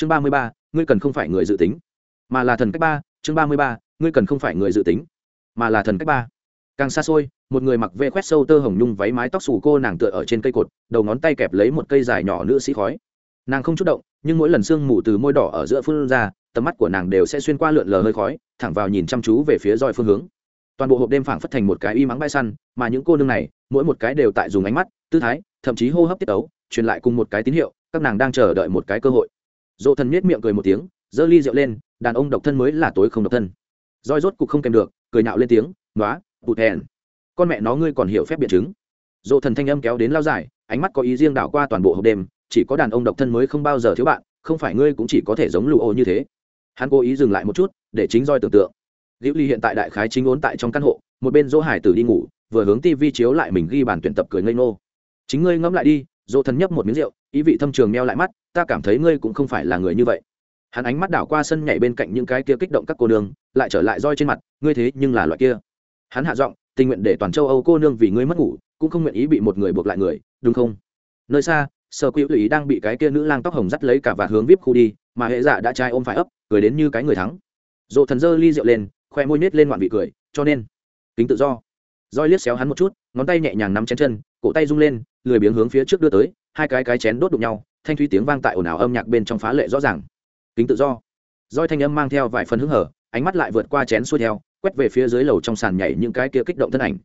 chương ba mươi ba, ngươi cần không phải người dự tính. Mà là thần cách ba, chương ba mươi ba, ngươi cần không phải người dự tính. Mà là thần cách ba. Càng xa xôi, một người mặc vê khoét sâu tơ hồng nhung váy mái tóc xù cô nàng tựa ở trên cây cột, đầu ngón tay kẹp lấy một cây dài nhỏ nữ sĩ khói. Nàng không chút động, nhưng mỗi lần sương mù từ môi đỏ ở giữa phương ra, tầm mắt của nàng đều sẽ xuyên qua lượn lờ hơi khói, thẳng vào nhìn chăm chú về phía roi phương hướng. Toàn bộ hộp đêm phảng phất thành một cái y mắng bay săn, mà những cô nương này, mỗi một cái đều tại dùng ánh mắt, tư thái, thậm chí hô hấp tiết ấu, truyền lại cùng một cái tín hiệu, các nàng đang chờ đợi một cái cơ hội dỗ thần miết miệng cười một tiếng, giơ ly rượu lên, đàn ông độc thân mới là tối không độc thân. Roi rốt cục không kèm được, cười nhạo lên tiếng nói bụt hèn. Con mẹ nó ngươi còn hiểu phép biện chứng. Dỗ thần thanh âm kéo đến lao dài, ánh mắt có ý riêng đảo qua toàn bộ hộp đêm, chỉ có đàn ông độc thân mới không bao giờ thiếu bạn, không phải ngươi cũng chỉ có thể giống lụ ô như thế. Hắn cố ý dừng lại một chút, để chính roi tưởng tượng. Liễu ly hiện tại đại khái chính ốn tại trong căn hộ, một bên dỗ hải tử đi ngủ, vừa hướng tivi chiếu lại mình ghi bản tuyển tập cười ngây ngô. Chính ngươi ngẫm lại đi dỗ thần nhấp một miếng rượu, ý vị thâm trường meo lại mắt, ta cảm thấy ngươi cũng không phải là người như vậy. Hắn ánh mắt đảo qua sân nhảy bên cạnh những cái kia kích động các cô nương, lại trở lại roi trên mặt, ngươi thế nhưng là loại kia. Hắn hạ giọng, tình nguyện để toàn châu âu cô nương vì ngươi mất ngủ, cũng không nguyện ý bị một người buộc lại người, đúng không? Nơi xa, sở quỹ ý đang bị cái kia nữ lang tóc hồng dắt lấy cả và hướng vip khu đi, mà hệ dạ đã trai ôm phải ấp, cười đến như cái người thắng. Dỗ thần dơ ly rượu lên, khoe môi nết lên ngoạn vị cười, cho nên, kính tự do. Roi liếc xéo hắn một chút, ngón tay nhẹ nhàng nắm chén chân, cổ tay rung lên lười biếng hướng phía trước đưa tới, hai cái cái chén đốt đụng nhau, thanh thúy tiếng vang tại ồn ào âm nhạc bên trong phá lệ rõ ràng. Kính tự do. Roi thanh âm mang theo vài phần hứng hở, ánh mắt lại vượt qua chén xuôi theo, quét về phía dưới lầu trong sàn nhảy những cái kia kích động thân ảnh.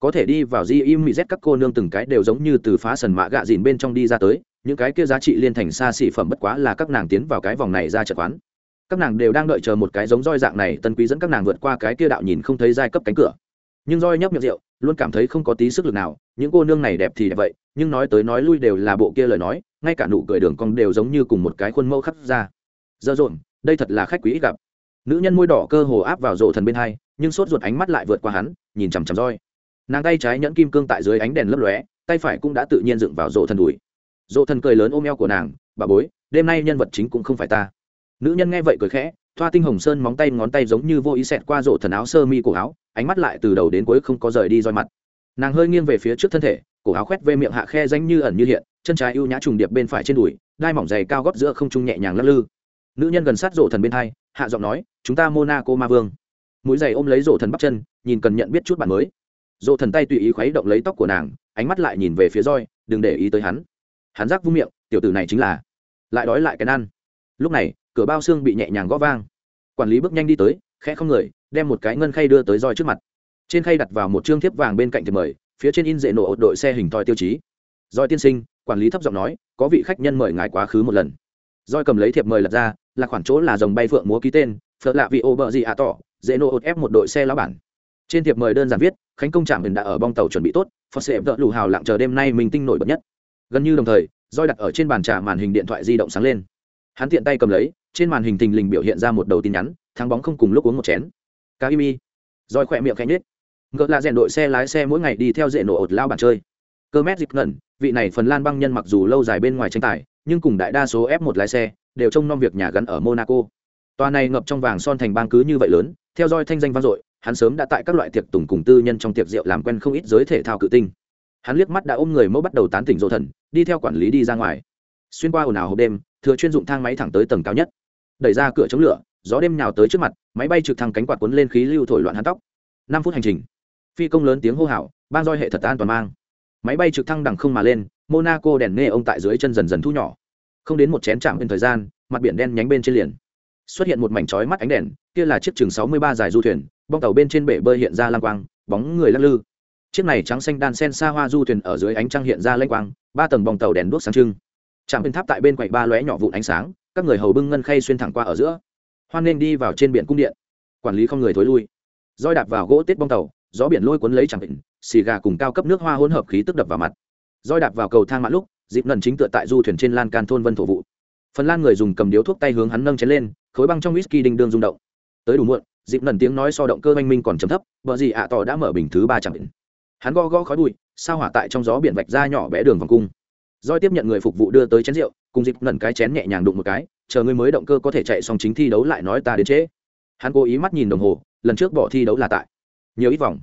Có thể đi vào di im mỹ z các cô nương từng cái đều giống như từ phá sần mạ gạ dìn bên trong đi ra tới, những cái kia giá trị liên thành xa xỉ phẩm bất quá là các nàng tiến vào cái vòng này ra chợ quán. Các nàng đều đang đợi chờ một cái giống roi dạng này, tân quý dẫn các nàng vượt qua cái kia đạo nhìn không thấy giai cấp cánh cửa nhưng roi nhấp miệng rượu, luôn cảm thấy không có tí sức lực nào, những cô nương này đẹp thì đẹp vậy, nhưng nói tới nói lui đều là bộ kia lời nói, ngay cả nụ cười đường cong đều giống như cùng một cái khuôn mẫu khắc ra. Dơ dồn đây thật là khách quý ít gặp. Nữ nhân môi đỏ cơ hồ áp vào rộ thần bên hai, nhưng sốt ruột ánh mắt lại vượt qua hắn, nhìn chằm chằm roi nàng tay trái nhẫn kim cương tại dưới ánh đèn lấp lóe, tay phải cũng đã tự nhiên dựng vào rộ thần đùi. Rộ thần cười lớn ôm eo của nàng, bà bối, đêm nay nhân vật chính cũng không phải ta. Nữ nhân nghe vậy cười khẽ, thoa tinh hồng sơn móng tay ngón tay giống như vô ý xẹt qua rộ thần áo sơ mi cổ áo ánh mắt lại từ đầu đến cuối không có rời đi roi mặt. Nàng hơi nghiêng về phía trước thân thể, cổ áo khoét về miệng hạ khe danh như ẩn như hiện, chân trái ưu nhã trùng điệp bên phải trên đùi, đai mỏng dày cao gót giữa không trung nhẹ nhàng lắc lư. Nữ nhân gần sát rổ thần bên hai, hạ giọng nói, chúng ta monaco ma vương. Mũi giày ôm lấy rổ thần bắp chân, nhìn cần nhận biết chút bản mới. Rổ thần tay tùy ý khuấy động lấy tóc của nàng, ánh mắt lại nhìn về phía roi, đừng để ý tới hắn. Hắn rác vung miệng, tiểu tử này chính là lại đói lại cái ăn lúc này, cửa bao xương bị nhẹ nhàng gõ vang. Quản lý bước nhanh đi tới, khẽ không người đem một cái ngân khay đưa tới roi trước mặt. Trên khay đặt vào một chương thiếp vàng bên cạnh thiệp mời, phía trên in dễ nổ đội xe hình thoi tiêu chí. Roi tiên sinh, quản lý thấp giọng nói, có vị khách nhân mời ngài quá khứ một lần. Roi cầm lấy thiệp mời lật ra, là khoản chỗ là dòng bay phượng múa ký tên phật lạ vị ô bờ gì ạ tỏ, dễ nổ ép một đội xe lão bản. Trên thiệp mời đơn giản viết, khánh công trạm mình đã ở bong tàu chuẩn bị tốt phật sẽ vợ lù hào lặng chờ đêm nay mình tinh nổi bật nhất. Gần như đồng thời, roi đặt ở trên bàn trà màn hình điện thoại di động sáng lên. Hắn tiện tay cầm lấy, trên màn hình thình lình biểu hiện ra một đầu tin nhắn, thắng bóng không cùng lúc uống một chén cá imi roi khỏe miệng khẽ nhết ngựa là rèn đội xe lái xe mỗi ngày đi theo dễ nổ ột lao bàn chơi. Cơ mét dịch ngẩn, vị này phần lan băng nhân mặc dù lâu dài bên ngoài tranh tài, nhưng cùng đại đa số f 1 lái xe, đều trông nom việc nhà gắn ở monaco. Tòa này ngập trong vàng son thành bang cứ như vậy lớn, theo dõi thanh danh vang dội, hắn sớm đã tại các loại tiệc tùng cùng tư nhân trong tiệc rượu làm quen không ít giới thể thao cự tinh. Hắn liếc mắt đã ôm người mẫu bắt đầu tán tỉnh dỗ thần, đi theo quản lý đi ra ngoài. Xuyên qua ồn ào hộp đêm, thừa chuyên dụng thang máy thẳng tới tầng cao nhất. Đẩy ra cửa chống lửa gió đêm nhào tới trước mặt, máy bay trực thăng cánh quạt cuốn lên khí lưu thổi loạn hắn tóc. Năm phút hành trình, phi công lớn tiếng hô hào ban roi hệ thật an toàn mang. Máy bay trực thăng đằng không mà lên, monaco đèn nghe ông tại dưới chân dần dần thu nhỏ. Không đến một chén chạm bên thời gian, mặt biển đen nhánh bên trên liền xuất hiện một mảnh chói mắt ánh đèn, kia là chiếc chừng sáu mươi ba dài du thuyền, bong tàu bên trên bể bơi hiện ra lang quang, bóng người lắc lư. Chiếc này trắng xanh đan sen xa hoa du thuyền ở dưới ánh trăng hiện ra lanh quang, ba tầng bong tàu đèn đuốc sáng trưng. Trạm bên tháp tại bên quạnh ba lóe nhỏ vụn ánh sáng, các người hầu bưng ngân khay xuyên thẳng qua ở giữa hoan nên đi vào trên biển cung điện. Quản lý không người thối lui. Roi đạp vào gỗ tết bong tàu, gió biển lôi cuốn lấy chẳng định, xì gà cùng cao cấp nước hoa hỗn hợp khí tức đập vào mặt. Roi đạp vào cầu thang mã lúc, dịp lần chính tựa tại du thuyền trên lan can thôn vân thổ vụ. Phần lan người dùng cầm điếu thuốc tay hướng hắn nâng chén lên, khối băng trong whisky đinh đương rung động. Tới đủ muộn, dịp lần tiếng nói so động cơ oanh minh còn chấm thấp vợ gì ạ à tỏ đã mở bình thứ ba chẳng định. Hắn go go khói bụi, sao hỏa tại trong gió biển vạch ra nhỏ bé đường vòng cung. Doi tiếp nhận người phục vụ đưa tới chén rượu, cùng dịp lần cái chén nhẹ nhàng đụng một cái chờ người mới động cơ có thể chạy xong chính thi đấu lại nói ta đến trễ. Hắn cố ý mắt nhìn đồng hồ, lần trước bỏ thi đấu là tại. Nhiều ít vòng.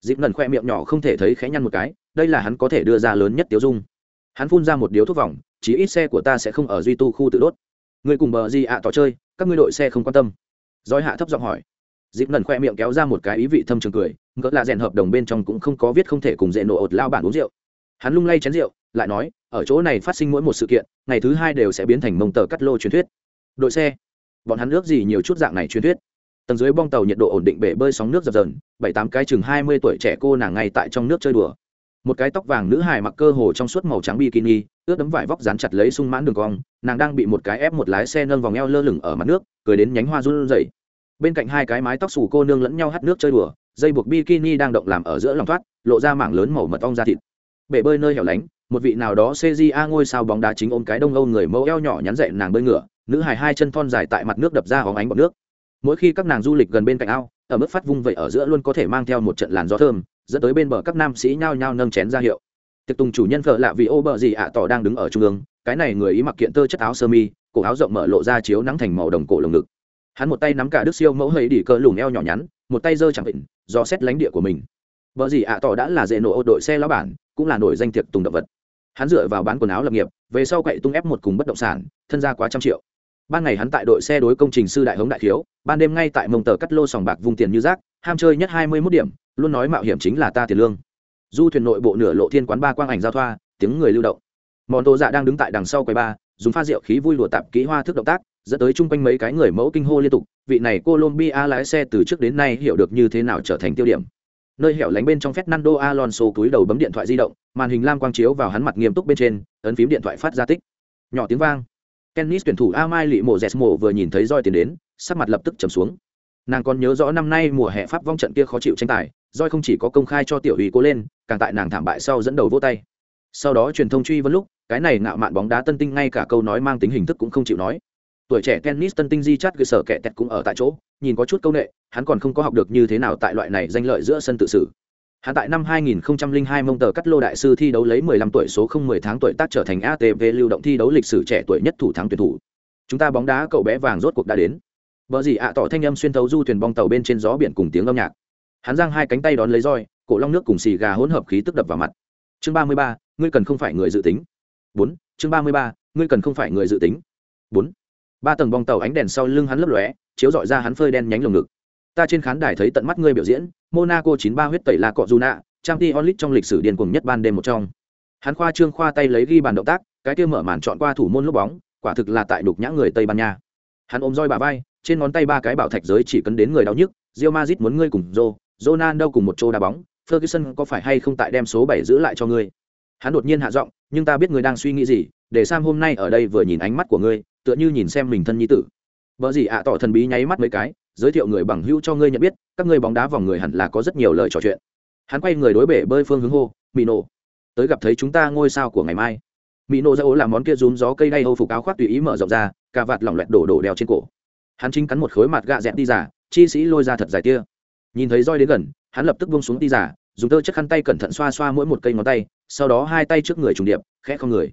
Dịp lần khoe miệng nhỏ không thể thấy khẽ nhăn một cái, đây là hắn có thể đưa ra lớn nhất tiêu dung. Hắn phun ra một điếu thuốc vòng chỉ ít xe của ta sẽ không ở duy tu khu tự đốt. Người cùng bờ gì ạ, tỏ chơi, các ngươi đội xe không quan tâm. Roi hạ thấp giọng hỏi. Dịp lần khoe miệng kéo ra một cái ý vị thâm trường cười, ngỡ là rèn hợp đồng bên trong cũng không có viết không thể cùng dễ nổ ột lao bản uống rượu hắn lung lay chén rượu, lại nói, ở chỗ này phát sinh mỗi một sự kiện, ngày thứ hai đều sẽ biến thành mông tờ cắt lô truyền thuyết. Đội xe. Bọn hắn ước gì nhiều chút dạng này truyền thuyết. Tầng dưới bong tàu nhiệt độ ổn định bể bơi sóng nước dập dần bảy tám cái chừng hai mươi tuổi trẻ cô nàng ngay tại trong nước chơi đùa. Một cái tóc vàng nữ hài mặc cơ hồ trong suốt màu trắng bikini, ướt đấm vải vóc dán chặt lấy sung mãn đường cong, nàng đang bị một cái ép một lái xe nâng vòng eo lơ lửng ở mặt nước, cười đến nhánh hoa run rẩy. Bên cạnh hai cái mái tóc xù cô nương lẫn nhau hắt nước chơi đùa, dây buộc bikini đang động làm ở giữa lòng thoát, lộ ra mảng lớn màu mật ong da thịt bể bơi nơi hẻo lánh, một vị nào đó cja ngôi sao bóng đá chính ôm cái đông âu người mẫu eo nhỏ nhắn dậy nàng bơi ngửa nữ hài hai chân thon dài tại mặt nước đập ra hóng ánh bọt nước. Mỗi khi các nàng du lịch gần bên cạnh ao, ở mức phát vung vậy ở giữa luôn có thể mang theo một trận làn gió thơm, dẫn tới bên bờ các nam sĩ nhao nhao nâng chén ra hiệu. Tiệc tùng chủ nhân phở lạ vì ô bờ gì ạ, tỏ đang đứng ở trung ương, cái này người ý mặc kiện tơ chất áo sơ mi, cổ áo rộng mở lộ ra chiếu nắng thành màu đồng cổ lồng ngực. Hắn một tay nắm cả đức siêu mẫu hơi đỉ cơ lùm eo nhỏ nhắn, một tay giơ chẳng định, do xét lánh địa của mình vợ gì ạ, tỏ đã là dễ nổ ô đội xe lao bản, cũng là nổi danh tiệc tùng động vật. Hắn dựa vào bán quần áo lập nghiệp, về sau cậy tung ép một cùng bất động sản, thân ra quá trăm triệu. Ban ngày hắn tại đội xe đối công trình sư đại hống đại thiếu, ban đêm ngay tại mông tờ cắt lô sòng bạc vùng tiền như rác, ham chơi nhất hai mươi mốt điểm, luôn nói mạo hiểm chính là ta tiền lương. Du thuyền nội bộ nửa lộ thiên quán ba quang ảnh giao thoa, tiếng người lưu động. Mòn tô dạ đang đứng tại đằng sau quầy ba, dùng pha rượu khí vui lùa tạp kỹ hoa thức động tác, dẫn tới chung quanh mấy cái người mẫu kinh hô liên tục, vị này colombia lái xe từ trước đến nay hiểu được như thế nào trở thành tiêu điểm nơi hẻo lánh bên trong Fernando Alonso túi đầu bấm điện thoại di động, màn hình lam quang chiếu vào hắn mặt nghiêm túc bên trên, ấn phím điện thoại phát ra tích. Nhỏ tiếng vang. Tennis tuyển thủ Amai Lị Mộ Jesmo vừa nhìn thấy roi tiến đến, sắc mặt lập tức trầm xuống. Nàng còn nhớ rõ năm nay mùa hè pháp vong trận kia khó chịu tranh tài, roi không chỉ có công khai cho tiểu ủy cố lên, càng tại nàng thảm bại sau dẫn đầu vỗ tay. Sau đó truyền thông truy vấn lúc, cái này ngạo mạn bóng đá tân tinh ngay cả câu nói mang tính hình thức cũng không chịu nói. Tuổi trẻ tennis tân tinh di chát cơ sở kẻ tẹt cũng ở tại chỗ, nhìn có chút câu nệ, hắn còn không có học được như thế nào tại loại này danh lợi giữa sân tự xử. Hắn tại năm 2002 mông tờ cắt lô đại sư thi đấu lấy 15 tuổi số 010 tháng tuổi tác trở thành ATP lưu động thi đấu lịch sử trẻ tuổi nhất thủ thắng tuyển thủ. Chúng ta bóng đá cậu bé vàng rốt cuộc đã đến. Vợ gì ạ tỏ thanh âm xuyên thấu du thuyền bong tàu bên trên gió biển cùng tiếng âm nhạc. Hắn giang hai cánh tay đón lấy roi, cổ long nước cùng xì gà hỗn hợp khí tức đập vào mặt. Chương 33, ngươi cần không phải người dự tính. 4. Chương 33, ngươi cần không phải người dự tính. 4. Ba tầng bong tàu ánh đèn sau lưng hắn lấp lóe, chiếu rọi ra hắn phơi đen nhánh lồng ngực. Ta trên khán đài thấy tận mắt ngươi biểu diễn, Monaco 93 huyết tẩy là cọ Juna, Champions League trong lịch sử điên cuồng nhất ban đêm một trong. Hắn khoa trương khoa tay lấy ghi bàn động tác, cái kia mở màn chọn qua thủ môn lúc bóng, quả thực là tại đục nhã người Tây Ban Nha. Hắn ôm roi bà vai, trên ngón tay ba cái bảo thạch giới chỉ cấn đến người đau nhức, Real Madrid muốn ngươi cùng Zô, Ronaldo cùng một chỗ đá bóng, Ferguson có phải hay không tại đem số 7 giữ lại cho ngươi? Hắn đột nhiên hạ giọng, nhưng ta biết ngươi đang suy nghĩ gì, để Sam hôm nay ở đây vừa nhìn ánh mắt của ngươi, tựa như nhìn xem mình thân nhi tử. vợ gì ạ tỏ thần bí nháy mắt mấy cái, giới thiệu người bằng hữu cho ngươi nhận biết, các ngươi bóng đá vòng người hẳn là có rất nhiều lời trò chuyện. Hắn quay người đối bể bơi phương hướng hô, Mino, tới gặp thấy chúng ta ngôi sao của ngày mai. Mino ra ố làm món kia rúm gió cây đay hâu phục áo khoác tùy ý mở rộng ra, cà vạt lỏng loẹt đổ đổ đèo trên cổ. Hắn chính cắn một khối mặt gạ dẹt đi giả, chi sĩ lôi ra thật dài tia. Nhìn thấy roi đến gần, hắn lập tức buông xuống đi giả, dùng tơ chất khăn tay cẩn thận xoa xoa mỗi một cây ngón tay, sau đó hai tay trước người trùng điệp, khẽ không người.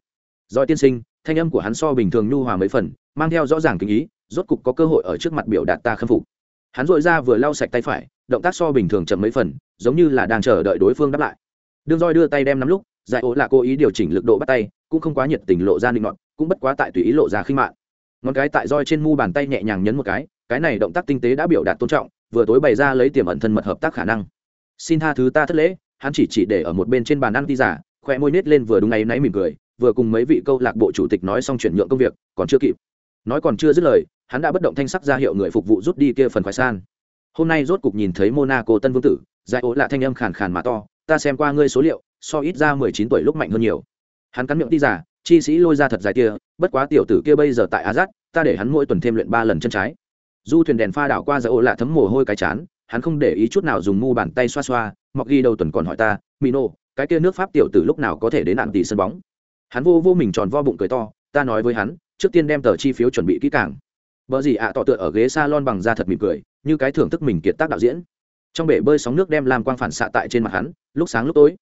Roi tiên sinh, thanh âm của hắn so bình thường nhu hòa mấy phần, mang theo rõ ràng kinh ý, rốt cục có cơ hội ở trước mặt biểu đạt ta khâm phục. Hắn dội ra vừa lau sạch tay phải động tác so bình thường chậm mấy phần giống như là đang chờ đợi đối phương đáp lại. Đương roi đưa tay đem nắm lúc giải ố là cố ý điều chỉnh lực độ bắt tay cũng không quá nhiệt tình lộ ra định ngọn cũng bất quá tại tùy ý lộ ra khinh mạng. Ngón cái tại roi trên mu bàn tay nhẹ nhàng nhấn một cái cái này động tác tinh tế đã biểu đạt tôn trọng vừa tối bày ra lấy tiềm ẩn thân mật hợp tác khả năng. Xin tha thứ ta thất lễ. Hắn chỉ chỉ để ở một bên trên bàn ăn ti giả khoe môi nết lên vừa đúng ngày náy mỉm cười vừa cùng mấy vị câu lạc bộ chủ tịch nói xong chuyển nhượng công việc, còn chưa kịp. Nói còn chưa dứt lời, hắn đã bất động thanh sắc ra hiệu người phục vụ rút đi kia phần khoái san. Hôm nay rốt cục nhìn thấy monaco tân vương tử giải ố là thanh âm khàn khàn mà to, ta xem qua ngươi số liệu, so ít ra mười chín tuổi lúc mạnh hơn nhiều. Hắn cắn miệng đi giả, chi sĩ lôi ra thật dài kia, bất quá tiểu tử kia bây giờ tại azat ta để hắn mỗi tuần thêm luyện ba lần chân trái. Du thuyền đèn pha đảo qua giải ố lạ thấm mồ hôi cái chán, hắn không để ý chút nào dùng mu bàn tay xoa xoa, mọc ghi đầu tuần còn hỏi ta, mino, cái kia nước pháp tiểu tử lúc nào có thể đến nạn tỷ sân bóng? Hắn vô vô mình tròn vo bụng cười to ta nói với hắn trước tiên đem tờ chi phiếu chuẩn bị kỹ càng vợ gì ạ à tỏ tựa ở ghế salon bằng da thật mỉm cười, như cái thưởng thức mình kiệt tác đạo diễn. Trong bể bơi sóng nước đem làm quang phản xạ tại trên mặt hắn, lúc sáng lúc tối.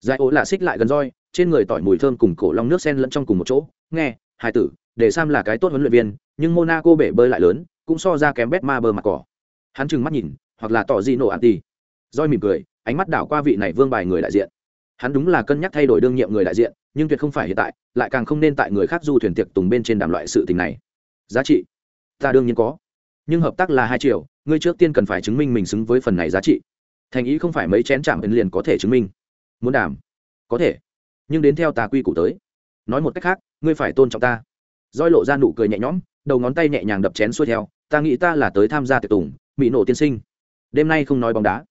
Giải ố là xích lại gần roi, trên người tỏi mùi thơm cùng cổ long nước sen lẫn trong cùng một chỗ. Nghe, hai tử, để Sam là cái tốt huấn luyện viên, nhưng Monaco bể bơi lại lớn, cũng so ra kém bét ma bờ mặt cỏ. Hắn trừng mắt nhìn, hoặc là tỏ gì nổ anti. Roi mỉm cười, ánh mắt đảo qua vị này vương bài người đại diện. Hắn đúng là cân nhắc thay đổi đương nhiệm người đại diện, nhưng tuyệt không phải hiện tại, lại càng không nên tại người khác du thuyền tiệc tùng bên trên đàm loại sự tình này. Giá trị? Ta đương nhiên có. Nhưng hợp tác là hai triệu ngươi trước tiên cần phải chứng minh mình xứng với phần này giá trị. Thành ý không phải mấy chén chạm ấn liền có thể chứng minh. Muốn đảm có thể. Nhưng đến theo tà quy củ tới. Nói một cách khác ngươi phải tôn trọng ta. Roi lộ ra nụ cười nhẹ nhõm đầu ngón tay nhẹ nhàng đập chén xuôi theo ta nghĩ ta là tới tham gia tiệc tùng mỹ nổ tiên sinh. Đêm nay không nói bóng đá.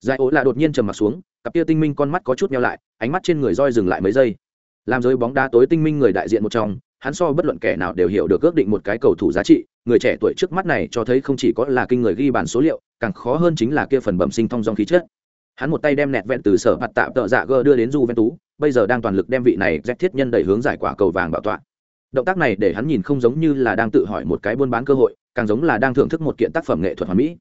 Giải ố là đột nhiên trầm mặt xuống cặp kia tinh minh con mắt có chút nhau lại, ánh mắt trên người roi dừng lại mấy giây. Làm giới bóng đá tối tinh minh người đại diện một trong, hắn so bất luận kẻ nào đều hiểu được ước định một cái cầu thủ giá trị, người trẻ tuổi trước mắt này cho thấy không chỉ có là kinh người ghi bàn số liệu, càng khó hơn chính là kia phần bẩm sinh thong dong khí chất. Hắn một tay đem nẹt vẹn từ sở mặt tạm tợ dạ gơ đưa đến du văn tú bây giờ đang toàn lực đem vị này rét thiết nhân đẩy hướng giải quả cầu vàng bảo tọa. Động tác này để hắn nhìn không giống như là đang tự hỏi một cái buôn bán cơ hội, càng giống là đang thưởng thức một kiện tác phẩm nghệ thuật hoàn mỹ.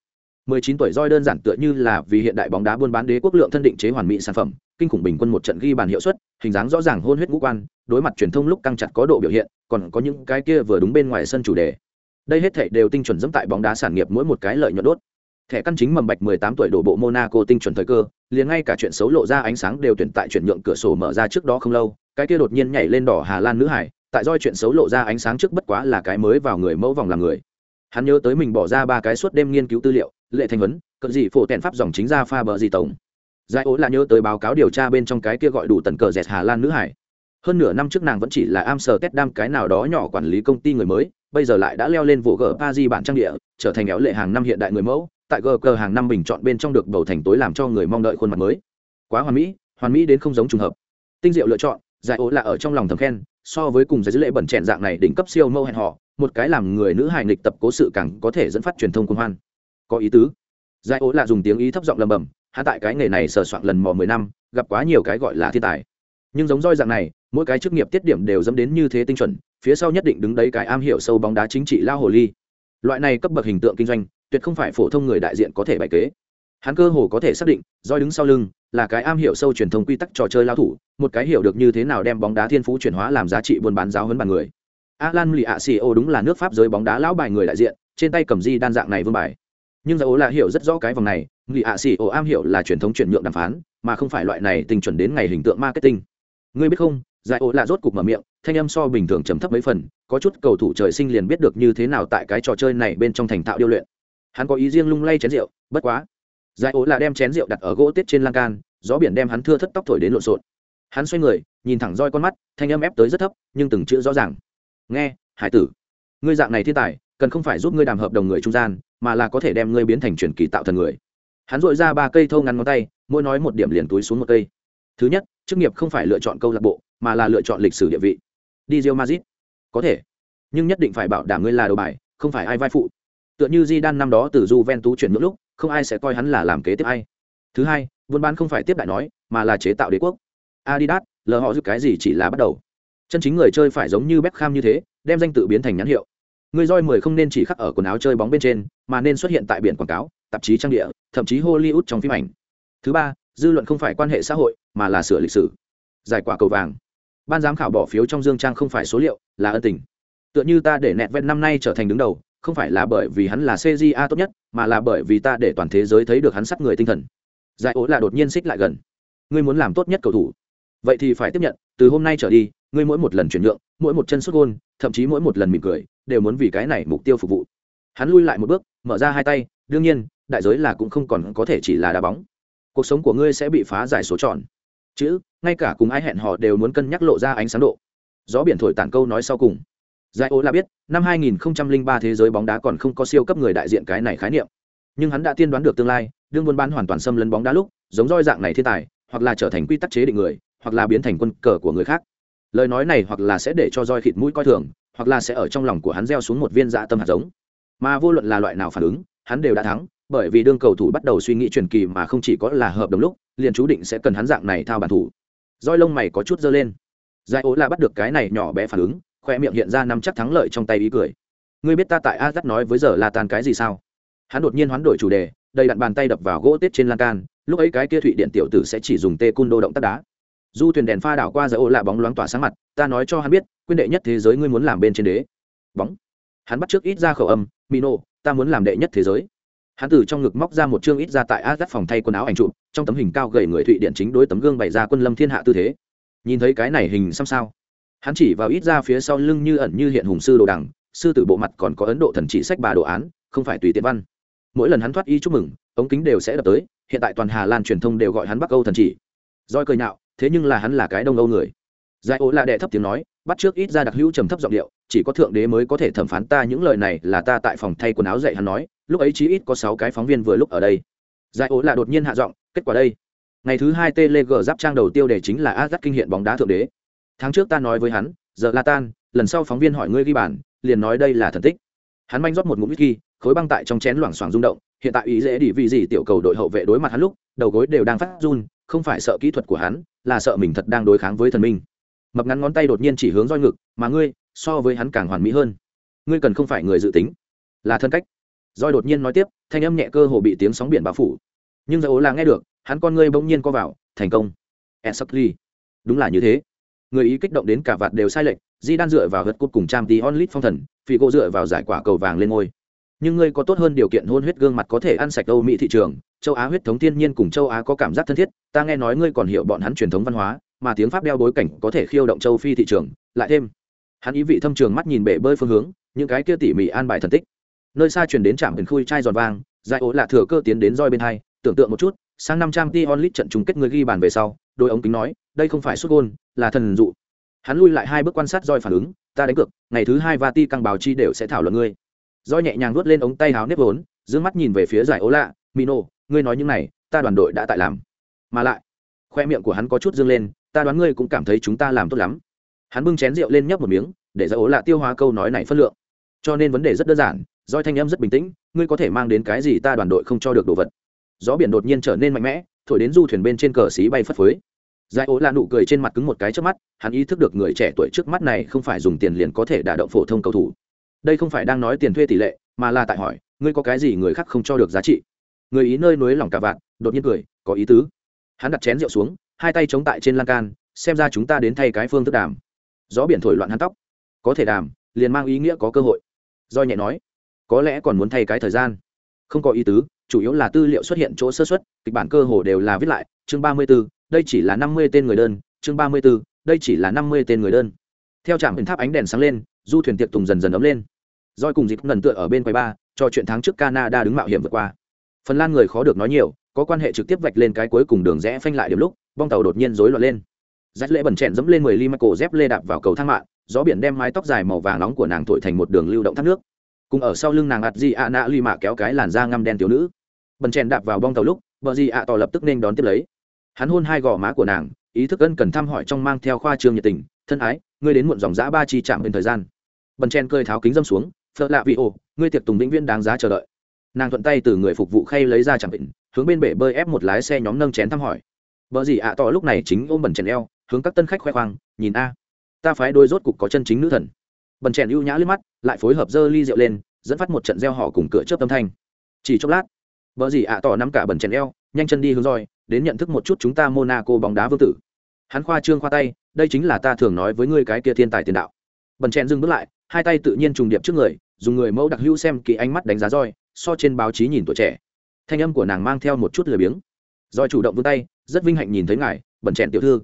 19 tuổi roi đơn giản tựa như là vì hiện đại bóng đá buôn bán đế quốc lượng thân định chế hoàn mỹ sản phẩm, kinh khủng bình quân một trận ghi bàn hiệu suất, hình dáng rõ ràng hôn huyết ngũ quan, đối mặt truyền thông lúc căng chặt có độ biểu hiện, còn có những cái kia vừa đúng bên ngoài sân chủ đề. Đây hết thảy đều tinh chuẩn dẫm tại bóng đá sản nghiệp mỗi một cái lợi nhuận đốt. Thẻ căn chính mầm bạch 18 tuổi đổ bộ Monaco tinh chuẩn thời cơ, liền ngay cả chuyện xấu lộ ra ánh sáng đều tuyển tại chuyển nhượng cửa sổ mở ra trước đó không lâu, cái kia đột nhiên nhảy lên đỏ Hà Lan nữ hải, tại roi chuyện xấu lộ ra ánh sáng trước bất quá là cái mới vào người mẫu vòng làm người hắn nhớ tới mình bỏ ra ba cái suốt đêm nghiên cứu tư liệu, lệ thanh vấn cận gì phổ tèn pháp dòng chính ra pha bờ gì tổng. Giải ố là nhớ tới báo cáo điều tra bên trong cái kia gọi đủ tần cờ dẹt hà lan nữ hải. Hơn nửa năm trước nàng vẫn chỉ là am sờ tét đam cái nào đó nhỏ quản lý công ty người mới, bây giờ lại đã leo lên vụ gờ pa di bản trang địa, trở thành éo lệ hàng năm hiện đại người mẫu, tại gờ cờ hàng năm bình chọn bên trong được bầu thành tối làm cho người mong đợi khuôn mặt mới. Quá hoàn mỹ hoàn mỹ đến không giống trùng hợp. Tinh diệu lựa chọn, giải ố là ở trong lòng thầm khen, so với cùng giải dữ lệ bẩn chèn dạng này đỉnh cấp siêu mâu hẹn họ một cái làm người nữ hài nghịch tập cố sự càng có thể dẫn phát truyền thông công hoan. Có ý tứ. Giải ố là dùng tiếng ý thấp giọng lầm bầm hạ tại cái nghề này sờ soạn lần mò mười năm, gặp quá nhiều cái gọi là thiên tài. Nhưng giống roi dạng này, mỗi cái chức nghiệp tiết điểm đều dẫm đến như thế tinh chuẩn, phía sau nhất định đứng đấy cái am hiểu sâu bóng đá chính trị lao hồ ly. Loại này cấp bậc hình tượng kinh doanh, tuyệt không phải phổ thông người đại diện có thể bày kế. Hắn cơ hồ có thể xác định, roi đứng sau lưng là cái am hiểu sâu truyền thông quy tắc trò chơi lao thủ, một cái hiểu được như thế nào đem bóng đá thiên phú chuyển hóa làm giá trị buôn bán giáo hơn bàn người alan lì ạ đúng là nước pháp giới bóng đá lão bài người đại diện, trên tay cầm di đan dạng này vương bài. Nhưng giải là hiểu rất rõ cái vòng này lì ạ am hiểu là truyền thống chuyển nhượng đàm phán, mà không phải loại này tình chuẩn đến ngày hình tượng marketing. Ngươi biết không giải ố là rốt cục mở miệng, thanh âm so bình thường trầm thấp mấy phần, có chút cầu thủ trời sinh liền biết được như thế nào tại cái trò chơi này bên trong thành thạo điêu luyện. Hắn có ý riêng lung lay chén rượu, bất quá. Giải ố là đem chén rượu đặt ở gỗ tiết trên lan can, gió biển đem hắn thưa thất tóc thổi đến lộn xộn. Hắn xoay người, nhìn thẳng roi con mắt, thanh âm ép tới rất thấp, nhưng từng chữ rõ ràng nghe, hải tử. Ngươi dạng này thiên tài, cần không phải giúp ngươi đàm hợp đồng người trung gian, mà là có thể đem ngươi biến thành truyền kỳ tạo thần người. Hắn dội ra ba cây thâu ngắn ngón tay, mỗi nói một điểm liền túi xuống một cây. Thứ nhất, chức nghiệp không phải lựa chọn câu lạc bộ, mà là lựa chọn lịch sử địa vị. Đi rio mazit có thể. Nhưng nhất định phải bảo đảm ngươi là đầu bài, không phải ai vai phụ. Tựa như di đan năm đó từ j ven tú chuyển ngưỡng lúc, không ai sẽ coi hắn là làm kế tiếp ai. Thứ hai, buôn bán không phải tiếp đại nói, mà là chế tạo đế quốc. Adidas, lờ họ giúp cái gì chỉ là bắt đầu chân chính người chơi phải giống như Beckham như thế, đem danh tự biến thành nhãn hiệu. Người roi mười không nên chỉ khắc ở quần áo chơi bóng bên trên, mà nên xuất hiện tại biển quảng cáo, tạp chí trang địa, thậm chí hollywood trong phim ảnh. Thứ ba, dư luận không phải quan hệ xã hội, mà là sửa lịch sử. Giải quả cầu vàng. Ban giám khảo bỏ phiếu trong dương trang không phải số liệu, là ân tình. Tựa như ta để nẹt Vẹn năm nay trở thành đứng đầu, không phải là bởi vì hắn là cja tốt nhất, mà là bởi vì ta để toàn thế giới thấy được hắn sắc người tinh thần. Giải ố là đột nhiên xích lại gần. Ngươi muốn làm tốt nhất cầu thủ. Vậy thì phải tiếp nhận, từ hôm nay trở đi ngươi mỗi một lần chuyển nhượng, mỗi một chân xuất gôn, thậm chí mỗi một lần mỉm cười, đều muốn vì cái này mục tiêu phục vụ. Hắn lui lại một bước, mở ra hai tay, đương nhiên, đại giới là cũng không còn có thể chỉ là đá bóng. Cuộc sống của ngươi sẽ bị phá giải số tròn chữ, ngay cả cùng ai hẹn họ đều muốn cân nhắc lộ ra ánh sáng độ. Gió biển thổi tản câu nói sau cùng. Giải ố là biết, năm 2003 thế giới bóng đá còn không có siêu cấp người đại diện cái này khái niệm. Nhưng hắn đã tiên đoán được tương lai, đương buôn bán hoàn toàn xâm lấn bóng đá lúc, giống roi dạng này thiên tài, hoặc là trở thành quy tắc chế định người, hoặc là biến thành quân cờ của người khác lời nói này hoặc là sẽ để cho roi khịt mũi coi thường, hoặc là sẽ ở trong lòng của hắn gieo xuống một viên dạ tâm hạt giống. Mà vô luận là loại nào phản ứng, hắn đều đã thắng, bởi vì đương cầu thủ bắt đầu suy nghĩ truyền kỳ mà không chỉ có là hợp đồng lúc, liền chú định sẽ cần hắn dạng này thao bản thủ. Roi lông mày có chút dơ lên. Giải ố là bắt được cái này nhỏ bé phản ứng, khoe miệng hiện ra nắm chắc thắng lợi trong tay ý cười. Ngươi biết ta tại a dắt nói với giờ là tàn cái gì sao? Hắn đột nhiên hoán đổi chủ đề, đầy đặn bàn tay đập vào gỗ tết trên lan can, lúc ấy cái kia thụy điện tiểu tử sẽ chỉ dùng tê cun đô động tác đá du thuyền đèn pha đảo qua giải ô lạ bóng loáng tỏa sáng mặt, ta nói cho hắn biết quyên đệ nhất thế giới ngươi muốn làm bên trên đế. Bóng. Hắn bắt trước ít ra khẩu âm, mino, ta muốn làm đệ nhất thế giới. Hắn từ trong ngực móc ra một chương ít ra tại át phòng thay quần áo ảnh trụ trong tấm hình cao gầy người thụy điện chính đối tấm gương bày ra quân lâm thiên hạ tư thế. Nhìn thấy cái này hình xăm sao? Hắn chỉ vào ít ra phía sau lưng như ẩn như hiện hùng sư đồ đằng, sư tử bộ mặt còn có ấn độ thần chỉ sách bà đồ án, không phải tùy tiện văn. Mỗi lần hắn thoát y chúc mừng, ống kính đều sẽ đập tới, hiện tại toàn hà lan truyền thông đều gọi hắn bắc âu thần chỉ. Roi cười nhạo thế nhưng là hắn là cái đông âu người. Giải ố là đệ thấp tiếng nói, bắt trước ít ra đặc hữu trầm thấp giọng điệu, chỉ có thượng đế mới có thể thẩm phán ta những lời này là ta tại phòng thay quần áo dạy hắn nói, lúc ấy chí ít có sáu cái phóng viên vừa lúc ở đây. Giải ố là đột nhiên hạ giọng, kết quả đây. Ngày thứ hai tleg giáp trang đầu tiêu đề chính là a dắt kinh hiện bóng đá thượng đế. Tháng trước ta nói với hắn, giờ la tan, lần sau phóng viên hỏi ngươi ghi bàn, liền nói đây là thần tích. Hắn manh rót một ngụm whisky, khối băng tại trong chén loảng xoảng rung động, hiện tại ý dễ đi vì gì tiểu cầu đội hậu vệ đối mặt hắn lúc, đầu gối đều đang phát run không phải sợ kỹ thuật của hắn, là sợ mình thật đang đối kháng với thần minh. Mập ngắn ngón tay đột nhiên chỉ hướng roi ngực, mà ngươi, so với hắn càng hoàn mỹ hơn. Ngươi cần không phải người dự tính. Là thân cách. Roi đột nhiên nói tiếp, thanh âm nhẹ cơ hồ bị tiếng sóng biển bao phủ. Nhưng dầu là nghe được, hắn con ngươi bỗng nhiên co vào, thành công. Esakli. đúng là như thế. Người ý kích động đến cả vạt đều sai lệch di đan dựa vào hất cút cùng trang tí onlit phong thần phi cô dựa vào giải quả cầu vàng lên ngôi nhưng ngươi có tốt hơn điều kiện hôn huyết gương mặt có thể ăn sạch âu mỹ thị trường, châu á huyết thống thiên nhiên cùng châu á có cảm giác thân thiết, ta nghe nói ngươi còn hiểu bọn hắn truyền thống văn hóa, mà tiếng pháp đeo bối cảnh có thể khiêu động châu phi thị trường. Lại thêm, hắn ý vị thâm trường mắt nhìn bể bơi phương hướng, những cái kia tỉ mỉ an bài thần tích. Nơi xa truyền đến trạm biển khui chai giòn vang giải ố là thừa cơ tiến đến roi bên hai, tưởng tượng một chút, sang năm trang t onlit trận chung kết người ghi bàn về sau, đôi ống kính nói, đây không phải xuất gôn, là thần dụ. Hắn lui lại hai bước quan sát roi phản ứng, ta đánh cược, ngày thứ hai và ti căng báo chi đều sẽ thảo luận ngươi do nhẹ nhàng nuốt lên ống tay háo nếp vốn giữ mắt nhìn về phía giải ố lạ, mino, ngươi nói những này, ta đoàn đội đã tại làm. Mà lại, khoe miệng của hắn có chút dương lên, ta đoán ngươi cũng cảm thấy chúng ta làm tốt lắm. Hắn bưng chén rượu lên nhấp một miếng, để giải ố lạ tiêu hóa câu nói này phân lượng. Cho nên vấn đề rất đơn giản doi thanh âm rất bình tĩnh, ngươi có thể mang đến cái gì ta đoàn đội không cho được đồ vật. Gió biển đột nhiên trở nên mạnh mẽ, thổi đến du thuyền bên trên cờ xí bay phất phới. Giải ố là nụ cười trên mặt cứng một cái trước mắt, hắn ý thức được người trẻ tuổi trước mắt này không phải dùng tiền liền có thể đả động phổ thông cầu thủ đây không phải đang nói tiền thuê tỷ lệ mà là tại hỏi ngươi có cái gì người khác không cho được giá trị? Người ý nơi núi lòng cả vạn đột nhiên cười có ý tứ. Hắn đặt chén rượu xuống hai tay chống tại trên lan can xem ra chúng ta đến thay cái phương thức đàm. Gió biển thổi loạn hắn tóc. Có thể đàm liền mang ý nghĩa có cơ hội. Do nhẹ nói có lẽ còn muốn thay cái thời gian. Không có ý tứ chủ yếu là tư liệu xuất hiện chỗ sơ xuất kịch bản cơ hồ đều là viết lại chương ba mươi 34, đây chỉ là năm mươi tên người đơn chương ba mươi 34, đây chỉ là năm mươi tên người đơn. Theo trạm hình tháp ánh đèn sáng lên du thuyền tiệc tùng dần dần ấm lên. Roi cùng dịp lần tựa ở bên quầy ba cho chuyện tháng trước canada đứng mạo hiểm vượt qua. Phần lan người khó được nói nhiều, có quan hệ trực tiếp vạch lên cái cuối cùng đường rẽ phanh lại điểm lúc, bong tàu đột nhiên rối loạn lên. Rách lễ bẩn chẹn dẫm lên mười ly michael dép lê đạp vào cầu thang mạng, gió biển đem mái tóc dài màu vàng nóng của nàng thổi thành một đường lưu động thác nước. Cùng ở sau lưng nàng ạt di ạ nạ ly mạ kéo cái làn da ngăm đen thiếu nữ. Bẩn chèn đạp vào bong tàu lúc vợ di ạ tỏ lập tức nên đón tiếp lấy. Hắn hôn hai gò má của nàng, ý thức ân cần thăm hỏi trong mang theo khoa trương nhiệt tình, thân ái, ngươi đến muộn dòng giã ba chi chạm bên thời gian bần chen cơi tháo kính dâm xuống phật lạ vị ô ngươi tiệc tùng vĩnh viễn đáng giá chờ đợi. Nàng thuận tay từ người phục vụ khay lấy ra chẳng định, hướng bên bể bơi ép một lái xe nhóm nâng chén thăm hỏi. Vợ gì ạ tỏ lúc này chính ôm bần chèn eo hướng các tân khách khoe khoang nhìn a ta phái đôi rốt cục có chân chính nữ thần. Bần chèn ưu nhã liếc mắt lại phối hợp dơ ly rượu lên dẫn phát một trận gieo họ cùng cửa chớp tâm thanh. Chỉ chốc lát vợ gì ạ tỏ nắm cả bần chèn eo nhanh chân đi hướng roi đến nhận thức một chút chúng ta monaco bóng đá vương tử. Hắn khoa trương khoa tay đây chính là ta thường nói với ngươi cái kia thiên tài tiền đạo bần chèn dừng bước lại, hai tay tự nhiên trùng điệp trước người, dùng người mẫu đặc hữu xem kỳ ánh mắt đánh giá roi, so trên báo chí nhìn tuổi trẻ. Thanh âm của nàng mang theo một chút lười biếng. Roi chủ động vươn tay, rất vinh hạnh nhìn thấy ngài, bần chèn tiểu thư.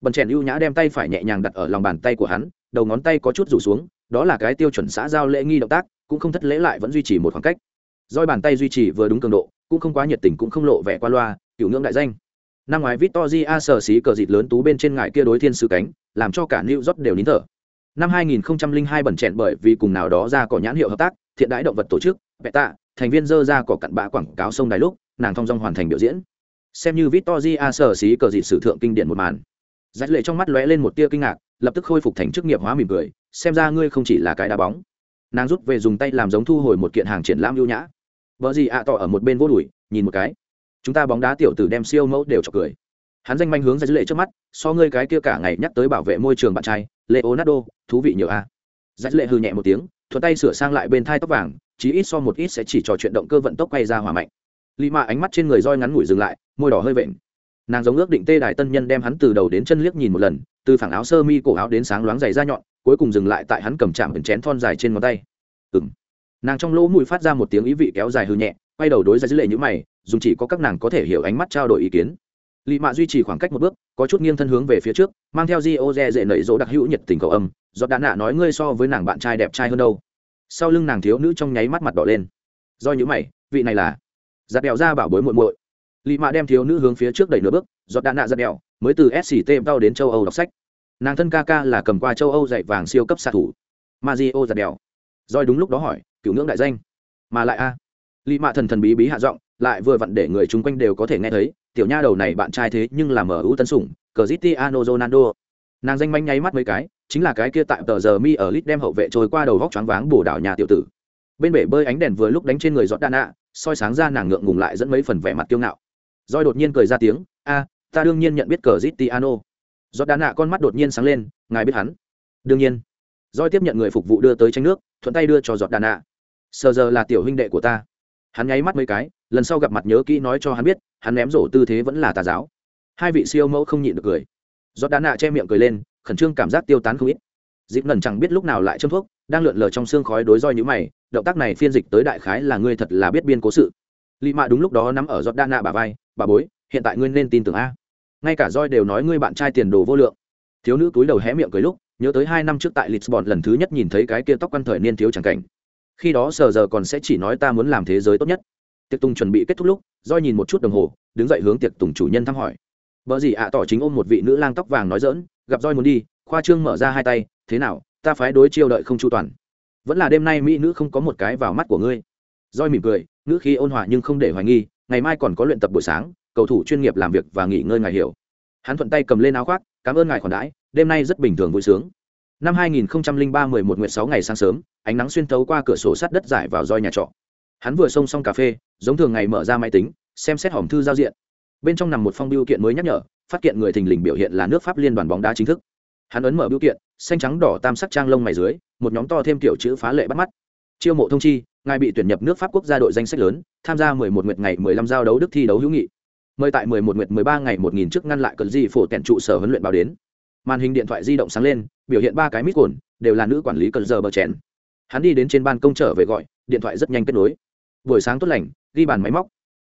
Bần chèn ưu nhã đem tay phải nhẹ nhàng đặt ở lòng bàn tay của hắn, đầu ngón tay có chút rủ xuống, đó là cái tiêu chuẩn xã giao lễ nghi động tác, cũng không thất lễ lại vẫn duy trì một khoảng cách. Roi bàn tay duy trì vừa đúng cường độ, cũng không quá nhiệt tình cũng không lộ vẻ qua loa cựu ngưỡng đại danh. Năm ngoái victoria sở xí cờ dịt lớn tú bên trên ngải kia đối thiên sứ cánh, làm cho cả new york đều nín thở năm 2002 bẩn chẹn bởi vì cùng nào đó ra cỏ nhãn hiệu hợp tác, thiện đãi động vật tổ chức vẹt tạ, thành viên dơ ra cỏ cặn bã quảng cáo sông đài lúc, nàng thong dong hoàn thành biểu diễn. Xem như victoria sở xí cờ dịt sử thượng kinh điển một màn. Rách lệ trong mắt lóe lên một tia kinh ngạc, lập tức khôi phục thành chức nghiệp hóa mỉm cười, xem ra ngươi không chỉ là cái đá bóng. Nàng rút về dùng tay làm giống thu hồi một kiện hàng triển lãm ưu nhã. Vợ gì ạ, tỏ ở một bên vô đùi, nhìn một cái. Chúng ta bóng đá tiểu tử đem siêu mẫu đều chọc cười. Hắn danh manh hướng ra dữ lệ trước mắt, so ngươi cái kia cả ngày nhắc tới bảo vệ môi trường bạn trai leonardo, thú vị nhiều a. À. lệ hư nhẹ một tiếng thuật tay sửa sang lại bên thai tóc vàng, chí ít so một ít sẽ chỉ trò chuyện động cơ vận tốc quay ra hỏa mạnh. Lì mạ ánh mắt trên người roi ngắn ngủi dừng lại, môi đỏ hơi vện. Nàng giống ước định tê đài tân nhân đem hắn từ đầu đến chân liếc nhìn một lần, từ phẳng áo sơ mi cổ áo đến sáng loáng dày da nhọn, cuối cùng dừng lại tại hắn cầm chạm ẩn chén thon dài trên ngón tay. Ừ m nàng trong lỗ mùi phát ra một tiếng ý vị kéo dài hư nhẹ, quay đầu đối ra dưới lệ như mày dùng chỉ có các nàng có thể hiểu ánh mắt trao đổi ý kiến lì mạ duy trì khoảng cách một bước, có chút nghiêng thân hướng về phía trước, mang theo di ô dè dễ nẩy dỗ đặc hữu nhiệt tình cầu âm do đã nạ nói ngươi so với nàng bạn trai đẹp trai hơn đâu. Sau lưng nàng thiếu nữ trong nháy mắt mặt đỏ lên. Do những mày, vị này là? Giặt đèo ra bảo bối muội muội. Lì mạ đem thiếu nữ hướng phía trước đẩy nửa bước, giọt đạn nạ giặt đèo mới từ sct tao đến châu âu đọc sách. Nàng thân ca ca là cầm qua châu âu dạy vàng siêu cấp xạ thủ. Mazio giặt đèo roi đúng lúc đó hỏi cựu ngưỡng đại danh, mà lại a? À. lì mạ thần thần bí bí hạ giọng lại vừa vặn để người chung quanh đều có thể nghe thấy, tiểu nha đầu này bạn trai thế nhưng là mở ưu tân sủng cờ zitiano ronaldo. Nàng danh manh nháy mắt mấy cái, chính là cái kia tại tờ giờ mi ở lit đem hậu vệ trôi qua đầu vóc choáng váng bổ đảo nhà tiểu tử. Bên bể bơi ánh đèn vừa lúc đánh trên người giọt đạn ạ, soi sáng ra nàng ngượng ngùng lại dẫn mấy phần vẻ mặt kiêu ngạo. Roi đột nhiên cười ra tiếng, a, ta đương nhiên nhận biết cờ zitiano giọt đạn ạ con mắt đột nhiên sáng lên, ngài biết hắn? Đương nhiên. Roi tiếp nhận người phục vụ đưa tới tranh nước, thuận tay đưa cho giọt đạn ạ. Sờ giờ là tiểu huynh đệ của ta. Hắn nháy mắt mấy cái lần sau gặp mặt nhớ kỹ nói cho hắn biết, hắn ném rổ tư thế vẫn là tà giáo. Hai vị siêu mẫu không nhịn được cười. Giọt đá nạ che miệng cười lên, khẩn trương cảm giác tiêu tán không ít. Dịp lần chẳng biết lúc nào lại châm thuốc, đang lượn lờ trong xương khói đối roi như mày, động tác này phiên dịch tới đại khái là ngươi thật là biết biên cố sự. Lị mạ đúng lúc đó nắm ở giọt đa nạ bà vai, bà bối, hiện tại ngươi nên tin tưởng a. Ngay cả roi đều nói ngươi bạn trai tiền đồ vô lượng. Thiếu nữ túi đầu hé miệng cười lúc, nhớ tới hai năm trước tại lisbon lần thứ nhất nhìn thấy cái kia tóc quan thời niên thiếu chẳng cảnh. Khi đó sờ giờ còn sẽ chỉ nói ta muốn làm thế giới tốt nhất tiệc tùng chuẩn bị kết thúc lúc roi nhìn một chút đồng hồ, đứng dậy hướng tiệc tùng chủ nhân thăm hỏi. Vợ gì ạ, tỏ chính ôm một vị nữ lang tóc vàng nói dỡn gặp roi muốn đi, khoa trương mở ra hai tay, thế nào, ta phái đối chiêu đợi không chu toàn. Vẫn là đêm nay mỹ nữ không có một cái vào mắt của ngươi. Roi mỉm cười nữ khí ôn hòa nhưng không để hoài nghi, ngày mai còn có luyện tập buổi sáng, cầu thủ chuyên nghiệp làm việc và nghỉ ngơi ngài hiểu. Hắn thuận tay cầm lên áo khoác, cảm ơn ngài khoản đãi, đêm nay rất bình thường vui sướng. Năm 2003 11 nguyện 6 ngày sáng sớm, ánh nắng xuyên thấu qua cửa sổ sắt đất giải vào roi nhà trọ hắn vừa xông xong cà phê, giống thường ngày mở ra máy tính, xem xét hòm thư giao diện. Bên trong nằm một phong biêu kiện mới nhắc nhở, phát kiện người thình lình biểu hiện là nước pháp liên đoàn bóng đá chính thức. Hắn ấn mở biêu kiện, xanh trắng đỏ tam sắc trang lông mày dưới, một nhóm to thêm kiểu chữ phá lệ bắt mắt. Chiêu mộ thông chi, ngài bị tuyển nhập nước pháp quốc gia đội danh sách lớn, tham gia 11 nguyệt ngày 15 giao đấu đức thi đấu hữu nghị. Mời tại 11 nguyệt 13 ngày 1000 trước ngăn lại cần gì phổ tẹn trụ sở huấn luyện báo đến. Màn hình điện thoại di động sáng lên, biểu hiện ba cái mít cồn, đều là nữ quản lý cần giờ bờ chén. hắn đi đến trên ban công trở về gọi, điện thoại rất nhanh kết nối buổi sáng tốt lành, ghi bàn máy móc.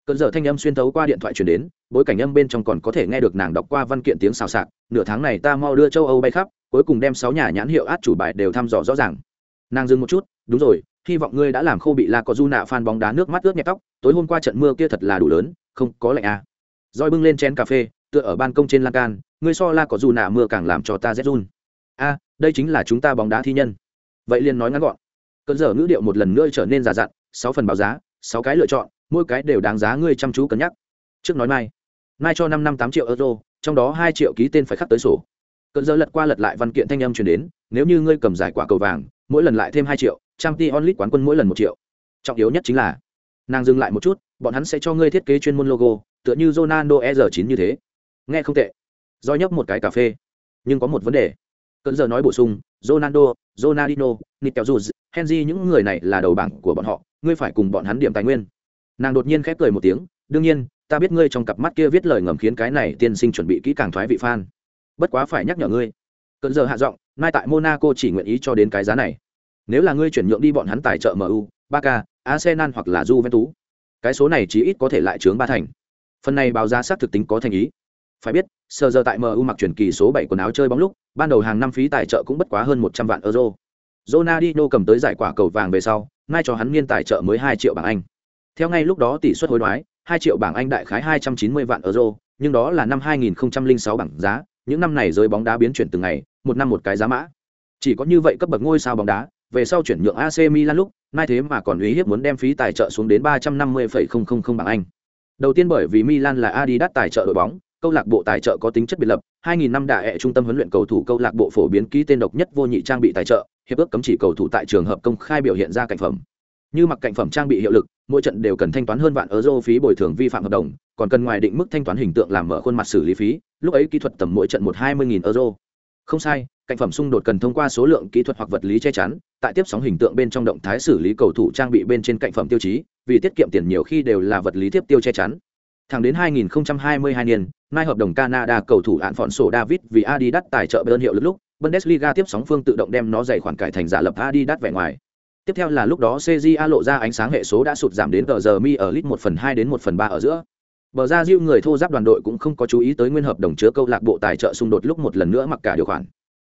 Cơn dở thanh âm xuyên thấu qua điện thoại truyền đến, bối cảnh âm bên trong còn có thể nghe được nàng đọc qua văn kiện tiếng xào xạc, nửa tháng này ta mau đưa châu âu bay khắp, cuối cùng đem sáu nhà nhãn hiệu át chủ bài đều thăm dò rõ ràng. Nàng dừng một chút, đúng rồi, hy vọng ngươi đã làm khô bị la có du nạ phan bóng đá nước mắt ướt nhẹ tóc, tối hôm qua trận mưa kia thật là đủ lớn, không, có lạnh à. roi bưng lên chén cà phê, tựa ở ban công trên lan can, ngươi so la có du nạ mưa càng làm cho ta rét run. A, đây chính là chúng ta bóng đá thi nhân. Vậy liền nói ngắn gọn. Cơn dở ngữ điệu một lần nữa trở nên già dặn sáu phần báo giá, sáu cái lựa chọn, mỗi cái đều đáng giá ngươi chăm chú cân nhắc. Trước nói mai. Mai cho năm năm tám triệu euro, trong đó hai triệu ký tên phải khắc tới sổ. Cơn giờ lật qua lật lại văn kiện thanh âm truyền đến, nếu như ngươi cầm giải quả cầu vàng, mỗi lần lại thêm hai triệu trang t onlit quán quân mỗi lần một triệu. Trọng yếu nhất chính là, nàng dừng lại một chút, bọn hắn sẽ cho ngươi thiết kế chuyên môn logo, tựa như ronaldo e r 9 như thế. Nghe không tệ. Do nhấp một cái cà phê. Nhưng có một vấn đề cơn giờ nói bổ sung ronaldo ronaldino nitel juz henry những người này là đầu bảng của bọn họ ngươi phải cùng bọn hắn điểm tài nguyên. Nàng đột nhiên khép cười một tiếng đương nhiên ta biết ngươi trong cặp mắt kia viết lời ngầm khiến cái này tiên sinh chuẩn bị kỹ càng thoái vị fan. Bất quá phải nhắc nhở ngươi cơn giờ hạ giọng nay tại monaco chỉ nguyện ý cho đến cái giá này. Nếu là ngươi chuyển nhượng đi bọn hắn tài trợ mu Barca, arsenal hoặc là juventus cái số này chí ít có thể lại chướng ba thành. Phần này báo giá xác thực tính có thành ý phải biết sờ giờ tại mu mặc chuyển kỳ số bảy quần áo chơi bóng lúc ban đầu hàng năm phí tài trợ cũng bất quá hơn một trăm vạn euro. Ronaldinho cầm tới giải quả cầu vàng về sau ngay cho hắn niên tài trợ mới hai triệu bảng anh. Theo ngay lúc đó tỷ suất hối đoái hai triệu bảng anh đại khái hai trăm chín mươi vạn euro nhưng đó là năm hai nghìn sáu bảng giá những năm này giới bóng đá biến chuyển từng ngày một năm một cái giá mã. Chỉ có như vậy cấp bậc ngôi sao bóng đá về sau chuyển nhượng AC Milan lúc, nay thế mà còn uy hiếp muốn đem phí tài trợ xuống đến 350,000 bảng Anh. Đầu tiên bởi vì Milan là Adidas tài trợ đội bóng, câu lạc bộ tài trợ có tính chất biệt lập 2000 năm đại hệ trung tâm huấn luyện cầu thủ câu lạc bộ phổ biến ký tên độc nhất vô nhị trang bị tài trợ, hiệp ước cấm chỉ cầu thủ tại trường hợp công khai biểu hiện ra cảnh phẩm. Như mặc cảnh phẩm trang bị hiệu lực, mỗi trận đều cần thanh toán hơn vạn euro phí bồi thường vi phạm hợp đồng, còn cần ngoài định mức thanh toán hình tượng làm mở khuôn mặt xử lý phí, lúc ấy kỹ thuật tầm mỗi trận một hai mươi euro. Không sai cảnh phẩm xung đột cần thông qua số lượng kỹ thuật hoặc vật lý che chắn, tại tiếp sóng hình tượng bên trong động thái xử lý cầu thủ trang bị bên trên cảnh phẩm tiêu chí, vì tiết kiệm tiền nhiều khi đều là vật lý tiếp tiêu che chắn thẳng đến 2022 niên Mai hợp đồng Canada cầu thủ án phọn sổ David vì Adidas tài trợ bên hiệu lực lúc, Bundesliga tiếp sóng phương tự động đem nó dày khoản cải thành giả lập Adidas vẻ ngoài. Tiếp theo là lúc đó CJA lộ ra ánh sáng hệ số đã sụt giảm đến tờ giờ mi ở lít 1 phần 2 đến 1 phần 3 ở giữa. Bờ ra Diu người thô giáp đoàn đội cũng không có chú ý tới nguyên hợp đồng chứa câu lạc bộ tài trợ xung đột lúc một lần nữa mặc cả điều khoản.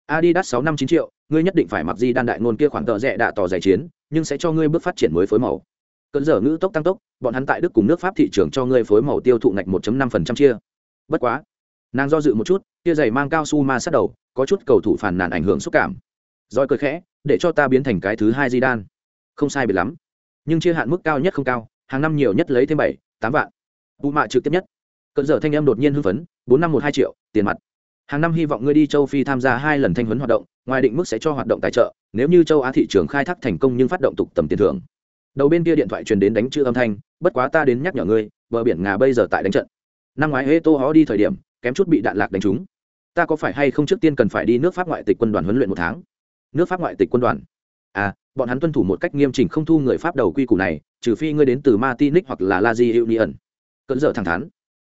Adidas 6 năm 9 triệu, ngươi nhất định phải mặc gì đan đại ngôn kia khoản tờ rẻ đạ tỏ giải chiến, nhưng sẽ cho ngươi bước phát triển mới phối màu cơn giờ ngữ tốc tăng tốc, bọn hắn tại đức cùng nước pháp thị trường cho ngươi phối màu tiêu thụ ngạch 1.5% chia. Bất quá, nàng do dự một chút, tia giày mang cao su ma sát đầu, có chút cầu thủ phản nàn ảnh hưởng xúc cảm. Roi cười khẽ, để cho ta biến thành cái thứ hai di đan không sai biệt lắm. Nhưng chia hạn mức cao nhất không cao, hàng năm nhiều nhất lấy thêm bảy, tám vạn. Vụ mạ trực tiếp nhất. Cận dở thanh em đột nhiên hưng phấn, bốn năm một hai triệu, tiền mặt. Hàng năm hy vọng ngươi đi châu phi tham gia hai lần thanh huấn hoạt động, ngoài định mức sẽ cho hoạt động tài trợ, nếu như châu á thị trường khai thác thành công nhưng phát động tục tầm tiền thưởng đầu bên kia điện thoại truyền đến đánh chữ âm thanh bất quá ta đến nhắc nhở ngươi bờ biển ngà bây giờ tại đánh trận. Năm ngoái hê tô hó đi thời điểm kém chút bị đạn lạc đánh trúng. Ta có phải hay không trước tiên cần phải đi nước pháp ngoại tịch quân đoàn huấn luyện một tháng? Nước pháp ngoại tịch quân đoàn? À bọn hắn tuân thủ một cách nghiêm chỉnh không thu người pháp đầu quy củ này trừ phi ngươi đến từ martinic hoặc là la di union. Cận dở thẳng thắn.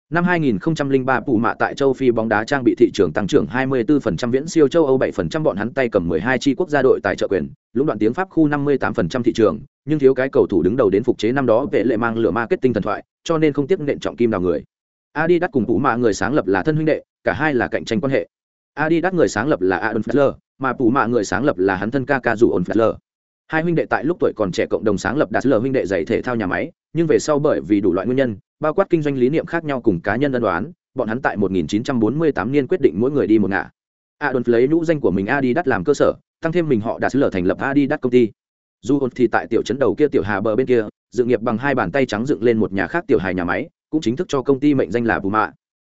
Năm 2003 Pù Mạ tại châu Phi bóng đá trang bị thị trường tăng trưởng 24% viễn siêu châu Âu 7% bọn hắn tay cầm 12 chi quốc gia đội tài trợ quyền, lũng đoạn tiếng Pháp khu 58% thị trường, nhưng thiếu cái cầu thủ đứng đầu đến phục chế năm đó vệ lệ mang lửa marketing thần thoại, cho nên không tiếp nện trọng kim nào người. Adidas cùng Pù Mạ người sáng lập là thân huynh đệ, cả hai là cạnh tranh quan hệ. Adidas người sáng lập là Adolf Hitler, mà Pù Mạ người sáng lập là hắn thân ca ca dù Hitler. Hai huynh đệ tại lúc tuổi còn trẻ cộng đồng sáng lập Dassler huynh đệ dạy thể thao nhà máy, nhưng về sau bởi vì đủ loại nguyên nhân, bao quát kinh doanh lý niệm khác nhau cùng cá nhân ân đoán, bọn hắn tại 1948 niên quyết định mỗi người đi một ngả. Adolf lấy nhũ danh của mình Adidas làm cơ sở, tăng thêm mình họ Dassler thành lập Adidas công ty. Dù thì tại tiểu trấn đầu kia tiểu hà bờ bên kia, dự nghiệp bằng hai bàn tay trắng dựng lên một nhà khác tiểu hài nhà máy, cũng chính thức cho công ty mệnh danh là Puma.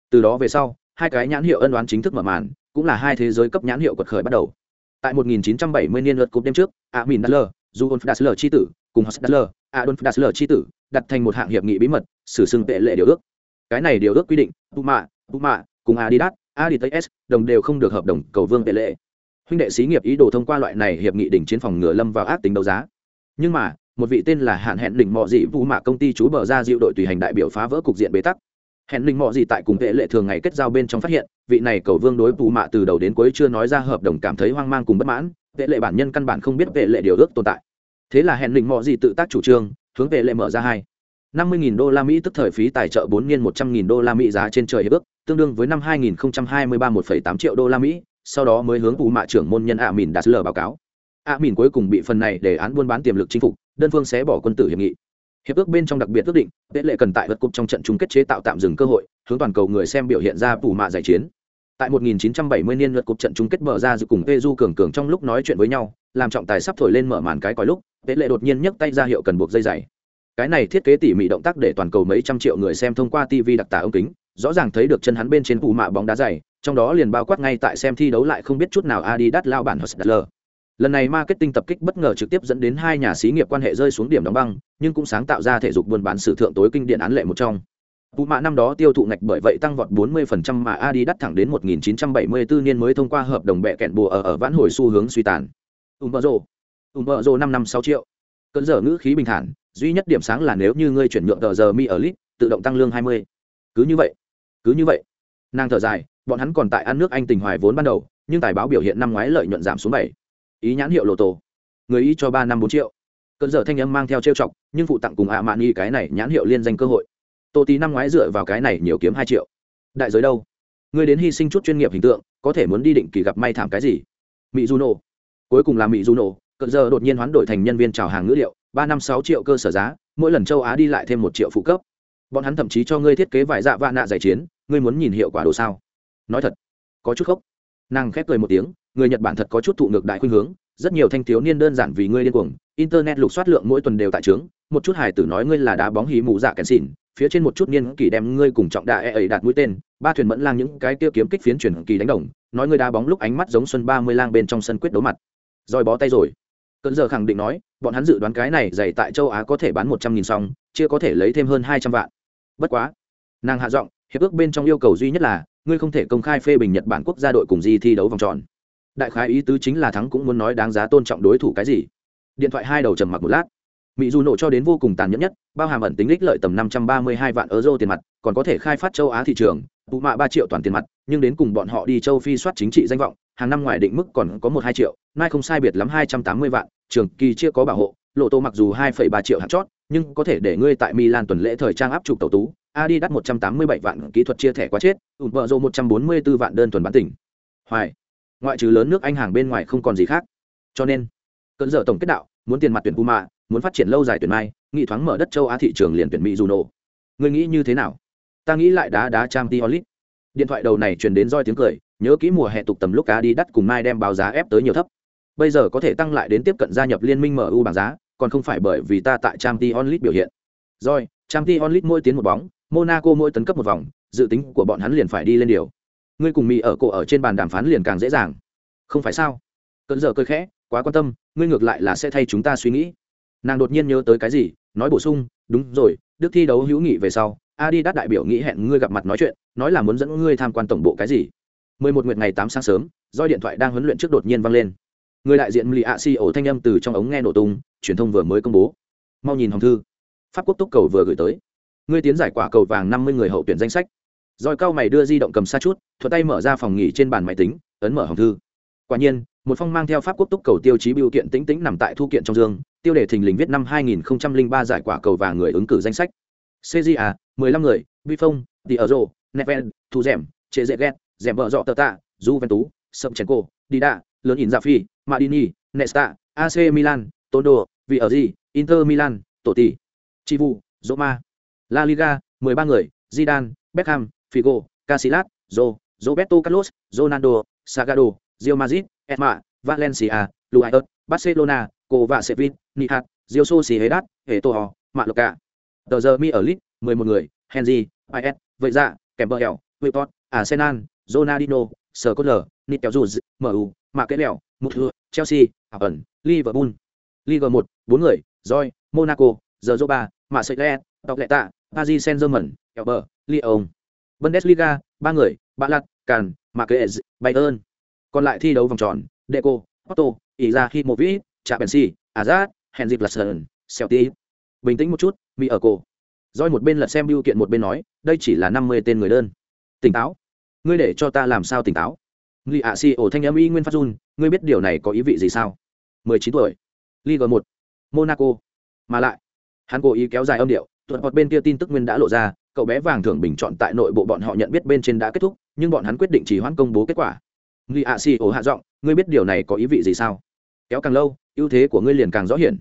Từ đó về sau, hai cái nhãn hiệu ân đoán chính thức mở màn, cũng là hai thế giới cấp nhãn hiệu quật khởi bắt đầu. Tại 1970 niên lượt cúp đêm trước, Amin Dassler, Jules Dassler chi tử, cùng Hans Dassler, Adolf Dassler chi tử, đặt thành một hạng hiệp nghị bí mật, xử xưng tệ lệ điều ước. Cái này điều ước quy định, Puma, Puma cùng Adidas, Adidas đồng đều không được hợp đồng cầu vương tệ lệ. Huynh đệ xí nghiệp ý đồ thông qua loại này hiệp nghị đỉnh chiến phòng ngừa lâm vào ác tính đấu giá. Nhưng mà, một vị tên là Hạn Hẹn Đỉnh Mọ Dị Puma công ty chú bờ ra diệu đội tùy hành đại biểu phá vỡ cục diện bế tắc. Hẹn Đỉnh Mọ Dị tại cùng vệ lệ thường ngày kết giao bên trong phát hiện, vị này cầu vương đối Puma từ đầu đến cuối chưa nói ra hợp đồng cảm thấy hoang mang cùng bất mãn, Vệ lệ bản nhân căn bản không biết vệ lệ điều ước tồn tại thế là hẹn đỉnh mọi gì tự tác chủ trương hướng vệ lệ mở ra hai năm mươi nghìn đô la mỹ tức thời phí tài trợ bốn niên một trăm nghìn đô la mỹ giá trên trời hiệp ước tương đương với năm hai nghìn hai mươi ba một tám triệu đô la mỹ sau đó mới hướng phụ mạ trưởng môn nhân ạ mìn đạt lờ báo cáo. Ạ mìn cuối cùng bị phần này để án buôn bán tiềm lực chinh phục đơn phương sẽ bỏ quân tử hiệp nghị. Hiệp ước bên trong đặc biệt ước định tệ lệ cần tại vật cục trong trận chung kết chế tạo tạm dừng cơ hội hướng toàn cầu người xem biểu hiện ra phủ mạ giải chiến. Tại 1970 niên luật cục trận chung kết mở ra giữa cùng Peju cường cường trong lúc nói chuyện với nhau, làm trọng tài sắp thổi lên mở màn cái còi lúc, Tế lệ đột nhiên nhấc tay ra hiệu cần buộc dây giày. Cái này thiết kế tỉ mỉ động tác để toàn cầu mấy trăm triệu người xem thông qua TV đặc tả ống kính, rõ ràng thấy được chân hắn bên trên phụ mạ bóng đá dày, trong đó liền bao quát ngay tại xem thi đấu lại không biết chút nào Adidas lao bản Hustler. Lần này marketing tập kích bất ngờ trực tiếp dẫn đến hai nhà xí nghiệp quan hệ rơi xuống điểm đóng băng, nhưng cũng sáng tạo ra thể dục buôn bán sử thượng tối kinh điển án lệ một trong. Puma năm đó tiêu thụ ngạch bởi vậy tăng vọt 40% mà Adidas thẳng đến 1974 niên mới thông qua hợp đồng bẻ kẹn bùa ở ở vãn hồi xu hướng suy tàn. Umbro, Umbro 5 năm 6 triệu. Cơn giờ ngữ khí bình thản, duy nhất điểm sáng là nếu như ngươi chuyển nhượng tờ giờ mi ở lit, tự động tăng lương 20. Cứ như vậy, cứ như vậy. Nàng thở dài, bọn hắn còn tại ăn nước Anh tình hoài vốn ban đầu, nhưng tài báo biểu hiện năm ngoái lợi nhuận giảm xuống bảy. Ý nhãn hiệu lộ tổ. Người ý cho ba năm bốn triệu. Cơn giờ thanh âm mang theo trêu chọc, nhưng phụ tặng cùng ạ mạn y cái này nhãn hiệu liên danh cơ hội. Tô tí năm ngoái dựa vào cái này nhiều kiếm hai triệu. Đại giới đâu? Người đến hy sinh chút chuyên nghiệp hình tượng có thể muốn đi định kỳ gặp may thảm cái gì? Mỹ du nổ cuối cùng là mỹ du nổ cận giờ đột nhiên hoán đổi thành nhân viên trào hàng ngữ liệu ba năm sáu triệu cơ sở giá mỗi lần châu á đi lại thêm một triệu phụ cấp. Bọn hắn thậm chí cho ngươi thiết kế vải dạ vạ nạ giải chiến ngươi muốn nhìn hiệu quả đồ sao? Nói thật, có chút khóc nàng khép cười một tiếng, người nhật bản thật có chút thụ ngược đại khuynh hướng, rất nhiều thanh thiếu niên đơn giản vì ngươi điên cuồng, internet lục soát lượng mỗi tuần đều tại trướng, một chút hài tử nói ngươi là đá bóng hí mù dạ kèn xỉn, phía trên một chút niên kỳ đem ngươi cùng trọng đại ấy đạt mũi tên, ba thuyền mẫn lang những cái tiêu kiếm kích phiến chuyển kỳ đánh đồng, nói ngươi đá bóng lúc ánh mắt giống xuân ba mươi lang bên trong sân quyết đấu mặt. Rồi bó tay rồi. Cơn giờ khẳng định nói, bọn hắn dự đoán cái này dày tại châu á có thể bán một trăm nghìn xong chưa có thể lấy thêm hơn hai trăm vạn. Bất quá, nàng hạ giọng, hiệp ước bên trong yêu cầu duy nhất là ngươi không thể công khai phê bình nhật bản quốc gia đội cùng di thi đấu vòng tròn. Đại khái ý tứ chính là thắng cũng muốn nói đáng giá tôn trọng đối thủ cái gì. Điện thoại hai đầu trầm mặc một lát. Mỹ dù nổ cho đến vô cùng tàn nhẫn nhất, bao hàm ẩn tính lích lợi tầm năm trăm ba mươi hai vạn euro tiền mặt, còn có thể khai phát châu á thị trường vụ mạ ba triệu toàn tiền mặt, nhưng đến cùng bọn họ đi châu phi soát chính trị danh vọng, hàng năm ngoài định mức còn có một hai triệu, nay không sai biệt lắm hai trăm tám mươi vạn, trường kỳ chưa có bảo hộ, lộ tô mặc dù hai phẩy ba triệu hạt chót nhưng có thể để ngươi tại milan tuần lễ thời trang áp trục tàu tú adi đắt một trăm tám mươi bảy vạn kỹ thuật chia thẻ quá chết ủn vợ rộ một trăm bốn mươi vạn đơn tuần bán tỉnh hoài ngoại trừ lớn nước anh hàng bên ngoài không còn gì khác cho nên cơn giờ tổng kết đạo muốn tiền mặt tuyển Puma, muốn phát triển lâu dài tuyển Mai, nghị thoáng mở đất châu Á thị trường liền tuyển Mỹ Juno. Ngươi nghĩ như thế nào? Ta nghĩ lại đá đá Champions League. Điện thoại đầu này truyền đến roi tiếng cười, nhớ kỹ mùa hè tục tầm lúc Adidas đắt cùng Mai đem báo giá ép tới nhiều thấp. Bây giờ có thể tăng lại đến tiếp cận gia nhập liên minh MU bảng giá, còn không phải bởi vì ta tại Champions League biểu hiện. Rồi, Champions League mỗi tiến một bóng, Monaco mỗi tấn cấp một vòng, dự tính của bọn hắn liền phải đi lên điều. Ngươi cùng Mỹ ở cổ ở trên bàn đàm phán liền càng dễ dàng. Không phải sao? Cơn giờ cười khẽ, quá quan tâm, ngươi ngược lại là sẽ thay chúng ta suy nghĩ. Nàng đột nhiên nhớ tới cái gì, nói bổ sung, đúng rồi, đức thi đấu hữu nghị về sau, Adidas đại biểu nghĩ hẹn ngươi gặp mặt nói chuyện, nói là muốn dẫn ngươi tham quan tổng bộ cái gì. 11 nguyệt ngày 8 sáng sớm, do điện thoại đang huấn luyện trước đột nhiên vang lên. Người đại diện Lý A Si ổ thanh âm từ trong ống nghe nổ tung, truyền thông vừa mới công bố. Mau nhìn hồng thư. Pháp quốc túc cầu vừa gửi tới. Ngươi tiến giải quả cầu vàng 50 người hậu tuyển danh sách. Rồi cao mày đưa di động cầm xa chút, thuật tay mở ra phòng nghỉ trên bàn máy tính, ấn mở hồng thư. Quả nhiên, một phong mang theo pháp quốc túc cầu tiêu chí biểu kiện tĩnh tĩnh nằm tại thu kiện trong dương, tiêu đề thình lình viết năm 2003 giải quả cầu vàng người ứng cử danh sách. CJA, 15 người, Bifong, Diarro, Neven, Thu Dẻm, Chế dễ Ghét, rèm vợ dọ tờ tạ, Juventus, Sập Chèn Cô, Dida, Lớn In Dạ Phi, Madini, Nesta, AC Milan, Tondo, vì ở gì, Inter Milan, Totti, Chivu, Roma, La Liga, 13 người, Zidane, Beckham, Figo, Casillas, Zo, Roberto Carlos, Ronaldo, Sagado, Real Madrid, Esma, Valencia, Luis Barcelona, Kovacevic, Nihat, Real Sociedad, Eto'o, Maloca. Tờ giờ mi ở lit, 11 người, Henry, IS, vậy dạ, kèm bờ hẻo, Arsenal, Ronaldinho, Scottler, Nitel Juz, MU, Mạc Kế Lèo, Mutua, Chelsea, Ẩn, Liverpool. Liga 1, 4 người, Joy, Monaco, Zoba, Marseille, Tottenham, Paris Saint-Germain, Elber, Lyon. Bundesliga, 3 người, bạn Lạt, Càn, Marquez, Bayern. Còn lại thi đấu vòng tròn, Deco, Otto, Izahimovic, Chapensi, Azad, Henrik Larsson, Celtic. Bình tĩnh một chút, mi ở cổ roi một bên lật xem biểu kiện một bên nói đây chỉ là năm mươi tên người đơn tỉnh táo ngươi để cho ta làm sao tỉnh táo Ngụy ạ si ổ thanh âm y nguyên phát run, ngươi biết điều này có ý vị gì sao? Mười chín tuổi. Liga một, monaco. Mà lại, hắn cố ý kéo dài âm điệu, tuần hoạt bên kia tin tức nguyên đã lộ ra, cậu bé vàng thưởng bình chọn tại nội bộ bọn họ nhận biết bên trên đã kết thúc, nhưng bọn hắn quyết định chỉ hoãn công bố kết quả. Ngụy ạ si ổ hạ giọng, ngươi biết điều này có ý vị gì sao? Kéo càng lâu, ưu thế của ngươi liền càng rõ hiển.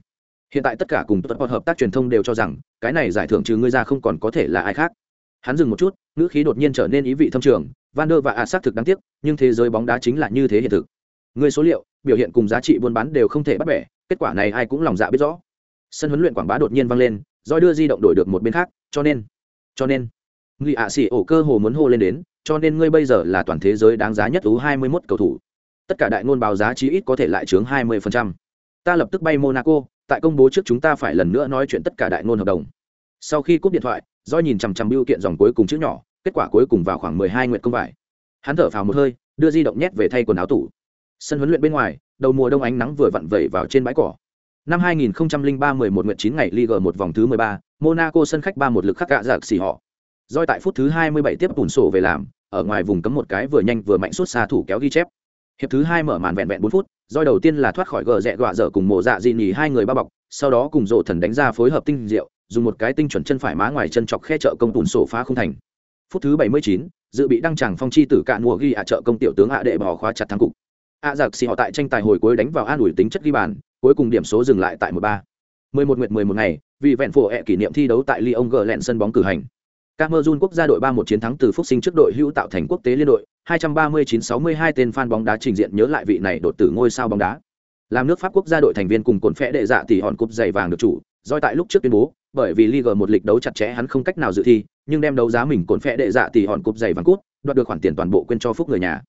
Hiện tại tất cả cùng tuần hoạt hợp tác truyền thông đều cho rằng, cái này giải thưởng trừ ngươi ra không còn có thể là ai khác. Hắn dừng một chút, ngữ khí đột nhiên trở nên ý vị thâm trường van der và a xác thực đáng tiếc, nhưng thế giới bóng đá chính là như thế hiện thực. Người số liệu, biểu hiện cùng giá trị buôn bán đều không thể bắt bẻ, kết quả này ai cũng lòng dạ biết rõ. Sân huấn luyện quảng bá đột nhiên vang lên doi đưa di động đổi được một bên khác, cho nên cho nên người ạ xỉ ổ cơ hồ muốn hô lên đến, cho nên ngươi bây giờ là toàn thế giới đáng giá nhất ú 21 cầu thủ. Tất cả đại ngôn báo giá chí ít có thể lại chướng 20%. ta lập tức bay monaco, tại công bố trước chúng ta phải lần nữa nói chuyện tất cả đại ngôn hợp đồng. Sau khi cúp điện thoại do nhìn chằm chằm biêu kiện dòng cuối cùng chữ nhỏ kết quả cuối cùng vào khoảng mười hai nguyện công vải hắn thở phào một hơi đưa di động nhét về thay quần áo tủ sân huấn luyện bên ngoài đầu mùa đông ánh nắng vừa vặn vẩy vào trên bãi cỏ năm 2003 11 nguyện 9 ngày Ligue một vòng thứ 13, Monaco sân khách ba một lực khắc gạ giặc xì họ. Doi tại phút thứ 27 tiếp bùn sổ về làm, ở ngoài vùng cấm một cái vừa nhanh vừa mạnh suốt xa thủ kéo ghi chép. Hiệp thứ hai mở màn vẹn vẹn 4 phút, Doi đầu tiên là thoát khỏi gờ rẹ gọa dở cùng mộ dạ di nhì hai người bao bọc, sau đó cùng rộ thần đánh ra phối hợp tinh diệu, dùng một cái tinh chuẩn chân phải má ngoài chân chọc khe trợ công tủn sổ phá không thành phút thứ 79, dự bị đăng chẳng phong chi tử cạn mùa ghi ạ trợ công tiểu tướng ạ đệ bỏ khóa chặt thắng cục. Ạ giặc xì họ tại tranh tài hồi cuối đánh vào an ủi tính chất ghi bàn cuối cùng điểm số dừng lại tại 13. 11 nguyệt 11 ngày vì vẹn phổ ẹ kỷ niệm thi đấu tại Lyon gờ lẹn sân bóng cử hành. Cameroon quốc gia đội 3-1 chiến thắng từ phúc sinh trước đội hữu tạo thành quốc tế liên đội 239-62 tên fan bóng đá trình diện nhớ lại vị này đột tử ngôi sao bóng đá. Làm nước pháp quốc gia đội thành viên cùng cồn phẽ đệ dạ tỷ hòn cúp giày vàng được chủ doi tại lúc trước tuyên bố bởi vì Ligue một lịch đấu chặt chẽ hắn không cách nào dự thi, nhưng đem đấu giá mình cồn phẹ đệ dạ tỷ hòn cúp giày vàng cút, đoạt được khoản tiền toàn bộ quên cho phúc người nhà.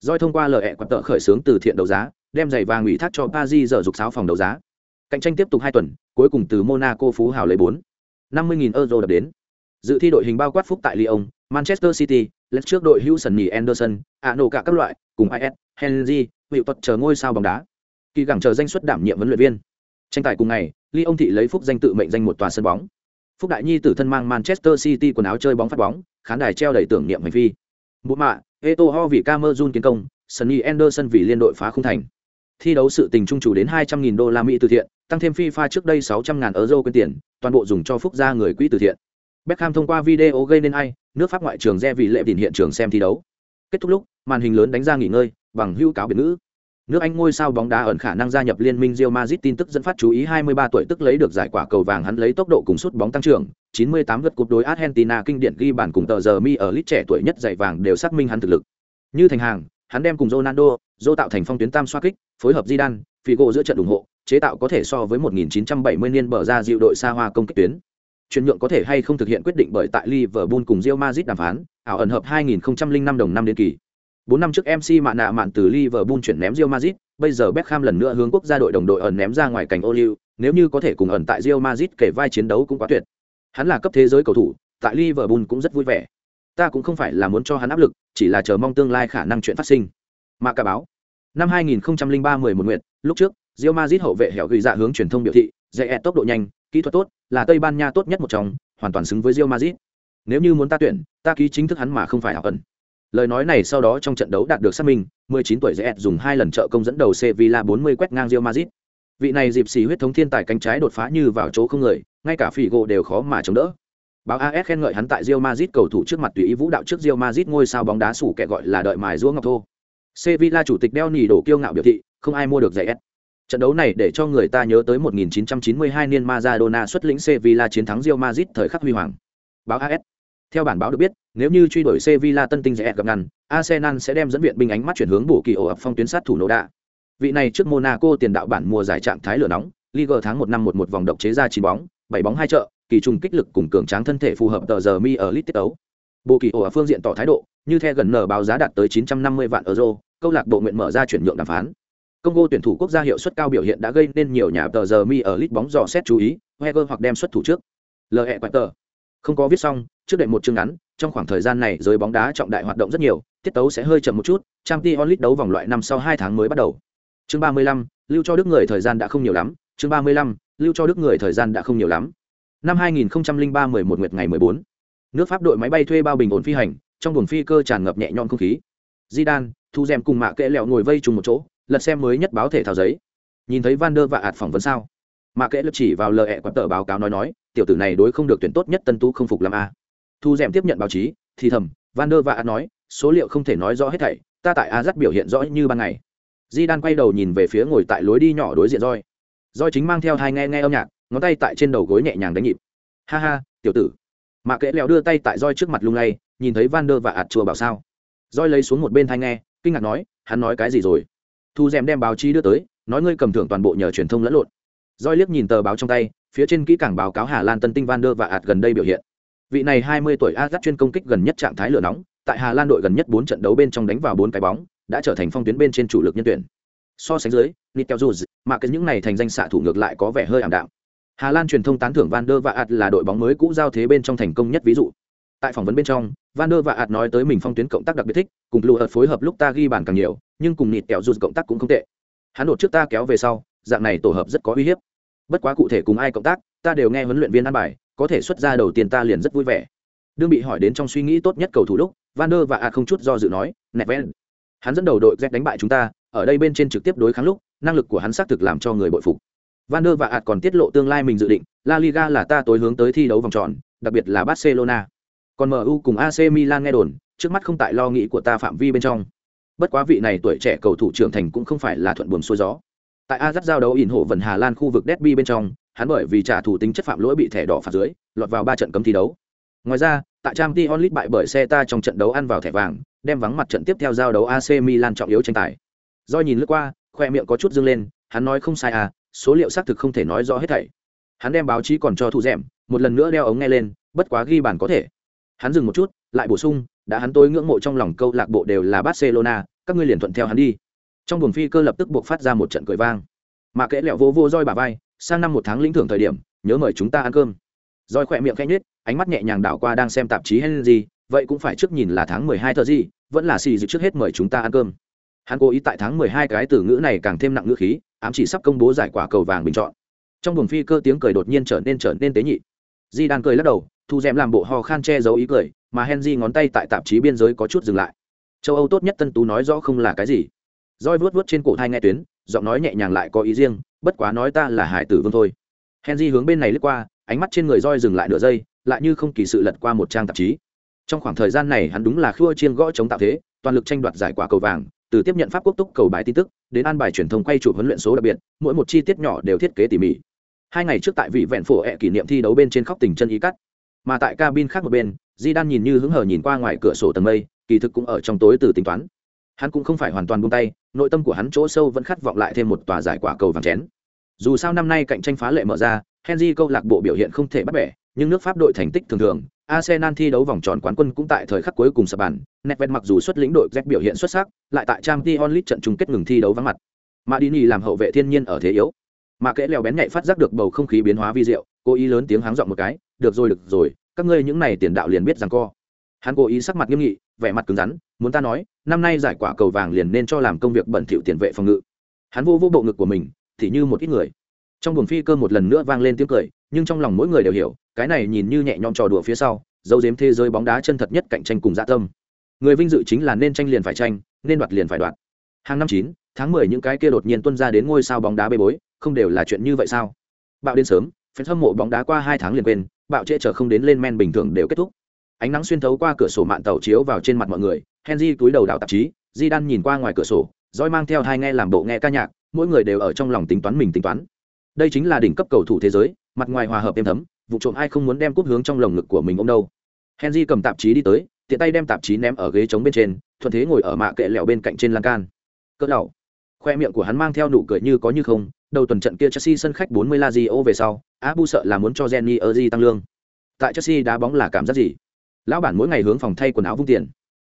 Doi thông qua lời hẹ quạt tợ khởi xướng từ thiện đấu giá, đem giày vàng ủy thác cho Paris giờ dục sáo phòng đấu giá. Cạnh tranh tiếp tục hai tuần, cuối cùng từ Monaco phú hào lấy bốn năm mươi nghìn euro đập đến. Dự thi đội hình bao quát phúc tại Lyon, Manchester City, lết trước đội hữu sân nhì Anderson, ạ nổ cả các loại, cùng IS, Henry, Hữu tật chờ ngôi sao bóng đá. Kỳ gẳng chờ danh suất đảm nhiệm huấn luyện viên. Tranh tài cùng ngày, ly ông thị lấy phúc danh tự mệnh danh một tòa sân bóng phúc đại nhi tử thân mang manchester city quần áo chơi bóng phát bóng, khán đài treo đầy tưởng niệm hành vi. Bộ mạ, eto vì camerun kiến công sunny anderson vì liên đội phá không thành. Thi đấu sự tình trung chủ đến 200.000 đô la mỹ từ thiện, tăng thêm fifa trước đây 600.000 euro quyên tiền, toàn bộ dùng cho phúc gia người quỹ từ thiện. Beckham thông qua video gây nên ai, nước pháp ngoại trường re vì lệ đình hiện trường xem thi đấu. Kết thúc lúc, màn hình lớn đánh ra nghỉ ngơi, bằng hưu cáo biệt ngữ. Nước Anh ngôi sao bóng đá ẩn khả năng gia nhập liên minh Real Madrid tin tức dẫn phát chú ý 23 tuổi tức lấy được giải quả cầu vàng hắn lấy tốc độ cùng sút bóng tăng trưởng, 98 lượt cúp đối Argentina kinh điển ghi bàn cùng tờ giờ mi ở lít trẻ tuổi nhất giải vàng đều xác minh hắn thực lực. Như thành hàng, hắn đem cùng Ronaldo, Zô tạo thành phong tuyến tam xoá kích, phối hợp Zidane, Figo giữa trận ủng hộ, chế tạo có thể so với 1970 niên bờ ra dịu đội xa hoa công kích tuyến. Chuyển nhượng có thể hay không thực hiện quyết định bởi tại Liverpool cùng Real Madrid đàm phán, ảo ẩn hợp 2005 đồng năm đến kỳ. 4 năm trước MC mạn nạ mạn từ Liverpool chuyển ném Real Madrid, bây giờ Beckham lần nữa hướng quốc gia đội đồng đội ẩn ném ra ngoài cảnh Oliu, nếu như có thể cùng ẩn tại Real Madrid kể vai chiến đấu cũng quá tuyệt. Hắn là cấp thế giới cầu thủ, tại Liverpool cũng rất vui vẻ. Ta cũng không phải là muốn cho hắn áp lực, chỉ là chờ mong tương lai khả năng chuyện phát sinh. Mà cả báo. Năm 2003 11 nguyệt, lúc trước, Real Madrid hậu vệ hẻo gửi dạ hướng truyền thông biểu thị, dạy tốc độ nhanh, kỹ thuật tốt, là Tây Ban Nha tốt nhất một trong, hoàn toàn xứng với Real Madrid. Nếu như muốn ta tuyển, ta ký chính thức hắn mà không phải ảo ẩn. Lời nói này sau đó trong trận đấu đạt được xác minh, 19 tuổi Zet dùng hai lần trợ công dẫn đầu Sevilla 40 quét ngang Real Madrid. Vị này dịp xì huyết thống thiên tài cánh trái đột phá như vào chỗ không người, ngay cả Figo đều khó mà chống đỡ. Báo AS khen ngợi hắn tại Real Madrid cầu thủ trước mặt tùy ý vũ đạo trước Real Madrid ngôi sao bóng đá sủ kẻ gọi là đợi mài giũa ngọc thô. Sevilla chủ tịch đeo nỉ đổ kiêu ngạo biểu thị, không ai mua được giày Trận đấu này để cho người ta nhớ tới 1992 niên Maradona xuất lĩnh Sevilla chiến thắng Real Madrid thời khắc huy hoàng. Báo AS. Theo bản báo được biết, nếu như truy đuổi Sevilla tân tinh dễ gặp ngăn, Arsenal sẽ đem dẫn viện binh ánh mắt chuyển hướng bổ kỳ ổ ập phong tuyến sát thủ nổ đạ. Vị này trước Monaco tiền đạo bản mùa giải trạng thái lửa nóng, Liga tháng 1 năm 11 vòng độc chế ra 9 bóng, 7 bóng hai trợ, kỳ trùng kích lực cùng cường tráng thân thể phù hợp tờ giờ mi ở lit tiết ấu. Bộ kỳ ổ ở phương diện tỏ thái độ, như the gần nở báo giá đạt tới 950 vạn euro, câu lạc bộ nguyện mở ra chuyển nhượng đàm phán. Congo tuyển thủ quốc gia hiệu suất cao biểu hiện đã gây nên nhiều nhà tờ giờ mi ở lit bóng dò xét chú ý, Wenger hoặc đem xuất thủ trước. L.E. Quater. Không có viết xong, trước đệm một chương ngắn, trong khoảng thời gian này giới bóng đá trọng đại hoạt động rất nhiều, tiết tấu sẽ hơi chậm một chút, trang t onlit đấu vòng loại năm sau hai tháng mới bắt đầu. Chương 35, lưu cho Đức người thời gian đã không nhiều lắm, chương 35, lưu cho Đức người thời gian đã không nhiều lắm. Năm 2003 11 nguyệt ngày 14, nước Pháp đội máy bay thuê bao bình ổn phi hành, trong buồng phi cơ tràn ngập nhẹ nhõm không khí. Zidane, Thu Gem cùng Mạ Kệ lẹo ngồi vây chung một chỗ, lật xem mới nhất báo thể thao giấy. Nhìn thấy Van der và ạt phỏng vấn sao? Mạ Kệ lập chỉ vào lời ẹ quạt tờ báo cáo nói nói, tiểu tử này đối không được tuyển tốt nhất tân tú không phục làm a. À. Thu Gem tiếp nhận báo chí, thì thầm, Van der và nói, số liệu không thể nói rõ hết thảy, ta tại A rất biểu hiện rõ như ban ngày. Zidane quay đầu nhìn về phía ngồi tại lối đi nhỏ đối diện roi. Roi chính mang theo hai nghe nghe âm nhạc, ngón tay tại trên đầu gối nhẹ nhàng đánh nhịp. Ha ha, tiểu tử. Mạ Kệ lẹo đưa tay tại roi trước mặt lung lay, nhìn thấy Van der và ạt chùa bảo sao roi lấy xuống một bên thai nghe kinh ngạc nói hắn nói cái gì rồi thu rèm đem báo chí đưa tới nói ngươi cầm thưởng toàn bộ nhờ truyền thông lẫn lộn roi liếc nhìn tờ báo trong tay phía trên kỹ càng báo cáo hà lan tân tinh van der và ạt gần đây biểu hiện. Vị này hai mươi tuổi azat chuyên công kích gần nhất trạng thái lửa nóng, tại hà lan đội gần nhất bốn trận đấu bên trong đánh vào bốn cái bóng, đã trở thành phong tuyến bên trên chủ lực nhân tuyển. So sánh dưới nitel juz mà cái những này thành danh xạ thủ ngược lại có vẻ hơi ảm đạm. Hà lan truyền thông tán thưởng van der và ạt là đội bóng mới cũ giao thế bên trong thành công nhất ví dụ. Tại phỏng vấn bên trong, van der và ạt nói tới mình phong tuyến cộng tác đặc biệt thích, cùng lụ hợp phối hợp lúc ta ghi bàn càng nhiều, nhưng cùng nịt cộng tác cũng không tệ. Hắn đột trước ta kéo về sau, dạng này tổ hợp rất có uy hiếp bất quá cụ thể cùng ai cộng tác ta đều nghe huấn luyện viên ăn bài có thể xuất ra đầu tiên ta liền rất vui vẻ đương bị hỏi đến trong suy nghĩ tốt nhất cầu thủ lúc van der và ạt không chút do dự nói nẹt ven hắn dẫn đầu đội z đánh bại chúng ta ở đây bên trên trực tiếp đối kháng lúc năng lực của hắn xác thực làm cho người bội phục van der và ạt còn tiết lộ tương lai mình dự định la liga là ta tối hướng tới thi đấu vòng tròn đặc biệt là barcelona còn MU cùng AC Milan nghe đồn, trước mắt không tại lo nghĩ của ta phạm vi bên trong. Bất quá vị này tuổi trẻ cầu thủ trưởng thành cũng không phải là thuận buồm xuôi gió. Tại Ajax giao đấu ỉn hộ vận Hà Lan khu vực derby bên trong, hắn bởi vì trả thủ tính chất phạm lỗi bị thẻ đỏ phạt dưới, lọt vào ba trận cấm thi đấu. Ngoài ra, tại trang t onlit bại bởi Celta trong trận đấu ăn vào thẻ vàng, đem vắng mặt trận tiếp theo giao đấu AC Milan trọng yếu tranh tài. Do nhìn lướt qua, khoe miệng có chút dương lên, hắn nói không sai à, số liệu xác thực không thể nói rõ hết thảy. Hắn đem báo chí còn cho thủ dẻm, một lần nữa đeo ống nghe lên, bất quá ghi bàn có thể hắn dừng một chút lại bổ sung đã hắn tôi ngưỡng mộ trong lòng câu lạc bộ đều là barcelona các ngươi liền thuận theo hắn đi trong buồng phi cơ lập tức buộc phát ra một trận cười vang. Mà kẽ lẹo vô vô roi bà vai, sang năm một tháng lĩnh thưởng thời điểm, nhớ mời chúng ta ăn cơm. Roi khỏe miệng khẽ nhếch, ánh mắt nhẹ nhàng đảo qua đang xem tạp chí hay gì vậy cũng phải trước nhìn là tháng mười hai thợ gì, vẫn là xì dịch trước hết mời chúng ta ăn cơm. Hắn cố ý tại tháng mười hai cái từ ngữ này càng thêm nặng ngữ khí, ám chỉ sắp công bố giải quả cầu vàng bình chọn. Trong buồng phi cơ tiếng cười đột nhiên trở nên trở nên tế nhị. Di đang cười lắc đầu, thu d làm bộ ho khan che giấu ý cười, mà henry ngón tay tại tạp chí biên giới có chút dừng lại. Châu âu tốt nhất tân tú nói rõ không là cái gì roi vuốt vuốt trên cổ thai nghe tuyến, giọng nói nhẹ nhàng lại có ý riêng, bất quá nói ta là hải tử vương thôi. Henry hướng bên này lướt qua, ánh mắt trên người roi dừng lại nửa giây, lại như không kỳ sự lật qua một trang tạp chí. Trong khoảng thời gian này hắn đúng là khua chiên gõ chống tạo thế, toàn lực tranh đoạt giải quả cầu vàng, từ tiếp nhận pháp quốc túc cầu bài tin tức, đến an bài truyền thông quay chụp huấn luyện số đặc biệt, mỗi một chi tiết nhỏ đều thiết kế tỉ mỉ. Hai ngày trước tại vị vẹn phổ ẹ kỷ niệm thi đấu bên trên khóc tình chân ý cắt. Mà tại cabin khác một bên di đan nhìn như hứng hờ nhìn qua ngoài cửa sổ tầng mây, kỳ thực cũng ở trong tối từ tính toán hắn cũng không phải hoàn toàn buông tay, nội tâm của hắn chỗ sâu vẫn khát vọng lại thêm một tòa giải quả cầu vàng chén. Dù sao năm nay cạnh tranh phá lệ mở ra, henry câu lạc bộ biểu hiện không thể bắt bẻ, nhưng nước pháp đội thành tích thường thường, arsenal thi đấu vòng tròn quán quân cũng tại thời khắc cuối cùng sập bàn, nedved mặc dù xuất lĩnh đội z biểu hiện xuất sắc, lại tại trang t onlit trận chung kết ngừng thi đấu vắng mặt. Mà đi làm hậu vệ thiên nhiên ở thế yếu. Mà kẽ leo bén nhạy phát giác được bầu không khí biến hóa vi diệu, cố ý lớn tiếng háng giọng một cái, được rồi được rồi, các ngươi những này tiền đạo liền biết rằng co. Hắn cố ý sắc mặt nghiêm nghị vẻ mặt cứng rắn, muốn ta nói, năm nay giải quả cầu vàng liền nên cho làm công việc bẩn thỉu tiền vệ phòng ngự. Hắn vô vô bộ ngực của mình, thì như một ít người. Trong buồng phi cơ một lần nữa vang lên tiếng cười, nhưng trong lòng mỗi người đều hiểu, cái này nhìn như nhẹ nhõm trò đùa phía sau, dấu dếm thế giới bóng đá chân thật nhất cạnh tranh cùng dạ tâm. Người vinh dự chính là nên tranh liền phải tranh, nên đoạt liền phải đoạt. Hàng năm chín, tháng mười những cái kia đột nhiên tuân ra đến ngôi sao bóng đá bê bối, không đều là chuyện như vậy sao? Bạo đến sớm phen hâm mộ bóng đá qua hai tháng liền quên, bạo trễ chờ không đến lên men bình thường đều kết thúc ánh nắng xuyên thấu qua cửa sổ mạng tàu chiếu vào trên mặt mọi người, henry túi đầu đảo tạp chí di đan nhìn qua ngoài cửa sổ roi mang theo hai nghe làm bộ nghe ca nhạc, mỗi người đều ở trong lòng tính toán mình tính toán. Đây chính là đỉnh cấp cầu thủ thế giới, mặt ngoài hòa hợp êm thấm, vụ trộm ai không muốn đem cúp hướng trong lồng ngực của mình ông đâu. Henry cầm tạp chí đi tới, tiện tay đem tạp chí ném ở ghế trống bên trên, thuận thế ngồi ở mạ kệ lẹo bên cạnh trên lan can. Cỡ đầu khoe miệng của hắn mang theo nụ cười như có như không, đầu tuần trận kia chelsea sân khách 40 lazio về sau, abu sợ là muốn cho jenny ở tăng lương. Tại chelsea đá bóng là cảm giác gì? Lão bản mỗi ngày hướng phòng thay quần áo vung tiền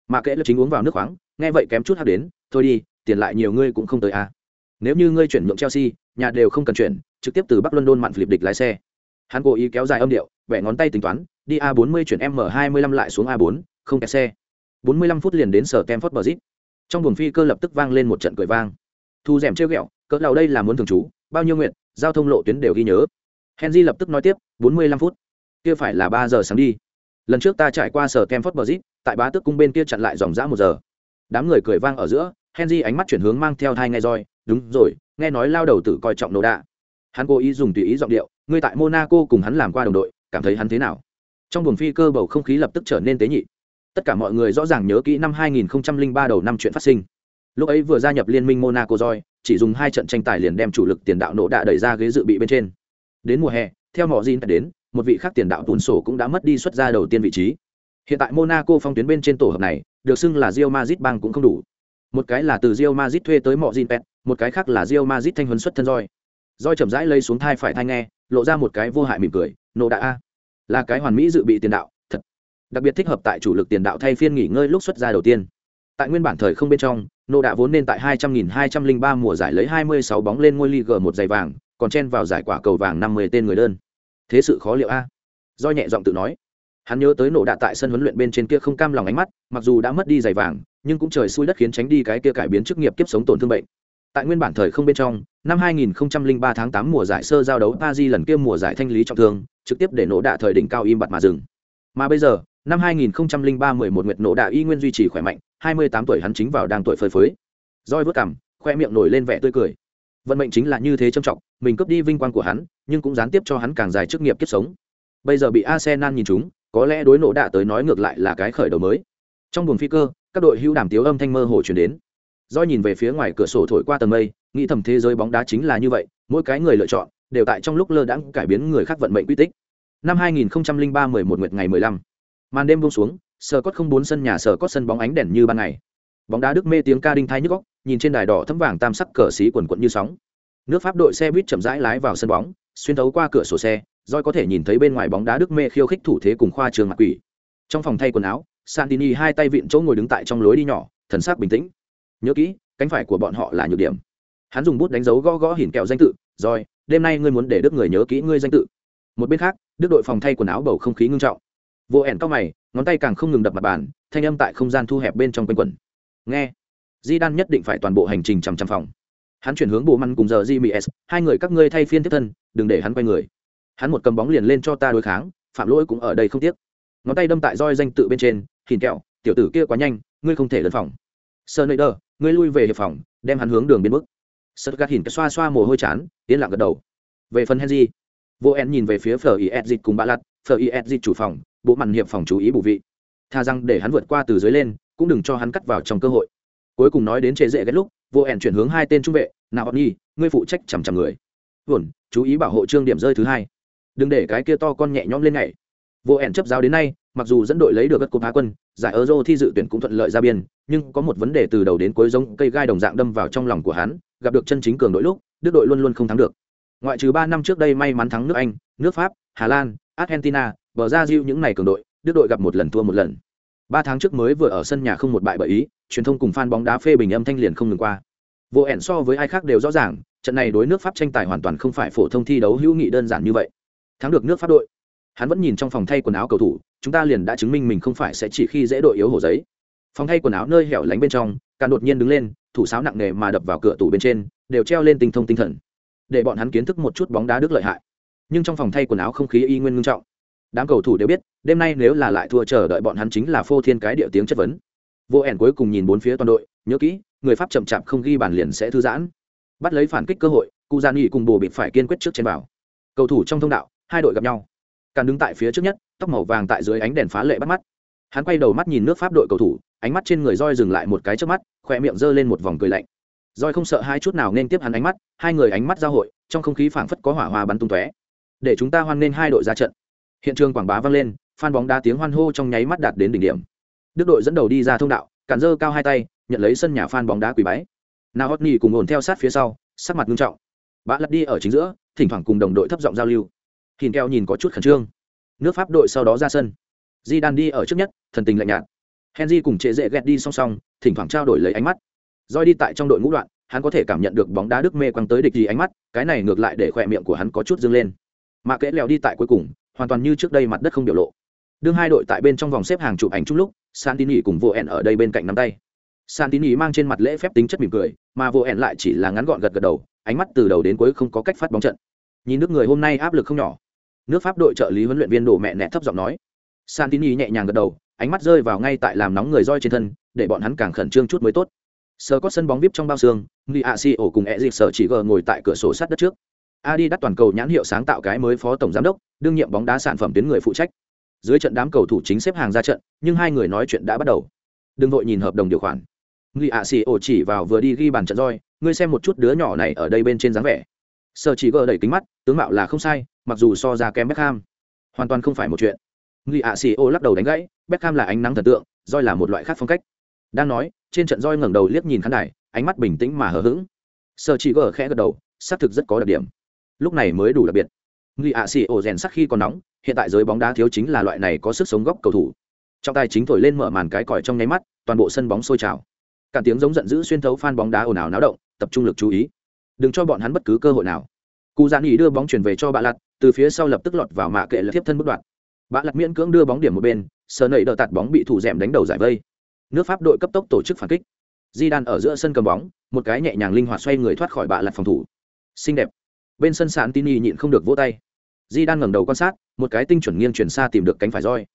mà kệ là chính uống vào nước khoáng nghe vậy kém chút hát đến thôi đi tiền lại nhiều ngươi cũng không tới à. nếu như ngươi chuyển nhượng chelsea nhà đều không cần chuyển trực tiếp từ bắc london mặn philip địch lái xe hắn cố ý kéo dài âm điệu vẽ ngón tay tính toán đi a 40 chuyển m 25 lại xuống a 4 không kẹt xe 45 phút liền đến sở Stamford Bridge. Trong buồng phi cơ lập tức vang lên một trận cười vang. Thu rèm trêu ghẹo, cỡ nào đây là muốn thường trú, bao nhiêu nguyện, giao thông lộ tuyến đều ghi nhớ. Henry lập tức nói tiếp, 45 phút. Kia phải là 3 giờ sáng đi. Lần trước ta trải qua sở Stamford Bridge, tại bá tước cung bên kia chặn lại dòng dã một giờ. Đám người cười vang ở giữa, Henry ánh mắt chuyển hướng mang theo thai nghe roi, đúng rồi, nghe nói lao đầu tử coi trọng nổ đạ. Hắn cố ý dùng tùy ý giọng điệu, ngươi tại Monaco cùng hắn làm qua đồng đội, cảm thấy hắn thế nào? Trong buồng phi cơ bầu không khí lập tức trở nên tế nhị tất cả mọi người rõ ràng nhớ kỹ năm 2003 đầu năm chuyện phát sinh lúc ấy vừa gia nhập liên minh monaco roi chỉ dùng hai trận tranh tài liền đem chủ lực tiền đạo nổ đạ đẩy ra ghế dự bị bên trên đến mùa hè theo mỏ Jin đến một vị khác tiền đạo tùn sổ cũng đã mất đi xuất ra đầu tiên vị trí. Hiện tại monaco phong tuyến bên trên tổ hợp này, được xưng là rio mazit bang cũng không đủ. Một cái là từ rio mazit thuê tới mỏ Jin pet một cái khác là rio mazit thanh huấn xuất thân roi. Roi chậm rãi lây xuống thai phải thai nghe, lộ ra một cái vô hại mỉm cười nộ đạ a, là cái hoàn mỹ dự bị tiền đạo, thật. Đặc biệt thích hợp tại chủ lực tiền đạo thay phiên nghỉ ngơi lúc xuất ra đầu tiên. Tại nguyên bản thời không bên trong, nô đã vốn nên tại 200.203 mùa giải lấy 26 bóng lên ngôi Ligue một giày vàng, còn chen vào giải quả cầu vàng 50 tên người đơn thế sự khó liệu a. Do nhẹ giọng tự nói. Hắn nhớ tới nổ đạ tại sân huấn luyện bên trên kia không cam lòng ánh mắt, mặc dù đã mất đi giày vàng, nhưng cũng trời xui đất khiến tránh đi cái kia cải biến chức nghiệp kiếp sống tổn thương bệnh. Tại nguyên bản thời không bên trong, năm 2003 tháng 8 mùa giải sơ giao đấu Paris lần kia mùa giải thanh lý trọng thương, trực tiếp để nổ đạ thời đỉnh cao im bặt mà dừng. Mà bây giờ, năm 2003 11 nguyệt nổ đạ y nguyên duy trì khỏe mạnh 28 tuổi hắn chính vào đang tuổi phơi phới. Roi vớt cằm, khoe miệng nổi lên vẻ tươi cười. Vận mệnh chính là như thế trầm trọng mình cướp đi vinh quang của hắn nhưng cũng gián tiếp cho hắn càng dài chức nghiệp kiếp sống. Bây giờ bị arsenal nhìn chúng có lẽ đối nổ đạ tới nói ngược lại là cái khởi đầu mới. Trong buồng phi cơ các đội hưu đàm tiếu âm thanh mơ hồ truyền đến. Doi nhìn về phía ngoài cửa sổ thổi qua tầng mây nghĩ thầm thế giới bóng đá chính là như vậy mỗi cái người lựa chọn đều tại trong lúc lơ đãng cải biến người khác vận mệnh quy tích. Năm 2003 11 nguyệt ngày 15 màn đêm buông xuống sờ cốt không bốn sân nhà sờ cốt sân bóng ánh đèn như ban ngày. Bóng đá đức mê tiếng ca đinh thai nhức óc, nhìn trên đài đỏ thấm vàng tam sắc cờ xí quần quần như sóng nước pháp đội xe buýt chậm rãi lái vào sân bóng, xuyên thấu qua cửa sổ xe roi có thể nhìn thấy bên ngoài bóng đá đức mê khiêu khích thủ thế cùng khoa trường mặt quỷ. Trong phòng thay quần áo, santini hai tay vịn chỗ ngồi đứng tại trong lối đi nhỏ, thần sắc bình tĩnh. Nhớ kỹ, cánh phải của bọn họ là nhược điểm. Hắn dùng bút đánh dấu gõ gõ hỉn kẹo danh tự, rồi, đêm nay ngươi muốn để đức người nhớ kỹ ngươi danh tự. Một bên khác, đức đội phòng thay quần áo bầu không khí ngưng trọng. Vô ẻn cao mày, ngón tay càng không ngừng đập mặt bàn, thanh âm tại không gian thu hẹp bên trong quanh quẩn. Nghe. Di đan nhất định phải toàn bộ hành trình chằm chằm phòng hắn chuyển hướng bộ măn cùng giờ gms hai người các ngươi thay phiên tiếp thân, đừng để hắn quay người. Hắn một cầm bóng liền lên cho ta đối kháng, phạm lỗi cũng ở đây không tiếc. Ngón tay đâm tại roi danh tự bên trên thìn kẹo, tiểu tử kia quá nhanh, ngươi không thể lân phòng. Sơ nơi đơ ngươi lui về hiệp phòng, đem hắn hướng đường biến mức sơ gạt hìn xoa xoa mồ hôi chán, yên lặng gật đầu. Về phần henry, vô en nhìn về phía phở is dịch cùng bạ lặt phở is dịch chủ phòng, bộ mặn hiệp phòng chú ý bù vị. Tha rằng để hắn vượt qua từ dưới lên, cũng đừng cho hắn cắt vào trong cơ hội cuối cùng nói đến chế dễ ghét lúc, vô ẻn chuyển hướng hai tên trung vệ, nào nhi, ngươi phụ trách chằm chằm người. Vườn chú ý bảo hộ trương điểm rơi thứ hai. Đừng để cái kia to con nhẹ nhõm lên ngày vô ẻn chấp giáo đến nay, mặc dù dẫn đội lấy được các cúp Á quân, giải euro thi dự tuyển cũng thuận lợi ra biên, nhưng có một vấn đề từ đầu đến cuối giống cây gai đồng dạng đâm vào trong lòng của hắn, gặp được chân chính cường đội lúc, đức đội luôn luôn không thắng được. Ngoại trừ ba năm trước đây may mắn thắng nước anh, nước pháp, hà lan, argentina, bờ ra những này cường đội, đức đội gặp một lần thua một lần ba tháng trước mới vừa ở sân nhà không một bại bởi ý, truyền thông cùng fan bóng đá phê bình âm thanh liền không ngừng qua. Vô ẻn so với ai khác đều rõ ràng, trận này đối nước pháp tranh tài hoàn toàn không phải phổ thông thi đấu hữu nghị đơn giản như vậy. Thắng được nước pháp đội. Hắn vẫn nhìn trong phòng thay quần áo cầu thủ, chúng ta liền đã chứng minh mình không phải sẽ chỉ khi dễ đội yếu hổ giấy. Phòng thay quần áo nơi hẻo lánh bên trong càng đột nhiên đứng lên, thủ sáo nặng nề mà đập vào cửa tủ bên trên, đều treo lên tinh thông tinh thần. Để bọn hắn kiến thức một chút bóng đá đức lợi hại. Nhưng trong phòng thay quần áo không khí y nguyên ngưng trọng đám cầu thủ đều biết, đêm nay nếu là lại thua chờ đợi bọn hắn chính là phô thiên cái địa tiếng chất vấn. Vô ẻn cuối cùng nhìn bốn phía toàn đội, nhớ kỹ, người pháp chậm chạp không ghi bàn liền sẽ thư giãn. Bắt lấy phản kích cơ hội cụ gian nghị cùng bồ bịt phải kiên quyết trước trên bảo. cầu thủ trong thông đạo, hai đội gặp nhau. Càng đứng tại phía trước nhất, tóc màu vàng tại dưới ánh đèn phá lệ bắt mắt. Hắn quay đầu mắt nhìn nước pháp đội cầu thủ, ánh mắt trên người roi dừng lại một cái trước mắt khoe miệng giơ lên một vòng cười lạnh. Roi không sợ hai chút nào nên tiếp hắn ánh mắt, hai người ánh mắt giao hội, trong không khí phảng phất có hỏa hoa bắn tung tóe. Để chúng ta hoan nghênh hai đội ra trận hiện trường quảng bá vang lên phan bóng đá tiếng hoan hô trong nháy mắt đạt đến đỉnh điểm. Đức đội dẫn đầu đi ra thông đạo, cản dơ cao hai tay, nhận lấy sân nhà phan bóng đá quỳ bái. Nào hót cùng ổn theo sát phía sau, sắc mặt nghiêm trọng. Bã lật đi ở chính giữa, thỉnh thoảng cùng đồng đội thấp giọng giao lưu. Hình keo nhìn có chút khẩn trương. Nước pháp đội sau đó ra sân. Di đan đi ở trước nhất, thần tình lạnh nhạt. Henry cùng trệ dễ ghét đi song song, thỉnh thoảng trao đổi lấy ánh mắt. Doi đi tại trong đội ngũ đoạn, hắn có thể cảm nhận được bóng đá đức mê quăng tới địch gì ánh mắt, cái này ngược lại để khỏe miệng của hắn có chút dâng lên. Mà kẽ leo đi tại cuối cùng hoàn toàn như trước đây mặt đất không biểu lộ. Đương hai đội tại bên trong vòng xếp hàng chụp ảnh chung lúc, santini cùng vô ẹn ở đây bên cạnh nắm tay. Santini mang trên mặt lễ phép tính chất mỉm cười, mà vô ẹn lại chỉ là ngắn gọn gật gật đầu, ánh mắt từ đầu đến cuối không có cách phát bóng trận. Nhìn nước người hôm nay áp lực không nhỏ. Nước pháp đội trợ lý huấn luyện viên đổ mẹ nẹ thấp giọng nói. Santini nhẹ nhàng gật đầu, ánh mắt rơi vào ngay tại làm nóng người roi trên thân, để bọn hắn càng khẩn trương chút mới tốt. Sờ có sân bóng vip trong bao xương, nghi a si ổ cùng e dịp sở chỉ gờ ngồi tại cửa sổ sát đất trước adi đắt toàn cầu nhãn hiệu sáng tạo cái mới phó tổng giám đốc, đương nhiệm bóng đá sản phẩm tuyến người phụ trách. Dưới trận đám cầu thủ chính xếp hàng ra trận, nhưng hai người nói chuyện đã bắt đầu. Đừng vội nhìn hợp đồng điều khoản. Ngụy ạ si ổ chỉ vào vừa đi ghi bàn trận roi, ngươi xem một chút đứa nhỏ này ở đây bên trên dáng vẻ. Sở chỉ gờ đẩy kính mắt, tướng mạo là không sai, mặc dù so ra kém beckham. Hoàn toàn không phải một chuyện. Ngụy ạ si ổ lắc đầu đánh gãy, beckham là ánh nắng thần tượng, roi là một loại khác phong cách. Đang nói, trên trận roi ngẩng đầu liếc nhìn khán đài, ánh mắt bình tĩnh mà hờ hững. Sở chỉ gờ khẽ gật đầu, xác thực rất có đặc điểm lúc này mới đủ đặc biệt. Người ạ xì ổ rèn sắc khi còn nóng, hiện tại giới bóng đá thiếu chính là loại này có sức sống góc cầu thủ. Trọng tay chính thổi lên mở màn cái còi trong nháy mắt, toàn bộ sân bóng sôi trào. Cả tiếng giống giận dữ xuyên thấu phan bóng đá ồn ào náo động, tập trung lực chú ý. Đừng cho bọn hắn bất cứ cơ hội nào. Cụ giãn ý đưa bóng chuyển về cho bạ lặt từ phía sau lập tức lọt vào mạ kệ là tiếp thân bất đoạn. Bạ lặt miễn cưỡng đưa bóng điểm một bên sờ nẩy đợt tạt bóng bị thủ dẻm đánh đầu giải vây. Nước pháp đội cấp tốc tổ chức phản kích. Di đan ở giữa sân cầm bóng, một cái nhẹ nhàng linh hoạt xoay người thoát khỏi bạ lặt phòng thủ. Xinh đẹp bên sân sàn tini nhịn không được vỗ tay. Di đang ngẩng đầu quan sát, một cái tinh chuẩn nghiêng chuyển xa tìm được cánh phải roi.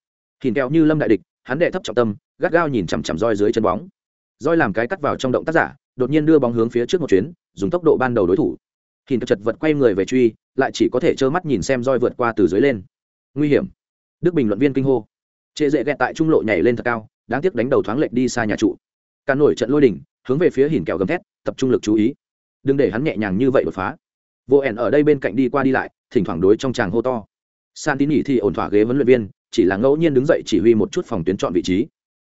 Thìn kẹo như lâm đại địch, hắn đệ thấp trọng tâm, gắt gao nhìn chằm chằm roi dưới chân bóng. Roi làm cái cắt vào trong động tác giả, đột nhiên đưa bóng hướng phía trước một chuyến, dùng tốc độ ban đầu đối thủ. Thìn chật vật quay người về truy, lại chỉ có thể trơ mắt nhìn xem roi vượt qua từ dưới lên. Nguy hiểm. Đức bình luận viên kinh hô. Trệ dễ ghẹt tại trung lộ nhảy lên thật cao, đáng tiếc đánh đầu thoáng lệch đi xa nhà trụ. Cả nổi trận lôi đỉnh, hướng về phía hìn kẹo gầm thét, tập trung lực chú ý. Đừng để hắn nhẹ nhàng như vậy đột phá vô ẻn ở đây bên cạnh đi qua đi lại thỉnh thoảng đối trong tràng hô to. San tín nhỉ thì ổn thỏa ghế huấn luyện viên chỉ là ngẫu nhiên đứng dậy chỉ huy một chút phòng tuyến chọn vị trí.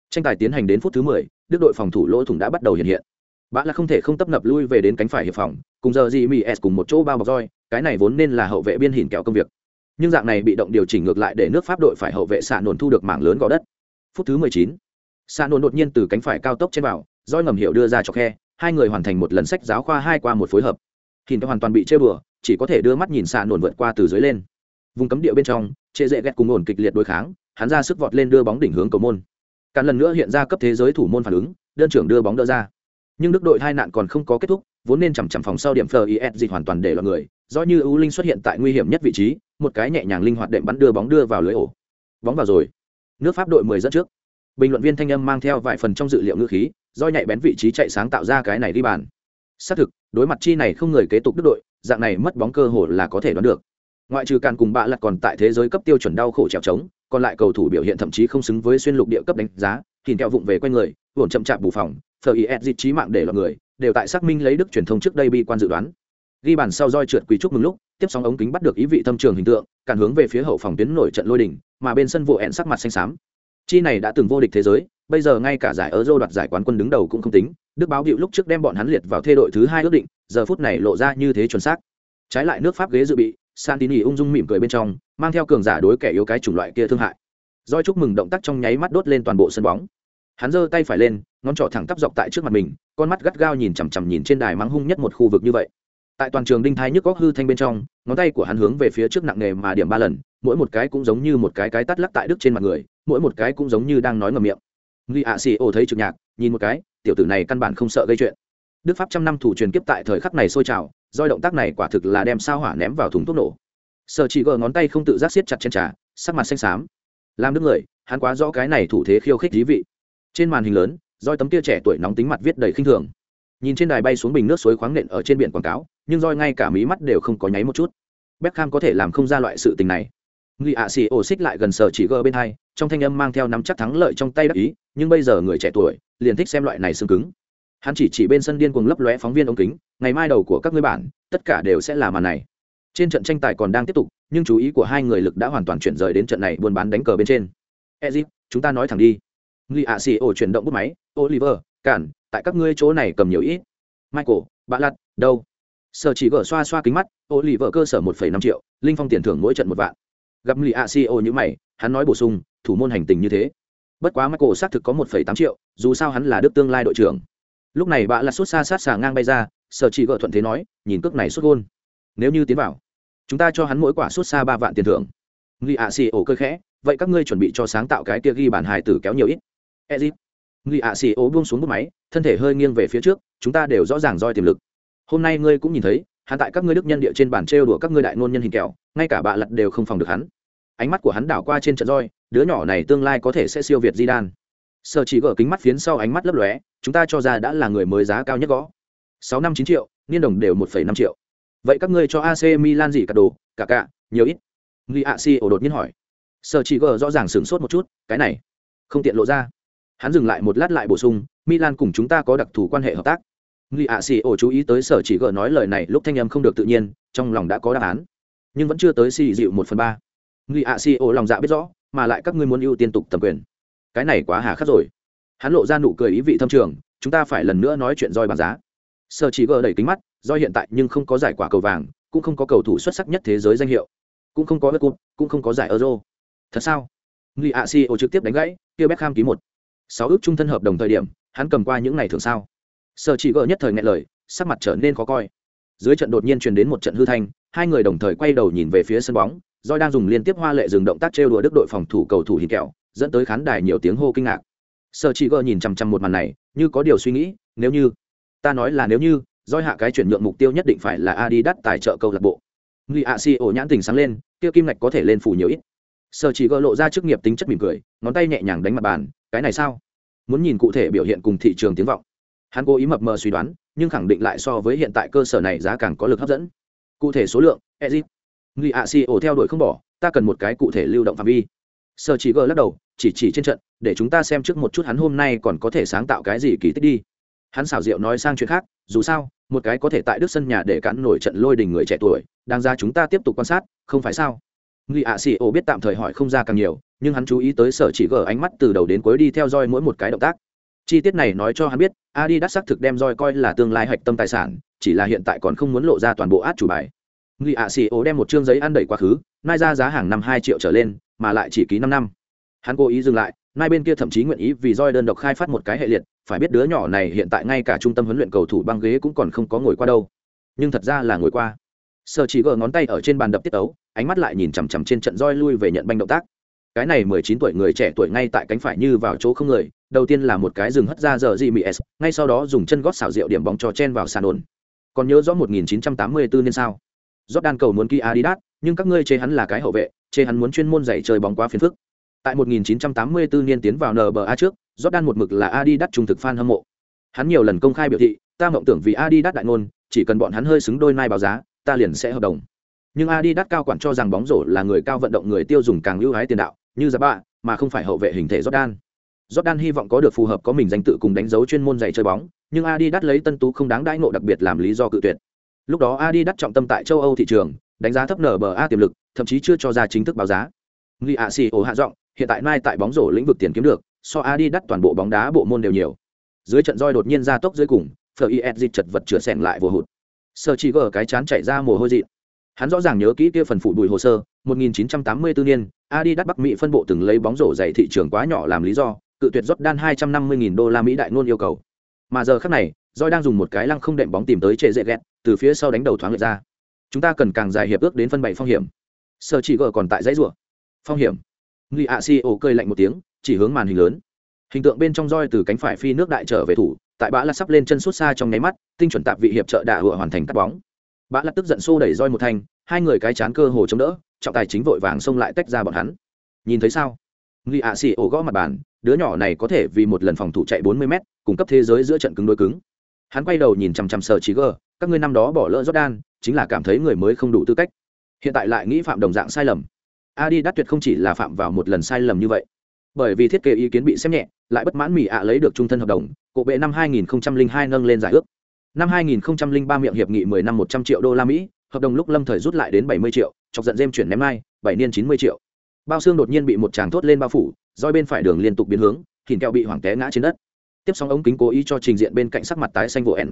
Tranh tài tiến hành đến phút thứ mười, đức đội phòng thủ lỗ thủng đã bắt đầu hiện hiện. Bạn là không thể không tấp nập lui về đến cánh phải hiệp phòng cùng giờ gì mỹ s cùng một chỗ bao bọc roi cái này vốn nên là hậu vệ biên hình kẹo công việc. Nhưng dạng này bị động điều chỉnh ngược lại để nước pháp đội phải hậu vệ xạ nổn thu được mảng lớn gò đất. Phút thứ mười chín, xạ nổn đột nhiên từ cánh phải cao tốc trên vào roi ngầm hiệu đưa ra cho khe hai người hoàn thành một lần sách giáo khoa hai qua một phối hợp hình hoàn toàn bị chơi bừa, chỉ có thể đưa mắt nhìn xa nổn vượt qua từ dưới lên. Vùng cấm địa bên trong chê dễ ghét cùng ổn kịch liệt đối kháng, hắn ra sức vọt lên đưa bóng đỉnh hướng cầu môn. Càn lần nữa hiện ra cấp thế giới thủ môn phản ứng, đơn trưởng đưa bóng đỡ ra. Nhưng đức đội hai nạn còn không có kết thúc, vốn nên chằm chằm phòng sau điểm FIS dịch hoàn toàn để lọt người, do như ưu linh xuất hiện tại nguy hiểm nhất vị trí, một cái nhẹ nhàng linh hoạt đệm bắn đưa bóng đưa vào lưới ổ. Bóng vào rồi. Nước pháp đội mười dẫn trước. Bình luận viên thanh âm mang theo vài phần trong dự liệu ngữ khí, do nhạy bén vị trí chạy sáng tạo ra cái này đi bàn xác thực, đối mặt chi này không người kế tục đức đội, dạng này mất bóng cơ hội là có thể đoán được. Ngoại trừ càn cùng bạ lặt còn tại thế giới cấp tiêu chuẩn đau khổ trèo trống, còn lại cầu thủ biểu hiện thậm chí không xứng với xuyên lục địa cấp đánh giá kìm kẹo vụng về quanh người hưởng chậm chạp bù phòng, thờ ý ed dịch trí mạng để lọt người, đều tại xác minh lấy đức truyền thông trước đây bi quan dự đoán. Ghi bàn sau roi trượt quý trúc mừng lúc, tiếp sóng ống kính bắt được ý vị thâm trường hình tượng, cản hướng về phía hậu phòng tuyến nổi trận lôi đỉnh mà bên sân vụ ẹn sắc mặt xanh xám. Chi này đã từng vô địch thế giới, bây giờ ngay cả giải euro đoạt giải quán quân đứng đầu cũng không tính đức báo hiệu lúc trước đem bọn hắn liệt vào thê đội thứ hai ước định, giờ phút này lộ ra như thế chuẩn xác. Trái lại nước pháp ghế dự bị, santini ung dung mỉm cười bên trong, mang theo cường giả đối kẻ yếu cái chủng loại kia thương hại. Doi chúc mừng động tác trong nháy mắt đốt lên toàn bộ sân bóng. Hắn giơ tay phải lên, ngón trỏ thẳng tắp dọc tại trước mặt mình, con mắt gắt gao nhìn chằm chằm nhìn trên đài mắng hung nhất một khu vực như vậy. Tại toàn trường đinh thái nhức góc hư thanh bên trong, ngón tay của hắn hướng về phía trước nặng nề mà điểm ba lần, mỗi một cái cũng giống như một cái cái tắt lắc tại đức trên mặt người, mỗi một cái cũng giống như đang nói ngầm miệng. Nghi ạ xì ô thấy trực nhạc, nhìn một cái tiểu tử này căn bản không sợ gây chuyện. Đức pháp trăm năm thủ truyền kiếp tại thời khắc này sôi trào doi động tác này quả thực là đem sao hỏa ném vào thùng thuốc nổ. Sợ chỉ gờ ngón tay không tự giác siết chặt trên trà, sắc mặt xanh xám. Làm đức người, hắn quá rõ cái này thủ thế khiêu khích dí vị. Trên màn hình lớn, roi tấm kia trẻ tuổi nóng tính mặt viết đầy khinh thường. Nhìn trên đài bay xuống bình nước suối khoáng nện ở trên biển quảng cáo, nhưng roi ngay cả mí mắt đều không có nháy một chút. Beckham có thể làm không ra loại sự tình này. Người ạ xì ổ xích lại gần sở chỉ gờ bên hai trong thanh âm mang theo nắm chắc thắng lợi trong tay đắc ý, nhưng bây giờ người trẻ tuổi liền thích xem loại này xương cứng. Hắn chỉ chỉ bên sân điên cuồng lấp lóe phóng viên ống kính, ngày mai đầu của các ngươi bản, tất cả đều sẽ là màn này. Trên trận tranh tài còn đang tiếp tục, nhưng chú ý của hai người lực đã hoàn toàn chuyển rời đến trận này buôn bán đánh cờ bên trên. Ezip chúng ta nói thẳng đi. Người ạ xì ổ chuyển động bút máy, oliver, cản, tại các ngươi chỗ này cầm nhiều ít. Michael bạn lặt đâu? Sở chỉ gỡ xoa xoa kính mắt, oliver cơ sở một năm triệu, linh phong tiền thưởng mỗi trận một vạn. Gặp người ạ xì ổ như mày hắn nói bổ sung, thủ môn hành tình như thế. Bất quá michael xác thực có một phẩy tám triệu, dù sao hắn là đức tương lai đội trưởng. Lúc này bạ là xuất xa sát xà ngang bay ra, sở chỉ gợ thuận thế nói, nhìn cước này xuất gôn. Nếu như tiến vào, chúng ta cho hắn mỗi quả xuất xa ba vạn tiền thưởng. Nghi ạ xì ổ cơ khẽ, vậy các ngươi chuẩn bị cho sáng tạo cái kia ghi bản hài tử kéo nhiều ít. Ezip. Nghi ạ xì ổ buông xuống bút máy, thân thể hơi nghiêng về phía trước, chúng ta đều rõ ràng roi tiềm lực. Hôm nay ngươi cũng nhìn thấy, hắn tại các ngươi đức nhân địa trên bản trêu đùa các ngươi đại ngôn nhân hình kẹo, ngay cả bạ lật đều không phòng được hắn ánh mắt của hắn đảo qua trên trận roi, đứa nhỏ này tương lai có thể sẽ siêu việt di đan sợ chỉ gỡ kính mắt phiến sau ánh mắt lấp lóe, chúng ta cho ra đã là người mới giá cao nhất gõ. Sáu năm chín triệu, niên đồng đều một phẩy năm triệu. Vậy các ngươi cho ac milan gì cả đồ, cả cả, nhiều ít? Người ạ si ổ đột nhiên hỏi. Sợ chỉ gỡ rõ ràng sửng sốt một chút, cái này, không tiện lộ ra. Hắn dừng lại một lát lại bổ sung, milan cùng chúng ta có đặc thù quan hệ hợp tác. Người ạ si ổ chú ý tới sở chỉ gỡ nói lời này lúc thanh em không được tự nhiên, trong lòng đã có đáp án. Nhưng vẫn chưa tới xì dịu một phần ba người a si ổ lòng dạ biết rõ, mà lại các ngươi muốn ưu tiên tục tầm quyền. Cái này quá hà khắc rồi. Hắn lộ ra nụ cười ý vị thâm trường, chúng ta phải lần nữa nói chuyện roi bằng giá. Sở chỉ gỡ đẩy kính mắt do hiện tại nhưng không có giải quả cầu vàng, cũng không có cầu thủ xuất sắc nhất thế giới danh hiệu. Cũng không có đất cúp cũng không có giải euro. Thật sao? Người a si ô trực tiếp đánh gãy, kia Beckham ký một. Sáu ước trung thân hợp đồng thời điểm, hắn cầm qua những ngày thường sao? Sở chỉ gỡ nhất thời nghe lời, sắc mặt trở nên khó coi. Dưới trận đột nhiên truyền đến một trận hư thanh, hai người đồng thời quay đầu nhìn về phía sân bóng. Doi đang dùng liên tiếp hoa lệ dừng động tác trêu đùa đức đội phòng thủ cầu thủ hình kẹo, dẫn tới khán đài nhiều tiếng hô kinh ngạc. Sở chỉ Gơ nhìn chằm chằm một màn này, như có điều suy nghĩ, nếu như, ta nói là nếu như Doi hạ cái chuyển nhượng mục tiêu nhất định phải là adidas tài trợ câu lạc bộ. Ngụy ạ si ổ nhãn tình sáng lên, kia kim ngạch có thể lên phủ nhiều ít. Sở chỉ Gơ lộ ra chức nghiệp tính chất mỉm cười, ngón tay nhẹ nhàng đánh mặt bàn, cái này sao? Muốn nhìn cụ thể biểu hiện cùng thị trường tiếng vọng. Hắn cố ý mập mờ suy đoán, nhưng khẳng định lại so với hiện tại cơ sở này giá càng có lực hấp dẫn. Cụ thể số lượng ezit người ạ si ổ theo đuổi không bỏ, ta cần một cái cụ thể lưu động phạm vi. Sở chỉ Gờ lắc đầu, chỉ chỉ trên trận, để chúng ta xem trước một chút hắn hôm nay còn có thể sáng tạo cái gì kỳ tích đi. Hắn xảo diệu nói sang chuyện khác, dù sao, một cái có thể tại đức sân nhà để cản nổi trận lôi đình người trẻ tuổi đang ra chúng ta tiếp tục quan sát, không phải sao? Người ạ xì ổ biết tạm thời hỏi không ra càng nhiều, nhưng hắn chú ý tới sở chỉ gờ ánh mắt từ đầu đến cuối đi theo dõi mỗi một cái động tác. Chi tiết này nói cho hắn biết adi đắt xác thực đem roi coi là tương lai hạch tâm tài sản, chỉ là hiện tại còn không muốn lộ ra toàn bộ át chủ bài người ạ xì ố đem một chương giấy ăn đẩy quá khứ, nai ra giá hàng năm hai triệu trở lên, mà lại chỉ ký năm năm. Hắn cố ý dừng lại, nai bên kia thậm chí nguyện ý vì roi đơn độc khai phát một cái hệ liệt, phải biết đứa nhỏ này hiện tại ngay cả trung tâm huấn luyện cầu thủ băng ghế cũng còn không có ngồi qua đâu. Nhưng thật ra là ngồi qua. Sở chỉ gờ ngón tay ở trên bàn đập tiết tấu, ánh mắt lại nhìn chằm chằm trên trận roi lui về nhận banh động tác. Cái này mười chín tuổi người trẻ tuổi ngay tại cánh phải như vào chỗ không người, đầu tiên là một cái rừng hất ra giờ gì mỹ s ngay sau đó dùng chân gót xảo rượu điểm bóng cho chen vào sàn ổn còn nhớ rõ một nghìn chín trăm tám mươi 1984 nên sao? Jordan cầu muốn kia Adidas, nhưng các ngươi chê hắn là cái hậu vệ, chê hắn muốn chuyên môn dạy chơi bóng quá phiền phức. Tại 1984 niên tiến vào NBA trước, Jordan một mực là Adidas trung thực fan hâm mộ. Hắn nhiều lần công khai biểu thị, ta mộng tưởng vì Adidas đại ngôn, chỉ cần bọn hắn hơi xứng đôi nai báo giá, ta liền sẽ hợp đồng. Nhưng Adidas cao quản cho rằng bóng rổ là người cao vận động người tiêu dùng càng ưu ái tiền đạo, như giá bạ, mà không phải hậu vệ hình thể Jordan. Jordan hy vọng có được phù hợp có mình danh tự cùng đánh dấu chuyên môn giày chơi bóng, nhưng Adidas lấy Tân Tú không đáng đãi ngộ đặc biệt làm lý do cự tuyệt. Lúc đó Adidas trọng tâm tại châu Âu thị trường, đánh giá thấp NBA tiềm lực, thậm chí chưa cho ra chính thức báo giá. Li Asio hạ giọng, hiện tại mai tại bóng rổ lĩnh vực tiền kiếm được, so Adidas toàn bộ bóng đá bộ môn đều nhiều. Dưới trận roi đột nhiên ra tốc dưới cùng, Flies dịch chật vật chửa sẹn lại vô hụt. Sơ chỉ gờ cái chán chạy ra mồ hôi dị. Hắn rõ ràng nhớ kỹ kia phần phụ bùi hồ sơ, 1984 niên, Adidas Bắc Mỹ phân bộ từng lấy bóng rổ dày thị trường quá nhỏ làm lý do, cự tuyệt Jordan 250.000 đô la Mỹ đại ngôn yêu cầu. Mà giờ khắc này, Joy đang dùng một cái lăng không đệm bóng tìm tới trệ dễ ghét, từ phía sau đánh đầu thoáng lượn ra. Chúng ta cần càng dài hiệp ước đến phân bảy phong hiểm. Sở chỉ gở còn tại dãy rủa. Phong hiểm. Ngụy Asio cười lạnh một tiếng, chỉ hướng màn hình lớn. Hình tượng bên trong Joy từ cánh phải phi nước đại trở về thủ, tại bã là sắp lên chân suốt xa trong nháy mắt, tinh chuẩn tạp vị hiệp trợ đả hựa hoàn thành cắt bóng. Bã là tức giận xô đẩy Joy một thành, hai người cái chán cơ hồ chống đỡ, trọng tài chính vội vàng xông lại tách ra bọn hắn. Nhìn thấy sao? Ngụy Asio gõ mặt bàn, đứa nhỏ này có thể vì một lần phòng thủ chạy 40 m cung cấp thế giới giữa trận cứng đối cứng hắn quay đầu nhìn chằm chằm sở trí gờ các ngươi năm đó bỏ lỡ jordan, chính là cảm thấy người mới không đủ tư cách. Hiện tại lại nghĩ phạm đồng dạng sai lầm. Adi đắt tuyệt không chỉ là phạm vào một lần sai lầm như vậy. Bởi vì thiết kế ý kiến bị xem nhẹ, lại bất mãn mỹ ạ lấy được trung thân hợp đồng, cổ bệ năm 2002 nâng lên giải ước. Năm 2003 miệng hiệp nghị 10 năm 100 triệu đô la mỹ, hợp đồng lúc lâm thời rút lại đến 70 triệu, chọc giận dêm chuyển ném mai bảy niên 90 triệu. Bao xương đột nhiên bị một tràng thốt lên bao phủ, roi bên phải đường liên tục biến hướng thìn kẹo bị hoảng té ngã trên đất tiếp xong ống kính cố ý cho trình diện bên cạnh sắc mặt tái xanh vô ẻn.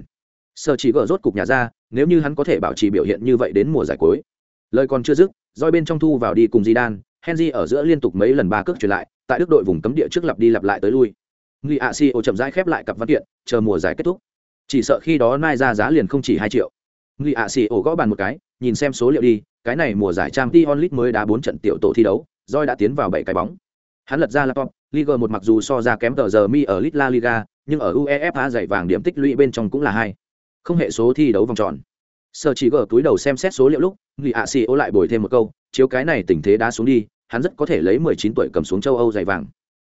Sợ chỉ gỡ rốt cục nhà ra, nếu như hắn có thể bảo trì biểu hiện như vậy đến mùa giải cuối. Lời còn chưa dứt roi bên trong thu vào đi cùng di đan henry ở giữa liên tục mấy lần ba cước truyền lại, tại đức đội vùng cấm địa trước lặp đi lặp lại tới lui. Người ạ si ô chậm rãi khép lại cặp văn kiện, chờ mùa giải kết thúc. Chỉ sợ khi đó nai ra giá liền không chỉ hai triệu. Người ạ si ô gõ bàn một cái, nhìn xem số liệu đi, cái này mùa giải trang t onlit mới đá bốn trận tiểu tổ thi đấu roi đã tiến vào bảy cái bóng. Hắn lật ra laptop liga một mặc dù so ra kém tờ giờ mi ở lit la liga, nhưng ở uefa giải vàng điểm tích lũy bên trong cũng là hai. Không hệ số thi đấu vòng tròn. Sở chỉ gở túi đầu xem xét số liệu lúc người ạ xì ô lại bồi thêm một câu, chiếu cái này tình thế đá xuống đi, hắn rất có thể lấy 19 tuổi cầm xuống châu âu giải vàng.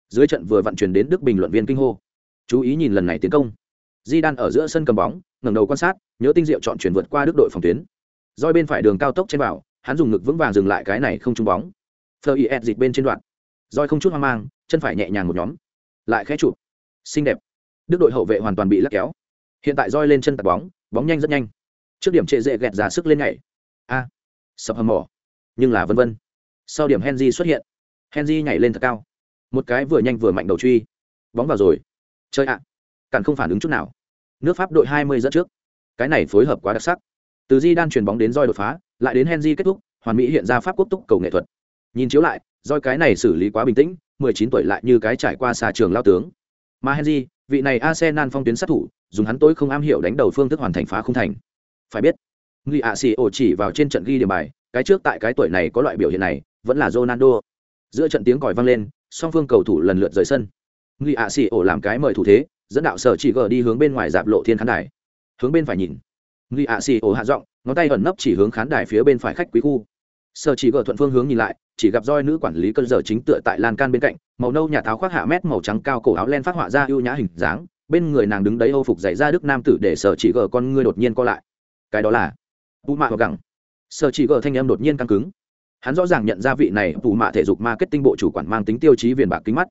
Dưới trận vừa vận chuyển đến đức bình luận viên kinh hô. Chú ý nhìn lần này tiến công. Di đan ở giữa sân cầm bóng, ngẩng đầu quan sát, nhớ tinh diệu chọn chuyển vượt qua đức đội phòng tuyến. Doi bên phải đường cao tốc trên vào, hắn dùng ngực vững vàng dừng lại cái này không trúng bóng. Fleur dịch bên trên đoạn roi không chút hoang mang, chân phải nhẹ nhàng một nhóm. Lại khẽ chụp. Xinh đẹp. Đức đội hậu vệ hoàn toàn bị lắc kéo. Hiện tại roi lên chân tạt bóng bóng nhanh rất nhanh. Trước điểm trệ dễ gẹt giả sức lên nhảy. A. Sập hầm mỏ. Nhưng là vân vân. Sau điểm henry xuất hiện. Henry nhảy lên thật cao. Một cái vừa nhanh vừa mạnh đầu truy. Bóng vào rồi. Chơi ạ. À. cản không phản ứng chút nào. Nước pháp đội 20 dẫn trước. Cái này phối hợp quá đặc sắc. Từ di đan chuyền bóng đến roi đột phá, lại đến henry kết thúc, hoàn mỹ hiện ra pháp quốc túc cầu nghệ thuật nhìn chiếu lại do cái này xử lý quá bình tĩnh 19 tuổi lại như cái trải qua xa trường lao tướng. Mà henry, vị này arsenal phong tuyến sát thủ, dùng hắn tối không am hiểu đánh đầu phương thức hoàn thành phá không thành. Phải biết người ạ xì ổ chỉ vào trên trận ghi điểm bài, cái trước tại cái tuổi này có loại biểu hiện này, vẫn là ronaldo. Giữa trận tiếng còi vang lên, song phương cầu thủ lần lượt rời sân. Người ạ xì ổ làm cái mời thủ thế, dẫn đạo sở chỉ gờ đi hướng bên ngoài dạp lộ thiên khán đài. Hướng bên phải nhìn. Người ạ xì ổ hạ giọng, ngón tay ẩn nấp chỉ hướng khán đài phía bên phải khách quý khu sở chỉ gờ thuận phương hướng nhìn lại, chỉ gặp roi nữ quản lý cơn giờ chính tựa tại lan can bên cạnh, màu nâu nhà tháo khoác hạ mét màu trắng cao cổ áo len phát họa ra ưu nhã hình dáng, bên người nàng đứng đấy âu phục dạy ra đức nam tử để sở chỉ gờ con ngươi đột nhiên co lại. Cái đó là bù mạ hoặc gẳng. Sở chỉ gờ thanh em đột nhiên căng cứng. Hắn rõ ràng nhận ra vị này bù mạ thể dục marketing bộ chủ quản mang tính tiêu chí viền bạc kính mắt.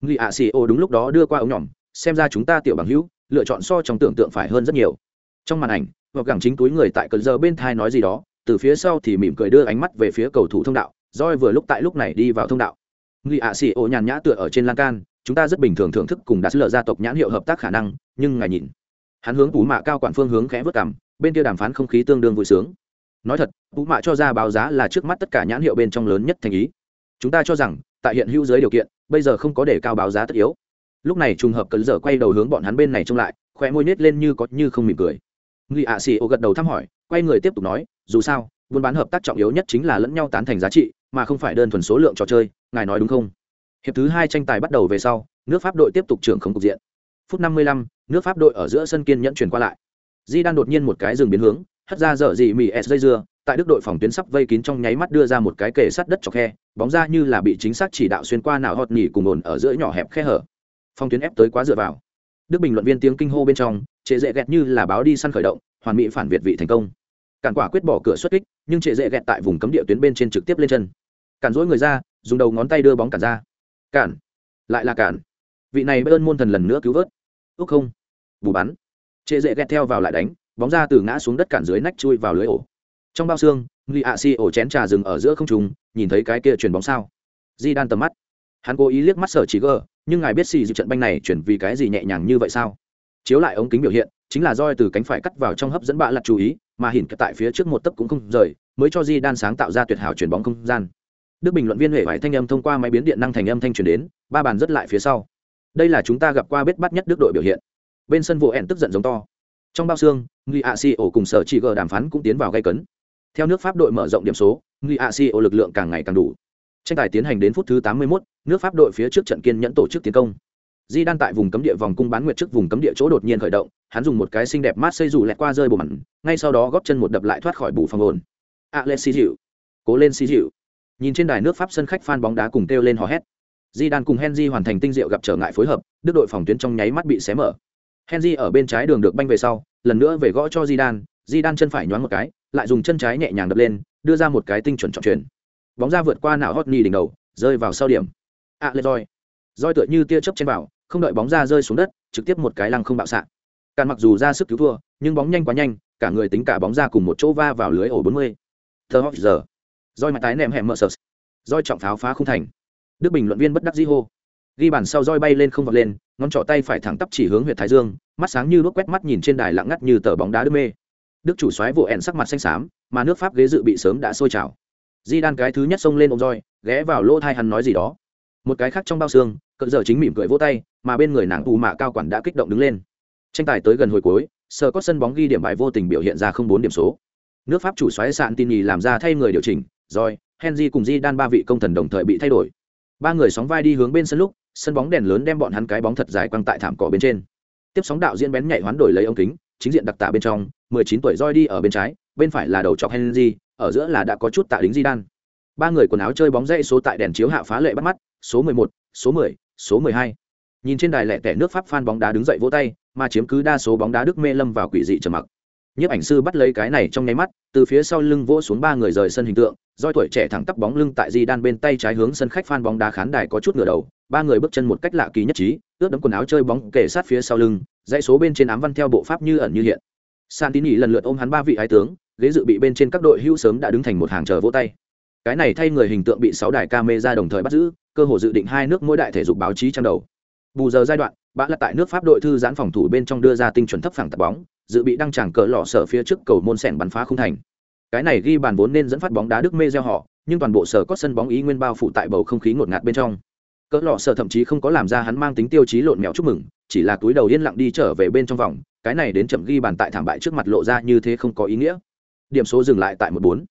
Người ạ xì ô đúng lúc đó đưa qua ống nhỏm, xem ra chúng ta tiểu bằng hữu, lựa chọn so trong tưởng tượng phải hơn rất nhiều. Trong màn ảnh hoặc gẳng chính túi người tại cơn giờ bên thai nói gì đó từ phía sau thì mỉm cười đưa ánh mắt về phía cầu thủ thông đạo roi vừa lúc tại lúc này đi vào thông đạo. Người ạ xì ô nhàn nhã tựa ở trên lan can, chúng ta rất bình thường thưởng thức cùng đã lựa gia tộc nhãn hiệu hợp tác khả năng, nhưng ngài nhìn. Hắn hướng cú mạ cao quản phương hướng khẽ vớt cảm bên kia đàm phán không khí tương đương vui sướng. Nói thật cú mạ cho ra báo giá là trước mắt tất cả nhãn hiệu bên trong lớn nhất thành ý. Chúng ta cho rằng, tại hiện hữu giới điều kiện, bây giờ không có để cao báo giá tất yếu. Lúc này trùng hợp cấn giờ quay đầu hướng bọn hắn bên này trông lại khoe môi nết lên như có như không mỉm cười. Người ạ xì ô gật đầu thăm hỏi, quay người tiếp tục nói dù sao buôn bán hợp tác trọng yếu nhất chính là lẫn nhau tán thành giá trị mà không phải đơn thuần số lượng trò chơi ngài nói đúng không? Hiệp thứ hai tranh tài bắt đầu về sau nước pháp đội tiếp tục trưởng không cục diện. Phút năm mươi lăm, nước pháp đội ở giữa sân kiên nhẫn chuyển qua lại. Di đang đột nhiên một cái dừng biến hướng hất ra dở dị mì s dây dưa tại đức đội phòng tuyến sắp vây kín trong nháy mắt đưa ra một cái kề sắt đất cho khe bóng ra như là bị chính xác chỉ đạo xuyên qua nào hot nhỉ cùng ồn ở giữa nhỏ hẹp khe hở. Phòng tuyến ép tới quá dựa vào. Đức bình luận viên tiếng kinh hô bên trong trệ dễ ghẹt như là báo đi săn khởi động hoàn mỹ phản việt vị thành công cản quả quyết bỏ cửa xuất kích, nhưng trệ dễ ghẹt tại vùng cấm địa tuyến bên trên trực tiếp lên chân. Cản dỗi người ra, dùng đầu ngón tay đưa bóng cản ra. Cản. Lại là cản. Vị này bất ơn môn thần lần nữa cứu vớt. Úc không. Bù bắn. Trệ dễ ghẹt theo vào lại đánh, bóng ra từ ngã xuống đất cản dưới nách chui vào lưới ổ. Trong bao xương, nghi ạ xi ổ chén trà dừng ở giữa không trùng nhìn thấy cái kia chuyển bóng sao. Di đan tầm mắt. Hắn cố ý liếc mắt sở chỉ gờ, nhưng ngài biết xì dịu trận banh này chuyển vì cái gì nhẹ nhàng như vậy sao? Chiếu lại ống kính biểu hiện chính là roi từ cánh phải cắt vào trong hấp dẫn bạ lặt chú ý mà hiển tại phía trước một tấc cũng không rời mới cho di đan sáng tạo ra tuyệt hảo chuyển bóng không gian. Đức bình luận viên hệ vải thanh âm thông qua máy biến điện năng thành âm thanh truyền đến ba bàn rất lại phía sau. Đây là chúng ta gặp qua bết bắt nhất đức đội biểu hiện. Bên sân vụ ẹn tức giận giống to. Trong bao xương người a si ổ cùng sở chỉ gờ đàm phán cũng tiến vào gây cấn. Theo nước pháp đội mở rộng điểm số người a si ổ lực lượng càng ngày càng đủ. Tranh tài tiến hành đến phút thứ 81, nước pháp đội phía trước trận kiên nhẫn tổ chức tiến công di đan tại vùng cấm địa vòng cung bán nguyệt trước vùng cấm địa chỗ đột nhiên khởi động, hắn dùng một cái xinh đẹp mát xây dù lẹt qua rơi bộ mặn ngay sau đó góp chân một đập lại thoát khỏi bù phòng ổn. A lên xì dịu cố lên xì dịu nhìn trên đài nước pháp sân khách phan bóng đá cùng kêu lên hò hét. Di đan cùng henry hoàn thành tinh diệu gặp trở ngại phối hợp, đức đội phòng tuyến trong nháy mắt bị xé mở. Henry ở bên trái đường được banh về sau, lần nữa về gõ cho di đan di đan chân phải nhoáng một cái, lại dùng chân trái nhẹ nhàng đập lên, đưa ra một cái tinh chuẩn trọng truyền bóng ra vượt qua nào hotni đỉnh đầu, rơi vào sau điểm. A lên roi roi tựa như tia chớp trên bảo không đợi bóng ra rơi xuống đất, trực tiếp một cái lăng không bạo xạ. Càn mặc dù ra sức cứu thua, nhưng bóng nhanh quá nhanh, cả người tính cả bóng ra cùng một chỗ va vào lưới ổ 40. thơ hóc giờ roi mặt tái nệm hẻm mở sờ roi trọng pháo phá không thành. Đức bình luận viên bất đắc dĩ hô. Ghi bàn sau roi bay lên không vọt lên, ngón trỏ tay phải thẳng tắp chỉ hướng huyện thái dương, mắt sáng như đuốc quét mắt nhìn trên đài lặng ngắt như tờ bóng đá đứa mê. Đức chủ soái vụ ẹn sắc mặt xanh xám, mà nước pháp ghế dự bị sớm đã sôi trào. Di đan cái thứ nhất xông lên ôm roi, ghé vào lỗ thai hắn nói gì đó một cái khác trong bao xương cận giờ chính mỉm cười vỗ tay, mà bên người nàng tù mạ cao quản đã kích động đứng lên. Tranh tài tới gần hồi cuối sờ có sân bóng ghi điểm bài vô tình biểu hiện ra không bốn điểm số. Nước pháp chủ xoáy sạn tin nhì làm ra thay người điều chỉnh, rồi, henry cùng di đan ba vị công thần đồng thời bị thay đổi. Ba người sóng vai đi hướng bên sân lúc, sân bóng đèn lớn đem bọn hắn cái bóng thật dài quăng tại thảm cỏ bên trên. Tiếp sóng đạo diễn bén nhạy hoán đổi lấy ống kính, chính diện đặc tả bên trong, mười chín tuổi roi đi ở bên trái, bên phải là đầu chọc henry, ở giữa là đã có chút tạ đính di đan ba người quần áo chơi bóng dây số tại đèn chiếu hạ phá lệ bắt mắt số mười một, số mười số mười hai. Nhìn trên đài lẻ tẻ nước pháp fan bóng đá đứng dậy vỗ tay, mà chiếm cứ đa số bóng đá đức mê lâm vào quỷ dị trầm mặc. Nhiếp ảnh sư bắt lấy cái này trong nháy mắt, từ phía sau lưng vỗ xuống ba người rời sân hình tượng, roi tuổi trẻ thẳng tắp bóng lưng tại di đan bên tay trái hướng sân khách fan bóng đá khán đài có chút ngửa đầu, ba người bước chân một cách lạ kỳ nhất trí, ướt đấm quần áo chơi bóng kề sát phía sau lưng, dãy số bên trên ám văn theo bộ pháp như ẩn như hiện. Santini lần lượt ôm hắn ba vị ái tướng, ghế dự bị bên trên các đội hữu sớm đã đứng thành một hàng chờ vỗ tay. Cái này thay người hình tượng bị sáu đài camera đồng thời bắt giữ cơ hội dự định hai nước mỗi đại thể dục báo chí trang đầu. Bù giờ giai đoạn, bã lật tại nước pháp đội thư giãn phòng thủ bên trong đưa ra tinh chuẩn thấp phẳng tập bóng, dự bị đăng tràng cờ lọ sở phía trước cầu môn sẻn bắn phá không thành. Cái này ghi bàn vốn nên dẫn phát bóng đá đức mê gieo họ, nhưng toàn bộ sở có sân bóng ý nguyên bao phủ tại bầu không khí ngột ngạt bên trong. Cỡ lọ sở thậm chí không có làm ra hắn mang tính tiêu chí lộn mèo chúc mừng, chỉ là túi đầu yên lặng đi trở về bên trong vòng, cái này đến chậm ghi bàn tại thảm bại trước mặt lộ ra như thế không có ý nghĩa. Điểm số dừng lại tại một bốn.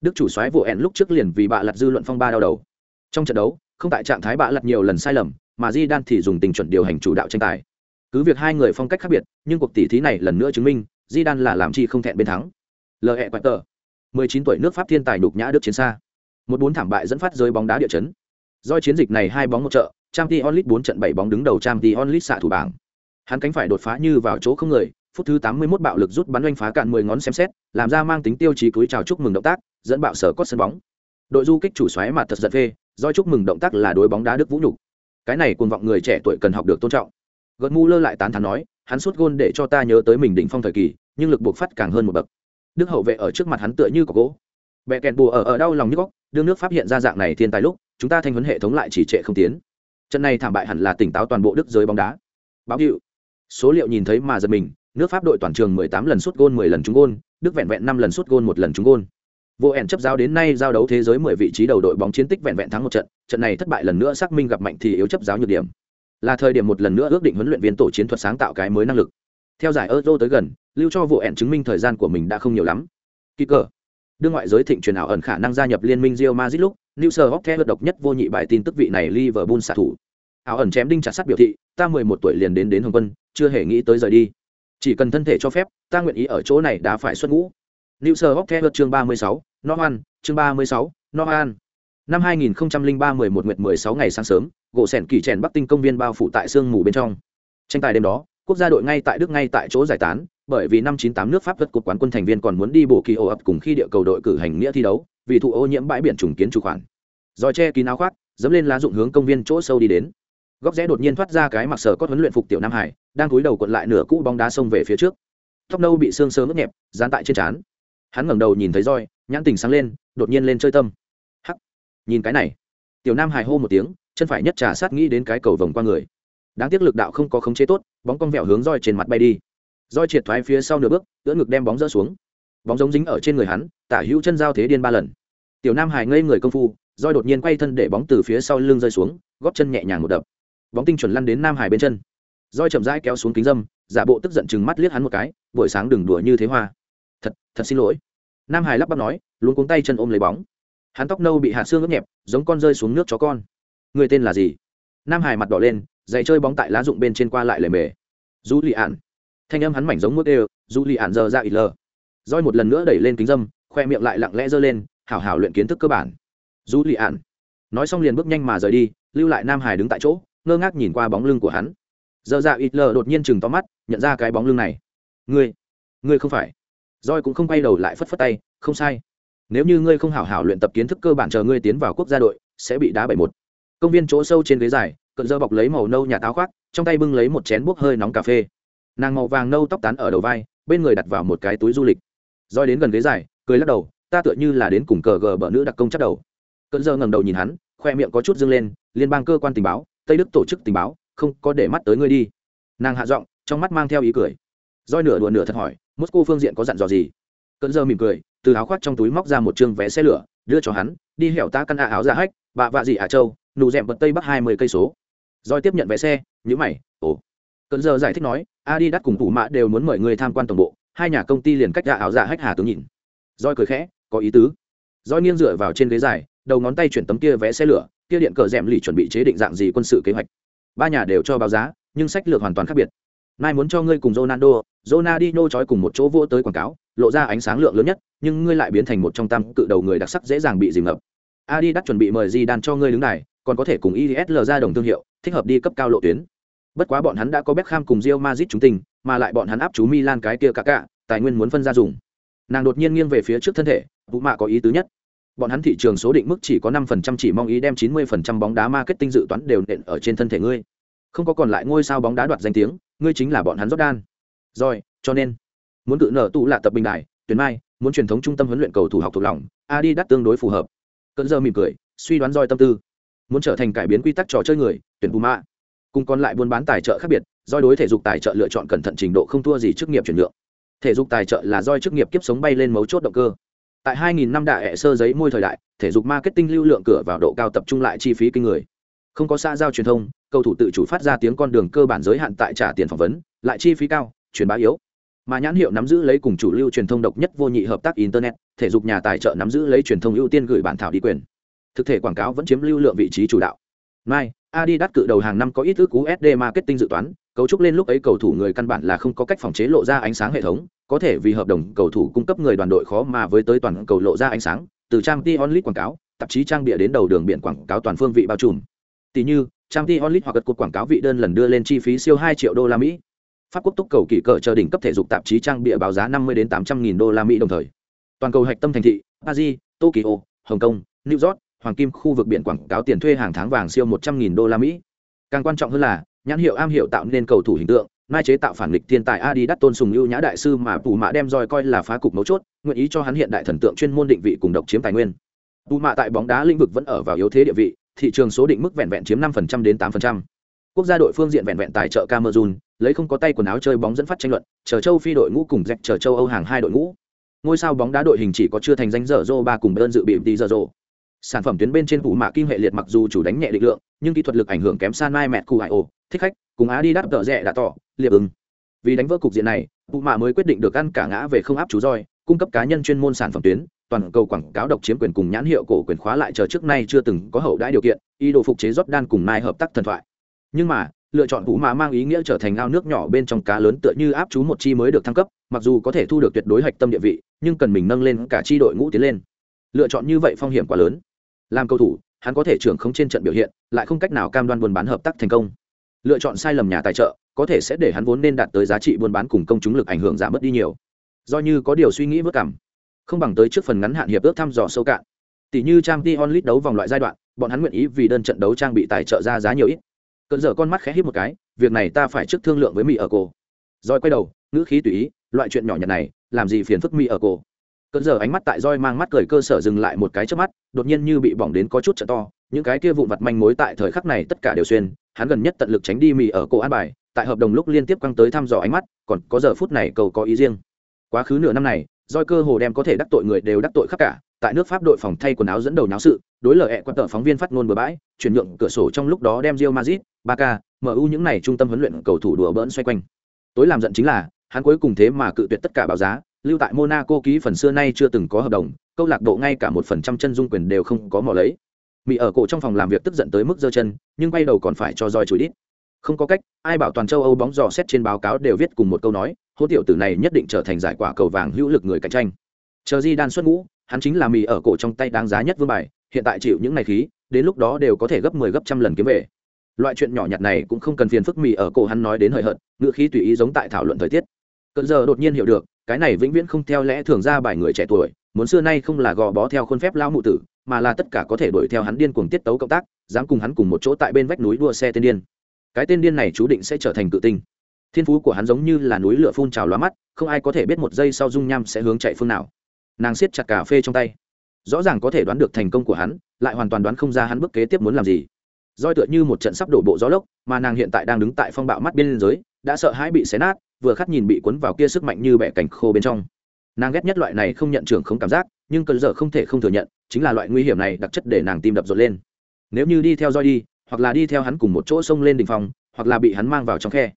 Đức chủ soái vụ ẹn lúc trước liền vì bạ lặt dư luận phong ba đau đầu. Trong trận đấu không tại trạng thái bạ lật nhiều lần sai lầm, mà di đan thì dùng tình chuẩn điều hành chủ đạo tranh tài. Cứ việc hai người phong cách khác biệt, nhưng cuộc tỷ thí này lần nữa chứng minh, di đan là làm chi không thẹn bên thắng. Lờ hẹ quạt tờ. mười chín tuổi nước pháp thiên tài đục nhã đức chiến xa. Một bốn thảm bại dẫn phát rơi bóng đá địa chấn. Do chiến dịch này hai bóng một trợ trang t onlit bốn trận bảy bóng đứng đầu trang t onlit xạ thủ bảng. Hắn cánh phải đột phá như vào chỗ không người, phút thứ tám mươi 81 bạo lực rút bắn oanh phá cạn mười ngón xem xét, làm ra mang tính tiêu chí túi chào chúc mừng động tác, dẫn bạo sở cốt sân bóng. Đội du kích chủ xoáy mặt thật giật phê do chúc mừng động tác là đối bóng đá đức vũ nhục. Cái này cuồng vọng người trẻ tuổi cần học được tôn trọng. Gợt mu lơ lại tán thán nói, hắn suốt gôn để cho ta nhớ tới mình đỉnh phong thời kỳ, nhưng lực buộc phát càng hơn một bậc. Đức hậu vệ ở trước mặt hắn tựa như có gỗ. Bẹ kèn bùa ở ở đau lòng như góc, đương nước pháp hiện ra dạng này thiên tài lúc, chúng ta thanh huấn hệ thống lại chỉ trệ không tiến. Trận này thảm bại hẳn là tỉnh táo toàn bộ đức giới bóng đá. Báo hiệu. Số liệu nhìn thấy mà giật mình, nước pháp đội toàn trường 18 lần sút gôn 10 lần trúng gôn, đức vẹn vẹn 5 lần sút gôn một lần trúng gôn vô ẻn chấp giáo đến nay giao đấu thế giới 10 vị trí đầu đội bóng chiến tích vẹn vẹn thắng một trận trận này thất bại lần nữa xác minh gặp mạnh thì yếu chấp giáo nhược điểm. Là thời điểm một lần nữa ước định huấn luyện viên tổ chiến thuật sáng tạo cái mới năng lực. Theo giải euro tới gần, lưu cho vô ẻn chứng minh thời gian của mình đã không nhiều lắm. Kỳ cờ. Đương ngoại giới thịnh truyền ảo ẩn khả năng gia nhập liên minh Real Madrid lúc, New Sir độc nhất vô nhị bài tin tức vị này Liverpool xạ thủ. Ảo ẩn chém đinh chặt sắt biểu thị, ta 11 tuổi liền đến đến Hồng Quân, chưa hề nghĩ tới rời đi. Chỉ cần thân thể cho phép, ta nguyện ý ở chỗ này đã phải xuất ngũ. New Sir Hopke chương 36, Norman, chương 36, Norman. Năm 2003 11 nguyệt 16 ngày sáng sớm, gỗ sèn kỳ chèn Bắc Tinh công viên bao phủ tại sương mù bên trong. Tranh tài đêm đó, quốc gia đội ngay tại Đức ngay tại chỗ giải tán, bởi vì năm 98 nước Pháp vượt cục quán quân thành viên còn muốn đi bổ kỳ ổ ập cùng khi địa cầu đội cử hành nghĩa thi đấu, vì thụ ô nhiễm bãi biển trùng kiến chủ khoản. Rồi che kín áo khoác, dẫm lên lá dụng hướng công viên chỗ sâu đi đến. góc rẽ đột nhiên thoát ra cái mặc sở có huấn luyện phục tiểu nam hải đang cúi đầu cuộn lại nửa cũ bóng đá sông về phía trước tóc nâu bị sương sớm ướt nhẹp dán tại trên trán hắn ngẩng đầu nhìn thấy roi, nhãn tình sáng lên, đột nhiên lên chơi tâm. Hắc! Nhìn cái này. Tiểu nam hải hô một tiếng, chân phải nhất trà sát nghĩ đến cái cầu vồng qua người. Đáng tiếc lực đạo không có khống chế tốt, bóng con vẹo hướng roi trên mặt bay đi. Roi triệt thoái phía sau nửa bước, ưỡn ngực đem bóng rỡ xuống. Bóng giống dính ở trên người hắn, tả hữu chân giao thế điên ba lần. Tiểu nam hải ngây người công phu, roi đột nhiên quay thân để bóng từ phía sau lưng rơi xuống, góp chân nhẹ nhàng một đập. Bóng tinh chuẩn lăn đến nam hải bên chân. Roi chậm rãi kéo xuống kính dâm, giả bộ tức giận chừng mắt liếc hắn một cái, buổi sáng đừng đùa như thế hoa thật thật xin lỗi. Nam hải lắp bắp nói luôn cuống tay chân ôm lấy bóng. Hắn tóc nâu bị hạt xương ướt nhẹp, giống con rơi xuống nước chó con. Người tên là gì? Nam hải mặt đỏ lên dạy chơi bóng tại lá rụng bên trên qua lại lề mề. Du lì ạn thanh âm hắn mảnh giống mướt đều du lì ạn giờ ra ít lờ. Roi một lần nữa đẩy lên kính dâm, khoe miệng lại lặng lẽ giơ lên, hảo hảo luyện kiến thức cơ bản. Du lì ạn nói xong liền bước nhanh mà rời đi, lưu lại nam hải đứng tại chỗ, ngơ ngác nhìn qua bóng lưng của hắn. Giờ ra ít lờ đột nhiên chừng to mắt, nhận ra cái bóng lưng này. Ngươi ngươi không phải roi cũng không quay đầu lại phất phất tay, không sai. Nếu như ngươi không hảo hảo luyện tập kiến thức cơ bản chờ ngươi tiến vào quốc gia đội, sẽ bị đá bảy một. Công viên chỗ sâu trên ghế dài, cận dơ bọc lấy màu nâu nhà táo khoác, trong tay bưng lấy một chén bốc hơi nóng cà phê. Nàng màu vàng nâu tóc tán ở đầu vai, bên người đặt vào một cái túi du lịch. Roi đến gần ghế dài, cười lắc đầu, ta tựa như là đến cùng cờ gờ bờ nữ đặc công chắc đầu. Cận dơ ngẩng đầu nhìn hắn, khoe miệng có chút dâng lên, liên bang cơ quan tình báo, tây đức tổ chức tình báo, không có để mắt tới ngươi đi. Nàng hạ giọng, trong mắt mang theo ý cười. Roi nửa đùa nửa thật hỏi mosco phương diện có dặn dò gì? Cẩn giờ mỉm cười từ áo khoác trong túi móc ra một chương vé xe lửa đưa cho hắn đi hẻo ta căn ạ áo ra hách bạ vạ gì ả châu nụ rèm bật tây bắc hai mươi cây số. Rồi tiếp nhận vé xe nhữ mày ồ. Cẩn giờ giải thích nói adi đắt cùng thủ mã đều muốn mời người tham quan tổng bộ hai nhà công ty liền cách gạ áo dạ hách hà tướng nhìn. Roi cười khẽ có ý tứ. Roi nghiêng dựa vào trên ghế dài đầu ngón tay chuyển tấm kia vé xe lửa kia điện cờ rèm lì chuẩn bị chế định dạng gì quân sự kế hoạch. Ba nhà đều cho báo giá nhưng sách lược hoàn toàn khác biệt. Nai muốn cho ngươi cùng Ronaldo, Ronaldinho chói cùng một chỗ vô tới quảng cáo, lộ ra ánh sáng lượng lớn nhất, nhưng ngươi lại biến thành một trong tam cự đầu người đặc sắc dễ dàng bị dìm ngập. Adidas chuẩn bị mời Zidane cho ngươi đứng này, còn có thể cùng ISL ra đồng thương hiệu, thích hợp đi cấp cao lộ tuyến. Bất quá bọn hắn đã có Beckham cùng Real Madrid chúng tình, mà lại bọn hắn áp chú Milan cái kia cả cả, tài nguyên muốn phân ra dùng. Nàng đột nhiên nghiêng về phía trước thân thể, vũ mạ có ý tứ nhất. Bọn hắn thị trường số định mức chỉ có 5% chỉ mong ý đem 90% bóng đá marketing dự toán đều nện ở trên thân thể ngươi. Không có còn lại ngôi sao bóng đá đoạt danh tiếng, ngươi chính là bọn hắn Jordan. Rồi, cho nên, muốn tự nở tụ lạ tập bình đại, tuyển mai, muốn truyền thống trung tâm huấn luyện cầu thủ học thuộc lòng, Adidas tương đối phù hợp. cận giờ mỉm cười, suy đoán roi tâm tư. Muốn trở thành cải biến quy tắc trò chơi người, tuyển Puma. Cùng còn lại buôn bán tài trợ khác biệt, roi đối thể dục tài trợ lựa chọn cẩn thận trình độ không thua gì chức nghiệp chuyển nhượng. Thể dục tài trợ là roi chức nghiệp kiếp sống bay lên mấu chốt động cơ. Tại 2000 năm đại hệ sơ giấy môi thời đại, thể dục marketing lưu lượng cửa vào độ cao tập trung lại chi phí kinh người. Không có xã giao truyền thông, cầu thủ tự chủ phát ra tiếng con đường cơ bản giới hạn tại trả tiền phỏng vấn lại chi phí cao truyền bá yếu. Mà nhãn hiệu nắm giữ lấy cùng chủ lưu truyền thông độc nhất vô nhị hợp tác internet, thể dục nhà tài trợ nắm giữ lấy truyền thông ưu tiên gửi bản thảo đi quyền. Thực thể quảng cáo vẫn chiếm lưu lượng vị trí chủ đạo. Mai, adidas cự đầu hàng năm có ít ước cú sd marketing dự toán, cấu trúc lên lúc ấy cầu thủ người căn bản là không có cách phòng chế lộ ra ánh sáng hệ thống, có thể vì hợp đồng cầu thủ cung cấp người đoàn đội khó mà với tới toàn cầu lộ ra ánh sáng, từ trang t onlit quảng cáo, tạp chí trang bịa đến đầu đường biển quảng cáo toàn phương vị bao trùm. Tỷ như, trang t onlit hoặc cột quảng cáo vị đơn lần đưa lên chi phí siêu hai triệu đô la mỹ pháp quốc túc cầu kỳ cờ chờ đỉnh cấp thể dục tạp chí trang bịa báo giá năm mươi đến tám trăm nghìn đô la mỹ đồng thời. Toàn cầu hạch tâm thành thị paris tokyo hồng kông new york hoàng kim khu vực biển quảng cáo tiền thuê hàng tháng vàng siêu một trăm nghìn đô la mỹ. Càng quan trọng hơn là nhãn hiệu am hiệu tạo nên cầu thủ hình tượng mai chế tạo phản nghịch thiên tài adi đắt tôn sùng ưu nhã đại sư mà Pù mạ đem roi coi là phá cục mấu chốt nguyện ý cho hắn hiện đại thần tượng chuyên môn định vị cùng độc chiếm tài nguyên. Pù mạ tại bóng đá lĩnh vực vẫn ở vào yếu thế địa vị thị trường số định mức vẹn vẹn chiếm 5% đến 8%. Quốc gia đội phương diện vẹn vẹn tài trợ Cameroon, lấy không có tay quần áo chơi bóng dẫn phát tranh luận, chờ châu Phi đội ngũ cùng dẹp chờ châu Âu hàng hai đội ngũ. Ngôi sao bóng đá đội hình chỉ có chưa thành danh dở dô ba cùng đơn dự bị đi dở dô. Sản phẩm tuyến bên trên phụ mạ kim hệ liệt mặc dù chủ đánh nhẹ định lượng, nhưng kỹ thuật lực ảnh hưởng kém san mai mẹ cụ hải ồ, thích khách, cùng á đi đáp tợ rẻ đã tỏ, liệp ứng. Vì đánh vỡ cục diện này, phụ mạ mới quyết định được ăn cả ngã về không áp chú roi, cung cấp cá nhân chuyên môn sản phẩm tuyến, toàn cầu quảng cáo độc chiếm quyền cùng nhãn hiệu cổ quyền khóa lại chờ trước nay chưa từng có hậu đãi điều kiện, ý đồ phục chế Jordan cùng Nike hợp tác thần thoại. Nhưng mà, lựa chọn Vũ mà mang ý nghĩa trở thành ao nước nhỏ bên trong cá lớn tựa như áp chú một chi mới được thăng cấp, mặc dù có thể thu được tuyệt đối hạch tâm địa vị, nhưng cần mình nâng lên cả chi đội ngũ tiến lên. Lựa chọn như vậy phong hiểm quá lớn. Làm cầu thủ, hắn có thể trưởng không trên trận biểu hiện, lại không cách nào cam đoan buôn bán hợp tác thành công. Lựa chọn sai lầm nhà tài trợ, có thể sẽ để hắn vốn nên đạt tới giá trị buôn bán cùng công chúng lực ảnh hưởng giảm mất đi nhiều. Do như có điều suy nghĩ vất cảm, không bằng tới trước phần ngắn hạn hiệp ước thăm dò sâu cạn tỷ như trang t onlit đấu vòng loại giai đoạn bọn hắn nguyện ý vì đơn trận đấu trang bị tài trợ ra giá nhiều ít cơn dở con mắt khẽ hít một cái, việc này ta phải trước thương lượng với mỹ ở cô roi quay đầu, ngữ khí tùy ý, loại chuyện nhỏ nhặt này, làm gì phiền phức mỹ ở cô cơn dở ánh mắt tại roi mang mắt cười cơ sở dừng lại một cái trước mắt, đột nhiên như bị bỏng đến có chút trợ to, những cái kia vụn vặt manh mối tại thời khắc này tất cả đều xuyên, hắn gần nhất tận lực tránh đi mỹ ở cô an bài, tại hợp đồng lúc liên tiếp quăng tới thăm dò ánh mắt, còn có giờ phút này cầu có ý riêng. Quá khứ nửa năm này, roi cơ hồ đem có thể đắc tội người đều đắc tội khắp cả, tại nước pháp đội phòng thay quần áo dẫn đầu náo sự, đối lời hẹ quan tờ phóng viên phát ngôn bừa bãi, chuyển nhượng cửa sổ trong lúc đó đem rio mazit Barca, mu những này trung tâm huấn luyện cầu thủ đùa bỡn xoay quanh. Tối làm giận chính là hắn cuối cùng thế mà cự tuyệt tất cả báo giá lưu tại monaco ký phần xưa nay chưa từng có hợp đồng câu lạc bộ ngay cả một phần trăm chân dung quyền đều không có mò lấy. Mỹ ở cổ trong phòng làm việc tức giận tới mức giơ chân nhưng quay đầu còn phải cho roi chùi đít. Không có cách ai bảo toàn châu âu bóng dò xét trên báo cáo đều viết cùng một câu nói hô tiểu tử này nhất định trở thành giải quả cầu vàng hữu lực người cạnh tranh. Chờ di đan xuất ngũ hắn chính là mì ở cổ trong tay đáng giá nhất vương bài hiện tại chịu những ngày khí đến lúc đó đều có thể gấp mười 10 gấp trăm lần kiếm về loại chuyện nhỏ nhặt này cũng không cần phiền phức mì ở cổ hắn nói đến hời hợt ngựa khí tùy ý giống tại thảo luận thời tiết. Cận giờ đột nhiên hiểu được, cái này vĩnh viễn không theo lẽ thường ra bài người trẻ tuổi, muốn xưa nay không là gò bó theo khuôn phép lao mụ tử, mà là tất cả có thể đuổi theo hắn điên cuồng tiết tấu cộng tác, dám cùng hắn cùng một chỗ tại bên vách núi đua xe tên điên. Cái tên điên này chú định sẽ trở thành cự tinh. Thiên phú của hắn giống như là núi lửa phun trào lóa mắt, không ai có thể biết một giây sau dung nham sẽ hướng chạy phương nào. Nàng siết chặt cà phê trong tay. Rõ ràng có thể đoán được thành công của hắn, lại hoàn toàn đoán không ra hắn bước kế tiếp muốn làm gì roi tựa như một trận sắp đổ bộ gió lốc, mà nàng hiện tại đang đứng tại phong bạo mắt bên giới đã sợ hãi bị xé nát, vừa khắt nhìn bị cuốn vào kia sức mạnh như bẻ cảnh khô bên trong. Nàng ghét nhất loại này không nhận trưởng không cảm giác, nhưng cần giờ không thể không thừa nhận, chính là loại nguy hiểm này đặc chất để nàng tim đập rộn lên. Nếu như đi theo roi đi, hoặc là đi theo hắn cùng một chỗ sông lên đỉnh phòng, hoặc là bị hắn mang vào trong khe.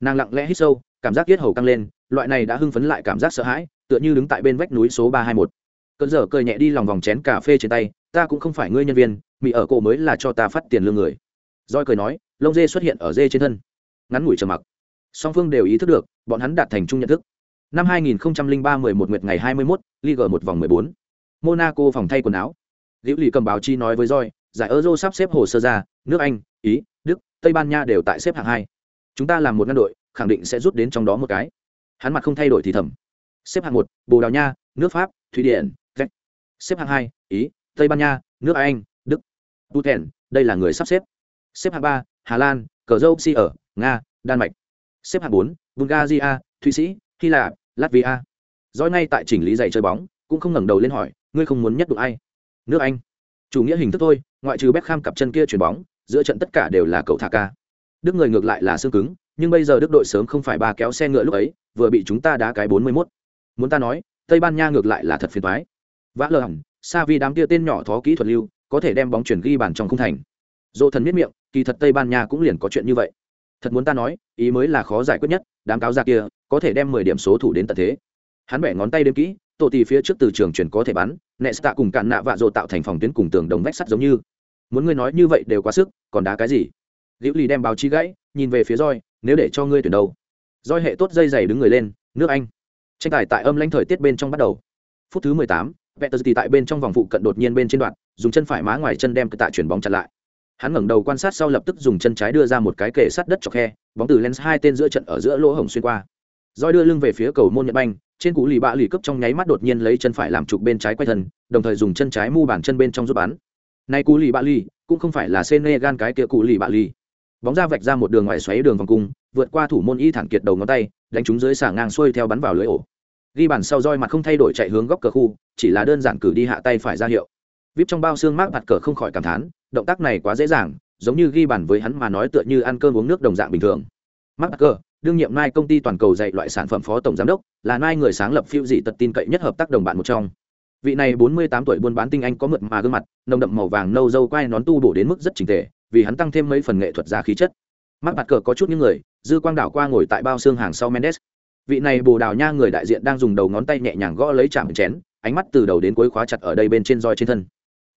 Nàng lặng lẽ hít sâu, cảm giác tiết hầu căng lên, loại này đã hưng phấn lại cảm giác sợ hãi, tựa như đứng tại bên vách núi số ba hai một. Cơn giờ cười nhẹ đi lòng vòng chén cà phê trên tay, ta cũng không phải ngươi nhân viên mỹ ở cổ mới là cho ta phát tiền lương người roi cười nói lông dê xuất hiện ở dê trên thân ngắn ngủi trầm mặc song phương đều ý thức được bọn hắn đạt thành chung nhận thức năm 2003 11 nguyệt ngày 21, Liga một vòng 14. Monaco phòng thay quần áo. Liễu Lì cầm báo chi nói với Joy, giải Euro sắp xếp hồ sơ ra, nước Anh, Ý, Đức, Tây Ban Nha đều tại xếp hạng hai. Chúng ta làm một ngăn đội, khẳng định sẽ rút đến trong đó một cái. Hắn mặt không thay đổi thì thầm. Xếp hạng một, Bồ Đào Nha, nước Pháp, Thụy Điển, Czech. Xếp hạng hai, Ý, Tây Ban Nha, nước Anh, Đức. Tuten, đây là người sắp xếp. Xếp hạng ba, Hà Lan, Cờ Dâu Si ở, Nga, Đan Mạch. Xếp hạng bốn, Bulgaria, Thụy Sĩ, Hy Lạp, latvia dõi ngay tại chỉnh lý giày chơi bóng cũng không ngẩng đầu lên hỏi ngươi không muốn nhất đụng ai nước anh chủ nghĩa hình thức thôi ngoại trừ Beckham cặp chân kia chuyền bóng giữa trận tất cả đều là cậu thả ca đức người ngược lại là xương cứng nhưng bây giờ đức đội sớm không phải ba kéo xe ngựa lúc ấy vừa bị chúng ta đá cái bốn mươi 41. muốn ta nói tây ban nha ngược lại là thật phiền toái vã lờ hỏng xa vì đám kia tên nhỏ thó kỹ thuật lưu có thể đem bóng chuyển ghi bàn trong khung thành. Dỗ thần miết miệng kỳ thật tây ban nha cũng liền có chuyện như vậy. Thật muốn ta nói ý mới là khó giải quyết nhất đám cáo ra kia có thể đem mười điểm số thủ đến tận thế. Hắn bẻ ngón tay đếm kỹ tổ tì phía trước từ trường chuyển có thể bắn nesta cùng cạn nạ vạ dỗ tạo thành phòng tuyến cùng tường đồng vách sắt giống như. Muốn ngươi nói như vậy đều quá sức còn đá cái gì? Liễu lì đem báo chí gãy nhìn về phía roi nếu để cho ngươi tuyển đầu, roi hệ tốt dây dày đứng người lên nước anh. Tranh tài tại âm lãnh thời tiết bên trong bắt đầu. Phút thứ mười tám vẹt tờ tại bên trong vòng phụ cận đột nhiên bên trên đoạn, dùng chân phải má ngoài chân đem tạ chuyển bóng chặn lại. Hắn ngẩng đầu quan sát sau lập tức dùng chân trái đưa ra một cái kề sắt đất cho khe, bóng từ lens hai tên giữa trận ở giữa lỗ hổng xuyên qua. Roi đưa lưng về phía cầu môn nhật banh, trên cú lì bạ lì cấp trong nháy mắt đột nhiên lấy chân phải làm trục bên trái quay thân, đồng thời dùng chân trái mu bàn chân bên trong giúp bắn. Nay cú lì bạ lì cũng không phải là senegal cái kia cú lì bạ lì. Bóng ra vạch ra một đường ngoài xoáy đường vòng cung, vượt qua thủ môn y thẳng kiệt đầu ngón tay, đánh trúng dưới xả ngang xuôi theo bắn vào lưới ổ ghi bàn sau roi mặt không thay đổi chạy hướng góc cờ khu, chỉ là đơn giản cử đi hạ tay phải ra hiệu. Vip trong bao xương mát mặt cờ không khỏi cảm thán, động tác này quá dễ dàng, giống như ghi bàn với hắn mà nói tựa như ăn cơm uống nước đồng dạng bình thường. Mắc cờ, đương nhiệm nai công ty toàn cầu dạy loại sản phẩm phó tổng giám đốc, là nai người sáng lập phiêu dị tật tin cậy nhất hợp tác đồng bạn một trong. Vị này bốn mươi tám tuổi buôn bán tinh anh có mượt mà gương mặt, nồng đậm màu vàng nâu dâu quai nón tu bổ đến mức rất trình tề, vì hắn tăng thêm mấy phần nghệ thuật ra khí chất. Mắc mặt cờ có chút những người, dư quang đảo qua ngồi tại bao xương hàng sau mendes vị này bồ đào nha người đại diện đang dùng đầu ngón tay nhẹ nhàng gõ lấy chạm chén ánh mắt từ đầu đến cuối khóa chặt ở đây bên trên roi trên thân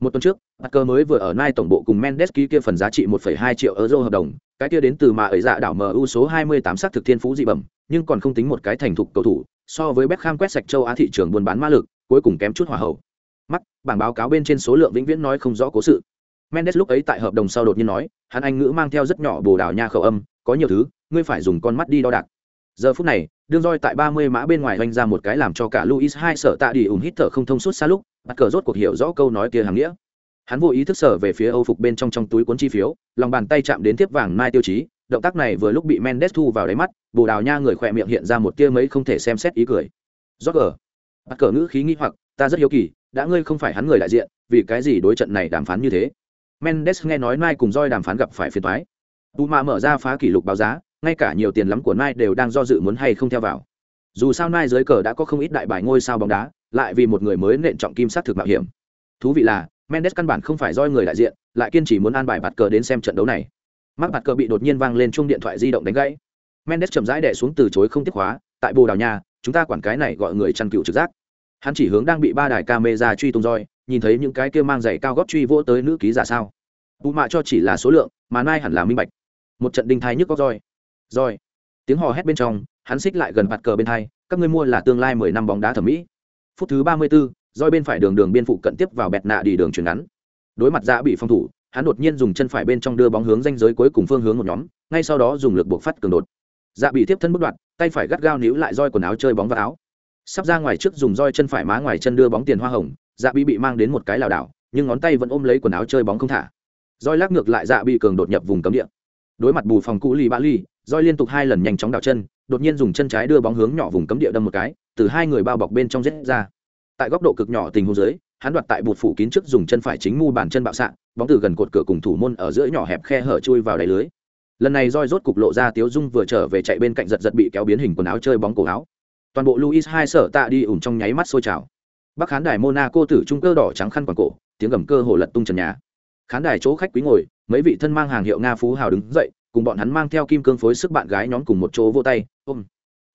một tuần trước Parker mới vừa ở Nai tổng bộ cùng Mendes ký kia phần giá trị 1,2 triệu euro hợp đồng, cái kia đến từ mà ấy dạ đảo MU số 28 sắc thực thiên phú dị bẩm, nhưng còn không tính một cái thành thục cầu thủ, so với Beckham quét sạch châu Á thị trường buôn bán ma lực, cuối cùng kém chút hòa hậu. Mắt, bảng báo cáo bên trên số lượng vĩnh viễn nói không rõ cố sự. Mendes lúc ấy tại hợp đồng sau đột nhiên nói, hắn anh ngữ mang theo rất nhỏ bồ đào nha khẩu âm, có nhiều thứ, ngươi phải dùng con mắt đi đo đạc. Giờ phút này, đương roi tại 30 mã bên ngoài hoành ra một cái làm cho cả Luis hai sợ tạ đi ủng hít thở không thông suốt xa lúc, bắt cờ rốt cuộc hiểu rõ câu nói kia hàng nghĩa. Hắn vô ý thức sở về phía âu phục bên trong trong túi cuốn chi phiếu lòng bàn tay chạm đến tiếp vàng mai tiêu chí động tác này vừa lúc bị mendes thu vào đáy mắt bồ đào nha người khỏe miệng hiện ra một tia mấy không thể xem xét ý cười. Rót cờ bắt cờ ngữ khí nghĩ hoặc ta rất hiếu kỳ đã ngươi không phải hắn người đại diện vì cái gì đối trận này đàm phán như thế? Mendes nghe nói mai cùng roi đàm phán gặp phải phiền toái. Tu mở ra phá kỷ lục báo giá ngay cả nhiều tiền lắm của Nai đều đang do dự muốn hay không theo vào. Dù sao Nai dưới cờ đã có không ít đại bài ngôi sao bóng đá, lại vì một người mới nện trọng kim sát thực mạo hiểm. Thú vị là, mendes căn bản không phải do người đại diện, lại kiên trì muốn an bài bạt cờ đến xem trận đấu này. Mắt bạt cờ bị đột nhiên vang lên chuông điện thoại di động đánh gãy. Mendes chậm rãi đè xuống từ chối không tiếp khóa. tại bồ đào nha, chúng ta quản cái này gọi người chăn cừu trực giác. Hắn chỉ hướng đang bị ba đài camera truy tung roi, nhìn thấy những cái kia mang giày cao gót truy vỗ tới nữ ký giả sao. Bù mạ cho chỉ là số lượng, mà nai hẳn là minh bạch. Một trận đinh thai nhức có roi. Rồi, tiếng hò hét bên trong hắn xích lại gần vạt cờ bên hai các ngươi mua là tương lai mười năm bóng đá thẩm mỹ. Phút thứ ba mươi 34, roi bên phải đường đường biên phụ cận tiếp vào bẹt nạ đi đường chuyển ngắn. Đối mặt dạ bị phòng thủ hắn đột nhiên dùng chân phải bên trong đưa bóng hướng danh giới cuối cùng phương hướng một nhóm ngay sau đó dùng lực buộc phát cường đột. Dạ bị tiếp thân bất đoạn tay phải gắt gao níu lại roi quần áo chơi bóng vào áo. Sắp ra ngoài trước dùng roi chân phải má ngoài chân đưa bóng tiền hoa hồng dạ bị bị mang đến một cái lảo đảo nhưng ngón tay vẫn ôm lấy quần áo chơi bóng không thả. Roi lắc ngược lại dạ bị cường đột nhập vùng cấm địa. Đối mặt bù phòng cũ lì ba ly roi liên tục hai lần nhanh chóng đảo chân, đột nhiên dùng chân trái đưa bóng hướng nhỏ vùng cấm địa đâm một cái, từ hai người bao bọc bên trong rết ra. Tại góc độ cực nhỏ tình huống dưới, hắn đoạt tại bụt phủ kín trước dùng chân phải chính mu bàn chân bạo xạ, bóng từ gần cột cửa cùng thủ môn ở giữa nhỏ hẹp khe hở chui vào đáy lưới. Lần này roi rốt cục lộ ra tiếu dung vừa trở về chạy bên cạnh giật giật bị kéo biến hình quần áo chơi bóng cổ áo. Toàn bộ luis hai sở tạ đi ủng trong nháy mắt sôi trào. Bắc khán đài monaco tử trung cơ đỏ trắng khăn quàng cổ, tiếng gầm cơ hồ lật tung trần nhà. Khán đài chỗ khách quý ngồi, mấy vị thân mang hàng hiệu nga phú hào đứng dậy cùng bọn hắn mang theo kim cương phối sức bạn gái nhóm cùng một chỗ vô tay, ôm.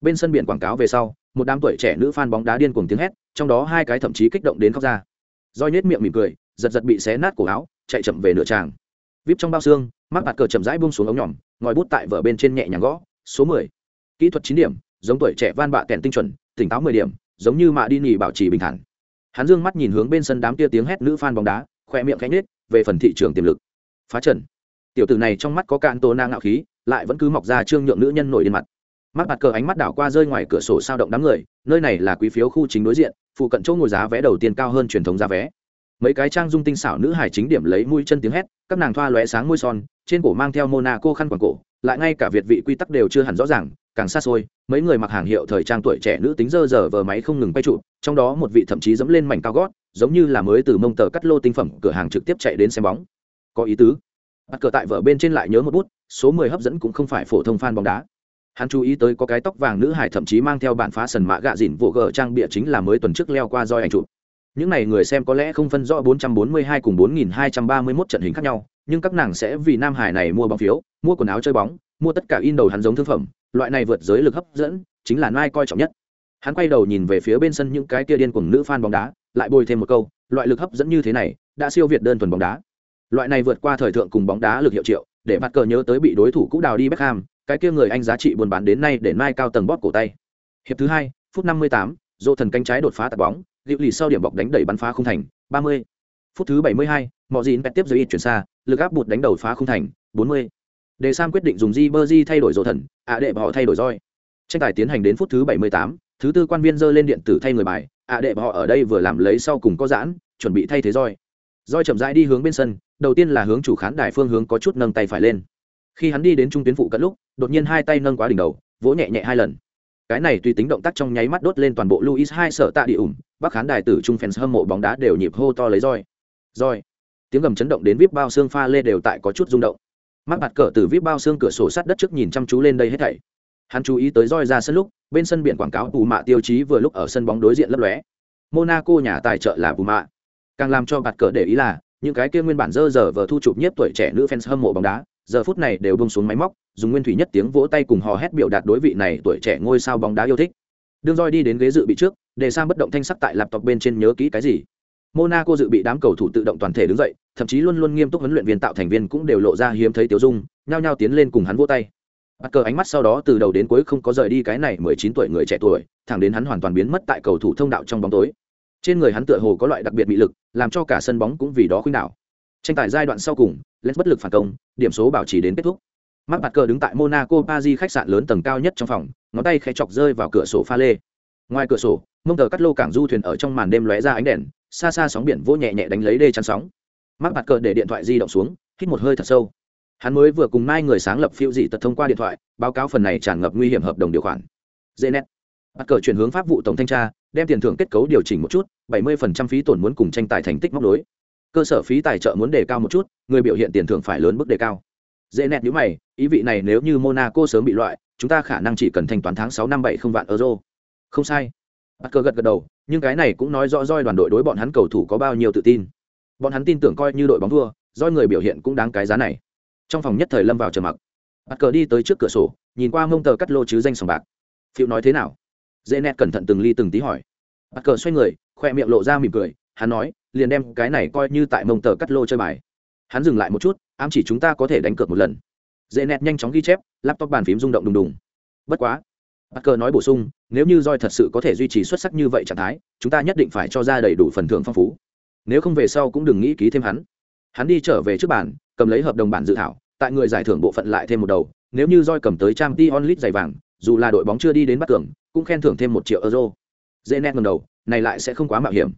Bên sân biển quảng cáo về sau, một đám tuổi trẻ nữ fan bóng đá điên cuồng tiếng hét, trong đó hai cái thậm chí kích động đến khóc ra. Roi nết miệng mỉm cười, giật giật bị xé nát cổ áo, chạy chậm về nửa tràng. Vip trong bao xương, mắt bạt cờ chậm rãi buông xuống ống nhỏm ngòi bút tại vở bên trên nhẹ nhàng gõ, số mười. Kỹ thuật chín điểm, giống tuổi trẻ van bạ kèn tinh chuẩn, tỉnh táo mười điểm, giống như mạ đi nghỉ bảo trì bình thản. Hắn dương mắt nhìn hướng bên sân đám kia tiếng hét nữ fan bóng đá, khoe miệng cánh nết về phần thị trường tiềm lực. Phá trần tiểu tử này trong mắt có cạn tô na ngạo khí, lại vẫn cứ mọc ra trương nhượng nữ nhân nổi điên mặt. Mắt mặt cờ ánh mắt đảo qua rơi ngoài cửa sổ sao động đám người, nơi này là quý phiếu khu chính đối diện, phụ cận chỗ ngồi giá vé đầu tiên cao hơn truyền thống giá vé. Mấy cái trang dung tinh xảo nữ hải chính điểm lấy mũi chân tiếng hét, các nàng thoa lóe sáng môi son, trên cổ mang theo monaco khăn quàng cổ, lại ngay cả việt vị quy tắc đều chưa hẳn rõ ràng, càng xa xôi, mấy người mặc hàng hiệu thời trang tuổi trẻ nữ tính dơ dở vờ máy không ngừng bay trụ, trong đó một vị thậm chí dẫm lên mảnh cao gót, giống như là mới từ mông tờ cắt lô tinh phẩm cửa hàng trực tiếp chạy đến xem bóng. Có ý tứ bắt cờ tại vở bên trên lại nhớ một bút, số mười hấp dẫn cũng không phải phổ thông fan bóng đá. Hắn chú ý tới có cái tóc vàng nữ hải thậm chí mang theo bản phá sần mạ gạ dịn vụ gờ trang bịa chính là mới tuần trước leo qua roi ảnh chụp. Những này người xem có lẽ không phân rõ 442 cùng 4231 trận hình khác nhau, nhưng các nàng sẽ vì nam hải này mua bóng phiếu, mua quần áo chơi bóng, mua tất cả in đầu hắn giống thương phẩm, loại này vượt giới lực hấp dẫn chính là nai coi trọng nhất. Hắn quay đầu nhìn về phía bên sân những cái kia điên cuồng nữ fan bóng đá, lại bồi thêm một câu, loại lực hấp dẫn như thế này, đã siêu việt đơn thuần bóng đá loại này vượt qua thời thượng cùng bóng đá lực hiệu triệu để mặt cờ nhớ tới bị đối thủ cũ đào đi Beckham cái kia người anh giá trị buôn bán đến nay để mai cao tầng bóp cổ tay hiệp thứ hai phút 58, dỗ thần cánh trái đột phá tạt bóng liệu lì sau điểm bọc đánh đẩy bắn phá không thành 30. phút thứ 72, mọi gì pet tiếp giới ít chuyển xa lực áp bụt đánh đầu phá không thành 40. đề sam quyết định dùng di bơ di thay đổi dỗ thần ạ đệ họ thay đổi roi tranh tài tiến hành đến phút thứ 78, thứ tư quan viên dơ lên điện tử thay người bài ạ đệ họ ở đây vừa làm lấy sau cùng có giãn chuẩn bị thay thế roi roi chậm rãi đi hướng bên sân đầu tiên là hướng chủ khán đài phương hướng có chút nâng tay phải lên. Khi hắn đi đến trung tuyến phụ cận lúc, đột nhiên hai tay nâng quá đỉnh đầu, vỗ nhẹ nhẹ hai lần. Cái này tùy tính động tác trong nháy mắt đốt lên toàn bộ luis hai sợ tạ địa ủng bắc khán đài tử trung fans hâm mộ bóng đá đều nhịp hô to lấy roi. Roi. Tiếng gầm chấn động đến vip bao xương pha lê đều tại có chút rung động. Mắt bạt cờ từ vip bao xương cửa sổ sát đất trước nhìn chăm chú lên đây hết thảy. Hắn chú ý tới roi ra sân lúc, bên sân biển quảng cáo bù mạ tiêu chí vừa lúc ở sân bóng đối diện lấp lóe. Monaco nhà tài trợ là bù mạ. Càng làm cho bạt cờ để ý là những cái kia nguyên bản dơ dở vờ thu chụp nhiếp tuổi trẻ nữ fans hâm mộ bóng đá, giờ phút này đều bông xuống máy móc, dùng nguyên thủy nhất tiếng vỗ tay cùng hò hét biểu đạt đối vị này tuổi trẻ ngôi sao bóng đá yêu thích. Đương roi đi đến ghế dự bị trước, để sang bất động thanh sắc tại laptop bên trên nhớ kỹ cái gì. Monaco dự bị đám cầu thủ tự động toàn thể đứng dậy, thậm chí luôn luôn nghiêm túc huấn luyện viên tạo thành viên cũng đều lộ ra hiếm thấy tiểu dung, nhao nhao tiến lên cùng hắn vỗ tay. Bắt cờ ánh mắt sau đó từ đầu đến cuối không có rời đi cái này mười chín tuổi người trẻ tuổi, thẳng đến hắn hoàn toàn biến mất tại cầu thủ thông đạo trong bóng tối trên người hắn tựa hồ có loại đặc biệt bị lực làm cho cả sân bóng cũng vì đó khuynh đảo tranh tài giai đoạn sau cùng Lens bất lực phản công, điểm số bảo trì đến kết thúc. Mark Cờ đứng tại Monaco Paris khách sạn lớn tầng cao nhất trong phòng, ngón tay khẽ chọc rơi vào cửa sổ pha lê. Ngoài cửa sổ, mông tờ cắt lô cảng du thuyền ở trong màn đêm lóe ra ánh đèn, xa xa sóng biển vỗ nhẹ nhẹ đánh lấy đê chắn sóng. mắt bạt cờ để điện thoại di động xuống hít một hơi thật sâu hắn mới vừa cùng mai người sáng lập phiêu dị tật thông qua điện thoại báo cáo phần này tràn ngập nguy hiểm hợp đồng điều khoản dễ nét bắt cờ chuyển hướng pháp vụ tổng thanh tra, đem tiền thưởng kết cấu điều chỉnh một chút, bảy mươi phí tổn muốn cùng tranh tài thành tích móc đối cơ sở phí tài trợ muốn đề cao một chút, người biểu hiện tiền thưởng phải lớn mức đề cao. Dễ nẹt nhữ mày, ý vị này nếu như monaco sớm bị loại, chúng ta khả năng chỉ cần thanh toán tháng sáu năm bảy không vạn euro. Không sai. Bắt cờ gật gật đầu, nhưng cái này cũng nói rõ roi đoàn đội đối bọn hắn cầu thủ có bao nhiêu tự tin. Bọn hắn tin tưởng coi như đội bóng thua, roi người biểu hiện cũng đáng cái giá này. Trong phòng nhất thời lâm vào trầm mặc. Bắt cờ đi tới trước cửa sổ, nhìn qua mông tờ cắt lô chứ danh sòng bạc. Phiêu nói thế nào? Dễ nét cẩn thận từng ly từng tí hỏi. Bắt cờ xoay người, khoe miệng lộ ra mỉm cười, hắn nói, liền đem cái này coi như tại mông tờ cắt lô chơi bài. Hắn dừng lại một chút, ám chỉ chúng ta có thể đánh cược một lần. Dễ nét nhanh chóng ghi chép, laptop bàn phím rung động đùng đùng. Bất quá bắt cờ nói bổ sung, nếu như roi thật sự có thể duy trì xuất sắc như vậy trạng thái, chúng ta nhất định phải cho ra đầy đủ phần thưởng phong phú. Nếu không về sau cũng đừng nghĩ ký thêm hắn. Hắn đi trở về trước bàn, cầm lấy hợp đồng bản dự thảo, tại người giải thưởng bộ phận lại thêm một đầu, nếu như roi cầm tới trang t onlit giày vàng dù là đội bóng chưa đi đến bắt tường cũng khen thưởng thêm một triệu euro. Dễ nét ngầm đầu, này lại sẽ không quá mạo hiểm.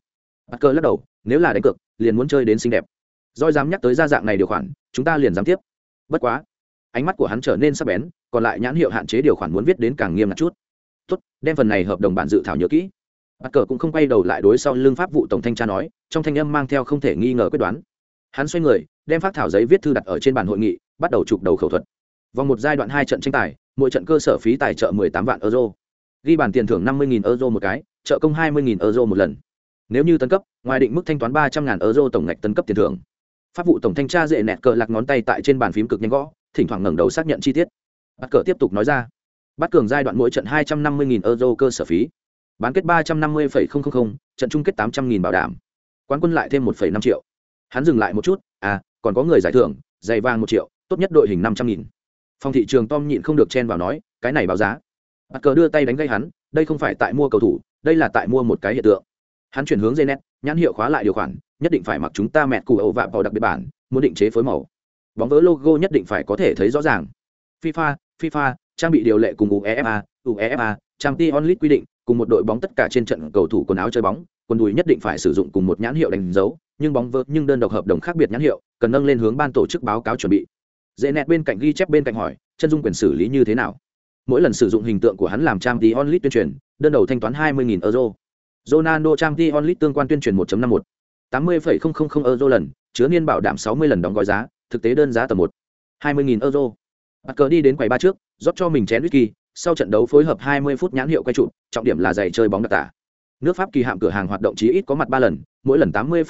Bắt cơ lắc đầu, nếu là đánh cược, liền muốn chơi đến xinh đẹp. Doi dám nhắc tới gia dạng này điều khoản, chúng ta liền dám tiếp. Bất quá, ánh mắt của hắn trở nên sắc bén, còn lại nhãn hiệu hạn chế điều khoản muốn viết đến càng nghiêm ngặt chút. Tốt, đem phần này hợp đồng bản dự thảo nhớ kỹ. Bắt cờ cũng không quay đầu lại đối sau lưng pháp vụ tổng thanh tra nói, trong thanh âm mang theo không thể nghi ngờ quyết đoán. Hắn xoay người, đem phát thảo giấy viết thư đặt ở trên bàn hội nghị, bắt đầu chụp đầu khẩu thuật vòng một giai đoạn hai trận tranh tài mỗi trận cơ sở phí tài trợ 18 vạn euro. Ghi bàn tiền thưởng 50.000 euro một cái trợ công 20.000 euro một lần. Nếu như tấn cấp ngoài định mức thanh toán 300.000 euro tổng ngạch tấn cấp tiền thưởng. Pháp vụ tổng thanh tra dễ nẹt cờ lạc ngón tay tại trên bàn phím cực nhanh gõ thỉnh thoảng ngẩng đầu xác nhận chi tiết. Bắt cờ tiếp tục nói ra. Bắt cường giai đoạn mỗi trận 250.000 euro cơ sở phí. Bán kết 350,000, trận chung kết 800.000 bảo đảm. Quán quân lại thêm 1,5 triệu. Hắn dừng lại một chút à còn có người giải thưởng giày vàng một triệu tốt nhất đội hình năm trăm nghìn phòng thị trường tom nhịn không được chen vào nói, cái này báo giá. Bắt cờ đưa tay đánh gây hắn, đây không phải tại mua cầu thủ, đây là tại mua một cái hiện tượng. Hắn chuyển hướng dây nét nhãn hiệu khóa lại điều khoản, nhất định phải mặc chúng ta mẹt cụ ẩu vạ vào đặc biệt bản, muốn định chế phối màu. Bóng vỡ logo nhất định phải có thể thấy rõ ràng. Fifa fifa, trang bị điều lệ cùng uefa uefa trang t onlit quy định, cùng một đội bóng tất cả trên trận cầu thủ quần áo chơi bóng, quần đùi nhất định phải sử dụng cùng một nhãn hiệu đánh dấu, nhưng bóng vỡ nhưng đơn độc hợp đồng khác biệt nhãn hiệu, cần nâng lên hướng ban tổ chức báo cáo chuẩn bị dễ nẹt bên cạnh ghi chép bên cạnh hỏi chân dung quyền xử lý như thế nào? Mỗi lần sử dụng hình tượng của hắn làm trang t onlit tuyên truyền đơn đầu thanh toán 20.000 euro. Ronaldo trang t onlit tương quan tuyên truyền 1.51 80,000 euro lần chứa niên bảo đảm 60 lần đóng gói giá thực tế đơn giá tầm một. 20.000 euro. Bắt cờ đi đến quầy ba trước rót cho mình chén whisky sau trận đấu phối hợp 20 phút nhãn hiệu quay trụ trọng điểm là giày chơi bóng đặc tả. Nước pháp kỳ hạm cửa hàng hoạt động chí ít có mặt ba lần mỗi lần tám mươi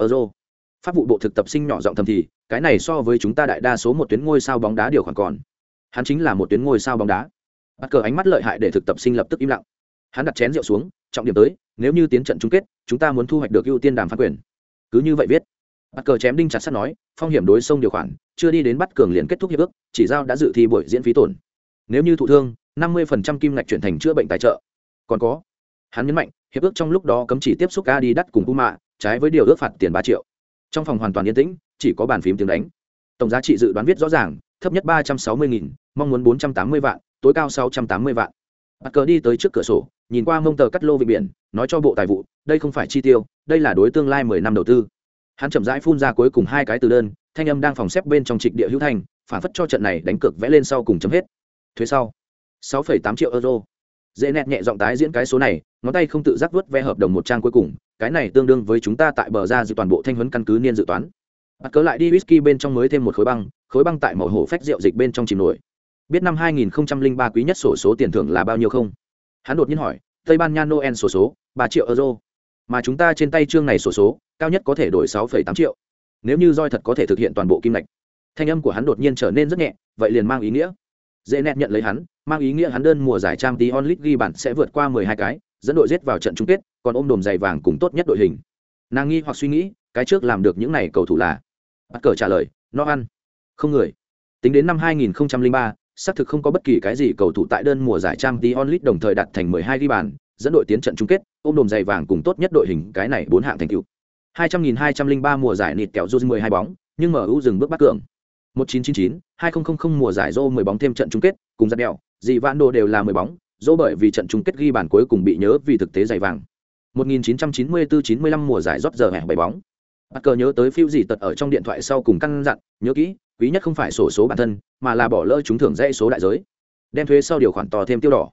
euro. Pháp vụ bộ thực tập sinh nhỏ giọng thầm thì cái này so với chúng ta đại đa số một tuyến ngôi sao bóng đá điều khoản còn. Hắn chính là một tuyến ngôi sao bóng đá. Bắt cờ ánh mắt lợi hại để thực tập sinh lập tức im lặng. Hắn đặt chén rượu xuống trọng điểm tới nếu như tiến trận chung kết chúng ta muốn thu hoạch được ưu tiên đàm phán quyền. Cứ như vậy viết. Bắt cờ chém đinh chặt sắt nói phong hiểm đối sông điều khoản chưa đi đến bắt cường liền kết thúc hiệp ước chỉ giao đã dự thi buổi diễn phí tổn. Nếu như thụ thương năm mươi kim ngạch chuyển thành chữa bệnh tài trợ. Còn có. Hắn nhấn mạnh hiệp ước trong lúc đó cấm chỉ tiếp xúc đi đắt cùng Puma, trái với điều ước phạt tiền ba triệu. Trong phòng hoàn toàn yên tĩnh, chỉ có bàn phím tiếng đánh. Tổng giá trị dự đoán viết rõ ràng, thấp nhất ba trăm sáu mươi nghìn, mong muốn bốn trăm tám mươi vạn, tối cao sáu trăm tám mươi vạn. Bắt cờ đi tới trước cửa sổ, nhìn qua mông tờ cắt lô vị biển, nói cho bộ tài vụ, đây không phải chi tiêu, đây là đối tương lai mười năm đầu tư. Hắn chậm rãi phun ra cuối cùng hai cái từ đơn, thanh âm đang phòng xếp bên trong trịch địa hữu thành, phản phất cho trận này đánh cược vẽ lên sau cùng chấm hết. Thuế sau, sáu phẩy tám triệu euro dễ nẹt nhẹ giọng tái diễn cái số này ngón tay không tự giác vớt ve hợp đồng một trang cuối cùng cái này tương đương với chúng ta tại bờ ra dự toàn bộ thanh huấn căn cứ niên dự toán. Bắt cớ lại đi whisky bên trong mới thêm một khối băng khối băng tại mỏ hổ phách rượu dịch bên trong chìm nổi. Biết năm 2003 quý nhất sổ số tiền thưởng là bao nhiêu không? Hắn đột nhiên hỏi tây ban nha noel sổ số ba triệu euro. Mà chúng ta trên tay chương này sổ số cao nhất có thể đổi 6,8 triệu. Nếu như roi thật có thể thực hiện toàn bộ kim ngạch. Thanh âm của hắn đột nhiên trở nên rất nhẹ vậy liền mang ý nghĩa. Dễ nẹt nhận lấy hắn mang ý nghĩa hắn đơn mùa giải trang tí onlit ghi bản sẽ vượt qua mười hai cái dẫn đội giết vào trận chung kết còn ôm đồm giày vàng cùng tốt nhất đội hình. Nàng nghi hoặc suy nghĩ cái trước làm được những này cầu thủ là? Bắt cờ trả lời nó ăn. Không người. Tính đến năm 2003 xác thực không có bất kỳ cái gì cầu thủ tại đơn mùa giải trang tí onlit đồng thời đạt thành 12 ghi bàn dẫn đội tiến trận chung kết ôm đồm giày vàng cùng tốt nhất đội hình cái này bốn hạng thành tựu. 200.203 mùa giải nịt kẹo rút 12 bóng nhưng MU dừng bước bắt cường. 1999, 2000 mùa giải Jose 10 bóng thêm trận chung kết, cùng giật đèo, dị Vạn Đồ đều là 10 bóng, Rô bởi vì trận chung kết ghi bàn cuối cùng bị nhớ vì thực tế dày vàng. 1994-95 mùa giải rót giờ hẹn bảy bóng. bắt cờ nhớ tới phiêu gì tật ở trong điện thoại sau cùng căn dặn, nhớ kỹ, quý nhất không phải sổ số bản thân, mà là bỏ lỡ chúng thưởng dãy số đại giới đem thuế sau điều khoản to thêm tiêu đỏ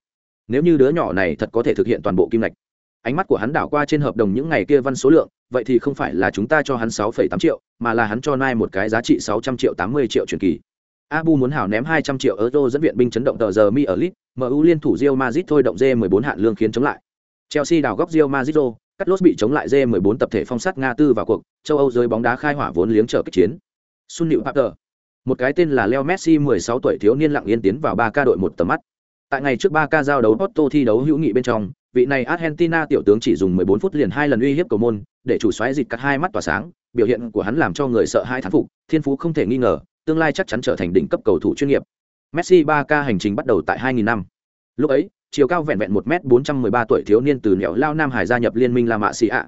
nếu như đứa nhỏ này thật có thể thực hiện toàn bộ kim ngạch ánh mắt của hắn đảo qua trên hợp đồng những ngày kia văn số lượng, vậy thì không phải là chúng ta cho hắn sáu phẩy tám triệu, mà là hắn cho nai một cái giá trị sáu trăm triệu tám mươi triệu truyền kỳ abu muốn hảo ném hai trăm triệu euro dẫn viện binh chấn động tờ giờ mi ở lit mu liên thủ Real Madrid thôi động J14 hạn lương khiến chống lại. Chelsea đào góc Real Madrid, cắt bị chống lại J14 tập thể phong sát nga tư vào cuộc châu âu giới bóng đá khai hỏa vốn liếng trở kích chiến. Sun nịu papter một cái tên là leo messi 16 tuổi thiếu niên lặng yên tiến vào ba ca đội một tầm mắt. Tại ngày trước ba ca giao đấu Porto thi đấu hữu nghị bên trong vị này argentina tiểu tướng chỉ dùng 14 phút liền hai lần uy hiếp cầu môn để chủ xoáy dịch cắt hai mắt tỏa sáng biểu hiện của hắn làm cho người sợ hai thán phục thiên phú không thể nghi ngờ tương lai chắc chắn trở thành đỉnh cấp cầu thủ chuyên nghiệp messi 3K hành trình bắt đầu tại 2000 năm. Lúc ấy, chiều cao vẹn vẹn 1m413 tuổi thiếu niên từ nẻo lao nam hải gia nhập liên minh la Mã xì ạ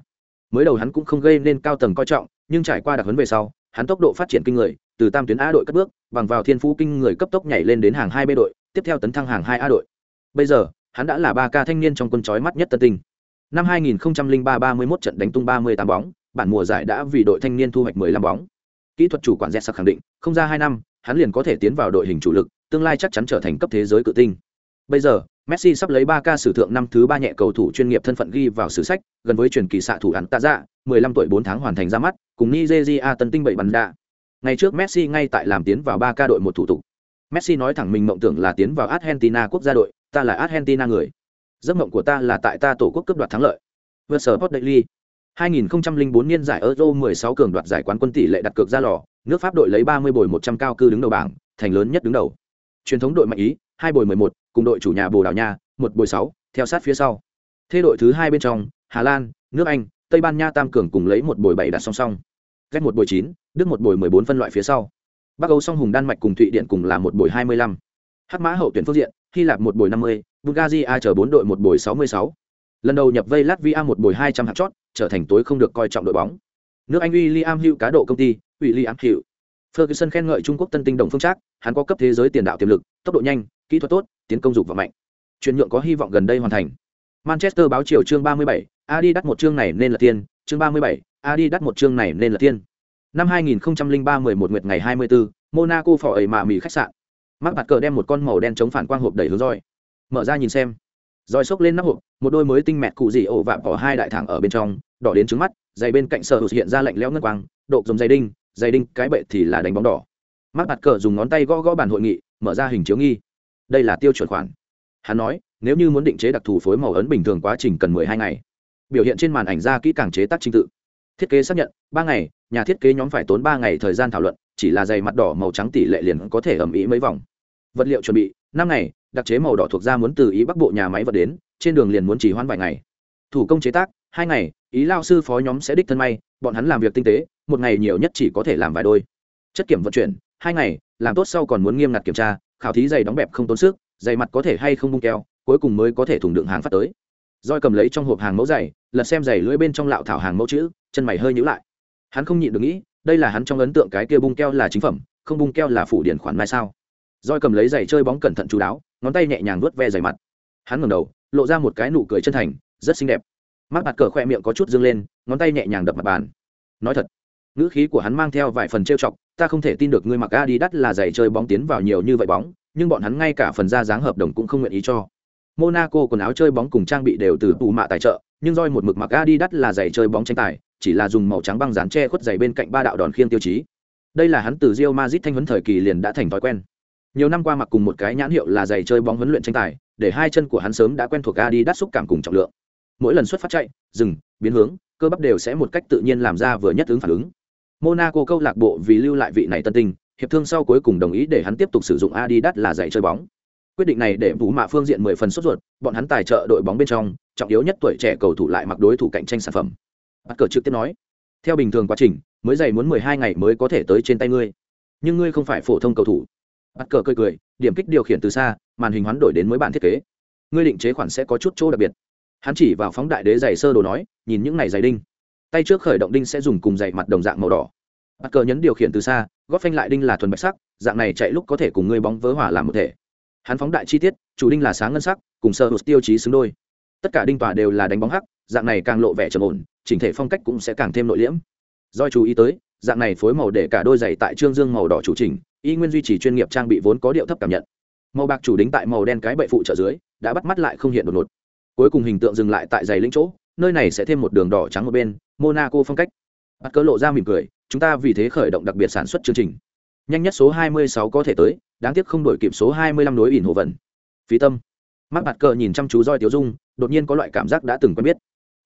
mới đầu hắn cũng không gây nên cao tầng coi trọng, nhưng trải qua đặc huấn về sau, hắn tốc độ phát triển kinh người, từ tam tuyến a đội cất bước, bằng vào thiên phú kinh người cấp tốc nhảy lên đến hàng hai b đội, tiếp theo tấn thăng hàng hai a đội. Bây giờ, hắn đã là 3K thanh niên trong quân chói mắt nhất tân tinh. Năm 2003 31 trận đánh tung 38 bóng, bản mùa giải đã vì đội thanh niên thu hoạch 15 bóng. Kỹ thuật chủ quản Jet khẳng định, không ra hai năm, hắn liền có thể tiến vào đội hình chủ lực tương lai chắc chắn trở thành cấp thế giới cự tinh bây giờ Messi sắp lấy 3 ca sử thượng năm thứ ba nhẹ cầu thủ chuyên nghiệp thân phận ghi vào sử sách, gần với truyền kỳ xạ thủ hắn tạ dạ, 15 tuổi 4 tháng hoàn thành ra mắt, cùng Nigeria tân tinh bảy bắn đạ. Ngày trước Messi ngay tại làm tiến vào 3 ca đội một thủ tục. Messi nói thẳng mình mộng tưởng là tiến vào Argentina quốc gia đội, ta là Argentina người. Giấc mộng của ta là tại ta tổ quốc cướp đoạt thắng lợi. Vừa sở Daily. 2004 niên giải Euro 16 cường đoạt giải quán quân tỷ lệ đặt cược ra lò, nước Pháp đội lấy 30 bồi 100 cao cư đứng đầu bảng, thành lớn nhất đứng đầu. Truyền thống đội mạnh ý, hai bồi 11, cùng đội chủ nhà Bồ Đào Nha, một bồi sáu, theo sát phía sau. Thế đội thứ hai bên trong, Hà Lan, nước Anh, Tây Ban Nha tam cường cùng lấy một bồi bảy đặt song song. Ghét một bồi chín, Đức một bồi 14 phân loại phía sau. Bắc Âu song hùng Đan Mạch cùng Thụy Điển cùng là một bồi 25. Hắc mã hậu tuyển phương diện, Hy Lạp một bồi 50, Bulgaria chờ bốn đội một bồi 66. Lần đầu nhập vây Latvia một bồi 200 hạt chót, trở thành tối không được coi trọng đội bóng. Nước Anh William hữu cá độ công ty, William hữu Ferguson khen ngợi Trung Quốc tân tinh đồng phương trác, hắn có cấp thế giới tiền đạo tiềm lực, tốc độ nhanh, kỹ thuật tốt, tiến công dục và mạnh. Chuyển nhượng có hy vọng gần đây hoàn thành. Manchester báo chiều chương 37, Adidas một chương này nên là tiên, chương 37, Adidas một chương này nên là tiên. Năm 2003 11 nguyệt ngày 24, Monaco phò ẩy mạ mì khách sạn. Mark Bạt cờ đem một con màu đen chống phản quang hộp đẩy hướng roi. Mở ra nhìn xem. Roi sốc lên nắp hộp, một đôi mới tinh mẹt cụ gì ổ vạm bỏ hai đại thẳng ở bên trong, đỏ đến trứng mắt, dày bên cạnh sở hiện ra lạnh lẽo ngân quang, độ giống dày đinh, giày đinh cái bệ thì là đánh bóng đỏ. mắt Bạt cờ dùng ngón tay gõ gõ bàn hội nghị, mở ra hình chiếu nghi. Đây là tiêu chuẩn khoản. Hắn nói, nếu như muốn định chế đặc thù phối màu ấn bình thường quá trình cần 12 ngày. Biểu hiện trên màn ảnh ra kỹ càng chế tác trình tự. Thiết kế xác nhận, ba ngày, nhà thiết kế nhóm phải tốn ba ngày thời gian thảo luận, chỉ là giày mặt đỏ màu trắng tỷ lệ liền có thể ẩm ý mấy vòng. Vật liệu chuẩn bị, năm ngày, đặc chế màu đỏ thuộc ra muốn từ ý bắc bộ nhà máy vật đến, trên đường liền muốn chỉ hoãn vài ngày. Thủ công chế tác, hai ngày, ý lao sư phó nhóm sẽ đích thân may, bọn hắn làm việc tinh tế, một ngày nhiều nhất chỉ có thể làm vài đôi. Chất kiểm vận chuyển, hai ngày, làm tốt sau còn muốn nghiêm ngặt kiểm tra, khảo thí giày đóng bẹp không tốn sức, giày mặt có thể hay không bung keo, cuối cùng mới có thể thủng đựng hàng phát tới. Roi cầm lấy trong hộp hàng mẫu giày lật xem giày lưỡi bên trong lạo thảo hàng mẫu chữ chân mày hơi nhữ lại. Hắn không nhịn được nghĩ đây là hắn trong ấn tượng cái kia bung keo là chính phẩm không bung keo là phủ điển khoản mai sao? Roi cầm lấy giày chơi bóng cẩn thận chú đáo ngón tay nhẹ nhàng vuốt ve giày mặt. Hắn ngẩng đầu lộ ra một cái nụ cười chân thành rất xinh đẹp mắt mặt cờ khoe miệng có chút dương lên, ngón tay nhẹ nhàng đập mặt bàn. Nói thật, ngữ khí của hắn mang theo vài phần trêu chọc, ta không thể tin được ngươi mặc a đi đắt là giày chơi bóng tiến vào nhiều như vậy bóng, nhưng bọn hắn ngay cả phần ra dáng hợp đồng cũng không nguyện ý cho. Monaco quần áo chơi bóng cùng trang bị đều từ tù mạ tài trợ, nhưng roi một mực mặc adidas là giày chơi bóng tranh tài, chỉ là dùng màu trắng băng dán che khuất giày bên cạnh ba đạo đòn khiêng tiêu chí. Đây là hắn từ Real Madrid thanh huấn thời kỳ liền đã thành thói quen. Nhiều năm qua mặc cùng một cái nhãn hiệu là giày chơi bóng huấn luyện tranh tài, để hai chân của hắn sớm đã quen thuộc adidas xúc cảm cùng trọng lượng mỗi lần xuất phát chạy, dừng, biến hướng, cơ bắp đều sẽ một cách tự nhiên làm ra vừa nhất ứng phản ứng. Monaco câu lạc bộ vì lưu lại vị này tân tinh, hiệp thương sau cuối cùng đồng ý để hắn tiếp tục sử dụng adidas là giày chơi bóng. Quyết định này để vũ mạ phương diện mười phần sốt ruột, bọn hắn tài trợ đội bóng bên trong, trọng yếu nhất tuổi trẻ cầu thủ lại mặc đối thủ cạnh tranh sản phẩm. Bắt cờ trực tiếp nói, theo bình thường quá trình, mới dày muốn mười hai ngày mới có thể tới trên tay ngươi, nhưng ngươi không phải phổ thông cầu thủ. Bắt cờ cười cười, điểm kích điều khiển từ xa, màn hình hoán đổi đến mới bản thiết kế. Ngươi định chế khoản sẽ có chút chỗ đặc biệt hắn chỉ vào phóng đại đế giày sơ đồ nói, nhìn những này giày đinh. Tay trước khởi động đinh sẽ dùng cùng giày mặt đồng dạng màu đỏ. Bắt cờ nhấn điều khiển từ xa góp phanh lại đinh là thuần bạch sắc, dạng này chạy lúc có thể cùng ngươi bóng vớ hỏa làm một thể. Hắn phóng đại chi tiết, chủ đinh là sáng ngân sắc, cùng sơ hụt tiêu chí xứng đôi. Tất cả đinh tòa đều là đánh bóng hắc, dạng này càng lộ vẻ trầm ổn, chỉnh thể phong cách cũng sẽ càng thêm nội liễm. Do chú ý tới, dạng này phối màu để cả đôi giày tại trương dương màu đỏ chủ trình y nguyên duy trì chuyên nghiệp trang bị vốn có điệu thấp cảm nhận. Màu bạc chủ đính tại màu đen cái bậy phụ trợ dưới, đã bắt mắt lại không hiện đột ngột cuối cùng hình tượng dừng lại tại giày lĩnh chỗ, nơi này sẽ thêm một đường đỏ trắng một bên, monaco phong cách. Bắt cỡ lộ ra mỉm cười, chúng ta vì thế khởi động đặc biệt sản xuất chương trình. Nhanh nhất số 26 có thể tới, đáng tiếc không đổi kịp số 25 nối ỉn hồ vận. Phí tâm. Mắt bạt cờ nhìn chăm chú roi tiểu dung, đột nhiên có loại cảm giác đã từng quen biết.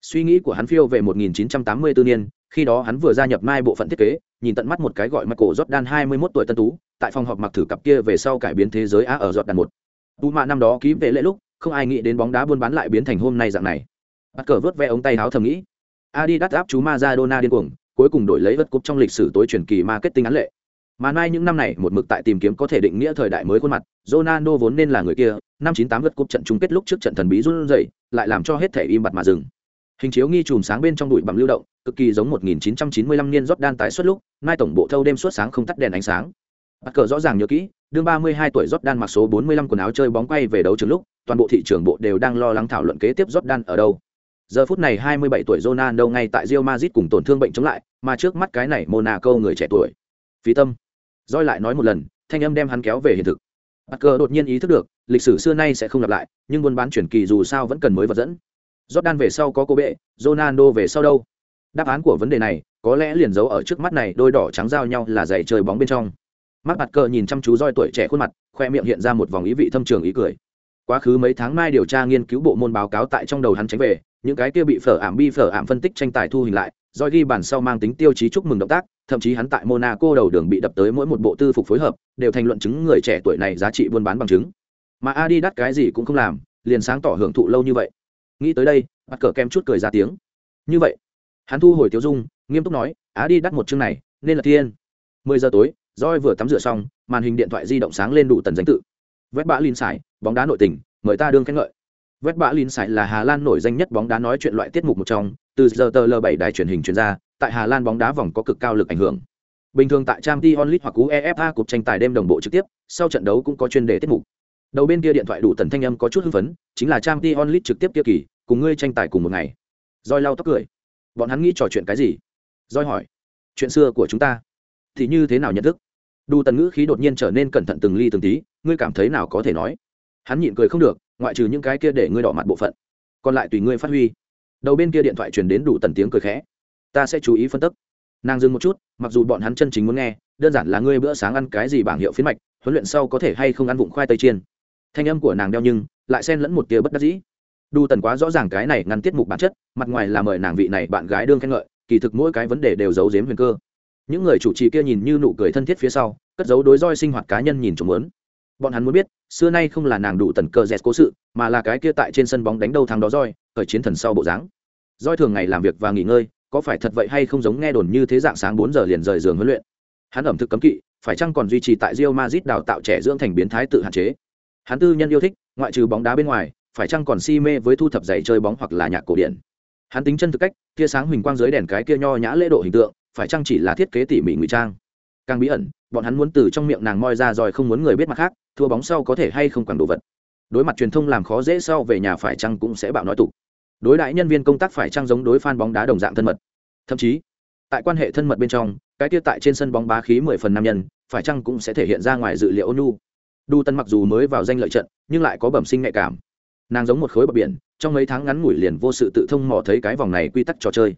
Suy nghĩ của hắn phiêu về 1984 niên, khi đó hắn vừa gia nhập mai bộ phận thiết kế, nhìn tận mắt một cái gọi michael jordan 21 tuổi tân tú, tại phòng họp mặc thử cặp kia về sau cải biến thế giới á ở jordan một. Tu mạ năm đó ký về lễ lúc không ai nghĩ đến bóng đá buôn bán lại biến thành hôm nay dạng này. Bắt cờ vớt ve ống tay áo thầm nghĩ. Adidas áp chú Maradona điên cuồng, cuối cùng đổi lấy vật cúp trong lịch sử tối truyền kỳ marketing án lệ. Mà nay những năm này, một mực tại tìm kiếm có thể định nghĩa thời đại mới khuôn mặt, Ronaldo vốn nên là người kia, năm 98 vật cúp trận chung kết lúc trước trận thần bí run rẩy, lại làm cho hết thể im bặt mà dừng. Hình chiếu nghi chùm sáng bên trong bụi bằng lưu động, cực kỳ giống 1995 niên Jordan tái xuất lúc mai tổng bộ thâu đêm suốt sáng không tắt đèn ánh sáng. Bắt cờ rõ ràng nhớ kỹ, đương 32 tuổi Jordan mặc số 45 quần áo chơi bóng quay về đấu trường lúc toàn bộ thị trường bộ đều đang lo lắng thảo luận kế tiếp Jordan ở đâu giờ phút này 27 tuổi Ronaldo ngay tại Real Madrid cùng tổn thương bệnh chống lại mà trước mắt cái này Monaco người trẻ tuổi phí tâm rồi lại nói một lần thanh âm đem hắn kéo về hiện thực Parker cờ đột nhiên ý thức được lịch sử xưa nay sẽ không lặp lại nhưng buôn bán chuyển kỳ dù sao vẫn cần mới vật dẫn Jordan về sau có cô bệ, Ronaldo về sau đâu? Đáp án của vấn đề này có lẽ liền giấu ở trước mắt này đôi đỏ trắng giao nhau là giày chơi bóng bên trong. Mắt Parker cờ nhìn chăm chú roi tuổi trẻ khuôn mặt, khoe miệng hiện ra một vòng ý vị thâm trường ý cười. Quá khứ mấy tháng mai điều tra nghiên cứu bộ môn báo cáo tại trong đầu hắn tránh về, những cái kia bị phở ảm bi phở ảm phân tích tranh tài thu hình lại, do ghi bản sau mang tính tiêu chí chúc mừng động tác, thậm chí hắn tại Monaco đầu đường bị đập tới mỗi một bộ tư phục phối hợp, đều thành luận chứng người trẻ tuổi này giá trị buôn bán bằng chứng. Mà Adi đắt cái gì cũng không làm, liền sáng tỏ hưởng thụ lâu như vậy. Nghĩ tới đây bắt cờ kem chút cười ra tiếng. Như vậy hắn thu hồi tiêu dung nghiêm túc nói á đi đắt một chương này nên là thiên mười giờ tối roi vừa tắm rửa xong màn hình điện thoại di động sáng lên đủ tần danh tự vét bã lìn sải bóng đá nội tình, mời ta đương khen ngợi. Vét bã lìn sải là hà lan nổi danh nhất bóng đá nói chuyện loại tiết mục một trong. Từ giờ tờ l bảy đài truyền hình chuyên gia tại hà lan bóng đá vòng có cực cao lực ảnh hưởng. Bình thường tại Champions League onlit hoặc uefa cục tranh tài đêm đồng bộ trực tiếp, sau trận đấu cũng có chuyên đề tiết mục. Đầu bên kia điện thoại đủ tần thanh âm có chút hưng phấn, chính là Champions League trực tiếp kia kỳ, cùng ngươi tranh tài cùng một ngày. Roi lau tóc cười. Bọn hắn nghĩ trò chuyện cái gì? Roi hỏi. Chuyện xưa của chúng ta. Thì như thế nào nhận thức? Đủ tần ngữ khí đột nhiên trở nên cẩn thận từng ly từng tí, ngươi cảm thấy nào có thể nói? Hắn nhịn cười không được, ngoại trừ những cái kia để ngươi đỏ mặt bộ phận. Còn lại tùy ngươi phát huy. Đầu bên kia điện thoại truyền đến đủ tần tiếng cười khẽ. Ta sẽ chú ý phân tích. Nàng dừng một chút, mặc dù bọn hắn chân chính muốn nghe, đơn giản là ngươi bữa sáng ăn cái gì bảng hiệu phiến mạch, huấn luyện sau có thể hay không ăn vụng khoai tây chiên. Thanh âm của nàng đeo nhưng, lại xen lẫn một tia bất đắc dĩ. Đu tần quá rõ ràng cái này ngăn tiết mục bản chất, mặt ngoài là mời nàng vị này bạn gái đương khen ngợi, kỳ thực mỗi cái vấn đề đều giấu giếm huyền cơ những người chủ trì kia nhìn như nụ cười thân thiết phía sau, cất giấu đối roi sinh hoạt cá nhân nhìn chúng muốn. Bọn hắn muốn biết, xưa nay không là nàng đủ tần cờ dẹt cố sự, mà là cái kia tại trên sân bóng đánh đầu thắng đó roi, khởi chiến thần sau bộ dáng. Roi thường ngày làm việc và nghỉ ngơi, có phải thật vậy hay không giống nghe đồn như thế dạng sáng bốn giờ liền rời giường huấn luyện. Hắn ẩm thực cấm kỵ, phải chăng còn duy trì tại Real Madrid đào tạo trẻ dưỡng thành biến thái tự hạn chế? Hắn tư nhân yêu thích, ngoại trừ bóng đá bên ngoài, phải chăng còn si mê với thu thập giày chơi bóng hoặc là nhạc cổ điển? Hắn tính chân thực cách, tia sáng huỳnh quang dưới đèn cái kia nho nhã lễ độ hình tượng phải chăng chỉ là thiết kế tỉ mỉ ngụy trang? Càng bí ẩn, bọn hắn muốn từ trong miệng nàng moi ra rồi không muốn người biết mặt khác, thua bóng sau có thể hay không quẳng đồ vật. Đối mặt truyền thông làm khó dễ sau về nhà phải chăng cũng sẽ bạo nói tục. Đối đại nhân viên công tác phải chăng giống đối fan bóng đá đồng dạng thân mật? Thậm chí, tại quan hệ thân mật bên trong, cái tiết tại trên sân bóng bá khí mười phần nam nhân, phải chăng cũng sẽ thể hiện ra ngoài dự liệu ônu đu tân mặc dù mới vào danh lợi trận, nhưng lại có bẩm sinh nhạy cảm. Nàng giống một khối bờ biển, trong mấy tháng ngắn ngủi liền vô sự tự thông mò thấy cái vòng này quy tắc trò chơi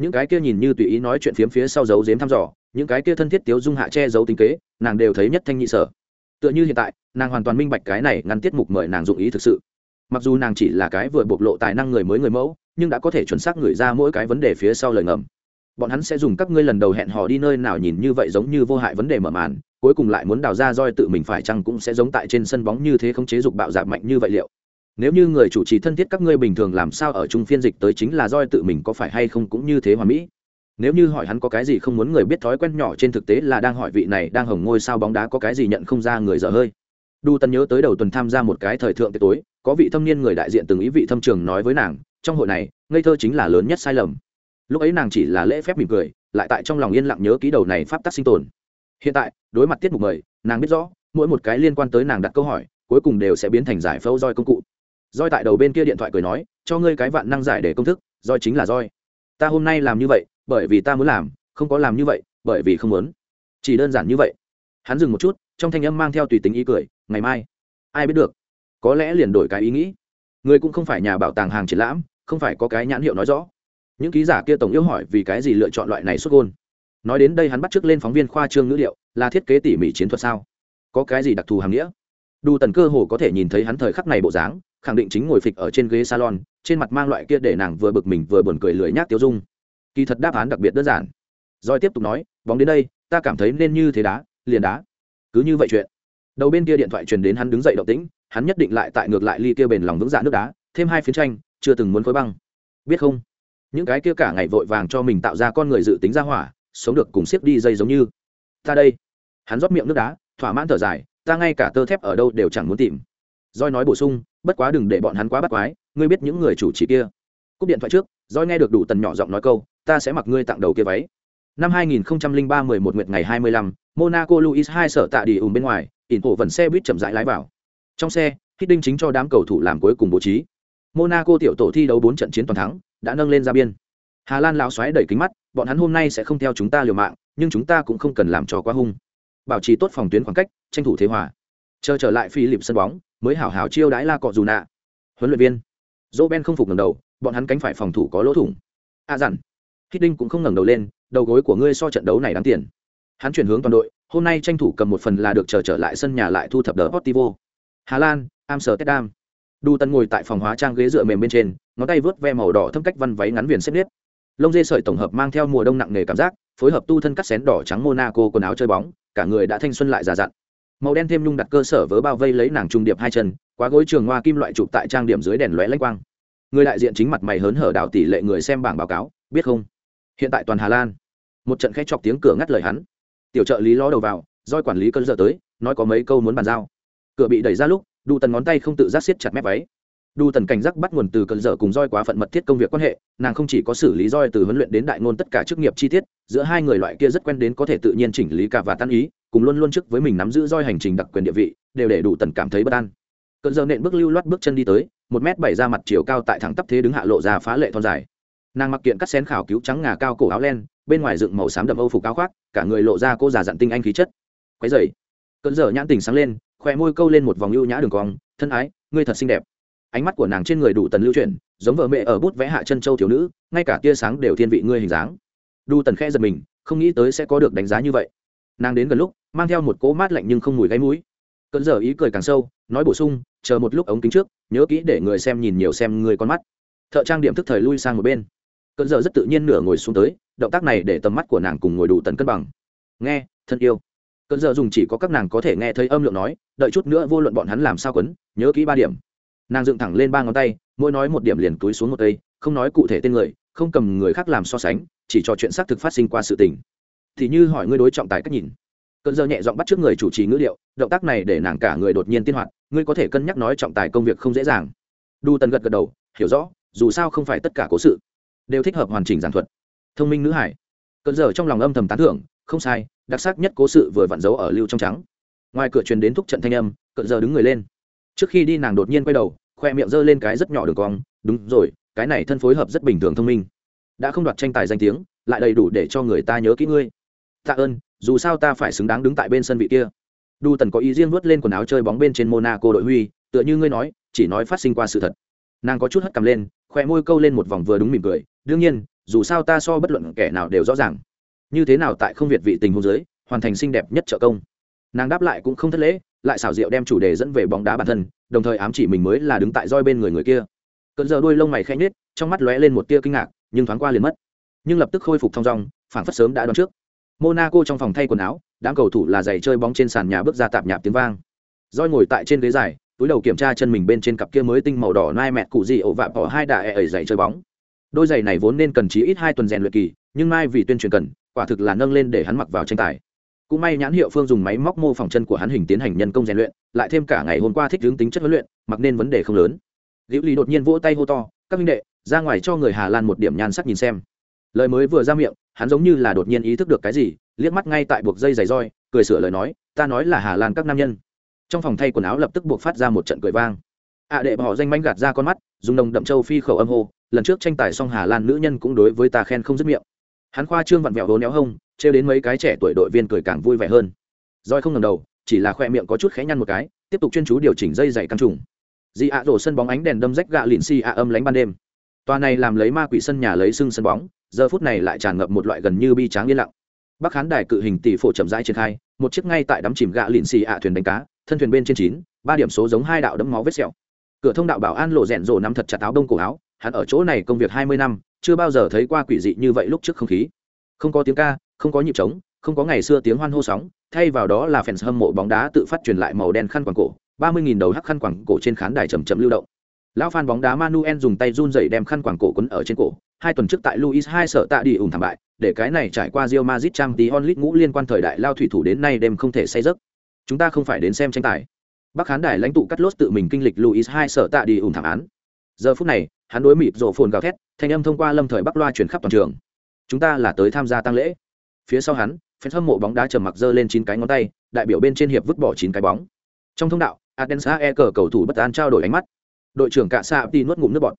những cái kia nhìn như tùy ý nói chuyện phiếm phía sau giấu giếm thăm dò, những cái kia thân thiết tiếu dung hạ che giấu tính kế, nàng đều thấy nhất thanh nhị sở. Tựa như hiện tại, nàng hoàn toàn minh bạch cái này ngăn tiết mục mời nàng dụng ý thực sự. Mặc dù nàng chỉ là cái vừa bộc lộ tài năng người mới người mẫu, nhưng đã có thể chuẩn xác gửi ra mỗi cái vấn đề phía sau lời ngầm. Bọn hắn sẽ dùng các ngươi lần đầu hẹn hò đi nơi nào nhìn như vậy giống như vô hại vấn đề mở màn, cuối cùng lại muốn đào ra roi tự mình phải chăng cũng sẽ giống tại trên sân bóng như thế không chế dục bạo dạp mạnh như vậy liệu nếu như người chủ trì thân thiết các ngươi bình thường làm sao ở chung phiên dịch tới chính là doi tự mình có phải hay không cũng như thế hoàn mỹ. Nếu như hỏi hắn có cái gì không muốn người biết thói quen nhỏ trên thực tế là đang hỏi vị này đang hồng ngôi sao bóng đá có cái gì nhận không ra người dở hơi. Đu tân nhớ tới đầu tuần tham gia một cái thời thượng tối, có vị thâm niên người đại diện từng ý vị thâm trường nói với nàng, trong hội này, ngây thơ chính là lớn nhất sai lầm. Lúc ấy nàng chỉ là lễ phép mỉm cười, lại tại trong lòng yên lặng nhớ ký đầu này pháp tắc sinh tồn. Hiện tại, đối mặt tiết mục mời, nàng biết rõ, mỗi một cái liên quan tới nàng đặt câu hỏi, cuối cùng đều sẽ biến thành giải phẫu roi công cụ roi tại đầu bên kia điện thoại cười nói, cho ngươi cái vạn năng giải để công thức roi chính là roi ta hôm nay làm như vậy, bởi vì ta muốn làm, không có làm như vậy, bởi vì không muốn. Chỉ đơn giản như vậy. Hắn dừng một chút, trong thanh âm mang theo tùy tính ý cười, ngày mai, ai biết được? Có lẽ liền đổi cái ý nghĩ. Người cũng không phải nhà bảo tàng hàng triển lãm, không phải có cái nhãn hiệu nói rõ. Những ký giả kia tổng yêu hỏi vì cái gì lựa chọn loại này xuất gôn nói đến đây hắn bắt trước lên phóng viên khoa trương ngữ liệu, là thiết kế tỉ mỉ chiến thuật sao? Có cái gì đặc thù hàm nghĩa? Đủ tần cơ hồ có thể nhìn thấy hắn thời khắc này bộ dáng khẳng định chính ngồi phịch ở trên ghế salon, trên mặt mang loại kia để nàng vừa bực mình vừa buồn cười lười nhác tiêu dung. Kỳ thật đáp án đặc biệt đơn giản. Rồi tiếp tục nói, bóng đến đây, ta cảm thấy nên như thế đá, liền đá. Cứ như vậy chuyện. Đầu bên kia điện thoại truyền đến hắn đứng dậy động tĩnh, hắn nhất định lại tại ngược lại ly kia bền lòng vững dạ nước đá, thêm hai phiến tranh, chưa từng muốn khối băng. Biết không? Những cái kia cả ngày vội vàng cho mình tạo ra con người dự tính ra hỏa, sống được cùng siết đi dây giống như. Ta đây. Hắn rót miệng nước đá, thỏa mãn thở dài, ta ngay cả tơ thép ở đâu đều chẳng muốn tìm. Roi nói bổ sung bất quá đừng để bọn hắn quá bắt quái ngươi biết những người chủ trì kia cúp điện thoại trước doi nghe được đủ tần nhỏ giọng nói câu ta sẽ mặc ngươi tặng đầu kia váy năm 2003 11 nguyệt ngày 25, Monaco Luis hai sở tạ đi ùm bên ngoài, ỉn hộ vần xe buýt chậm rãi lái vào. Trong xe, Hiddink chính cho đám cầu thủ làm cuối cùng bố trí. Monaco tiểu tổ thi đấu 4 trận chiến toàn thắng, đã nâng lên ra biên. Hà Lan lão xoáy đẩy kính mắt, bọn hắn hôm nay sẽ không theo chúng ta liều mạng, nhưng chúng ta cũng không cần làm trò quá hung. Bảo trì tốt phòng tuyến khoảng cách, tranh thủ thế hòa. Chờ trở lại phi lịp sân bóng, mới hảo hảo chiêu đãi La Cọ dù nạ. Huấn luyện viên, Roben không phục ngẩng đầu, bọn hắn cánh phải phòng thủ có lỗ thủng. A à dặn. đinh cũng không ngẩng đầu lên, đầu gối của ngươi so trận đấu này đáng tiền. Hắn chuyển hướng toàn đội, hôm nay tranh thủ cầm một phần là được chờ trở, trở lại sân nhà lại thu thập đờ Portivo. Hà Lan, Amsterdam. Đu Tân ngồi tại phòng hóa trang ghế dựa mềm bên trên, ngón tay vớt ve màu đỏ thâm cách văn váy ngắn viền xếp nếp. Lông dê sợi tổng hợp mang theo mùa đông nặng nề cảm giác, phối hợp tu thân cắt xén đỏ trắng Monaco quần áo chơi bóng, cả người đã thanh xuân lại già dặn. Màu đen thêm lung đặt cơ sở vớ bao vây lấy nàng trung điệp hai chân, quá gối trường hoa kim loại chụp tại trang điểm dưới đèn lóe lanh quang. Người đại diện chính mặt mày hớn hở đảo tỷ lệ người xem bảng báo cáo, biết không? Hiện tại toàn Hà Lan, một trận khẽ chọc tiếng cửa ngắt lời hắn. Tiểu trợ lý ló đầu vào, roi quản lý cơn giờ tới, nói có mấy câu muốn bàn giao. Cửa bị đẩy ra lúc, Đu Tần ngón tay không tự giác siết chặt mép váy đu tần cảnh giác bắt nguồn từ cơn giờ cùng roi quá phận mật thiết công việc quan hệ nàng không chỉ có xử lý roi từ huấn luyện đến đại ngôn tất cả chức nghiệp chi tiết giữa hai người loại kia rất quen đến có thể tự nhiên chỉnh lý cả và tan ý cùng luôn luôn trước với mình nắm giữ roi hành trình đặc quyền địa vị, đều để đủ tần cảm thấy bất an. Cơn giờ nện bước lưu loát bước chân đi tới, một m bảy ra mặt chiều cao tại thẳng tắp thế đứng hạ lộ ra phá lệ thon dài. Nàng mặc kiện cắt xén khảo cứu trắng ngà cao cổ áo len, bên ngoài dựng màu xám đậm âu phục áo khoác, cả người lộ ra cô già dặn tinh anh khí chất. Quấy dày cơn giờ nhãn tình sáng lên, khoe môi câu lên một vòng ưu nhã đường cong, thân ái, ngươi thật xinh đẹp. Ánh mắt của nàng trên người đủ tần lưu chuyển, giống vợ mẹ ở bút vẽ hạ chân châu thiếu nữ, ngay cả tia sáng đều thiên vị ngươi hình dáng. Đu tần khe giật mình, không nghĩ tới sẽ có được đánh giá như vậy. Nàng đến gần lúc mang theo một cỗ mát lạnh nhưng không mùi gáy mũi. Cận giờ ý cười càng sâu nói bổ sung chờ một lúc ống kính trước nhớ kỹ để người xem nhìn nhiều xem người con mắt. Thợ trang điểm thức thời lui sang một bên. Cận giờ rất tự nhiên nửa ngồi xuống tới động tác này để tầm mắt của nàng cùng ngồi đủ tần cân bằng. Nghe thân yêu. Cận giờ dùng chỉ có các nàng có thể nghe thấy âm lượng nói đợi chút nữa vô luận bọn hắn làm sao quấn nhớ kỹ ba điểm. Nàng dựng thẳng lên ba ngón tay mỗi nói một điểm liền túi xuống một tay, không nói cụ thể tên người không cầm người khác làm so sánh chỉ trò chuyện xác thực phát sinh qua sự tình. Thì như hỏi ngươi đối trọng tài cách nhìn cơn giờ nhẹ giọng bắt trước người chủ trì ngữ liệu động tác này để nàng cả người đột nhiên tiên hoạt, ngươi có thể cân nhắc nói trọng tài công việc không dễ dàng. Đu tần gật gật đầu, hiểu rõ, dù sao không phải tất cả cố sự đều thích hợp hoàn chỉnh giảng thuật. Thông minh nữ hải. Cơn giờ trong lòng âm thầm tán thưởng, không sai, đặc sắc nhất cố sự vừa vặn giấu ở lưu trong trắng. Ngoài cửa truyền đến thúc trận thanh âm, cơn giờ đứng người lên. Trước khi đi nàng đột nhiên quay đầu, khoe miệng giơ lên cái rất nhỏ đường cong, đúng rồi, cái này thân phối hợp rất bình thường thông minh. Đã không đoạt tranh tài danh tiếng, lại đầy đủ để cho người ta nhớ kỹ ngươi. Tạ ơn dù sao ta phải xứng đáng đứng tại bên sân vị kia. Đu tần có ý riêng vớt lên quần áo chơi bóng bên trên monaco đội huy, tựa như ngươi nói, chỉ nói phát sinh qua sự thật. Nàng có chút hất cầm lên, khoe môi câu lên một vòng vừa đúng mỉm cười, đương nhiên, dù sao ta so bất luận kẻ nào đều rõ ràng. Như thế nào tại không việt vị tình hôn giới hoàn thành xinh đẹp nhất trợ công. Nàng đáp lại cũng không thất lễ, lại xảo diệu đem chủ đề dẫn về bóng đá bản thân, đồng thời ám chỉ mình mới là đứng tại roi bên người người kia. Cận giờ đuôi lông mày khẽ nhếch, trong mắt lóe lên một tia kinh ngạc, nhưng thoáng qua liền mất. Nhưng lập tức khôi phục thong dong phản phất sớm đã đoán trước monaco trong phòng thay quần áo, đám cầu thủ là giày chơi bóng trên sàn nhà bước ra tạp nhạp tiếng vang. Roi ngồi tại trên ghế dài, túi đầu kiểm tra chân mình bên trên cặp kia mới tinh màu đỏ nai mẹt cụ gì ổ vạ bỏ hai đà ẻ ở giày chơi bóng. Đôi giày này vốn nên cần chí ít hai tuần rèn luyện kỳ, nhưng mai vì tuyên truyền cần, quả thực là nâng lên để hắn mặc vào tranh tài. Cũng may nhãn hiệu phương dùng máy móc mô phỏng chân của hắn hình tiến hành nhân công rèn luyện, lại thêm cả ngày hôm qua thích hướng tính chất huấn luyện, mặc nên vấn đề không lớn. Liễu lý đột nhiên vỗ tay hô to, các minh đệ, ra ngoài cho người hà lan một điểm nhan sắc nhìn xem. Lời mới vừa ra miệng hắn giống như là đột nhiên ý thức được cái gì, liếc mắt ngay tại buộc dây giày roi, cười sửa lời nói, ta nói là hà lan các nam nhân. Trong phòng thay quần áo lập tức buộc phát ra một trận cười vang. Ạ à đệ bỏ danh manh gạt ra con mắt, dùng đồng đậm châu phi khẩu âm hô, lần trước tranh tài xong hà lan nữ nhân cũng đối với ta khen không dứt miệng. Hắn khoa trương vặn vẹo hố néo hông, trêu đến mấy cái trẻ tuổi đội viên cười càng vui vẻ hơn. Roi không ngầm đầu, chỉ là khoe miệng có chút khẽ nhăn một cái, tiếp tục chuyên chú điều chỉnh dây dày căng trùng. Dị ạ rổ sân bóng ánh đèn đâm rách gạ lịn xì ạ âm lánh ban đêm. Tòa này làm lấy ma quỷ sân nhà lấy sưng sân bóng giờ phút này lại tràn ngập một loại gần như bi tráng yên lặng. Bắc khán đài cự hình tỷ phổ chậm rãi triển khai, một chiếc ngay tại đắm chìm gạ lịn xì ạ thuyền đánh cá, thân thuyền bên trên chín, ba điểm số giống hai đạo đấm máu vết sẹo. Cửa thông đạo bảo an lộ rẽn rộ nắm thật chặt áo đông cổ áo, hắn ở chỗ này công việc hai mươi năm, chưa bao giờ thấy qua quỷ dị như vậy lúc trước không khí. Không có tiếng ca, không có nhịp trống, không có ngày xưa tiếng hoan hô sóng, thay vào đó là fans hâm mộ bóng đá tự phát truyền lại màu đen khăn quàng cổ, ba mươi nghìn đầu hắc khăn quàng cổ trên khán đài chầm chậm lưu động lão phan bóng đá manuel dùng tay run rẩy đem khăn quàng cổ quấn ở trên cổ. Hai tuần trước tại luis hai sợ tạ đi ủng thảm bại, để cái này trải qua rio mazit trang tí onlit ngũ liên quan thời đại lao thủy thủ đến nay đêm không thể say giấc. Chúng ta không phải đến xem tranh tài. Bắc khán đài lãnh tụ cắt lốt tự mình kinh lịch luis hai sợ tạ đi ủng thảm án. Giờ phút này, hắn đối mịp rổ phồn gào thét, thanh âm thông qua lâm thời bắc loa chuyển khắp toàn trường. Chúng ta là tới tham gia tăng lễ. Phía sau hắn phen hâm mộ bóng đá trầm mặc giơ lên chín cái ngón tay, đại biểu bên trên hiệp vứt bỏ chín cái bóng. Trong thông đạo adensa e cờ cầu thủ bất an trao đổi ánh mắt đội trưởng cạ xạ đi nuốt ngụm nước bọt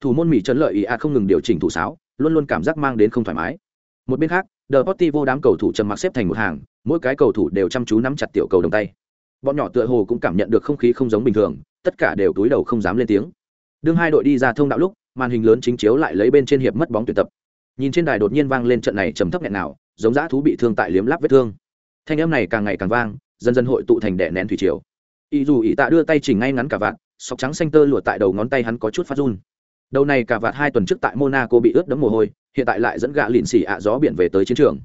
thủ môn mỹ trấn lợi ý a không ngừng điều chỉnh thủ sáo luôn luôn cảm giác mang đến không thoải mái một bên khác The vô đám cầu thủ trầm mặc xếp thành một hàng, mỗi cái cầu thủ đều chăm chú nắm chặt tiểu cầu đồng tay. Bọn nhỏ tựa hồ cũng cảm nhận được không khí không giống bình thường, tất cả đều túi đầu không dám lên tiếng. Đương hai đội đi ra thông đạo lúc, màn hình lớn chính chiếu lại lấy bên trên hiệp mất bóng tuyển tập. Nhìn trên đài đột nhiên vang lên trận này trầm thấp nghẹn nào, giống dã thú bị thương tại liếm láp vết thương. Thanh âm này càng ngày càng vang, dần dần hội tụ thành đẻ nén thủy triều. Ý dù ý tạ đưa tay chỉnh ngay ngắn cả vạn, sọc trắng xanh tơ lụa tại đầu ngón tay hắn có chút phát run. Đầu này cả vạt hai tuần trước tại Monaco bị ướt đẫm mồ hôi, hiện tại lại dẫn gạ lịn xỉ ạ gió biển về tới chiến trường.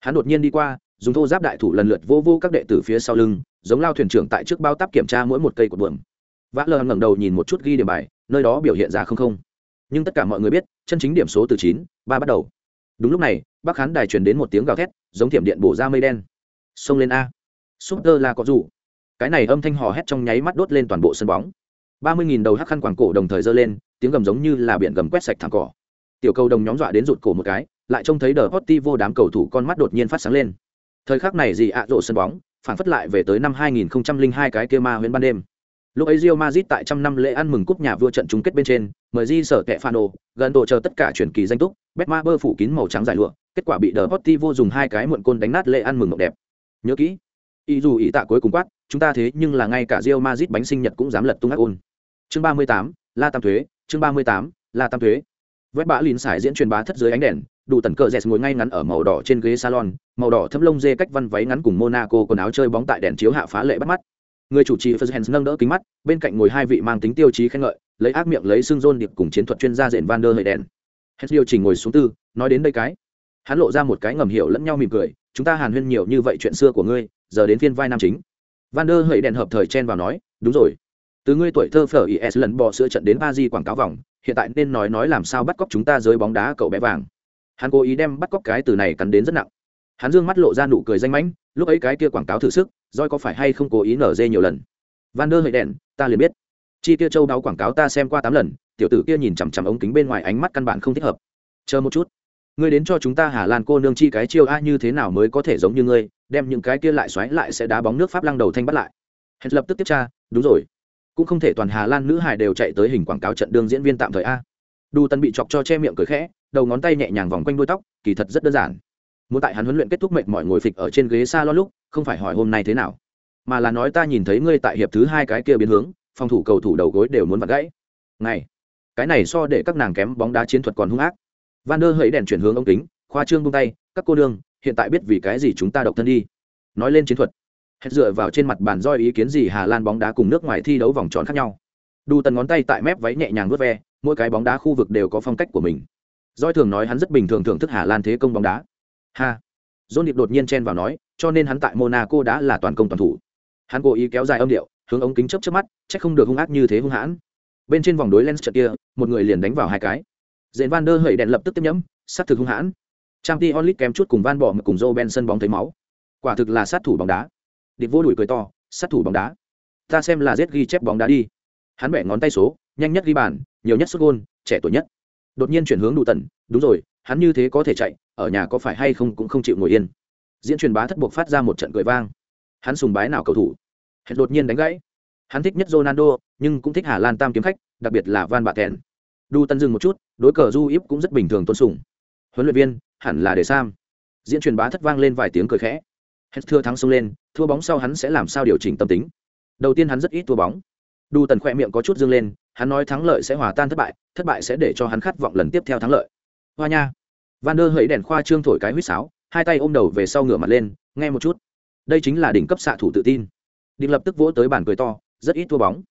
Hắn đột nhiên đi qua dùng thô giáp đại thủ lần lượt vô vô các đệ tử phía sau lưng giống lao thuyền trưởng tại trước bao tắp kiểm tra mỗi một cây cột buồm. Vã lờ ngẩng đầu nhìn một chút ghi điểm bài nơi đó biểu hiện ra không không. Nhưng tất cả mọi người biết chân chính điểm số từ chín ba bắt đầu. Đúng lúc này bác khán đài truyền đến một tiếng gào thét giống thiểm điện bổ ra mây đen. Xông lên a. Súp tơ là có rủ. cái này âm thanh hò hét trong nháy mắt đốt lên toàn bộ sân bóng ba mươi nghìn đầu hắc khăn quàng cổ đồng thời giơ lên, tiếng gầm giống như là biển gầm quét sạch thẳng cỏ. Tiểu cầu đồng nhóm dọa đến rụt cổ một cái, lại trông thấy đờ hotti vô đám cầu thủ con mắt đột nhiên phát sáng lên. Thời khắc này gì ạ rộ sân bóng, phản phất lại về tới năm 2002 cái kia ma huyễn ban đêm. Lúc ấy Real Madrid tại trăm năm lễ ăn mừng cúp nhà vua trận chung kết bên trên, mời di sở kẹ phano gần tổ chờ tất cả chuyển kỳ danh túc betma bơ phủ kín màu trắng dài lụa, kết quả bị đờ hotti vô dùng hai cái muộn côn đánh nát lễ ăn mừng mộng đẹp. Nhớ kỹ ý dù ý tạ cuối cùng quát, chúng ta thế nhưng là ngay cả Real Madrid bánh sinh nhật cũng dám lật tung ác ôn chương 38, la tam thuế chương 38, la tam thuế. Vét bã lìn xài diễn truyền bá thất dưới ánh đèn đủ tần cờ dẹt ngồi ngay ngắn ở màu đỏ trên ghế salon màu đỏ thâm lông dê cách văn váy ngắn cùng monaco quần áo chơi bóng tại đèn chiếu hạ phá lệ bắt mắt. Người chủ trì Ferdinand nâng đỡ kính mắt bên cạnh ngồi hai vị mang tính tiêu chí khen ngợi lấy ác miệng lấy xương rôn điệp cùng chiến thuật chuyên gia dện van der hơi đèn hết điều chỉnh ngồi xuống tư nói đến đây cái. Hắn lộ ra một cái ngầm hiểu lẫn nhau mỉm cười chúng ta hàn huyên nhiều như vậy chuyện xưa của ngươi giờ đến phiên vai nam chính. Van der hơi đèn hợp thời chen vào nói đúng rồi từ ngươi tuổi thơ phở is lần bò sữa trận đến ba di quảng cáo vòng, hiện tại nên nói nói làm sao bắt cóc chúng ta dưới bóng đá cậu bé vàng. Hắn cố ý đem bắt cóc cái từ này cắn đến rất nặng. Hắn dương mắt lộ ra nụ cười danh mãnh, lúc ấy cái kia quảng cáo thử sức, roi có phải hay không cố ý nở dê nhiều lần? Van der hơi đèn ta liền biết. Chi kia châu đáo quảng cáo ta xem qua tám lần, tiểu tử kia nhìn chằm chằm ống kính bên ngoài ánh mắt căn bản không thích hợp. Chờ một chút. Ngươi đến cho chúng ta hà lan cô nương chi cái chiêu a như thế nào mới có thể giống như ngươi, đem những cái kia lại xoáy lại sẽ đá bóng nước pháp lăng đầu thanh bắt lại. Hết lập tức tiếp tra, đúng rồi cũng không thể toàn hà lan nữ hải đều chạy tới hình quảng cáo trận đương diễn viên tạm thời a. Đu tân bị chọc cho che miệng cười khẽ, đầu ngón tay nhẹ nhàng vòng quanh đuôi tóc, kỳ thật rất đơn giản. Muốn tại hắn huấn luyện kết thúc mệt mỏi ngồi phịch ở trên ghế xa lo lúc, không phải hỏi hôm nay thế nào, mà là nói ta nhìn thấy ngươi tại hiệp thứ hai cái kia biến hướng, phòng thủ cầu thủ đầu gối đều muốn vặt gãy. Này, cái này so để các nàng kém bóng đá chiến thuật còn hung ác. Van der hẫy đèn chuyển hướng ống kính, khoa trương buông tay, các cô đương hiện tại biết vì cái gì chúng ta độc thân đi. Nói lên chiến thuật hết dựa vào trên mặt bàn roi ý kiến gì hà lan bóng đá cùng nước ngoài thi đấu vòng tròn khác nhau. Đu tần ngón tay tại mép váy nhẹ nhàng vớt ve, mỗi cái bóng đá khu vực đều có phong cách của mình. Roi thường nói hắn rất bình thường thưởng thức hà lan thế công bóng đá. Ha. Dôn điệp đột nhiên chen vào nói, cho nên hắn tại monaco đã là toàn công toàn thủ. Hắn cố ý kéo dài âm điệu, hướng ống kính chớp chớp mắt, chắc không được hung ác như thế hung hãn. Bên trên vòng đối lens trận kia, một người liền đánh vào hai cái. Dện van der hẩy đèn lập tức tiếp nhẫm, sát thực hung hãn. Trang t onlit kém chút cùng van bỏ mà cùng joe benson bóng thấy máu. Quả thực là sát thủ bóng đá địch vô đùi cười to, sát thủ bóng đá. Ta xem là giết ghi chép bóng đá đi. Hắn bẻ ngón tay số, nhanh nhất ghi bàn, nhiều nhất xuất gôn, trẻ tuổi nhất. Đột nhiên chuyển hướng đủ tần, đúng rồi, hắn như thế có thể chạy, ở nhà có phải hay không cũng không chịu ngồi yên. Diễn truyền bá thất buộc phát ra một trận cười vang. Hắn sùng bái nào cầu thủ? Hẹn đột nhiên đánh gãy. Hắn thích nhất ronaldo, nhưng cũng thích hà lan tam kiếm khách, đặc biệt là van bạ kèn đu tân dừng một chút, đối cờ du íp cũng rất bình thường tôn sùng. Huấn luyện viên, hẳn là để sam. Diễn truyền bá thất vang lên vài tiếng cười khẽ. Hết thua thắng xông lên thua bóng sau hắn sẽ làm sao điều chỉnh tâm tính. Đầu tiên hắn rất ít thua bóng. Đu tần khoe miệng có chút dương lên, hắn nói thắng lợi sẽ hòa tan thất bại thất bại sẽ để cho hắn khát vọng lần tiếp theo thắng lợi. Hoa nha. Van der hẫy đèn khoa trương thổi cái huýt sáo, hai tay ôm đầu về sau ngửa mặt lên, nghe một chút. Đây chính là đỉnh cấp xạ thủ tự tin. Định lập tức vỗ tới bàn cười to, rất ít thua bóng.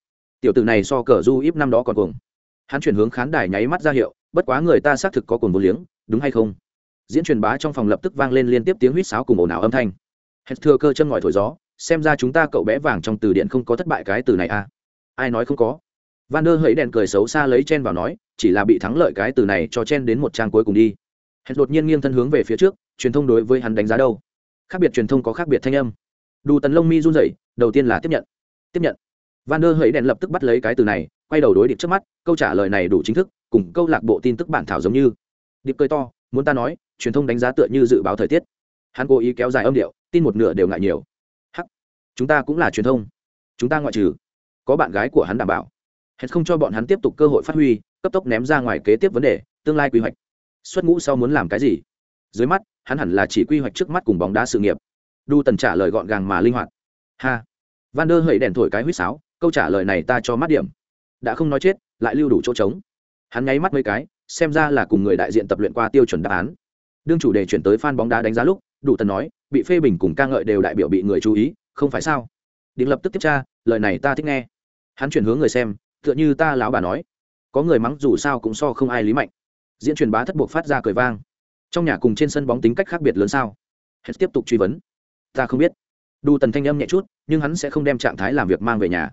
Tiểu tử này so cờ du íp năm đó còn cuồng. Hắn chuyển hướng khán đài nháy mắt ra hiệu, bất quá người ta xác thực có cuồng vô liếng, đúng hay không? Diễn truyền bá trong phòng lập tức vang lên liên tiếp tiếng huýt sáo cùng ồn ào âm thanh hết thừa cơ chân ngòi thổi gió, xem ra chúng ta cậu bé vàng trong từ điện không có thất bại cái từ này à. Ai nói không có? Van der hẫy đèn cười xấu xa lấy chen vào nói, chỉ là bị thắng lợi cái từ này cho chen đến một trang cuối cùng đi. Hết đột nhiên nghiêng thân hướng về phía trước, truyền thông đối với hắn đánh giá đâu? Khác biệt truyền thông có khác biệt thanh âm. Đủ tần lông mi run rẩy, đầu tiên là tiếp nhận. Tiếp nhận. Van der hẫy đèn lập tức bắt lấy cái từ này, quay đầu đối điệp trước mắt, câu trả lời này đủ chính thức, cùng câu lạc bộ tin tức bản thảo giống như. Điệp cười to, muốn ta nói, truyền thông đánh giá tựa như dự báo thời tiết. Hắn cố ý kéo dài âm điệu tin một nửa đều ngại nhiều. Hắc. Chúng ta cũng là truyền thông. Chúng ta ngoại trừ có bạn gái của hắn đảm bảo. Hết không cho bọn hắn tiếp tục cơ hội phát huy, cấp tốc ném ra ngoài kế tiếp vấn đề, tương lai quy hoạch. Xuất ngũ sau muốn làm cái gì? Dưới mắt, hắn hẳn là chỉ quy hoạch trước mắt cùng bóng đá sự nghiệp. Đu tần trả lời gọn gàng mà linh hoạt. Ha. Van der hẩy đèn thổi cái huýt sáo, câu trả lời này ta cho mắt điểm. Đã không nói chết, lại lưu đủ chỗ trống. Hắn nháy mắt mấy cái, xem ra là cùng người đại diện tập luyện qua tiêu chuẩn đáp án. Đương chủ đề chuyển tới fan bóng đá đánh giá lúc đủ tần nói, bị phê bình cùng ca ngợi đều đại biểu bị người chú ý, không phải sao? Định lập tức tiếp tra, lời này ta thích nghe. Hắn chuyển hướng người xem, tựa như ta láo bà nói. Có người mắng dù sao cũng so không ai lý mạnh. Diễn truyền bá thất buộc phát ra cười vang. Trong nhà cùng trên sân bóng tính cách khác biệt lớn sao? Hết tiếp tục truy vấn. Ta không biết. Đủ tần thanh âm nhẹ chút, nhưng hắn sẽ không đem trạng thái làm việc mang về nhà.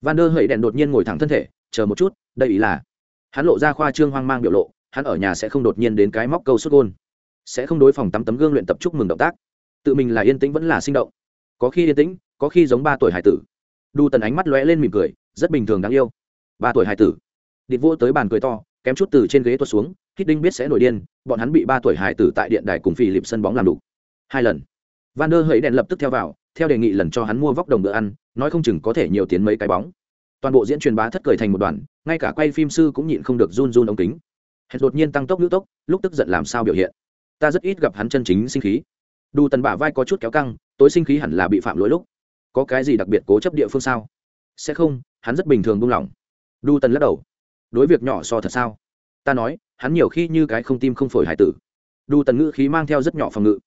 Van đơ hẩy đèn đột nhiên ngồi thẳng thân thể, chờ một chút, đây ý là. Hắn lộ ra khoa trương hoang mang biểu lộ, hắn ở nhà sẽ không đột nhiên đến cái móc câu xuất gôn sẽ không đối phòng tắm tấm gương luyện tập chúc mừng động tác. Tự mình là yên tĩnh vẫn là sinh động. Có khi yên tĩnh, có khi giống ba tuổi hải tử. Đu tần ánh mắt lóe lên mỉm cười, rất bình thường đáng yêu. Ba tuổi hải tử. Địch vô tới bàn cười to, kém chút từ trên ghế tuột xuống hít đinh biết sẽ nổi điên, bọn hắn bị ba tuổi hải tử tại điện đài cùng phi lịp sân bóng làm đủ. Hai lần. Van der hẫy đèn lập tức theo vào, theo đề nghị lần cho hắn mua vóc đồng bữa ăn, nói không chừng có thể nhiều tiến mấy cái bóng. Toàn bộ diễn truyền bá thất cười thành một đoàn, ngay cả quay phim sư cũng nhịn không được run run ống kính. Hết đột nhiên tăng tốc nữ tốc, lúc tức giận làm sao biểu hiện ta rất ít gặp hắn chân chính sinh khí. Đủ tần bả vai có chút kéo căng, tối sinh khí hẳn là bị phạm lỗi lúc. Có cái gì đặc biệt cố chấp địa phương sao? Sẽ không, hắn rất bình thường buông lỏng. Đu tần lắc đầu. Đối việc nhỏ so thật sao? Ta nói, hắn nhiều khi như cái không tim không phổi hải tử. Đu tần ngữ khí mang theo rất nhỏ phòng ngự.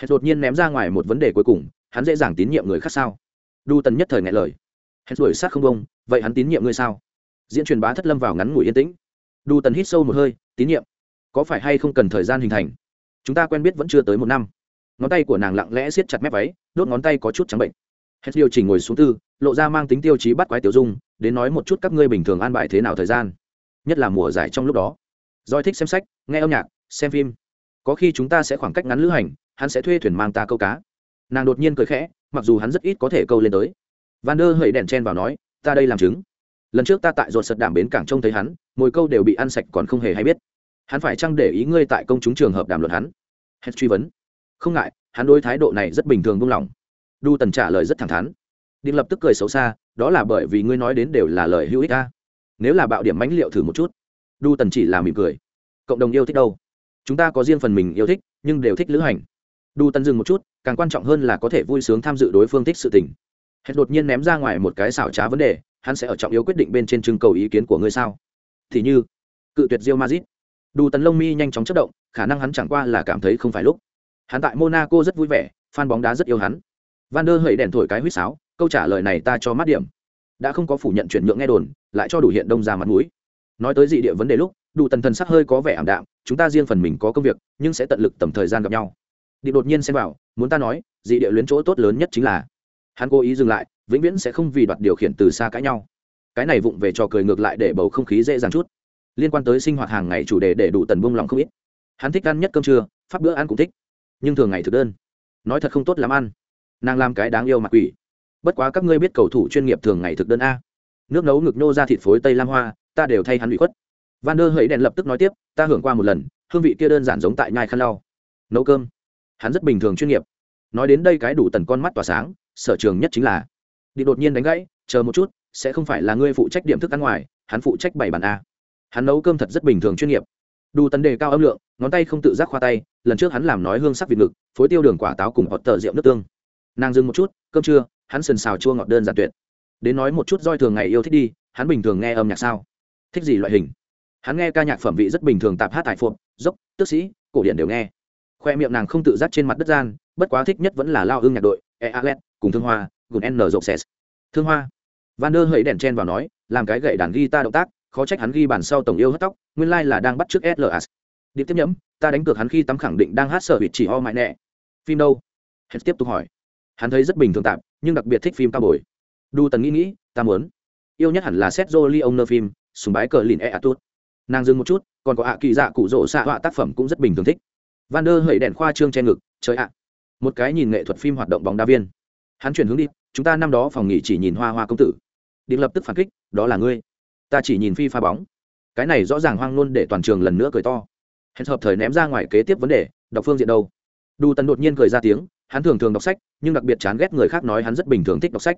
Hết đột nhiên ném ra ngoài một vấn đề cuối cùng, hắn dễ dàng tín nhiệm người khác sao? Đu tần nhất thời ngại lời. Hết đuổi sát không bông vậy hắn tín nhiệm ngươi sao? Diễn truyền bá thất lâm vào ngắn ngủi yên tĩnh. Đu tần hít sâu một hơi, tín nhiệm. Có phải hay không cần thời gian hình thành? Chúng ta quen biết vẫn chưa tới một năm. Ngón tay của nàng lặng lẽ siết chặt mép váy, đốt ngón tay có chút trắng bệnh. Hết điều chỉnh ngồi xuống tư, lộ ra mang tính tiêu chí bắt quái tiểu dung, đến nói một chút các ngươi bình thường an bài thế nào thời gian. Nhất là mùa giải trong lúc đó. Doi thích xem sách, nghe âm nhạc, xem phim. Có khi chúng ta sẽ khoảng cách ngắn lữ hành, hắn sẽ thuê thuyền mang ta câu cá. Nàng đột nhiên cười khẽ, mặc dù hắn rất ít có thể câu lên tới. Van đơ hầy đèn chen vào nói, ta đây làm chứng. Lần trước ta tại ruột sật đảm bến cảng trông thấy hắn mỗi câu đều bị ăn sạch còn không hề hay biết. Hắn phải chăng để ý ngươi tại công chúng trường hợp đàm luận hắn? Hết truy vấn. Không ngại, hắn đối thái độ này rất bình thường buông lỏng. Đu tần trả lời rất thẳng thắn. Điệp lập tức cười xấu xa, đó là bởi vì ngươi nói đến đều là lời hữu ích ta nếu là bạo điểm mãnh liệu thử một chút. Đu tần chỉ là mỉm cười. Cộng đồng yêu thích đâu? Chúng ta có riêng phần mình yêu thích, nhưng đều thích lữ hành. Đu tần dừng một chút, càng quan trọng hơn là có thể vui sướng tham dự đối phương thích sự tình. Hết đột nhiên ném ra ngoài một cái xảo trá vấn đề, hắn sẽ ở trọng yếu quyết định bên trên trưng cầu ý kiến của ngươi sao? Thì như, cự tuyệt Real Madrid. Đu Tần Long Mi nhanh chóng chớp động, khả năng hắn chẳng qua là cảm thấy không phải lúc. Hắn tại Monaco rất vui vẻ, fan bóng đá rất yêu hắn. Van der hỡi đèn thổi cái huýt sáo, câu trả lời này ta cho mắt điểm. Đã không có phủ nhận chuyển nhượng nghe đồn, lại cho đủ hiện đông ra mặt mũi. Nói tới dị địa vấn đề lúc, Đu Tần thần sắc hơi có vẻ ảm đạm, chúng ta riêng phần mình có công việc, nhưng sẽ tận lực tầm thời gian gặp nhau. Đi đột nhiên xem vào, muốn ta nói, dị địa luyến chỗ tốt lớn nhất chính là hắn cố ý dừng lại, vĩnh viễn sẽ không vì đoạt điều khiển từ xa cãi nhau. Cái này vụng về trò cười ngược lại để bầu không khí dễ dàng chút liên quan tới sinh hoạt hàng ngày chủ đề để đủ tần buông lòng không ít. Hắn thích ăn nhất cơm trưa phát bữa ăn cũng thích, nhưng thường ngày thực đơn. Nói thật không tốt lắm ăn. Nàng làm cái đáng yêu mặt quỷ. Bất quá các ngươi biết cầu thủ chuyên nghiệp thường ngày thực đơn a. Nước nấu ngực nô ra thịt phối tây lam hoa, ta đều thay hắn bị khuất. Van đơ hẫy đèn lập tức nói tiếp, ta hưởng qua một lần, hương vị kia đơn giản giống tại nhai khăn lau. Nấu cơm. Hắn rất bình thường chuyên nghiệp. Nói đến đây cái đủ tần con mắt tỏa sáng, sở trường nhất chính là, đi đột nhiên đánh gãy, chờ một chút, sẽ không phải là ngươi phụ trách điểm thức ăn ngoài, hắn phụ trách bảy bàn a hắn nấu cơm thật rất bình thường chuyên nghiệp. Đủ tần đề cao âm lượng ngón tay không tự giác khoa tay lần trước hắn làm nói hương sắc vịt ngực phối tiêu đường quả táo cùng họt tờ rượu nước tương. Nàng dừng một chút cơm trưa hắn sần xào chua ngọt đơn giản tuyệt. Đến nói một chút roi thường ngày yêu thích đi hắn bình thường nghe âm nhạc sao? Thích gì loại hình? Hắn nghe ca nhạc phẩm vị rất bình thường tạp hát tại phộp dốc tức sĩ cổ điển đều nghe. Khoe miệng nàng không tự giác trên mặt đất gian bất quá thích nhất vẫn là lao hương nhạc đội e A L, cùng thương hoa gồm n rộng xẻ thương hoa. Van der hẫy đèn chen vào nói làm cái gậy đàn guitar động tác khó trách hắn ghi bản sau tổng yêu hất tóc, nguyên lai là đang bắt trước slas điệp tiếp nhẫm, ta đánh cược hắn khi tắm khẳng định đang hát sở hụt chỉ ho mãi nẹ phim đâu? Hết tiếp tục hỏi. Hắn thấy rất bình thường tạm, nhưng đặc biệt thích phim cao bồi đu tần nghĩ nghĩ, ta muốn. Yêu nhất hẳn là xét jolie ông nơ phim, sùng bái cờ lìn e a tuốt. nàng dừng một chút, còn có ạ kỳ dạ cụ rỗ xạ họa tác phẩm cũng rất bình thường thích. Van đơ hẩy đèn khoa trương che ngực, trời ạ. Một cái nhìn nghệ thuật phim hoạt động bóng đá viên. Hắn chuyển hướng đi, chúng ta năm đó phòng nghỉ chỉ nhìn hoa hoa công tử. Điệp lập tức phản kích, đó là ngươi ta chỉ nhìn phi pha bóng. Cái này rõ ràng hoang luôn để toàn trường lần nữa cười to. Hẹn hợp thời ném ra ngoài kế tiếp vấn đề, đọc phương diện đâu. Đu tần đột nhiên cười ra tiếng, hắn thường thường đọc sách, nhưng đặc biệt chán ghét người khác nói hắn rất bình thường thích đọc sách.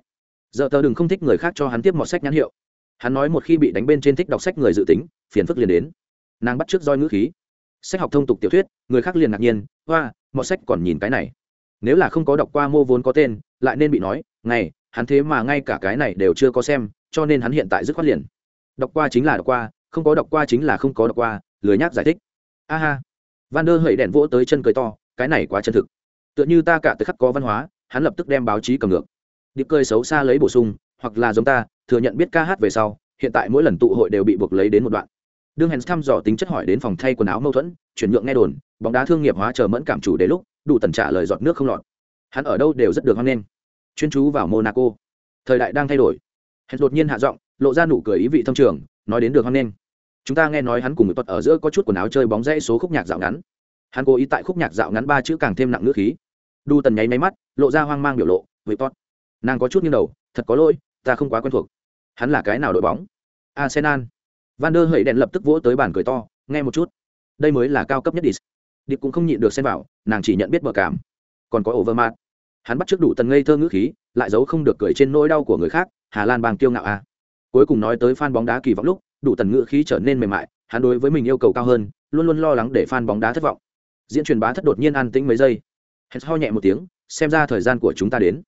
Giờ tờ đừng không thích người khác cho hắn tiếp mọt sách nhãn hiệu. Hắn nói một khi bị đánh bên trên thích đọc sách người dự tính, phiền phức liền đến. Nàng bắt trước roi ngữ khí. Sách học thông tục tiểu thuyết, người khác liền ngạc nhiên, hoa mọt sách còn nhìn cái này. Nếu là không có đọc qua mô vốn có tên, lại nên bị nói, ngày, hắn thế mà ngay cả cái này đều chưa có xem, cho nên hắn hiện tại dứt khoát liền đọc qua chính là đọc qua, không có đọc qua chính là không có đọc qua, lười nhác giải thích. A ha. Van der hậy đèn vỗ tới chân cười to, cái này quá chân thực. Tựa như ta cả tới khắc có văn hóa, hắn lập tức đem báo chí cầm ngược. Điệp cơi xấu xa lấy bổ sung, hoặc là giống ta, thừa nhận biết ca hát về sau, hiện tại mỗi lần tụ hội đều bị buộc lấy đến một đoạn. Đương hèn thăm dò tính chất hỏi đến phòng thay quần áo mâu thuẫn, chuyển nhượng nghe đồn, bóng đá thương nghiệp hóa chờ mẫn cảm chủ đến lúc, đủ tần trả lời giọt nước không lọt. Hắn ở đâu đều rất được hoan nghênh. Chuyên chú vào monaco. Thời đại đang thay đổi. Hèn đột nhiên hạ giọng lộ ra nụ cười ý vị thâm trường, nói đến được hoan nghênh. Chúng ta nghe nói hắn cùng một tuật ở giữa có chút quần áo chơi bóng rẽ số khúc nhạc dạo ngắn. Hắn cố ý tại khúc nhạc dạo ngắn ba chữ càng thêm nặng ngữ khí. Đu tần nháy máy mắt, lộ ra hoang mang biểu lộ với pot nàng có chút nghiêng đầu, thật có lỗi, ta không quá quen thuộc. Hắn là cái nào đội bóng? Arsenal. Van der hẩy đèn lập tức vỗ tới bàn cười to, nghe một chút. Đây mới là cao cấp nhất đi điệp cũng không nhịn được xem vào, nàng chỉ nhận biết bờ cảm. Còn có ổ hắn bắt trước đủ tần ngây thơ ngữ khí, lại giấu không được cười trên nỗi đau của người khác, hà lan bang kiêu ngạo à cuối cùng nói tới fan bóng đá kỳ vọng lúc, đủ tần ngữ khí trở nên mềm mại, hắn đối với mình yêu cầu cao hơn, luôn luôn lo lắng để fan bóng đá thất vọng. Diễn truyền bá thất đột nhiên an tĩnh mấy giây. Hết ho nhẹ một tiếng, xem ra thời gian của chúng ta đến.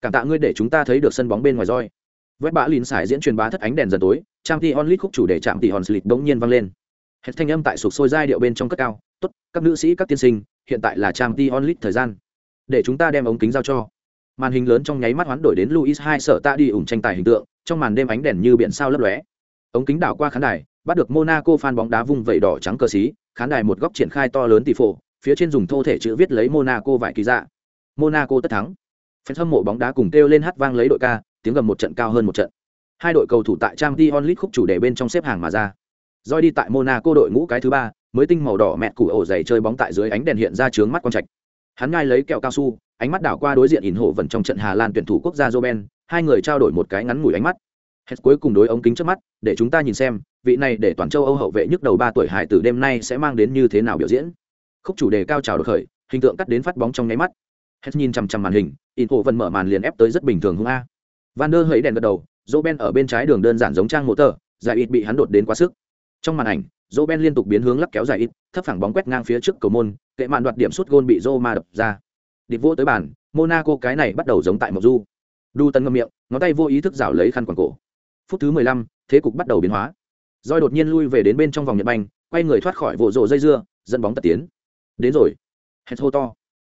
Cảm tạ ngươi để chúng ta thấy được sân bóng bên ngoài roi. Vết bã lìn xài diễn truyền bá thất ánh đèn dần tối, trang t onlit khúc chủ đề chạm tỷ hòn slip bỗng nhiên vang lên. Hết thanh âm tại sụp sôi giai điệu bên trong cất cao. Tốt, các nữ sĩ, các tiên sinh, hiện tại là trang t onlit thời gian. Để chúng ta đem ống kính giao cho. Màn hình lớn trong nháy mắt hoán đổi đến luis hai sở ta đi ủng tranh tài hình tượng trong màn đêm ánh đèn như biển sao lấp lóe. Ống kính đảo qua khán đài, bắt được monaco fan bóng đá vung vẩy đỏ trắng cờ xí, khán đài một góc triển khai to lớn tỷ phổ, phía trên dùng thô thể chữ viết lấy monaco vải kỳ dạ. Monaco tất thắng. Fan hâm mộ bóng đá cùng kêu lên hát vang lấy đội ca, tiếng gầm một trận cao hơn một trận. Hai đội cầu thủ tại trang t onlit khúc chủ đề bên trong xếp hàng mà ra. Roi đi tại monaco đội ngũ cái thứ ba, mới tinh màu đỏ mẹ củ ổ dày chơi bóng tại dưới ánh đèn hiện ra trướng mắt quang trạch. Hắn ngai lấy kẹo cao su, ánh mắt đảo qua đối diện ỉn hộ vần trong trận hà lan tuyển thủ quốc gia joben hai người trao đổi một cái ngắn ngủi ánh mắt. Hết cuối cùng đối ống kính trước mắt, để chúng ta nhìn xem, vị này để toàn châu âu hậu vệ nhức đầu ba tuổi hải tử đêm nay sẽ mang đến như thế nào biểu diễn. Khúc chủ đề cao trào được khởi, hình tượng cắt đến phát bóng trong nháy mắt. Hết nhìn chằm chằm màn hình, in hộ vẫn mở màn liền ép tới rất bình thường hung a. Van der hẫy đèn gật đầu dỗ ben ở bên trái đường đơn giản giống trang mô tờ, giải ít bị hắn đột đến quá sức. Trong màn ảnh dỗ ben liên tục biến hướng lắc kéo dài ít, thấp phẳng bóng quét ngang phía trước cầu môn, kệ màn đoạt điểm sút gôn bị dô ma đập ra. Địch vô tới bàn, monaco cái này bắt đầu giống tại mộc du đu tần ngâm miệng, ngón tay vô ý thức rảo lấy khăn quàng cổ. Phút thứ mười lăm, thế cục bắt đầu biến hóa. Roi đột nhiên lui về đến bên trong vòng nhật banh, quay người thoát khỏi vỗ rộ dây dưa, dẫn bóng tật tiến. Đến rồi. Hét hô to.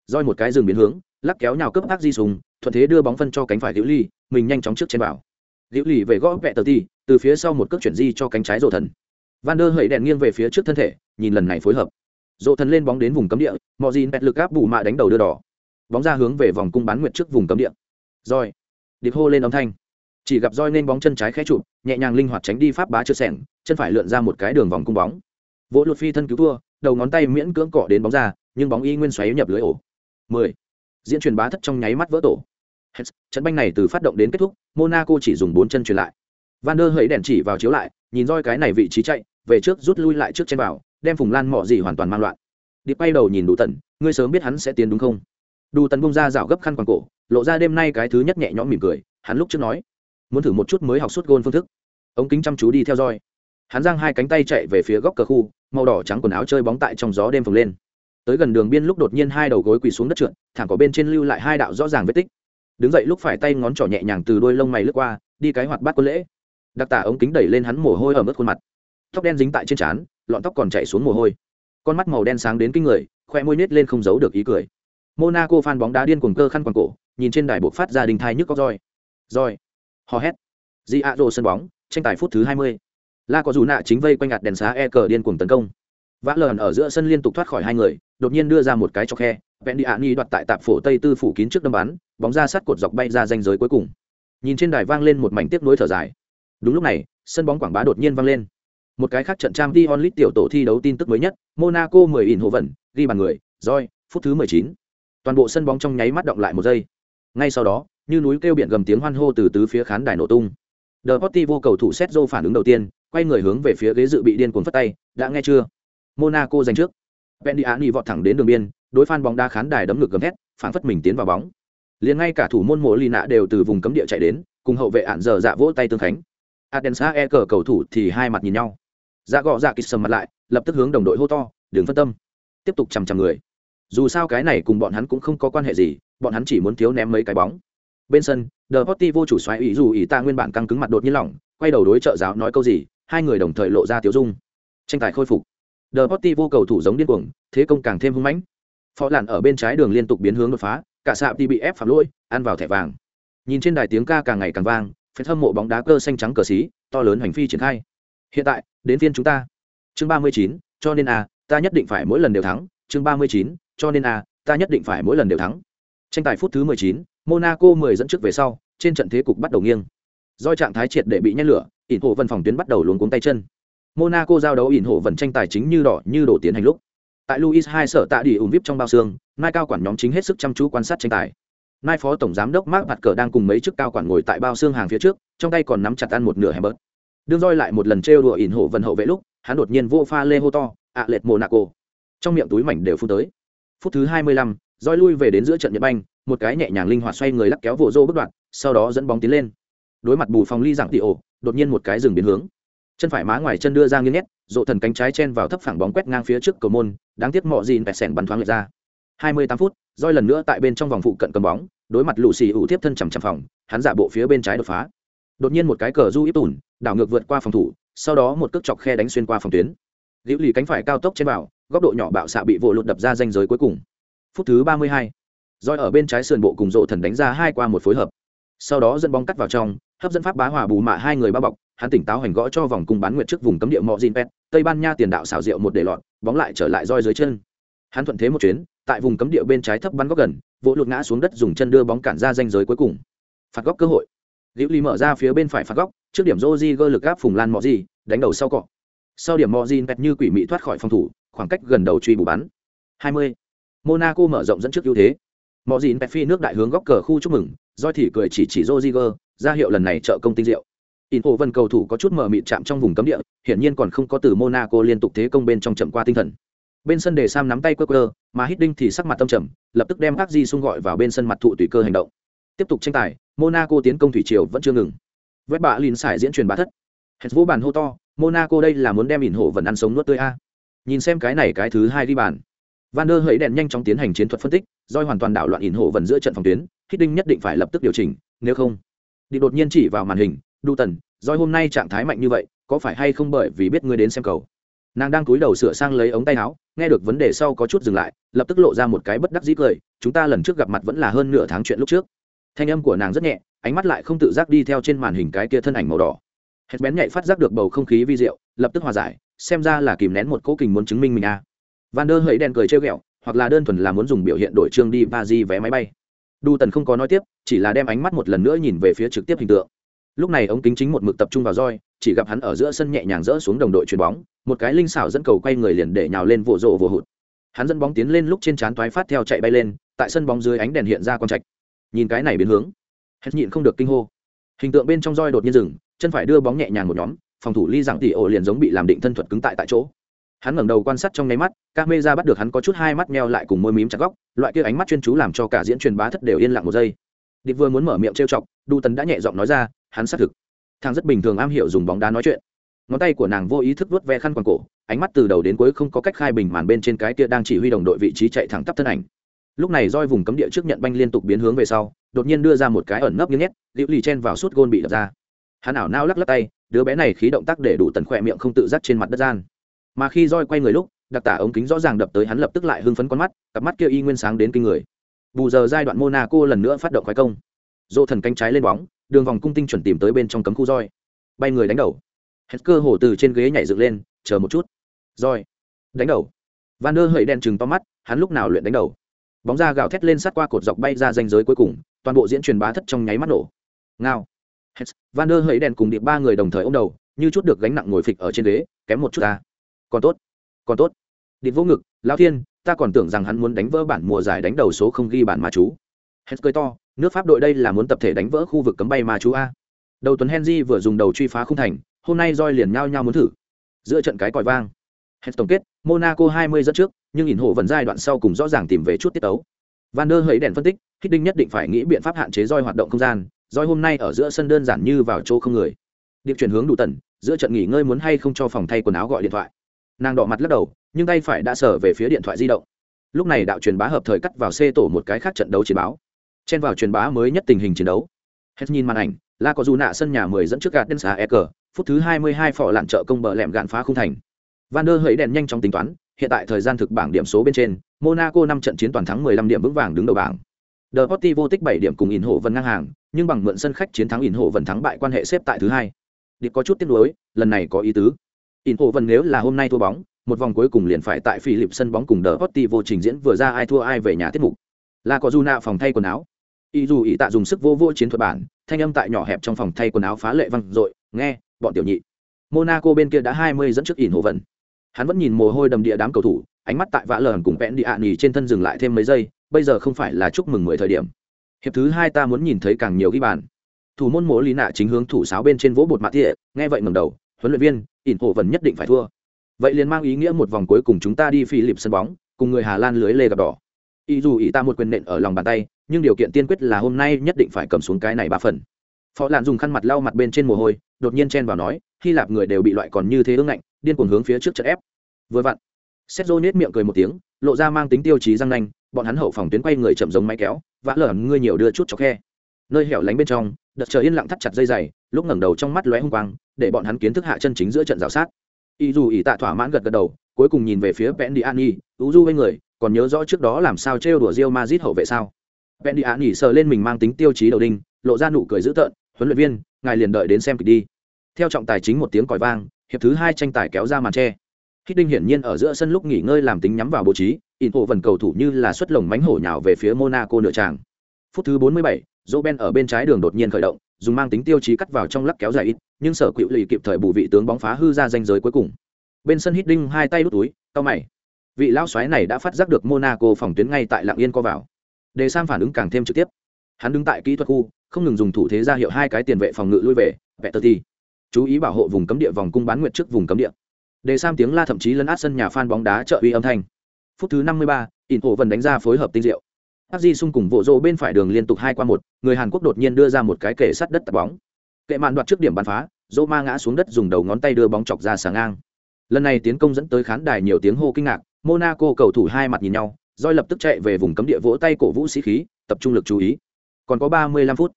Roi một cái dừng biến hướng, lắc kéo nhào cướp ác di sùng, thuận thế đưa bóng phân cho cánh phải liễu ly mình nhanh chóng trước trên bảo. Liễu ly về gõ vẹ tờ ti, từ phía sau một cước chuyển di cho cánh trái rộ thần. Van der hẩy đèn nghiêng về phía trước thân thể, nhìn lần này phối hợp. Rộ thần lên bóng đến vùng cấm địa, mọi gì bẹt lực áp bù mạ đánh đầu đưa đỏ. Bóng ra hướng về vòng cung bán nguyệt trước vùng cấm địa. Rồi điệp hô lên âm thanh. Chỉ gặp roi nên bóng chân trái khẽ chụp, nhẹ nhàng linh hoạt tránh đi pháp bá chưa sẻng, chân phải lượn ra một cái đường vòng cung bóng. Vỗ luật phi thân cứu thua, đầu ngón tay miễn cưỡng cọ đến bóng ra, nhưng bóng y nguyên xoáy nhập lưới ổ. 10. diễn truyền bá thất trong nháy mắt vỡ tổ. Trận banh này từ phát động đến kết thúc, monaco chỉ dùng bốn chân truyền lại. Van der hẫy đèn chỉ vào chiếu lại, nhìn roi cái này vị trí chạy, về trước rút lui lại trước trên vào, đem phùng lan mỏ gì hoàn toàn mang loạn. Điệp quay đầu nhìn đủ tần, ngươi sớm biết hắn sẽ tiến đúng không? Đủ tần bung ra rảo gấp khăn quàng cổ lộ ra đêm nay cái thứ nhất nhẹ nhõm mỉm cười, hắn lúc trước nói, muốn thử một chút mới học suốt gôn phương thức. Ống kính chăm chú đi theo dõi hắn giang hai cánh tay chạy về phía góc cờ khu, màu đỏ trắng quần áo chơi bóng tại trong gió đêm phồng lên. Tới gần đường biên lúc đột nhiên hai đầu gối quỳ xuống đất trượt, thẳng có bên trên lưu lại hai đạo rõ ràng vết tích. Đứng dậy lúc phải tay ngón trỏ nhẹ nhàng từ đôi lông mày lướt qua, đi cái hoạt bát quân lễ. Đặc tả ống kính đẩy lên hắn mồ hôi ở mức khuôn mặt. Tóc đen dính tại trên trán, lọn tóc còn chảy xuống mồ hôi. Con mắt màu đen sáng đến kinh người, khoe môi nết lên không giấu được ý cười. Monaco phan bóng đá điên cuồng cơ khăn quàng cổ nhìn trên đài buộc phát ra đình thai nhức có roi. Roi. Hò hét. Di a rô sân bóng, tranh tài phút thứ hai mươi. La có dù nạ chính vây quanh ngạt đèn xá e cờ điên cuồng tấn công. Vã lờn ở giữa sân liên tục thoát khỏi hai người, đột nhiên đưa ra một cái cho khe. Vẹn đi ạ ni đoạt tại tạp phổ tây tư phủ kín trước đâm bắn, bóng ra sát cột dọc bay ra danh giới cuối cùng. Nhìn trên đài vang lên một mảnh tiếp nối thở dài. Đúng lúc này, sân bóng quảng bá đột nhiên vang lên. Một cái khác trận trang đi onlit tiểu tổ thi đấu tin tức mới nhất, monaco 10 in hộ vận, ghi bàn người, roi, phút thứ 19. toàn bộ sân bóng trong nháy mắt động lại một giây ngay sau đó như núi kêu biển gầm tiếng hoan hô từ tứ phía khán đài nổ tung The vô cầu thủ Setzo phản ứng đầu tiên, quay người hướng về phía ghế dự bị điên cuồng phất tay, đã nghe chưa? Monaco giành trước. Pendiani vọt thẳng đến đường biên, đối fan bóng đá khán đài đấm ngực gầm thét, phảng phất mình tiến vào bóng. Liền ngay cả thủ môn Mộ Lì Nạ đều từ vùng cấm địa chạy đến, cùng hậu vệ ạn giờ dạ vỗ tay tương khánh. Adensa e cờ cầu thủ thì hai mặt nhìn nhau. Dạ gọ dạ kịch sầm mặt lại, lập tức hướng đồng đội hô to, "Đừng phân tâm." Tiếp tục chằm chằm người. Dù sao cái này cùng bọn hắn cũng không có quan hệ gì, bọn hắn chỉ muốn thiếu ném mấy cái bóng. Bên sân, The vô chủ xoáy ý dù ý ta nguyên bản căng cứng mặt đột nhiên lỏng, quay đầu đối trợ giáo nói câu gì, hai người đồng thời lộ ra tiếu dung. Tranh tài khôi phục. The vô cầu thủ giống điên cuồng, thế công càng thêm hung mãnh. Phó làn ở bên trái đường liên tục biến hướng đột phá, cả sạp đi bị ép phạm lỗi, ăn vào thẻ vàng. Nhìn trên đài tiếng ca càng ngày càng vang, phép hâm mộ bóng đá cơ xanh trắng cờ xí, to lớn hành phi triển khai. Hiện tại, đến phiên chúng ta. Chương 39, cho nên a, à, ta nhất định phải mỗi lần đều thắng, chương 39, cho nên a, à, ta nhất định phải mỗi lần đều thắng. Tranh tài phút thứ 19, Monaco 10 dẫn trước về sau, trên trận thế cục bắt đầu nghiêng. Do trạng thái triệt để bị nhét lửa, ỉn hộ vân phòng tuyến bắt đầu luống cuống tay chân. Monaco giao đấu ỉn hộ vân tranh tài chính như đỏ như đổ tiến hành lúc. Tại Luis hai sở tạ đi ủng vip trong bao xương, Mai cao quản nhóm chính hết sức chăm chú quan sát tranh tài. Mai phó tổng giám đốc Mark Bạt Cờ đang cùng mấy chức cao quản ngồi tại bao xương hàng phía trước, trong tay còn nắm chặt ăn một nửa hẻm bớt. Đương roi lại một lần trêu đùa ỉn hộ vân hậu vệ lúc, hắn đột nhiên vô pha lê hô to, ạ lệch Monaco. Trong miệng túi mảnh đều phun tới. Phút thứ 25, roi lui về đến giữa trận Nhật Banh, một cái nhẹ nhàng linh hoạt xoay người lắc kéo vỗ rô bất đoạn sau đó dẫn bóng tiến lên. Đối mặt bù phòng ly giảng tị ổ đột nhiên một cái dừng biến hướng. Chân phải má ngoài chân đưa ra nghiêng nhét rộ thần cánh trái chen vào thấp phẳng bóng quét ngang phía trước cầu môn đáng tiếc mọi gì vẹt sẻn bắn thoáng lệch ra. 28 phút roi lần nữa tại bên trong vòng phụ cận cầm bóng đối mặt lũ xì ủ tiếp thân chằm chằm phòng hắn giả bộ phía bên trái đột phá. Đột nhiên một cái cờ du ít tùn đảo ngược vượt qua phòng thủ sau đó một cước chọc khe đánh xuyên qua phòng tuyến. Liễu lì cánh phải cao tốc trên vào góc độ nhỏ bạo xạ bị vỗ lụt đập ra danh giới cuối cùng phút thứ 32 roi ở bên trái sườn bộ cùng rộ thần đánh ra hai qua một phối hợp. Sau đó dẫn bóng cắt vào trong hấp dẫn pháp bá hòa bù mạ hai người bao bọc hắn tỉnh táo hành gõ cho vòng cung bán nguyệt trước vùng cấm địa mọ Jinpet, tây ban nha tiền đạo xảo diệu một để lọt bóng lại trở lại roi dưới chân. Hắn thuận thế một chuyến tại vùng cấm địa bên trái thấp bắn góc gần vỗ lụt ngã xuống đất dùng chân đưa bóng cản ra danh giới cuối cùng. Phạt góc cơ hội. Liễu ly mở ra phía bên phải phạt góc trước điểm joji gơ lực gáp phùng lan mọ gì đánh đầu sau cọ. Sau điểm mọ Jinpet như quỷ mị thoát khỏi phòng thủ khoảng cách gần đầu truy bù bắn. 20 monaco mở rộng dẫn trước ưu thế. Mọ Dĩn phi nước đại hướng góc cờ khu chúc mừng doi thì cười chỉ chỉ Rodriguez, ra hiệu lần này trợ công tinh diệu. In vân cầu thủ có chút mờ mịt chạm trong vùng cấm địa hiển nhiên còn không có từ monaco liên tục thế công bên trong chậm qua tinh thần. Bên sân để sam nắm tay Quaker, mà Hiddink thì sắc mặt tâm trầm lập tức đem các di xung gọi vào bên sân mặt thụ tùy cơ hành động. Tiếp tục tranh tài monaco tiến công thủy triều vẫn chưa ngừng. Vết bạ lìn xài diễn truyền bá thất. Hết vũ bàn hô to monaco đây là muốn đem ỉn hổ vẫn ăn sống nuốt tươi a. Nhìn xem cái này cái thứ hai đi bàn van der hỡi đèn nhanh chóng tiến hành chiến thuật phân tích doi hoàn toàn đảo loạn ỉn hộ vần giữa trận phòng tuyến, hít đinh nhất định phải lập tức điều chỉnh, nếu không, đi đột nhiên chỉ vào màn hình, đu tần doi hôm nay trạng thái mạnh như vậy, có phải hay không bởi vì biết ngươi đến xem cầu? Nàng đang cúi đầu sửa sang lấy ống tay áo, nghe được vấn đề sau có chút dừng lại, lập tức lộ ra một cái bất đắc dĩ cười, chúng ta lần trước gặp mặt vẫn là hơn nửa tháng chuyện lúc trước. Thanh âm của nàng rất nhẹ, ánh mắt lại không tự giác đi theo trên màn hình cái kia thân ảnh màu đỏ. Hết bén nhạy phát giác được bầu không khí vi diệu, lập tức hòa giải, xem ra là kìm nén một cố kình muốn chứng minh mình a. à van der hẫy đen cười trêu ghẹo, hoặc là đơn thuần là muốn dùng biểu hiện đổi trương đi ba di vé máy bay. Đu tần không có nói tiếp, chỉ là đem ánh mắt một lần nữa nhìn về phía trực tiếp hình tượng. Lúc này ống kính chính một mực tập trung vào roi, chỉ gặp hắn ở giữa sân nhẹ nhàng rỡ xuống đồng đội chuyền bóng, một cái linh xảo dẫn cầu quay người liền để nhào lên vỗ rộ vỗ hụt. Hắn dẫn bóng tiến lên lúc trên trán toái phát theo chạy bay lên, tại sân bóng dưới ánh đèn hiện ra con trạch. Nhìn cái này biến hướng, hết nhịn không được kinh hô. Hình tượng bên trong roi đột nhiên dừng, chân phải đưa bóng nhẹ nhàng một nhóm, phòng thủ ly giảng tỷ ổ liền giống bị làm định thân thuật cứng tại tại chỗ hắn ngẩng đầu quan sát trong nháy mắt ca mê ra bắt được hắn có chút hai mắt meo lại cùng môi mím chặt góc, loại kia ánh mắt chuyên chú làm cho cả diễn truyền bá thất đều yên lặng một giây. Điệp vừa muốn mở miệng trêu chọc, đu tần đã nhẹ giọng nói ra, hắn xác thực. Thằng rất bình thường am hiểu dùng bóng đá nói chuyện. Ngón tay của nàng vô ý thức vớt ve khăn quàng cổ, ánh mắt từ đầu đến cuối không có cách khai bình màn bên trên cái kia đang chỉ huy đồng đội vị trí chạy thẳng tắp thân ảnh. Lúc này roi vùng cấm địa trước nhận banh liên tục biến hướng về sau, đột nhiên đưa ra một cái ẩn nấp như nhét, liễu lì chen vào suốt gôn bị đập ra. Hắn ảo nao lắc lắc tay, đứa bé này khí động tác để đủ tần khỏe miệng không tự giác trên mặt đất gian mà khi roi quay người lúc, đặc tả ống kính rõ ràng đập tới hắn lập tức lại hưng phấn con mắt, cặp mắt kia y nguyên sáng đến kinh người. Bù giờ giai đoạn monaco lần nữa phát động khoái công. Dỗ thần cánh trái lên bóng, đường vòng cung tinh chuẩn tìm tới bên trong cấm khu roi. Bay người đánh đầu. Hết cơ hồ từ trên ghế nhảy dựng lên, chờ một chút. Roi. Đánh đầu. Van der hợi đen chừng to mắt, hắn lúc nào luyện đánh đầu? Bóng ra gào thét lên sát qua cột dọc bay ra danh giới cuối cùng, toàn bộ diễn truyền bá thất trong nháy mắt nổ. Ngao. Hết. Van der hợi đen cùng điệp ba người đồng thời ôm đầu, như chút được gánh nặng ngồi phịch ở trên ghế, kém một chút ta còn tốt còn tốt. Điệp vô ngực, lão thiên, ta còn tưởng rằng hắn muốn đánh vỡ bản mùa giải đánh đầu số không ghi bản ma chú. Hết cười to, nước pháp đội đây là muốn tập thể đánh vỡ khu vực cấm bay ma chú a. Đầu tuấn henry vừa dùng đầu truy phá không thành, hôm nay roi liền nhao nhao muốn thử. Giữa trận cái còi vang. Hết tổng kết, monaco 20 dẫn trước, nhưng nhìn hộ vẫn giai đoạn sau cùng rõ ràng tìm về chút tiết tấu. Van der hấy đèn phân tích, hít đinh nhất định phải nghĩ biện pháp hạn chế roi hoạt động không gian, roi hôm nay ở giữa sân đơn giản như vào chỗ không người. Điệp chuyển hướng đủ tần, giữa trận nghỉ ngơi muốn hay không cho phòng thay quần áo gọi điện thoại nàng đỏ mặt lắc đầu nhưng tay phải đã sở về phía điện thoại di động. Lúc này đạo truyền bá hợp thời cắt vào c tổ một cái khác trận đấu chiến báo. Chen vào truyền bá mới nhất tình hình chiến đấu. Hết nhìn màn ảnh la có dù nạ sân nhà 10 dẫn trước gạt đen xà e cờ phút thứ 22 phỏ lặn trợ công bờ lẹm gạn phá khung thành. Van der hấy đèn nhanh trong tính toán hiện tại thời gian thực bảng điểm số bên trên monaco năm trận chiến toàn thắng 15 điểm vững vàng đứng đầu bảng. The vô tích 7 điểm cùng ỉn hộ vân ngang hàng, nhưng bằng mượn sân khách chiến thắng ỉn hộ vân thắng bại quan hệ xếp tại thứ hai. Điệp có chút tiếc nuối, lần này có ý tứ in hộ vân nếu là hôm nay thua bóng, một vòng cuối cùng liền phải tại Philip sân bóng cùng The vô trình diễn vừa ra ai thua ai về nhà tiết mục. Là có Juna phòng thay quần áo. Y dù ý tạ dùng sức vô vô chiến thuật bản, thanh âm tại nhỏ hẹp trong phòng thay quần áo phá lệ vang dội, nghe, bọn tiểu nhị. Monaco bên kia đã 20 dẫn trước ỉn hồ vân. Hắn vẫn nhìn mồ hôi đầm địa đám cầu thủ, ánh mắt tại vã lờn cùng vẽn đi ạ nhì trên thân dừng lại thêm mấy giây, bây giờ không phải là chúc mừng mười thời điểm hiệp thứ hai ta muốn nhìn thấy càng nhiều ghi bàn thủ môn mỗ lý nạ chính hướng thủ sáo bên trên vỗ bột mạ thiệ nghe vậy ngầm đầu huấn luyện viên, ỉn hộ vẫn nhất định phải thua. Vậy liền mang ý nghĩa một vòng cuối cùng chúng ta đi phi lịp sân bóng, cùng người hà lan lưới lê gặp đỏ. Ý dù ý ta một quyền nện ở lòng bàn tay, nhưng điều kiện tiên quyết là hôm nay nhất định phải cầm xuống cái này ba phần. Phó lạn dùng khăn mặt lau mặt bên trên mồ hôi, đột nhiên chen vào nói, hy lạp người đều bị loại còn như thế ương ngạnh, điên cuồng hướng phía trước trận ép. Vừa vặn xét dô nết miệng cười một tiếng, lộ ra mang tính tiêu chí răng nanh, bọn hắn hậu phòng tuyến quay người chậm giống máy kéo, vã lở ngươi nhiều đưa chút cho khe. Nơi hẻo lánh bên trong, đợt trời yên lặng thắt chặt dây dày, lúc ngẩng đầu trong mắt lóe hung quang để bọn hắn kiến thức hạ chân chính giữa trận rào sát y dù ỉ tạ thỏa mãn gật gật đầu cuối cùng nhìn về phía Pendy Ani, Ú Du với người, còn nhớ rõ trước đó làm sao trêu đùa Real Madrid hậu vệ sao? Pendy Ani sờ lên mình mang tính tiêu chí đầu đinh, lộ ra nụ cười dữ tợn, huấn luyện viên, ngài liền đợi đến xem kịch đi. Theo trọng tài chính một tiếng còi vang, hiệp thứ hai tranh tài kéo ra màn che. Hít đinh hiển nhiên ở giữa sân lúc nghỉ ngơi làm tính nhắm vào bố trí, in hộ vần cầu thủ như là xuất lồng mánh hổ nhào về phía Monaco nửa tràng. Phút thứ 47, Ben ở bên trái đường đột nhiên khởi động, dùng mang tính tiêu chí cắt vào trong lắc kéo dài ít, nhưng sở cựu lì kịp thời bù vị tướng bóng phá hư ra danh giới cuối cùng. Bên sân hít đinh hai tay đút túi, cao mày. Vị lão xoáy này đã phát giác được Monaco phòng tuyến ngay tại lặng yên co vào. Đề Sam phản ứng càng thêm trực tiếp. Hắn đứng tại kỹ thuật khu, không ngừng dùng thủ thế ra hiệu hai cái tiền vệ phòng ngự lui về, vẹt tơ thi. Chú ý bảo hộ vùng cấm địa vòng cung bán nguyện trước vùng cấm địa. Đề Sam tiếng la thậm chí lấn át sân nhà fan bóng đá trợ uy âm thanh. Phút thứ 53, In Hộ vần đánh ra phối hợp tinh diệu. Hắc Di Sung cùng vỗ Dỗ bên phải đường liên tục hai qua một, người Hàn Quốc đột nhiên đưa ra một cái kệ sắt đất tạt bóng. Kệ mạn đoạt trước điểm bắn phá, Dỗ ma ngã xuống đất dùng đầu ngón tay đưa bóng chọc ra sáng ngang. Lần này tiến công dẫn tới khán đài nhiều tiếng hô kinh ngạc, Monaco cầu thủ hai mặt nhìn nhau, Doi lập tức chạy về vùng cấm địa vỗ tay cổ vũ sĩ khí, tập trung lực chú ý. Còn có 35 phút.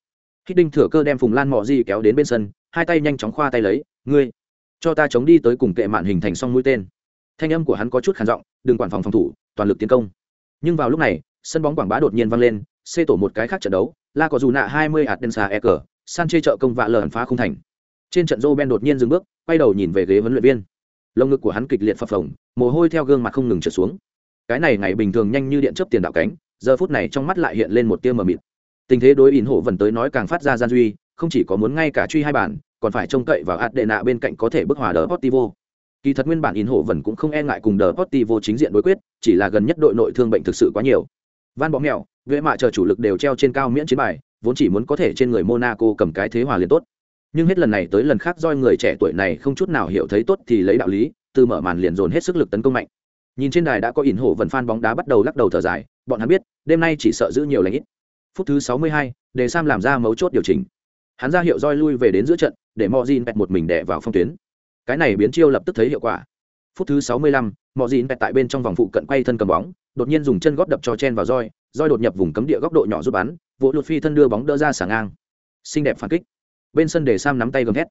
Hít đinh thừa cơ đem Phùng Lan Mọ Di kéo đến bên sân, hai tay nhanh chóng khoa tay lấy, "Ngươi, cho ta chống đi tới cùng kệ mạn hình thành song mũi tên." Thanh âm của hắn có chút khàn giọng, "Đừng quản phòng phòng thủ, toàn lực tiến công." Nhưng vào lúc này, sân bóng quảng bá đột nhiên vang lên, xê tổ một cái khác trận đấu, La có dù nạ 20 hạt đen xà e cờ, Sanchez trợ công vạ lởn phá không thành. Trên trận Roben Ben đột nhiên dừng bước, quay đầu nhìn về ghế huấn luyện viên. Lông ngực của hắn kịch liệt phập phồng, mồ hôi theo gương mặt không ngừng trượt xuống. Cái này ngày bình thường nhanh như điện chớp tiền đạo cánh, giờ phút này trong mắt lại hiện lên một tia mờ mịt. Tình thế đối ỉn hổ vẫn tới nói càng phát ra gian duy, không chỉ có muốn ngay cả truy hai bản, còn phải trông cậy vào Adena bên cạnh có thể bức hòa đỡ Portivo. Kỳ thật nguyên bản ỉn hổ vẫn cũng không e ngại cùng đỡ Portivo chính diện đối quyết, chỉ là gần nhất đội nội thương bệnh thực sự quá nhiều. Van bóng mèo, vệ mạ chờ chủ lực đều treo trên cao miễn chiến bài, vốn chỉ muốn có thể trên người Monaco cầm cái thế hòa liền tốt. Nhưng hết lần này tới lần khác doi người trẻ tuổi này không chút nào hiểu thấy tốt thì lấy đạo lý, từ mở màn liền dồn hết sức lực tấn công mạnh. Nhìn trên đài đã có ỉn hổ vần fan bóng đá bắt đầu lắc đầu thở dài, bọn hắn biết, đêm nay chỉ sợ giữ nhiều lãnh ít. Phút thứ 62, Đề Sam làm ra mấu chốt điều chỉnh. Hắn ra hiệu roi lui về đến giữa trận, để Mojin bẹt một mình đè vào phong tuyến. cái này biến chiêu lập tức thấy hiệu quả phút thứ 65, mọi gì tại bên trong vòng phụ cận quay thân cầm bóng đột nhiên dùng chân góp đập cho chen vào roi roi đột nhập vùng cấm địa góc độ nhỏ rút bắn vỗ lụt phi thân đưa bóng đỡ ra xả ngang. Xinh đẹp phản kích. Bên sân để sam nắm tay gầm thét.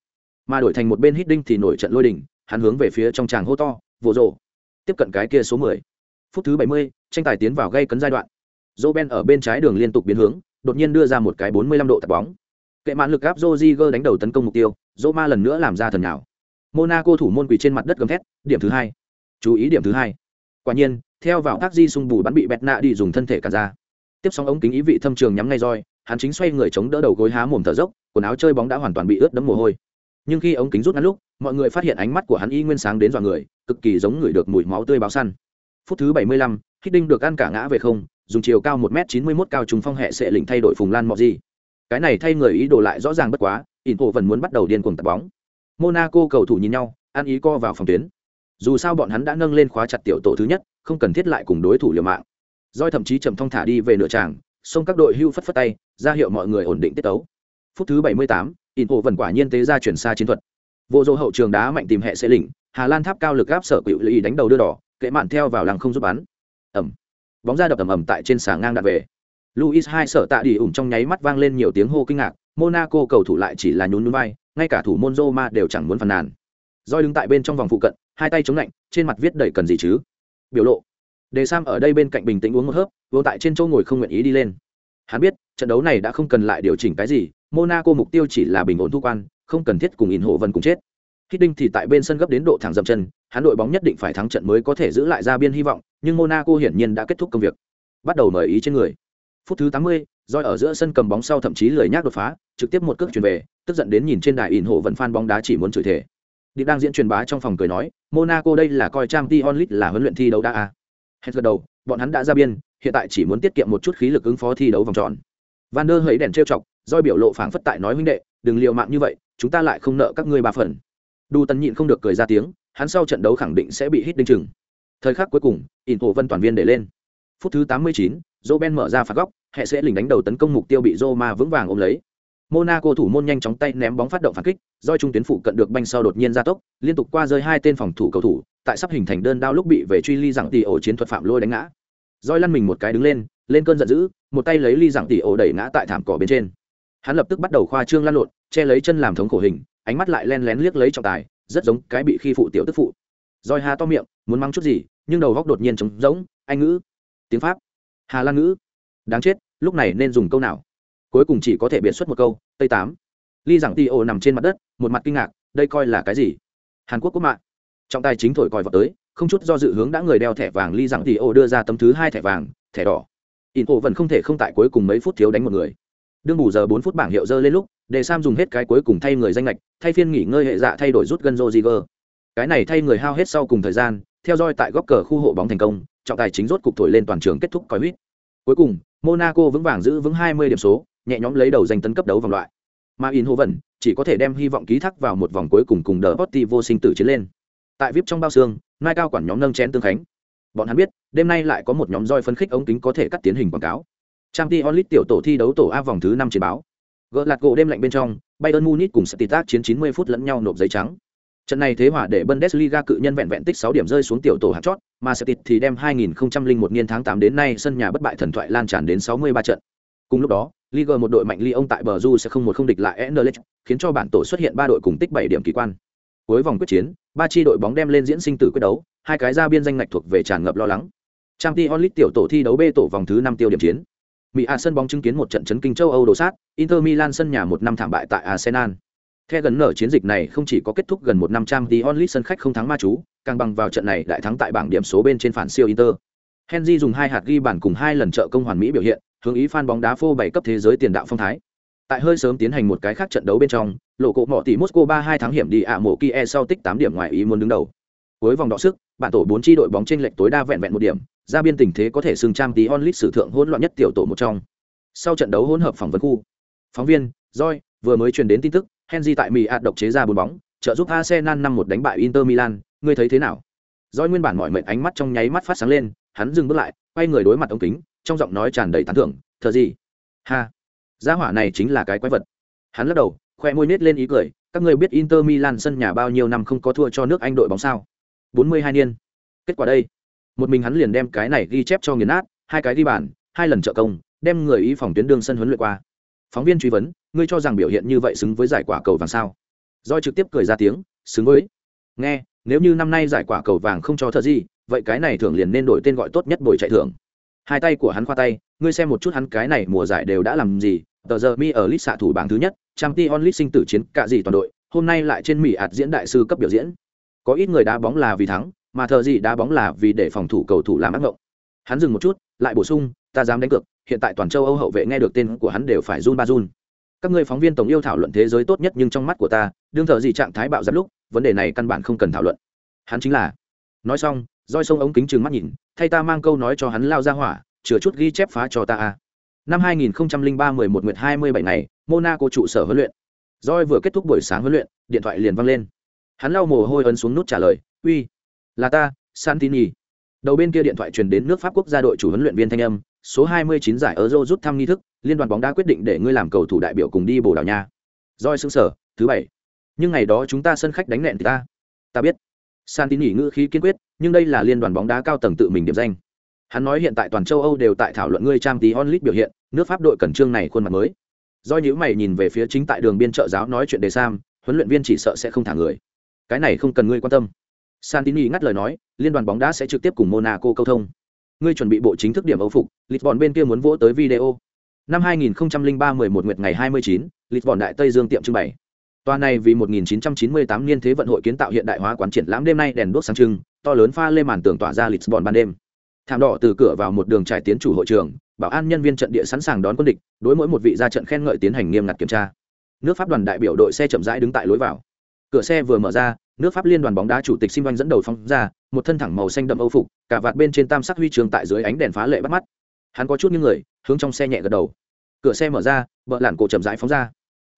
Mà đổi thành một bên hít đinh thì nổi trận lôi đỉnh hắn hướng về phía trong tràng hô to vỗ rổ. Tiếp cận cái kia số 10. phút thứ 70, tranh tài tiến vào gây cấn giai đoạn. Roben ben ở bên trái đường liên tục biến hướng đột nhiên đưa ra một cái 45 độ tạt bóng. Kệ mạn lực áp Rodriguez đánh đầu tấn công mục tiêu Roma lần nữa làm ra thần nào. Monaco thủ môn quỳ trên mặt đất gầm thét điểm thứ hai. Chú ý điểm thứ hai. Quả nhiên theo vào tác di xung bù bắn bị bẹt nạ đi dùng thân thể cả ra. Tiếp sóng ống kính ý vị thâm trường nhắm ngay roi hắn chính xoay người chống đỡ đầu gối há mồm thở dốc quần áo chơi bóng đã hoàn toàn bị ướt đẫm mồ hôi. Nhưng khi ống kính rút ngắn lúc mọi người phát hiện ánh mắt của hắn y nguyên sáng đến dọa người cực kỳ giống người được mùi máu tươi báo săn. Phút thứ 75, hít đinh được ăn cả ngã về không dùng chiều cao một m chín mươi mốt cao trùng phong hệ sẽ lĩnh thay đổi phùng lan mọ gì cái này thay người ý đồ lại rõ ràng bất quá in cổ vẫn muốn bắt đầu điên cuồng tập bóng monaco cầu thủ nhìn nhau ăn ý co vào phòng tuyến. Dù sao bọn hắn đã nâng lên khóa chặt tiểu tổ thứ nhất không cần thiết lại cùng đối thủ liều mạng. Doi thậm chí chậm thong thả đi về nửa tràng xông các đội hưu phất phất tay ra hiệu mọi người ổn định tiết tấu. Phút thứ 78, in cổ vẫn quả nhiên tế ra chuyển xa chiến thuật. Vô dô hậu trường đá mạnh tìm hệ sẽ lĩnh hà lan tháp cao lực gáp sở quỵu lỵ đánh đầu đưa đỏ kệ mạn theo vào làng không giúp bắn. Ẩm. Bóng ra đập ầm ầm tại trên xà ngang đặt về. Luis hai sở tạ đi ủng trong nháy mắt vang lên nhiều tiếng hô kinh ngạc monaco cầu thủ lại chỉ là nhún nhún vai ngay cả thủ môn roma đều chẳng muốn phàn nàn. Doi đứng tại bên trong vòng phụ cận hai tay chống lạnh trên mặt viết đầy cần gì chứ? Biểu lộ. Đề sam ở đây bên cạnh bình tĩnh uống một hớp vô tại trên chỗ ngồi không nguyện ý đi lên. Hắn biết trận đấu này đã không cần lại điều chỉnh cái gì monaco mục tiêu chỉ là bình ổn thu quan không cần thiết cùng in hộ vân cùng chết. Hiddink thì tại bên sân gấp đến độ thẳng dậm chân, hắn đội bóng nhất định phải thắng trận mới có thể giữ lại ra biên hy vọng, nhưng Monaco hiển nhiên đã kết thúc công việc. Bắt đầu mời ý trên người. Phút thứ 80, rồi ở giữa sân cầm bóng sau thậm chí lười nhác đột phá, trực tiếp một cước chuyển về, tức giận đến nhìn trên đài ỉn hộ vận fan bóng đá chỉ muốn chửi thề. Đi đang diễn truyền bá trong phòng cười nói, Monaco đây là coi Champions League là huấn luyện thi đấu đã à. Hết gật đầu, bọn hắn đã ra biên, hiện tại chỉ muốn tiết kiệm một chút khí lực ứng phó thi đấu vòng tròn. Van der hấy đèn trêu chọc, Rồi biểu lộ phảng phất tại nói huynh đệ, đừng liều mạng như vậy, chúng ta lại không nợ các ngươi ba phần đu tần nhịn không được cười ra tiếng hắn sau trận đấu khẳng định sẽ bị hít đinh chừng thời khắc cuối cùng ỉn hộ vận toàn viên để lên phút thứ 89, Roben mở ra phạt góc, hệ sẽ lình đánh đầu tấn công mục tiêu bị Roma vững vàng ôm lấy. Monaco thủ môn nhanh chóng tay ném bóng phát động phản kích, doi trung tuyến phụ cận được banh sau đột nhiên gia tốc, liên tục qua rơi hai tên phòng thủ cầu thủ, tại sắp hình thành đơn đao lúc bị về truy ly rằng tỷ ổ chiến thuật phạm lôi đánh ngã. Doi lăn mình một cái đứng lên, lên cơn giận dữ, một tay lấy ly rằng tỷ ổ đẩy ngã tại thảm cỏ bên trên. Hắn lập tức bắt đầu khoa trương lăn lộn, che lấy chân làm thống khổ hình, ánh mắt lại len lén liếc lấy trọng tài, rất giống cái bị khi phụ tiểu tức phụ Doi hà to miệng muốn mắng chút gì nhưng đầu góc đột nhiên trống rỗng anh ngữ tiếng pháp hà lan ngữ đáng chết, lúc này nên dùng câu nào? Cuối cùng chỉ có thể biện xuất một câu, tây tám. Ly giảng ti ô nằm trên mặt đất, một mặt kinh ngạc, đây coi là cái gì? Hàn quốc quốc mạng. Trọng tài chính thổi còi vào tới, không chút do dự hướng đã người đeo thẻ vàng ly giảng ti ô đưa ra tấm thứ hai thẻ vàng, thẻ đỏ. In ô vẫn không thể không tại cuối cùng mấy phút thiếu đánh một người. Đương bù giờ bốn phút bảng hiệu dơ lên lúc, để sam dùng hết cái cuối cùng thay người danh lệch thay phiên nghỉ ngơi hệ dạ thay đổi rút gân Rodriguez. cái này thay người hao hết sau cùng thời gian, theo dõi tại góc cờ khu hộ bóng thành công, trọng tài chính rốt cục thổi lên toàn trường kết thúc coi huýt. Cuối cùng monaco vững vàng giữ vững 20 điểm số, nhẹ nhõm lấy đầu giành tấn cấp đấu vòng loại. Mà in chỉ có thể đem hy vọng ký thác vào một vòng cuối cùng cùng Deportivo vô sinh tử chiến lên. Tại vip trong bao xương, nai cao quản nhóm nâng chén tương khánh. Bọn hắn biết, đêm nay lại có một nhóm roi phân khích ống kính có thể cắt tiến hình quảng cáo. Trang League tiểu tổ thi đấu tổ a vòng thứ năm chiến báo. Gỡ lạt gỗ đêm lạnh bên trong, bayern munich cùng Stitat chiến 90 phút lẫn nhau nộp giấy trắng trận này thế hòa để bundesliga cự nhân vẹn vẹn tích 6 điểm rơi xuống tiểu tổ hạng chót mà Celtic thì đem 2001 niên tháng 8 đến nay sân nhà bất bại thần thoại lan tràn đến 63 trận cùng lúc đó Liga một đội mạnh Lyon tại bờ Ju sẽ không một không địch lại Anderlecht, khiến cho bản tổ xuất hiện ba đội cùng tích 7 điểm kỳ quan. Cuối vòng quyết chiến, ba chi đội bóng đem lên diễn sinh tử quyết đấu, hai cái ra biên danh ngạch thuộc về tràn ngập lo lắng. Champions League tiểu tổ thi đấu B tổ vòng thứ 5 tiêu điểm chiến. Mỹ A sân bóng chứng kiến một trận chấn kinh châu Âu đổ sát, Inter Milan sân nhà một năm thảm bại tại Arsenal. Theo gần nở chiến dịch này không chỉ có kết thúc gần một năm trang tí onlit sân khách không thắng ma chú, càng bằng vào trận này đại thắng tại bảng điểm số bên trên phản siêu Inter. Henry dùng hai hạt ghi bàn cùng hai lần trợ công hoàn mỹ biểu hiện, hướng ý fan bóng đá phô bày cấp thế giới tiền đạo phong thái. Tại hơi sớm tiến hành một cái khác trận đấu bên trong, lộ cộ mỏ tỷ Moscow 3-2 thắng hiểm đi ạ mộ Kia sau tích 8 điểm ngoài ý muốn đứng đầu. Cuối vòng đọ sức, bản tổ 4 chi đội bóng chênh lệch tối đa vẹn vẹn một điểm, ra biên tình thế có thể xưng trang tí onlit sử thượng hỗn loạn nhất tiểu tổ một trong. Sau trận đấu hỗn hợp phỏng vấn khu, phóng viên, Joy vừa mới truyền đến tin tức, Henry tại Mỹ ạt độc chế ra bốn bóng, trợ giúp Arsenal năm một đánh bại Inter Milan, ngươi thấy thế nào? Joy nguyên bản mọi mệnh ánh mắt trong nháy mắt phát sáng lên, hắn dừng bước lại, quay người đối mặt ống kính, trong giọng nói tràn đầy tán thưởng, "Thở gì? Ha, gia hỏa này chính là cái quái vật." Hắn lắc đầu, khoe môi nết lên ý cười, các ngươi biết Inter Milan sân nhà bao nhiêu năm không có thua cho nước Anh đội bóng sao? 42 niên. Kết quả đây, một mình hắn liền đem cái này ghi chép cho nghiền nát, hai cái ghi bàn, hai lần trợ công, đem người ý phòng tuyến đương sân huấn luyện qua. Phóng viên truy vấn, ngươi cho rằng biểu hiện như vậy xứng với giải quả cầu vàng sao? Doi trực tiếp cười ra tiếng, xứng với. Nghe, nếu như năm nay giải quả cầu vàng không cho thợ gì, vậy cái này thường liền nên đổi tên gọi tốt nhất bồi chạy thưởng. Hai tay của hắn khoa tay, ngươi xem một chút hắn cái này mùa giải đều đã làm gì, tờ giờ mi ở list xạ thủ bảng thứ nhất, trang t onlit sinh tử chiến cả gì toàn đội hôm nay lại trên mỹ ạt diễn đại sư cấp biểu diễn có ít người đá bóng là vì thắng mà thờ gì đá bóng là vì để phòng thủ cầu thủ làm ác ngộng hắn dừng một chút lại bổ sung ta dám đánh cược hiện tại toàn châu âu hậu vệ nghe được tên của hắn đều phải run ba run. Các người phóng viên tổng yêu thảo luận thế giới tốt nhất nhưng trong mắt của ta, đương thờ gì trạng thái bạo giáp lúc, vấn đề này căn bản không cần thảo luận. Hắn chính là. Nói xong, roi sông ống kính trừng mắt nhìn, thay ta mang câu nói cho hắn lao ra hỏa, chừa chút ghi chép phá cho ta a. Năm 2003 11 nguyệt 27 ngày, monaco trụ sở huấn luyện. Roi vừa kết thúc buổi sáng huấn luyện, điện thoại liền văng lên. Hắn lau mồ hôi ấn xuống nút trả lời, uy, là ta, santini. Đầu bên kia điện thoại truyền đến nước pháp quốc gia đội chủ huấn luyện viên thanh âm số 29 giải euro rút thăm nghi thức, liên đoàn bóng đá quyết định để ngươi làm cầu thủ đại biểu cùng đi bồ đào nha. Roi sững sở thứ bảy. Nhưng ngày đó chúng ta sân khách đánh nẹn thì ta. Ta biết. Santini ngữ khí kiên quyết, nhưng đây là liên đoàn bóng đá cao tầng tự mình điểm danh. Hắn nói hiện tại toàn châu âu đều tại thảo luận ngươi trang tí onlit biểu hiện, nước pháp đội cần trương này khuôn mặt mới. Do nhíu mày nhìn về phía chính tại đường biên trợ giáo nói chuyện đề sam, huấn luyện viên chỉ sợ sẽ không thả người. Cái này không cần ngươi quan tâm. Santini ngắt lời nói, liên đoàn bóng đá sẽ trực tiếp cùng monaco câu thông ngươi chuẩn bị bộ chính thức điểm âu phục lisbon bên kia muốn vỗ tới video. Năm 2003 11 nguyệt ngày 29, lisbon đại tây dương tiệm trưng bày. Toa này vì 1998 niên thế vận hội kiến tạo hiện đại hóa quán triển lãm đêm nay đèn đuốc sáng trưng, to lớn pha lê màn tường tỏa ra Lisbon ban đêm. Thảm đỏ từ cửa vào một đường trải tiến chủ hội trường, bảo an nhân viên trận địa sẵn sàng đón quân địch đối mỗi một vị ra trận khen ngợi tiến hành nghiêm ngặt kiểm tra. Nước pháp đoàn đại biểu đội xe chậm rãi đứng tại lối vào. Cửa xe vừa mở ra nước pháp liên đoàn bóng đá chủ tịch sim dẫn đầu phóng ra, một thân thẳng màu xanh đậm âu phục, cả vạt bên trên tam sắc huy trường tại dưới ánh đèn phá lệ bắt mắt. Hắn có chút những người, hướng trong xe nhẹ gật đầu. Cửa xe mở ra vợ lản cổ chậm rãi phóng ra.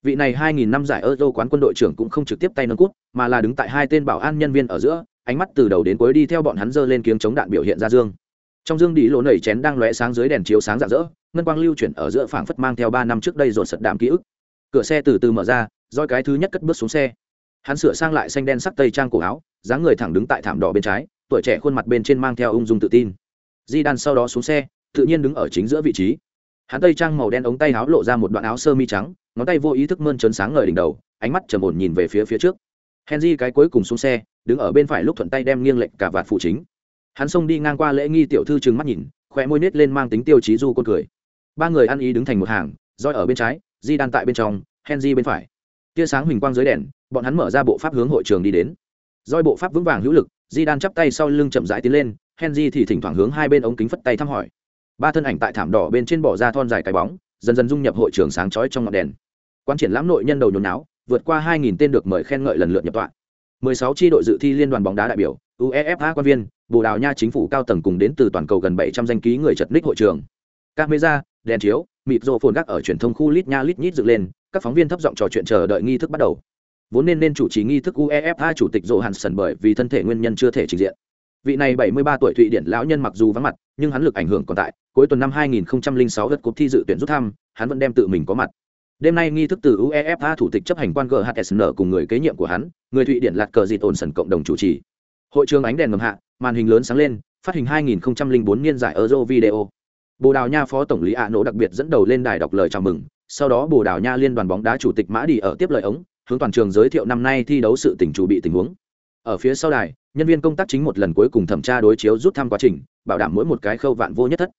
Vị này 2.000 năm giải euro quán quân đội trưởng cũng không trực tiếp tay nâng cút, mà là đứng tại hai tên bảo an nhân viên ở giữa, ánh mắt từ đầu đến cuối đi theo bọn hắn dơ lên kiếng chống đạn biểu hiện ra dương. Trong dương đi lỗ nẩy chén đang lóe sáng dưới đèn chiếu sáng rạng rỡ, ngân quang lưu chuyển ở giữa phảng phất mang theo ba năm trước đây rồi sật đạm ký ức. Cửa xe từ từ mở ra roi cái thứ nhất cất bước xuống xe hắn sửa sang lại xanh đen sắc tây trang cổ áo, dáng người thẳng đứng tại thảm đỏ bên trái, tuổi trẻ khuôn mặt bên trên mang theo ung dung tự tin. Di đan sau đó xuống xe, tự nhiên đứng ở chính giữa vị trí. Hắn tây trang màu đen ống tay áo lộ ra một đoạn áo sơ mi trắng, ngón tay vô ý thức mơn trớn sáng ngời đỉnh đầu, ánh mắt trầm ổn nhìn về phía phía trước. Henry cái cuối cùng xuống xe, đứng ở bên phải lúc thuận tay đem nghiêng lệnh cả vạt phụ chính. Hắn xông đi ngang qua lễ nghi tiểu thư trừng mắt nhìn khỏe môi nết lên mang tính tiêu chí du con cười. Ba người ăn ý đứng thành một hàng, roi ở bên trái di đan tại bên trong, henry bên phải tia sáng huỳnh quang dưới đèn, bọn hắn mở ra bộ pháp hướng hội trường đi đến. Doi bộ pháp vững vàng hữu lực di đan chắp tay sau lưng chậm rãi tiến lên, henry thì thỉnh thoảng hướng hai bên ống kính phất tay thăm hỏi. Ba thân ảnh tại thảm đỏ bên trên bỏ ra thon dài cái bóng, dần dần dung nhập hội trường sáng chói trong ngọn đèn. Quan triển lãm nội nhân đầu nhồi náo vượt qua 2.000 tên được mời khen ngợi lần lượt nhập tọa. 16 chi đội dự thi liên đoàn bóng đá đại biểu, uefa quan viên, bồ đào nha chính phủ cao tầng cùng đến từ toàn cầu gần 700 danh ký người chật ních hội trường. Camera, đèn chiếu, mịt rộ phồn gác ở truyền thông khu lít nha lít nhít dựng lên các phóng viên thấp giọng trò chuyện chờ đợi nghi thức bắt đầu. Vốn nên nên chủ trì nghi thức uefa chủ tịch rộ hàn sần bởi vì thân thể nguyên nhân chưa thể trình diện. Vị này 73 tuổi thụy điển lão nhân mặc dù vắng mặt, nhưng hắn lực ảnh hưởng còn tại, cuối tuần năm 2006 lượt cuộc thi dự tuyển rút thăm, hắn vẫn đem tự mình có mặt. Đêm nay nghi thức từ uefa thủ tịch chấp hành quan ghsn cùng người kế nhiệm của hắn, người thụy điển lạt cờ dịt ổn sần cộng đồng chủ trì. Hội trường ánh đèn ngầm hạ, màn hình lớn sáng lên, phát hình 2004 niên giải euro video. Bồ đào nha phó tổng lý ạ nỗ đặc biệt dẫn đầu lên đài đọc lời chào mừng sau đó bồ đào nha liên đoàn bóng đá chủ tịch mã đi ở tiếp lời ống, hướng toàn trường giới thiệu năm nay thi đấu sự tỉnh chủ bị tình huống. Ở phía sau đài, nhân viên công tác chính một lần cuối cùng thẩm tra đối chiếu rút thăm quá trình, bảo đảm mỗi một cái khâu vạn vô nhất thất.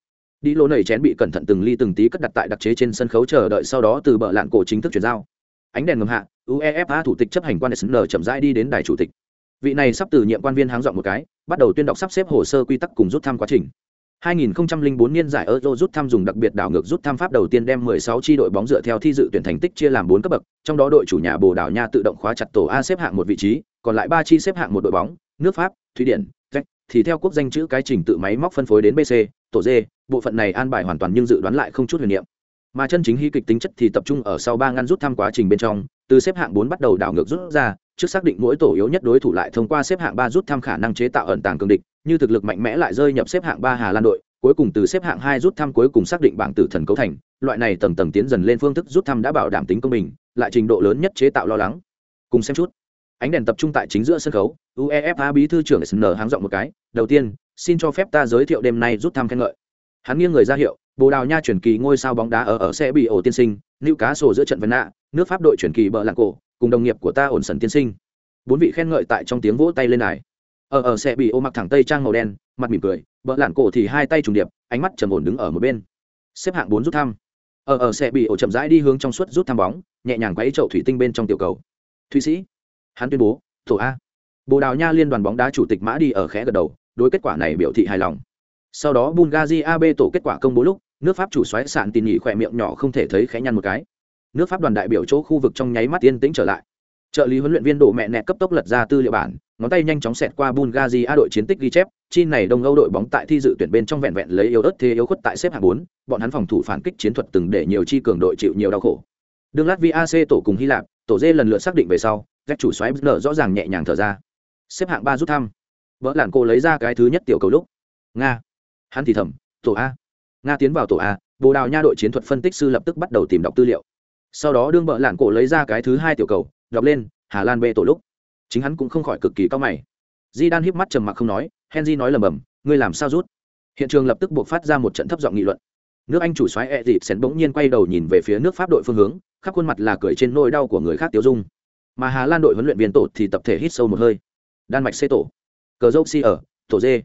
Đi lỗ nầy chén bị cẩn thận từng ly từng tí cất đặt tại đặc chế trên sân khấu chờ đợi sau đó từ bờ lạn cổ chính thức chuyển giao. Ánh đèn ngầm hạ, uefa thủ tịch chấp hành quan sn chậm rãi đi đến đài chủ tịch. Vị này sắp từ nhiệm quan viên háng dọn một cái, bắt đầu tuyên đọc sắp xếp hồ sơ quy tắc cùng rút thăm quá trình. 2004 niên giải Euro rút thăm dùng đặc biệt đảo ngược rút thăm pháp đầu tiên đem 16 chi đội bóng dựa theo thi dự tuyển thành tích chia làm 4 cấp bậc, trong đó đội chủ nhà Bồ Đào Nha tự động khóa chặt tổ A xếp hạng một vị trí, còn lại 3 chi xếp hạng một đội bóng, nước Pháp, Thụy Điển, Czech, thì theo quốc danh chữ cái trình tự máy móc phân phối đến BC, tổ D, bộ phận này an bài hoàn toàn nhưng dự đoán lại không chút huyền niệm. Mà chân chính hy kịch tính chất thì tập trung ở sau 3 ngăn rút thăm quá trình bên trong, từ xếp hạng 4 bắt đầu đảo ngược rút ra, trước xác định mỗi tổ yếu nhất đối thủ lại thông qua xếp hạng 3 rút thăm khả năng chế tạo ẩn tàng cường địch, như thực lực mạnh mẽ lại rơi nhập xếp hạng 3 Hà Lan đội, cuối cùng từ xếp hạng hai rút thăm cuối cùng xác định bảng tử thần cấu thành loại này tầng tầng tiến dần lên phương thức rút thăm đã bảo đảm tính công bình lại trình độ lớn nhất chế tạo lo lắng. Cùng xem chút. Ánh đèn tập trung tại chính giữa sân khấu uefa bí thư trưởng sn háng giọng một cái đầu tiên xin cho phép ta giới thiệu đêm nay rút thăm khen ngợi. Hắn nghiêng người ra hiệu bồ đào nha chuyển kỳ ngôi sao bóng đá ở ở xe bị ổ tiên sinh nữ cá sổ giữa trận vân nạ nước pháp đội chuyển kỳ bờ lạng cổ cùng đồng nghiệp của ta ổn sần tiên sinh. Bốn vị khen ngợi tại trong tiếng vỗ tay lên này ở ở xe bị ô mặc thẳng tây trang màu đen, mặt mỉm cười vợ lản cổ thì hai tay trùng điệp, ánh mắt trầm ổn đứng ở một bên. Xếp hạng bốn rút thăm. Ở ở xe bị ổ chậm rãi đi hướng trong suốt rút thăm bóng, nhẹ nhàng quấy chậu thủy tinh bên trong tiểu cầu. Thụy sĩ, hắn tuyên bố, tổ a. Bồ đào nha liên đoàn bóng đá chủ tịch mã đi ở khẽ gật đầu, đối kết quả này biểu thị hài lòng. Sau đó bungazi ab tổ kết quả công bố lúc, nước pháp chủ xoáy sạn tin nhỉ khỏe miệng nhỏ không thể thấy khẽ nhăn một cái. Nước pháp đoàn đại biểu chỗ khu vực trong nháy mắt yên tĩnh trở lại trợ lý huấn luyện viên đổ mẹ nẹ cấp tốc lật ra tư liệu bản, ngón tay nhanh chóng xẹt qua bungazi a đội chiến tích ghi chép chi này đông âu đội bóng tại thi dự tuyển bên trong vẹn vẹn lấy yếu ớt thế yếu khuất tại xếp hạng bốn, bọn hắn phòng thủ phản kích chiến thuật từng để nhiều chi cường đội chịu nhiều đau khổ. Đương lát VAC tổ cùng hy lạp, tổ dê lần lượt xác định về sau các chủ xoáy nở rõ ràng nhẹ nhàng thở ra. Xếp hạng ba rút thăm. Vợ lạn cô lấy ra cái thứ nhất tiểu cầu lúc. Nga. Hắn thì thầm, tổ a. Nga tiến vào tổ a, bồ đào nha đội chiến thuật phân tích sư lập tức bắt đầu tìm đọc tư liệu. Sau đó đương vợ lạn cổ lấy ra cái thứ hai tiểu cầu đọc lên hà lan bê tổ lúc. Chính hắn cũng không khỏi cực kỳ cao mày. Di đan híp mắt trầm mặc không nói henry nói lầm bầm ngươi làm sao rút? Hiện trường lập tức buộc phát ra một trận thấp giọng nghị luận. Nước anh chủ xoáy e dịp sèn bỗng nhiên quay đầu nhìn về phía nước pháp đội phương hướng khắp khuôn mặt là cười trên nỗi đau của người khác tiêu dung. Mà hà lan đội huấn luyện viên tổ thì tập thể hít sâu một hơi. Đan mạch xê tổ cờ dốc si ở tổ dê,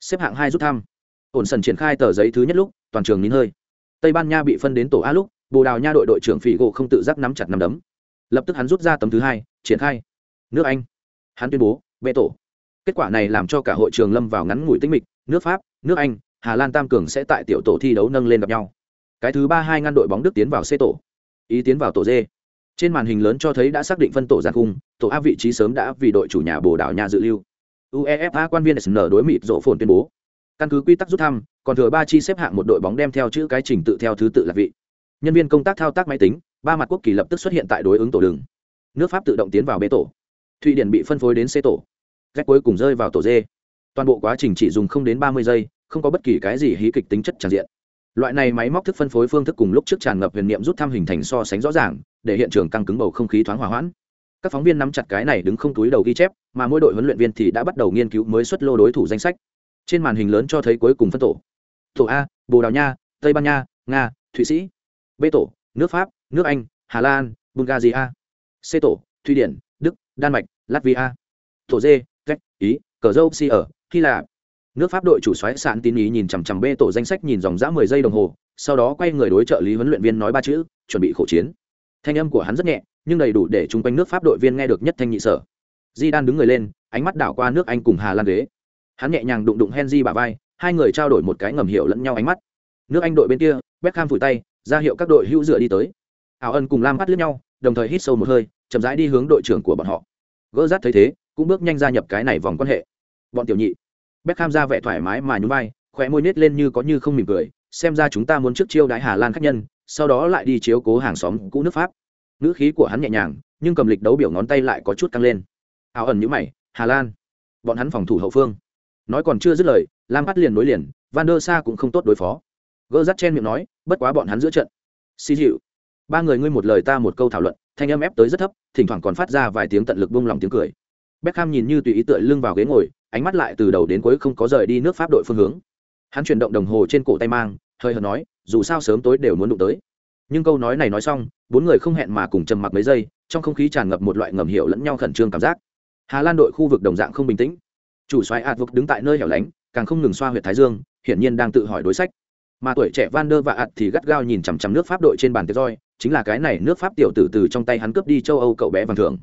xếp hạng hai rút thăm. Ổn sần triển khai tờ giấy thứ nhất lúc toàn trường nín hơi. Tây ban nha bị phân đến tổ a lúc bồ đào nha đội đội trưởng phỉ gỗ không tự giác nắm chặt nắm đấm lập tức hắn rút ra tấm thứ hai, triển khai. Nước anh. Hắn tuyên bố vệ tổ. Kết quả này làm cho cả hội trường lâm vào ngắn ngủi tinh mịch. Nước pháp, nước anh, hà lan tam cường sẽ tại tiểu tổ thi đấu nâng lên gặp nhau. Cái thứ ba hai ngăn đội bóng đức tiến vào c tổ. Ý tiến vào tổ d. Trên màn hình lớn cho thấy đã xác định phân tổ giàn khung, tổ a vị trí sớm đã vì đội chủ nhà bồ đào nha dự lưu. Uefa quan viên sn đối mịt rộ phồn tuyên bố. Căn cứ quy tắc rút thăm, còn thừa ba chi xếp hạng một đội bóng đem theo chữ cái trình tự theo thứ tự là vị. Nhân viên công tác thao tác máy tính ba mặt quốc kỳ lập tức xuất hiện tại đối ứng tổ đường. Nước pháp tự động tiến vào bê tổ. Thụy điển bị phân phối đến c tổ. Ghét cuối cùng rơi vào tổ d toàn bộ quá trình chỉ dùng không đến ba mươi giây, không có bất kỳ cái gì hí kịch tính chất tràn diện. Loại này máy móc thức phân phối phương thức cùng lúc trước tràn ngập huyền niệm rút thăm hình thành so sánh rõ ràng, để hiện trường căng cứng bầu không khí thoáng hòa hoãn. Các phóng viên nắm chặt cái này đứng không túi đầu ghi chép, mà mỗi đội huấn luyện viên thì đã bắt đầu nghiên cứu mới xuất lô đối thủ danh sách. Trên màn hình lớn cho thấy cuối cùng phân tổ. Tổ a, bồ đào nha, tây ban nha, nga, thụy sĩ. B tổ, nước pháp nước anh hà lan bulgaria xê tổ thụy điển đức đan mạch latvia thổ dê cách ý cờ dâu si ở hy lạp nước pháp đội chủ xoáy sạn tin ý nhìn chằm chằm bê tổ danh sách nhìn dòng dã mười giây đồng hồ sau đó quay người đối trợ lý huấn luyện viên nói ba chữ chuẩn bị khổ chiến thanh âm của hắn rất nhẹ nhưng đầy đủ để chung quanh nước pháp đội viên nghe được nhất thanh nhị sở di đan đứng người lên, ánh mắt đảo qua nước anh cùng hà lan ghế. Hắn nhẹ nhàng đụng đụng henry bà vai, hai người trao đổi một cái ngầm hiểu lẫn nhau ánh mắt. Nước anh đội bên kia, beckham phủi tay, ra hiệu các đội hữu dựa đi tới ảo ân cùng lam bắt lướt nhau đồng thời hít sâu một hơi chậm rãi đi hướng đội trưởng của bọn họ gỡ rát thấy thế cũng bước nhanh gia nhập cái này vòng quan hệ bọn tiểu nhị Beckham ra vẻ thoải mái mà nhún vai, khỏe môi nết lên như có như không mỉm cười, xem ra chúng ta muốn trước chiêu đãi Hà Lan khách nhân, sau đó lại đi chiếu cố hàng xóm cũ nước Pháp. Ngữ khí của hắn nhẹ nhàng, nhưng cầm lịch đấu biểu ngón tay lại có chút căng lên. Áo ẩn như mày, Hà Lan, bọn hắn phòng thủ hậu phương. Nói còn chưa dứt lời, Lam bắt liền nối liền, Van der Sa cũng không tốt đối phó. Gỡ rắt chen miệng nói, bất quá bọn hắn giữa trận. Xì dịu. Ba người ngươi một lời ta một câu thảo luận, thanh âm ép tới rất thấp, thỉnh thoảng còn phát ra vài tiếng tận lực buông lòng tiếng cười. Beckham nhìn như tùy ý tựa lưng vào ghế ngồi, ánh mắt lại từ đầu đến cuối không có rời đi nước pháp đội phương hướng. Hắn chuyển động đồng hồ trên cổ tay mang hơi hợt nói dù sao sớm tối đều muốn đụng tới. Nhưng câu nói này nói xong bốn người không hẹn mà cùng trầm mặc mấy giây trong không khí tràn ngập một loại ngầm hiểu lẫn nhau khẩn trương cảm giác. Hà lan đội khu vực đồng dạng không bình tĩnh. Chủ xoáy ạt vực đứng tại nơi hẻo lánh càng không ngừng xoa huyệt thái dương hiển nhiên đang tự hỏi đối sách mà tuổi trẻ van der và ạt thì gắt gao nhìn chằm chằm nước pháp đội trên bàn tiệc roi, chính là cái này nước pháp tiểu tử từ trong tay hắn cướp đi châu âu cậu bé vàng thường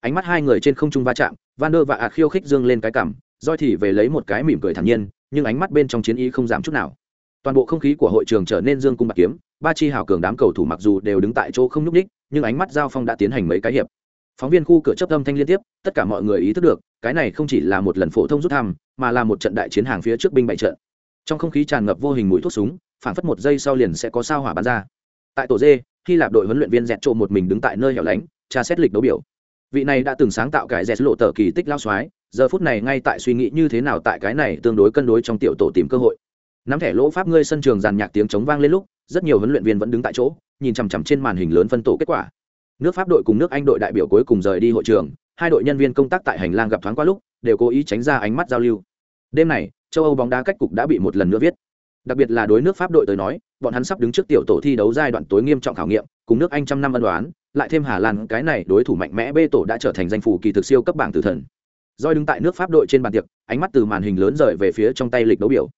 ánh mắt hai người trên không trung va chạm, van der và ạt khiêu khích dương lên cái cảm roi thì về lấy một cái mỉm cười thản nhiên, nhưng ánh mắt bên trong chiến ý không giảm chút nào. Toàn bộ không khí của hội trường trở nên dương cung bạc kiếm, ba chi hào cường đám cầu thủ mặc dù đều đứng tại chỗ không nhúc ních nhưng ánh mắt giao phong đã tiến hành mấy cái hiệp. Phóng viên khu cửa chấp âm thanh liên tiếp, tất cả mọi người ý thức được, cái này không chỉ là một lần phổ thông rút thăm, mà là một trận đại chiến hàng phía trước binh bại trận trong không khí tràn ngập vô hình mũi thuốc súng phản phất một giây sau liền sẽ có sao hỏa bắn ra. Tại tổ dê khi lạp đội huấn luyện viên dẹt trộm một mình đứng tại nơi hẻo lánh, tra xét lịch đấu biểu. Vị này đã từng sáng tạo cải dẹt lộ tờ kỳ tích lao xoái giờ phút này ngay tại suy nghĩ như thế nào tại cái này tương đối cân đối trong tiểu tổ tìm cơ hội. Nắm thẻ lỗ pháp ngươi sân trường giàn nhạc tiếng chống vang lên lúc, rất nhiều huấn luyện viên vẫn đứng tại chỗ, nhìn chằm chằm trên màn hình lớn phân tổ kết quả. Nước pháp đội cùng nước anh đội đại biểu cuối cùng rời đi hội trường, hai đội nhân viên công tác tại hành lang gặp thoáng qua lúc, đều cố ý tránh ra ánh mắt giao lưu. Đêm này châu âu bóng đá cách cục đã bị một lần nữa viết. Đặc biệt là đối nước pháp đội tới nói, bọn hắn sắp đứng trước tiểu tổ thi đấu giai đoạn tối nghiêm trọng khảo nghiệm, cùng nước anh trăm năm ân đoán lại thêm hà lan, cái này đối thủ mạnh mẽ b tổ đã trở thành danh phủ kỳ thực siêu cấp bảng tử thần. Doi đứng tại nước pháp đội trên bàn tiệc, ánh mắt từ màn hình lớn rời về phía trong tay lịch đấu biểu.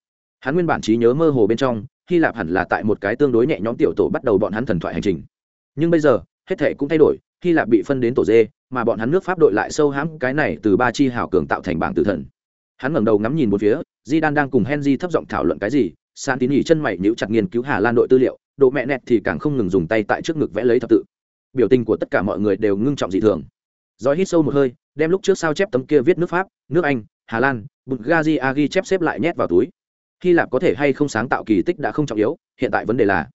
Hắn nguyên bản trí nhớ mơ hồ bên trong, hy lạp hẳn là tại một cái tương đối nhẹ nhõm tiểu tổ bắt đầu bọn hắn thần thoại hành trình. Nhưng bây giờ, hết thể cũng thay đổi, hy lạp bị phân đến tổ dê, mà bọn hắn nước pháp đội lại sâu hãm cái này từ ba chi hảo cường tạo thành bảng tử thần. Hắn ngẩng đầu ngắm nhìn một phía di đan đang cùng henry thấp giọng thảo luận cái gì san tín nhỉ chân mày nhíu chặt nghiên cứu hà lan đội tư liệu, độ mẹ nẹt thì càng không ngừng dùng tay tại trước ngực vẽ lấy thập tự. Biểu tình của tất cả mọi người đều ngưng trọng dị thường. Rồi hít sâu một hơi, đem lúc trước sao chép tấm kia viết nước pháp, nước anh, hà lan, bulgaria ghi chép xếp lại nhét vào túi. Hy lạp có thể hay không sáng tạo kỳ tích đã không trọng yếu, hiện tại vấn đề là,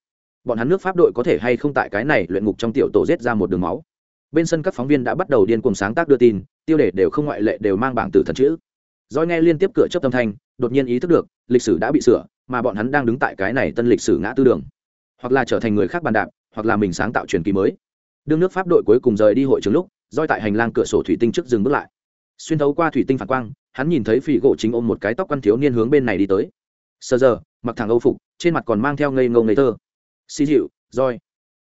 bọn hắn nước pháp đội có thể hay không tại cái này luyện ngục trong tiểu tổ giết ra một đường máu. Bên sân các phóng viên đã bắt đầu điên cuồng sáng tác đưa tin, tiêu đề đều không ngoại lệ đều mang bảng tử thần chữ. Doi nghe liên tiếp cửa chớp tâm thanh, đột nhiên ý thức được, lịch sử đã bị sửa, mà bọn hắn đang đứng tại cái này tân lịch sử ngã tư đường. Hoặc là trở thành người khác bàn đạp, hoặc là mình sáng tạo truyền kỳ mới. Đương nước Pháp đội cuối cùng rời đi hội trường lúc, Rồi tại hành lang cửa sổ thủy tinh trước dừng bước lại. Xuyên thấu qua thủy tinh phản quang, hắn nhìn thấy phỉ gỗ chính ôm một cái tóc quan thiếu niên hướng bên này đi tới. Sơ giờ, mặc thẳng âu phục, trên mặt còn mang theo ngây ngô ngây thơ. Xí dịu, Rồi,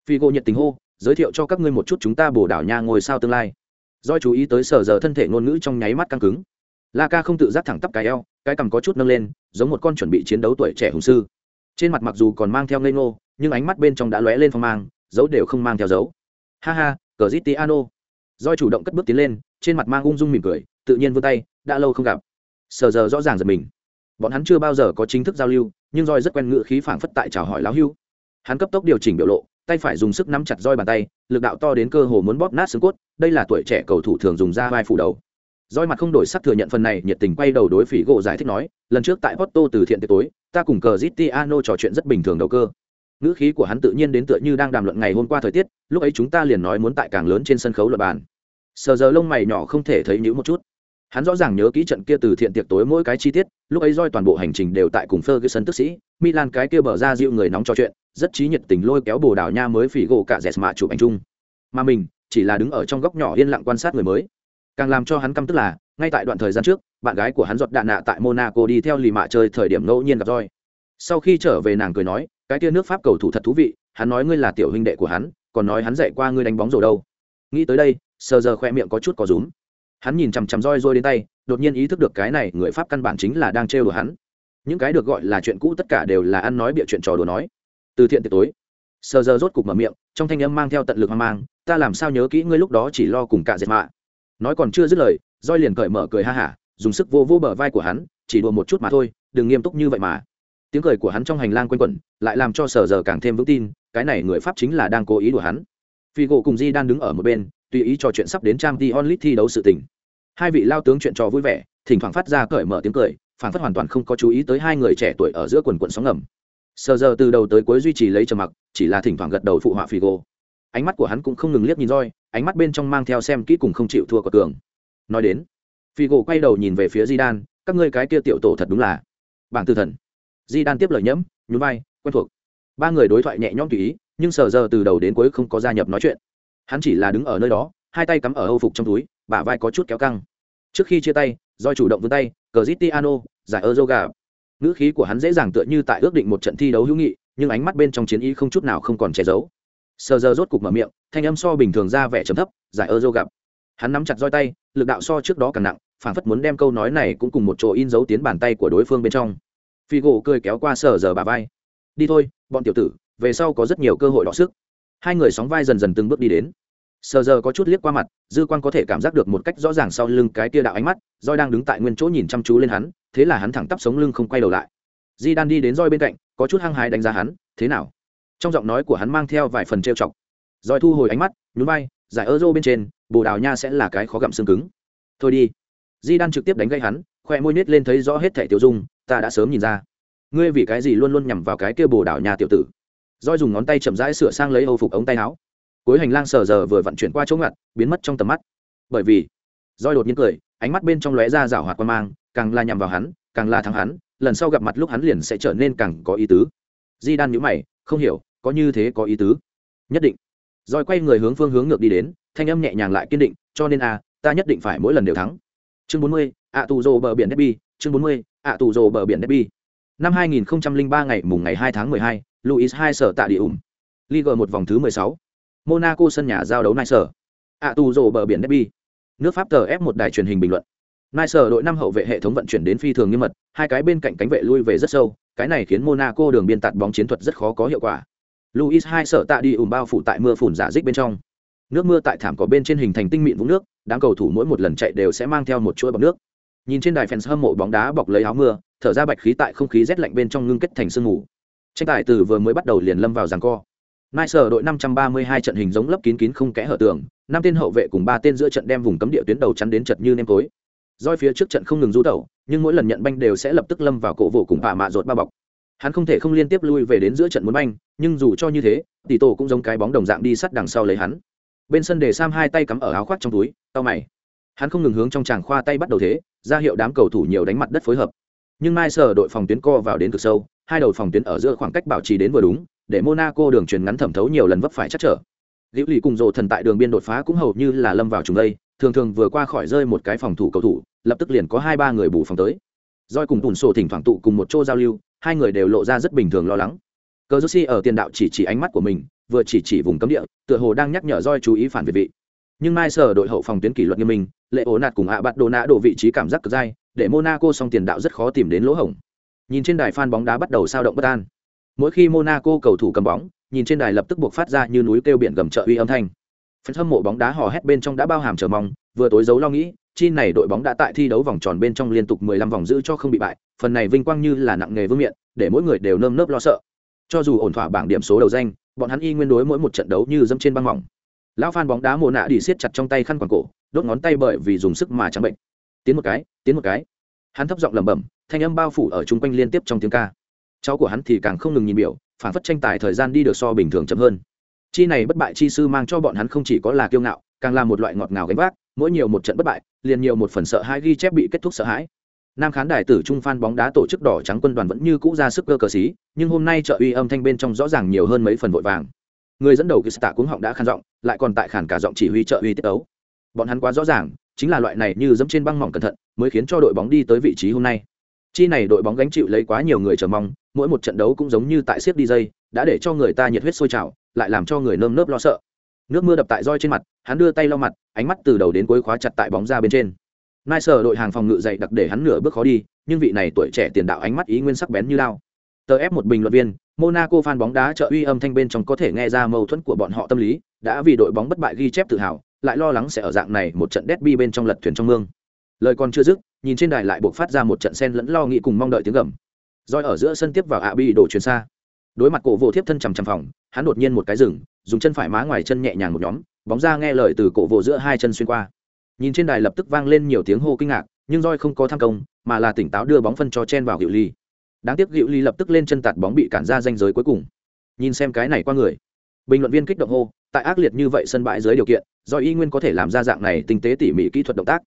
Phỉ gỗ nhiệt tình hô, giới thiệu cho các ngươi một chút chúng ta bổ đảo nha ngồi sao tương lai. Rồi chú ý tới sở giờ thân thể ngôn ngữ trong nháy mắt căng cứng la ca không tự giác thẳng tắp cái eo, cái cằm có chút nâng lên, giống một con chuẩn bị chiến đấu tuổi trẻ hùng sư. Trên mặt mặc dù còn mang theo ngây ngô, nhưng ánh mắt bên trong đã lóe lên phong mang, dấu đều không mang theo dấu. Ha ha cờ zitiano doi chủ động cất bước tiến lên, trên mặt mang ung dung mỉm cười, tự nhiên vươn tay, đã lâu không gặp. Sờ giờ rõ ràng giật mình. Bọn hắn chưa bao giờ có chính thức giao lưu, nhưng roi rất quen ngựa khí phảng phất tại chào hỏi lão hưu. Hắn cấp tốc điều chỉnh biểu lộ, tay phải dùng sức nắm chặt roi bàn tay, lực đạo to đến cơ hồ muốn bóp nát xương cốt, đây là tuổi trẻ cầu thủ thường dùng ra vai phủ đầu roi mặt không đổi sắc thừa nhận phần này nhiệt tình quay đầu đối phỉ gỗ giải thích nói, lần trước tại porto từ thiện tiệc tối, ta cùng cờ zitiano trò chuyện rất bình thường đầu cơ. Ngữ khí của hắn tự nhiên đến tựa như đang đàm luận ngày hôm qua thời tiết, lúc ấy chúng ta liền nói muốn tại càng lớn trên sân khấu luật bàn. Sờ giờ lông mày nhỏ không thể thấy nhữ một chút. Hắn rõ ràng nhớ kỹ trận kia từ thiện tiệc tối mỗi cái chi tiết, lúc ấy roi toàn bộ hành trình đều tại cùng ferguson tức sĩ, milan cái kia bờ ra dịu người nóng trò chuyện, rất trí nhiệt tình lôi kéo bồ đào nha mới phỉ gỗ cả dẹt mạ chụp ảnh chung. Mà mình chỉ là đứng ở trong góc nhỏ yên lặng quan sát người mới càng làm cho hắn căm tức là, ngay tại đoạn thời gian trước, bạn gái của hắn giọt đạn nạ tại monaco đi theo lì mạ chơi thời điểm ngẫu nhiên gặp roi. Sau khi trở về nàng cười nói, cái tia nước pháp cầu thủ thật thú vị, hắn nói ngươi là tiểu huynh đệ của hắn, còn nói hắn dạy qua ngươi đánh bóng rồi đâu. Nghĩ tới đây, sờ giờ khoe miệng có chút có rúm. Hắn nhìn chằm chằm roi roi đến tay, đột nhiên ý thức được cái này người pháp căn bản chính là đang trêu đùa hắn. Những cái được gọi là chuyện cũ tất cả đều là ăn nói bịa chuyện trò đùa nói. Từ thiện tiệc tối, sờ giờ rốt cục mở miệng, trong thanh âm mang theo tận lực hoang mang, ta làm sao nhớ kỹ ngươi lúc đó chỉ lo cùng cả dệt mạ? Nói còn chưa dứt lời roi liền cởi mở cười ha hả, dùng sức vô vô bờ vai của hắn, chỉ đùa một chút mà thôi, đừng nghiêm túc như vậy mà. Tiếng cười của hắn trong hành lang quanh quẩn, lại làm cho sở giờ càng thêm vững tin, cái này người pháp chính là đang cố ý đùa hắn. Phi gỗ cùng di đang đứng ở một bên, tùy ý trò chuyện sắp đến trang t onlit thi đấu sự tình. Hai vị lao tướng chuyện trò vui vẻ, thỉnh thoảng phát ra cởi mở tiếng cười phản phất hoàn toàn không có chú ý tới hai người trẻ tuổi ở giữa quần quận sóng ngầm. Sờ giờ từ đầu tới cuối duy trì lấy trầm mặc, chỉ là thỉnh thoảng gật đầu phụ họa phi gỗ ánh mắt của hắn cũng không ngừng liếc nhìn roi ánh mắt bên trong mang theo xem kỹ cùng không chịu thua của cường. nói đến phi gỗ quay đầu nhìn về phía di đan các ngươi cái kia tiểu tổ thật đúng là bảng tư thần. Di đan tiếp lời nhẫm, nhún vai, quen thuộc. Ba người đối thoại nhẹ nhõm tùy ý, nhưng sờ giờ từ đầu đến cuối không có gia nhập nói chuyện. Hắn chỉ là đứng ở nơi đó, hai tay cắm ở âu phục trong túi, bả vai có chút kéo căng. Trước khi chia tay, do chủ động vươn tay cờ zitiano giải ơ yoga ngữ khí của hắn dễ dàng tựa như tại ước định một trận thi đấu hữu nghị, nhưng ánh mắt bên trong chiến y không chút nào không còn che giấu sờ giờ rốt cục mở miệng, thanh âm so bình thường ra vẻ trầm thấp, giải ơ gặp. Hắn nắm chặt roi tay, lực đạo so trước đó càng nặng phản phất muốn đem câu nói này cũng cùng một chỗ in dấu tiến bàn tay của đối phương bên trong. Phi gỗ cười kéo qua sờ giờ bà vai. Đi thôi, bọn tiểu tử, về sau có rất nhiều cơ hội đọ sức. Hai người sóng vai dần dần từng bước đi đến. Sờ giờ có chút liếc qua mặt, dư quan có thể cảm giác được một cách rõ ràng sau lưng cái tia đạo ánh mắt, roi đang đứng tại nguyên chỗ nhìn chăm chú lên hắn, thế là hắn thẳng tắp sống lưng không quay đầu lại. Di đan đi đến roi bên cạnh, có chút hăng hái đánh giá hắn, thế nào? Trong giọng nói của hắn mang theo vài phần trêu chọc. Roi thu hồi ánh mắt, nhún vai, giải euro bên trên, bồ đào nha sẽ là cái khó gặm xương cứng. Thôi đi. Di đan trực tiếp đánh gây hắn, khoe môi nết lên thấy rõ hết thẻ tiểu dung, ta đã sớm nhìn ra. Ngươi vì cái gì luôn luôn nhằm vào cái kia bồ đào nha tiểu tử? Roi dùng ngón tay chậm rãi sửa sang lấy âu phục ống tay áo. Cuối hành lang sờ giờ vừa vận chuyển qua chỗ ngặt, biến mất trong tầm mắt. Bởi vì roi đột nhiên cười, ánh mắt bên trong lóe ra rảo hoạt quan mang, càng là nhằm vào hắn, càng là thắng hắn, lần sau gặp mặt lúc hắn liền sẽ trở nên càng có ý tứ. Di đan nhíu mày không hiểu có như thế có ý tứ. Nhất định. Rồi quay người hướng phương hướng ngược đi đến thanh âm nhẹ nhàng lại kiên định cho nên a ta nhất định phải mỗi lần đều thắng. Chương bốn mươi ạ tù rồ bờ biển derby chương bốn mươi ạ tù rồ bờ biển derby. Năm 2003 ngày mùng ngày 2 tháng 12, Luis hai sở tại địa ủng. Ligue một vòng thứ 16. Monaco sân nhà giao đấu Nice. ạ tù rồ bờ biển derby. Nước pháp tờ ép một đài truyền hình bình luận. Nai sở đội năm hậu vệ hệ thống vận chuyển đến phi thường nghiêm mật hai cái bên cạnh cánh vệ lui về rất sâu cái này khiến Monaco đường biên tạt bóng chiến thuật rất khó có hiệu quả. Luis hai sở tạ đi ủng bao phủ tại mưa phùn giả dích bên trong. Nước mưa tại thảm có bên trên hình thành tinh mịn vũng nước đám cầu thủ mỗi một lần chạy đều sẽ mang theo một chuỗi bọc nước. Nhìn trên đài fans hâm mộ bóng đá bọc lấy áo mưa thở ra bạch khí tại không khí rét lạnh bên trong ngưng kết thành sương mù. Tranh tài từ vừa mới bắt đầu liền lâm vào giằng co. Nai sở đội 532 trận hình giống lấp kín kín không kẽ hở tường, năm tên hậu vệ cùng ba tên giữa trận đem vùng cấm địa tuyến đầu chắn đến chật như nêm tối. Doi phía trước trận không ngừng du tẩu, nhưng mỗi lần nhận banh đều sẽ lập tức lâm vào cổ vỗ cùng bà mạ rột ba bọc. Hắn không thể không liên tiếp lui về đến giữa trận muốn banh, nhưng dù cho như thế, tỷ tổ cũng giống cái bóng đồng dạng đi sát đằng sau lấy hắn. Bên sân để Sam hai tay cắm ở áo khoác trong túi, tao mày. Hắn không ngừng hướng trong tràng khoa tay bắt đầu thế, ra hiệu đám cầu thủ nhiều đánh mặt đất phối hợp. Nhưng Mai sở đội phòng tuyến co vào đến cực sâu, hai đầu phòng tuyến ở giữa khoảng cách bảo trì đến vừa đúng, để Monaco đường truyền ngắn thẩm thấu nhiều lần vấp phải chắc trở. Liễu Lì cùng rồ thần tại đường biên đột phá cũng hầu như là lâm vào trùng đây, thường thường vừa qua khỏi rơi một cái phòng thủ cầu thủ, lập tức liền có hai ba người bù phòng tới. Doi cùng Tùn Sổ thỉnh thoảng tụ cùng một chỗ giao lưu, hai người đều lộ ra rất bình thường lo lắng. Cờ Jersey ở tiền đạo chỉ chỉ ánh mắt của mình, vừa chỉ chỉ vùng cấm địa, tựa hồ đang nhắc nhở Roi chú ý phản việt vị. Nhưng mai sở đội hậu phòng tuyến kỷ luật nghiêm minh, lệ ổ nạt cùng ạ bạt đồ nã đổ vị trí cảm giác cực dai, để Monaco song tiền đạo rất khó tìm đến lỗ hổng. Nhìn trên đài fan bóng đá bắt đầu sao động bất an. Mỗi khi Monaco cầu thủ cầm bóng, nhìn trên đài lập tức buộc phát ra như núi kêu biển gầm trợ uy âm thanh. Phần hâm mộ bóng đá hò hét bên trong đã bao hàm chờ mong, vừa tối giấu lo nghĩ, chi này đội bóng đã tại thi đấu vòng tròn bên trong liên tục 15 vòng giữ cho không bị bại, phần này vinh quang như là nặng nghề vương miện, để mỗi người đều nơm nớp lo sợ. Cho dù ổn thỏa bảng điểm số đầu danh, bọn hắn y nguyên đối mỗi một trận đấu như dẫm trên băng mỏng. Lão fan bóng đá mồ nạ đi siết chặt trong tay khăn quàng cổ, đốt ngón tay bởi vì dùng sức mà trắng bệnh. Tiến một cái, tiến một cái. Hắn thấp giọng lẩm bẩm, thanh âm bao phủ ở trung quanh liên tiếp trong tiếng ca. Cháu của hắn thì càng không ngừng nhìn biểu, phản phất tranh tài thời gian đi được so bình thường chậm hơn. Chi này bất bại chi sư mang cho bọn hắn không chỉ có là kiêu ngạo, càng là một loại ngọt ngào gánh vác, mỗi nhiều một trận bất bại, liền nhiều một phần sợ hãi ghi chép bị kết thúc sợ hãi. Nam khán đài tử trung phan bóng đá tổ chức đỏ trắng quân đoàn vẫn như cũ ra sức cơ cờ xí, nhưng hôm nay trợ uy âm thanh bên trong rõ ràng nhiều hơn mấy phần vội vàng. Người dẫn đầu Gista cũng họng đã khàn giọng, lại còn tại khản cả giọng chỉ huy trợ uy tiết ấu. Bọn hắn quá rõ ràng, chính là loại này như dẫm trên băng mỏng cẩn thận, mới khiến cho đội bóng đi tới vị trí hôm nay. Chi này đội bóng gánh chịu lấy quá nhiều người chờ mong, mỗi một trận đấu cũng giống như tại siết DJ, đã để cho người ta nhiệt huyết sôi trào, lại làm cho người nơm nớp lo sợ. Nước mưa đập tại roi trên mặt, hắn đưa tay lau mặt, ánh mắt từ đầu đến cuối khóa chặt tại bóng ra bên trên. Nai sở đội hàng phòng ngự dày đặc để hắn nửa bước khó đi, nhưng vị này tuổi trẻ tiền đạo ánh mắt ý nguyên sắc bén như lao. Tờ ép một bình luận viên, Monaco fan bóng đá trợ uy âm thanh bên trong có thể nghe ra mâu thuẫn của bọn họ tâm lý, đã vì đội bóng bất bại ghi chép tự hào, lại lo lắng sẽ ở dạng này một trận derby bên trong lật thuyền trong mương. Lời còn chưa dứt, nhìn trên đài lại buộc phát ra một trận sen lẫn lo nghĩ cùng mong đợi tiếng gầm. Roi ở giữa sân tiếp vào ạ bi đổ truyền xa. Đối mặt cổ vô thiếp thân chằm chằm phòng, hắn đột nhiên một cái rừng dùng chân phải má ngoài chân nhẹ nhàng một nhóm, bóng ra nghe lời từ cổ vô giữa hai chân xuyên qua. Nhìn trên đài lập tức vang lên nhiều tiếng hô kinh ngạc, nhưng Roi không có tham công, mà là tỉnh táo đưa bóng phân cho chen vào Diệu Ly. Đáng tiếc Diệu Ly lập tức lên chân tạt bóng bị cản ra danh giới cuối cùng. Nhìn xem cái này qua người. Bình luận viên kích động hô, tại ác liệt như vậy sân bãi dưới điều kiện, do y nguyên có thể làm ra dạng này tinh tế tỉ mỉ kỹ thuật động tác.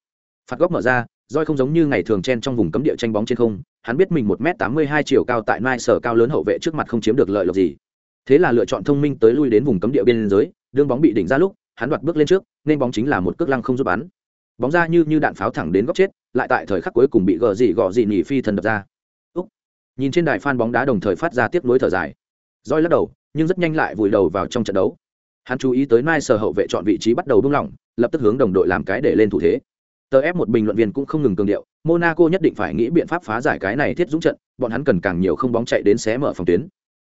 Phạt góc mở ra, Roi không giống như ngày thường chen trong vùng cấm địa tranh bóng trên không, hắn biết mình một m tám mươi hai chiều cao tại nai sở cao lớn hậu vệ trước mặt không chiếm được lợi lộc gì. Thế là lựa chọn thông minh tới lui đến vùng cấm địa biên giới, đương bóng bị đỉnh ra lúc, hắn đoạt bước lên trước, nên bóng chính là một cước lăng không giúp bắn. Bóng ra như như đạn pháo thẳng đến góc chết lại tại thời khắc cuối cùng bị gờ dị gọ dị nỉ phi thần đập ra. Úc. nhìn trên đài phan bóng đá đồng thời phát ra tiếp nối thở dài. Roi lắc đầu nhưng rất nhanh lại vùi đầu vào trong trận đấu. Hắn chú ý tới nai sở hậu vệ chọn vị trí bắt đầu buông lỏng lập tức hướng đồng đội làm cái để lên thủ thế tờ ép một bình luận viên cũng không ngừng cường điệu, monaco nhất định phải nghĩ biện pháp phá giải cái này thiết dũng trận, bọn hắn cần càng nhiều không bóng chạy đến xé mở phòng tuyến.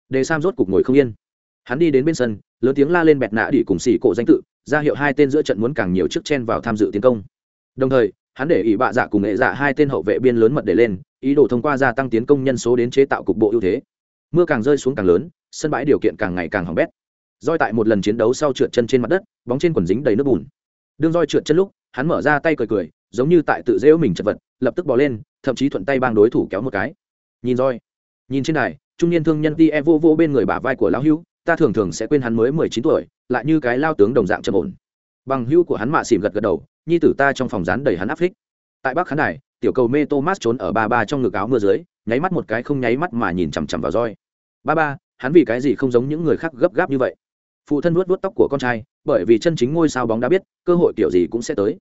Đề sam rốt cục ngồi không yên. Hắn đi đến bên sân, lớn tiếng la lên bẹt nạ đi cùng xỉ cổ danh tự, ra hiệu hai tên giữa trận muốn càng nhiều chiếc chen vào tham dự tiến công. Đồng thời, hắn để ỷ bạ dạ cùng nghệ dạ hai tên hậu vệ biên lớn mật để lên, ý đồ thông qua gia tăng tiến công nhân số đến chế tạo cục bộ ưu thế. Mưa càng rơi xuống càng lớn, sân bãi điều kiện càng ngày càng hỏng bét. Roi tại một lần chiến đấu sau trượt chân trên mặt đất, bóng trên quần dính đầy nước bùn. Đương roi trượt chân lúc hắn mở ra tay cười cười, giống như tại tự dễu mình chật vật, lập tức bỏ lên, thậm chí thuận tay bang đối thủ kéo một cái. Nhìn roi, nhìn trên này trung niên thương nhân ti e vô vô bên người bả vai của lão hữu, ta thường thường sẽ quên hắn mới mười chín tuổi, lại như cái lao tướng đồng dạng trầm ổn. Bằng hữu của hắn mạ xỉm gật gật đầu, nhi tử ta trong phòng rán đầy hắn áp thích. tại bắc khán đài, tiểu cầu mê thomas trốn ở ba ba trong ngực áo mưa dưới, nháy mắt một cái không nháy mắt mà nhìn chằm chằm vào roi. Ba ba, hắn vì cái gì không giống những người khác gấp gáp như vậy? Phụ thân vuốt vuốt tóc của con trai, bởi vì chân chính ngôi sao bóng đá biết, cơ hội kiểu gì cũng sẽ tới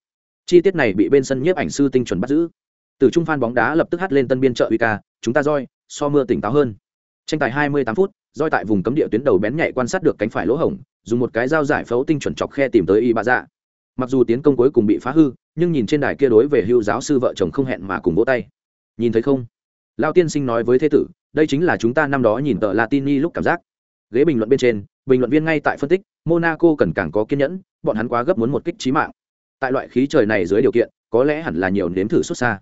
chi tiết này bị bên sân nhiếp ảnh sư tinh chuẩn bắt giữ. Từ trung phan bóng đá lập tức hắt lên tân biên trợ uy ca, chúng ta roi, so mưa tỉnh táo hơn. Tranh tài 28 phút, roi tại vùng cấm địa tuyến đầu bén nhạy quan sát được cánh phải lỗ hổng, dùng một cái dao giải phẫu tinh chuẩn chọc khe tìm tới y bà dạ. Mặc dù tiến công cuối cùng bị phá hư, nhưng nhìn trên đài kia đối về hưu giáo sư vợ chồng không hẹn mà cùng vỗ tay. Nhìn thấy không? Lao tiên sinh nói với thế tử, đây chính là chúng ta năm đó nhìn tờ latini lúc cảm giác. Ghế bình luận bên trên, bình luận viên ngay tại phân tích, monaco cần càng có kiên nhẫn, bọn hắn quá gấp muốn một kích trí mạng tại loại khí trời này dưới điều kiện có lẽ hẳn là nhiều nếm thử xuất xa.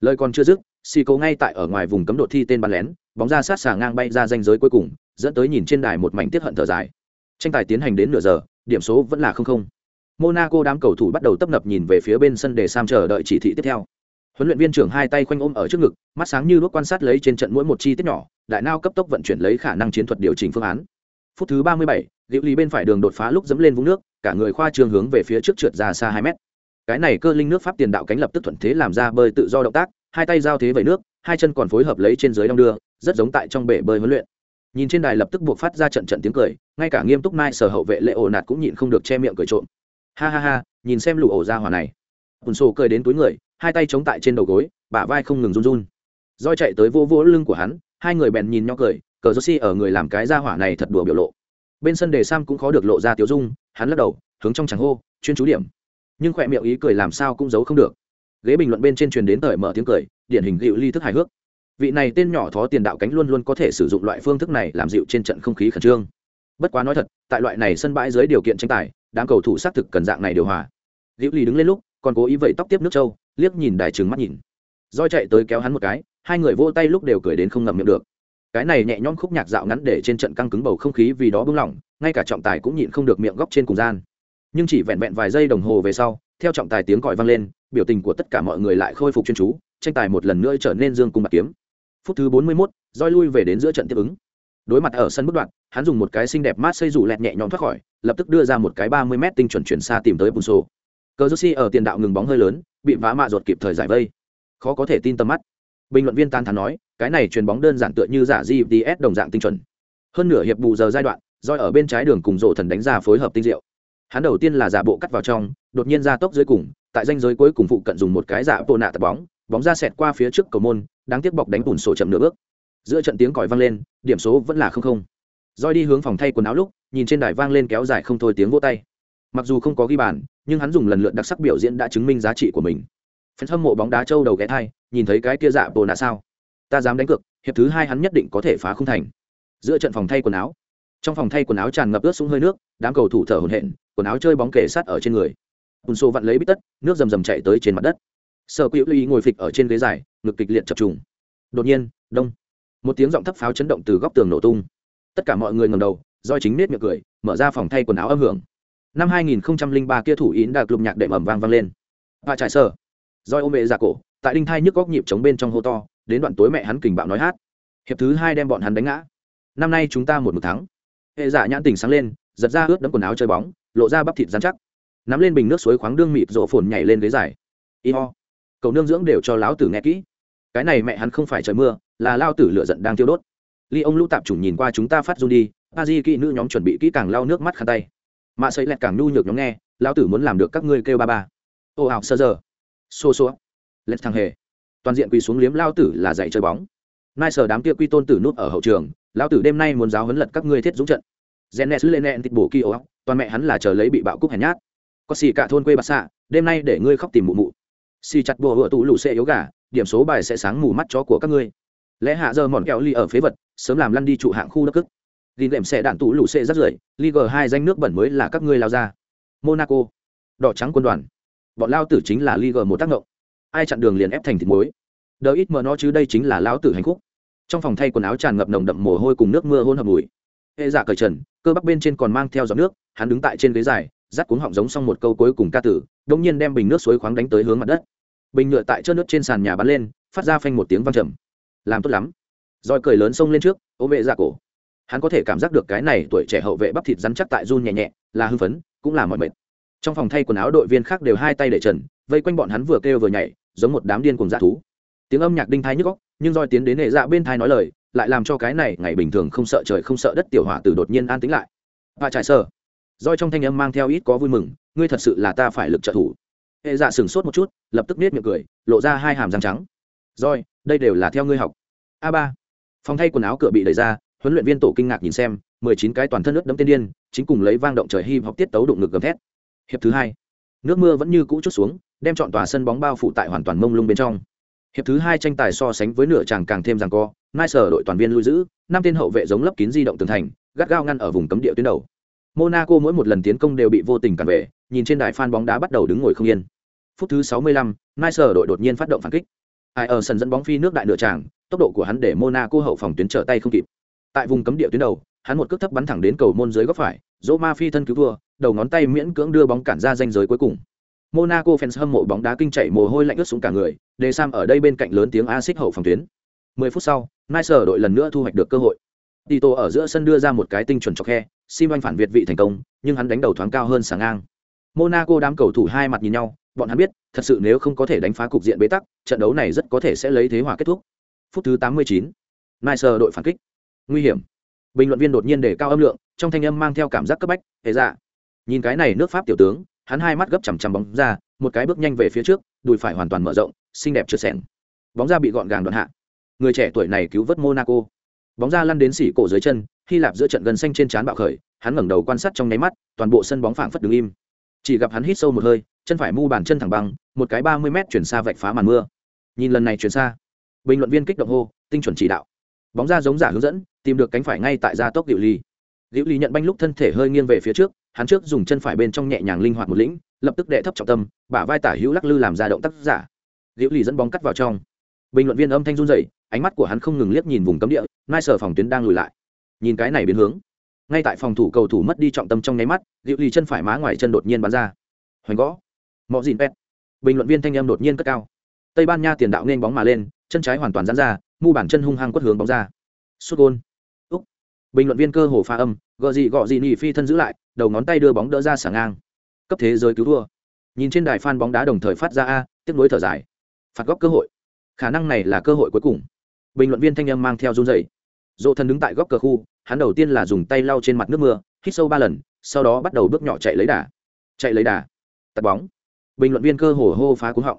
Lời còn chưa dứt xì cố ngay tại ở ngoài vùng cấm đột thi tên bắn lén bóng ra sát xà ngang bay ra danh giới cuối cùng dẫn tới nhìn trên đài một mảnh tiết hận thở dài. Tranh tài tiến hành đến nửa giờ điểm số vẫn là không không. Monaco đám cầu thủ bắt đầu tấp nập nhìn về phía bên sân để sam chờ đợi chỉ thị tiếp theo. Huấn luyện viên trưởng hai tay khoanh ôm ở trước ngực mắt sáng như đuốc quan sát lấy trên trận mỗi một chi tiết nhỏ đại nao cấp tốc vận chuyển lấy khả năng chiến thuật điều chỉnh phương án. Phút thứ ba mươi bảy, Diệu lý bên phải đường đột phá lúc dẫm lên vũng nước cả người khoa trương hướng về phía trước trượt ra xa hai mét. Cái này cơ linh nước pháp tiền đạo cánh lập tức thuận thế làm ra bơi tự do động tác, hai tay giao thế vẩy nước, hai chân còn phối hợp lấy trên dưới đong đưa, rất giống tại trong bể bơi huấn luyện. Nhìn trên đài lập tức buộc phát ra trận trận tiếng cười, ngay cả nghiêm túc mai sở hậu vệ lệ ổ nạt cũng nhịn không được che miệng cười trộm. Ha ha ha, nhìn xem lụ ổ ra hỏa này. Ùn sổ cười đến túi người, hai tay chống tại trên đầu gối, bả vai không ngừng run run. Roi chạy tới vô vỗ lưng của hắn, hai người bèn nhìn nhau cười, cờ joshi ở người làm cái ra hỏa này thật đùa biểu lộ bên sân đề sam cũng khó được lộ ra tiếu dung, hắn lắc đầu, hướng trong tràng hô, chuyên chú điểm. Nhưng khỏe miệng ý cười làm sao cũng giấu không được. Ghế bình luận bên trên truyền đến thời mở tiếng cười, điển hình dịu ly thức hài hước. Vị này tên nhỏ thó tiền đạo cánh luôn luôn có thể sử dụng loại phương thức này làm dịu trên trận không khí khẩn trương. Bất quá nói thật, tại loại này sân bãi dưới điều kiện tranh tài, đám cầu thủ xác thực cần dạng này điều hòa. Dịu ly đứng lên lúc, còn cố ý vậy tóc tiếp nước châu liếc nhìn đài trừng mắt nhìn. Roi chạy tới kéo hắn một cái, hai người vô tay lúc đều cười đến không ngậm miệng được cái này nhẹ nhõm khúc nhạc dạo ngắn để trên trận căng cứng bầu không khí vì đó bưng lỏng ngay cả trọng tài cũng nhịn không được miệng góc trên cùng gian. Nhưng chỉ vẹn vẹn vài giây đồng hồ về sau theo trọng tài tiếng còi vang lên biểu tình của tất cả mọi người lại khôi phục chuyên chú tranh tài một lần nữa trở nên dương cung bạc kiếm. Phút thứ bốn mươi 41, roi lui về đến giữa trận tiếp ứng. Đối mặt ở sân bất đoạn hắn dùng một cái xinh đẹp mát xây rủ lẹt nhẹ nhõm thoát khỏi lập tức đưa ra một cái ba mươi mét tinh chuẩn chuyển xa tìm tới Bunso sổ cờ ở tiền đạo ngừng bóng hơi lớn bị vá mạ ruột kịp thời giải vây. Khó có thể tin tầm mắt. Bình luận viên tan thắn nói cái này chuyền bóng đơn giản tựa như giả gps đồng dạng tinh chuẩn. Hơn nửa hiệp bù giờ giai đoạn roi ở bên trái đường cùng rộ thần đánh ra phối hợp tinh diệu. Hắn đầu tiên là giả bộ cắt vào trong, đột nhiên ra tốc dưới cùng, tại danh giới cuối cùng phụ cận dùng một cái giả bộ nạ tập bóng bóng ra xẹt qua phía trước cầu môn, đáng tiếc bọc đánh bùn sổ chậm nửa bước. Giữa trận tiếng còi vang lên, điểm số vẫn là không không. Roi đi hướng phòng thay quần áo lúc, nhìn trên đài vang lên kéo dài không thôi tiếng vỗ tay. Mặc dù không có ghi bàn, nhưng hắn dùng lần lượt đặc sắc biểu diễn đã chứng minh giá trị của mình. Phần hâm mộ bóng đá châu đầu ghé thai, nhìn thấy cái kia dạ bồ nạ sao? Ta dám đánh cược, hiệp thứ hai hắn nhất định có thể phá không thành. Giữa trận phòng thay quần áo. Trong phòng thay quần áo tràn ngập ướt xuống hơi nước, đám cầu thủ thở hổn hển, quần áo chơi bóng kề sát ở trên người. Bùn xô vặn lấy bít tất, nước rầm rầm chạy tới trên mặt đất. Sợ quỹ lưu ý ngồi phịch ở trên ghế dài, ngực kịch liệt chập trùng. Đột nhiên, đông. Một tiếng giọng thấp pháo chấn động từ góc tường nổ tung. Tất cả mọi người ngầm đầu, do chính nết miệng cười, mở ra phòng thay quần áo âm hưởng. Năm 2003 kia thủ yến đạt lục nhạc đệm ẩm vang vang lên. Và trải sở. Roi ôm mẹ ra cổ, tại đinh thai nhức góc nhịp chống bên trong hô to đến đoạn tối mẹ hắn kình bạo nói hát. Hiệp thứ hai đem bọn hắn đánh ngã. Năm nay chúng ta một một thắng. Hệ giả nhãn tình sáng lên, giật ra ướt đẫm quần áo chơi bóng, lộ ra bắp thịt dán chắc. Nắm lên bình nước suối khoáng đương mịt rộ phồn nhảy lên ghế dài. Y ho. Cầu nương dưỡng đều cho lão tử nghe kỹ. Cái này mẹ hắn không phải trời mưa, là lao tử lựa giận đang tiêu đốt. Ly ông lũ tạp chủng nhìn qua chúng ta phát run đi a di kỹ nữ nhóm chuẩn bị kỹ càng lau nước mắt khăn tay. Mạ sấy lẹt càng nhu nhược nhóm nghe lao tử muốn làm được các ngươi kêu ba ba. Ô ảo sơ giờ. Xô xô. Lẹt thằng hề toàn diện quỳ xuống liếm lao tử là dạy chơi bóng nai sờ đám kia quy tôn tử nút ở hậu trường lao tử đêm nay muốn giáo huấn lật các ngươi thiết dũng trận Genes lên nẹn thịt bổ kỳ ố, toàn mẹ hắn là chờ lấy bị bạo cúc hèn nhát. Có xì cả thôn quê bạc xạ, đêm nay để ngươi khóc tìm mụ mụ. Xì chặt bùa hựa tụ lũ xe yếu gà, điểm số bài sẽ sáng mù mắt chó của các ngươi. Lẽ hạ giờ mòn kẹo ly ở phế vật, sớm làm lăn đi trụ hạng khu đất cức. ghi lệm xe đạn tủ lũ xe rất rưởi, Ligue hai danh nước bẩn mới là các ngươi lao ra. Monaco, đỏ trắng quân đoàn. Bọn lao tử chính là Ligue một tác động. Ai chặn đường liền ép thành thịt muối. Đỡ ít mờ nó chứ đây chính là lão tử hành khúc. Trong phòng thay quần áo tràn ngập nồng đậm mồ hôi cùng nước mưa hôn hợp mùi. Hệ giả cởi trần, cơ bắp bên trên còn mang theo giọt nước, hắn đứng tại trên ghế dài rắt cuống họng giống xong một câu cuối cùng ca tử đông nhiên đem bình nước suối khoáng đánh tới hướng mặt đất. Bình nhựa tại chớp nước trên sàn nhà bắn lên, phát ra phanh một tiếng vang trầm. Làm tốt lắm. Roi cười lớn xông lên trước ôm vệ giả cổ. Hắn có thể cảm giác được cái này tuổi trẻ hậu vệ bắp thịt rắn chắc tại run nhẹ nhẹ, là hưng phấn, cũng là mọi mệt. Trong phòng thay quần áo đội viên khác đều hai tay để trần, vây quanh bọn hắn vừa kêu vừa nhảy giống một đám điên cùng dã thú. Tiếng âm nhạc đinh thái nhức góc nhưng roi tiến đến hệ dạ bên thai nói lời, lại làm cho cái này ngày bình thường không sợ trời không sợ đất tiểu hỏa tử đột nhiên an tĩnh lại. Và trải sơ roi trong thanh âm mang theo ít có vui mừng, ngươi thật sự là ta phải lực trợ thủ. Hệ dạ sừng sốt một chút, lập tức nết miệng cười, lộ ra hai hàm răng trắng. Roi đây đều là theo ngươi học. A ba. Phòng thay quần áo cửa bị đẩy ra, huấn luyện viên tổ kinh ngạc nhìn xem, mười chín cái toàn thân nước đấm tiên điên, chính cùng lấy vang động trời hip học tiết tấu đụng ngực gầm thét. Hiệp thứ hai. Nước mưa vẫn như cũ chút xuống đem chọn tòa sân bóng bao phủ tại hoàn toàn mông lung bên trong. Hiệp thứ hai tranh tài so sánh với nửa chàng càng thêm rằng co nai sở đội toàn viên lui giữ năm tên hậu vệ giống lấp kín di động tường thành gắt gao ngăn ở vùng cấm địa tuyến đầu. Monaco mỗi một lần tiến công đều bị vô tình cản về nhìn trên đài phan bóng đá bắt đầu đứng ngồi không yên. Phút thứ 65, nai sở đội đột nhiên phát động phản kích. Ai ở sân dẫn bóng phi nước đại nửa tràng tốc độ của hắn để monaco hậu phòng tuyến trở tay không kịp. Tại vùng cấm địa tuyến đầu hắn một cước thấp bắn thẳng đến cầu môn dưới góc phải dỗ ma phi thân cứu thua đầu ngón tay miễn cưỡng đưa bóng cản ra danh giới cuối cùng monaco fans hâm mộ bóng đá kinh chạy mồ hôi lạnh ướt xuống cả người De sam ở đây bên cạnh lớn tiếng a xích hậu phòng tuyến. 10 phút sau nice đội lần nữa thu hoạch được cơ hội. Tito ở giữa sân đưa ra một cái tinh chuẩn chọc khe, sim anh phản việt vị thành công, nhưng hắn đánh đầu thoáng cao hơn sáng ngang. Monaco đám cầu thủ hai mặt nhìn nhau, bọn hắn biết, thật sự nếu không có thể đánh phá cục diện bế tắc, trận đấu này rất có thể sẽ lấy thế hòa kết thúc. Phút thứ 89. nice đội phản kích. Nguy hiểm. Bình luận viên đột nhiên để cao âm lượng, trong thanh âm mang theo cảm giác cấp bách Thế dạ nhìn cái này nước pháp tiểu tướng hắn hai mắt gấp chằm chằm bóng ra, một cái bước nhanh về phía trước, đùi phải hoàn toàn mở rộng, xinh đẹp trượt xẻng bóng ra bị gọn gàng đoạn hạ. Người trẻ tuổi này cứu vớt monaco. Bóng ra lăn đến xỉ cổ dưới chân, hy lạp giữa trận gần xanh trên trán bạo khởi, hắn ngẩng đầu quan sát trong nháy mắt, toàn bộ sân bóng phảng phất đứng im. Chỉ gặp hắn hít sâu một hơi, chân phải mu bàn chân thẳng băng, một cái ba mươi mét chuyển xa vạch phá màn mưa. Nhìn lần này chuyển xa, bình luận viên kích động hô, tinh chuẩn chỉ đạo. Bóng ra giống giả hướng dẫn, tìm được cánh phải ngay tại gia tốc điệu ly. Điệu ly nhận banh lúc thân thể hơi nghiêng về phía trước hắn trước dùng chân phải bên trong nhẹ nhàng linh hoạt một lĩnh, lập tức đệ thấp trọng tâm, bả vai tả hữu lắc lư làm ra động tác giả. Liễu lì dẫn bóng cắt vào trong. Bình luận viên âm thanh run dậy ánh mắt của hắn không ngừng liếc nhìn vùng cấm địa nai sở phòng tuyến đang lùi lại. Nhìn cái này biến hướng, ngay tại phòng thủ cầu thủ mất đi trọng tâm trong nháy mắt, liễu lì chân phải má ngoài chân đột nhiên bắn ra. Hoành gõ. Mọi dìn pet bình luận viên thanh em đột nhiên cất cao. Tây ban nha tiền đạo nên bóng mà lên, chân trái hoàn toàn dán ra, mu bàn chân hung hăng quất hướng bóng ra. Sút gôn bình luận viên cơ hồ pha âm gợ gì gọ gì nhỉ phi thân giữ lại, đầu ngón tay đưa bóng đỡ ra xả ngang. Cấp thế giới cứu thua. Nhìn trên đài phan bóng đá đồng thời phát ra a, tiếp nối thở dài. Phạt góc cơ hội. Khả năng này là cơ hội cuối cùng. Bình luận viên thanh âm mang theo run dày dỗ thần đứng tại góc cờ khu, hắn đầu tiên là dùng tay lau trên mặt nước mưa, hít sâu ba lần, sau đó bắt đầu bước nhỏ chạy lấy đà. Chạy lấy đà. Tạt bóng. Bình luận viên cơ hồ hô phá cúng họng.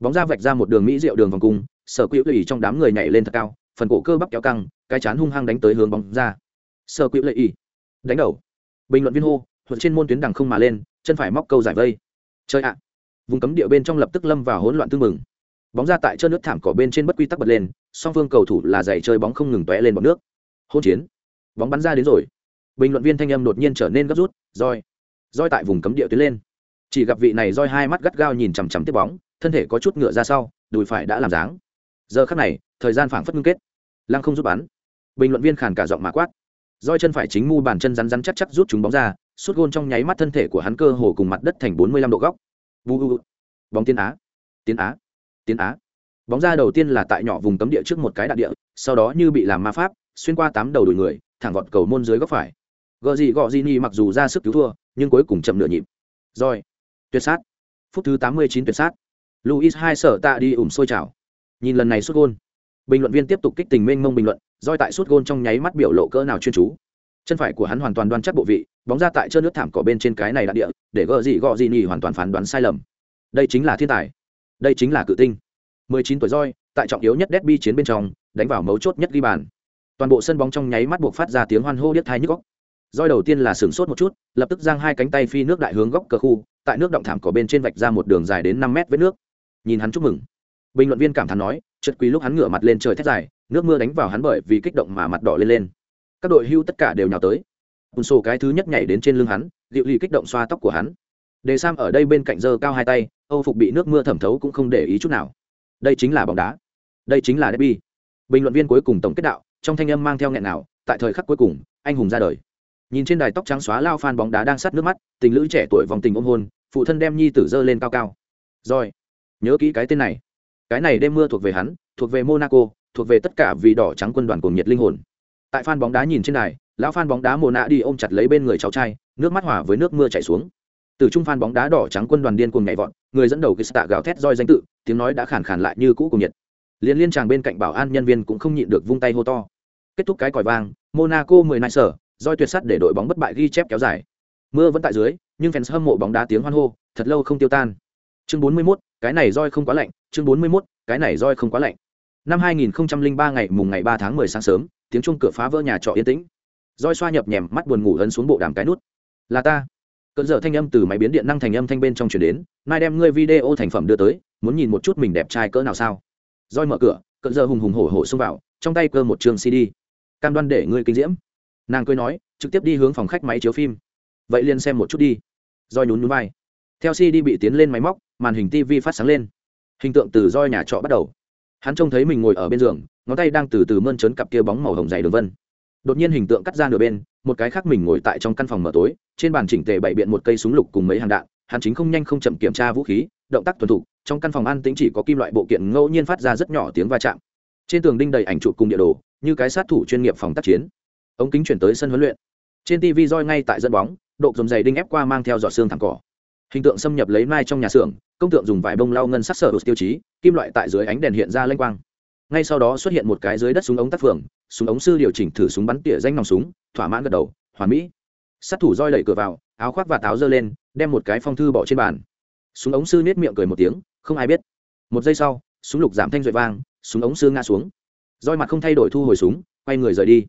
Bóng ra vạch ra một đường mỹ rượu đường vòng cung, sở quỹ lệ trong đám người nhảy lên thật cao, phần cổ cơ bắp kéo căng, cái chán hung hăng đánh tới hướng bóng ra sơ quỵ lệ y. Đánh đầu. Bình luận viên hô thuận trên môn tuyến đằng không mà lên, chân phải móc câu giải vây. Chơi ạ. Vùng cấm địa bên trong lập tức lâm vào hỗn loạn tương mừng. Bóng ra tại chân nước thảm cỏ bên trên bất quy tắc bật lên, song phương cầu thủ là giày chơi bóng không ngừng tóe lên bọc nước. Hôn chiến. Bóng bắn ra đến rồi. Bình luận viên thanh âm đột nhiên trở nên gấp rút, roi. Roi tại vùng cấm địa tuyến lên. Chỉ gặp vị này roi hai mắt gắt gao nhìn chằm chằm tiếp bóng, thân thể có chút ngựa ra sau, đùi phải đã làm dáng. Giờ khắc này, thời gian phảng phất ngưng kết. Lăng không giúp bắn. Bình luận viên khàn cả giọng mà quát roi chân phải chính mu bàn chân rắn rắn chắc chắc rút chúng bóng ra, suốt gôn trong nháy mắt thân thể của hắn cơ hồ cùng mặt đất thành bốn mươi lăm độ góc. Bu bóng tiến á. Tiến á. Tiến á. Bóng ra đầu tiên là tại nhỏ vùng cấm địa trước một cái đạn địa, sau đó như bị làm ma pháp, xuyên qua tám đầu đuổi người, thẳng vọt cầu môn dưới góc phải. Gợ gì gọ gì ni mặc dù ra sức cứu thua, nhưng cuối cùng chậm nửa nhịp. Rồi. Tuyệt sát. Phút thứ tám mươi chín tuyệt sát. Luis hai sở tạ đi ủng sôi trào nhìn lần này xuất gôn bình luận viên tiếp tục kích tình mênh mông bình luận, roi tại suốt gôn trong nháy mắt biểu lộ cỡ nào chuyên chú. Chân phải của hắn hoàn toàn đoan chắc bộ vị, bóng ra tại chân nước thảm cỏ bên trên cái này đạn địa, để gợ gì gọ gì nhì hoàn toàn phán đoán sai lầm. Đây chính là thiên tài. Đây chính là cự tinh. 19 tuổi roi, tại trọng yếu nhất derby chiến bên trong, đánh vào mấu chốt nhất ghi bàn. Toàn bộ sân bóng trong nháy mắt buộc phát ra tiếng hoan hô điếc thai nhức góc roi đầu tiên là sửng sốt một chút, lập tức giang hai cánh tay phi nước đại hướng góc cờ khu, tại nước động thảm cỏ bên trên vạch ra một đường dài đến 5 mét với nước. Nhìn hắn chúc mừng bình luận viên cảm thán nói trật quý lúc hắn ngửa mặt lên trời thét dài, nước mưa đánh vào hắn bởi vì kích động mà mặt đỏ lên lên. Các đội hưu tất cả đều nhào tới. Ùn sổ cái thứ nhất nhảy đến trên lưng hắn liệu lì kích động xoa tóc của hắn. Đề sam ở đây bên cạnh giơ cao hai tay, âu phục bị nước mưa thẩm thấu cũng không để ý chút nào. Đây chính là bóng đá. Đây chính là derby. Bình luận viên cuối cùng tổng kết đạo, trong thanh âm mang theo nghẹn nào, tại thời khắc cuối cùng, anh hùng ra đời. Nhìn trên đài tóc trắng xóa lao phan bóng đá đang sắt nước mắt, tình lữ trẻ tuổi vòng tình ôm hôn, phụ thân đem nhi tử dơ lên cao cao. Rồi, nhớ kỹ cái tên này cái này đêm mưa thuộc về hắn thuộc về monaco thuộc về tất cả vì đỏ trắng quân đoàn cùng nhiệt linh hồn. Tại phan bóng đá nhìn trên này, lão phan bóng đá mồ nạ đi ôm chặt lấy bên người cháu trai nước mắt hỏa với nước mưa chảy xuống. Từ trung phan bóng đá đỏ trắng quân đoàn điên cuồng nhảy vọt người dẫn đầu cái tạ gào thét roi danh tự tiếng nói đã khàn khàn lại như cũ cùng nhiệt. Liên liên tràng bên cạnh bảo an nhân viên cũng không nhịn được vung tay hô to. Kết thúc cái còi vang monaco mười nại sở roi tuyệt sắt để đội bóng bất bại ghi chép kéo dài. Mưa vẫn tại dưới, nhưng fans hâm mộ bóng đá tiếng hoan hô, thật lâu không tiêu tan. Chương 41, cái này roi không quá lạnh, chương 41, cái này roi không quá lạnh. Năm 2003 ngày mùng ngày 3 tháng 10 sáng sớm, tiếng chuông cửa phá vỡ nhà trọ yên tĩnh. Roi xoa nhập nhèm mắt buồn ngủ ấn xuống bộ đàm cái nút. Là ta. Cơn giờ thanh âm từ máy biến điện năng thành âm thanh bên trong truyền đến, mai đem ngươi video thành phẩm đưa tới, muốn nhìn một chút mình đẹp trai cỡ nào sao? Roi mở cửa, cơn giờ hùng hùng hổ hổ xông vào, trong tay cơ một trường CD. Cam đoan để ngươi kinh diễm. Nàng cười nói, trực tiếp đi hướng phòng khách máy chiếu phim vậy liền xem một chút đi roi nhún nhún vai theo cd bị tiến lên máy móc màn hình tv phát sáng lên hình tượng từ roi nhà trọ bắt đầu. Hắn trông thấy mình ngồi ở bên giường, ngón tay đang từ từ mơn trớn cặp kia bóng màu hồng dày đường vân. Đột nhiên hình tượng cắt ra nửa bên, một cái khác mình ngồi tại trong căn phòng mở tối, trên bàn chỉnh tề bày biện một cây súng lục cùng mấy hàng đạn, hắn chính không nhanh không chậm kiểm tra vũ khí, động tác tuần thủ trong căn phòng ăn tĩnh chỉ có kim loại bộ kiện ngẫu nhiên phát ra rất nhỏ tiếng va chạm. Trên tường đinh đầy ảnh chụp cùng địa đồ, như cái sát thủ chuyên nghiệp phòng tác chiến. Ống kính chuyển tới sân huấn luyện. Trên tv roi ngay tại dẫn bóng, độ dồn dày đinh ép qua mang theo giọt xương thẳng cỏ hình tượng xâm nhập lấy mai trong nhà xưởng, công tượng dùng vải bông lau ngân sắc sở tiêu chí, kim loại tại dưới ánh đèn hiện ra lênh quang. Ngay sau đó xuất hiện một cái dưới đất súng ống tác phường, súng ống sư điều chỉnh thử súng bắn tỉa danh nòng súng, thỏa mãn gật đầu, hoàn mỹ. Sát thủ roi đẩy cửa vào, áo khoác và táo giơ lên, đem một cái phong thư bỏ trên bàn. Súng ống sư nết miệng cười một tiếng, không ai biết. Một giây sau, súng lục giảm thanh duệ vang, súng ống sư ngã xuống. Roi mặt không thay đổi thu hồi súng, quay người rời đi.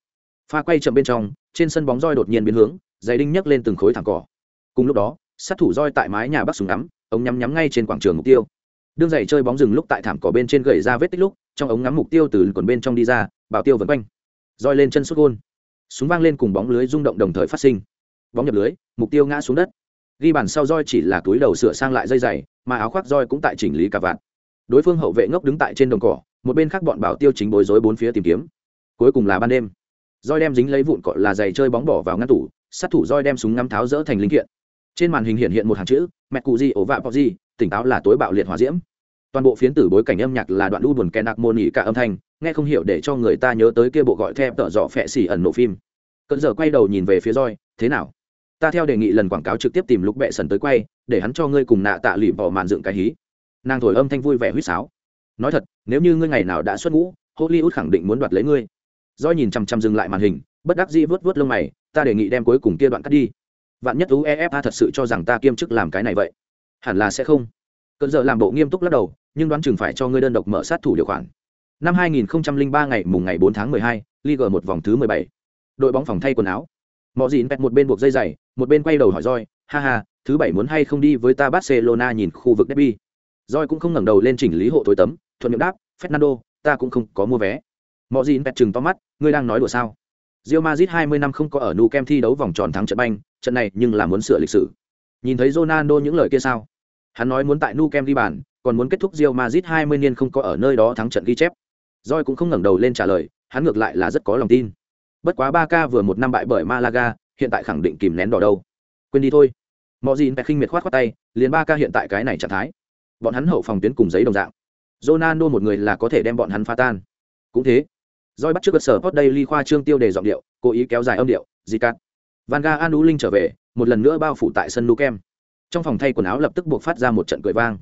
Pha quay chậm bên trong, trên sân bóng roi đột nhiên biến hướng, giày đinh nhấc lên từng khối thẳng cỏ. Cùng lúc đó sát thủ roi tại mái nhà bắc súng ngắm, ống nhắm nhắm ngay trên quảng trường mục tiêu. Đương giày chơi bóng rừng lúc tại thảm cỏ bên trên gậy ra vết tích lúc, trong ống ngắm mục tiêu từ còn bên trong đi ra, bảo tiêu vẫn quanh, roi lên chân xuất gôn. Súng vang lên cùng bóng lưới rung động đồng thời phát sinh. Bóng nhập lưới, mục tiêu ngã xuống đất. Ghi bàn sau roi chỉ là túi đầu sửa sang lại dây giày, mà áo khoác roi cũng tại chỉnh lý cả vạn đối phương hậu vệ ngốc đứng tại trên đồng cỏ, một bên khác bọn bảo tiêu chính bối rối bốn phía tìm kiếm. Cuối cùng là ban đêm. Roi đem dính lấy vụn cọ là giày chơi bóng bỏ vào ngăn tủ, sát thủ roi đem súng ngắm tháo rỡ thành linh kiện trên màn hình hiện hiện một hàng chữ, mẹ cụ gì, ổ vạ bọc gì, tỉnh táo là tối bạo liệt hỏa diễm. Toàn bộ phiến tử bối cảnh âm nhạc là đoạn u buồn kèn đặc môn nhị cả âm thanh, nghe không hiểu để cho người ta nhớ tới kia bộ gọi theo tợ dọ phẹ xỉ ẩn nổ phim. Cận giờ quay đầu nhìn về phía roi thế nào? Ta theo đề nghị lần quảng cáo trực tiếp tìm lúc bệ sần tới quay, để hắn cho ngươi cùng nạ tạ lụy bỏ màn dựng cái hí. Nàng thổi âm thanh vui vẻ huýt sáo. Nói thật, nếu như ngươi ngày nào đã xuất ngũ, hollywood khẳng định muốn đoạt lấy ngươi. Do nhìn chăm chăm dừng lại màn hình, bất đắc dĩ vớt vớt lông mày, ta đề nghị đem cuối cùng kia đoạn cắt đi vạn nhất uefa thật sự cho rằng ta kiêm chức làm cái này vậy hẳn là sẽ không cơn giờ làm bộ nghiêm túc lắc đầu nhưng đoán chừng phải cho ngươi đơn độc mở sát thủ điều khoản năm 2003 ngày mùng ngày 4 tháng 12, Liga một vòng thứ 17. Đội bóng phòng thay quần áo. Mọ Dĩn pẹt một bên buộc dây giày, một bên quay đầu hỏi roi, ha ha, thứ bảy muốn hay không đi với ta Barcelona nhìn khu vực derby. Roi cũng không ngẩng đầu lên chỉnh lý hộ tối tấm, thuận miệng đáp, Fernando, ta cũng không có mua vé. Mọ Dĩn pẹt chừng to mắt, ngươi đang nói đùa sao? Real Madrid 20 năm không có ở Nou Camp thi đấu vòng tròn thắng trận banh, trận này nhưng là muốn sửa lịch sử. Nhìn thấy Ronaldo những lời kia sao? Hắn nói muốn tại Nou Camp ghi bàn, còn muốn kết thúc Real Madrid 20 niên không có ở nơi đó thắng trận ghi chép. Joy cũng không ngẩng đầu lên trả lời, hắn ngược lại là rất có lòng tin. Bất quá Barca vừa một năm bại bởi Malaga, hiện tại khẳng định kìm nén đỏ đâu. Quên đi thôi. Mọi gì Pet khinh miệt khoát khoát tay, liền Barca hiện tại cái này trạng thái. Bọn hắn hậu phòng tuyến cùng giấy đồng dạng. Ronaldo một người là có thể đem bọn hắn phá tan. Cũng thế, Doi bắt trước cơ sở Sport Daily khoa trương tiêu đề giọng điệu, cố ý kéo dài âm điệu, gì cắt. Van Anu Linh trở về, một lần nữa bao phủ tại sân Nou Trong phòng thay quần áo lập tức buộc phát ra một trận cười vang.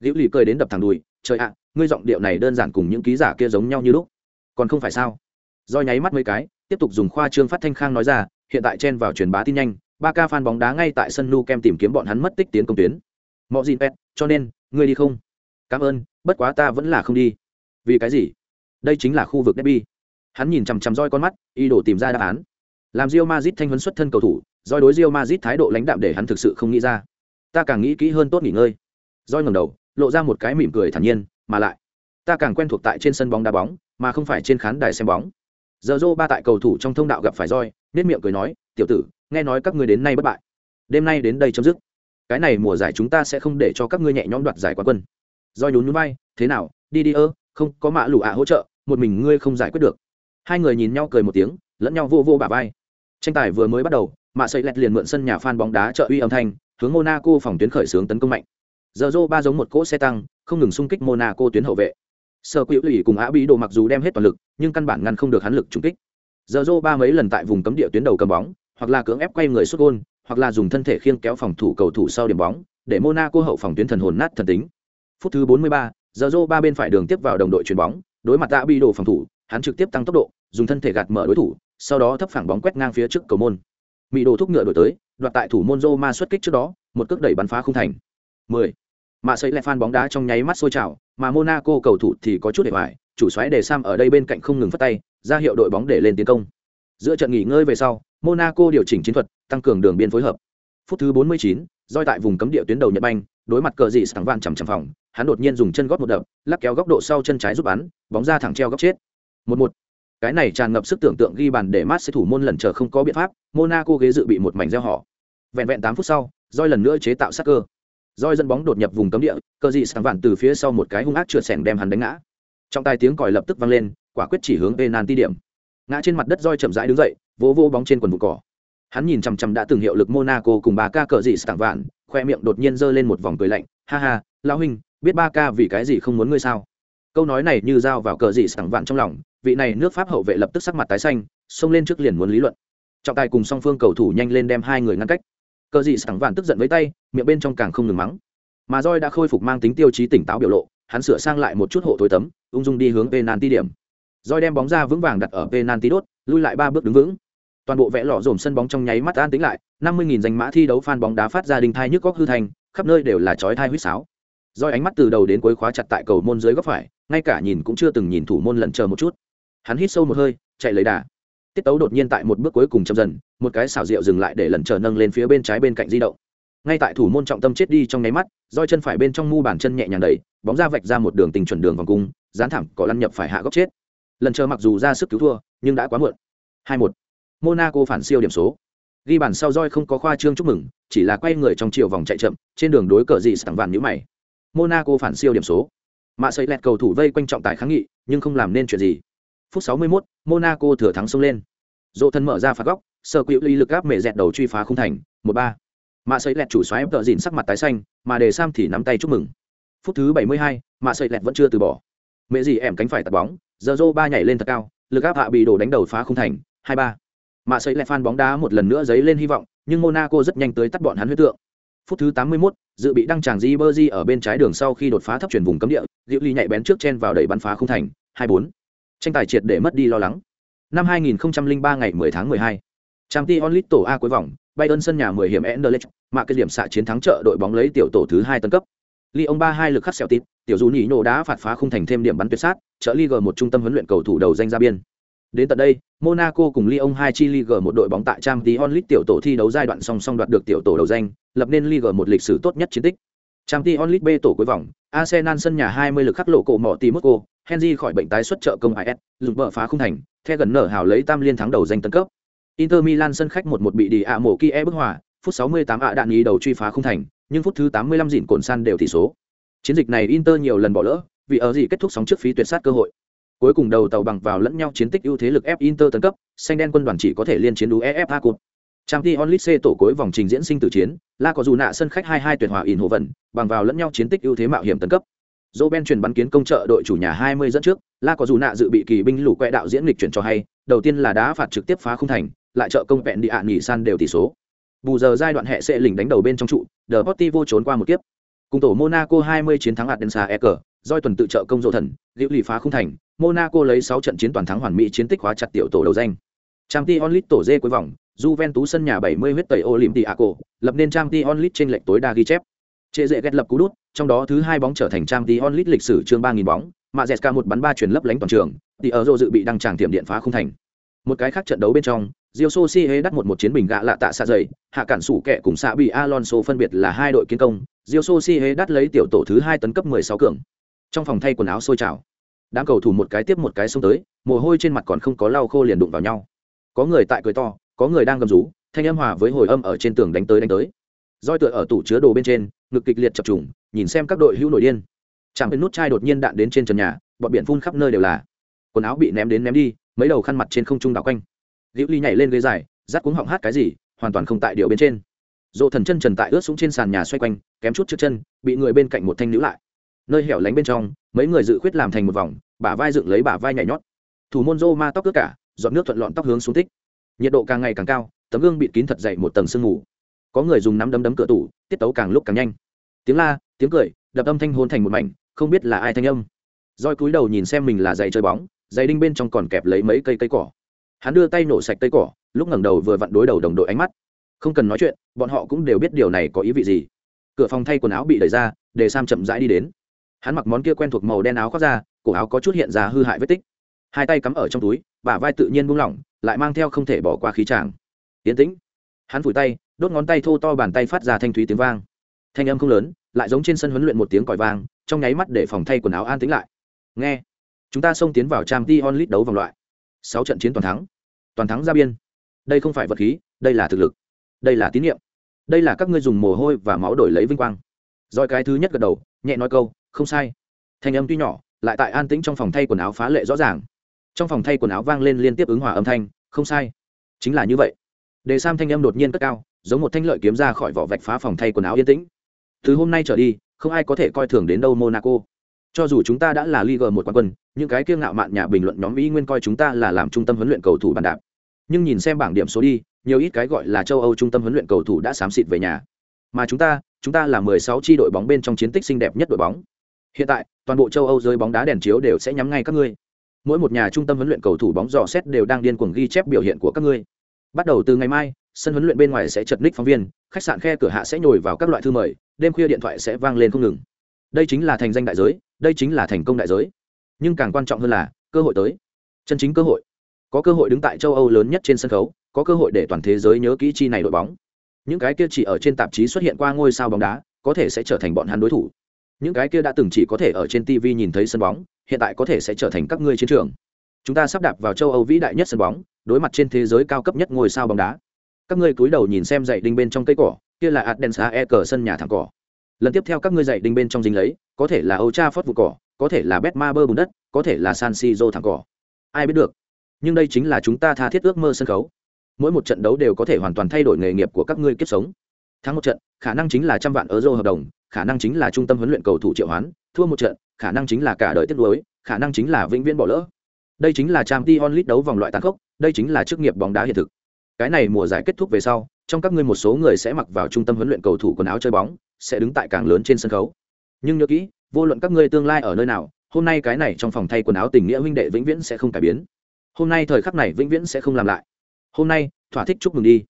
Liễu Lì cười đến đập thẳng đùi, trời ạ, ngươi giọng điệu này đơn giản cùng những ký giả kia giống nhau như lúc. Còn không phải sao? Doi nháy mắt mấy cái, tiếp tục dùng khoa trương phát thanh khang nói ra, hiện tại chen vào truyền bá tin nhanh, ba ca fan bóng đá ngay tại sân Nou tìm kiếm bọn hắn mất tích tiến công tuyến. Mọ gìn pet, cho nên, ngươi đi không? Cảm ơn, bất quá ta vẫn là không đi. Vì cái gì? Đây chính là khu vực derby hắn nhìn chằm chằm roi con mắt, ý đồ tìm ra đáp án. Làm rio mazit thanh huấn xuất thân cầu thủ, roi đối rio mazit thái độ lãnh đạm để hắn thực sự không nghĩ ra. Ta càng nghĩ kỹ hơn tốt nghỉ ngơi. Roi ngầm đầu, lộ ra một cái mỉm cười thản nhiên, mà lại, ta càng quen thuộc tại trên sân bóng đá bóng, mà không phải trên khán đài xem bóng. Giờ rô ba tại cầu thủ trong thông đạo gặp phải roi nết miệng cười nói, tiểu tử, nghe nói các ngươi đến nay bất bại. Đêm nay đến đây chấm dứt. Cái này mùa giải chúng ta sẽ không để cho các ngươi nhẹ nhõm đoạt giải quán quân. Roi nhún núi bay thế nào, đi đi ơ, không có mạ lụ ạ hỗ trợ, một mình ngươi không giải quyết được hai người nhìn nhau cười một tiếng lẫn nhau vô vô bả vai. Tranh tài vừa mới bắt đầu mạ xây lẹt liền mượn sân nhà phan bóng đá trợ uy âm thanh hướng monaco phòng tuyến khởi xướng tấn công mạnh. Giờ rô ba giống một cỗ xe tăng không ngừng xung kích monaco tuyến hậu vệ. Sơ quỹ ủy cùng á bí đồ mặc dù đem hết toàn lực nhưng căn bản ngăn không được hắn lực trúng kích. Giờ rô ba mấy lần tại vùng cấm địa tuyến đầu cầm bóng hoặc là cưỡng ép quay người xuất gôn hoặc là dùng thân thể khiêng kéo phòng thủ cầu thủ sau điểm bóng để monaco hậu phòng tuyến thần hồn nát thần tính. Phút thứ 43, giờ rô ba bên phải đường tiếp vào đồng đội chuyền bóng đối mặt đã bị đồ phòng thủ hắn trực tiếp tăng tốc độ dùng thân thể gạt mở đối thủ sau đó thấp phẳng bóng quét ngang phía trước cầu môn mỹ đồ thúc ngựa đổi tới đoạt tại thủ môn Roma xuất kích trước đó, một cước đẩy bắn phá không thành. 10. Mạ xây lại phan bóng đá trong nháy mắt sôi trào, mà Monaco cầu thủ thì có chút để hoài, chủ xoáy để Sam ở đây bên cạnh không ngừng phát tay, ra hiệu đội bóng để lên tiến công. Giữa trận nghỉ ngơi về sau, Monaco điều chỉnh chiến thuật, tăng cường đường biên phối hợp. Phút thứ 49, roi tại vùng cấm địa tuyến đầu Nhật Banh, đối mặt cờ dị sẵn van chằm chằm phòng, hắn đột nhiên dùng chân gót một đập, lắc kéo góc độ sau chân trái giúp bắn, bóng ra thẳng treo góc chết. 1-1. Cái này tràn ngập sức tưởng tượng ghi bàn để Mát sẽ thủ môn lần chờ không có biện pháp, Monaco ghế dự bị một mảnh gieo họ. Vẹn vẹn tám phút sau, roi lần nữa chế tạo sắc cơ. Roi dẫn bóng đột nhập vùng cấm địa, cơ dị sảng vạn từ phía sau một cái hung ác trượt sẻng đem hắn đánh ngã. Trong tai tiếng còi lập tức vang lên, quả quyết chỉ hướng penalty điểm. Ngã trên mặt đất roi chậm rãi đứng dậy, vỗ vỗ bóng trên quần vụ cỏ hắn nhìn chằm chằm đã từng hiệu lực monaco cùng ba ca cờ dị sảng vạn khoe miệng đột nhiên giơ lên một vòng cười lạnh ha ha lão huynh biết ba ca vì cái gì không muốn ngươi sao câu nói này như dao vào cờ dị sảng vạn trong lòng vị này nước pháp hậu vệ lập tức sắc mặt tái xanh, xông lên trước liền muốn lý luận. Trọng tài cùng song phương cầu thủ nhanh lên đem hai người ngăn cách. Cờ dị sẵn vạn tức giận với tay, miệng bên trong càng không ngừng mắng. Mà roi đã khôi phục mang tính tiêu chí tỉnh táo biểu lộ, hắn sửa sang lại một chút hộ tối tấm, ung dung đi hướng penalty điểm. Roi đem bóng ra vững vàng đặt ở penalty đốt, lui lại ba bước đứng vững. Toàn bộ vẽ lọ dồn sân bóng trong nháy mắt an tính lại, năm mươi nghìn danh mã thi đấu phan bóng đá phát ra đình thai nhức góc hư thành, khắp nơi đều là chói thai huýt sáo. Roi ánh mắt từ đầu đến cuối khóa chặt tại cầu môn dưới góc phải, ngay cả nhìn cũng chưa từng nhìn thủ môn lẩn chờ một chút hắn hít sâu một hơi chạy lấy đà tiết tấu đột nhiên tại một bước cuối cùng chậm dần một cái xảo diệu dừng lại để lần chờ nâng lên phía bên trái bên cạnh di động ngay tại thủ môn trọng tâm chết đi trong nháy mắt roi chân phải bên trong mu bàn chân nhẹ nhàng đẩy bóng ra vạch ra một đường tình chuẩn đường vòng cung dán thẳng có lăn nhập phải hạ góc chết lần chờ mặc dù ra sức cứu thua nhưng đã quá muộn hai một Monaco phản siêu điểm số. Ghi bàn sau roi không có khoa trương chúc mừng, chỉ là quay người trong chiều vòng chạy chậm, trên đường đối cờ gì sẵn vạn nhũ mày. Monaco phản siêu điểm số. Mạ sấy lẹt cầu thủ vây quanh trọng tài kháng nghị, nhưng không làm nên chuyện gì. Phút 61, Monaco thừa thắng xông lên. Dỗ thân mở ra phạt góc, sở quỹ ly lực áp mẹ dẹt đầu truy phá không thành, 1-3. Mạ sấy lẹt chủ xoáy tợ dịn sắc mặt tái xanh, mà đề Sam thì nắm tay chúc mừng. Phút thứ 72, Mạ sấy lẹt vẫn chưa từ bỏ. Mẹ gì ẻm cánh phải tạt bóng, giờ Zoro ba nhảy lên thật cao, lực áp hạ bị đổ đánh đầu phá không thành, 2-3. Mạ sấy Lẹt phan bóng đá một lần nữa giấy lên hy vọng, nhưng Monaco rất nhanh tới tắt bọn hắn huyết tượng. Phút thứ 81, dự bị đăng tràng Ribery ở bên trái đường sau khi đột phá thấp chuyển vùng cấm địa, Diệu Ly nhạy bén trước chen vào đẩy bắn phá không thành, 2-4. Tranh tài triệt để mất đi lo lắng. Năm 2003 ngày 10 tháng 12, Champions League tổ A cuối vòng, Bayern sân nhà 10 hiểm Anderlecht, mà cái điểm xạ chiến thắng trợ đội bóng lấy tiểu tổ thứ 2 tấn cấp. Lyon 3-2 lực khắc xẻo tít, tiểu dù nhỉ nổ đá phạt phá không thành thêm điểm bắn tuyệt sát, trợ Ligue một trung tâm huấn luyện cầu thủ đầu danh ra biên. Đến tận đây, Monaco cùng Lyon hai chi Ligue một đội bóng tại Champions League tiểu tổ thi đấu giai đoạn song song đoạt được tiểu tổ đầu danh, lập nên Ligue một lịch sử tốt nhất chiến tích. Trang Ti Onlit B tổ cuối vòng, Arsenal sân nhà 20 lực khắc lộ cổ mỏ Timotco, Henry khỏi bệnh tái xuất trợ công AS, dùng bờ phá không thành, The gần nở hào lấy tam liên thắng đầu danh tấn cấp. Inter Milan sân khách 1-1 bị đi ạ mổ Kie bức hòa, phút 68 ạ đạn ý đầu truy phá không thành, nhưng phút thứ 85 dịn cồn san đều tỷ số. Chiến dịch này Inter nhiều lần bỏ lỡ, vì ở gì kết thúc sóng trước phí tuyệt sát cơ hội. Cuối cùng đầu tàu bằng vào lẫn nhau chiến tích ưu thế lực ép Inter tấn cấp, xanh đen quân đoàn chỉ có thể liên chiến đấu EFA Cup. Trang Ti Onlit C tổ cuối vòng trình diễn sinh tử chiến, La có dù nạ sân khách 2-2 tuyệt hòa ỉn hồ vận, bằng vào lẫn nhau chiến tích ưu thế mạo hiểm tấn cấp. Roben truyền bắn kiến công trợ đội chủ nhà 20 dẫn trước, La có dù nạ dự bị kỳ binh lũ quẹ đạo diễn lịch chuyển cho hay, đầu tiên là đá phạt trực tiếp phá không thành, lại trợ công vẹn đi ạ nghỉ san đều tỷ số. Bù giờ giai đoạn hệ sẽ lỉnh đánh đầu bên trong trụ, The vô trốn qua một kiếp. Cùng tổ Monaco 20 chiến thắng Adensa Eker, doi tuần tự trợ công dỗ thần, liễu lì phá không thành, Monaco lấy 6 trận chiến toàn thắng hoàn mỹ chiến tích hóa chặt tiểu tổ đầu danh. Champions League tổ D cuối vòng, Juventus sân nhà 70 huyết tẩy Olympiaco, lập nên Champions League trên lệch tối đa ghi chép. Trệ dệ ghét lập cú đút, trong đó thứ hai bóng trở thành Champions League lịch sử chương 3000 bóng, mà Zetska một bắn ba chuyển lấp lánh toàn trường, thì ở dự bị đăng tràng tiệm điện phá không thành. Một cái khác trận đấu bên trong, Rio Sociedad đắt một một chiến bình gạ lạ tạ xạ dày, hạ cản sủ kẹ cùng xạ bị Alonso phân biệt là hai đội kiến công, Rio Sociedad lấy tiểu tổ thứ hai tấn cấp 16 cường. Trong phòng thay quần áo sôi trào, đám cầu thủ một cái tiếp một cái xông tới, mồ hôi trên mặt còn không có lau khô liền đụng vào nhau. Có người tại cười to, có người đang gầm rú, thanh âm hòa với hồi âm ở trên tường đánh tới đánh tới. Roi tựa ở tủ chứa đồ bên trên, ngực kịch liệt chập trùng, nhìn xem các đội hữu nổi điên. Chẳng đến nút chai đột nhiên đạn đến trên trần nhà, bọt biển phun khắp nơi đều là. Quần áo bị ném đến ném đi, mấy đầu khăn mặt trên không trung đảo quanh liễu ly nhảy lên ghế dài rát cuống họng hát cái gì hoàn toàn không tại điều bên trên dỗ thần chân trần tại ướt xuống trên sàn nhà xoay quanh kém chút trước chân bị người bên cạnh một thanh níu lại nơi hẻo lánh bên trong mấy người dự khuyết làm thành một vòng bả vai dựng lấy bả vai nhảy nhót thủ môn rô ma tóc ướt cả dọn nước thuận lọn tóc hướng xuống tích nhiệt độ càng ngày càng cao, tấm gương bịt kín thật dậy một tầng sương mù. Có người dùng nắm đấm đấm cửa tủ, tiết tấu càng lúc càng nhanh. Tiếng la, tiếng cười, đập âm thanh hôn thành một mảnh, không biết là ai thanh âm. Roi cúi đầu nhìn xem mình là giày chơi bóng, giày đinh bên trong còn kẹp lấy mấy cây cây cỏ. Hắn đưa tay nổ sạch cây cỏ, lúc ngẩng đầu vừa vặn đối đầu đồng đội ánh mắt. Không cần nói chuyện, bọn họ cũng đều biết điều này có ý vị gì. Cửa phòng thay quần áo bị đẩy ra, để sam chậm rãi đi đến. Hắn mặc món kia quen thuộc màu đen áo khoác ra, cổ áo có chút hiện ra hư hại vết tích. Hai tay cắm ở trong túi, bả vai tự nhiên buông lỏng lại mang theo không thể bỏ qua khí tràng yến tĩnh. Hắn vùi tay, đốt ngón tay thô to bàn tay phát ra thanh thúy tiếng vang. Thanh âm không lớn, lại giống trên sân huấn luyện một tiếng còi vang, trong nháy mắt để phòng thay quần áo an tĩnh lại. Nghe. Chúng ta xông tiến vào trang t onlit đấu vòng loại. Sáu trận chiến toàn thắng. Toàn thắng ra biên. Đây không phải vật khí, đây là thực lực. Đây là tín nhiệm đây là các ngươi dùng mồ hôi và máu đổi lấy vinh quang. Rồi cái thứ nhất gật đầu, nhẹ nói câu, không sai. Thanh âm tuy nhỏ, lại tại an tĩnh trong phòng thay quần áo phá lệ rõ ràng trong phòng thay quần áo vang lên liên tiếp ứng hòa âm thanh không sai chính là như vậy đề sam thanh âm đột nhiên cất cao giống một thanh lợi kiếm ra khỏi vỏ vạch phá phòng thay quần áo yên tĩnh từ hôm nay trở đi không ai có thể coi thường đến đâu monaco cho dù chúng ta đã là league một quán quân, những cái kiêu ngạo mạn nhà bình luận nhóm Mỹ nguyên coi chúng ta là làm trung tâm huấn luyện cầu thủ bàn đạp. Nhưng nhìn xem bảng điểm số đi, nhiều ít cái gọi là châu Âu trung tâm huấn luyện cầu thủ đã xám xịt về nhà. Mà chúng ta, chúng ta là 16 chi đội bóng bên trong chiến tích xinh đẹp nhất đội bóng. Hiện tại, toàn bộ châu Âu rơi bóng đá đèn chiếu đều sẽ nhắm ngay các ngươi. Mỗi một nhà trung tâm huấn luyện cầu thủ bóng dò xét đều đang điên cuồng ghi chép biểu hiện của các ngươi. Bắt đầu từ ngày mai, sân huấn luyện bên ngoài sẽ chật ních phóng viên, khách sạn khe cửa hạ sẽ nhồi vào các loại thư mời, đêm khuya điện thoại sẽ vang lên không ngừng. Đây chính là thành danh đại giới, đây chính là thành công đại giới. Nhưng càng quan trọng hơn là cơ hội tới. Chân chính cơ hội. Có cơ hội đứng tại châu Âu lớn nhất trên sân khấu, có cơ hội để toàn thế giới nhớ kỹ chi này đội bóng. Những cái kia chỉ ở trên tạp chí xuất hiện qua ngôi sao bóng đá, có thể sẽ trở thành bọn hắn đối thủ những cái kia đã từng chỉ có thể ở trên tv nhìn thấy sân bóng, hiện tại có thể sẽ trở thành các ngươi chiến trường. Chúng ta sắp đạp vào châu âu vĩ đại nhất sân bóng, đối mặt trên thế giới cao cấp nhất ngôi sao bóng đá. Các ngươi cúi đầu nhìn xem dậy đinh bên trong cây cỏ, kia là addensa e cờ sân nhà thẳng cỏ. Lần tiếp theo các ngươi dậy đinh bên trong dính lấy, có thể là âu cha phớt vụ cỏ, có thể là bet ma bơ bùn đất, có thể là san siro thẳng cỏ. Ai biết được? Nhưng đây chính là chúng ta tha thiết ước mơ sân khấu. Mỗi một trận đấu đều có thể hoàn toàn thay đổi nghề nghiệp của các ngươi kiếp sống thắng một trận khả năng chính là trăm vạn euro hợp đồng khả năng chính là trung tâm huấn luyện cầu thủ triệu hoán thua một trận khả năng chính là cả đời tiết đối, khả năng chính là vĩnh viễn bỏ lỡ. Đây chính là trang t onlit đấu vòng loại tàn khốc đây chính là chức nghiệp bóng đá hiện thực. Cái này mùa giải kết thúc về sau trong các ngươi một số người sẽ mặc vào trung tâm huấn luyện cầu thủ quần áo chơi bóng sẽ đứng tại càng lớn trên sân khấu. Nhưng nhớ kỹ vô luận các ngươi tương lai ở nơi nào hôm nay cái này trong phòng thay quần áo tình nghĩa huynh đệ vĩnh viễn sẽ không cải biến. Hôm nay thời khắc này vĩnh viễn sẽ không làm lại. Hôm nay thỏa thích chúc mừng đi.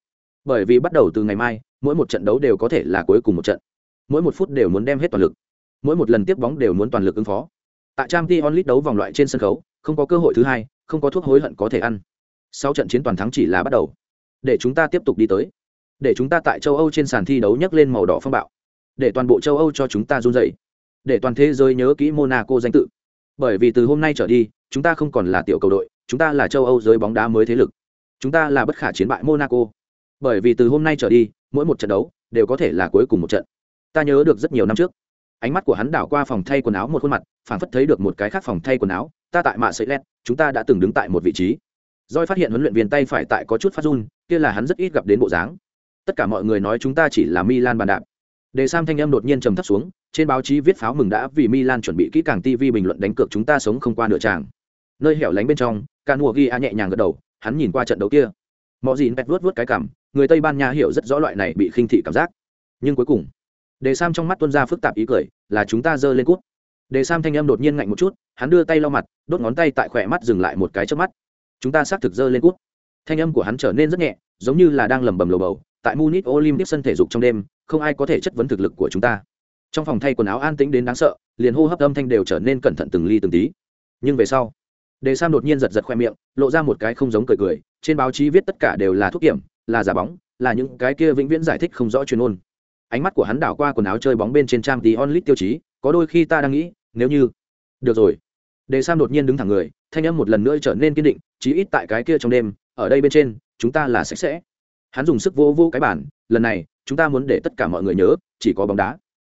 Bởi vì bắt đầu từ ngày mai mỗi một trận đấu đều có thể là cuối cùng một trận. Mỗi một phút đều muốn đem hết toàn lực. Mỗi một lần tiếp bóng đều muốn toàn lực ứng phó. Tại trang t onlit đấu vòng loại trên sân khấu, không có cơ hội thứ hai, không có thuốc hối hận có thể ăn. Sau trận chiến toàn thắng chỉ là bắt đầu. Để chúng ta tiếp tục đi tới. Để chúng ta tại châu âu trên sàn thi đấu nhấc lên màu đỏ phong bạo. Để toàn bộ châu âu cho chúng ta run dậy để toàn thế giới nhớ kỹ monaco danh tự. Bởi vì từ hôm nay trở đi, chúng ta không còn là tiểu cầu đội, chúng ta là châu âu giới bóng đá mới thế lực. Chúng ta là bất khả chiến bại monaco. Bởi vì từ hôm nay trở đi mỗi một trận đấu đều có thể là cuối cùng một trận. Ta nhớ được rất nhiều năm trước, ánh mắt của hắn đảo qua phòng thay quần áo một khuôn mặt, phảng phất thấy được một cái khác phòng thay quần áo, ta tại mạ sợi lét chúng ta đã từng đứng tại một vị trí. Doi phát hiện huấn luyện viên tay phải tại có chút phát run, kia là hắn rất ít gặp đến bộ dáng. Tất cả mọi người nói chúng ta chỉ là milan bàn đạp. Đề sam thanh âm đột nhiên trầm thấp xuống, trên báo chí viết pháo mừng đã vì milan chuẩn bị kỹ càng tv bình luận đánh cược chúng ta sống không qua nửa tràng. Nơi hẻo lánh bên trong ca mùa ghi a nhẹ nhàng gật đầu, hắn nhìn qua trận đấu kia. Mọi gì pet vuốt vuốt cái cảm người tây ban nha hiểu rất rõ loại này bị khinh thị cảm giác nhưng cuối cùng đề sam trong mắt tuân ra phức tạp ý cười là chúng ta giơ lên cút đề sam thanh âm đột nhiên ngạnh một chút hắn đưa tay lau mặt đốt ngón tay tại khỏe mắt dừng lại một cái trước mắt chúng ta xác thực giơ lên cút thanh âm của hắn trở nên rất nhẹ giống như là đang lẩm bẩm lầu bầu tại munich olympic sân thể dục trong đêm không ai có thể chất vấn thực lực của chúng ta trong phòng thay quần áo an tĩnh đến đáng sợ liền hô hấp âm thanh đều trở nên cẩn thận từng ly từng tí nhưng về sau đề sam đột nhiên giật giật khoe miệng lộ ra một cái không giống cười cười trên báo chí viết tất cả đều là thuốc kiểm là giả bóng, là những cái kia vĩnh viễn giải thích không rõ chuyên môn ánh mắt của hắn đảo qua quần áo chơi bóng bên trên trang tí onlit tiêu chí, có đôi khi ta đang nghĩ, nếu như được rồi. Đề sam đột nhiên đứng thẳng người, thanh âm một lần nữa trở nên kiên định, chí ít tại cái kia trong đêm, ở đây bên trên, chúng ta là sạch sẽ. Hắn dùng sức vô vô cái bản lần này, chúng ta muốn để tất cả mọi người nhớ, chỉ có bóng đá.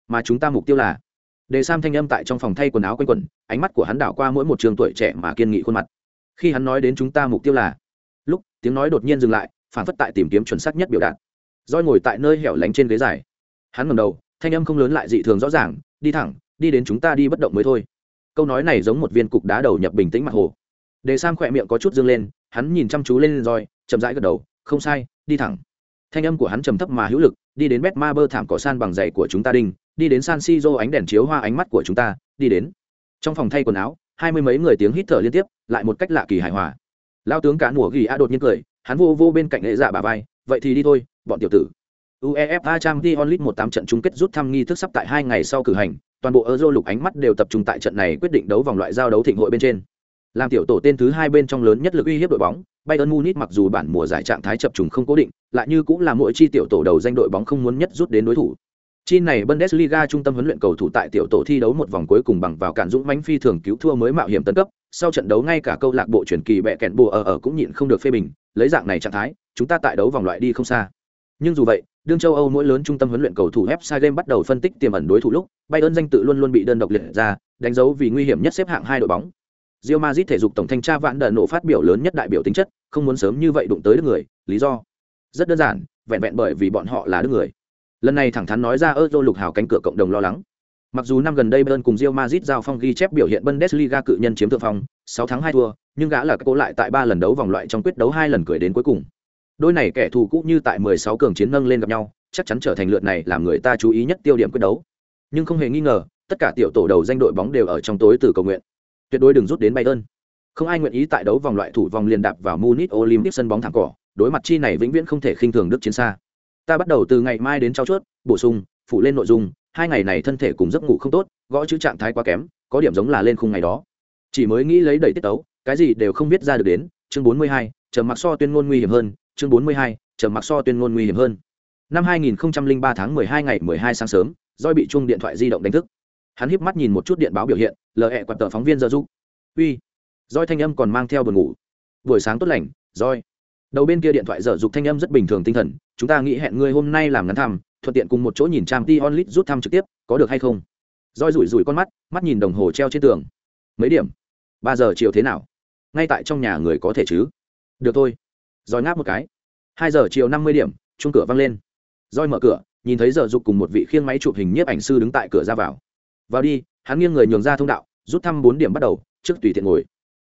Mà chúng ta mục tiêu là đề sam thanh âm tại trong phòng thay quần áo quanh quần ánh mắt của hắn đảo qua mỗi một trường tuổi trẻ mà kiên nghị khuôn mặt. Khi hắn nói đến chúng ta mục tiêu là lúc, tiếng nói đột nhiên dừng lại phản phất tại tìm kiếm chuẩn xác nhất biểu đạt. Roi ngồi tại nơi hẻo lánh trên ghế dài. Hắn ngầm đầu, thanh âm không lớn lại dị thường rõ ràng, đi thẳng, đi đến chúng ta đi bất động mới thôi. Câu nói này giống một viên cục đá đầu nhập bình tĩnh mặt hồ. Đề sam khỏe miệng có chút dương lên, hắn nhìn chăm chú lên roi chậm rãi gật đầu, không sai, đi thẳng. Thanh âm của hắn trầm thấp mà hữu lực, đi đến bét ma bơ thảm cỏ san bằng giày của chúng ta đinh, đi đến san si rô ánh đèn chiếu hoa ánh mắt của chúng ta, đi đến. Trong phòng thay quần áo, hai mươi mấy người tiếng hít thở liên tiếp, lại một cách lạ kỳ hài hòa. Lao tướng cả mùa ghi a đột nhiên cười hắn vô vô bên cạnh hệ dạ bà vai vậy thì đi thôi bọn tiểu tử UEFA Champions League 18 trận chung kết rút thăm nghi thức sắp tại hai ngày sau cử hành, toàn bộ Euro lục ánh mắt đều tập trung tại trận này quyết định đấu vòng loại giao đấu thịnh hội bên trên. Làm tiểu tổ tên thứ hai bên trong lớn nhất lực uy hiếp đội bóng, Bayern Munich mặc dù bản mùa giải trạng thái chập trùng không cố định, lại như cũng là mỗi chi tiểu tổ đầu danh đội bóng không muốn nhất rút đến đối thủ. Chi này Bundesliga trung tâm huấn luyện cầu thủ tại tiểu tổ thi đấu một vòng cuối cùng bằng vào cản dũng mãnh phi thường cứu thua mới mạo hiểm tấn cấp, sau trận đấu ngay cả câu lạc bộ chuyển kỳ bẹ kẹn bùa ở ở cũng nhịn không được phê bình, lấy dạng này trạng thái, chúng ta tại đấu vòng loại đi không xa. Nhưng dù vậy, đương châu Âu mỗi lớn trung tâm huấn luyện cầu thủ F Game bắt đầu phân tích tiềm ẩn đối thủ lúc, Bayern danh tự luôn luôn bị đơn độc liệt ra, đánh dấu vì nguy hiểm nhất xếp hạng hai đội bóng. Real Madrid thể dục tổng thanh tra vạn đợn nổ phát biểu lớn nhất đại biểu tính chất, không muốn sớm như vậy đụng tới đức người, lý do rất đơn giản, vẹn vẹn bởi vì bọn họ là đức người. Lần này thẳng thắn nói ra Euro lục hào cánh cửa cộng đồng lo lắng. Mặc dù năm gần đây Bayern cùng Real Madrid giao phong ghi chép biểu hiện Bundesliga cự nhân chiếm thượng phong, 6 thắng 2 thua, nhưng gã là cố lại tại 3 lần đấu vòng loại trong quyết đấu hai lần cười đến cuối cùng. Đôi này kẻ thù cũ như tại 16 cường chiến nâng lên gặp nhau, chắc chắn trở thành lượt này làm người ta chú ý nhất tiêu điểm quyết đấu. Nhưng không hề nghi ngờ, tất cả tiểu tổ đầu danh đội bóng đều ở trong tối từ cầu nguyện. Tuyệt đối đừng rút đến Bayern. Không ai nguyện ý tại đấu vòng loại thủ vòng liên đạp vào Munich Olympic sân bóng thẳng cỏ, đối mặt chi này vĩnh viễn không thể khinh thường đức chiến xa. Ta bắt đầu từ ngày mai đến trao chuốt, bổ sung, phụ lên nội dung, hai ngày này thân thể cùng giấc ngủ không tốt, gõ chữ trạng thái quá kém, có điểm giống là lên khung ngày đó. Chỉ mới nghĩ lấy đẩy tiết tấu, cái gì đều không biết ra được đến, chương 42, trầm mặc so tuyên ngôn nguy hiểm hơn, chương 42, trầm mặc so tuyên ngôn nguy hiểm hơn. Năm 2003 tháng 12 ngày 12 sáng sớm, Doi bị chuông điện thoại di động đánh thức. Hắn híp mắt nhìn một chút điện báo biểu hiện, lờ hẹ quạt tờ phóng viên giờ du. "Uy." Doi thanh âm còn mang theo buồn ngủ. "Buổi sáng tốt lành, Doi." Đầu bên kia điện thoại dở dục thanh âm rất bình thường tinh thần, "Chúng ta nghĩ hẹn ngươi hôm nay làm ngắn thăm, thuận tiện cùng một chỗ nhìn trang t Lit rút thăm trực tiếp, có được hay không?" roi rủi rủi con mắt, mắt nhìn đồng hồ treo trên tường. "Mấy điểm?" ba giờ chiều thế nào?" "Ngay tại trong nhà người có thể chứ?" "Được thôi." roi ngáp một cái. hai giờ chiều năm mươi điểm, Chung cửa văng lên roi mở cửa nhìn thấy giờ dục cùng một vị khiêng máy chụp hình nhiếp ảnh sư đứng tại cửa ra vào vào đi hắn nghiêng người nhường ra thông đạo rút thăm bốn điểm bắt đầu trước tùy tiện ngồi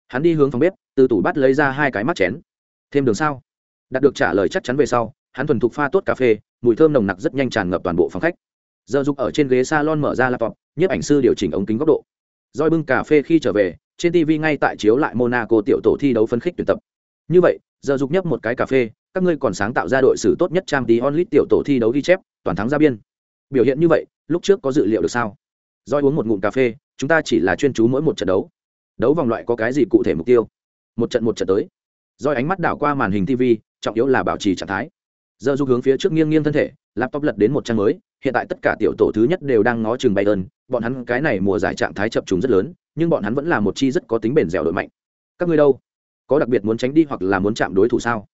hắn đi hướng phòng bếp từ tủ bắt lấy ra hai cái mắt chén thêm đường sao đạt được trả lời chắc chắn về sau hắn thuần thục pha tốt cà phê, mùi thơm nồng nặc rất nhanh tràn ngập toàn bộ phòng khách. Giờ dục ở trên ghế salon mở ra laptop, nhiếp ảnh sư điều chỉnh ống kính góc độ. Roi bưng cà phê khi trở về, trên tv ngay tại chiếu lại monaco tiểu tổ thi đấu phân khích tuyển tập. Như vậy, giờ dục nhấp một cái cà phê, các ngươi còn sáng tạo ra đội xử tốt nhất trang tí onlit tiểu tổ thi đấu ghi chép, toàn thắng ra biên. Biểu hiện như vậy, lúc trước có dự liệu được sao? Roi uống một ngụm cà phê, chúng ta chỉ là chuyên chú mỗi một trận đấu. Đấu vòng loại có cái gì cụ thể mục tiêu? Một trận một trận tới. Roi ánh mắt đảo qua màn hình tv, trọng yếu là bảo trì trạng thái giờ du hướng phía trước nghiêng nghiêng thân thể, laptop lật đến một trang mới, hiện tại tất cả tiểu tổ thứ nhất đều đang ngó chừng bay ơn bọn hắn cái này mùa giải trạng thái chập trùng rất lớn, nhưng bọn hắn vẫn là một chi rất có tính bền dẻo đội mạnh. Các ngươi đâu? Có đặc biệt muốn tránh đi hoặc là muốn chạm đối thủ sao?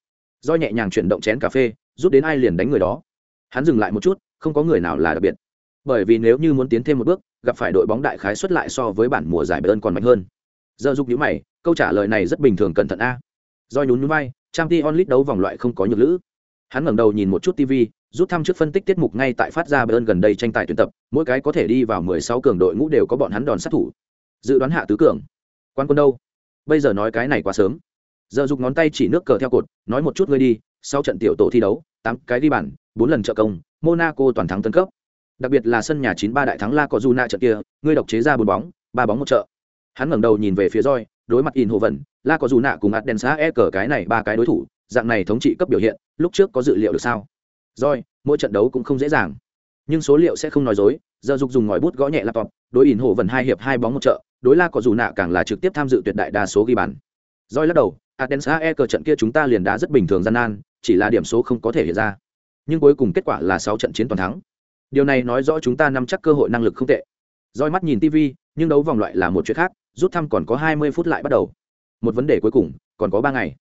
Do nhẹ nhàng chuyển động chén cà phê, rút đến ai liền đánh người đó. Hắn dừng lại một chút, không có người nào là đặc biệt. Bởi vì nếu như muốn tiến thêm một bước, gặp phải đội bóng đại khái xuất lại so với bản mùa giải ơn còn mạnh hơn. Giờ dục nhữ mày, câu trả lời này rất bình thường cẩn thận a. Do nhún nhún vai trang t onlit đấu vòng loại không có nhược lữ hắn ngẩng đầu nhìn một chút tv rút thăm trước phân tích tiết mục ngay tại phát ra bayern gần đây tranh tài tuyển tập, mỗi cái có thể đi vào 16 cường đội ngũ đều có bọn hắn đòn sát thủ. Dự đoán hạ tứ cường. Quan quân đâu? Bây giờ nói cái này quá sớm. Giờ dục ngón tay chỉ nước cờ theo cột, nói một chút ngươi đi, sau trận tiểu tổ thi đấu, tám cái đi bàn, bốn lần trợ công, monaco toàn thắng tân cấp. Đặc biệt là sân nhà chín ba đại thắng la có du na trận kia, ngươi độc chế ra bốn bóng, ba bóng một trợ. Hắn ngẩng đầu nhìn về phía roi đối mặt in hồ vẩn la có dù nạ cùng ạt đèn xã e cờ cái này ba cái đối thủ dạng này thống trị cấp biểu hiện lúc trước có dự liệu được sao rồi mỗi trận đấu cũng không dễ dàng nhưng số liệu sẽ không nói dối giờ dục dùng ngòi bút gõ nhẹ laptop đối ỉn hổ vần hai hiệp hai bóng một trợ đối la có dù nạ càng là trực tiếp tham dự tuyệt đại đa số ghi bàn roi lắc đầu Adensa E cờ trận kia chúng ta liền đá rất bình thường gian nan, chỉ là điểm số không có thể hiện ra. Nhưng cuối cùng kết quả là sáu trận chiến toàn thắng. Điều này nói rõ chúng ta nắm chắc cơ hội năng lực không tệ. roi mắt nhìn TV, nhưng đấu vòng loại là một chuyện khác, rút thăm còn có hai mươi phút lại bắt đầu. Một vấn đề cuối cùng, còn có ba ngày.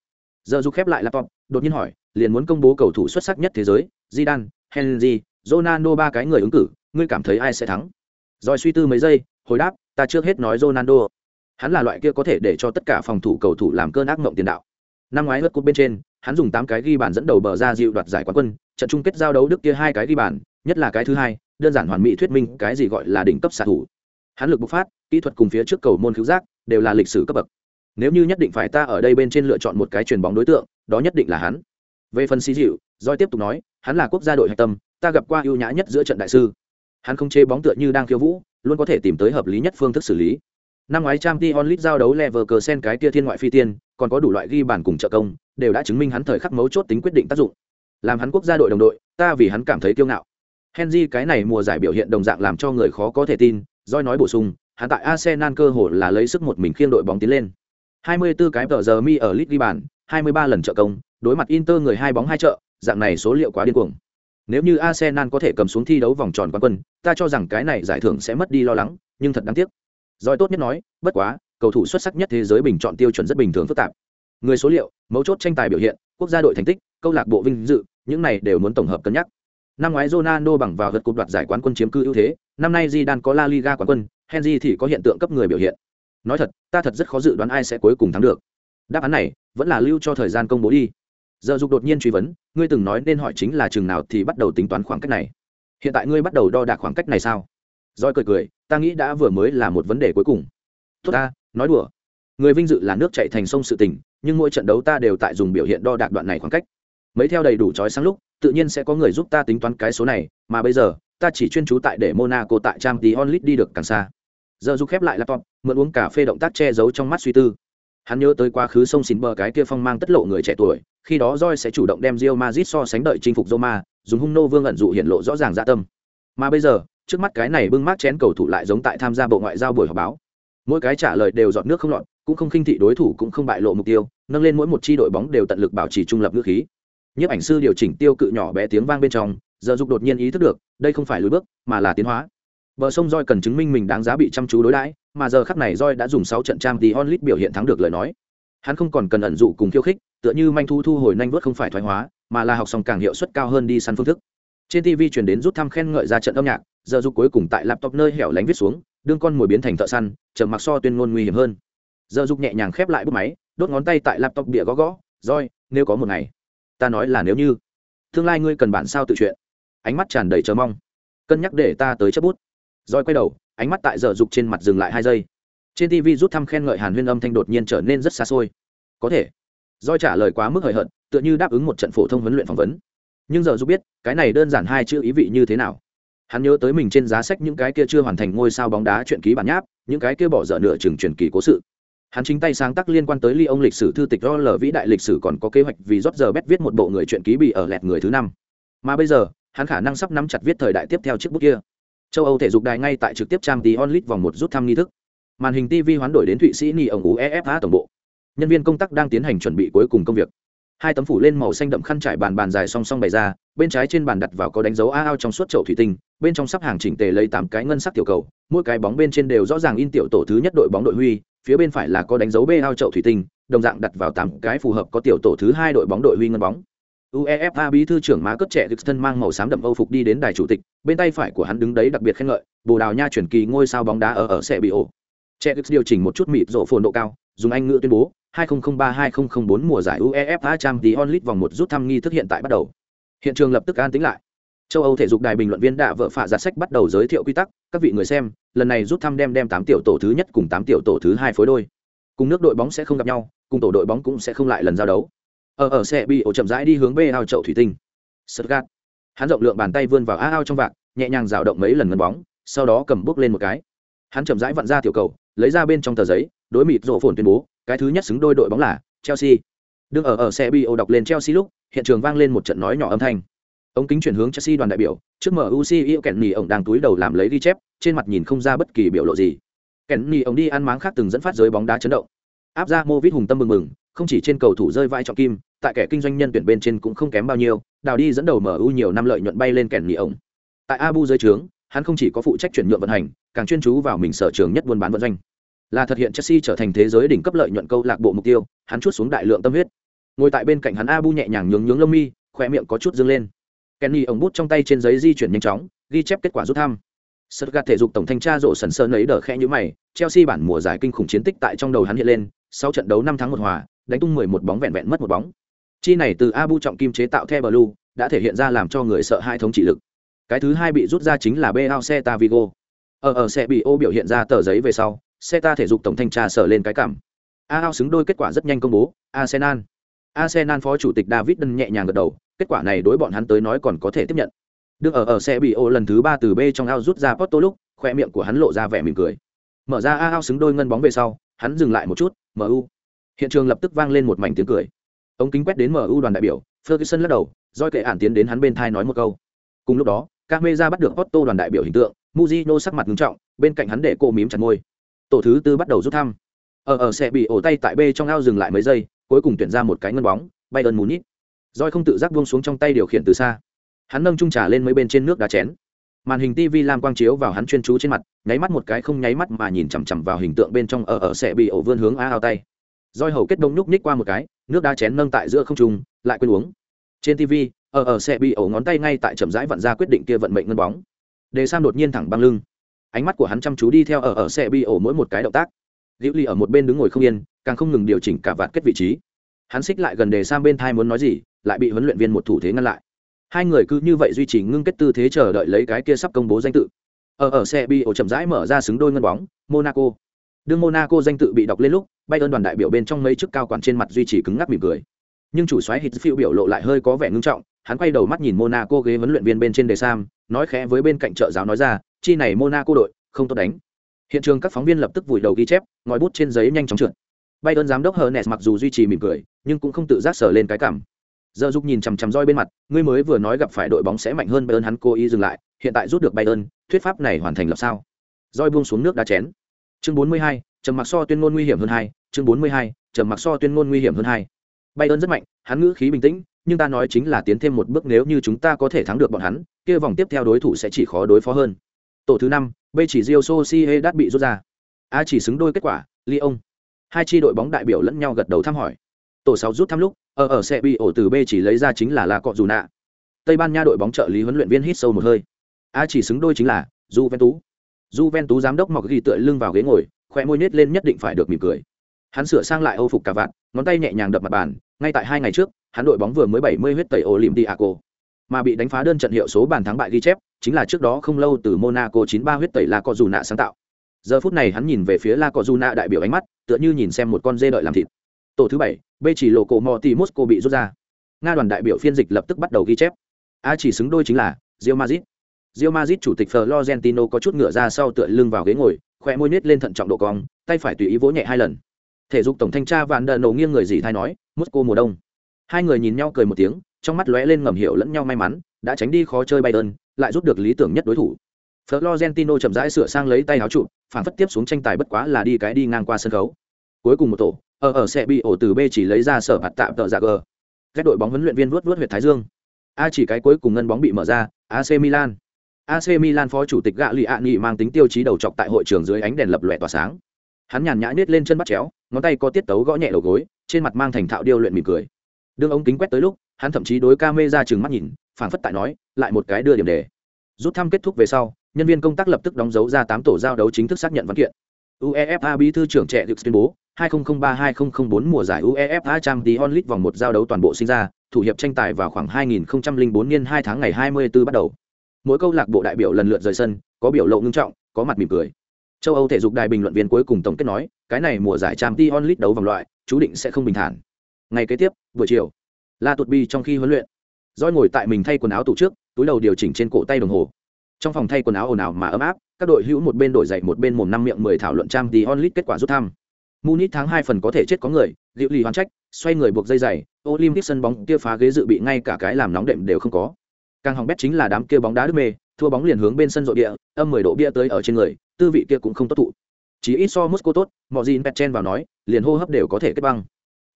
Giờ du khép lại laptop, đột nhiên hỏi, liền muốn công bố cầu thủ xuất sắc nhất thế giới, Zidane, Henry, Ronaldo ba cái người ứng cử, ngươi cảm thấy ai sẽ thắng? Rồi suy tư mấy giây, hồi đáp, ta trước hết nói Ronaldo. Hắn là loại kia có thể để cho tất cả phòng thủ cầu thủ làm cơn ác mộng tiền đạo. Năm ngoái hất cúp bên trên, hắn dùng tám cái ghi bàn dẫn đầu bờ ra dịu đoạt giải quán quân, trận chung kết giao đấu Đức kia hai cái ghi bàn, nhất là cái thứ hai, đơn giản hoàn mỹ thuyết minh cái gì gọi là đỉnh cấp xạ thủ. Hắn lực bộc phát, kỹ thuật cùng phía trước cầu môn cứu giác, đều là lịch sử cấp bậc. Nếu như nhất định phải ta ở đây bên trên lựa chọn một cái truyền bóng đối tượng, đó nhất định là hắn. Về phần xí dịu, doi tiếp tục nói, hắn là quốc gia đội hạch tâm, ta gặp qua ưu nhã nhất giữa trận đại sư. Hắn không chê bóng tựa như đang khiêu vũ, luôn có thể tìm tới hợp lý nhất phương thức xử lý năm ngoái trang t onlit giao đấu leverkusen cái tia thiên ngoại phi tiên còn có đủ loại ghi bản cùng trợ công đều đã chứng minh hắn thời khắc mấu chốt tính quyết định tác dụng làm hắn quốc gia đội đồng đội ta vì hắn cảm thấy kiêu ngạo henry cái này mùa giải biểu hiện đồng dạng làm cho người khó có thể tin doi nói bổ sung hắn tại arsenal cơ hồ là lấy sức một mình khiêng đội bóng tiến lên 24 cái tờ giờ mi ở lit ghi bàn 23 lần trợ công, đối mặt inter người hai bóng hai trợ dạng này số liệu quá điên cuồng. Nếu như arsenal có thể cầm xuống thi đấu vòng tròn quán quân, ta cho rằng cái này giải thưởng sẽ mất đi lo lắng, nhưng thật đáng tiếc. Rồi tốt nhất nói, bất quá, cầu thủ xuất sắc nhất thế giới bình chọn tiêu chuẩn rất bình thường phức tạp. Người số liệu, mấu chốt tranh tài biểu hiện, quốc gia đội thành tích, câu lạc bộ vinh dự, những này đều muốn tổng hợp cân nhắc. Năm ngoái Ronaldo bằng vào vượt cúp đoạt giải quán quân chiếm cư ưu thế, năm nay Zidane có La Liga quán quân, Henry thì có hiện tượng cấp người biểu hiện nói thật, ta thật rất khó dự đoán ai sẽ cuối cùng thắng được. Đáp án này vẫn là lưu cho thời gian công bố đi. Giờ dục đột nhiên truy vấn, ngươi từng nói nên hỏi chính là chừng nào thì bắt đầu tính toán khoảng cách này. Hiện tại ngươi bắt đầu đo đạc khoảng cách này sao? Roi cười cười, ta nghĩ đã vừa mới là một vấn đề cuối cùng. Tốt ta, nói đùa. Người vinh dự là nước chạy thành sông sự tình, nhưng mỗi trận đấu ta đều tại dùng biểu hiện đo đạc đoạn này khoảng cách. Mấy theo đầy đủ trói sáng lúc, tự nhiên sẽ có người giúp ta tính toán cái số này, mà bây giờ, ta chỉ chuyên trú tại để monaco tại trang tí onlit đi được càng xa giờ du khép lại laptop, mượn uống cà phê động tác che giấu trong mắt suy tư. Hắn nhớ tới quá khứ sông xín bờ cái kia phong mang tất lộ người trẻ tuổi, khi đó roi sẽ chủ động đem rio mazit so sánh đợi chinh phục roma, dùng hung nô vương ẩn dụ hiện lộ rõ ràng dạ tâm. Mà bây giờ, trước mắt cái này bưng mát chén cầu thủ lại giống tại tham gia bộ ngoại giao buổi họp báo. Mỗi cái trả lời đều dọn nước không lọt, cũng không khinh thị đối thủ cũng không bại lộ mục tiêu, nâng lên mỗi một chi đội bóng đều tận lực bảo trì trung lập ngữ khí. Nhiếp ảnh sư điều chỉnh tiêu cự nhỏ bé tiếng vang bên trong, giờ dục đột nhiên ý thức được, đây không phải lối bước, mà là tiến hóa bờ sông roi cần chứng minh mình đáng giá bị chăm chú đối đãi, mà giờ khắc này roi đã dùng sáu trận trang tí onlit biểu hiện thắng được lời nói. Hắn không còn cần ẩn dụ cùng khiêu khích, tựa như manh thu thu hồi nhanh vớt không phải thoái hóa, mà là học xong càng hiệu suất cao hơn đi săn phương thức. Trên tv truyền đến rút thăm khen ngợi ra trận âm nhạc, giờ dục cuối cùng tại laptop nơi hẻo lánh viết xuống, đương con mồi biến thành thợ săn, trầm mặc so tuyên ngôn nguy hiểm hơn. Giờ dục nhẹ nhàng khép lại bút máy, đốt ngón tay tại laptop bịa gõ gõ, roi, nếu có một ngày, ta nói là nếu như. Tương lai ngươi cần bản sao tự chuyện. Ánh mắt tràn đầy chờ mong. Cân nhắc để ta tới chấp bút roi quay đầu, ánh mắt tại giờ dục trên mặt dừng lại hai giây. Trên tv rút thăm khen ngợi hàn huyên âm thanh đột nhiên trở nên rất xa xôi. Có thể. Roi trả lời quá mức hời hợt, tựa như đáp ứng một trận phổ thông huấn luyện phỏng vấn. Nhưng giờ dục biết, cái này đơn giản hai chữ ý vị như thế nào? Hắn nhớ tới mình trên giá sách những cái kia chưa hoàn thành ngôi sao bóng đá chuyện ký bản nháp, những cái kia bỏ dở nửa chừng truyền kỳ cố sự. Hắn chính tay sáng tác liên quan tới ly ông lịch sử thư tịch do lờ vĩ đại lịch sử còn có kế hoạch vì rót giờ bét viết một bộ người chuyện ký bị ở lẹt người thứ năm. Mà bây giờ, hắn khả năng sắp nắm chặt viết thời đại tiếp theo chiếc bút kia châu âu thể dục đài ngay tại trực tiếp trang tí onlit vòng một rút thăm nghi thức. Màn hình tv hoán đổi đến thụy sĩ ni ổng uefa tổng bộ. Nhân viên công tác đang tiến hành chuẩn bị cuối cùng công việc. Hai tấm phủ lên màu xanh đậm khăn trải bàn bàn dài song song bày ra, bên trái trên bàn đặt vào có đánh dấu a ao trong suốt chậu thủy tinh, bên trong sắp hàng chỉnh tề lấy tám cái ngân sắc tiểu cầu, mỗi cái bóng bên trên đều rõ ràng in tiểu tổ thứ nhất đội bóng đội huy, phía bên phải là có đánh dấu b ao chậu thủy tinh, đồng dạng đặt vào tám cái phù hợp có tiểu tổ thứ hai đội bóng đội huy ngân bóng uefa bí thư trưởng má cất trẻ Dực thân mang màu xám đậm âu phục đi đến đài chủ tịch bên tay phải của hắn đứng đấy đặc biệt khen ngợi bồ đào nha chuyển kỳ ngôi sao bóng đá ở ở sẽ bị ổ trẻ Dực điều chỉnh một chút mịt rộ phồn độ cao dùng anh ngữ tuyên bố 2003-2004 mùa giải UEFA Champions League vòng một rút thăm nghi thức hiện tại bắt đầu. Hiện trường lập tức an tĩnh lại. Châu Âu thể dục đài bình luận viên đã vợ phạ giả sách bắt đầu giới thiệu quy tắc, các vị người xem, lần này rút thăm đem đem 8 tiểu tổ thứ nhất cùng 8 tiểu tổ thứ hai phối đôi. Cùng nước đội bóng sẽ không gặp nhau, cùng tổ đội bóng cũng sẽ không lại lần giao đấu. Ở ở xe bị ổ chậm rãi đi hướng bê ao chậu thủy tinh. Stuttgart. Hắn rộng lượng bàn tay vươn vào A ao trong vạc, nhẹ nhàng rào động mấy lần ngân bóng, sau đó cầm bước lên một cái. Hắn chậm rãi vặn ra tiểu cầu, lấy ra bên trong tờ giấy, đối mịt rộ phồn tuyên bố, cái thứ nhất xứng đôi đội bóng là Chelsea. Đương ở ở xe BO đọc lên Chelsea lúc, hiện trường vang lên một trận nói nhỏ âm thanh. Ống kính chuyển hướng Chelsea đoàn đại biểu, trước MUC yêu kẹn nỉ ông đang túi đầu làm lấy ghi chép, trên mặt nhìn không ra bất kỳ biểu lộ gì. kẹn nỉ ông đi ăn máng khác từng dẫn phát giới bóng đá chấn động. Áp ra Movit hùng tâm mừng mừng, không chỉ trên cầu thủ rơi vai trọng kim, tại kẻ kinh doanh nhân tuyển bên trên cũng không kém bao nhiêu, đào đi dẫn đầu MU nhiều năm lợi nhuận bay lên Kenny ông. Tại Abu dưới trướng, hắn không chỉ có phụ trách chuyển nhượng vận hành, càng chuyên chú vào mình sở trường nhất buôn bán vận doanh là thực hiện Chelsea trở thành thế giới đỉnh cấp lợi nhuận câu lạc bộ mục tiêu, hắn chuốt xuống đại lượng tâm huyết. Ngồi tại bên cạnh hắn Abu nhẹ nhàng nhướng nhướng lông mi, khóe miệng có chút dương lên. Kenny ổng bút trong tay trên giấy di chuyển nhanh chóng, ghi chép kết quả rút thăm. Stuttgart thể dục tổng thanh tra rộ sần sơn ấy đỡ khẽ như mày, Chelsea bản mùa giải kinh khủng chiến tích tại trong đầu hắn hiện lên, sau trận đấu năm tháng một hòa, đánh tung 11 bóng vẹn vẹn mất một bóng. Chi này từ Abu trọng kim chế tạo the Blue, đã thể hiện ra làm cho người sợ hai thống trị lực. Cái thứ hai bị rút ra chính là bao xe ta Vigo. Ở ở sẽ bị ô biểu hiện ra tờ giấy về sau, xe ta thể dục tổng thanh tra sở lên cái cảm. A ao xứng đôi kết quả rất nhanh công bố arsenal. Arsenal phó chủ tịch david đân nhẹ nhàng gật đầu kết quả này đối bọn hắn tới nói còn có thể tiếp nhận. Được ở ở xe bị ô lần thứ ba từ b trong ao rút ra porto lúc khoe miệng của hắn lộ ra vẻ mỉm cười. Mở ra a ao xứng đôi ngân bóng về sau hắn dừng lại một chút mu hiện trường lập tức vang lên một mảnh tiếng cười ống kính quét đến mu đoàn đại biểu, ferguson lắc đầu doi kệ ản tiến đến hắn bên thai nói một câu. Cùng lúc đó các mê ra bắt được otto đoàn đại biểu hình tượng muzino sắc mặt nghiêm trọng, bên cạnh hắn để cô mím chặt môi. Tổ thứ tư bắt đầu rút thăm. Ở ở sẽ bị ổ tay tại b trong ao dừng lại mấy giây, cuối cùng tuyển ra một cái ngân bóng bay ơn mùn ít roi không tự giác buông xuống trong tay điều khiển từ xa. Hắn nâng trung trà lên mấy bên trên nước đá chén. Màn hình tv lam quang chiếu vào hắn chuyên chú trên mặt, nháy mắt một cái không nháy mắt mà nhìn chằm chằm vào hình tượng bên trong ở ở sẽ bị ổ vươn hướng a ao tay roi hầu kết đông nhúc nhích qua một cái, nước đá chén nâng tại giữa không trung, lại quên uống. Trên tv ở ở xe bị ổ ngón tay ngay tại chậm rãi vặn ra quyết định kia vận mệnh ngân bóng. Đề sam đột nhiên thẳng băng lưng. Ánh mắt của hắn chăm chú đi theo ở ở xe bi ổ mỗi một cái động tác. Liễu ly ở một bên đứng ngồi không yên, càng không ngừng điều chỉnh cả vạt kết vị trí. Hắn xích lại gần đề sang bên thai muốn nói gì, lại bị huấn luyện viên một thủ thế ngăn lại. Hai người cứ như vậy duy trì ngưng kết tư thế chờ đợi lấy cái kia sắp công bố danh tự. Ờ, ở ở xe bi ổ chậm rãi mở ra xứng đôi ngân bóng, monaco đương monaco danh tự bị đọc lên lúc bay ơn đoàn đại biểu bên trong mấy chức cao quản trên mặt duy trì cứng ngắc mỉm cười. Nhưng chủ xoáy hít phiêu biểu lộ lại hơi có vẻ ngưng trọng, hắn quay đầu mắt nhìn monaco ghế huấn luyện viên bên trên đề sam, nói khẽ với bên cạnh trợ giáo nói ra, chi này monaco đội, không tốt đánh. Hiện trường các phóng viên lập tức vùi đầu ghi chép, ngòi bút trên giấy nhanh chóng trượt. Bay ơn giám đốc hernes mặc dù duy trì mỉm cười, nhưng cũng không tự giác sở lên cái cảm. Giờ dục nhìn chằm chằm roi bên mặt, ngươi mới vừa nói gặp phải đội bóng sẽ mạnh hơn bayern, hắn cố ý dừng lại, hiện tại rút được bayern, thuyết pháp này hoàn thành lập sao? Roi buông xuống nước đá chén chương 42, trầm mặc so tuyên ngôn nguy hiểm hơn hai chương 42, trầm mặc so tuyên ngôn nguy hiểm hơn hai. Bay ơn rất mạnh hắn ngữ khí bình tĩnh nhưng ta nói chính là tiến thêm một bước nếu như chúng ta có thể thắng được bọn hắn kia vòng tiếp theo đối thủ sẽ chỉ khó đối phó hơn. Tổ thứ năm b chỉ rio sociedad bị rút ra. A chỉ xứng đôi kết quả lyon hai tri đội bóng đại biểu lẫn nhau gật đầu thăm hỏi. Tổ sáu rút thăm lúc ở ở xe bị ổ từ b chỉ lấy ra chính là la cọ dù nạ. Tây ban nha đội bóng trợ lý huấn luyện viên hít sâu một hơi. A chỉ xứng đôi chính là juventus tú giám đốc mọc ghi tựa lưng vào ghế ngồi khoe môi nhét lên nhất định phải được mỉm cười hắn sửa sang lại âu phục cà vạt, ngón tay nhẹ nhàng đập mặt bàn ngay tại hai ngày trước hắn đội bóng vừa mới 70 huyết tẩy Olympiaco, mà bị đánh phá đơn trận hiệu số bàn thắng bại ghi chép, chính là trước đó không lâu từ Monaco 93 huyết tẩy La Cojuna sáng tạo. Giờ phút này hắn nhìn về phía La Cojuna đại biểu ánh mắt, tựa như nhìn xem một con dê đợi làm thịt. Tổ thứ bảy, B chỉ lộ cổ Monte Mosco bị rút ra. Nga đoàn đại biểu phiên dịch lập tức bắt đầu ghi chép. A chỉ xứng đôi chính là rio mazit Real Madrid chủ tịch Florentino có chút ngửa ra sau tựa lưng vào ghế ngồi, khóe môi nhếch lên thận trọng độ cong, tay phải tùy ý vỗ nhẹ hai lần. Thể dục tổng thanh tra Vạn Đận nổ nghiêng người gì thay nói, Moscow mùa đông. Hai người nhìn nhau cười một tiếng trong mắt lóe lên ngầm hiểu lẫn nhau may mắn đã tránh đi khó chơi Bayern, lại rút được lý tưởng nhất đối thủ. Florentino chậm rãi sửa sang lấy tay áo trụ phản phất tiếp xuống tranh tài bất quá là đi cái đi ngang qua sân khấu. Cuối cùng một tổ ở ở sẽ bị ổ từ b chỉ lấy ra sở phạt tạm tợ giả gờ. các đội bóng huấn luyện viên vuốt vuốt huyệt thái dương. A chỉ cái cuối cùng ngân bóng bị mở ra ac milan ac milan phó chủ tịch gạ lì ạ nghị mang tính tiêu chí đầu chọc tại hội trường dưới ánh đèn lập lòe tỏa sáng. Hắn nhàn nhã nết lên chân bắt chéo, ngón tay có tiết tấu gõ nhẹ đầu gối, trên mặt mang thành thạo điêu luyện mỉm cười. Đường ống kính quét tới lúc, hắn thậm chí đối ca trừng chừng mắt nhìn, phảng phất tại nói, lại một cái đưa điểm đề. Rút thăm kết thúc về sau, nhân viên công tác lập tức đóng dấu ra tám tổ giao đấu chính thức xác nhận văn kiện. Uefa bí thư trưởng trẻ được tuyên bố 2003-2004 mùa giải uefa Champions League vòng một giao đấu toàn bộ sinh ra, thủ hiệp tranh tài vào khoảng 2004 niên 2 tháng ngày 24 bắt đầu mỗi câu lạc bộ đại biểu lần lượt rời sân, có biểu lộ ngưng trọng, có mặt mỉm cười. Châu âu thể dục đài bình luận viên cuối cùng tổng kết nói, cái này mùa giải trang t onlit đấu vòng loại, chú định sẽ không bình thản. Ngày kế tiếp, buổi chiều, la Tụt bi trong khi huấn luyện. Roi ngồi tại mình thay quần áo tủ trước, túi đầu điều chỉnh trên cổ tay đồng hồ. Trong phòng thay quần áo ồn ào mà ấm áp, các đội hữu một bên đổi dậy một bên mồm năm miệng mười thảo luận trang t onlit kết quả rút thăm. Munich tháng hai phần có thể chết có người liệu lì hoàn trách, xoay người buộc dây dày olympic sân bóng kia phá ghế dự bị ngay cả cái làm nóng đệm đều không có càng hỏng bét chính là đám kia bóng đá đứt mê, thua bóng liền hướng bên sân rội địa, âm mười độ bia tới ở trên người, tư vị kia cũng không tốt thụ. Chỉ ít so mosco tốt, mọi gì pet chen vào nói, liền hô hấp đều có thể kết băng.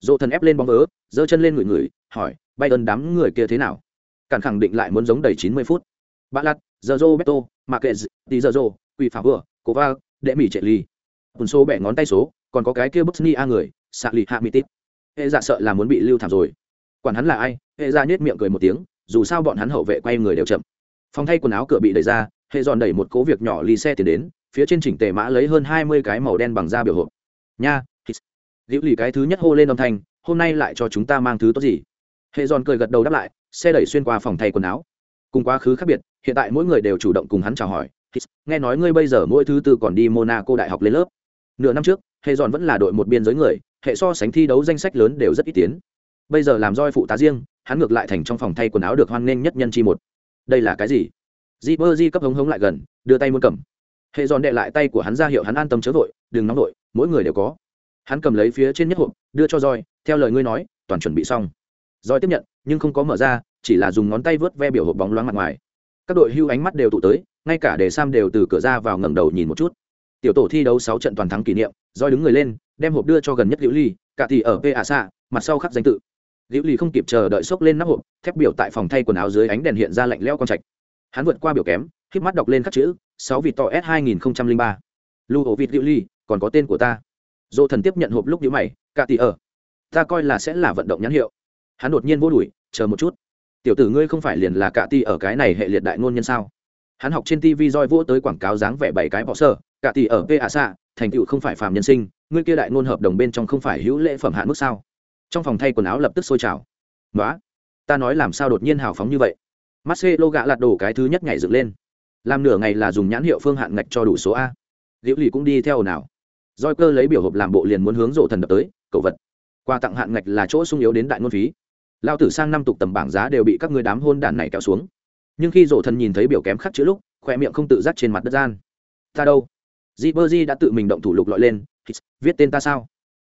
Dỗ thần ép lên bóng vớ, giơ chân lên người người hỏi bay ơn đám người kia thế nào? Cản khẳng định lại muốn giống đầy chín mươi phút. Bà lặt giờ rô beto marquez tí giờ rô quỳ phá vừa cố va đệ mỹ trệ ly một số bẻ ngón tay số, còn có cái kia bức ni a người xạ lì hạ mỹ tít hệ dạ sợ là muốn bị lưu thảm rồi. Quản hắn là ai, hệ dạ nhếch miệng cười một tiếng dù sao bọn hắn hậu vệ quay người đều chậm. Phòng thay quần áo cửa bị đẩy ra, hệ giòn đẩy một cố việc nhỏ ly xe tiến đến, phía trên chỉnh tề mã lấy hơn hai mươi cái màu đen bằng da biểu hộp. Nha liễu lì cái thứ nhất hô lên âm thanh, hôm nay lại cho chúng ta mang thứ tốt gì? Hệ giòn cười gật đầu đáp lại, xe đẩy xuyên qua phòng thay quần áo. Cùng quá khứ khác biệt, hiện tại mỗi người đều chủ động cùng hắn chào hỏi. Nghe nói ngươi bây giờ mỗi thứ tư còn đi monaco đại học lên lớp. Nửa năm trước, hệ giòn vẫn là đội một biên giới người, hệ so sánh thi đấu danh sách lớn đều rất ít tiến. Bây giờ làm roi phụ tá riêng hắn ngược lại thành trong phòng thay quần áo được hoan nghênh nhất nhân chi một. Đây là cái gì? Di bơ di cấp hống hống lại gần, đưa tay muốn cầm. Hệ giòn đệ lại tay của hắn ra hiệu hắn an tâm chớ vội, đừng nóng vội, mỗi người đều có. Hắn cầm lấy phía trên nhất hộp, đưa cho roi theo lời ngươi nói, toàn chuẩn bị xong. Roi tiếp nhận, nhưng không có mở ra, chỉ là dùng ngón tay vớt ve biểu hộp bóng loáng mặt ngoài. Các đội hưu ánh mắt đều tụ tới, ngay cả để sam đều từ cửa ra vào ngẩng đầu nhìn một chút. Tiểu tổ thi đấu sáu trận toàn thắng kỷ niệm roi đứng người lên, đem hộp đưa cho gần nhất liễu ly cả thì ở pa xạ mặt sau khắc danh tự liễu ly không kịp chờ đợi xốc lên nắp hộp, thép biểu tại phòng thay quần áo dưới ánh đèn hiện ra lạnh leo con trạch. Hắn vượt qua biểu kém, khiếp mắt đọc lên các chữ, sáu vịt tỏ s hai nghìn ba. Lưu ổ vịt liễu ly còn có tên của ta. Dỗ thần tiếp nhận hộp lúc nhữ mày, cả tỷ ở, ta coi là sẽ là vận động nhãn hiệu. Hắn đột nhiên vô đuổi, chờ một chút. Tiểu tử ngươi không phải liền là cả tỷ ở cái này hệ liệt đại ngôn nhân sao? Hắn học trên tv roi vỗ tới quảng cáo dáng vẻ bảy cái bỏ sơ, cả tỷ ở pa xạ thành tựu không phải phàm nhân sinh, ngươi kia đại ngôn hợp đồng bên trong không phải hữu lễ phẩm hạn mức sao? Trong phòng thay quần áo lập tức sôi trào. Nói ta nói làm sao đột nhiên hào phóng như vậy? Marcelo gạ lạt đổ cái thứ nhất nhảy dựng lên. Làm nửa ngày là dùng nhãn hiệu phương hạn ngạch cho đủ số a. Liễu lì cũng đi theo nào roi cơ lấy biểu hộp làm bộ liền muốn hướng rộ thần đập tới, cậu vật qua tặng hạn ngạch là chỗ sung yếu đến đại ngôn phí. Lao tử sang năm tục tầm bảng giá đều bị các người đám hôn đản này kéo xuống. Nhưng khi rộ thần nhìn thấy biểu kém khắc chữ lúc khoe miệng không tự giác trên mặt đất gian. Ta đâu? Di bơ di đã tự mình động thủ lục lọi lên. Viết tên ta sao?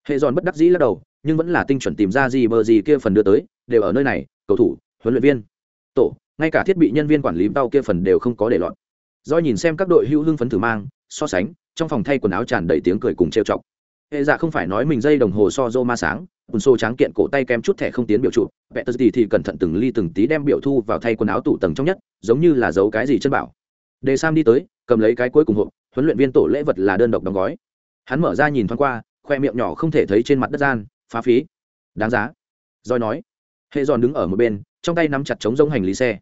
Hệ giòn bất đắc dĩ lắc đầu nhưng vẫn là tinh chuẩn tìm ra gì bờ gì kia phần đưa tới, đều ở nơi này, cầu thủ, huấn luyện viên. Tổ, ngay cả thiết bị nhân viên quản lý bao kia phần đều không có để lọt. Do nhìn xem các đội hữu hưng phấn thử mang, so sánh, trong phòng thay quần áo tràn đầy tiếng cười cùng trêu chọc. Hệ dạ không phải nói mình dây đồng hồ so dô ma sáng quần xô tráng kiện cổ tay kém chút thẻ không tiến biểu trụ. Vẽ tờ thì cẩn thận từng ly từng tí đem biểu thu vào thay quần áo tủ tầng trong nhất, giống như là giấu cái gì chân bảo. Đề sam đi tới, cầm lấy cái cuối cùng hộp, huấn luyện viên tổ lễ vật là đơn độc đóng gói. Hắn mở ra nhìn thoáng qua, khoe miệng nhỏ không thể thấy trên mặt đất gian phá phí. Đáng giá. Roi nói, hệ giòn đứng ở một bên, trong tay nắm chặt chống giống hành lý xe.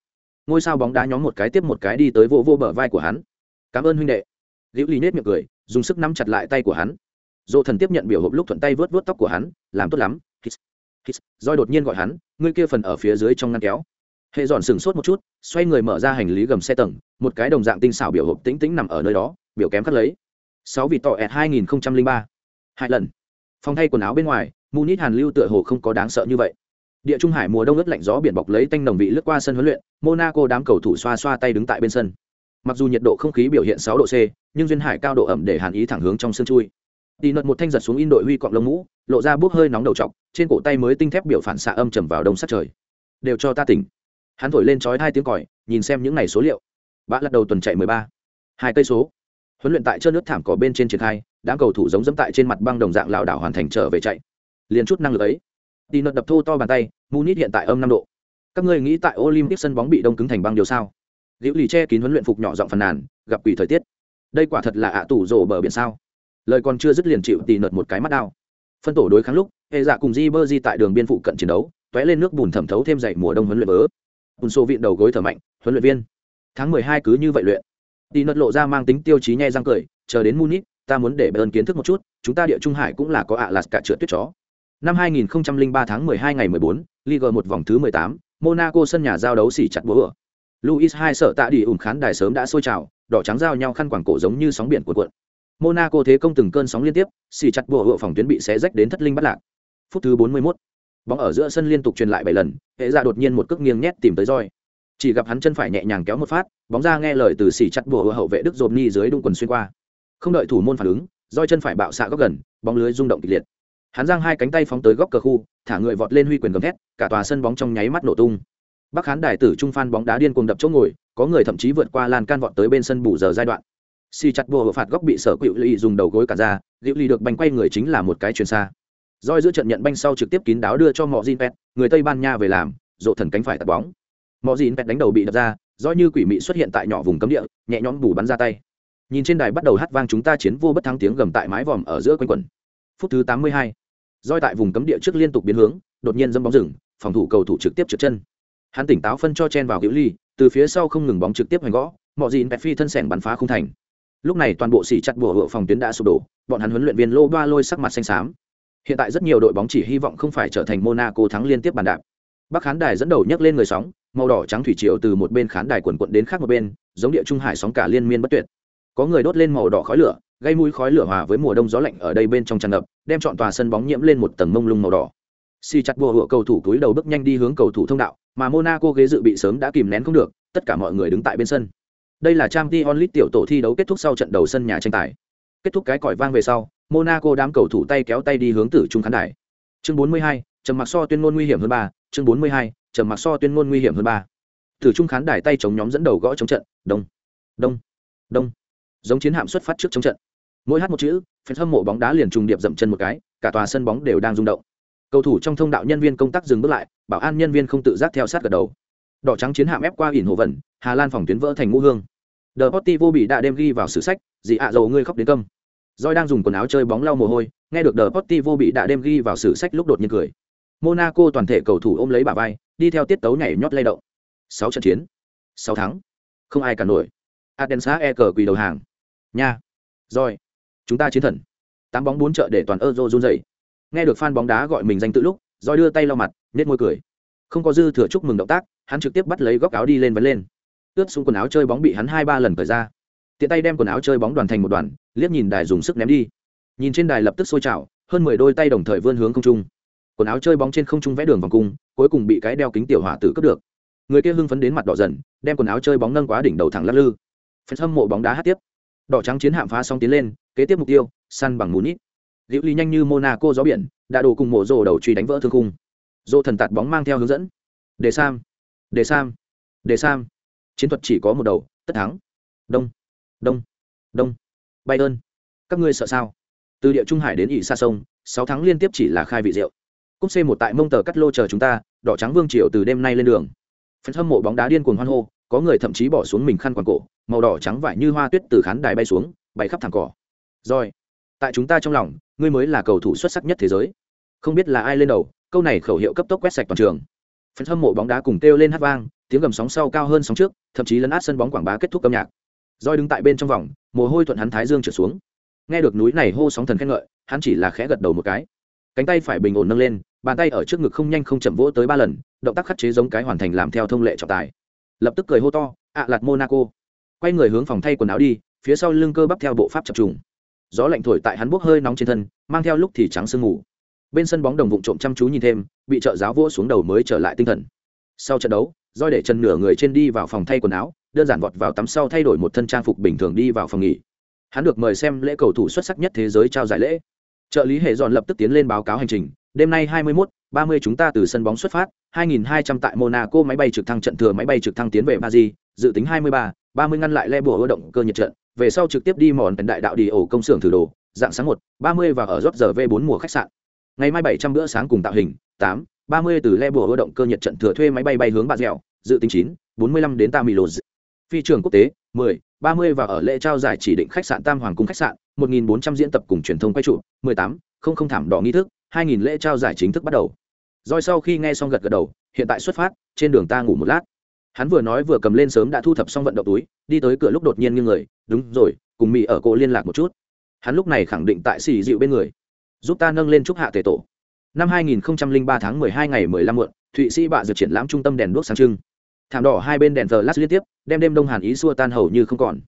Ngôi sao bóng đá nhóm một cái tiếp một cái đi tới vô vô bờ vai của hắn. Cảm ơn huynh đệ. Liễu lý nết miệng cười, dùng sức nắm chặt lại tay của hắn. Dỗ thần tiếp nhận biểu hộp lúc thuận tay vớt vớt tóc của hắn, làm tốt lắm. Hít hít. Roi đột nhiên gọi hắn, ngươi kia phần ở phía dưới trong ngăn kéo. Hệ giòn sừng sốt một chút, xoay người mở ra hành lý gầm xe tầng, một cái đồng dạng tinh xảo biểu hộp tĩnh tĩnh nằm ở nơi đó, biểu kém khắc lấy. Sáu vị tỏ ẹt hai nghìn ba. Hai lần. Phòng thay quần áo bên ngoài munich hàn lưu tựa hồ không có đáng sợ như vậy. Địa trung hải mùa đông ướt lạnh gió biển bọc lấy tanh nồng vị lướt qua sân huấn luyện, monaco đám cầu thủ xoa xoa tay đứng tại bên sân. Mặc dù nhiệt độ không khí biểu hiện sáu độ c, nhưng duyên hải cao độ ẩm để hàn ý thẳng hướng trong sân chui. Tì nợt một thanh giật xuống in đội huy cọng lông mũ, lộ ra bốc hơi nóng đầu trọc, trên cổ tay mới tinh thép biểu phản xạ âm trầm vào đông sát trời. Đều cho ta tỉnh. Hắn thổi lên chói hai tiếng còi, nhìn xem những n à y số liệu. Bã lật đầu tuần chạy mười ba. Hai cây số. Huấn luyện tại chân nước thảm cỏ bên trên triển khai, đám cầu thủ giống dẫm tại trên mặt băng đồng dạng lảo đảo hoàn thành trở về chạy liền chút năng lực ấy. Tì nợt đập thô to bàn tay, munich hiện tại âm năm độ. Các ngươi nghĩ tại olympic sân bóng bị đông cứng thành băng điều sao? Liễu lì che kín huấn luyện phục nhỏ giọng phàn nàn, gặp quỷ thời tiết. Đây quả thật là ạ tủ rổ bờ biển sao? Lời còn chưa dứt liền chịu tì nợt một cái mắt đao phân tổ đối kháng lúc, hệ dạ cùng di bơ di tại đường biên phụ cận chiến đấu t ó é lên nước bùn thẩm thấu thêm dậy mùa đông huấn luyện vớ. Bùn xô vịn đầu gối thở mạnh, huấn luyện viên. Tháng mười hai cứ như vậy luyện. Tì nợt lộ ra mang tính tiêu chí nhai răng cười, chờ đến munich, ta muốn để bern kiến thức một chút, chúng ta địa trung hải cũng là có ạ lạt cả trượt tuyết chó năm 2003 tháng 12 ngày 14, Ligue 1 vòng thứ 18, Monaco sân nhà giao đấu xỉ chặt búa. Luis hai sợ tạ đi ủng khán đài sớm đã sôi trào, đỏ trắng giao nhau khăn quàng cổ giống như sóng biển cuộn cuộn. Monaco thế công từng cơn sóng liên tiếp, xỉ chặt búa phòng tuyến bị xé rách đến thất linh bất lạc. Phút thứ 41, bóng ở giữa sân liên tục truyền lại 7 lần, hệ ra đột nhiên một cước nghiêng nhét tìm tới roi. Chỉ gặp hắn chân phải nhẹ nhàng kéo một phát, bóng ra nghe lời từ xỉ chặt búa hậu vệ Đức Dồn Ni dưới đung quần xuyên qua. Không đợi thủ môn phản ứng, roi chân phải bạo xạ góc gần, bóng lưới rung động kịch liệt hắn giang hai cánh tay phóng tới góc cờ khu, thả người vọt lên huy quyền gầm thét, cả tòa sân bóng trong nháy mắt nổ tung. Bắc hán đài tử trung phan bóng đá điên cuồng đập chỗ ngồi, có người thậm chí vượt qua lan can vọt tới bên sân bù giờ giai đoạn. Si chặt bùa phạt góc bị sở cựu ly dùng đầu gối cả ra liệu ly được bánh quay người chính là một cái chuyền xa. Roi giữa trận nhận banh sau trực tiếp kín đáo đưa cho mọ gin pet người tây ban nha về làm, rộ thần cánh phải tạt bóng. Mọ gin pet đánh đầu bị đập ra, do như quỷ mị xuất hiện tại nhỏ vùng cấm địa, nhẹ nhõm bù bắn ra tay. Nhìn trên đài bắt đầu hát vang chúng ta chiến vô bất thắng tiếng gầm tại mái vòm ở giữa quanh quần phút thứ tám mươi hai roi tại vùng cấm địa trước liên tục biến hướng, đột nhiên dâm bóng rừng, phòng thủ cầu thủ trực tiếp trượt chân. Hắn tỉnh táo phân cho chen vào hữu ly, từ phía sau không ngừng bóng trực tiếp hoành gõ mọi gì pet phi thân sẻng bắn phá không thành. Lúc này toàn bộ xỉ chặt bùa hựa phòng tuyến đã sụp đổ, bọn hắn huấn luyện viên lô ba lôi sắc mặt xanh xám. Hiện tại rất nhiều đội bóng chỉ hy vọng không phải trở thành monaco thắng liên tiếp bàn đạp. Bắc khán đài dẫn đầu nhấc lên người sóng, màu đỏ trắng thủy triều từ một bên khán đài quần quận đến khác một bên, giống địa trung hải sóng cả liên miên bất tuyệt. Có người đốt lên màu đỏ khói lửa, gây mũi khói lửa hòa với mùa đông gió lạnh ở đây bên trong tràn ngập đem chọn tòa sân bóng nhiễm lên một tầng mông lung màu đỏ. Xì chặt bùa hựa cầu thủ túi đầu bước nhanh đi hướng cầu thủ thông đạo mà monaco ghế dự bị sớm đã kìm nén không được tất cả mọi người đứng tại bên sân. Đây là trang t onlit tiểu tổ thi đấu kết thúc sau trận đầu sân nhà tranh tài. Kết thúc cái còi vang về sau monaco đám cầu thủ tay kéo tay đi hướng tử trung khán đài. Chương 42, trầm mặc so tuyên ngôn nguy hiểm hơn ba. Chương 42, trầm mặc so tuyên ngôn nguy hiểm hơn ba. Tử trung khán đài tay chống nhóm dẫn đầu gõ chống trận đông đông đông. Giống chiến hạm xuất phát trước chống trận mỗi hát một chữ phần hâm mộ bóng đá liền trùng điệp dậm chân một cái cả tòa sân bóng đều đang rung động cầu thủ trong thông đạo nhân viên công tác dừng bước lại bảo an nhân viên không tự giác theo sát gật đầu đỏ trắng chiến hạm ép qua ỉn hồ vẩn hà lan phòng tuyến vỡ thành ngũ hương Derby vô bị đã đem ghi vào sử sách, dị ạ à dầu ngươi khóc đến câm. Roi đang dùng quần áo chơi bóng lau mồ hôi, nghe được Derby vô bị đã đem ghi vào sử sách lúc đột nhiên cười. Monaco toàn thể cầu thủ ôm lấy bà vai, đi theo tiết tấu nhảy nhót lay động. Sáu trận chiến, sáu thắng, không ai cả nổi. Adensa e cờ quỳ đầu hàng. Nha. Rồi, chúng ta chiến thần. Tám bóng bốn chợ để toàn Euro run rẩy. Nghe được fan bóng đá gọi mình danh tự lúc, Rồi đưa tay lau mặt, nết môi cười. Không có dư thừa chúc mừng động tác, hắn trực tiếp bắt lấy góc áo đi lên vấn lên. Ướt xuống quần áo chơi bóng bị hắn hai ba lần cởi ra. Tiện tay đem quần áo chơi bóng đoàn thành một đoàn liếc nhìn đài dùng sức ném đi. Nhìn trên đài lập tức sôi trào hơn mười đôi tay đồng thời vươn hướng không trung. Quần áo chơi bóng trên không trung vẽ đường vòng cung cuối cùng bị cái đeo kính tiểu hỏa tử cướp được. Người kia hưng phấn đến mặt đỏ dần đem quần áo chơi bóng nâng quá đỉnh đầu thẳng lắc lư. Phần hâm mộ bóng đá hát tiếp đỏ trắng chiến hạm phá xong tiến lên, kế tiếp mục tiêu săn bằng mùn ít liễu ly nhanh như monaco gió biển, đã đổ cùng mộ rồ đầu truy đánh vỡ thương khung. Dỗ thần tạt bóng mang theo hướng dẫn. Đề sam đề sam đề sam. Chiến thuật chỉ có một đầu, tất thắng. Đông đông đông. Bay ơn các ngươi sợ sao? Từ địa trung hải đến ỉ xa sông, sáu tháng liên tiếp chỉ là khai vị rượu. Cúp c một tại mông tờ cắt lô chờ chúng ta, đỏ trắng vương triều từ đêm nay lên đường. Phần hâm mộ bóng đá điên cuồng hoan hô, có người thậm chí bỏ xuống mình khăn quàng cổ màu đỏ trắng vải như hoa tuyết từ khán đài bay xuống, bay khắp thẳng cỏ. Rồi, tại chúng ta trong lòng, ngươi mới là cầu thủ xuất sắc nhất thế giới. Không biết là ai lên đầu, câu này khẩu hiệu cấp tốc quét sạch toàn trường. Phần hâm mộ bóng đá cùng kêu lên hát vang, tiếng gầm sóng sau cao hơn sóng trước, thậm chí lấn át sân bóng quảng bá kết thúc âm nhạc. Roi đứng tại bên trong vòng, mồ hôi thuận hắn thái dương trở xuống. Nghe được núi này hô sóng thần khen ngợi, hắn chỉ là khẽ gật đầu một cái. Cánh tay phải bình ổn nâng lên, bàn tay ở trước ngực không nhanh không chậm vỗ tới ba lần, động tác khắc chế giống cái hoàn thành làm theo thông lệ trọng tài. Lập tức cười hô to ạ lạt monaco quay người hướng phòng thay quần áo đi phía sau lưng cơ bắp theo bộ pháp chập trùng. Gió lạnh thổi tại hắn bốc hơi nóng trên thân mang theo lúc thì trắng sương mù. Bên sân bóng đồng vụng trộm chăm chú nhìn thêm bị trợ giáo vỗ xuống đầu mới trở lại tinh thần. Sau trận đấu roi để chân nửa người trên đi vào phòng thay quần áo đơn giản vọt vào tắm sau thay đổi một thân trang phục bình thường đi vào phòng nghỉ. Hắn được mời xem lễ cầu thủ xuất sắc nhất thế giới trao giải lễ. Trợ lý hệ dọn lập tức tiến lên báo cáo hành trình đêm nay 21, 30 chúng ta từ sân bóng xuất phát 2.200 tại Monaco máy bay trực thăng trận thừa máy bay trực thăng tiến về Paris dự tính 23, 30 ngăn lại le bùa động cơ nhiệt trận về sau trực tiếp đi mòn đại đạo đi ổ công xưởng thử đồ dạng sáng 1, 30 và ở rót giờ v bốn mùa khách sạn ngày mai 700 bữa sáng cùng tạo hình 8, 30 từ le bùa động cơ nhiệt trận thừa thuê máy bay bay hướng bà dẻo dự tính 9, 45 đến Tamilos. Phi trường quốc tế 10, 30 và ở lễ trao giải chỉ định khách sạn Tam Hoàng cung khách sạn, 1400 diễn tập cùng truyền thông quay trụ, 18, không không thảm đỏ nghi thức, 2000 lễ trao giải chính thức bắt đầu. Rồi sau khi nghe xong gật gật đầu, hiện tại xuất phát, trên đường ta ngủ một lát. Hắn vừa nói vừa cầm lên sớm đã thu thập xong vận động túi, đi tới cửa lúc đột nhiên nghiêng người, đúng rồi, cùng mỹ ở cổ liên lạc một chút. Hắn lúc này khẳng định tại xì dịu bên người, giúp ta nâng lên trúc hạ tề tổ. Năm 2003 tháng 12 ngày 15 muộn, Thụy Sĩ bạ dược triển lãm trung tâm đèn đuốc sáng trưng. Thảm đỏ hai bên đèn thờ lát liên tiếp đem đêm đông hàn ý xua tan hầu như không còn.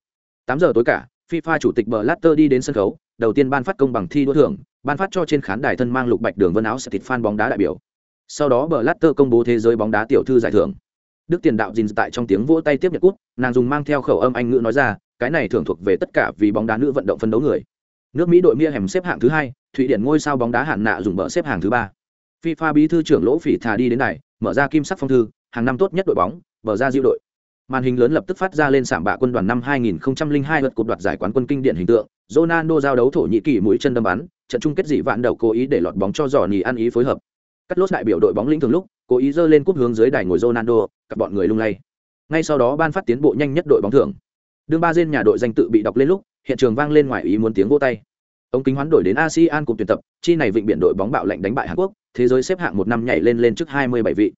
Tám giờ tối cả fifa chủ tịch bờ latter đi đến sân khấu đầu tiên ban phát công bằng thi đua thưởng ban phát cho trên khán đài thân mang lục bạch đường vân áo sẽ thịt fan bóng đá đại biểu. Sau đó bờ latter công bố thế giới bóng đá tiểu thư giải thưởng đức tiền đạo dìn tại trong tiếng vỗ tay tiếp nhận cút, nàng dùng mang theo khẩu âm anh ngữ nói ra, cái này thường thuộc về tất cả vì bóng đá nữ vận động phân đấu người. Nước mỹ đội mia hẻm xếp hạng thứ hai, thụy điển ngôi sao bóng đá hạn nạ dùng bờ xếp hạng thứ ba. Fifa bí thư trưởng lỗ phỉ thà đi đến này mở ra kim sắc phong thư, hàng năm tốt nhất đội bóng, bờ ra diệu đội. Màn hình lớn lập tức phát ra lên sảm bạ quân đoàn năm 2002 lượt cuộc đoạt giải quán quân kinh điển hình tượng, Ronaldo giao đấu thổ nhĩ kỳ mũi chân đâm bắn, trận chung kết dị vạn đầu cố ý để lọt bóng cho giò nhì ăn ý phối hợp cắt lốt đại biểu đội bóng lĩnh thường lúc, cố ý dơ lên cúp hướng dưới đài ngồi Ronaldo các bọn người lung lay. Ngay sau đó ban phát tiến bộ nhanh nhất đội bóng thưởng. Đương ba trên nhà đội danh tự bị đọc lên lúc, hiện trường vang lên ngoài ý muốn tiếng vô tay. Ông kính hoán đổi đến ASEAN cùng tuyển tập, chi này vịnh biển đội bóng bạo lệnh đánh bại Hàn Quốc, thế giới xếp hạng một năm nhảy lên lên trước 27 vị.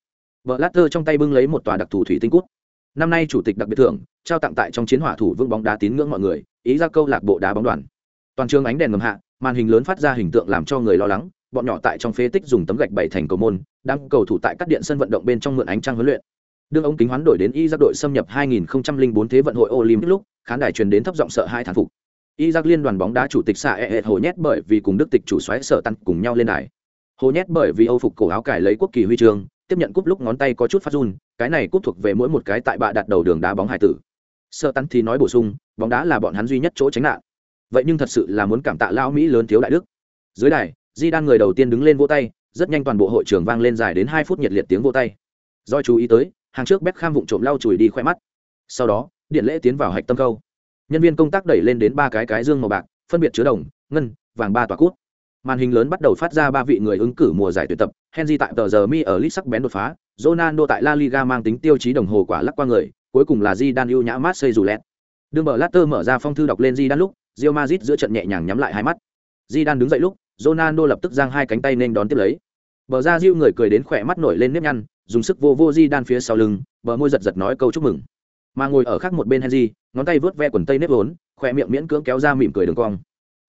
Vợ Latter trong tay bưng lấy một tòa đặc thù thủy tinh cút. Năm nay chủ tịch đặc biệt thưởng, trao tặng tại trong chiến hỏa thủ vương bóng đá tín ngưỡng mọi người, ý ra câu lạc bộ đá bóng đoàn. Toàn trường ánh đèn ngầm hạ, màn hình lớn phát ra hình tượng làm cho người lo lắng bọn nhỏ tại trong phế tích dùng tấm gạch bảy thành cầu môn, đang cầu thủ tại các điện sân vận động bên trong mượn ánh trăng huấn luyện. Đương ống kính hoán đổi đến y giác đội xâm nhập 2004 thế vận hội olympic lúc, khán đài truyền đến thấp giọng sợ hai thán phục. Y giác liên đoàn bóng đá chủ tịch xạ e hệ hồ nhét bởi vì cùng đức tịch chủ xoáy sở tăng cùng nhau lên đài. Hồ nhét bởi vì âu phục cổ áo cải lấy quốc kỳ huy chương, tiếp nhận cúp lúc ngón tay có chút phát run, cái này cúp thuộc về mỗi một cái tại bạ đặt đầu đường đá bóng hải tử. Sơ tắn thì nói bổ sung, bóng đá là bọn hắn duy nhất chỗ tránh nạn. Vậy nhưng thật sự là muốn cảm tạ lao mỹ lớn thiếu đại đức. Dưới đài di đan người đầu tiên đứng lên vỗ tay rất nhanh toàn bộ hội trường vang lên dài đến hai phút nhiệt liệt tiếng vỗ tay Doi chú ý tới, hàng trước Beckham vụng trộm lau chùi đi khoe mắt. Sau đó, điện lễ tiến vào hạch tâm câu. Nhân viên công tác đẩy lên đến ba cái cái dương màu bạc, phân biệt chứa đồng, ngân, vàng ba tòa cút. Màn hình lớn bắt đầu phát ra ba vị người ứng cử mùa giải tuyển tập, Henry tại tờ giờ mi ở lit sắc bén đột phá, Ronaldo tại La Liga mang tính tiêu chí đồng hồ quả lắc qua người, cuối cùng là di đan ưu nhã mát xây dù lẹt. Đường bờ Latter mở ra phong thư đọc lên di đan lúc, rio mazit giữa trận nhẹ nhàng nhắm lại hai mắt. di đan đứng dậy lúc, Ronaldo lập tức giang hai cánh tay nên đón tiếp lấy. Bờ ra Diu người cười đến khỏe mắt nổi lên nếp nhăn, dùng sức vô vô Zidane phía sau lưng, bờ môi giật giật nói câu chúc mừng. Mà ngồi ở khác một bên Henry, ngón tay vướt ve quần tây nếp vốn, khỏe miệng miễn cưỡng kéo ra mỉm cười đường cong.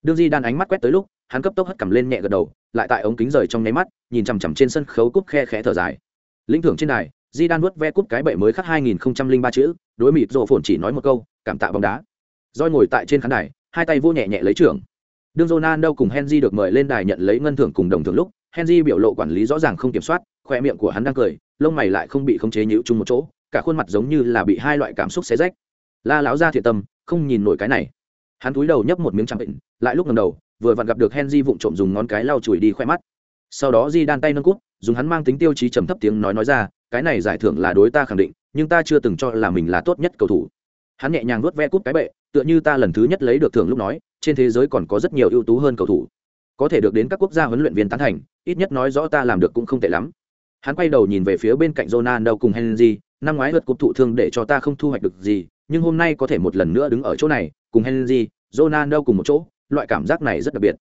Đương Di đan ánh mắt quét tới lúc, hắn cấp tốc hất cằm lên nhẹ gật đầu, lại tại ống kính rời trong nháy mắt, nhìn chằm chằm trên sân khấu cúp khe khẽ thở dài. Lĩnh thưởng trên đài, Di đan vuốt ve cúp cái bệ mới khắc 2003 chữ, đối mịt rồ phồn chỉ nói một câu, cảm tạ bóng đá. Rồi ngồi tại trên khán đài, hai tay vô nhẹ nhẹ lấy trưởng. Đương Ronaldo cùng Henry được mời lên đài nhận lấy ngân thưởng cùng đồng thưởng lúc, Henry biểu lộ quản lý rõ ràng không kiểm soát, khóe miệng của hắn đang cười, lông mày lại không bị khống chế nhíu chung một chỗ, cả khuôn mặt giống như là bị hai loại cảm xúc xé rách. La lão ra thiệt tâm, không nhìn nổi cái này. Hắn cúi đầu nhấp một miếng trắng bệnh, lại lúc ngẩng đầu, vừa vặn gặp được Henry vụng trộm dùng ngón cái lau chùi đi khóe mắt. Sau đó Di đan tay nâng cúp, dùng hắn mang tính tiêu chí trầm thấp tiếng nói nói ra, cái này giải thưởng là đối ta khẳng định, nhưng ta chưa từng cho là mình là tốt nhất cầu thủ. Hắn nhẹ nhàng vuốt ve cút cái bệ, tựa như ta lần thứ nhất lấy được thưởng lúc nói, trên thế giới còn có rất nhiều ưu tú hơn cầu thủ. Có thể được đến các quốc gia huấn luyện viên tán thành, ít nhất nói rõ ta làm được cũng không tệ lắm. Hắn quay đầu nhìn về phía bên cạnh Ronaldo cùng Henry, năm ngoái lượt cúp thụ thương để cho ta không thu hoạch được gì, nhưng hôm nay có thể một lần nữa đứng ở chỗ này, cùng Henry, Ronaldo cùng một chỗ, loại cảm giác này rất đặc biệt.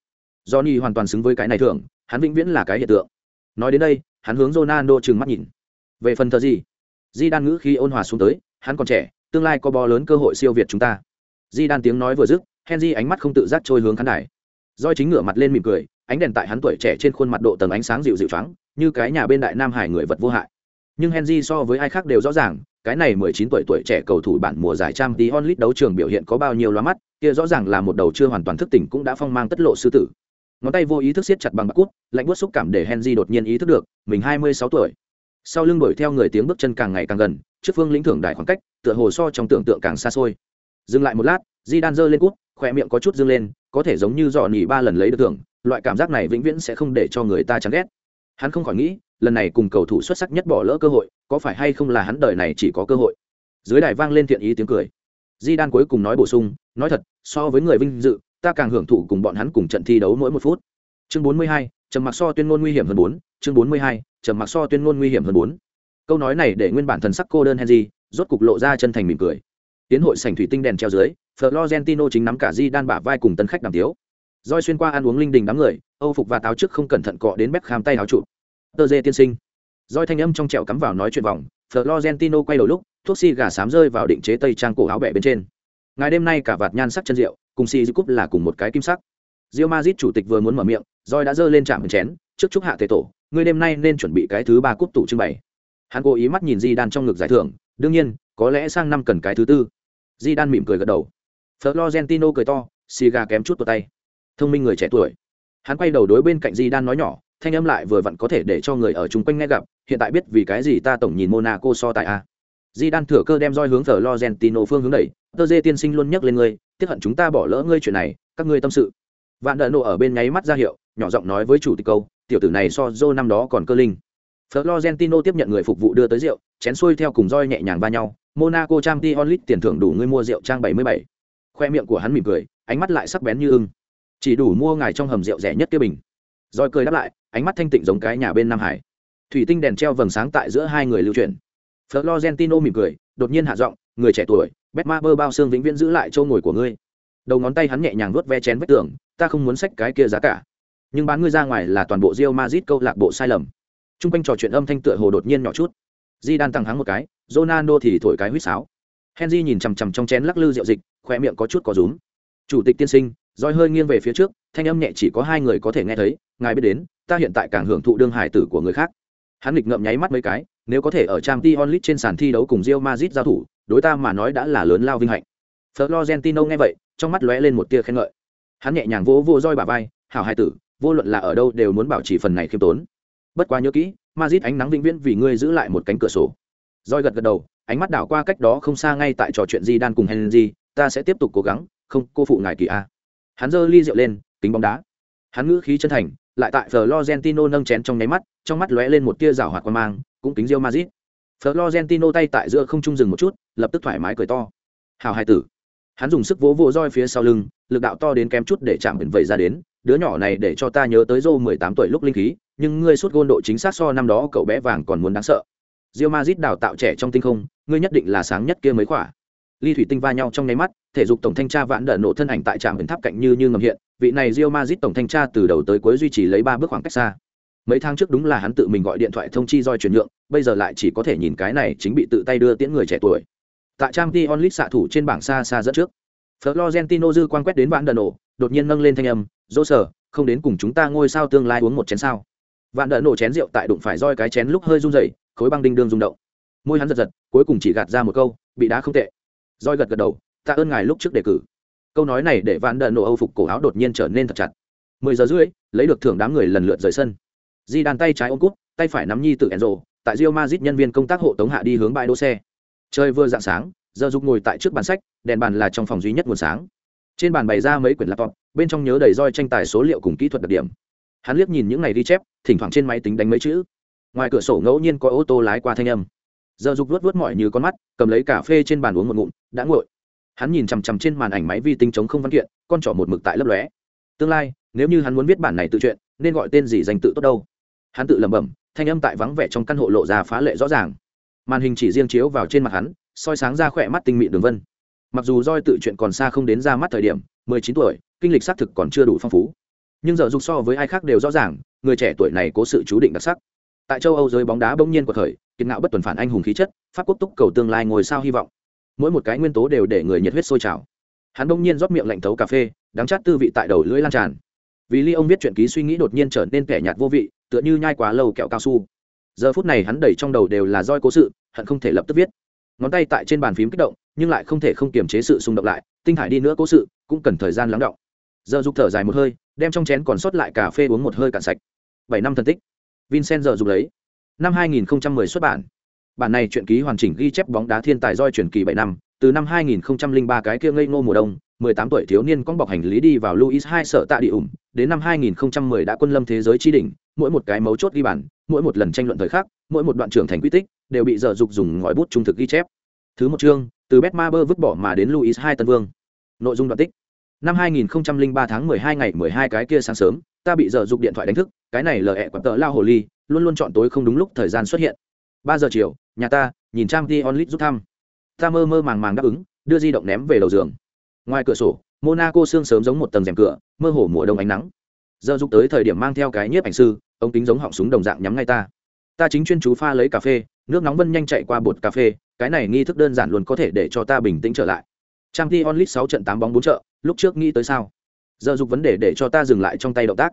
Johnny hoàn toàn xứng với cái này thường hắn vĩnh viễn là cái hiện tượng. Nói đến đây, hắn hướng Ronaldo trừng mắt nhìn. Về phần thờ gì? Di đan ngữ khi ôn hòa xuống tới, hắn còn trẻ, tương lai có bò lớn cơ hội siêu việt chúng ta. Di đan tiếng nói vừa dứt henry ánh mắt không tự giác trôi hướng khán đài. Doi chính ngửa mặt lên mỉm cười, ánh đèn tại hắn tuổi trẻ trên khuôn mặt độ tầng ánh sáng dịu dịu trắng như cái nhà bên đại nam hải người vật vô hại. Nhưng henry so với ai khác đều rõ ràng, cái này 19 tuổi tuổi trẻ cầu thủ bản mùa giải trang tí onlit đấu trường biểu hiện có bao nhiêu loa mắt, kia rõ ràng là một đầu chưa hoàn toàn thức tỉnh cũng đã phong mang tất lộ sư tử. Ngón tay vô ý thức siết chặt bằng bạc cút, lạnh buốt xúc cảm để henry đột nhiên ý thức được, mình 26 tuổi. Sau lưng đuổi theo người tiếng bước chân càng ngày càng gần, trước phương lĩnh thưởng đài khoảng cách, tựa hồ so trong tưởng tượng càng xa xôi. Dừng lại một lát di đan giơ lên cút khỏe miệng có chút dương lên có thể giống như dò nỉ ba lần lấy được thưởng loại cảm giác này vĩnh viễn sẽ không để cho người ta chán ghét. Hắn không khỏi nghĩ lần này cùng cầu thủ xuất sắc nhất bỏ lỡ cơ hội có phải hay không là hắn đời này chỉ có cơ hội? Dưới đài vang lên thiện ý tiếng cười. Di đan cuối cùng nói bổ sung nói thật so với người vinh dự ta càng hưởng thụ cùng bọn hắn cùng trận thi đấu mỗi một phút. Chương 42, trầm mặc so tuyên ngôn nguy hiểm hơn bốn chương 42, trầm mặc so tuyên ngôn nguy hiểm hơn bốn. Câu nói này để nguyên bản thần sắc cô đơn henry rốt cục lộ ra chân thành mỉm cười tiến hội sảnh thủy tinh đèn treo dưới florentino chính nắm cả di đan bả vai cùng tân khách đàm tiếu. Roi xuyên qua ăn uống linh đình đám người âu phục và táo trước không cẩn thận cọ đến bếp khám tay áo trụ tơ dê tiên sinh. Roi thanh âm trong trẹo cắm vào nói chuyện vòng florentino quay đầu lúc thuốc xì gà sám rơi vào định chế tây trang cổ áo bẹ bên trên. Ngày đêm nay cả vạt nhan sắc chân rượu cùng xì cúp là cùng một cái kim sắc. Rio mazit chủ tịch vừa muốn mở miệng, roi đã giơ lên chạm chén, trước chúc hạ thể tổ, người đêm nay nên chuẩn bị cái thứ ba cúp tủ trưng bày. Hắn cố ý mắt nhìn Di Đan trong ngực giải thưởng, đương nhiên, có lẽ sang năm cần cái thứ tư. Di Đan mỉm cười gật đầu. Florentino cười to, xì gà kém chút vào tay. Thông minh người trẻ tuổi. Hắn quay đầu đối bên cạnh Di Đan nói nhỏ, thanh âm lại vừa vặn có thể để cho người ở chung quanh nghe gặp, hiện tại biết vì cái gì ta tổng nhìn Monaco so tại a. Di Đan thừa cơ đem roi hướng Florentino phương hướng đẩy, Tơ Dê tiên sinh luôn nhắc lên ngươi, tiếc hận chúng ta bỏ lỡ ngươi chuyện này, các ngươi tâm sự. Vạn Đợn nộ ở bên nháy mắt ra hiệu, nhỏ giọng nói với chủ tịch câu, tiểu tử này so Zô năm đó còn cơ linh. Florentino tiếp nhận người phục vụ đưa tới rượu, chén xuôi theo cùng roi nhẹ nhàng va nhau, Monaco Champions League tiền thưởng đủ người mua rượu trang 77. Khoe miệng của hắn mỉm cười, ánh mắt lại sắc bén như ưng. Chỉ đủ mua ngài trong hầm rượu rẻ nhất kia bình. Roi cười đáp lại, ánh mắt thanh tịnh giống cái nhà bên Nam Hải. Thủy tinh đèn treo vầng sáng tại giữa hai người lưu chuyển. Florentino mỉm cười, đột nhiên hạ giọng, người trẻ tuổi, Betmaber bao xương vĩnh viễn giữ lại chỗ ngồi của ngươi. Đầu ngón tay hắn nhẹ nhàng vuốt ve chén vết tường, ta không muốn xách cái kia giá cả. Nhưng bán ngươi ra ngoài là toàn bộ Real Madrid câu lạc bộ sai lầm. Trung quanh trò chuyện âm thanh tựa hồ đột nhiên nhỏ chút. Di đan tăng hắng một cái, Ronaldo thì thổi cái huýt sáo. Henry nhìn chằm chằm trong chén lắc lư rượu dịch, khóe miệng có chút có rúm. Chủ tịch tiên sinh, roi hơi nghiêng về phía trước, thanh âm nhẹ chỉ có hai người có thể nghe thấy, ngài biết đến, ta hiện tại càng hưởng thụ đương hải tử của người khác. Hắn nghịch ngậm nháy mắt mấy cái, nếu có thể ở Champions League trên sàn thi đấu cùng Real Madrid giao thủ, đối ta mà nói đã là lớn lao vinh hạnh. Florentino nghe vậy, trong mắt lóe lên một tia khen ngợi. Hắn nhẹ nhàng vỗ vỗ roi bả vai, hảo hải tử, vô luận là ở đâu đều muốn bảo trì phần này khiêm tốn. Bất quá nhớ kỹ, Madrid ánh nắng vĩnh viễn vì ngươi giữ lại một cánh cửa sổ. Roi gật gật đầu, ánh mắt đảo qua cách đó không xa ngay tại trò chuyện gì đan cùng Henry, ta sẽ tiếp tục cố gắng, không cô phụ ngài kỳ a. Hắn giơ ly rượu lên, kính bóng đá. Hắn ngữ khí chân thành, lại tại Florentino nâng chén trong nháy mắt, trong mắt lóe lên một tia rào hoạt quan mang, cũng kính Real Madrid. florentino tay tại giữa không trung dừng một chút lập tức thoải mái cười to hào hai tử hắn dùng sức vỗ vỗ roi phía sau lưng, lực đạo to đến kém chút để chạm biển vẩy ra đến, đứa nhỏ này để cho ta nhớ tới rô mười tám tuổi lúc linh khí, nhưng ngươi suốt gôn độ chính xác so năm đó cậu bé vàng còn muốn đáng sợ. Rio mazit đào tạo trẻ trong tinh không, ngươi nhất định là sáng nhất kia mới khỏa. Ly thủy tinh va nhau trong nháy mắt, thể dục tổng thanh tra vãn đợn nổ thân ảnh tại trạm biển tháp cạnh như như ngầm hiện, vị này rio mazit tổng thanh tra từ đầu tới cuối duy trì lấy ba bước khoảng cách xa. Mấy tháng trước đúng là hắn tự mình gọi điện thoại thông chi roi chuyển nhượng, bây giờ lại chỉ có thể nhìn cái này chính bị tự tay đưa tiễn người trẻ tuổi tại trang t onlit xạ thủ trên bảng xa xa dẫn trước. Florentino dư quan quét đến vạn đần ổ, đột nhiên nâng lên thanh âm dỗ sở không đến cùng chúng ta ngôi sao tương lai uống một chén sao? Vạn đần ổ chén rượu tại đụng phải roi cái chén lúc hơi run rẩy khối băng đinh đương rung động. Môi hắn giật giật cuối cùng chỉ gạt ra một câu bị đá không tệ. Roi gật gật đầu tạ ơn ngài lúc trước đề cử. Câu nói này để vạn đần ổ âu phục cổ áo đột nhiên trở nên thật chặt. Mười giờ rưỡi lấy được thưởng đám người lần lượt rời sân. Di đàn tay trái ôm cút tay phải nắm nhi tự enzo tại rio mazit nhân viên công tác hộ tống hạ đi hướng bãi đỗ xe chơi vừa dạng sáng giờ dục ngồi tại trước bàn sách, đèn bàn là trong phòng duy nhất nguồn sáng. Trên bàn bày ra mấy quyển laptop, bên trong nhớ đầy roi tranh tài số liệu cùng kỹ thuật đặc điểm. Hắn liếc nhìn những ngày ghi chép, thỉnh thoảng trên máy tính đánh mấy chữ. Ngoài cửa sổ ngẫu nhiên có ô tô lái qua thanh âm. Giờ dục vuốt vuốt mọi như con mắt, cầm lấy cà phê trên bàn uống một ngụm, đã nguội. hắn nhìn chằm chằm trên màn ảnh máy vi tính chống không văn kiện, con trỏ một mực tại lấp lóe. Tương lai, nếu như hắn muốn viết bản này tự truyện, nên gọi tên gì danh tự tốt đâu? Hắn tự lẩm bẩm, thanh âm tại vắng vẻ trong căn hộ lộ ra phá lệ rõ ràng màn hình chỉ riêng chiếu vào trên mặt hắn, soi sáng ra khỏe mắt tinh mịn đường vân. Mặc dù roi tự chuyện còn xa không đến ra mắt thời điểm, mười chín tuổi, kinh lịch xác thực còn chưa đủ phong phú. Nhưng giờ dục so với ai khác đều rõ ràng, người trẻ tuổi này có sự chú định đặc sắc. Tại châu âu giới bóng đá bỗng nhiên của thời kiệt ngạo bất tuần phản anh hùng khí chất, pháp quốc túc cầu tương lai ngồi sao hy vọng. Mỗi một cái nguyên tố đều để người nhiệt huyết sôi trào. Hắn bỗng nhiên rót miệng lạnh thấu cà phê, đắng chát tư vị tại đầu lưỡi lan tràn. Vì ly ông viết chuyện ký suy nghĩ đột nhiên trở nên kẻ nhạt vô vị, tựa như nhai quá lâu kẹo cao su giờ phút này hắn đẩy trong đầu đều là roi cố sự hận không thể lập tức viết. Ngón tay tại trên bàn phím kích động nhưng lại không thể không kiềm chế sự xung động lại tinh thải đi nữa cố sự cũng cần thời gian lắng động. Giờ dục thở dài một hơi đem trong chén còn sót lại cà phê uống một hơi cạn sạch. Bảy năm thân tích. Vincent giờ dục lấy. Năm 2010 xuất bản. Bản này truyện ký hoàn chỉnh ghi chép bóng đá thiên tài roi truyền kỳ bảy năm từ năm 2003 cái kia ngây ngô mùa đông 18 tuổi thiếu niên con bọc hành lý đi vào Louis hai sở tạ địa ủng, đến năm 2010 đã quân lâm thế giới chi đỉnh, mỗi một cái mấu chốt ghi bản, mỗi một lần tranh luận thời khắc, mỗi một đoạn trưởng thành quy tích, đều bị dở dục dùng ngòi bút trung thực ghi chép. Thứ một chương, từ Betmaber vứt bỏ mà đến Louis II tân vương. Nội dung đoạn tích. Năm 2003 tháng 12 ngày 12 cái kia sáng sớm, ta bị dở dục điện thoại đánh thức, cái này lờ ẹ quạt tợ lao hồ ly, luôn luôn chọn tối không đúng lúc thời gian xuất hiện. 3 giờ chiều, nhà ta, nhìn trang Dion Lit rút thăm. Ta mơ mơ màng màng đáp ứng, đưa di động ném về đầu giường ngoài cửa sổ monaco sương sớm giống một tầng rèm cửa mơ hồ mùa đông ánh nắng. Giờ dục tới thời điểm mang theo cái nhiếp ảnh sư ông tính giống họng súng đồng dạng nhắm ngay ta. Ta chính chuyên chú pha lấy cà phê nước nóng vân nhanh chạy qua bột cà phê cái này nghi thức đơn giản luôn có thể để cho ta bình tĩnh trở lại. Trang t onlit sáu trận tám bóng bốn trợ, lúc trước nghĩ tới sao? Giờ dục vấn đề để cho ta dừng lại trong tay động tác.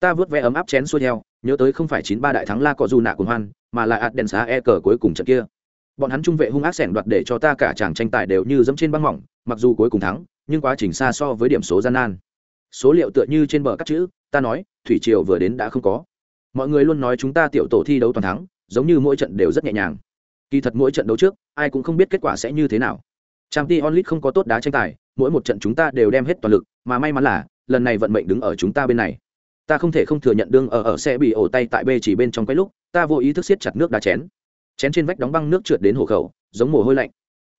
Ta vớt ve ấm áp chén xuôi theo nhớ tới không phải chín ba đại thắng la cọ du nạ cùng hoan mà là ạt đèn xá e cờ cuối cùng trận kia. Bọn hắn trung vệ hung ác sẻn đoạt để cho ta cả chàng tranh tài đều như dẫm trên băng mỏng mặc dù cuối cùng thắng nhưng quá trình xa so với điểm số gian nan. Số liệu tựa như trên bờ các chữ, ta nói, thủy triều vừa đến đã không có. Mọi người luôn nói chúng ta tiểu tổ thi đấu toàn thắng, giống như mỗi trận đều rất nhẹ nhàng. Kỳ thật mỗi trận đấu trước, ai cũng không biết kết quả sẽ như thế nào. Trang t onlit không có tốt đá tranh tài, mỗi một trận chúng ta đều đem hết toàn lực, mà may mắn là, lần này vận mệnh đứng ở chúng ta bên này. Ta không thể không thừa nhận đương ở ở xe bị ổ tay tại b chỉ bên trong cái lúc, ta vô ý thức siết chặt nước đá chén. Chén trên vách đóng băng nước trượt đến hộ khẩu, giống mồ hôi lạnh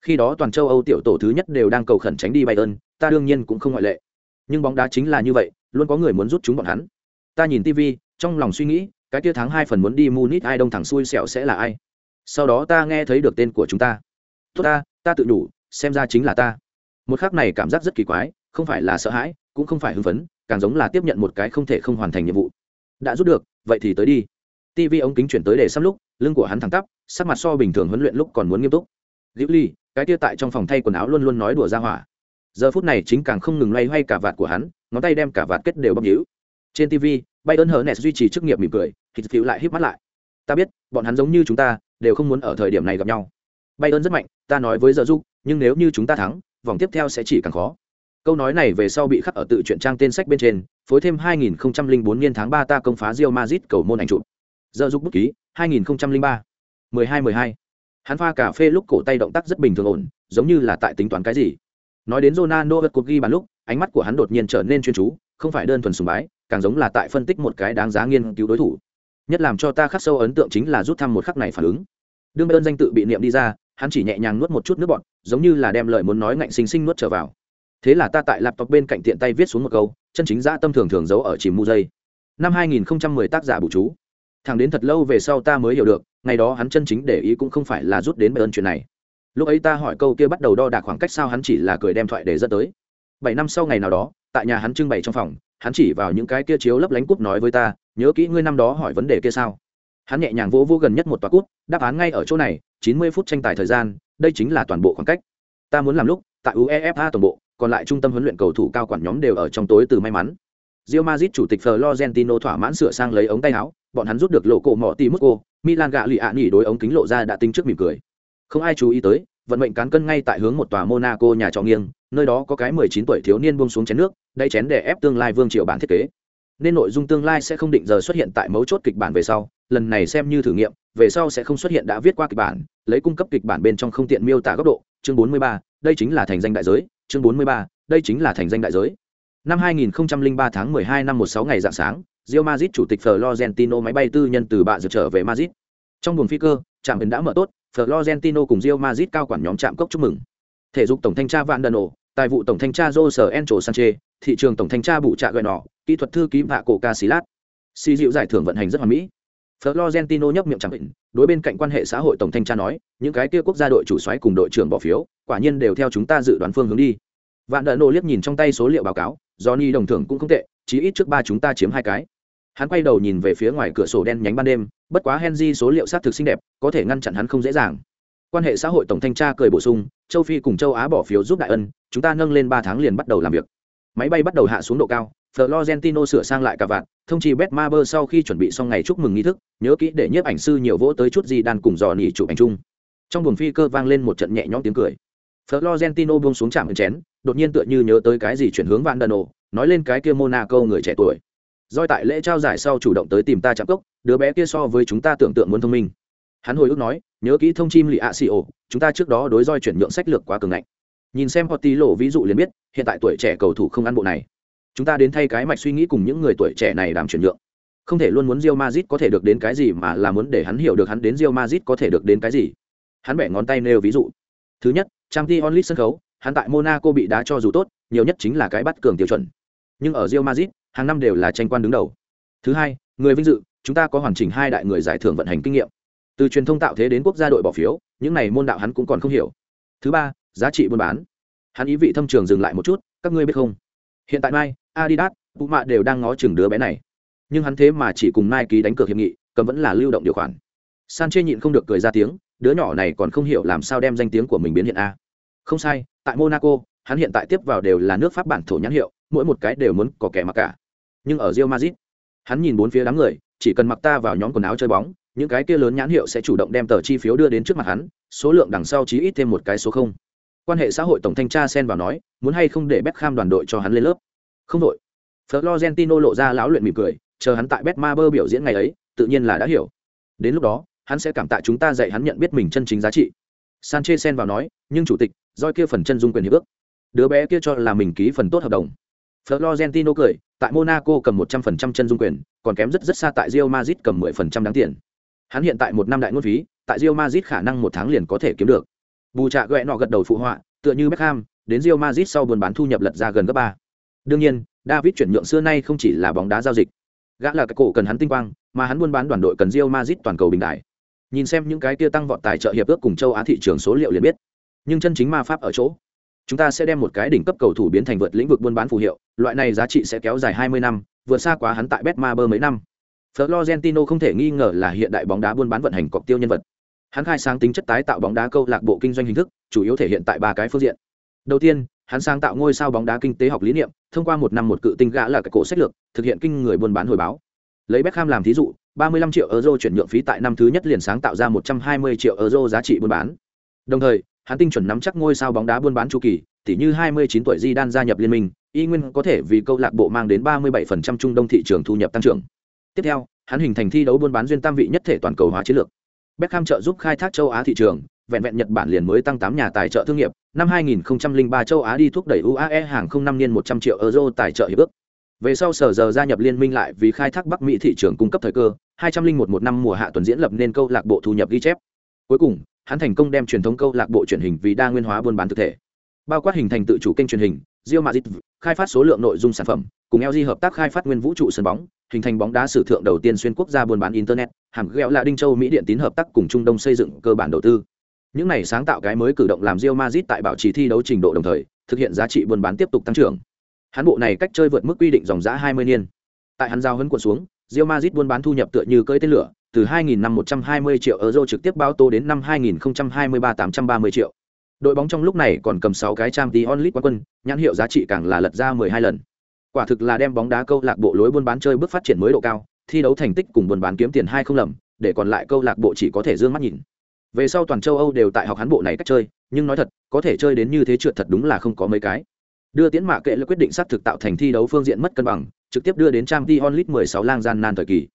khi đó toàn châu âu tiểu tổ thứ nhất đều đang cầu khẩn tránh đi bayern, ta đương nhiên cũng không ngoại lệ. Nhưng bóng đá chính là như vậy, luôn có người muốn rút chúng bọn hắn. Ta nhìn tv trong lòng suy nghĩ, cái kia tháng hai phần muốn đi munich, ai đông thẳng xui xẻo sẽ là ai? Sau đó ta nghe thấy được tên của chúng ta. Tốt ta ta tự đủ, xem ra chính là ta. Một khắc này cảm giác rất kỳ quái, không phải là sợ hãi, cũng không phải hưng phấn, càng giống là tiếp nhận một cái không thể không hoàn thành nhiệm vụ. Đã rút được, vậy thì tới đi. Tv ống kính chuyển tới để xăm lúc, lưng của hắn thẳng tắp, sắc mặt so bình thường huấn luyện lúc còn muốn nghiêm túc. Liễu ly cái tia tại trong phòng thay quần áo luôn luôn nói đùa ra hỏa. Giờ phút này chính càng không ngừng loay hoay cả vạt của hắn, ngón tay đem cả vạt kết đều bóc nhíu. Trên tv bay ơn hờ nes duy trì chức nghiệp mỉm cười, thịt phiu lại híp mắt lại. Ta biết, bọn hắn giống như chúng ta, đều không muốn ở thời điểm này gặp nhau. Bay ơn rất mạnh, ta nói với giờ du nhưng nếu như chúng ta thắng, vòng tiếp theo sẽ chỉ càng khó. Câu nói này về sau bị khắc ở tự truyện trang tên sách bên trên, phối thêm 2004 niên tháng 3 ta công phá Real Madrid cầu môn ảnh trụ. giờ giúp bút ký 2003 12 12 hắn pha cà phê lúc cổ tay động tác rất bình thường ổn, giống như là tại tính toán cái gì. Nói đến Ronaldo vật cuộc ghi bàn lúc, ánh mắt của hắn đột nhiên trở nên chuyên chú, không phải đơn thuần sùng bái, càng giống là tại phân tích một cái đáng giá nghiên cứu đối thủ. Nhất làm cho ta khắc sâu ấn tượng chính là rút thăm một khắc này phản ứng. Đương ơn danh tự bị niệm đi ra, hắn chỉ nhẹ nhàng nuốt một chút nước bọt, giống như là đem lời muốn nói ngạnh xinh xinh nuốt trở vào. Thế là ta tại laptop bên cạnh tiện tay viết xuống một câu, chân chính ra tâm thường thường giấu ở chìm mu dây. Năm 2010 tác giả bù chú. Thằng đến thật lâu về sau ta mới hiểu được ngày đó hắn chân chính để ý cũng không phải là rút đến ơn chuyện này. Lúc ấy ta hỏi câu kia bắt đầu đo đạc khoảng cách sao hắn chỉ là cười đem thoại để dẫn tới. Bảy năm sau ngày nào đó, tại nhà hắn trưng bày trong phòng, hắn chỉ vào những cái kia chiếu lấp lánh cúp nói với ta, nhớ kỹ ngươi năm đó hỏi vấn đề kia sao? Hắn nhẹ nhàng vỗ vô gần nhất một tòa cút đáp án ngay ở chỗ này, chín mươi phút tranh tài thời gian, đây chính là toàn bộ khoảng cách. Ta muốn làm lúc, tại uefa toàn bộ, còn lại trung tâm huấn luyện cầu thủ cao quản nhóm đều ở trong tối từ may mắn. Real Madrid chủ tịch Florentino thỏa mãn sửa sang lấy ống tay áo, bọn hắn rút được lộ cổ mỏ tí mút cô, Milan gạ lì ạ nhỉ đối ống kính lộ ra đã tính trước mỉm cười. Không ai chú ý tới, vận mệnh cán cân ngay tại hướng một tòa Monaco nhà trọ nghiêng, nơi đó có cái 19 tuổi thiếu niên buông xuống chén nước, đây chén để ép tương lai vương triều bản thiết kế. Nên nội dung tương lai sẽ không định giờ xuất hiện tại mấu chốt kịch bản về sau, lần này xem như thử nghiệm, về sau sẽ không xuất hiện đã viết qua kịch bản, lấy cung cấp kịch bản bên trong không tiện miêu tả góc độ, chương 43, đây chính là thành danh đại giới, chương 43, đây chính là thành danh đại giới. Năm 2003 tháng 12 năm 16 ngày dạng sáng, Real Madrid chủ tịch Florentino máy bay tư nhân từ bạ dự trở về Madrid. Trong buồng phi cơ, trạm biển đã mở tốt, Florentino cùng Real Madrid cao quản nhóm trạm cốc chúc mừng. Thể dục tổng thanh tra Van Dano, tài vụ tổng thanh tra Jose Encho Sanchez, thị trường tổng thanh tra Bụ Trạ Gọi Nọ, kỹ thuật thư ký Vạ Cổ Casillas. Si dịu giải thưởng vận hành rất hoàn mỹ. Florentino nhấp miệng chẳng định, đối bên cạnh quan hệ xã hội tổng thanh tra nói, những cái kia quốc gia đội chủ soái cùng đội trưởng bỏ phiếu, quả nhiên đều theo chúng ta dự đoán phương hướng đi. Vạn Đợn nổ liếc nhìn trong tay số liệu báo cáo, Johnny đồng thưởng cũng không tệ, chí ít trước ba chúng ta chiếm hai cái. Hắn quay đầu nhìn về phía ngoài cửa sổ đen nhánh ban đêm, bất quá Henry số liệu sát thực xinh đẹp, có thể ngăn chặn hắn không dễ dàng. Quan hệ xã hội tổng thanh tra cười bổ sung, châu Phi cùng châu Á bỏ phiếu giúp đại ân, chúng ta nâng lên ba tháng liền bắt đầu làm việc. Máy bay bắt đầu hạ xuống độ cao, Florentino sửa sang lại cả vạn, thông chi Betmaber sau khi chuẩn bị xong ngày chúc mừng nghi thức, nhớ kỹ để nhiếp ảnh sư nhiều vỗ tới chút gì đàn cùng dò nỉ chụp ảnh chung. Trong buồng phi cơ vang lên một trận nhẹ nhõm tiếng cười. Florentino buông xuống chạm chén, đột nhiên tựa như nhớ tới cái gì chuyển hướng Van ồ nói lên cái kia Monaco người trẻ tuổi. Doi tại lễ trao giải sau chủ động tới tìm ta chạm cốc, đứa bé kia so với chúng ta tưởng tượng muốn thông minh. Hắn hồi ức nói, nhớ kỹ thông chim lì ạ xì ổ, chúng ta trước đó đối Doi chuyển nhượng sách lược quá cường ngạnh. Nhìn xem Potti lộ ví dụ liền biết, hiện tại tuổi trẻ cầu thủ không ăn bộ này chúng ta đến thay cái mạch suy nghĩ cùng những người tuổi trẻ này làm chuyển nhượng không thể luôn muốn Real Madrid có thể được đến cái gì mà là muốn để hắn hiểu được hắn đến Real Madrid có thể được đến cái gì hắn bẻ ngón tay nêu ví dụ thứ nhất Champions League sân khấu hắn tại Monaco bị đá cho dù tốt, nhiều nhất chính là cái bắt cường tiêu chuẩn. Nhưng ở Real Madrid, hàng năm đều là tranh quan đứng đầu. Thứ hai, người vinh dự, chúng ta có hoàn chỉnh hai đại người giải thưởng vận hành kinh nghiệm. Từ truyền thông tạo thế đến quốc gia đội bỏ phiếu, những này môn đạo hắn cũng còn không hiểu. Thứ ba, giá trị buôn bán. Hắn ý vị thâm trường dừng lại một chút, các ngươi biết không? Hiện tại mai adidas, puma đều đang ngó chừng đứa bé này. Nhưng hắn thế mà chỉ cùng nike đánh cược hiệp nghị, cầm vẫn là lưu động điều khoản. Sanchez nhịn không được cười ra tiếng, đứa nhỏ này còn không hiểu làm sao đem danh tiếng của mình biến hiện a. Không sai tại monaco hắn hiện tại tiếp vào đều là nước pháp bản thổ nhãn hiệu mỗi một cái đều muốn có kẻ mặc cả. Nhưng ở Real Madrid, hắn nhìn bốn phía đám người chỉ cần mặc ta vào nhóm quần áo chơi bóng những cái kia lớn nhãn hiệu sẽ chủ động đem tờ chi phiếu đưa đến trước mặt hắn số lượng đằng sau chí ít thêm một cái số không. Quan hệ xã hội tổng thanh tra xen vào nói muốn hay không để Beckham đoàn đội cho hắn lên lớp? Không đội florentino lộ ra lão luyện mỉm cười chờ hắn tại betmaber biểu diễn ngày ấy tự nhiên là đã hiểu. Đến lúc đó hắn sẽ cảm tạ chúng ta dạy hắn nhận biết mình chân chính giá trị sanche sen vào nói, nhưng chủ tịch doi kia phần chân dung quyền hiệp ước. Đứa bé kia cho là mình ký phần tốt hợp đồng. Florentino cười, tại monaco cầm một trăm phần trăm chân dung quyền, còn kém rất rất xa tại rio mazit cầm mười phần trăm đáng tiền. Hắn hiện tại một năm đại ngôn phí, tại rio mazit khả năng một tháng liền có thể kiếm được. Bù trạ ghẹ nọ gật đầu phụ họa, tựa như beckham, đến rio mazit sau buôn bán thu nhập lật ra gần gấp ba. Đương nhiên, david chuyển nhượng xưa nay không chỉ là bóng đá giao dịch. Gã là cái cổ cần hắn tinh quang, mà hắn buôn bán đoàn đội cần rio mazit toàn cầu bình đại nhìn xem những cái kia tăng vọt tài trợ hiệp ước cùng châu á thị trường số liệu liền biết. Nhưng chân chính ma pháp ở chỗ, chúng ta sẽ đem một cái đỉnh cấp cầu thủ biến thành vượt lĩnh vực buôn bán phù hiệu, loại này giá trị sẽ kéo dài 20 năm, vượt xa quá hắn tại betmaber mấy năm. Florentino không thể nghi ngờ là hiện đại bóng đá buôn bán vận hành cọc tiêu nhân vật. Hắn khai sáng tính chất tái tạo bóng đá câu lạc bộ kinh doanh hình thức, chủ yếu thể hiện tại ba cái phương diện. Đầu tiên, hắn sáng tạo ngôi sao bóng đá kinh tế học lý niệm, thông qua một năm một cự tinh gã là cái cổ sách lược, thực hiện kinh người buôn bán hồi báo. Lấy Beckham làm thí dụ 35 triệu euro chuyển nhượng phí tại năm thứ nhất liền sáng tạo ra 120 triệu euro giá trị buôn bán. Đồng thời hắn tinh chuẩn nắm chắc ngôi sao bóng đá buôn bán chu kỳ tỷ như 29 tuổi Zidane gia nhập liên minh y nguyên có thể vì câu lạc bộ mang đến 37% trung đông thị trường thu nhập tăng trưởng. Tiếp theo hắn hình thành thi đấu buôn bán duyên tam vị nhất thể toàn cầu hóa chiến lược. Beckham trợ giúp khai thác châu Á thị trường, vẹn vẹn Nhật Bản liền mới tăng 8 nhà tài trợ thương nghiệp, năm 2003 châu Á đi thúc đẩy UAE hàng không năm niên 100 triệu euro tài trợ hiệp ước. Về sau sở giờ gia nhập liên minh lại vì khai thác Bắc Mỹ thị trường cung cấp thời cơ, 201 một năm mùa hạ tuần diễn lập nên câu lạc bộ thu nhập ghi chép. cuối cùng hắn thành công đem truyền thống câu lạc bộ truyền hình vì đa nguyên hóa buôn bán thực thể. Bao quát hình thành tự chủ kênh truyền hình Real Madrid khai phát số lượng nội dung sản phẩm cùng LG hợp tác khai phát nguyên vũ trụ sân bóng hình thành bóng đá sử thượng đầu tiên xuyên quốc gia buôn bán internet hàng ghẹo là đinh châu mỹ điện tín hợp tác cùng trung đông xây dựng cơ bản đầu tư. Những này sáng tạo cái mới cử động làm Real Madrid tại bảo trì thi đấu trình độ đồng thời thực hiện giá trị buôn bán tiếp tục tăng trưởng hắn bộ này cách chơi vượt mức quy định dòng giá 20 niên. Tại hắn giao hấn cuộn xuống, Real Madrid buôn bán thu nhập tựa như cơi tên lửa, từ 2.000 năm 120 triệu euro trực tiếp bao tô đến năm 2023 830 triệu. Đội bóng trong lúc này còn cầm 6 cái trang tí onlit quán quân, nhãn hiệu giá trị càng là lật ra 12 lần. Quả thực là đem bóng đá câu lạc bộ lối buôn bán chơi bước phát triển mới độ cao, thi đấu thành tích cùng buôn bán kiếm tiền hai không lầm, để còn lại câu lạc bộ chỉ có thể dương mắt nhìn. Về sau toàn châu âu đều tại học hắn bộ này cách chơi, nhưng nói thật, có thể chơi đến như thế trượt thật đúng là không có mấy cái đưa tiến mạ kệ là quyết định xác thực tạo thành thi đấu phương diện mất cân bằng, trực tiếp đưa đến trang t onlit 16 lang gian nan thời kỳ.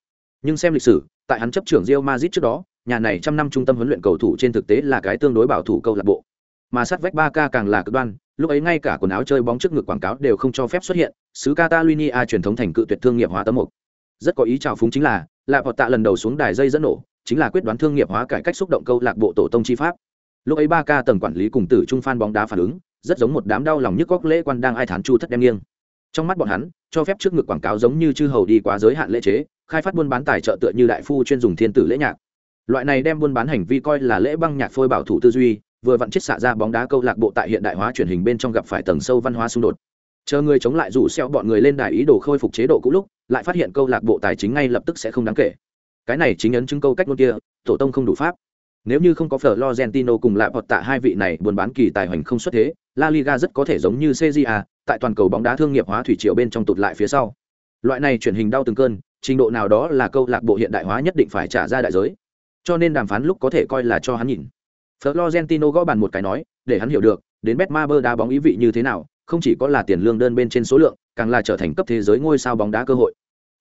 Nhưng xem lịch sử, tại hắn chấp trưởng rio mazit trước đó, nhà này trăm năm trung tâm huấn luyện cầu thủ trên thực tế là cái tương đối bảo thủ câu lạc bộ. Mà sát vách ba k càng là cực đoan, lúc ấy ngay cả quần áo chơi bóng trước ngực quảng cáo đều không cho phép xuất hiện sứ catalunia truyền thống thành cự tuyệt thương nghiệp hóa tấm mục. Rất có ý chào phúng chính là lạp họ tạ lần đầu xuống đài dây dẫn nổ, chính là quyết đoán thương nghiệp hóa cải cách xúc động câu lạc bộ tổ tông chi pháp. Lúc ấy ba ca tầng quản lý cùng tử trung phan bóng đá phản ứng rất giống một đám đau lòng nhức góc lễ quan đang ai thán chu thất đem nghiêng. Trong mắt bọn hắn, cho phép trước ngực quảng cáo giống như chư hầu đi quá giới hạn lễ chế, khai phát buôn bán tài trợ tựa như đại phu chuyên dùng thiên tử lễ nhạc. Loại này đem buôn bán hành vi coi là lễ băng nhạc phôi bảo thủ tư duy, vừa vặn chết xạ ra bóng đá câu lạc bộ tại hiện đại hóa truyền hình bên trong gặp phải tầng sâu văn hóa xung đột. Chờ người chống lại rủ xeo bọn người lên đài ý đồ khôi phục chế độ cũ lúc, lại phát hiện câu lạc bộ tài chính ngay lập tức sẽ không đáng kể. Cái này chính ấn chứng câu cách ngôn kia, tổ tông không đủ pháp nếu như không có Florentino cùng lại bọt tạ hai vị này buôn bán kỳ tài hoành không xuất thế La Liga rất có thể giống như CJA tại toàn cầu bóng đá thương nghiệp hóa thủy triều bên trong tụt lại phía sau. Loại này truyền hình đau từng cơn trình độ nào đó là câu lạc bộ hiện đại hóa nhất định phải trả ra đại giới. Cho nên đàm phán lúc có thể coi là cho hắn nhìn. Florentino gõ bàn một cái nói, để hắn hiểu được, đến Betmaber đá bóng ý vị như thế nào, không chỉ có là tiền lương đơn bên trên số lượng, càng là trở thành cấp thế giới ngôi sao bóng đá cơ hội.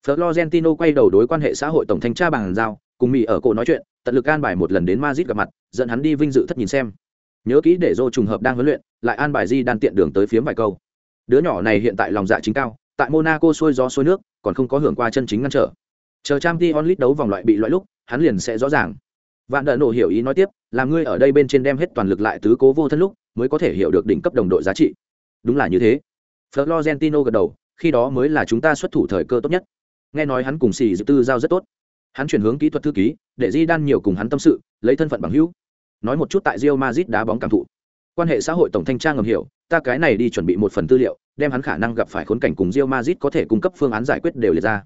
Florentino quay đầu đối quan hệ xã hội tổng thanh tra bằng giao, cùng Mỹ ở cổ nói chuyện, tận lực an bài một lần đến Madrid gặp mặt, dẫn hắn đi vinh dự thất nhìn xem. Nhớ kỹ để dô trùng hợp đang huấn luyện, lại an bài Di đan tiện đường tới phiếm vài câu. Đứa nhỏ này hiện tại lòng dạ chính cao, tại Monaco xuôi gió xuôi nước, còn không có hưởng qua chân chính ngăn trở. Chờ Champions onlit đấu vòng loại bị loại lúc, hắn liền sẽ rõ ràng vạn đợ nổ hiểu ý nói tiếp là ngươi ở đây bên trên đem hết toàn lực lại tứ cố vô thân lúc mới có thể hiểu được đỉnh cấp đồng đội giá trị đúng là như thế florentino gật đầu khi đó mới là chúng ta xuất thủ thời cơ tốt nhất nghe nói hắn cùng xì dự tư giao rất tốt hắn chuyển hướng kỹ thuật thư ký để di đan nhiều cùng hắn tâm sự lấy thân phận bằng hữu nói một chút tại rio mazit đá bóng cảm thụ quan hệ xã hội tổng thanh tra ngầm hiểu ta cái này đi chuẩn bị một phần tư liệu đem hắn khả năng gặp phải khốn cảnh cùng rio mazit có thể cung cấp phương án giải quyết đều liệt ra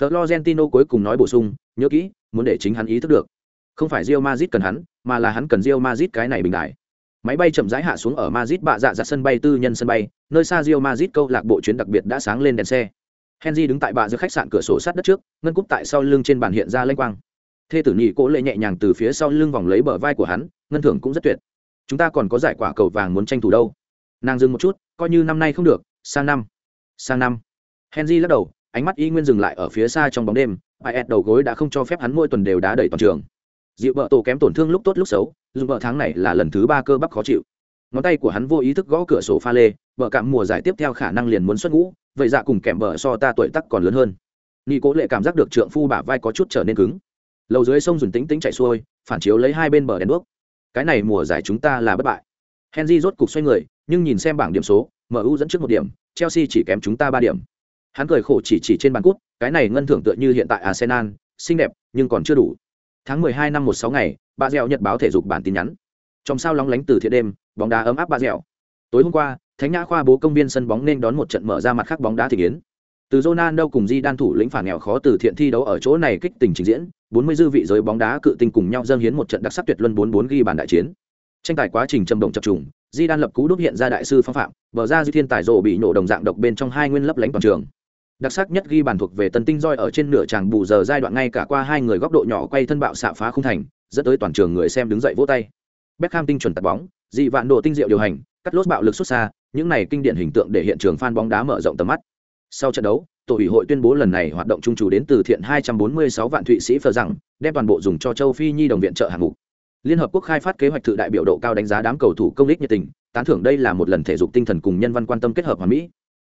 florentino cuối cùng nói bổ sung nhớ kỹ muốn để chính hắn ý thức được không phải rio mazit cần hắn, mà là hắn cần rio mazit cái này bình đại. Máy bay chậm rãi hạ xuống ở mazit bạ dạ dạ sân bay tư nhân sân bay, nơi xa rio mazit câu lạc bộ chuyến đặc biệt đã sáng lên đèn xe. Henry đứng tại bạ giữa khách sạn cửa sổ sát đất trước, ngân cúp tại sau lưng trên bàn hiện ra lênh quang. Thê tử nhị cố lệ nhẹ nhàng từ phía sau lưng vòng lấy bờ vai của hắn, ngân thưởng cũng rất tuyệt. Chúng ta còn có giải quả cầu vàng muốn tranh thủ đâu. Nàng dừng một chút, coi như năm nay không được, sang năm. Sang năm. Henry lắc đầu, ánh mắt y nguyên dừng lại ở phía xa trong bóng đêm, ai đầu gối đã không cho phép hắn mỗi tuần đều đá đẩy toàn trường dịu vợ tổ kém tổn thương lúc tốt lúc xấu dù vợ tháng này là lần thứ ba cơ bắp khó chịu ngón tay của hắn vô ý thức gõ cửa sổ pha lê, vợ cảm mùa giải tiếp theo khả năng liền muốn xuất ngũ, vậy dạ cùng kèm bờ so ta tuổi tắc còn lớn hơn. Nghi cố lệ cảm giác được trượng phu bả vai có chút trở nên cứng. Lầu dưới sông dùn tính tính chạy xuôi, phản chiếu lấy hai bên bờ đèn đuốc. Cái này mùa giải chúng ta là bất bại. Henry rốt cục xoay người, nhưng nhìn xem bảng điểm số mu dẫn trước một điểm, chelsea chỉ kém chúng ta ba điểm. Hắn cười khổ chỉ chỉ trên bàn cút, cái này ngân thưởng tựa như hiện tại arsenal, xinh đẹp, nhưng còn chưa đủ. Tháng 12 năm một sáu ngày, bà dẻo nhật báo thể dục bản tin nhắn trong sao lóng lánh từ thiện đêm, bóng đá ấm áp ba dẻo. Tối hôm qua, thánh nhã khoa bố công viên sân bóng nên đón một trận mở ra mặt khác bóng đá thị kiến. Từ Ronaldo cùng Di đan thủ lĩnh phản nghèo khó từ thiện thi đấu ở chỗ này kích tình trình diễn 40 dư vị giới bóng đá cự tinh cùng nhau dâng hiến một trận đặc sắc tuyệt luân 4-4 ghi bàn đại chiến. Tranh tài quá trình trầm động chập trùng Di đan lập cú đúc hiện ra đại sư phong phạm, bờ ra di thiên tài rộ bị nổ đồng dạng độc bên trong hai nguyên lấp lánh toàn trường. Đặc sắc nhất ghi bàn thuộc về tân tinh roi ở trên nửa tràng bù giờ giai đoạn ngay cả qua hai người góc độ nhỏ quay thân bạo xạ phá không thành, dẫn tới toàn trường người xem đứng dậy vỗ tay. Beckham tinh chuẩn tạt bóng, dị vạn độ tinh diệu điều hành, cắt lốt bạo lực xuất xa, những này kinh điển hình tượng để hiện trường fan bóng đá mở rộng tầm mắt. Sau trận đấu, tổ ủy hội tuyên bố lần này hoạt động trung chủ đến từ thiện 246 vạn thụy sĩ phờ rằng, đem toàn bộ dùng cho châu phi nhi đồng viện trợ hạng mục. Liên hợp quốc khai phát kế hoạch tự đại biểu độ cao đánh giá đám cầu thủ công ích nhiệt tình, tán thưởng đây là một lần thể dục tinh thần cùng nhân văn quan tâm kết hợp hoàn mỹ.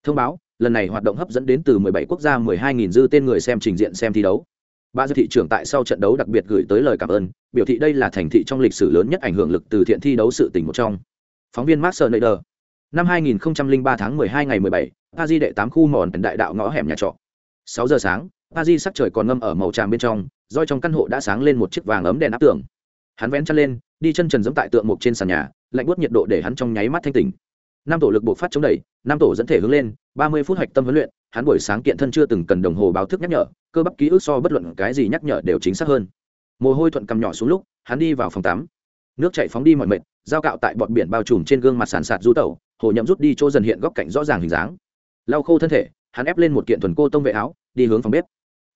Thông báo, lần này hoạt động hấp dẫn đến từ 17 quốc gia 12.000 dư tên người xem trình diện xem thi đấu ba giờ thị trưởng tại sau trận đấu đặc biệt gửi tới lời cảm ơn biểu thị đây là thành thị trong lịch sử lớn nhất ảnh hưởng lực từ thiện thi đấu sự tình một trong. Phóng viên Mark Snyder. Năm 2003 tháng 12 ngày 17, Paris đệ 8 khu mòn đại đạo ngõ hẻm nhà trọ. 6 giờ sáng Paris sắc trời còn ngâm ở màu tràm bên trong roi trong căn hộ đã sáng lên một chiếc vàng ấm đèn áp tường. Hắn vén chân lên đi chân trần giẫm tại tượng mục trên sàn nhà lạnh buốt nhiệt độ để hắn trong nháy mắt thanh tỉnh. Năm tổ lực bộ phát chống đẩy năm tổ dẫn thể hướng lên ba mươi phút hạch tâm huấn luyện hắn buổi sáng kiện thân chưa từng cần đồng hồ báo thức nhắc nhở, cơ bắp ký ức so bất luận cái gì nhắc nhở đều chính xác hơn. Mồ hôi thuận cầm nhỏ xuống lúc, hắn đi vào phòng tắm. Nước chạy phóng đi mọi mệt, dao cạo tại bọt biển bao trùm trên gương mặt sàn sạt du tẩu, hồ nhậm rút đi chỗ dần hiện góc cạnh rõ ràng hình dáng. Lau khô thân thể, hắn ép lên một kiện thuần cô tông vệ áo, đi hướng phòng bếp.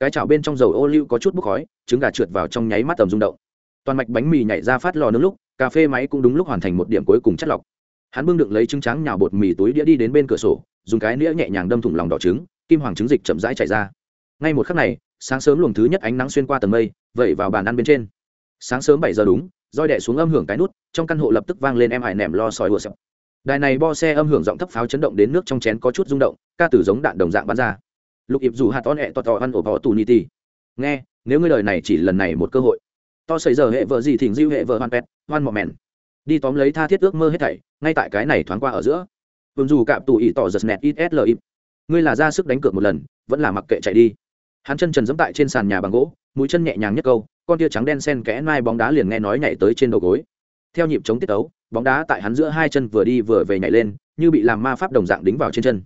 Cái chảo bên trong dầu ô liu có chút bốc khói, trứng gà trượt vào trong nháy mắt tầm rung động. Toàn mạch bánh mì nhảy ra phát lò nướng lúc, cà phê máy cũng đúng lúc hoàn thành một điểm cuối cùng chất lọc hắn bưng đựng lấy trứng trắng nhào bột mì túi đĩa đi đến bên cửa sổ, dùng cái nĩa nhẹ nhàng đâm thủng lòng đỏ trứng, kim hoàng trứng dịch chậm rãi chảy ra. Ngay một khắc này, sáng sớm luồng thứ nhất ánh nắng xuyên qua tầng mây, vẩy vào bàn ăn bên trên. Sáng sớm bảy giờ đúng, roi đẻ xuống âm hưởng cái nút, trong căn hộ lập tức vang lên em ải nẻm lo sòi vừa sập đài này bo xe âm hưởng giọng thấp pháo chấn động đến nước trong chén có chút rung động, ca từ giống đạn đồng dạng bắn ra. Lục ịp dù hạt to hẹ to to ăn ổ bò tù ni ti nghe, nếu ngươi đời này chỉ lần này một cơ hội. To xảy giờ hệ vợ gì thỉnh diêu hệ vợ hoan pet hoan mọ mèn đi tóm lấy tha thiết ước mơ hết thảy ngay tại cái này thoáng qua ở giữa. Ùn dù cạm tù ỉ tỏ giật nẹt ít sl ngươi là ra sức đánh cược một lần, vẫn là mặc kệ chạy đi. Hắn chân trần dẫm tại trên sàn nhà bằng gỗ, mũi chân nhẹ nhàng nhất câu, con tia trắng đen sen kẽ mai bóng đá liền nghe nói nhảy tới trên đầu gối. Theo nhịp chống tiết tấu, bóng đá tại hắn giữa hai chân vừa đi vừa về nhảy lên, như bị làm ma pháp đồng dạng đính vào trên chân.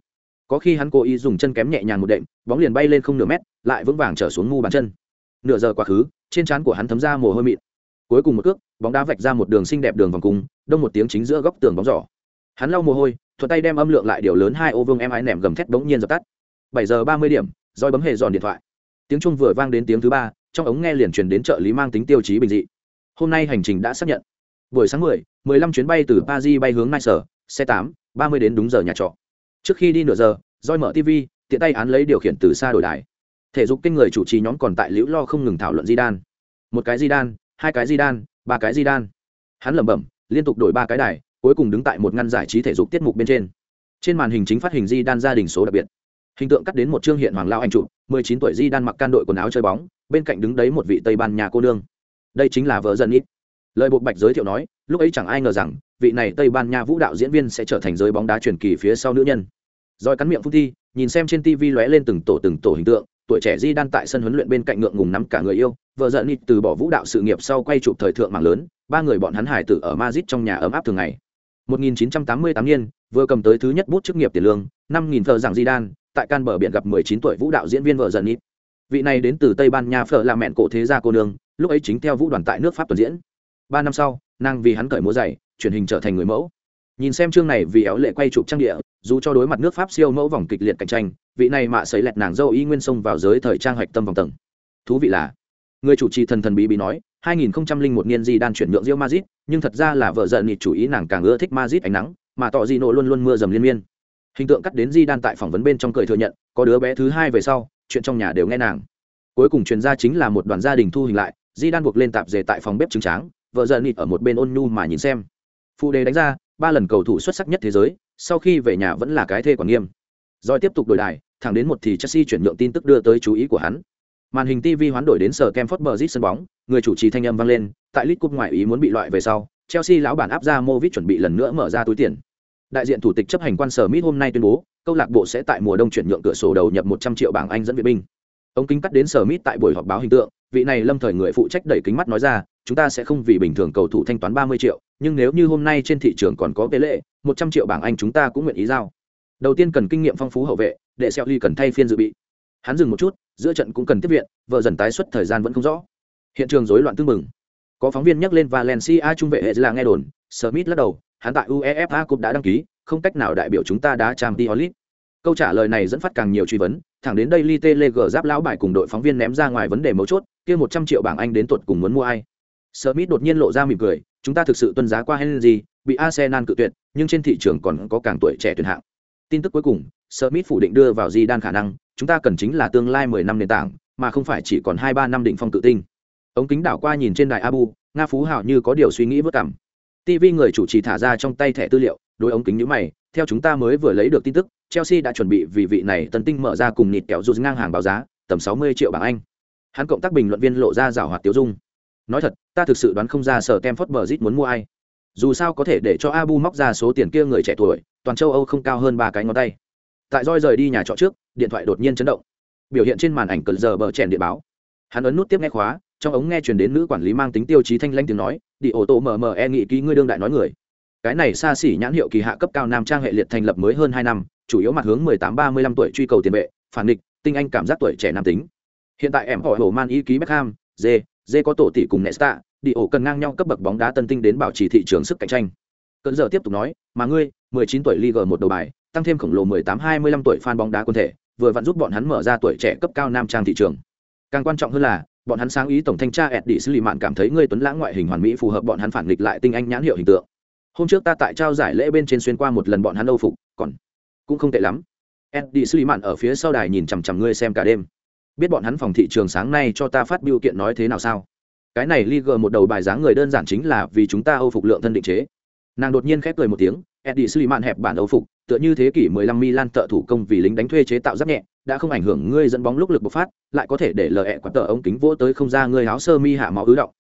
Có khi hắn cố ý dùng chân kém nhẹ nhàng một đệm, bóng liền bay lên không nửa mét, lại vững vàng trở xuống mu bàn chân. Nửa giờ quá khứ, trên trán của hắn thấm ra mồ hôi mịn cuối cùng một cước, bóng đá vạch ra một đường xinh đẹp đường vòng cung, đông một tiếng chính giữa góc tường bóng giỏ. Hắn lau mồ hôi, thuận tay đem âm lượng lại điều lớn hai ô vương em ái nẻm gầm thét bỗng nhiên dập tắt. Bảy giờ ba mươi điểm, roi bấm hệ giòn điện thoại. Tiếng trung vừa vang đến tiếng thứ ba, trong ống nghe liền truyền đến trợ lý mang tính tiêu chí bình dị. Hôm nay hành trình đã xác nhận. Buổi sáng mười mười lăm chuyến bay từ paris bay hướng nai sở xe tám, ba mươi đến đúng giờ nhà trọ. Trước khi đi nửa giờ, roi mở tv tiện tay án lấy điều khiển từ xa đổi đài. Thể dục kinh người chủ trì nhóm còn tại liễu lo không ngừng thảo luận di đan một cái di đan hai cái di đan, ba cái di đan. Hắn lẩm bẩm, liên tục đổi ba cái đài, cuối cùng đứng tại một ngăn giải trí thể dục tiết mục bên trên. Trên màn hình chính phát hình di đan gia đình số đặc biệt. Hình tượng cắt đến một trương hiện hoàng lao anh trụ mười chín tuổi di đan mặc can đội quần áo chơi bóng, bên cạnh đứng đấy một vị tây ban nha cô nương. Đây chính là vợ dân ít. Lời buộc bạch giới thiệu nói, lúc ấy chẳng ai ngờ rằng, vị này tây ban nha vũ đạo diễn viên sẽ trở thành giới bóng đá truyền kỳ phía sau nữ nhân. Roi cắn miệng phun thi, nhìn xem trên tv lóe lên từng tổ từng tổ hình tượng tuổi trẻ di đan tại sân huấn luyện bên cạnh ngượng ngùng nắm cả người yêu, vợ giận nịt từ bỏ vũ đạo sự nghiệp sau quay chụp thời thượng mạng lớn, ba người bọn hắn hải tử ở Madrid trong nhà ấm áp thường ngày. 1988 niên, vừa cầm tới thứ nhất bút chức nghiệp tiền lương 5.000 thợ giảng di đan, tại can bờ biển gặp 19 tuổi vũ đạo diễn viên vợ giận nịt. Vị này đến từ tây ban nha phở là mẹn cổ thế gia cô nương, lúc ấy chính theo vũ đoàn tại nước pháp tuần diễn. Ba năm sau, nàng vì hắn cởi múa giày, truyền hình trở thành người mẫu. Nhìn xem chương này vì éo lệ quay chụp trang địa dù cho đối mặt nước pháp siêu mẫu vòng kịch liệt cạnh tranh vị này mạ sấy lẹt nàng dâu y nguyên sông vào giới thời trang hạch tâm vòng tầng thú vị là người chủ trì thần thần bí bí nói 2001 niên di đan chuyển nhượng Real Madrid, nhưng thật ra là vợ giận nhị chủ ý nàng càng ưa thích Madrid ánh nắng, mà tỏ gì nổ luôn luôn mưa dầm liên miên. Hình tượng cắt đến di đan tại phỏng vấn bên trong cười thừa nhận, có đứa bé thứ hai về sau, chuyện trong nhà đều nghe nàng. Cuối cùng truyền ra chính là một đoàn gia đình thu hình lại, di đan buộc lên tạp dề tại phòng bếp trứng tráng, vợ giận nhị ở một bên ôn nhu mà nhìn xem. Phụ đề đánh ra, ba lần cầu thủ xuất sắc nhất thế giới, sau khi về nhà vẫn là cái thê còn nghiêm. Rồi tiếp tục đổi đài, thẳng đến một thì Chelsea chuyển nhượng tin tức đưa tới chú ý của hắn. Màn hình TV hoán đổi đến sở Kemford bờ sân bóng, người chủ trì thanh âm vang lên, tại League Cup ngoại ý muốn bị loại về sau, Chelsea lão bản áp ra Movit chuẩn bị lần nữa mở ra túi tiền. Đại diện thủ tịch chấp hành quan sở Smith hôm nay tuyên bố, câu lạc bộ sẽ tại mùa đông chuyển nhượng cửa sổ đầu nhập 100 triệu bảng Anh dẫn viện binh. Ông kính cắt đến sở mít tại buổi họp báo hình tượng, vị này lâm thời người phụ trách đẩy kính mắt nói ra, chúng ta sẽ không vì bình thường cầu thủ thanh toán 30 triệu, nhưng nếu như hôm nay trên thị trường còn có lệ, 100 triệu bảng Anh chúng ta cũng nguyện ý giao. Đầu tiên cần kinh nghiệm phong phú hậu vệ, để Chelsea cần thay phiên dự bị. Hắn dừng một chút, giữa trận cũng cần tiếp viện, vợ dần tái xuất thời gian vẫn không rõ. Hiện trường rối loạn tương mừng. Có phóng viên nhắc lên Valencia trung vệ hệ là nghe đồn, Smith lắc đầu, hắn tại UEFA Cup đã đăng ký, không cách nào đại biểu chúng ta đá Champions olit Câu trả lời này dẫn phát càng nhiều truy vấn, thẳng đến đây Lite Leg giáp lão bài cùng đội phóng viên ném ra ngoài vấn đề mấu chốt, kia 100 triệu bảng Anh đến tuột cùng muốn mua ai. Smith đột nhiên lộ ra mỉm cười, chúng ta thực sự tuân giá qua Henry, bị Arsenal cự tuyệt, nhưng trên thị trường còn có càng tuổi trẻ tuyển hạng. Tin tức cuối cùng, Smith phủ định đưa vào Di Đan khả năng, chúng ta cần chính là tương lai 10 năm nền tảng, mà không phải chỉ còn 2-3 năm định phong tự tinh. Ống kính đảo qua nhìn trên đài Abu, Nga Phú Hảo như có điều suy nghĩ vất cảm. TV người chủ trì thả ra trong tay thẻ tư liệu, đối ống kính nhíu mày, theo chúng ta mới vừa lấy được tin tức, Chelsea đã chuẩn bị vì vị này tân tinh mở ra cùng nịt kéo dù ngang hàng báo giá, tầm 60 triệu bảng Anh. hắn cộng tác bình luận viên lộ ra rào hoạt tiêu dung nói thật ta thực sự đoán không ra sở tem Bridge muốn mua ai dù sao có thể để cho abu móc ra số tiền kia người trẻ tuổi, toàn châu âu không cao hơn ba cái ngón tay. Tại roi rời đi nhà trọ trước, điện thoại đột nhiên chấn động. Biểu hiện trên màn ảnh cờ giờ bờ chèn điện báo. Hắn ấn nút tiếp nghe khóa, trong ống nghe chuyển đến nữ quản lý mang tính tiêu chí thanh lanh tiếng nói, đi ô tô mờ mờ e nghị ký ngươi đương đại nói người. Cái này xa xỉ nhãn hiệu kỳ hạ cấp cao nam trang hệ liệt thành lập mới hơn hai năm, chủ yếu mặt hướng mười tám ba mươi lăm tuổi truy cầu tiền vệ, phản địch tinh anh cảm giác tuổi trẻ nam tính. Hiện tại em hỏi hồ man ý ký beckham dê dê có tổ tỷ cùng nesta đi ổ cần ngang nhau cấp bậc bóng đá tân tinh đến bảo trì thị trường sức cạnh tranh. Cận giờ tiếp tục nói, mà ngươi, mười chín tuổi league một đầu bài, tăng thêm khổng lồ mười tám hai mươi lăm tuổi fan bóng đá quân thể, vừa vặn giúp bọn hắn mở ra tuổi trẻ cấp cao nam trang thị trường. Càng quan trọng hơn là, bọn hắn sáng ý tổng thanh tra ed đi xử lý mạn cảm thấy ngươi tuấn lãng ngoại hình hoàn mỹ phù hợp bọn hắn phản nghịch lại tinh anh nhãn hiệu hình tượng. Hôm trước ta tại trao giải lễ bên trên xuyên qua một lần bọn hắn âu phục, còn cũng không tệ lắm. Ed đi xử lý mạn ở phía sau đài nhìn chằm chằm ngươi xem cả đêm. Biết bọn hắn phòng thị trường sáng nay cho ta phát biểu kiện nói thế nào sao? Cái này Liga một đầu bài dáng người đơn giản chính là vì chúng ta âu phục lượng thân định chế. Nàng đột nhiên khép cười một tiếng, eddie suy mạn hẹp bản âu phục, tựa như thế kỷ 15 milan tợ thủ công vì lính đánh thuê chế tạo giáp nhẹ, đã không ảnh hưởng ngươi dẫn bóng lúc lực bộc phát, lại có thể để lờ ẹ quạt tờ ống kính vỗ tới không ra ngươi áo sơ mi hạ máu ứ động.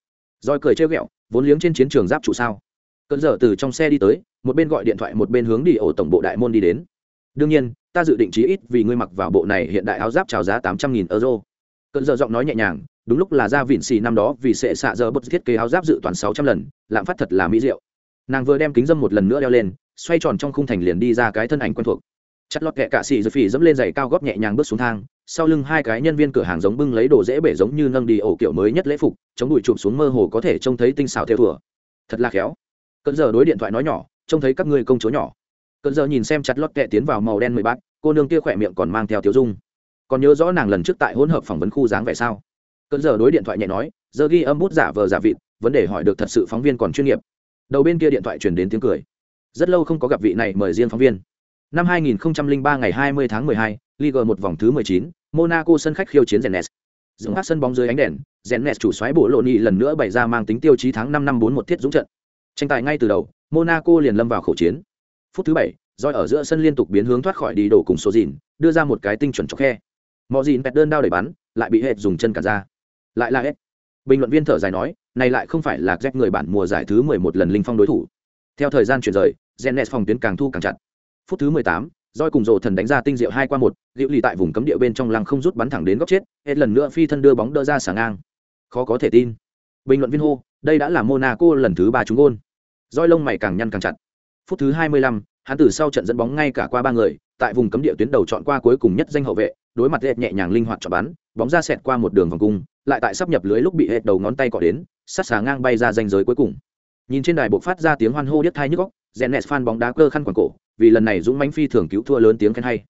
Roi cười trêu ghẹo, vốn liếng trên chiến trường giáp trụ sao. Cơn giờ từ trong xe đi tới, một bên gọi điện thoại một bên hướng đi ổ tổng bộ đại môn đi đến. Đương nhiên, ta dự định chí ít vì ngươi mặc vào bộ này hiện đại áo giáp chào giá tám trăm nghìn euro. Cơn giờ giọng nói nhẹ nhàng đúng lúc là ra vịn xì năm đó vì sẽ xạ giờ bất thiết kế áo giáp dự toàn sáu trăm lần, lạm phát thật là mỹ diệu. Nàng vừa đem kính dâm một lần nữa đeo lên, xoay tròn trong khung thành liền đi ra cái thân ảnh quen thuộc. Chặt lọt kẹ cạ xì rồi phì dẫm lên giày cao góp nhẹ nhàng bước xuống thang, sau lưng hai cái nhân viên cửa hàng giống bưng lấy đồ dễ bể giống như nâng đi ổ kiểu mới nhất lễ phục, chống đùi chụp xuống mơ hồ có thể trông thấy tinh xảo theo thùa. Thật là khéo. Cận giờ đối điện thoại nói nhỏ, trông thấy các ngươi công chúa nhỏ. Cận giờ nhìn xem chặt lọt kẹ tiến vào màu đen mười bát, cô nương kia khỏe miệng còn mang theo tiêu dung. Còn nhớ rõ nàng lần trước tại hỗn hợp phỏng vấn khu dáng vẻ sao? Cơn giờ đối điện thoại nhẹ nói giờ ghi âm bút giả vờ giả vịt vấn đề hỏi được thật sự phóng viên còn chuyên nghiệp đầu bên kia điện thoại truyền đến tiếng cười rất lâu không có gặp vị này mời riêng phóng viên năm 2003 ngày 20 tháng 12, Ligue một vòng thứ 19, Monaco sân khách khiêu chiến Rennes. Dựng hát sân bóng dưới ánh đèn, Rennes chủ xoáy bộ lộ nhị lần nữa bày ra mang tính tiêu chí tháng 5 năm bốn một thiết dũng trận. Tranh tài ngay từ đầu, Monaco liền lâm vào khẩu chiến. Phút thứ 7, Doi ở giữa sân liên tục biến hướng thoát khỏi đi đổ cùng số dìn, đưa ra một cái tinh chuẩn chọc khe. Mọ dìn bẹt đơn đao đẩy bắn, lại bị hệt dùng chân cản ra. Lại là hết. Bình luận viên thở dài nói, này lại không phải là z người bản mùa giải thứ 11 lần linh phong đối thủ. Theo thời gian chuyển rời, genes phòng tuyến càng thu càng chặt. Phút thứ 18, roi cùng rồ thần đánh ra tinh diệu hai qua một, Diệu lì tại vùng cấm địa bên trong lăng không rút bắn thẳng đến góc chết, hết lần nữa phi thân đưa bóng đỡ ra sả ngang. Khó có thể tin. Bình luận viên hô, đây đã là Monaco lần thứ ba trúng gôn. roi lông mày càng nhăn càng chặt. Phút thứ 25, hắn từ sau trận dẫn bóng ngay cả qua ba người, tại vùng cấm địa tuyến đầu chọn qua cuối cùng nhất danh hậu vệ, đối mặt hệt nhẹ nhàng linh hoạt cho bắn, bóng ra xẹt qua một đường vòng cung, lại tại sắp nhập lưới lúc bị hết đầu ngón tay cọ đến, sát xà ngang bay ra danh giới cuối cùng. Nhìn trên đài bộ phát ra tiếng hoan hô điếc thai nhức góc rèn nẹt phan bóng đá cơ khăn quảng cổ, vì lần này Dũng mánh phi thường cứu thua lớn tiếng khen hay.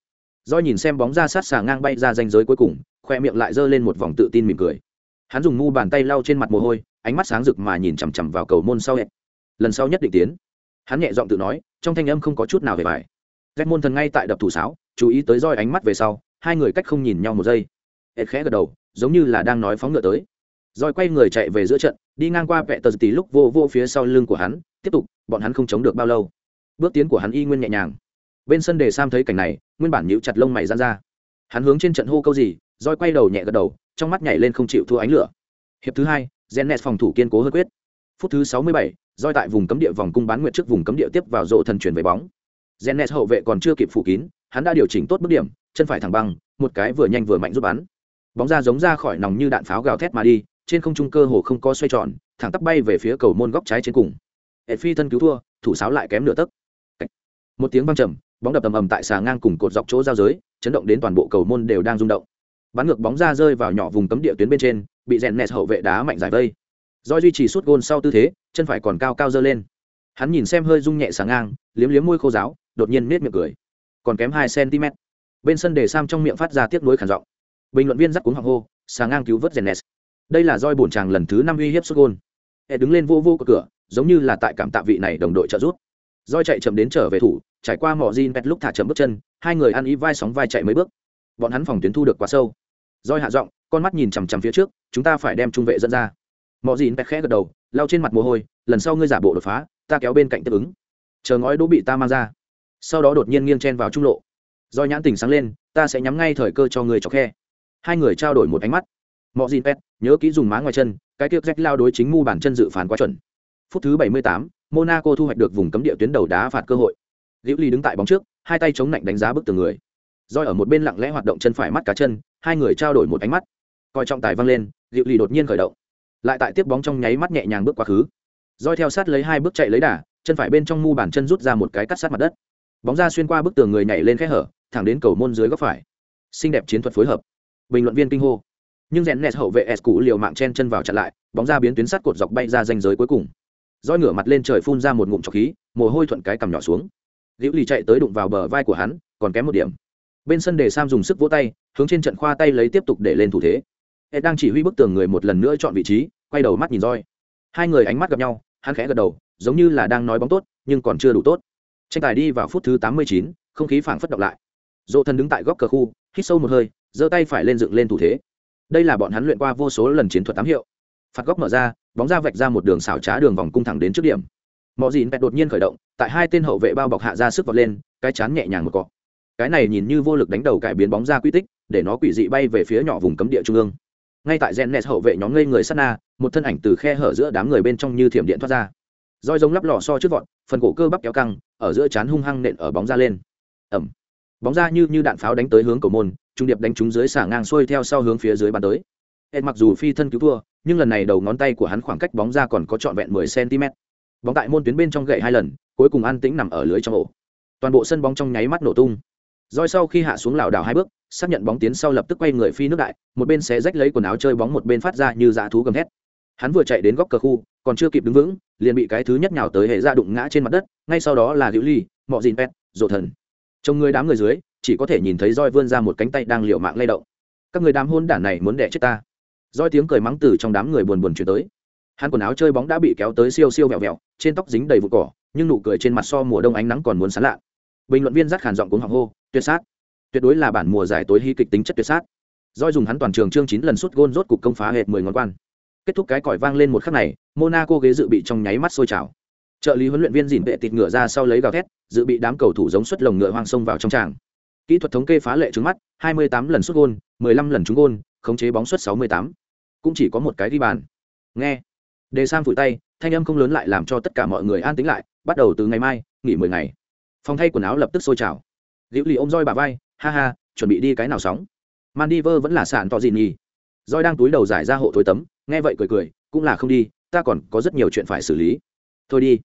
Do nhìn xem bóng ra sát xà ngang bay ra danh giới cuối cùng, khoe miệng lại giơ lên một vòng tự tin mỉm cười. Hắn dùng mu bàn tay lau trên mặt mồ hôi, ánh mắt sáng rực mà nhìn chằm chằm vào cầu môn sau hẹn. Lần sau nhất định tiến. Hắn nhẹ giọng tự nói, trong thanh âm không có chút nào về bài. Rét môn thần ngay tại đập thủ sáo, chú ý tới roi ánh mắt về sau, hai người cách không nhìn nhau một giây. Ed khẽ gật đầu, giống như là đang nói phóng ngựa tới. Rồi quay người chạy về giữa trận, đi ngang qua vẹ tờ tí lúc vô vô phía sau lưng của hắn, tiếp tục, bọn hắn không chống được bao lâu. Bước tiến của hắn y nguyên nhẹ nhàng. Bên sân đề Sam thấy cảnh này, nguyên bản nhíu chặt lông mày ra ra. Hắn hướng trên trận hô câu gì, rồi quay đầu nhẹ gật đầu, trong mắt nhảy lên không chịu thua ánh lửa. Hiệp thứ hai, Zennet phòng thủ kiên cố hơn quyết. Phút thứ 67, roi tại vùng cấm địa vòng cung bán nguyện trước vùng cấm địa tiếp vào rộ thần chuyển về bóng. Zennet hậu vệ còn chưa kịp phủ kín, hắn đã điều chỉnh tốt bước điểm, chân phải thẳng băng, một cái vừa nhanh vừa mạnh giúp bắn. Bóng ra giống ra khỏi nòng như đạn pháo gào thét mà đi, trên không trung cơ hồ không có xoay tròn thẳng tắp bay về phía cầu môn góc trái trên cùng. Hệ phi thân cứu thua thủ sáo lại kém nửa tấc. Một tiếng văng trầm bóng đập ầm ầm tại xà ngang cùng cột dọc chỗ giao giới chấn động đến toàn bộ cầu môn đều đang rung động. Bắn ngược bóng ra rơi vào nhỏ vùng cấm địa tuyến bên trên bị rèn nẹt hậu vệ đá mạnh giải vây. Do duy trì suốt gôn sau tư thế chân phải còn cao cao dơ lên. Hắn nhìn xem hơi rung nhẹ xà ngang liếm liếm môi khô giáo đột nhiên nết miệng cười. Còn kém hai cm bên sân đề sam trong miệng phát ra tiếc nuối khản giọng. Bình luận viên dắt cuống hoàng hô xà ngang cứu vớt rèn đây là roi bổn chàng lần thứ năm uy hiếp xuất gôn. Hệ đứng lên vô vô của cửa, giống như là tại cảm tạ vị này đồng đội trợ giúp. Roi chạy chậm đến trở về thủ, trải qua mỏ jean pet lúc thả chậm bước chân, hai người ăn ý vai sóng vai chạy mấy bước. Bọn hắn phòng tuyến thu được quá sâu. Roi hạ giọng, con mắt nhìn chằm chằm phía trước, chúng ta phải đem trung vệ dẫn ra. Mỏ jean pet khẽ gật đầu, lau trên mặt mồ hôi, lần sau ngươi giả bộ đột phá, ta kéo bên cạnh tiếp ứng. Chờ ngói đỗ bị ta mang ra. Sau đó đột nhiên nghiêng chen vào trung lộ do nhãn tỉnh sáng lên ta sẽ nhắm ngay thời cơ cho người cho khe. Hai người trao đổi một ánh mắt. Mọi gì pet nhớ kỹ dùng má ngoài chân cái tiếc rách lao đối chính mu bản chân dự phán quá chuẩn. Phút thứ 78, monaco thu hoạch được vùng cấm địa tuyến đầu đá phạt cơ hội. Liễu ly đứng tại bóng trước hai tay chống lạnh đánh giá bức tường người. Roi ở một bên lặng lẽ hoạt động chân phải mắt cá chân hai người trao đổi một ánh mắt. Coi trọng tài văng lên liễu ly đột nhiên khởi động. Lại tại tiếp bóng trong nháy mắt nhẹ nhàng bước quá khứ. Roi theo sát lấy hai bước chạy lấy đà chân phải bên trong mu bàn chân rút ra một cái cắt sát mặt đất. Bóng ra xuyên qua bức tường người nhảy lên khe hở thẳng đến cầu môn dưới góc phải. Xinh đẹp chiến thuật phối hợp. Bình luận viên kinh hô. Nhưng rèn nẹt hậu vệ s cũ liều mạng chen chân vào chặn lại, bóng ra biến tuyến sắt cột dọc bay ra danh giới cuối cùng. Roi ngửa mặt lên trời phun ra một ngụm trọc khí, mồ hôi thuận cái cằm nhỏ xuống. Liễu lì chạy tới đụng vào bờ vai của hắn, còn kém một điểm. Bên sân đề sam dùng sức vỗ tay, hướng trên trận khoa tay lấy tiếp tục để lên thủ thế. Ed đang chỉ huy bức tường người một lần nữa chọn vị trí, quay đầu mắt nhìn roi. Hai người ánh mắt gặp nhau, hắn khẽ gật đầu, giống như là đang nói bóng tốt, nhưng còn chưa đủ tốt. Tranh tài đi vào phút thứ tám mươi chín, không khí phảng phất động lại dỗ thần đứng tại góc cờ khu, hít sâu một hơi, giơ tay phải lên dựng lên thủ thế. Đây là bọn hắn luyện qua vô số lần chiến thuật tám hiệu. Phạt góc mở ra, bóng ra vạch ra một đường xảo trá đường vòng cung thẳng đến trước điểm. Mọi dìn pẹt đột nhiên khởi động, tại hai tên hậu vệ bao bọc hạ ra sức vọt lên, cái chán nhẹ nhàng một cọ. Cái này nhìn như vô lực đánh đầu cải biến bóng ra quy tích, để nó quỷ dị bay về phía nhỏ vùng cấm địa trung ương. Ngay tại gen nes hậu vệ nhóm ngây người sát na, một thân ảnh từ khe hở giữa đám người bên trong như thiểm điện thoát ra. Roi giống lắp lò so trước vọt, phần cổ cơ bắp kéo căng, ở giữa chán hung hăng nện ở bóng ra lên. Ẩm bóng ra như như đạn pháo đánh tới hướng cầu môn, trung điệp đánh trúng dưới xả ngang xuôi theo sau hướng phía dưới bàn tới. Ed mặc dù phi thân cứu thua, nhưng lần này đầu ngón tay của hắn khoảng cách bóng ra còn có trọn vẹn 10 cm bóng tại môn tuyến bên trong gậy hai lần, cuối cùng an tĩnh nằm ở lưới trong ổ. Toàn bộ sân bóng trong nháy mắt nổ tung. Roi sau khi hạ xuống lảo đảo hai bước, xác nhận bóng tiến sau lập tức quay người phi nước đại, một bên xé rách lấy quần áo chơi bóng một bên phát ra như dã thú gầm thét. Hắn vừa chạy đến góc cờ khu, còn chưa kịp đứng vững, liền bị cái thứ nhất nhào tới hệ ra đụng ngã trên mặt đất, ngay sau đó là liễu ly, mọ dìn pet rộ thần trong người đám người dưới, chỉ có thể nhìn thấy roi vươn ra một cánh tay đang liều mạng lay động. Các người đám hôn đản này muốn đẻ chết ta. Roi tiếng cười mắng từ trong đám người buồn buồn chuyển tới. Hắn quần áo chơi bóng đã bị kéo tới siêu siêu vẹo vẹo, trên tóc dính đầy vụ cỏ, nhưng nụ cười trên mặt so mùa đông ánh nắng còn muốn sán lạ. Bình luận viên rát khàn giọng cuống họng hô, tuyệt sát. Tuyệt đối là bản mùa giải tối hy kịch tính chất tuyệt sát. Doi dùng hắn toàn trường chương chín lần suốt gôn rốt cục công phá hệt mười ngón quan. Kết thúc cái còi vang lên một khắc này, monaco ghế dự bị trong nháy mắt sôi trào trợ lý huấn luyện viên dìn vệ tịt ngựa ra sau lấy gào thét, dự bị đám cầu thủ giống xuất lồng ngựa hoang sông vào trong tràng. Kỹ thuật thống kê phá lệ trứng mắt 28 lần xuất gôn 15 lần trúng gôn, khống chế bóng suất 68. cũng chỉ có một cái ghi bàn. Nghe. Đề sam phủi tay, thanh âm không lớn lại làm cho tất cả mọi người an tĩnh lại, bắt đầu từ ngày mai, nghỉ 10 ngày. Phòng thay quần áo lập tức sôi trào. Liễu lì ôm roi bà vai, ha ha, chuẩn bị đi cái nào sóng? Mandiver vẫn là sạn tỏ gì nhì roi đang túi đầu giải ra hộ thối tấm, nghe vậy cười cười, cũng là không đi, ta còn có rất nhiều chuyện phải xử lý. Thôi đi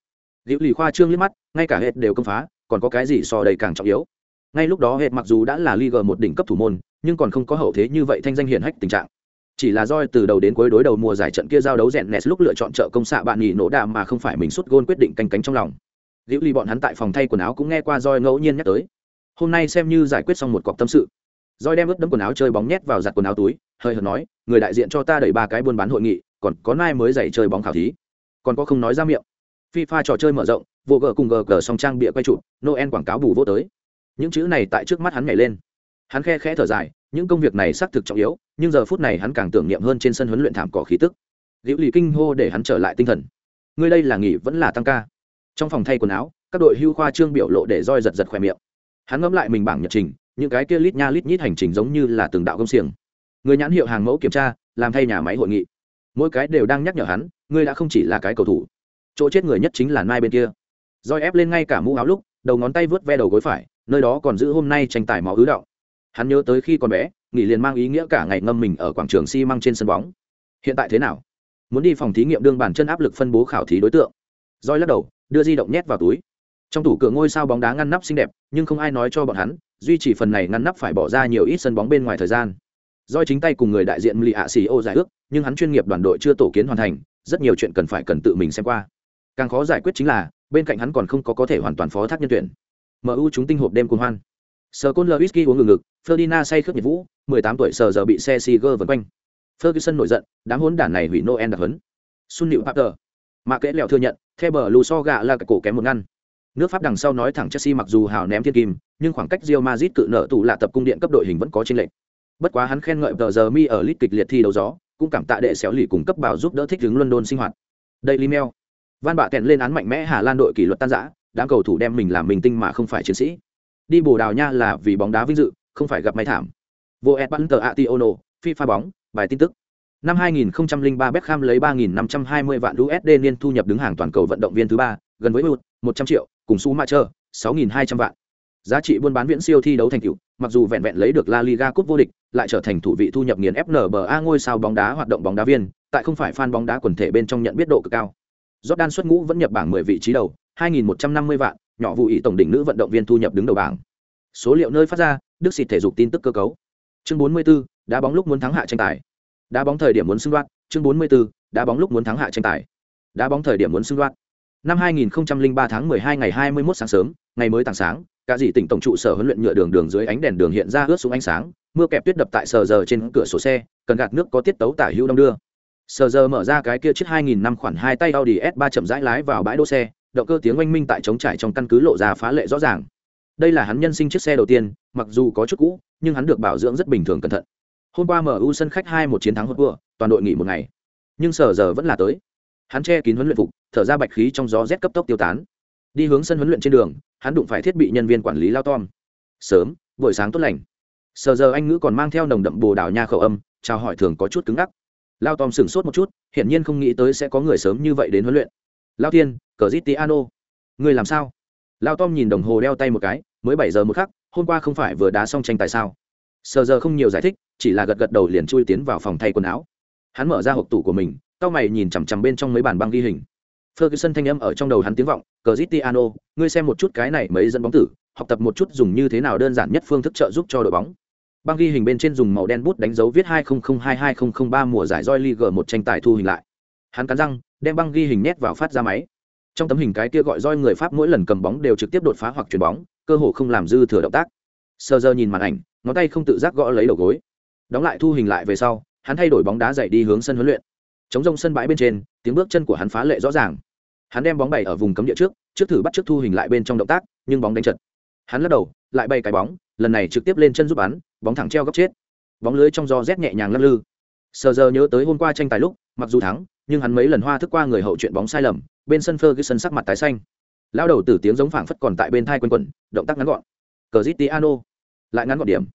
liễu lì khoa trương liếc mắt ngay cả hết đều công phá còn có cái gì so đây càng trọng yếu ngay lúc đó hệ mặc dù đã là Liga một đỉnh cấp thủ môn, nhưng còn không có hậu thế như vậy thanh danh hiển hách tình trạng. Chỉ là roi từ đầu đến cuối đối đầu mùa giải trận kia giao đấu rèn nẹt lúc lựa chọn trợ công xạ bạn nghỉ nổ đà mà không phải mình sút gôn quyết định canh cánh trong lòng. Liễu Ly bọn hắn tại phòng thay quần áo cũng nghe qua roi ngẫu nhiên nhắc tới. Hôm nay xem như giải quyết xong một cọc tâm sự. Roi đem ướt đẫm quần áo chơi bóng nhét vào giặt quần áo túi, hơi hợt nói, người đại diện cho ta đẩy ba cái buôn bán hội nghị, còn có ai mới dạy chơi bóng khảo thí. Còn có không nói ra miệng. FIFA trò chơi mở rộng, vô gờ cùng gờ gờ song trang bịa quay chụp, Noel quảng cáo bù vô tới. Những chữ này tại trước mắt hắn nhảy lên. Hắn khe khẽ thở dài những công việc này xác thực trọng yếu nhưng giờ phút này hắn càng tưởng niệm hơn trên sân huấn luyện thảm cỏ khí tức. Diệu lì kinh hô để hắn trở lại tinh thần. Người đây là nghỉ vẫn là tăng ca. Trong phòng thay quần áo các đội hưu khoa trương biểu lộ để roi giật giật khóe miệng. Hắn ngẫm lại mình bảng nhật trình những cái kia lít nha lít nhít hành trình giống như là từng đạo công xiềng. Người nhãn hiệu hàng mẫu kiểm tra làm thay nhà máy hội nghị. Mỗi cái đều đang nhắc nhở hắn ngươi đã không chỉ là cái cầu thủ chỗ chết người nhất chính là mai bên kia. Roi ép lên ngay cả mũ áo lúc, đầu ngón tay vớt ve đầu gối phải, nơi đó còn giữ hôm nay tranh tài máu ứ động. Hắn nhớ tới khi còn bé, nghỉ liền mang ý nghĩa cả ngày ngâm mình ở quảng trường xi măng trên sân bóng. Hiện tại thế nào? Muốn đi phòng thí nghiệm đương bàn chân áp lực phân bố khảo thí đối tượng. Roi lắc đầu, đưa di động nhét vào túi. Trong tủ cửa ngôi sao bóng đá ngăn nắp xinh đẹp, nhưng không ai nói cho bọn hắn, duy trì phần này ngăn nắp phải bỏ ra nhiều ít sân bóng bên ngoài thời gian. Roi chính tay cùng người đại diện lì hạ xì ô giải ước, nhưng hắn chuyên nghiệp đoàn đội chưa tổ kiến hoàn thành, rất nhiều chuyện cần phải cần tự mình xem qua càng khó giải quyết chính là bên cạnh hắn còn không có có thể hoàn toàn phó thác nhân tuyển MU chúng tinh hộp đêm cuồng hoan. Sir Côn Whisky uống ngừng ngực, ferdina say khướt nhiệt vũ, 18 tuổi sờ giờ bị xe si gơ vần quanh. Ferguson nổi giận, đám hốn đản này hủy Noel đặc hấn. Sun nịu Papter. Mà kẽ lẹo thừa nhận, theo bờ lù so gạ là cái cổ kém một ngăn. Nước Pháp đằng sau nói thẳng Chelsea mặc dù hào ném thiên kim, nhưng khoảng cách Real Madrid cự nợ tủ lạ tập cung điện cấp đội hình vẫn có trên lệnh Bất quá hắn khen ngợi tờ giờ mi ở lit kịch liệt thi đấu gió, cũng cảm tạ đệ xéo lì cùng cấp bảo giúp đỡ thích ứng London sinh hoạt. Daily Mail. Van bạ kèn lên án mạnh mẽ Hà Lan đội kỷ luật tan rã, đám cầu thủ đem mình làm mình tinh mà không phải chiến sĩ đi bồ đào nha là vì bóng đá vinh dự không phải gặp may thảm vô ed bắn tờ ationo phi pha bóng bài tin tức Năm 2003 Beckham lấy 3.520 vạn USD niên thu nhập đứng hàng toàn cầu vận động viên thứ ba, gần với Wood, 100 triệu, cùng Schumacher, 6.200 vạn. Giá trị buôn bán viễn siêu thi đấu thành tựu, mặc dù vẹn vẹn lấy được La Liga cúp vô địch, lại trở thành thủ vị thu nhập nghiền FNBA ngôi sao bóng đá hoạt động bóng đá viên, tại không phải fan bóng đá quần thể bên trong nhận biết độ cực cao. Jordan xuất ngũ vẫn nhập bảng 10 vị trí đầu, 2.150 vạn, nhỏ vụ ý tổng đỉnh nữ vận động viên thu nhập đứng đầu bảng. Số liệu nơi phát ra, Đức xịt thể dục tin tức cơ cấu. Chương 44, đá bóng lúc muốn thắng hạ tranh tài. Đá bóng thời điểm muốn xưng đoạt, chương 44, đá bóng lúc muốn thắng hạ tranh tài. Đá bóng thời điểm muốn xưng đoạt. Năm 2003 tháng 12 ngày 21 sáng sớm, ngày mới tảng sáng, cả dì tỉnh tổng trụ sở huấn luyện nhựa đường đường dưới ánh đèn đường hiện ra ướt xuống ánh sáng, mưa kẹp tuyết đập tại sờ giờ trên cửa sổ xe, cần gạt nước có tiết tấu tả hữu đông đưa. Sờ giờ mở ra cái kia chiếc 2000 năm khoản hai tay Audi S3 chậm rãi lái vào bãi đỗ xe, động cơ tiếng oanh minh tại trống trải trong căn cứ lộ ra phá lệ rõ ràng. Đây là hắn nhân sinh chiếc xe đầu tiên, mặc dù có chút cũ, nhưng hắn được bảo dưỡng rất bình thường cẩn thận. Hôm qua MU sân khách 2 một chiến thắng hốt vừa, toàn đội nghỉ một ngày. Nhưng sở giờ vẫn là tới. Hắn che kín huấn luyện phục, thở ra bạch khí trong gió rét cấp tốc tiêu tán. Đi hướng sân huấn luyện trên đường, hắn đụng phải thiết bị nhân viên quản lý lao tom. Sớm, buổi sáng tốt lành. Sở giờ anh ngữ còn mang theo nồng đậm bồ đào nha khẩu âm, chào hỏi thường có chút cứng ngắc. Lao Tom sửng sốt một chút, hiển nhiên không nghĩ tới sẽ có người sớm như vậy đến huấn luyện. Lao Thiên, tiano ngươi làm sao? Lao Tom nhìn đồng hồ đeo tay một cái, mới bảy giờ một khắc, hôm qua không phải vừa đá xong tranh tài sao? sờ giờ không nhiều giải thích, chỉ là gật gật đầu liền chui tiến vào phòng thay quần áo. Hắn mở ra hộp tủ của mình, tao mày nhìn chằm chằm bên trong mấy bản băng ghi hình. Ferguson thanh âm ở trong đầu hắn tiếng vọng, Cờ Jitiano, ngươi xem một chút cái này mấy dẫn bóng tử, học tập một chút dùng như thế nào đơn giản nhất phương thức trợ giúp cho đội bóng." Băng ghi hình bên trên dùng màu đen bút đánh dấu viết 2002-2003 mùa giải Joy League một tranh tài thu hình lại. Hắn cắn răng, đem băng ghi hình nét vào phát ra máy. Trong tấm hình cái kia gọi Joy người Pháp mỗi lần cầm bóng đều trực tiếp đột phá hoặc chuyển bóng, cơ hồ không làm dư thừa động tác. Sơ giờ nhìn màn ảnh, ngón tay không tự giác gõ lấy đầu gối. Đóng lại thu hình lại về sau, hắn thay đổi bóng đá dậy đi hướng sân huấn luyện. Chống rông sân bãi bên trên, tiếng bước chân của hắn phá lệ rõ ràng. Hắn đem bóng bày ở vùng cấm địa trước, trước thử bắt trước thu hình lại bên trong động tác, nhưng bóng đánh chật Hắn lắc đầu, lại bay cái bóng, lần này trực tiếp lên chân giúp bắn, bóng thẳng treo góc chết. Bóng lưới trong gió rét nhẹ nhàng lắc lư. Sờ giờ nhớ tới hôm qua tranh tài lúc, mặc dù thắng, nhưng hắn mấy lần hoa thức qua người hậu chuyện bóng sai lầm, bên sân ferguson sắc mặt tái xanh. Lao đầu từ tiếng giống phảng phất còn tại bên thai quanh quẩn, động tác ngắn gọn. Cờ zitiano lại ngắn gọn điểm.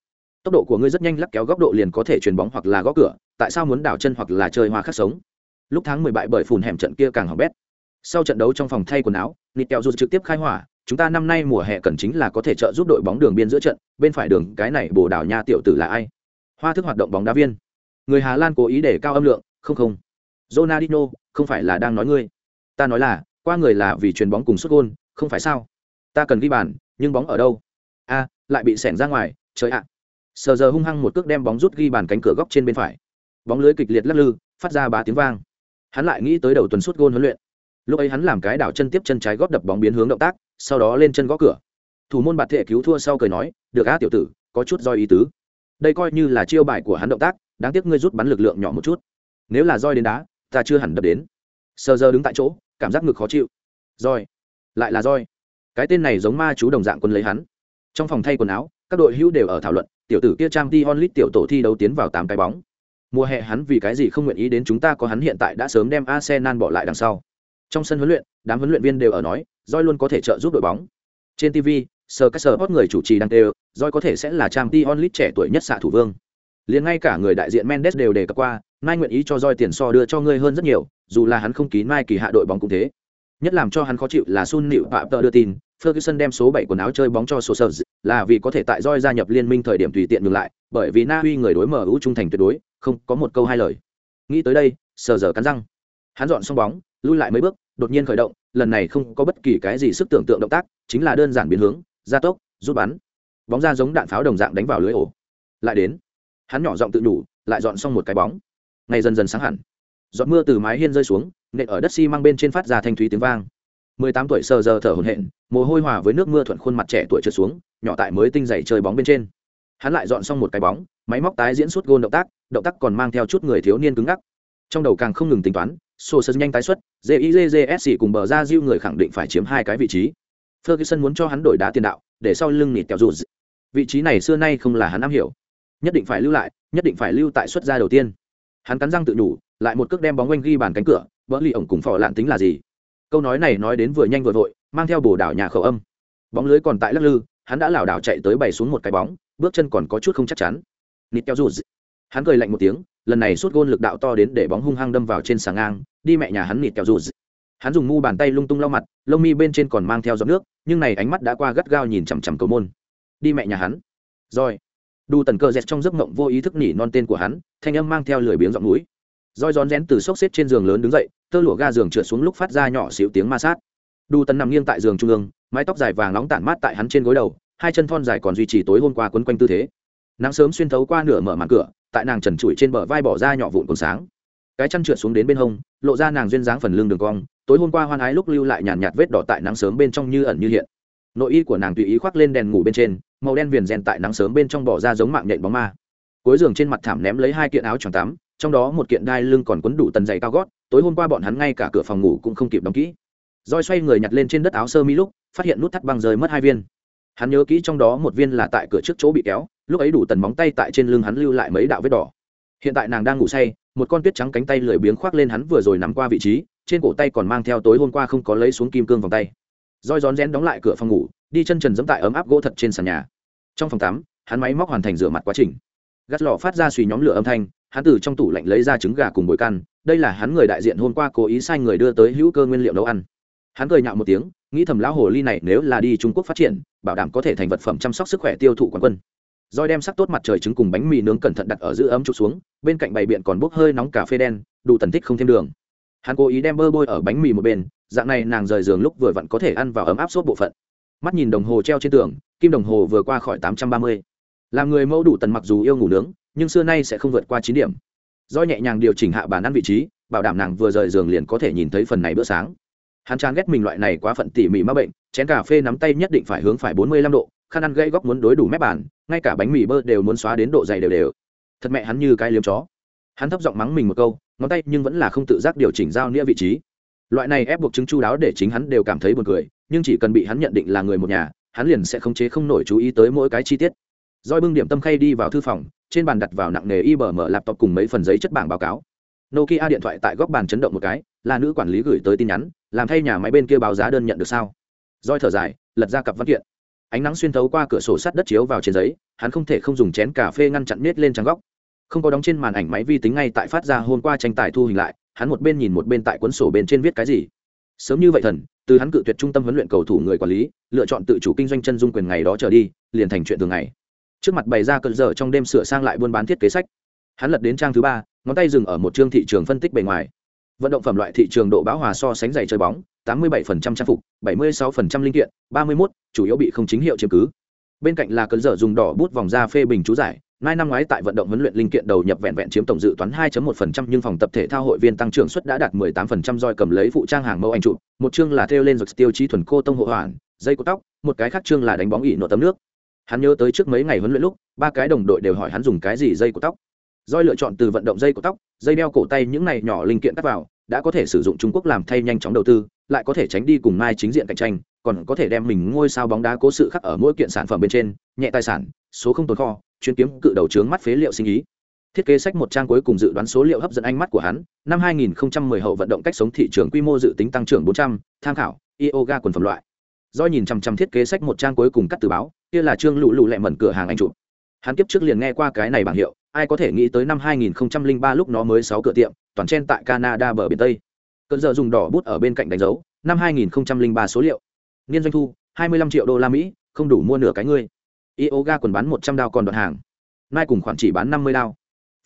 Tốc độ của ngươi rất nhanh, lắc kéo góc độ liền có thể chuyền bóng hoặc là gõ cửa, tại sao muốn đảo chân hoặc là chơi hoa khắc sống? Lúc tháng mười bại bởi phùn hẻm trận kia càng hỏng bét. Sau trận đấu trong phòng thay quần áo, nịt kẹo dù trực tiếp khai hỏa chúng ta năm nay mùa hè cần chính là có thể trợ giúp đội bóng đường biên giữa trận, bên phải đường, cái này bồ đào nha tiểu tử là ai? Hoa thức hoạt động bóng đá viên. Người hà lan cố ý để cao âm lượng, không không. Ronaldinho, không phải là đang nói ngươi. Ta nói là, qua người là vì chuyền bóng cùng xuất gôn, không phải sao? Ta cần ghi bàn, nhưng bóng ở đâu? A, lại bị xẻng ra ngoài, trời ạ. À. sờ giờ hung hăng một cước đem bóng rút ghi bàn cánh cửa góc trên bên phải. Bóng lưới kịch liệt lắc lư, phát ra ba tiếng vang. Hắn lại nghĩ tới đầu tuần suốt gôn huấn luyện lúc ấy hắn làm cái đảo chân tiếp chân trái góp đập bóng biến hướng động tác, sau đó lên chân gõ cửa. Thủ môn bạt thệ cứu thua sau cười nói, được á, tiểu tử, có chút do ý tứ. Đây coi như là chiêu bài của hắn động tác, đáng tiếc ngươi rút bắn lực lượng nhỏ một chút. Nếu là roi đến đá, ta chưa hẳn đập đến. Sờ giờ đứng tại chỗ, cảm giác ngực khó chịu. Roi, lại là roi. Cái tên này giống ma chú đồng dạng quân lấy hắn. Trong phòng thay quần áo, các đội hữu đều ở thảo luận, tiểu tử kia trang t onlit tiểu tổ thi đấu tiến vào tám cái bóng. Mùa hè hắn vì cái gì không nguyện ý đến chúng ta có hắn hiện tại đã sớm đem arsenal bỏ lại đằng sau trong sân huấn luyện, đám huấn luyện viên đều ở nói roi luôn có thể trợ giúp đội bóng. Trên tv sờ các sờ hot người chủ trì đang đều roi có thể sẽ là trang t onlit trẻ tuổi nhất xạ thủ vương. Liền ngay cả người đại diện mendes đều đề cập qua, mai nguyện ý cho roi tiền so đưa cho ngươi hơn rất nhiều, dù là hắn không ký mai kỳ hạ đội bóng cũng thế. Nhất làm cho hắn khó chịu là sun nịu phạm tờ đưa tin, ferguson đem số bảy quần áo chơi bóng cho số sơ là vì có thể tại roi gia nhập liên minh thời điểm tùy tiện ngược lại, bởi vì na uy người đối mở ưu trung thành tuyệt đối, không có một câu hai lời. Nghĩ tới đây sờ giờ cắn răng. Hắn dọn xong bóng lui lại mấy bước, đột nhiên khởi động, lần này không có bất kỳ cái gì sức tưởng tượng động tác, chính là đơn giản biến hướng, gia tốc, rút bắn. Bóng ra giống đạn pháo đồng dạng đánh vào lưới ổ. Lại đến, hắn nhỏ giọng tự đủ lại dọn xong một cái bóng. Ngày dần dần sáng hẳn. Giọt mưa từ mái hiên rơi xuống, nện ở đất xi mang bên trên phát ra thanh thúy tiếng vang. Mười tám tuổi sờ giờ thở hổn hển, mồ hôi hòa với nước mưa thuận khuôn mặt trẻ tuổi trượt xuống, nhỏ tại mới tinh dày chơi bóng bên trên. Hắn lại dọn xong một cái bóng, máy móc tái diễn suốt gôn động tác động tác còn mang theo chút người thiếu niên cứng ngắc trong đầu càng không ngừng tính toán sô sơ nhanh tái xuất jizsc cùng bờ ra diêu người khẳng định phải chiếm hai cái vị trí. Ferguson muốn cho hắn đổi đá tiền đạo để sau lưng nịt kẹo dù vị trí này xưa nay không là hắn am hiểu. Nhất định phải lưu lại nhất định phải lưu tại xuất gia đầu tiên. Hắn cắn răng tự đủ lại một cước đem bóng quanh ghi bàn cánh cửa vỡ lì ổng cùng phò lạn tính là gì? Câu nói này nói đến vừa nhanh vừa vội mang theo bồ đảo nhà khẩu âm. Bóng lưới còn tại lắc lư hắn đã lảo đảo chạy tới bày xuống một cái bóng bước chân còn có chút không chắc chắn. Nịt kẹo dù, hắn cười lạnh một tiếng lần này suốt gôn lực đạo to đến để bóng hung hăng đâm vào trên sàng ngang, đi mẹ nhà hắn nịt kẹo rụt. Hắn dùng mu bàn tay lung tung lau mặt, lông mi bên trên còn mang theo giọt nước, nhưng này ánh mắt đã qua gắt gao nhìn chằm chằm cầu môn. Đi mẹ nhà hắn. Rồi. Đủ tần cờ dẹt trong giấc mộng vô ý thức nỉ non tên của hắn, thanh âm mang theo lười biếng giọng núi roi rón rén từ xốc xếp trên giường lớn đứng dậy, tơ lụa ga giường trượt xuống lúc phát ra nhỏ xíu tiếng ma sát. Đủ tần nằm nghiêng tại giường trung ương, mái tóc dài vàng nóng tản mát tại hắn trên gối đầu, hai chân thon dài còn duy trì tối hôm qua quấn quanh tư thế. Nắng sớm xuyên thấu qua nửa mở màn cửa tại nàng trần trụi trên bờ vai bỏ ra nhỏ vụn còn sáng. Cái chăn trượt xuống đến bên hông lộ ra nàng duyên dáng phần lưng đường cong tối hôm qua hoan ái lúc lưu lại nhàn nhạt, nhạt vết đỏ tại nắng sớm bên trong như ẩn như hiện. Nội y của nàng tùy ý khoác lên đèn ngủ bên trên màu đen viền rèn tại nắng sớm bên trong bỏ ra giống mạng nhện bóng ma. Cuối giường trên mặt thảm ném lấy hai kiện áo choàng tắm trong đó một kiện đai lưng còn quấn đủ tần dày cao gót tối hôm qua bọn hắn ngay cả cửa phòng ngủ cũng không kịp đóng kỹ. Roi xoay người nhặt lên trên đất áo sơ mi lúc phát hiện nút thắt băng rơi mất hai viên. Hắn nhớ kỹ trong đó một viên là tại cửa trước chỗ bị kéo lúc ấy đủ tần móng tay tại trên lưng hắn lưu lại mấy đạo vết đỏ. Hiện tại nàng đang ngủ say, một con tuyết trắng cánh tay lười biếng khoác lên hắn vừa rồi nằm qua vị trí, trên cổ tay còn mang theo tối hôm qua không có lấy xuống kim cương vòng tay. Roi rón rén đóng lại cửa phòng ngủ, đi chân trần dẫm tại ấm áp gỗ thật trên sàn nhà. Trong phòng tắm, hắn máy móc hoàn thành rửa mặt quá trình. Gắt lò phát ra suy nhóm lửa âm thanh, hắn từ trong tủ lạnh lấy ra trứng gà cùng bồi căn, đây là hắn người đại diện hôm qua cố ý sai người đưa tới hữu cơ nguyên liệu nấu ăn. Hắn cười nhạo một tiếng, nghĩ thầm lão hồ ly này nếu là đi trung quốc phát triển, bảo đảm có thể thành vật phẩm chăm sóc sức khỏe tiêu thụ quán quân roi đem sắc tốt mặt trời trứng cùng bánh mì nướng cẩn thận đặt ở giữ ấm chụp xuống, bên cạnh bày biện còn bốc hơi nóng cà phê đen, đủ tần thích không thêm đường. Hắn cố ý đem bơ bôi ở bánh mì một bên, dạng này nàng rời giường lúc vừa vặn có thể ăn vào ấm áp sốt bộ phận. Mắt nhìn đồng hồ treo trên tường, kim đồng hồ vừa qua khỏi tám trăm ba mươi. Làm người mẫu đủ tần mặc dù yêu ngủ nướng, nhưng xưa nay sẽ không vượt qua chín điểm. Do nhẹ nhàng điều chỉnh hạ bàn ăn vị trí, bảo đảm nàng vừa rời giường liền có thể nhìn thấy phần này bữa sáng. Hắn chán ghét mình loại này quá phận tỉ mỉ m bệnh, chén cà phê nắm tay nhất định phải hướng phải bốn mươi lăm độ, khăn ăn gây góc muốn đối đủ mép bàn ngay cả bánh mì bơ đều muốn xóa đến độ dày đều đều. Thật mẹ hắn như cái liếm chó. Hắn thấp giọng mắng mình một câu, ngón tay nhưng vẫn là không tự giác điều chỉnh giao nghĩa vị trí. Loại này ép buộc chứng chu đáo để chính hắn đều cảm thấy buồn cười, nhưng chỉ cần bị hắn nhận định là người một nhà, hắn liền sẽ không chế không nổi chú ý tới mỗi cái chi tiết. Roi bưng điểm tâm khay đi vào thư phòng, trên bàn đặt vào nặng nề y bờ mở laptop cùng mấy phần giấy chất bảng báo cáo. Nokia điện thoại tại góc bàn chấn động một cái, là nữ quản lý gửi tới tin nhắn, làm thay nhà máy bên kia báo giá đơn nhận được sao? Roi thở dài, lật ra cặp văn kiện ánh nắng xuyên thấu qua cửa sổ sắt đất chiếu vào trên giấy, hắn không thể không dùng chén cà phê ngăn chặn nết lên trang góc. Không có đóng trên màn ảnh máy vi tính ngay tại phát ra hôm qua tranh tài thu hình lại, hắn một bên nhìn một bên tại cuốn sổ bên trên viết cái gì. Sớm như vậy thần, từ hắn cự tuyệt trung tâm huấn luyện cầu thủ người quản lý, lựa chọn tự chủ kinh doanh chân dung quyền ngày đó trở đi, liền thành chuyện thường ngày. Trước mặt bày ra cơn dở trong đêm sửa sang lại buôn bán thiết kế sách. Hắn lật đến trang thứ ba, ngón tay dừng ở một chương thị trường phân tích bề ngoài. Vận động phẩm loại thị trường độ bão hòa so sánh giày chơi bóng 87% trang phục 76% linh kiện 31, chủ yếu bị không chính hiệu chiếm cứ bên cạnh là cơn giờ dùng đỏ bút vòng ra phê bình chú giải ngay năm ngoái tại vận động huấn luyện linh kiện đầu nhập vẹn vẹn chiếm tổng dự toán 2.1% nhưng phòng tập thể thao hội viên tăng trưởng suất đã đạt 18% roi cầm lấy phụ trang hàng mẫu anh chụp, một chương là theo lên rồi tiêu chí thuần cô tông hộ hoàn, dây cột tóc, một cái khác chương là đánh bóng ỉ nổ tấm nước. Hắn nhớ tới trước mấy ngày huấn luyện lúc, ba cái đồng đội đều hỏi hắn dùng cái gì dây cột tóc. Roi lựa chọn từ vận động dây cột tóc, dây đeo cổ tay những này nhỏ linh kiện cắt vào, đã có thể sử dụng Trung Quốc làm thay nhanh chóng đầu tư, lại có thể tránh đi cùng mai chính diện cạnh tranh, còn có thể đem mình ngôi sao bóng đá cố sự khắc ở mỗi kiện sản phẩm bên trên, nhẹ tài sản, số không tồn kho, chuyên kiếm cự đầu trướng mắt phế liệu sinh ý. Thiết kế sách một trang cuối cùng dự đoán số liệu hấp dẫn ánh mắt của hắn năm 2010 hậu vận động cách sống thị trường quy mô dự tính tăng trưởng 400, tham khảo yoga quần phẩm loại. Do nhìn chằm chằm thiết kế sách một trang cuối cùng cắt từ báo kia là trương lụ lụ lẹ mẩn cửa hàng anh chụp. Hắn kiếp trước liền nghe qua cái này bảng hiệu ai có thể nghĩ tới năm 2003 lúc nó mới sáu cửa tiệm toàn trên tại canada bờ biển tây cơn giờ dùng đỏ bút ở bên cạnh đánh dấu, năm 2003 số liệu. Niên doanh thu 25 triệu đô la mỹ, không đủ mua nửa cái ngươi. Yoga quần bán một trăm đao còn đoạn hàng. Mai cùng khoản chỉ bán năm mươi đao.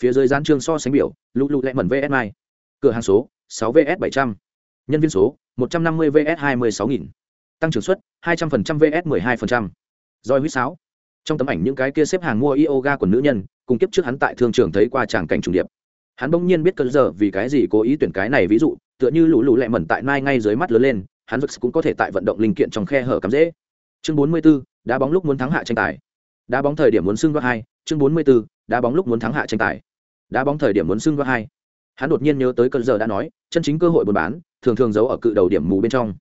Phía dưới gián trương so sánh biểu lụ lụ lẹ mẩn vs mai cửa hàng số, sáu vs bảy trăm. Nhân viên số, một trăm năm mươi vs hai mươi sáu nghìn. Tăng trưởng suất, hai trăm linh vs mười hai roi huýt sáo. Trong tấm ảnh những cái kia xếp hàng mua yoga của nữ nhân, cùng kiếp trước hắn tại thương trường thấy qua tràng cảnh trùng điệp. Hắn bỗng nhiên biết cơn giờ vì cái gì cố ý tuyển cái này ví dụ tựa như lũ lũ lẹ mẩn tại mai ngay dưới mắt lớn lên hắn vực cũng có thể tại vận động linh kiện trong khe hở cắm dễ. Chương bốn mươi 44, đá bóng lúc muốn thắng hạ tranh tài. Đá bóng thời điểm muốn xưng gót hai chương bốn mươi 44, đá bóng lúc muốn thắng hạ tranh tài. Đá bóng thời điểm muốn xưng gót hai. Hắn đột nhiên nhớ tới cơn giờ đã nói chân chính cơ hội buôn bán thường thường giấu ở cự đầu điểm mù bên trong.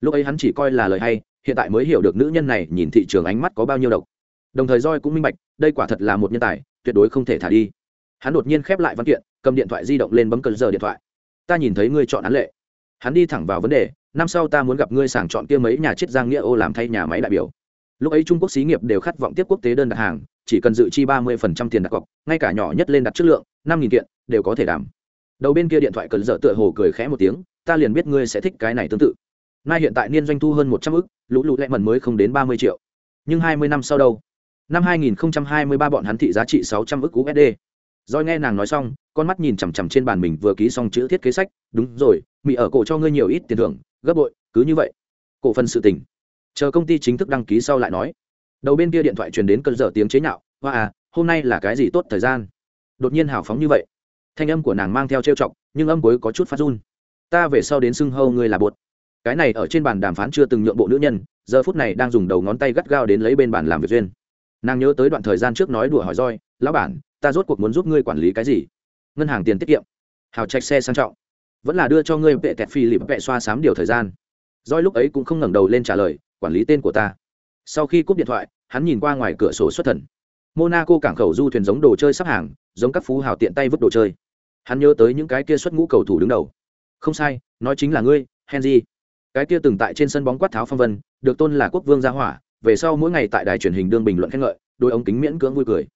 Lúc ấy hắn chỉ coi là lời hay hiện tại mới hiểu được nữ nhân này nhìn thị trường ánh mắt có bao nhiêu độc. Đồng thời roi cũng minh bạch đây quả thật là một nhân tài tuyệt đối không thể thả đi. Hắn đột nhiên khép lại văn kiện cầm điện thoại di động lên bấm cơn giờ điện thoại ta nhìn thấy ngươi chọn án lệ. Hắn đi thẳng vào vấn đề, năm sau ta muốn gặp ngươi sàng chọn kia mấy nhà chiết giang nghĩa ô làm thay nhà máy đại biểu. Lúc ấy trung quốc xí nghiệp đều khát vọng tiếp quốc tế đơn đặt hàng, chỉ cần dự chi ba mươi phần trăm tiền đặt cọc, ngay cả nhỏ nhất lên đặt chất lượng, năm nghìn kiện, đều có thể đảm. Đầu bên kia điện thoại cần dở tựa hồ cười khẽ một tiếng, ta liền biết ngươi sẽ thích cái này tương tự. Nay hiện tại niên doanh thu hơn một trăm ức, lũ lụt lẹ mần mới không đến ba mươi triệu. Nhưng hai mươi năm sau đâu? Năm hai nghìn hai mươi ba bọn hắn thị giá trị sáu trăm ức usd rồi nghe nàng nói xong, con mắt nhìn chằm chằm trên bàn mình vừa ký xong chữ thiết kế sách. Đúng rồi mị ở cổ cho ngươi nhiều ít tiền thưởng, gấp bội, cứ như vậy. Cổ phần sự tình. Chờ công ty chính thức đăng ký sau lại nói. Đầu bên kia điện thoại truyền đến cơn dở tiếng chế nhạo. Hoa à hôm nay là cái gì tốt thời gian? Đột nhiên hào phóng như vậy. Thanh âm của nàng mang theo trêu chọc, nhưng âm cuối có chút phát run. Ta về sau đến xưng hâu ngươi là bột. Cái này ở trên bàn đàm phán chưa từng nhượng bộ nữ nhân, giờ phút này đang dùng đầu ngón tay gắt gao đến lấy bên bàn làm việc duyên. Nàng nhớ tới đoạn thời gian trước nói đùa hỏi roi, lão bản ta rốt cuộc muốn giúp ngươi quản lý cái gì? Ngân hàng tiền tiết kiệm. Hào trạch xe sang trọng. Vẫn là đưa cho ngươi vệ tẹt phi lịp vệ xoa sám điều thời gian. Doi lúc ấy cũng không ngẩng đầu lên trả lời, quản lý tên của ta. Sau khi cúp điện thoại, hắn nhìn qua ngoài cửa sổ xuất thần. Monaco cảng khẩu du thuyền giống đồ chơi sắp hàng, giống các phú hào tiện tay vứt đồ chơi. Hắn nhớ tới những cái kia xuất ngũ cầu thủ đứng đầu. Không sai, nói chính là ngươi, henry. Cái kia từng tại trên sân bóng quát tháo phong vân, được tôn là quốc vương gia hỏa, về sau mỗi ngày tại đài truyền hình đương bình luận khen ngợi, đôi ống kính miễn cưỡng vui cười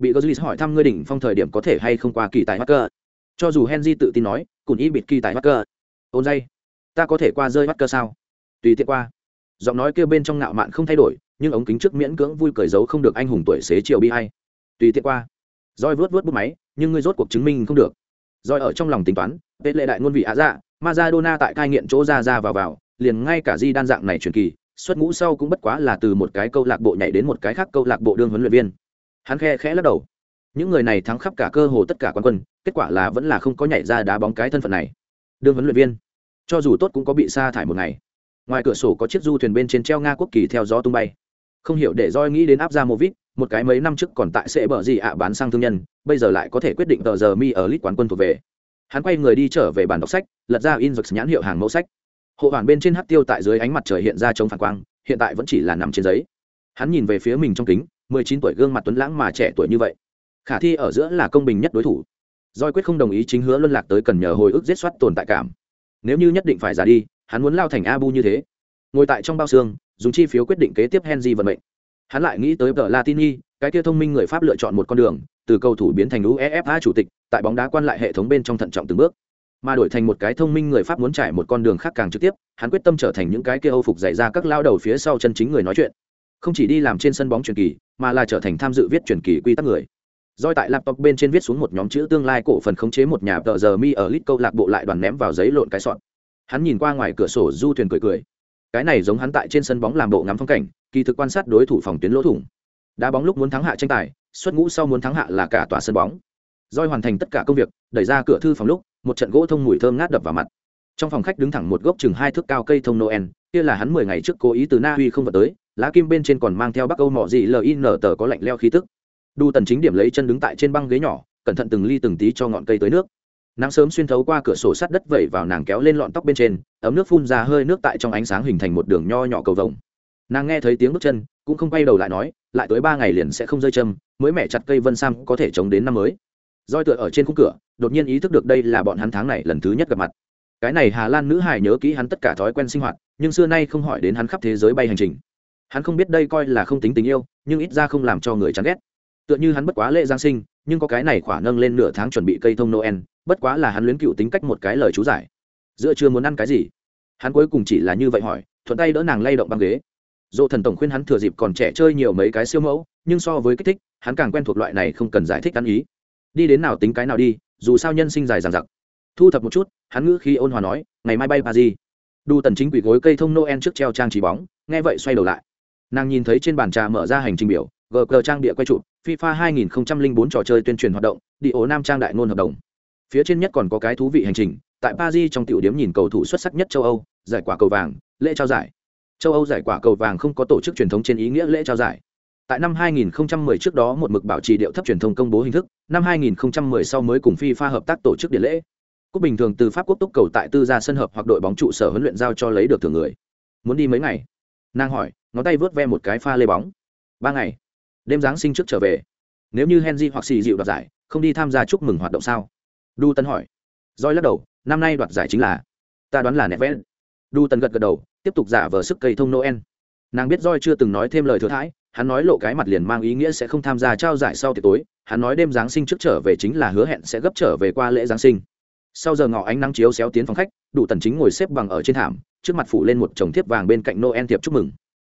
bị Gozlis hỏi thăm ngươi đỉnh phong thời điểm có thể hay không qua kỳ tài Hacker. Cho dù Henry tự tin nói, cùng ý bịt kỳ tài Hacker. Ôn dây, ta có thể qua rơi Hacker sao? Tùy tiện qua. Giọng nói kia bên trong ngạo mạn không thay đổi, nhưng ống kính trước miễn cưỡng vui cười giấu không được anh hùng tuổi xế chiều bi hay. Tùy tiện qua. Rồi vướt vướt bút máy, nhưng ngươi rốt cuộc chứng minh không được. Rồi ở trong lòng tính toán, vệ lệ đại ngôn vị á dạ, Maradona tại cai nghiện chỗ ra ra vào vào, liền ngay cả di đan dạng này truyền kỳ, xuất ngũ sau cũng bất quá là từ một cái câu lạc bộ nhảy đến một cái khác câu lạc bộ đương huấn luyện viên hắn khe khẽ lắc đầu. Những người này thắng khắp cả cơ hồ tất cả quan quân, kết quả là vẫn là không có nhảy ra đá bóng cái thân phận này. Đương huấn luyện viên, cho dù tốt cũng có bị sa thải một ngày. Ngoài cửa sổ có chiếc du thuyền bên trên treo nga quốc kỳ theo gió tung bay. Không hiểu để roi nghĩ đến áp ra movit một cái mấy năm trước còn tại sẽ bở gì ạ à bán sang thương nhân, bây giờ lại có thể quyết định tờ giờ mi ở lít quán quân thuộc về. Hắn quay người đi trở về bàn đọc sách, lật ra in nhãn hiệu hàng mẫu sách. Hộ hoàn bên trên hát tiêu tại dưới ánh mặt trời hiện ra chống phản quang, hiện tại vẫn chỉ là nằm trên giấy. Hắn nhìn về phía mình trong kính mười chín tuổi gương mặt tuấn lãng mà trẻ tuổi như vậy. Khả thi ở giữa là công bình nhất đối thủ. Doi quyết không đồng ý chính hứa luân lạc tới cần nhờ hồi ức giết soát tồn tại cảm. Nếu như nhất định phải ra đi, hắn muốn lao thành abu như thế. Ngồi tại trong bao xương, dùng chi phiếu quyết định kế tiếp henry vận mệnh. Hắn lại nghĩ tới tờ latini, cái kia thông minh người pháp lựa chọn một con đường, từ cầu thủ biến thành uefa chủ tịch, tại bóng đá quan lại hệ thống bên trong thận trọng từng bước. Mà đổi thành một cái thông minh người pháp muốn trải một con đường khác càng trực tiếp, hắn quyết tâm trở thành những cái kia âu phục dạy ra các lao đầu phía sau chân chính người nói chuyện không chỉ đi làm trên sân bóng truyền kỳ mà là trở thành tham dự viết truyền kỳ quy tắc người Doi tại laptop bên trên viết xuống một nhóm chữ tương lai cổ phần khống chế một nhà tờ giờ mi ở lit câu lạc bộ lại đoàn ném vào giấy lộn cái sọn. Hắn nhìn qua ngoài cửa sổ du thuyền cười cười. Cái này giống hắn tại trên sân bóng làm bộ ngắm phong cảnh, kỳ thực quan sát đối thủ phòng tuyến lỗ thủng. Đá bóng lúc muốn thắng hạ tranh tài, xuất ngũ sau muốn thắng hạ là cả tòa sân bóng. Doi hoàn thành tất cả công việc, đẩy ra cửa thư phòng lúc, một trận gỗ thông mùi thơm ngát đập vào mặt. Trong phòng khách đứng thẳng một gốc chừng hai thước cao cây thông Noel, kia là hắn mười ngày trước cố ý từ Na Uy không vào tới, lá kim bên trên còn mang theo bắc âu mỏ dị lin tờ có lạnh leo khí tức. Đu tần chính điểm lấy chân đứng tại trên băng ghế nhỏ, cẩn thận từng ly từng tí cho ngọn cây tới nước. Nắng sớm xuyên thấu qua cửa sổ sắt đất vẩy vào nàng kéo lên lọn tóc bên trên, ấm nước phun ra hơi nước tại trong ánh sáng hình thành một đường nho nhỏ cầu vồng. Nàng nghe thấy tiếng bước chân, cũng không quay đầu lại nói, lại tới ba ngày liền sẽ không rơi châm, mới mẹ chặt cây vân sam có thể chống đến năm mới. Roi tựa ở trên khung cửa, đột nhiên ý thức được đây là bọn hắn tháng này lần thứ nhất gặp mặt. Cái này hà lan nữ hài nhớ kỹ hắn tất cả thói quen sinh hoạt, nhưng xưa nay không hỏi đến hắn khắp thế giới bay hành trình hắn không biết đây coi là không tính tình yêu, nhưng ít ra không làm cho người chán ghét. Tựa như hắn bất quá lễ giáng sinh, nhưng có cái này khỏa nâng lên nửa tháng chuẩn bị cây thông noel, bất quá là hắn luyến cựu tính cách một cái lời chú giải. Giữa chưa muốn ăn cái gì? Hắn cuối cùng chỉ là như vậy hỏi, thuận tay đỡ nàng lay động băng ghế. Dỗ thần tổng khuyên hắn thừa dịp còn trẻ chơi nhiều mấy cái siêu mẫu, nhưng so với kích thích, hắn càng quen thuộc loại này không cần giải thích ăn ý. Đi đến nào tính cái nào đi, dù sao nhân sinh dài dằng dặc. Thu thập một chút, hắn ngữ khi ôn hòa nói, ngày mai bay ba gì đu tần chính quỷ gối cây thông noel trước treo trang trí bóng, nghe vậy xoay đầu lại nàng nhìn thấy trên bàn trà mở ra hành trình biểu, gờ cờ trang địa quay trụ fifa 2004 trò chơi tuyên truyền hoạt động, đi ố nam trang đại ngôn hợp đồng. Phía trên nhất còn có cái thú vị hành trình, tại paris trong tiểu điểm nhìn cầu thủ xuất sắc nhất châu âu, giải quả cầu vàng, lễ trao giải. Châu âu giải quả cầu vàng không có tổ chức truyền thống trên ý nghĩa lễ trao giải. Tại năm 2010 trước đó một mực bảo trì điệu thấp truyền thông công bố hình thức, năm 2010 sau mới cùng fifa hợp tác tổ chức điện lễ. Cúp bình thường từ pháp quốc túc cầu tại tư gia sân hợp hoặc đội bóng trụ sở huấn luyện giao cho lấy được thưởng người. Muốn đi mấy ngày? Nàng hỏi ngón tay vớt ve một cái pha lê bóng. Ba ngày, đêm giáng sinh trước trở về. Nếu như henry hoặc xì dịu đoạt giải, không đi tham gia chúc mừng hoạt động sao? Đu tân hỏi. Roi lắc đầu, năm nay đoạt giải chính là, ta đoán là nẹt vẽ đu tân gật gật đầu, tiếp tục giả vờ sức cây thông noel. Nàng biết roi chưa từng nói thêm lời thừa thãi, hắn nói lộ cái mặt liền mang ý nghĩa sẽ không tham gia trao giải sau tiệc tối, hắn nói đêm giáng sinh trước trở về chính là hứa hẹn sẽ gấp trở về qua lễ giáng sinh. Sau giờ ngọ ánh nắng chiếu xéo tiến phòng khách đủ tần chính ngồi xếp bằng ở trên thảm, trước mặt phủ lên một chồng thiếp vàng bên cạnh noel thiệp chúc mừng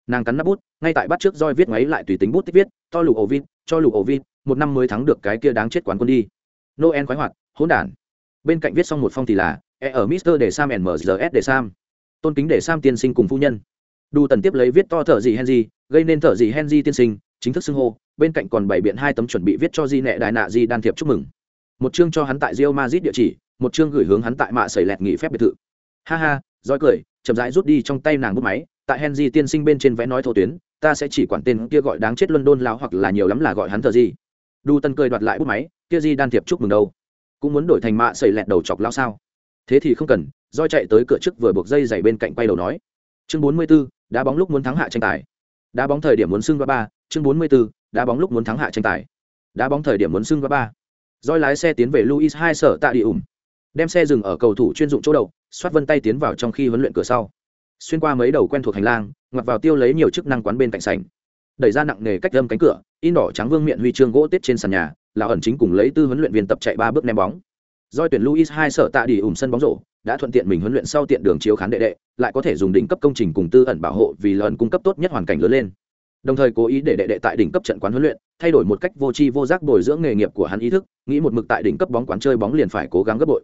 nàng cắn nắp bút, ngay tại bắt trước roi viết máy lại tùy tính bút tích viết to lục ổ vin cho lục ổ vin một năm mới thắng được cái kia đáng chết quán quân đi. Noel khoái hoạt, hỗn đản. Bên cạnh viết xong một phong thì là e ở mister để sam and mrs để sam. Tôn kính để sam tiên sinh cùng phu nhân. Đủ tần tiếp lấy viết to thợ gì henry, gây nên thợ gì henry tiên sinh, chính thức xưng hô, bên cạnh còn bảy biện hai tấm chuẩn bị viết cho di nệ đại nạ di đan thiệp chúc mừng. Một chương cho hắn tại rio mazit địa chỉ, một chương gửi hướng hắn tại mạ sẩy lẹt nghỉ phép biệt thự. Ha ha roi cười, chậm rãi rút đi trong tay nàng bút máy tại henry tiên sinh bên trên vẽ nói thô tuyến ta sẽ chỉ quản tên kia gọi đáng chết london lao hoặc là nhiều lắm là gọi hắn thờ gì. Đu tân cười đoạt lại bút máy kia di đan thiệp chúc mừng đâu? Cũng muốn đổi thành mạ sẩy lẹt đầu chọc lao sao? Thế thì không cần roi chạy tới cửa trước vừa buộc dây dày bên cạnh quay đầu nói. Chương bốn mươi 44, đá bóng lúc muốn thắng hạ tranh tài. Đá bóng thời điểm muốn xưng ba ba chương bốn mươi 44, đá bóng lúc muốn thắng hạ tranh tài. Đá bóng thời điểm muốn xưng ba ba. Roi lái xe tiến về luis hai sở tạ địa ủng đem xe dừng ở cầu thủ chuyên dụng chỗ đậu xoát vân tay tiến vào trong khi huấn luyện cửa sau xuyên qua mấy đầu quen thuộc hành lang, ngoặt vào tiêu lấy nhiều chức năng quán bên cạnh sảnh. Đẩy ra nặng nề cách đâm cánh cửa, in đỏ trắng vương miệng huy chương gỗ tết trên sàn nhà, là ẩn chính cùng lấy tư huấn luyện viên tập chạy ba bước ném bóng. Doi tuyển luis hai sở tạ đi ủng sân bóng rổ, đã thuận tiện mình huấn luyện sau tiện đường chiếu khán đệ đệ, lại có thể dùng đỉnh cấp công trình cùng tư ẩn bảo hộ vì lần cung cấp tốt nhất hoàn cảnh lớn lên. Đồng thời cố ý để đệ đệ tại đỉnh cấp trận quán huấn luyện, thay đổi một cách vô tri vô giác bồi dưỡng nghề nghiệp của hắn ý thức, nghĩ một mực tại đỉnh cấp bóng quán chơi bóng liền phải cố gắng gấp bội.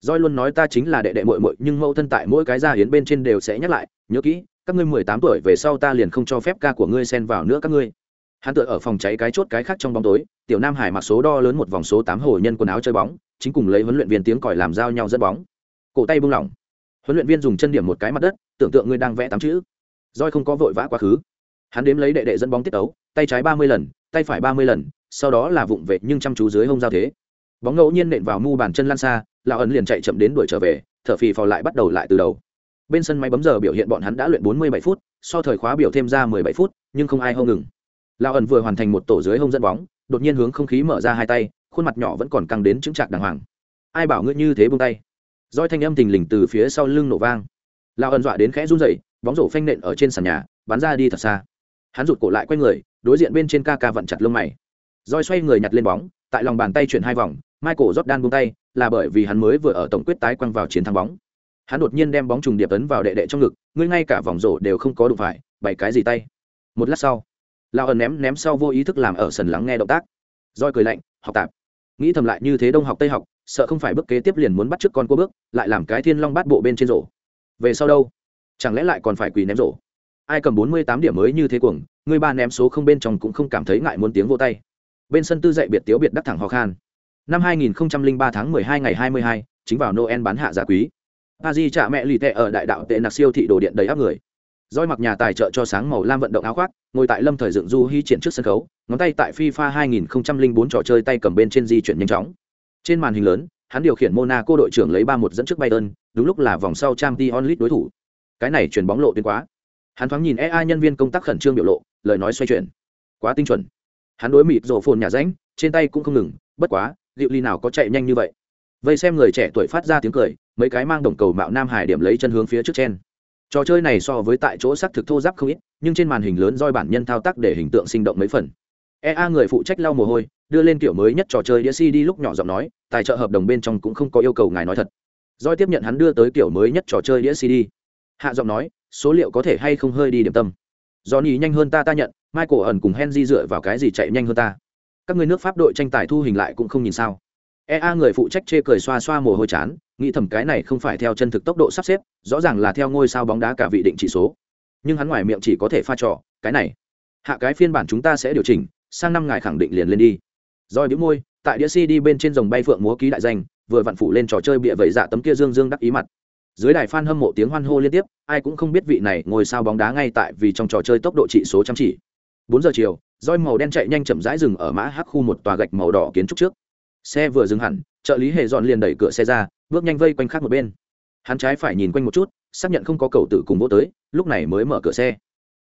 Doi luôn nói ta chính là đệ đệ muội muội, nhưng mẫu thân tại mỗi cái gia hiến bên trên đều sẽ nhắc lại, nhớ kỹ, các ngươi mười tám tuổi về sau ta liền không cho phép ca của ngươi xen vào nữa các ngươi. Hắn tựa ở phòng cháy cái chốt cái khác trong bóng tối, tiểu Nam Hải mặc số đo lớn một vòng số tám hồ nhân quần áo chơi bóng, chính cùng lấy huấn luyện viên tiếng còi làm giao nhau dẫn bóng. Cổ tay buông lỏng. Huấn luyện viên dùng chân điểm một cái mặt đất, tưởng tượng ngươi đang vẽ tám chữ. Doi không có vội vã quá khứ. Hắn đếm lấy đệ đệ dẫn bóng tiết ấu, tay trái ba mươi lần, tay phải ba mươi lần, sau đó là vụng về nhưng chăm chú dưới hông giao thế. Bóng ngẫu nhiên nện vào mu bàn chân lan xa, lão ẩn liền chạy chậm đến đuổi trở về, thở phì phò lại bắt đầu lại từ đầu. Bên sân máy bấm giờ biểu hiện bọn hắn đã luyện 47 phút, so thời khóa biểu thêm ra 17 phút, nhưng không ai hông ngừng. Lão ẩn vừa hoàn thành một tổ dưới hông dẫn bóng, đột nhiên hướng không khí mở ra hai tay, khuôn mặt nhỏ vẫn còn căng đến chứng trạc đàng hoàng. Ai bảo ngươi như thế buông tay? Roi thanh âm thình lình từ phía sau lưng nổ vang. Lão ẩn dọa đến khẽ run rẩy, bóng rổ phanh nện ở trên sàn nhà, bắn ra đi thật xa. Hắn rụt cổ lại quay người, đối diện bên trên ca ca vặn chặt lông mày. Roi xoay người nhặt lên bóng, tại lòng bàn tay chuyển hai vòng michael jordan buông tay, là bởi vì hắn mới vừa ở tổng quyết tái quăng vào chiến thắng bóng. Hắn đột nhiên đem bóng trùng điệp ấn vào đệ đệ trong ngực, ngươi ngay cả vòng rổ đều không có đụng phải bảy cái gì tay? Một lát sau lao ẩn ném ném sau vô ý thức làm ở sân lắng nghe động tác. Rồi cười lạnh, học tạp. Nghĩ thầm lại như thế đông học, tây học, sợ không phải bước kế tiếp liền muốn bắt trước con cua bước, lại làm cái thiên long bát bộ bên trên rổ. Về sau đâu? Chẳng lẽ lại còn phải quỳ ném rổ? Ai cầm bốn mươi tám điểm mới như thế cuồng người ba ném số không bên trong cũng không cảm thấy ngại muốn tiếng vô tay. Bên sân tư dạy biệt tiếu biệt đắc thẳng ho khan năm 2003 tháng 12 ngày 22, chính vào noel bán hạ giá quý. Paris trả mẹ lì tệ ở đại đạo tệ nạc siêu thị đồ điện đầy áp người. Roi mặc nhà tài trợ cho sáng màu lam vận động áo khoác ngồi tại lâm thời dựng du hy triển trước sân khấu ngón tay tại fifa 2004 trò chơi tay cầm bên trên di chuyển nhanh chóng. Trên màn hình lớn hắn điều khiển monaco đội trưởng lấy ba một dẫn trước bayern đúng lúc là vòng sau Champions League đối thủ. Cái này chuyển bóng lộ tuyến quá. Hắn thoáng nhìn ea nhân viên công tác khẩn trương biểu lộ lời nói xoay chuyển. Quá tinh chuẩn. Hắn đối mịt rổ phồn nhà ránh trên tay cũng không ngừng bất quá liệu ly nào có chạy nhanh như vậy? Vây xem người trẻ tuổi phát ra tiếng cười, mấy cái mang đồng cầu mạo nam hải điểm lấy chân hướng phía trước trên. Trò chơi này so với tại chỗ xác thực thô giáp không ít, nhưng trên màn hình lớn roi bản nhân thao tác để hình tượng sinh động mấy phần. Ea người phụ trách lau mồ hôi, đưa lên kiểu mới nhất trò chơi đĩa cd lúc nhỏ giọng nói, tài trợ hợp đồng bên trong cũng không có yêu cầu ngài nói thật. Roi tiếp nhận hắn đưa tới kiểu mới nhất trò chơi đĩa cd. Hạ giọng nói, số liệu có thể hay không hơi đi điểm tâm. Do nhì nhanh hơn ta ta nhận, michael ẩn cùng henry dựa vào cái gì chạy nhanh hơn ta? Các người nước pháp đội tranh tài thu hình lại cũng không nhìn sao. Ea người phụ trách chê cười xoa xoa mồ hôi chán, nghĩ thầm cái này không phải theo chân thực tốc độ sắp xếp, rõ ràng là theo ngôi sao bóng đá cả vị định chỉ số. Nhưng hắn ngoài miệng chỉ có thể pha trò, cái này. Hạ cái phiên bản chúng ta sẽ điều chỉnh, sang năm ngài khẳng định liền lên đi. Roi đĩu môi, tại đĩa cd bên trên dòng bay phượng múa ký đại danh, vừa vặn phụ lên trò chơi bịa vẩy dạ tấm kia dương dương đắc ý mặt. Dưới đài fan hâm mộ tiếng hoan hô liên tiếp, ai cũng không biết vị này ngồi sao bóng đá ngay tại vì trong trò chơi tốc độ trị số chăm chỉ. Bốn giờ chiều roi màu đen chạy nhanh chậm rãi dừng ở mã hắc khu một tòa gạch màu đỏ kiến trúc trước. Xe vừa dừng hẳn, trợ lý hề dọn liền đẩy cửa xe ra, bước nhanh vây quanh khác một bên. Hắn trái phải nhìn quanh một chút, xác nhận không có cầu tử cùng vô tới, lúc này mới mở cửa xe.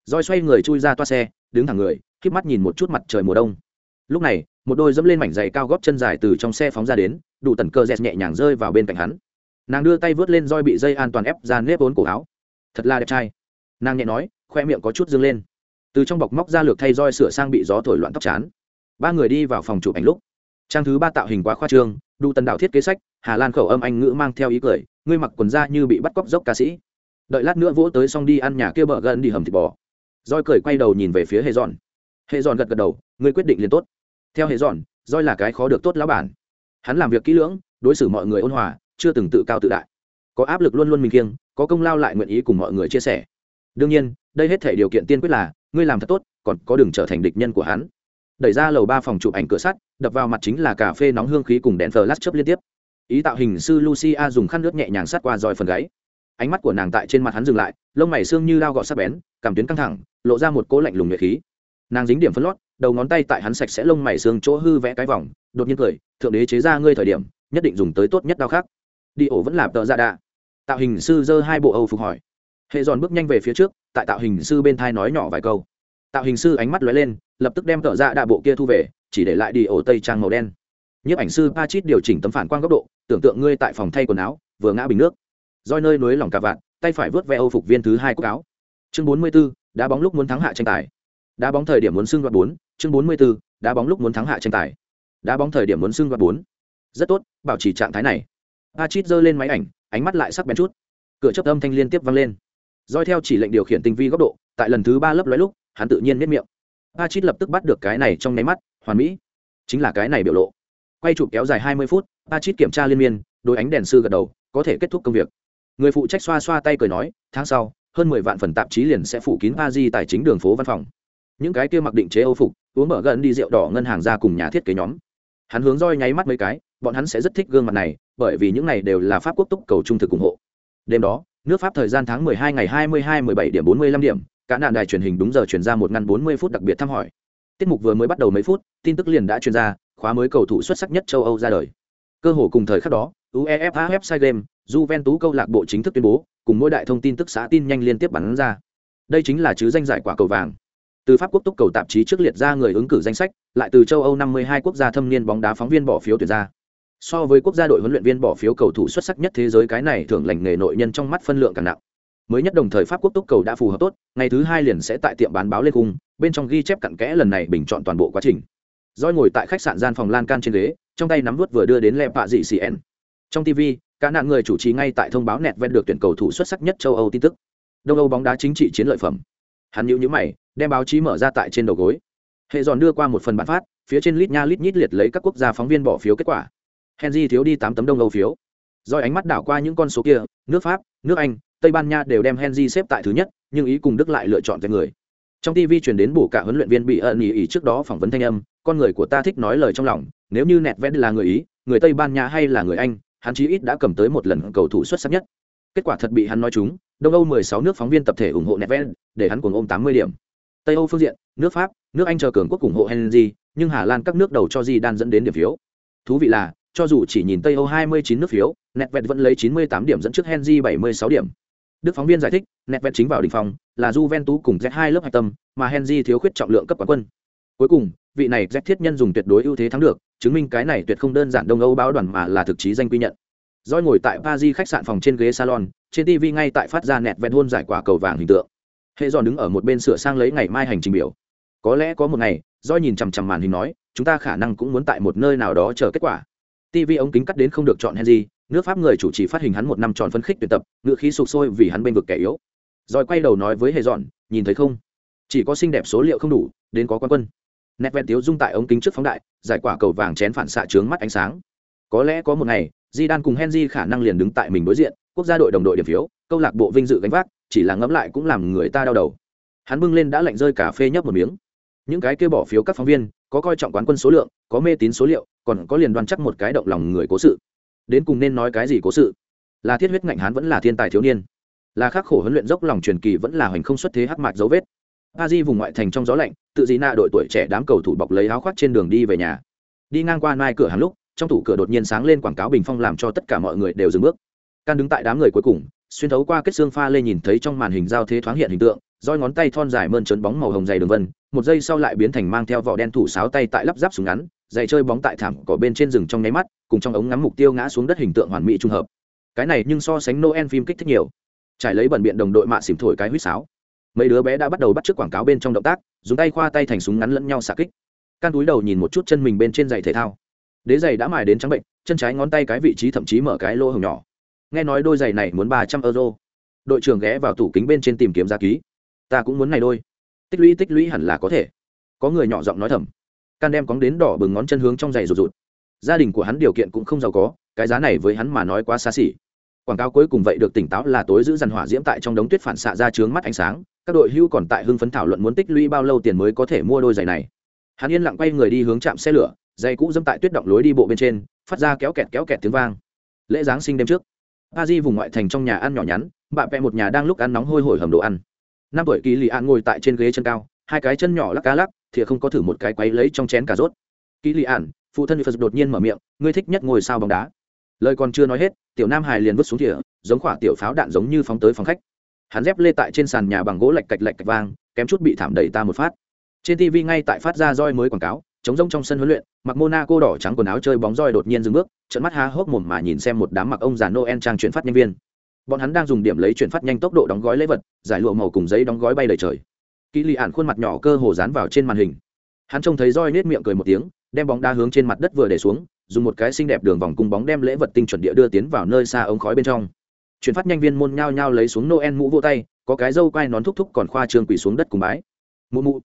Roi xoay người chui ra toa xe, đứng thẳng người k mắt nhìn một chút mặt trời mùa đông. Lúc này, một đôi dẫm lên mảnh giày cao góp chân dài từ trong xe phóng ra đến, đủ tần cơ dẹt nhẹ nhàng rơi vào bên cạnh hắn. Nàng đưa tay vớt lên roi bị dây an toàn ép ra nếp vốn cổ áo. Thật là đẹp trai. Nàng nhẹ nói, khoe miệng có chút dâng lên từ trong bọc móc ra lược thay roi sửa sang bị gió thổi loạn tóc chán. Ba người đi vào phòng chụp ảnh lúc, trang thứ ba tạo hình quá khoa trương đu tần đạo thiết kế sách, hà lan khẩu âm anh ngữ mang theo ý cười, ngươi mặc quần da như bị bắt cóc dốc ca sĩ. Đợi lát nữa vỗ tới xong đi ăn nhà kia bờ gần đi hầm thịt bò. Roi cười quay đầu nhìn về phía hệ dọn. Hệ dọn gật gật đầu, ngươi quyết định liền tốt. Theo hệ dọn, roi là cái khó được tốt lão bản. Hắn làm việc kỹ lưỡng, đối xử mọi người ôn hòa, chưa từng tự cao tự đại. Có áp lực luôn luôn mình kiêng, có công lao lại nguyện ý cùng mọi người chia sẻ đương nhiên, đây hết thể điều kiện tiên quyết là, ngươi làm thật tốt, còn có đường trở thành địch nhân của hắn. Đẩy ra lầu ba phòng chụp ảnh cửa sắt, đập vào mặt chính là cà phê nóng hương khí cùng đèn flash chớp liên tiếp. Ý tạo hình sư lucia dùng khăn nước nhẹ nhàng sát qua dòi phần gáy. Ánh mắt của nàng tại trên mặt hắn dừng lại, lông mày xương như lao gọt sắc bén, cảm tuyến căng thẳng, lộ ra một cỗ lạnh lùng nhuệ khí. Nàng dính điểm phân lót, đầu ngón tay tại hắn sạch sẽ lông mày xương chỗ hư vẽ cái vòng, đột nhiên cười, thượng đế chế ra ngươi thời điểm, nhất định dùng tới tốt nhất đao khác. Đi ổ vẫn làm tợ ra dạ đạ. Tạo hình sư giơ hai bộ âu phục hỏi hệ giòn bước nhanh về phía trước tại tạo hình sư bên thai nói nhỏ vài câu. Tạo hình sư ánh mắt lóe lên lập tức đem tợ ra dạ đạ bộ kia thu về chỉ để lại đi ổ tây trang màu đen. Nhiếp ảnh sư pa chít điều chỉnh tấm phản quang góc độ tưởng tượng ngươi tại phòng thay quần áo vừa ngã bình nước. Roi nơi núi lỏng cà vạn tay phải vớt ve âu phục viên thứ hai cúc áo. Chương bốn mươi 44, đá bóng lúc muốn thắng hạ tranh tài. Đá bóng thời điểm muốn xưng đoạt bốn chương bốn mươi 44, đá bóng lúc muốn thắng hạ tranh tài. Đá bóng thời điểm muốn xưng đoạt bốn. Rất tốt bảo trì trạng thái này. Pa chít giơ lên máy ảnh ánh mắt lại sắc bén chút. Cửa chấp âm thanh liên tiếp vang lên doi theo chỉ lệnh điều khiển tinh vi góc độ, tại lần thứ ba lớp lóe lúc, hắn tự nhiên miết miệng. A chít lập tức bắt được cái này trong nháy mắt, hoàn mỹ. Chính là cái này biểu lộ. Quay chụp kéo dài hai mươi phút a chít kiểm tra liên miên đôi ánh đèn sư gật đầu, có thể kết thúc công việc. Người phụ trách xoa xoa tay cười nói, tháng sau, hơn mười vạn phần tạp chí liền sẽ phủ kín a di tài chính đường phố văn phòng. Những cái kia mặc định chế âu phục, uống mở gần đi rượu đỏ ngân hàng ra cùng nhà thiết kế nhóm. Hắn hướng roi nháy mắt mấy cái, bọn hắn sẽ rất thích gương mặt này, bởi vì những này đều là pháp quốc túc cầu trung thực ủng hộ. Đêm đó nước pháp thời gian tháng 12 ngày 22 17 điểm 45 điểm, cả nạn đài truyền hình đúng giờ truyền ra một ngăn 40 phút đặc biệt thăm hỏi. Tiết mục vừa mới bắt đầu mấy phút, tin tức liền đã truyền ra, khóa mới cầu thủ xuất sắc nhất châu âu ra đời. Cơ hồ cùng thời khắc đó, uefa website game, juventus câu lạc bộ chính thức tuyên bố, cùng mỗi đại thông tin tức xã tin nhanh liên tiếp bắn ra. Đây chính là chứ danh giải quả cầu vàng. Từ pháp quốc túc cầu tạp chí trước liệt ra người ứng cử danh sách, lại từ châu âu 52 quốc gia thâm niên bóng đá phóng viên bỏ phiếu tuyển ra so với quốc gia đội huấn luyện viên bỏ phiếu cầu thủ xuất sắc nhất thế giới, cái này thường lành nghề nội nhân trong mắt phân lượng càng nặng. Mới nhất đồng thời pháp quốc túc cầu đã phù hợp tốt, ngày thứ hai liền sẽ tại tiệm bán báo lên cung, bên trong ghi chép cặn kẽ lần này bình chọn toàn bộ quá trình. Doi ngồi tại khách sạn gian phòng lan can trên ghế, trong tay nắm vút vừa đưa đến lẹp pạ dị cn trong tv cả nạn người chủ trì ngay tại thông báo nẹt ven được tuyển cầu thủ xuất sắc nhất châu âu tin tức. Đông âu bóng đá chính trị chiến lợi phẩm. Hắn nhíu nhíu mày, đem báo chí mở ra tại trên đầu gối. Hệ giòn đưa qua một phần bản phát, phía trên lít nha lít nhít liệt lấy các quốc gia phóng viên bỏ phiếu kết quả henry thiếu đi tám tấm đông âu phiếu. Rồi ánh mắt đảo qua những con số kia nước pháp nước anh tây ban nha đều đem henry xếp tại thứ nhất nhưng ý cùng đức lại lựa chọn về người. Trong tv truyền đến bổ cả huấn luyện viên bị ẩn ý, ý trước đó phỏng vấn thanh âm con người của ta thích nói lời trong lòng nếu như nẹt vẽ là người ý người tây ban nha hay là người anh hắn chí ít đã cầm tới một lần cầu thủ xuất sắc nhất. Kết quả thật bị hắn nói chúng đông âu 16 nước phóng viên tập thể ủng hộ nẹt để hắn cùng ôm 80 điểm. Tây âu phương diện nước pháp nước anh chờ cường quốc ủng hộ henry nhưng hà lan các nước đầu cho di đan dẫn đến điểm phiếu. Thú vị là cho dù chỉ nhìn tây âu 29 nước phiếu nẹt vẹt vẫn lấy 98 điểm dẫn trước henry 76 điểm Đức phóng viên giải thích, Netvet chính vào đỉnh phòng, là Juventus cùng Z2 lớp hạch tâm, mà Henry thiếu khuyết trọng lượng cấp quán quân. Cuối cùng, vị này Z thiết nhân dùng tuyệt đối ưu thế thắng được, chứng minh cái này tuyệt không đơn giản Đông Âu báo đoàn mà là thực chí danh quy nhận. Doi ngồi tại Paris khách sạn phòng trên ghế salon, trên TV ngay tại phát ra nẹt vẹn hôn giải quả cầu vàng hình tượng. Hệ giòn đứng ở một bên sửa sang lấy ngày mai hành trình biểu. Có lẽ có một ngày, Doi nhìn chằm chằm màn hình nói, chúng ta khả năng cũng muốn tại một nơi nào đó chờ kết quả. TV ống kính cắt đến không được chọn Henry, nước pháp người chủ trì phát hình hắn một năm tròn phân khích tuyển tập ngựa khí sụp sôi vì hắn bên vực kẻ yếu. Rồi quay đầu nói với hề dọn nhìn thấy không? Chỉ có xinh đẹp số liệu không đủ đến có quan quân. Nét ven tiếu dung tại ống kính trước phóng đại giải quả cầu vàng chén phản xạ trướng mắt ánh sáng. Có lẽ có một ngày di cùng henry khả năng liền đứng tại mình đối diện quốc gia đội đồng đội điểm phiếu câu lạc bộ vinh dự gánh vác chỉ là ngẫm lại cũng làm người ta đau đầu. Hắn bưng lên đã lạnh rơi cà phê nhấp một miếng những cái kêu bỏ phiếu các phóng viên, có coi trọng quán quân số lượng, có mê tín số liệu, còn có liền đoan chắc một cái động lòng người cố sự. Đến cùng nên nói cái gì cố sự? Là thiết huyết ngạnh hán vẫn là thiên tài thiếu niên. Là khắc khổ huấn luyện dốc lòng truyền kỳ vẫn là hoành không xuất thế hắc mạc dấu vết. A di vùng ngoại thành trong gió lạnh, tự dí nạ đội tuổi trẻ đám cầu thủ bọc lấy áo khoác trên đường đi về nhà. Đi ngang qua mai cửa hàng lúc, trong tủ cửa đột nhiên sáng lên quảng cáo bình phong làm cho tất cả mọi người đều dừng bước. Can đứng tại đám người cuối cùng xuyên thấu qua kết xương pha lê nhìn thấy trong màn hình giao thế thoáng hiện hình tượng, roi ngón tay thon dài mơn trớn bóng màu hồng dày đường vân, một giây sau lại biến thành mang theo vỏ đen thủ sáo tay tại lắp ráp súng ngắn, giày chơi bóng tại thảm cỏ bên trên rừng trong nháy mắt, cùng trong ống ngắm mục tiêu ngã xuống đất hình tượng hoàn mỹ trung hợp. Cái này nhưng so sánh noel phim kích thích nhiều. Trải lấy bẩn biện đồng đội mạ xỉm thổi cái huýt sáo. Mấy đứa bé đã bắt đầu bắt t quảng cáo bên trong động tác, dùng tay khoa tay thành súng ngắn lẫn nhau xạ kích. Can túi đầu nhìn một chút chân mình bên trên giày thể thao. Đế giày đã mài đến trắng bệnh, chân trái ngón tay cái vị trí thậm chí mở cái lỗ hồng nhỏ nghe nói đôi giày này muốn ba trăm euro. Đội trưởng ghé vào tủ kính bên trên tìm kiếm giá ký. Ta cũng muốn này đôi. Tích lũy tích lũy hẳn là có thể. Có người nhỏ giọng nói thầm. Can đem cóng đến đỏ bừng ngón chân hướng trong giày rụt rụt. Gia đình của hắn điều kiện cũng không giàu có, cái giá này với hắn mà nói quá xa xỉ. Quảng cáo cuối cùng vậy được tỉnh táo là tối giữ dàn hỏa diễm tại trong đống tuyết phản xạ ra trướng mắt ánh sáng. Các đội hưu còn tại hưng phấn thảo luận muốn tích lũy bao lâu tiền mới có thể mua đôi giày này. Hắn yên lặng quay người đi hướng chạm xe lửa, giày cũ dẫm tại tuyết động lối đi bộ bên trên, phát ra kéo kẹt kéo kẹt tiếng vang. Lễ giáng sinh đêm trước pa di vùng ngoại thành trong nhà ăn nhỏ nhắn bạn vẽ một nhà đang lúc ăn nóng hôi hổi hầm đồ ăn. Năm tuổi kỳ lì an ngồi tại trên ghế chân cao, hai cái chân nhỏ lắc cá lắc, thì không có thử một cái quấy lấy trong chén cà rốt. Kỳ lì an, phụ thân phật đột nhiên mở miệng, ngươi thích nhất ngồi sao bóng đá? Lời còn chưa nói hết, tiểu nam hải liền vứt xuống thìa, giống khỏa tiểu pháo đạn giống như phóng tới phòng khách. Hắn dép lê tại trên sàn nhà bằng gỗ lạch cạch lạch cạch vang, kém chút bị thảm đầy ta một phát. Trên tv ngay tại phát ra roi mới quảng cáo chống rông trong sân huấn luyện, mặc monaco đỏ trắng quần áo chơi bóng roi đột nhiên dừng bước trận mắt há hốc mồm mà nhìn xem một đám mặc ông già noel trang chuyển phát nhân viên. Bọn hắn đang dùng điểm lấy chuyển phát nhanh tốc độ đóng gói lễ vật, giải lụa màu cùng giấy đóng gói bay đầy trời. Kỳ lì ạn khuôn mặt nhỏ cơ hồ dán vào trên màn hình. Hắn trông thấy roi nết miệng cười một tiếng, đem bóng đá hướng trên mặt đất vừa để xuống, dùng một cái xinh đẹp đường vòng cung bóng đem lễ vật tinh chuẩn địa đưa tiến vào nơi xa ống khói bên trong. Chuyển phát nhanh viên môn nhao nhao lấy xuống noel mũ vô tay, có cái dâu quai nón thúc thúc còn khoa trương quỳ xuống đất cùng bái. Mụ mụ.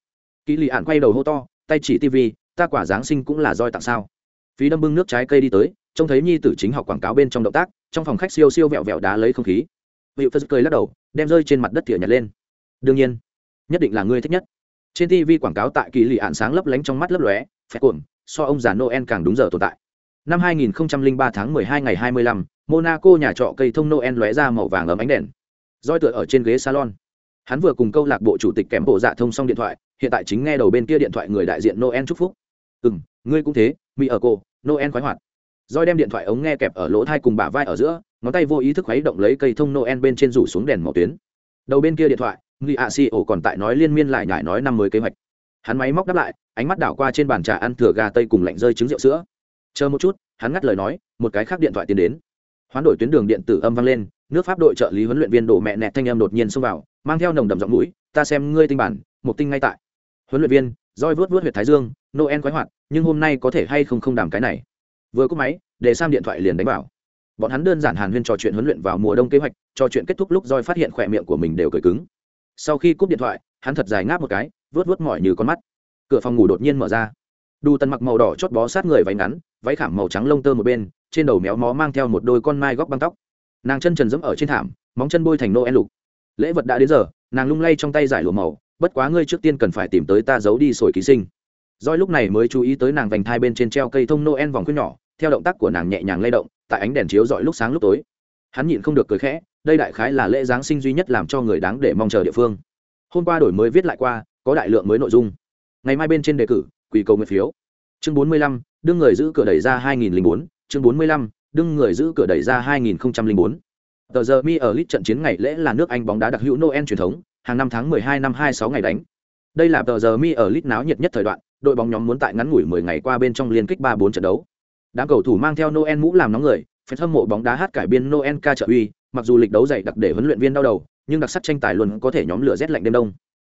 Kỳ lì ạn quay đầu hô to, tay chỉ tv ta quả giáng sinh cũng là roi tặng sao? Phí đâm bưng nước trái cây đi tới trông thấy nhi tử chính học quảng cáo bên trong động tác trong phòng khách siêu siêu vẹo vẹo đá lấy không khí. Vị phật cười lắc đầu đem rơi trên mặt đất thỉa nhặt lên. Đương nhiên nhất định là ngươi thích nhất. Trên tv quảng cáo tại kỳ lì ạn sáng lấp lánh trong mắt lấp lóe phép cuộn so ông già noel càng đúng giờ tồn tại. Năm 2003 tháng 12 ngày 25, monaco nhà trọ cây thông noel lóe ra màu vàng ấm ánh đèn. Roi tựa ở trên ghế salon. Hắn vừa cùng câu lạc bộ chủ tịch kèm bộ dạ thông xong điện thoại hiện tại chính nghe đầu bên kia điện thoại người đại diện noel chúc phúc ừ m ngươi cũng thế mỹ ở cô noel khoái hoạt. Roi đem điện thoại ống nghe kẹp ở lỗ thai cùng bả vai ở giữa, ngón tay vô ý thức khuấy động lấy cây thông noel bên trên rủ xuống đèn màu tuyến. Đầu bên kia điện thoại người ạ xì ổ còn tại nói liên miên lại nhải nói năm mới kế hoạch. Hắn máy móc đáp lại, ánh mắt đảo qua trên bàn trà ăn thừa gà tây cùng lạnh rơi trứng rượu sữa. Chờ một chút, hắn ngắt lời nói, một cái khác điện thoại tiến đến. Hoán đổi tuyến đường điện tử âm vang lên, nước pháp đội trợ lý huấn luyện viên đổ mẹ nẹt thanh âm đột nhiên xông vào, mang theo nồng đậm giọng mũi, ta xem ngươi tinh bản, một tinh ngay tại. Huấn luyện viên, roi vớt vớt huyệt thái dương noel khoái hoạt, nhưng hôm nay có thể hay không không đảm cái này. Vừa cúp máy, để sam điện thoại liền đánh vào. Bọn hắn đơn giản hàn huyên trò chuyện huấn luyện vào mùa đông kế hoạch, trò chuyện kết thúc lúc roi phát hiện khỏe miệng của mình đều cởi cứng. Sau khi cúp điện thoại, hắn thật dài ngáp một cái vớt vớt mỏi như con mắt. Cửa phòng ngủ đột nhiên mở ra. Đu tần mặc màu đỏ chót bó sát người váy ngắn, váy khảm màu trắng lông tơ một bên, trên đầu méo mó mang theo một đôi con mai góc băng tóc. Nàng chân trần dẫm ở trên thảm, móng chân bôi thành noel lục. Lễ vật đã đến giờ, nàng lung lay trong tay giải lụa màu, bất quá ngươi trước tiên cần phải tìm tới ta giấu đi sồi ký sinh. Doi lúc này mới chú ý tới nàng vành thai bên trên treo cây thông Noel vòng khuyên nhỏ, theo động tác của nàng nhẹ nhàng lay động, tại ánh đèn chiếu rọi lúc sáng lúc tối. Hắn nhịn không được cười khẽ, đây đại khái là lễ giáng sinh duy nhất làm cho người đáng để mong chờ địa phương. Hôm qua đổi mới viết lại qua, có đại lượng mới nội dung. Ngày mai bên trên đề cử, quỷ cầu nguyện phiếu. Chương 45, đương người giữ cửa đẩy ra 2004, chương 45, đương người giữ cửa đẩy ra 2004. Tờ giờ mi ở lit trận chiến ngày lễ là nước Anh bóng đá đặc hữu Noel truyền thống, hàng năm tháng 12 năm 26 ngày đánh. Đây là tờ giờ mi ở lit náo nhiệt nhất thời đoạn, đội bóng nhóm muốn tại ngắn ngủi 10 ngày qua bên trong liên kích 3-4 trận đấu. Đám cầu thủ mang theo Noel mũ làm nóng người, phải hâm mộ bóng đá hát cải biên Noel ca trợ uy, mặc dù lịch đấu dày đặc để huấn luyện viên đau đầu, nhưng đặc sắc tranh tài luôn có thể nhóm lửa rét lạnh đêm đông.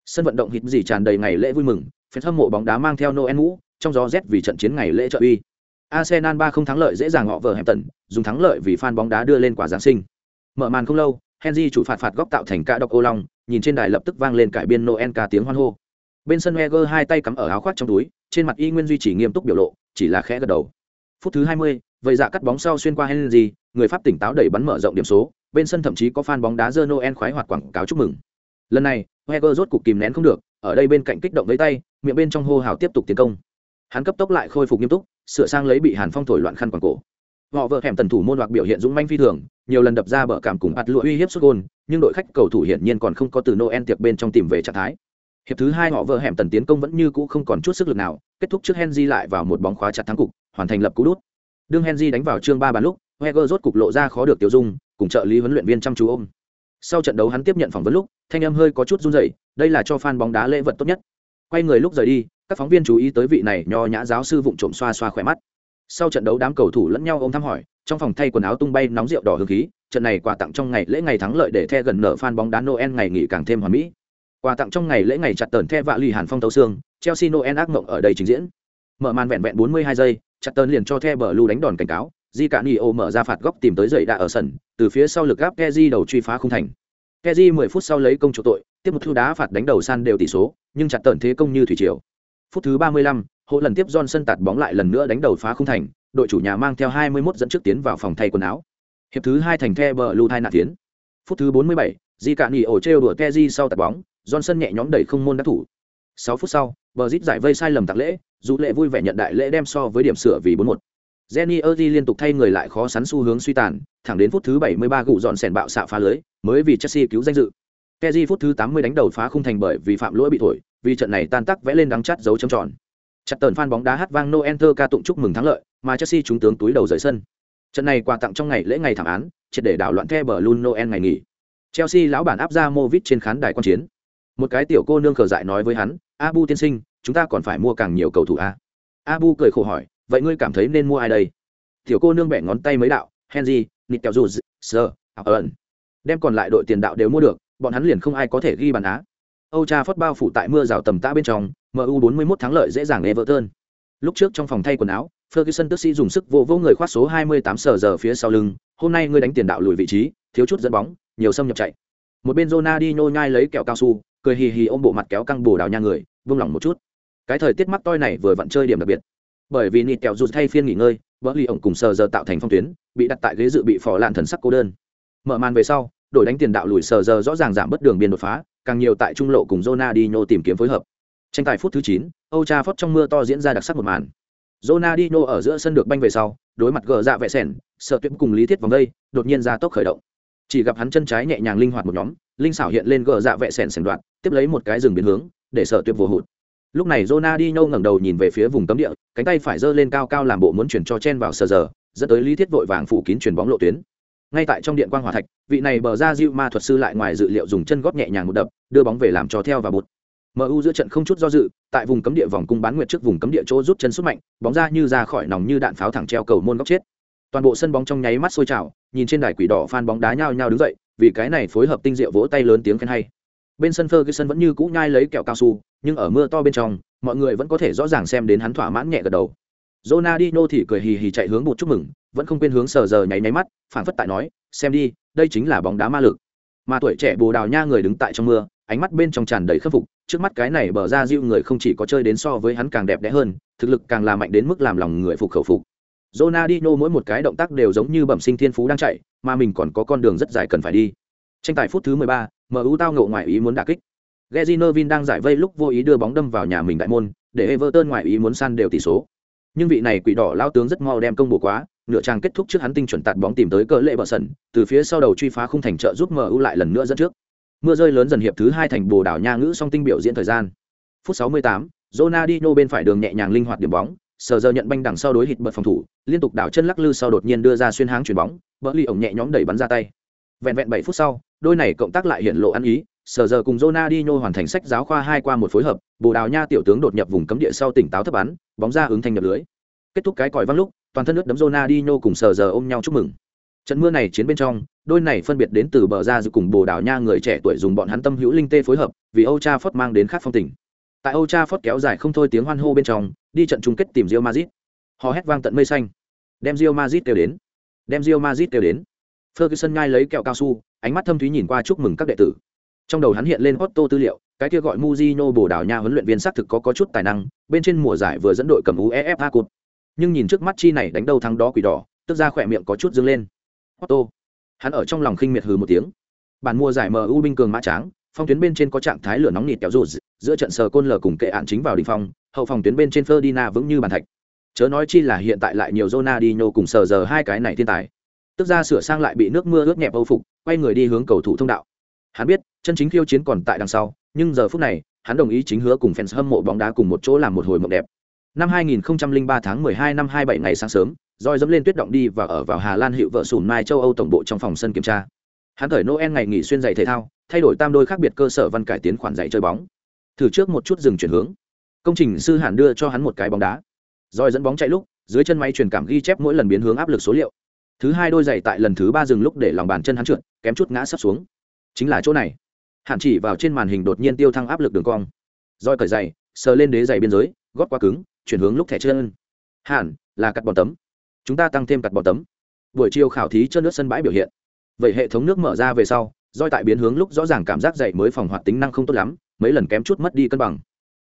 Sân vận động hít gì tràn đầy ngày lễ vui mừng, phải hâm mộ bóng đá mang theo Noel mũ, trong gió rét vì trận chiến ngày lễ trợ uy. Arsenal 3 không thắng lợi dễ dàng họ vờ hẹp tận, dùng thắng lợi vì fan bóng đá đưa lên quả giáng sinh. Mở màn không lâu, Henry chủ phạt phạt góc tạo thành cả độc ô long, nhìn trên đài lập tức vang lên cải biên Noel ca tiếng hoan hô. Bên sân Wenger hai tay cắm ở áo khoác trong túi, trên mặt y nguyên duy trì nghiêm túc biểu lộ, chỉ là khẽ gật đầu. Phút thứ 20, vậy dạ cắt bóng sau xuyên qua Henry, người Pháp tỉnh táo đẩy bắn mở rộng điểm số, bên sân thậm chí có fan bóng đá giơ Noel khoái hoạt quảng cáo chúc mừng. Lần này, Wenger rốt cục kìm nén không được, ở đây bên cạnh kích động với tay, miệng bên trong hô hào tiếp tục tiến công. Hắn cấp tốc lại khôi phục nghiêm túc, sửa sang lấy bị Hàn Phong thổi loạn khăn quảng cổ. Họ vợ hẻm tần thủ môn hoặc biểu hiện dũng manh phi thường, nhiều lần đập ra bờ cảm cùng ạt lụa uy hiếp xuất gôn, nhưng đội khách cầu thủ hiển nhiên còn không có từ Noel tiệc bên trong tìm về trạng thái. Hiệp thứ hai họ vợ hẻm tần tiến công vẫn như cũ không còn chút sức lực nào, kết thúc trước Henry lại vào một bóng khóa chặt thắng cục, hoàn thành lập cú đút. Đương Henry đánh vào chương ba bàn lúc, heger rốt cục lộ ra khó được tiêu dung, cùng trợ lý huấn luyện viên chăm chú ôm. Sau trận đấu hắn tiếp nhận phỏng vấn lúc, thanh âm hơi có chút run rẩy, đây là cho fan bóng đá lễ vật tốt nhất. Quay người lúc rời đi, các phóng viên chú ý tới vị này nho nhã giáo sư vụng trộm xoa xoa khỏe mắt. Sau trận đấu đám cầu thủ lẫn nhau ôm thăm hỏi, trong phòng thay quần áo tung bay nóng rượu đỏ hương khí, trận này quà tặng trong ngày lễ ngày thắng lợi để the gần nở fan bóng đá Noel ngày nghỉ càng thêm hoàn mỹ quà tặng trong ngày lễ ngày chặt tờn the vạ lì hàn phong tấu xương chelsea noel ác mộng ở đây trình diễn. Mở màn vẹn vẹn 42 giây chặt tờn liền cho the bờ lưu đánh đòn cảnh cáo di cả nio mở ra phạt góc tìm tới dậy đã ở sân từ phía sau lực gáp keji đầu truy phá không thành. Keji 10 phút sau lấy công chỗ tội tiếp một thu đá phạt đánh đầu san đều tỷ số nhưng chặt tờn thế công như thủy triều. Phút thứ 35, hộ lần tiếp Johnson tạt bóng lại lần nữa đánh đầu phá không thành đội chủ nhà mang theo 21 dẫn trước tiến vào phòng thay quần áo. Hiệp thứ hai thành the bờ lưu thai nạn tiến. Phút thứ 47, di cả nio trêu đùa keji sau tạt bóng johnson nhẹ nhõm đẩy không môn đắc thủ sáu phút sau bờ giải vây sai lầm tạc lễ dù lệ vui vẻ nhận đại lễ đem so với điểm sửa vì bốn một Jenny Erdi liên tục thay người lại khó sắn xu hướng suy tàn, thẳng đến phút thứ 73 gụ dọn sèn bạo xạ phá lưới, mới vì Chelsea cứu danh dự. Kezi phút thứ 80 đánh đầu phá khung thành bởi vì phạm lỗi bị thổi, vì trận này tan tác vẽ lên đắng chát dấu chấm tròn. Chặt tần fan bóng đá hát vang Noel thơ ca tụng chúc mừng thắng lợi, mà Chelsea chúng tướng túi đầu rời sân. Trận này quà tặng trong ngày lễ ngày thảm án, triệt để đảo loạn The Blue Noel ngày nghỉ. Chelsea lão bản áp ra Movit trên khán đài quan chiến một cái tiểu cô nương cờ dại nói với hắn, abu tiên sinh, chúng ta còn phải mua càng nhiều cầu thủ a abu cười khổ hỏi, vậy ngươi cảm thấy nên mua ai đây? Tiểu cô nương bẻ ngón tay mấy đạo, henry nitel dù sir ẩn đem còn lại đội tiền đạo đều mua được, bọn hắn liền không ai có thể ghi bàn á. Âu cha phất bao phủ tại mưa rào tầm tã bên trong, mu 41 thắng lợi dễ dàng everton. Lúc trước trong phòng thay quần áo, ferguson tức sĩ dùng sức vô vô người khoát số 28 giờ giờ phía sau lưng, hôm nay ngươi đánh tiền đạo lùi vị trí, thiếu chút dẫn bóng, nhiều xâm nhập chạy một bên Ronaldinho nhai lấy kẹo cao su cười hì hì ôm bộ mặt kéo căng bồ đào nha người vung lòng một chút. Cái thời tiết mắc toi này vừa vặn chơi điểm đặc biệt. Bởi vì nịt kẹo rụt thay phiên nghỉ ngơi vỡ lì ổng cùng sờ giờ tạo thành phong tuyến bị đặt tại ghế dự bị phò lạn thần sắc cô đơn. Mở màn về sau đổi đánh tiền đạo lùi sờ giờ rõ ràng giảm bất đường biên đột phá càng nhiều tại trung lộ cùng Ronaldinho tìm kiếm phối hợp. Tranh tài phút thứ 9, Âu Cha trong mưa to diễn ra đặc sắc một màn. Ronaldinho ở giữa sân được banh về sau đối mặt gờ dạ vẹ sèn sợ tuyệt cùng lý thiết vòng đây đột nhiên ra tốc khởi động chỉ gặp hắn chân trái nhẹ nhàng linh hoạt một nhóm, linh xảo hiện lên gờ dạ vẹ sẻn sẻn đoạn tiếp lấy một cái rừng biến hướng, để sợ tuyệt vô hụt. Lúc này jona đi nhâu ngẩng đầu nhìn về phía vùng cấm địa, cánh tay phải giơ lên cao cao làm bộ muốn chuyển cho chen vào sờ giờ, dẫn tới lý thiết vội vàng phủ kín chuyền bóng lộ tuyến. Ngay tại trong điện quan hòa thạch, vị này bờ ra diệu ma thuật sư lại ngoài dự liệu dùng chân góp nhẹ nhàng một đập, đưa bóng về làm cho theo và bụt. Mu giữa trận không chút do dự, tại vùng cấm địa vòng cung bán nguyệt trước vùng cấm địa chỗ rút chân xuất mạnh, bóng ra như ra khỏi nòng như đạn pháo thẳng treo cầu môn góc chết toàn bộ sân bóng trong nháy mắt sôi trào, nhìn trên đài quỷ đỏ phan bóng đá nhao nhao đứng dậy, vì cái này phối hợp tinh diệu vỗ tay lớn tiếng khen hay. Bên sân Ferguson vẫn như cũ nhai lấy kẹo cao su, nhưng ở mưa to bên trong, mọi người vẫn có thể rõ ràng xem đến hắn thỏa mãn nhẹ gật đầu. Ronaldinho thì cười hì hì chạy hướng bụt chúc mừng, vẫn không quên hướng sờ giờ nháy nháy mắt, phản phất tại nói, xem đi, đây chính là bóng đá ma lực. Mà tuổi trẻ bồ đào nha người đứng tại trong mưa, ánh mắt bên trong tràn đầy khâm phục, trước mắt cái này bờ ra dịu người không chỉ có chơi đến so với hắn càng đẹp đẽ hơn, thực lực càng là mạnh đến mức làm lòng người phục khẩu phục. Ronaldinho mỗi một cái động tác đều giống như bẩm sinh thiên phú đang chạy, mà mình còn có con đường rất dài cần phải đi. Tranh tài phút thứ 13, MU tao ngộ ngoại ý muốn đả kích. Gezinovin đang giải vây lúc vô ý đưa bóng đâm vào nhà mình đại môn, để Everton ngoại ý muốn săn đều tỷ số. Nhưng vị này quỷ đỏ lao tướng rất mau đem công bổ quá, nửa trang kết thúc trước hắn tinh chuẩn tạt bóng tìm tới cỡ lệ bờ sân, từ phía sau đầu truy phá khung thành trợ giúp MU lại lần nữa dẫn trước. Mưa rơi lớn dần hiệp thứ hai thành bồ đảo nha ngữ song tinh biểu diễn thời gian. Phút 68, Ronaldinho bên phải đường nhẹ nhàng linh hoạt điểm bóng, sờ giờ nhận banh đằng sau đối hít bật phòng thủ, liên tục đảo chân lắc lư sau đột nhiên đưa ra xuyên háng chuyền bóng vỡ ly ổng nhẹ nhõm đẩy bắn ra tay. Vẹn vẹn bảy phút sau, đôi này cộng tác lại hiện lộ ăn ý sờ giờ cùng Ronaldinho hoàn thành sách giáo khoa hai qua một phối hợp, bồ đào nha tiểu tướng đột nhập vùng cấm địa sau tỉnh táo thấp bắn, bóng ra ứng thanh nhập lưới. Kết thúc cái còi văng lúc, toàn thân nước đấm Ronaldinho cùng sờ giờ ôm nhau chúc mừng. Trận mưa này chiến bên trong, đôi này phân biệt đến từ bờ ra giữa cùng bồ đào nha người trẻ tuổi dùng bọn hắn tâm hữu linh tê phối hợp, vì âu cha phất mang đến khác phong tình tại âu cha phốt kéo dài không thôi tiếng hoan hô bên trong đi trận chung kết tìm Real Madrid. Họ hét vang tận mây xanh. Đem Real Madrid kêu đến. Đem Real Madrid kêu đến. Ferguson ngay lấy kẹo cao su, ánh mắt thâm thúy nhìn qua chúc mừng các đệ tử. Trong đầu hắn hiện lên Otto tư liệu, cái kia gọi Mujino bổ đảo nha huấn luyện viên xác thực có có chút tài năng, bên trên mùa giải vừa dẫn đội cầm UEFA Cup. Nhưng nhìn trước mắt chi này đánh đầu thắng đó quỷ đỏ, tức ra khỏe miệng có chút dương lên. Otto. Hắn ở trong lòng khinh miệt hừ một tiếng. Bản mùa giải MU binh cường mã tráng, phong tuyến bên trên có trạng thái lửa nóng nịt kéo rụt, giữa trận sờ côn lờ cùng kệ ạn chính vào đi phong, hậu phòng tuyến bên trên Ferdinand vững như bàn thạch. Chớ nói chi là hiện tại lại nhiều Ronaldinho cùng sờ giờ hai cái này thiên tài. Tức ra sửa sang lại bị nước mưa ướt nhẹp âu phục, quay người đi hướng cầu thủ thông đạo. Hắn biết, chân chính khiêu chiến còn tại đằng sau, nhưng giờ phút này, hắn đồng ý chính hứa cùng fans hâm mộ bóng đá cùng một chỗ làm một hồi mộng đẹp. Năm 2003 tháng 12 năm 27 ngày sáng sớm, roi dẫm lên tuyết động đi và ở vào Hà Lan hiệu vợ sùn mai châu Âu tổng bộ trong phòng sân kiểm tra. Hắn thời Noel ngày nghỉ xuyên giày thể thao, thay đổi tam đôi khác biệt cơ sở văn cải tiến khoản giày chơi bóng. Thử trước một chút dừng chuyển hướng. Công trình sư hàn đưa cho hắn một cái bóng đá. Rồi dẫn bóng chạy lúc dưới chân máy truyền cảm ghi chép mỗi lần biến hướng áp lực số liệu. Thứ hai đôi giày tại lần thứ ba dừng lúc để lòng bàn chân hắn trượt kém chút ngã sắp xuống. Chính là chỗ này. Hạn chỉ vào trên màn hình đột nhiên tiêu thăng áp lực đường cong. Roi cởi giày sờ lên đế giày biên giới gót quá cứng chuyển hướng lúc thẻ chân. Hạn là cắt bọt tấm. Chúng ta tăng thêm cắt bọt tấm. Buổi chiều khảo thí chân nước sân bãi biểu hiện vậy hệ thống nước mở ra về sau, roi tại biến hướng lúc rõ ràng cảm giác dậy mới phòng hoạt tính năng không tốt lắm, mấy lần kém chút mất đi cân bằng.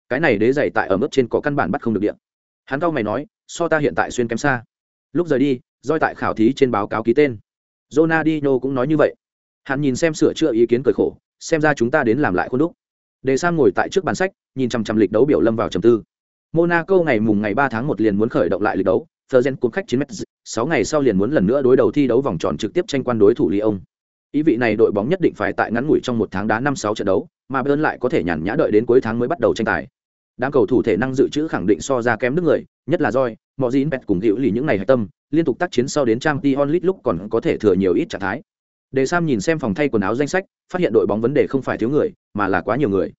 Cái này đế dày tại ở mức trên có căn bản bắt không được điện. Hắn cao mày nói, so ta hiện tại xuyên kém xa. Lúc rời đi, roi tại khảo thí trên báo cáo ký tên. Ronaldinho cũng nói như vậy. Hắn nhìn xem sửa chữa ý kiến cười khổ, xem ra chúng ta đến làm lại khuôn đúc. Đề sang ngồi tại trước bàn sách, nhìn chằm chằm lịch đấu biểu lâm vào trầm tư. Monaco ngày mùng ngày ba tháng một liền muốn khởi động lại lịch đấu Fergen cuốn khách 9 m sáu ngày sau liền muốn lần nữa đối đầu thi đấu vòng tròn trực tiếp tranh quan đối thủ Lyon. Ý vị này đội bóng nhất định phải tại ngắn ngủi trong một tháng đá năm sáu trận đấu, mà Bayern lại có thể nhàn nhã đợi đến cuối tháng mới bắt đầu tranh tài. Đám cầu thủ thể năng dự trữ khẳng định so ra kém nước người, nhất là Joy, Mojin Pet cùng Diệu lì những này hạch tâm, liên tục tác chiến sau đến Champions League lúc còn có thể thừa nhiều ít trạng thái. Đề Sam nhìn xem phòng thay quần áo danh sách, phát hiện đội bóng vấn đề không phải thiếu người, mà là quá nhiều người.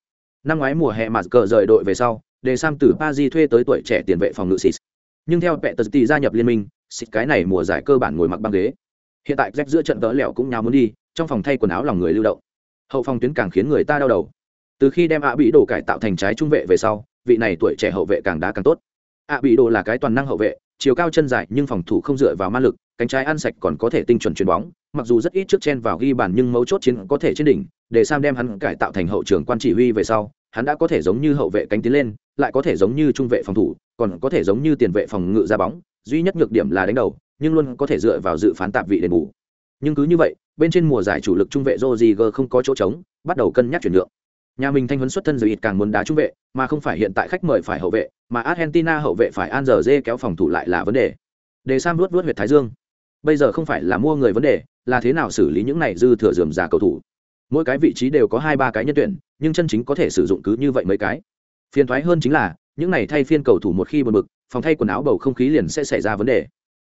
Năm ngoái mùa hè mà cờ rời đội về sau, Đề Sam từ Paris thuê tới tuổi trẻ tiền vệ phòng ngự Sis. Nhưng theo Peterti gia nhập liên minh, xịt cái này mùa giải cơ bản ngồi mặc băng ghế. Hiện tại rách giữa trận vỡ lẹo cũng nhào muốn đi, trong phòng thay quần áo lòng người lưu động. Hậu phòng tuyến càng khiến người ta đau đầu. Từ khi đem ạ bị đổ cải tạo thành trái trung vệ về sau, vị này tuổi trẻ hậu vệ càng đá càng tốt. ạ bị đổ là cái toàn năng hậu vệ, chiều cao chân dài nhưng phòng thủ không dựa vào ma lực, cánh trái ăn sạch còn có thể tinh chuẩn chuyền bóng, mặc dù rất ít trước chen vào ghi bàn nhưng mấu chốt chiến có thể trên đỉnh, để Sam đem hắn cải tạo thành hậu trường quan chỉ huy về sau, hắn đã có thể giống như hậu vệ cánh tiến lên, lại có thể giống như trung vệ phòng thủ, còn có thể giống như tiền vệ phòng ngự ra bóng, duy nhất nhược điểm là đánh đầu, nhưng luôn có thể dựa vào dự phán tạp vị đền bù. Nhưng cứ như vậy, bên trên mùa giải chủ lực trung vệ Rodriguez không có chỗ trống, bắt đầu cân nhắc chuyển nhượng. Nhà mình thanh huấn xuất thân rồi ít càng muốn đá trung vệ, mà không phải hiện tại khách mời phải hậu vệ, mà Argentina hậu vệ phải Anzer kéo phòng thủ lại là vấn đề. Đề Sam luốt luốt huyệt thái dương. Bây giờ không phải là mua người vấn đề, là thế nào xử lý những này dư thừa dườm già cầu thủ. Mỗi cái vị trí đều có hai ba cái nhân tuyển, nhưng chân chính có thể sử dụng cứ như vậy mấy cái. Phiền thoái hơn chính là, những này thay phiên cầu thủ một khi buồn bực, phòng thay quần áo bầu không khí liền sẽ xảy ra vấn đề.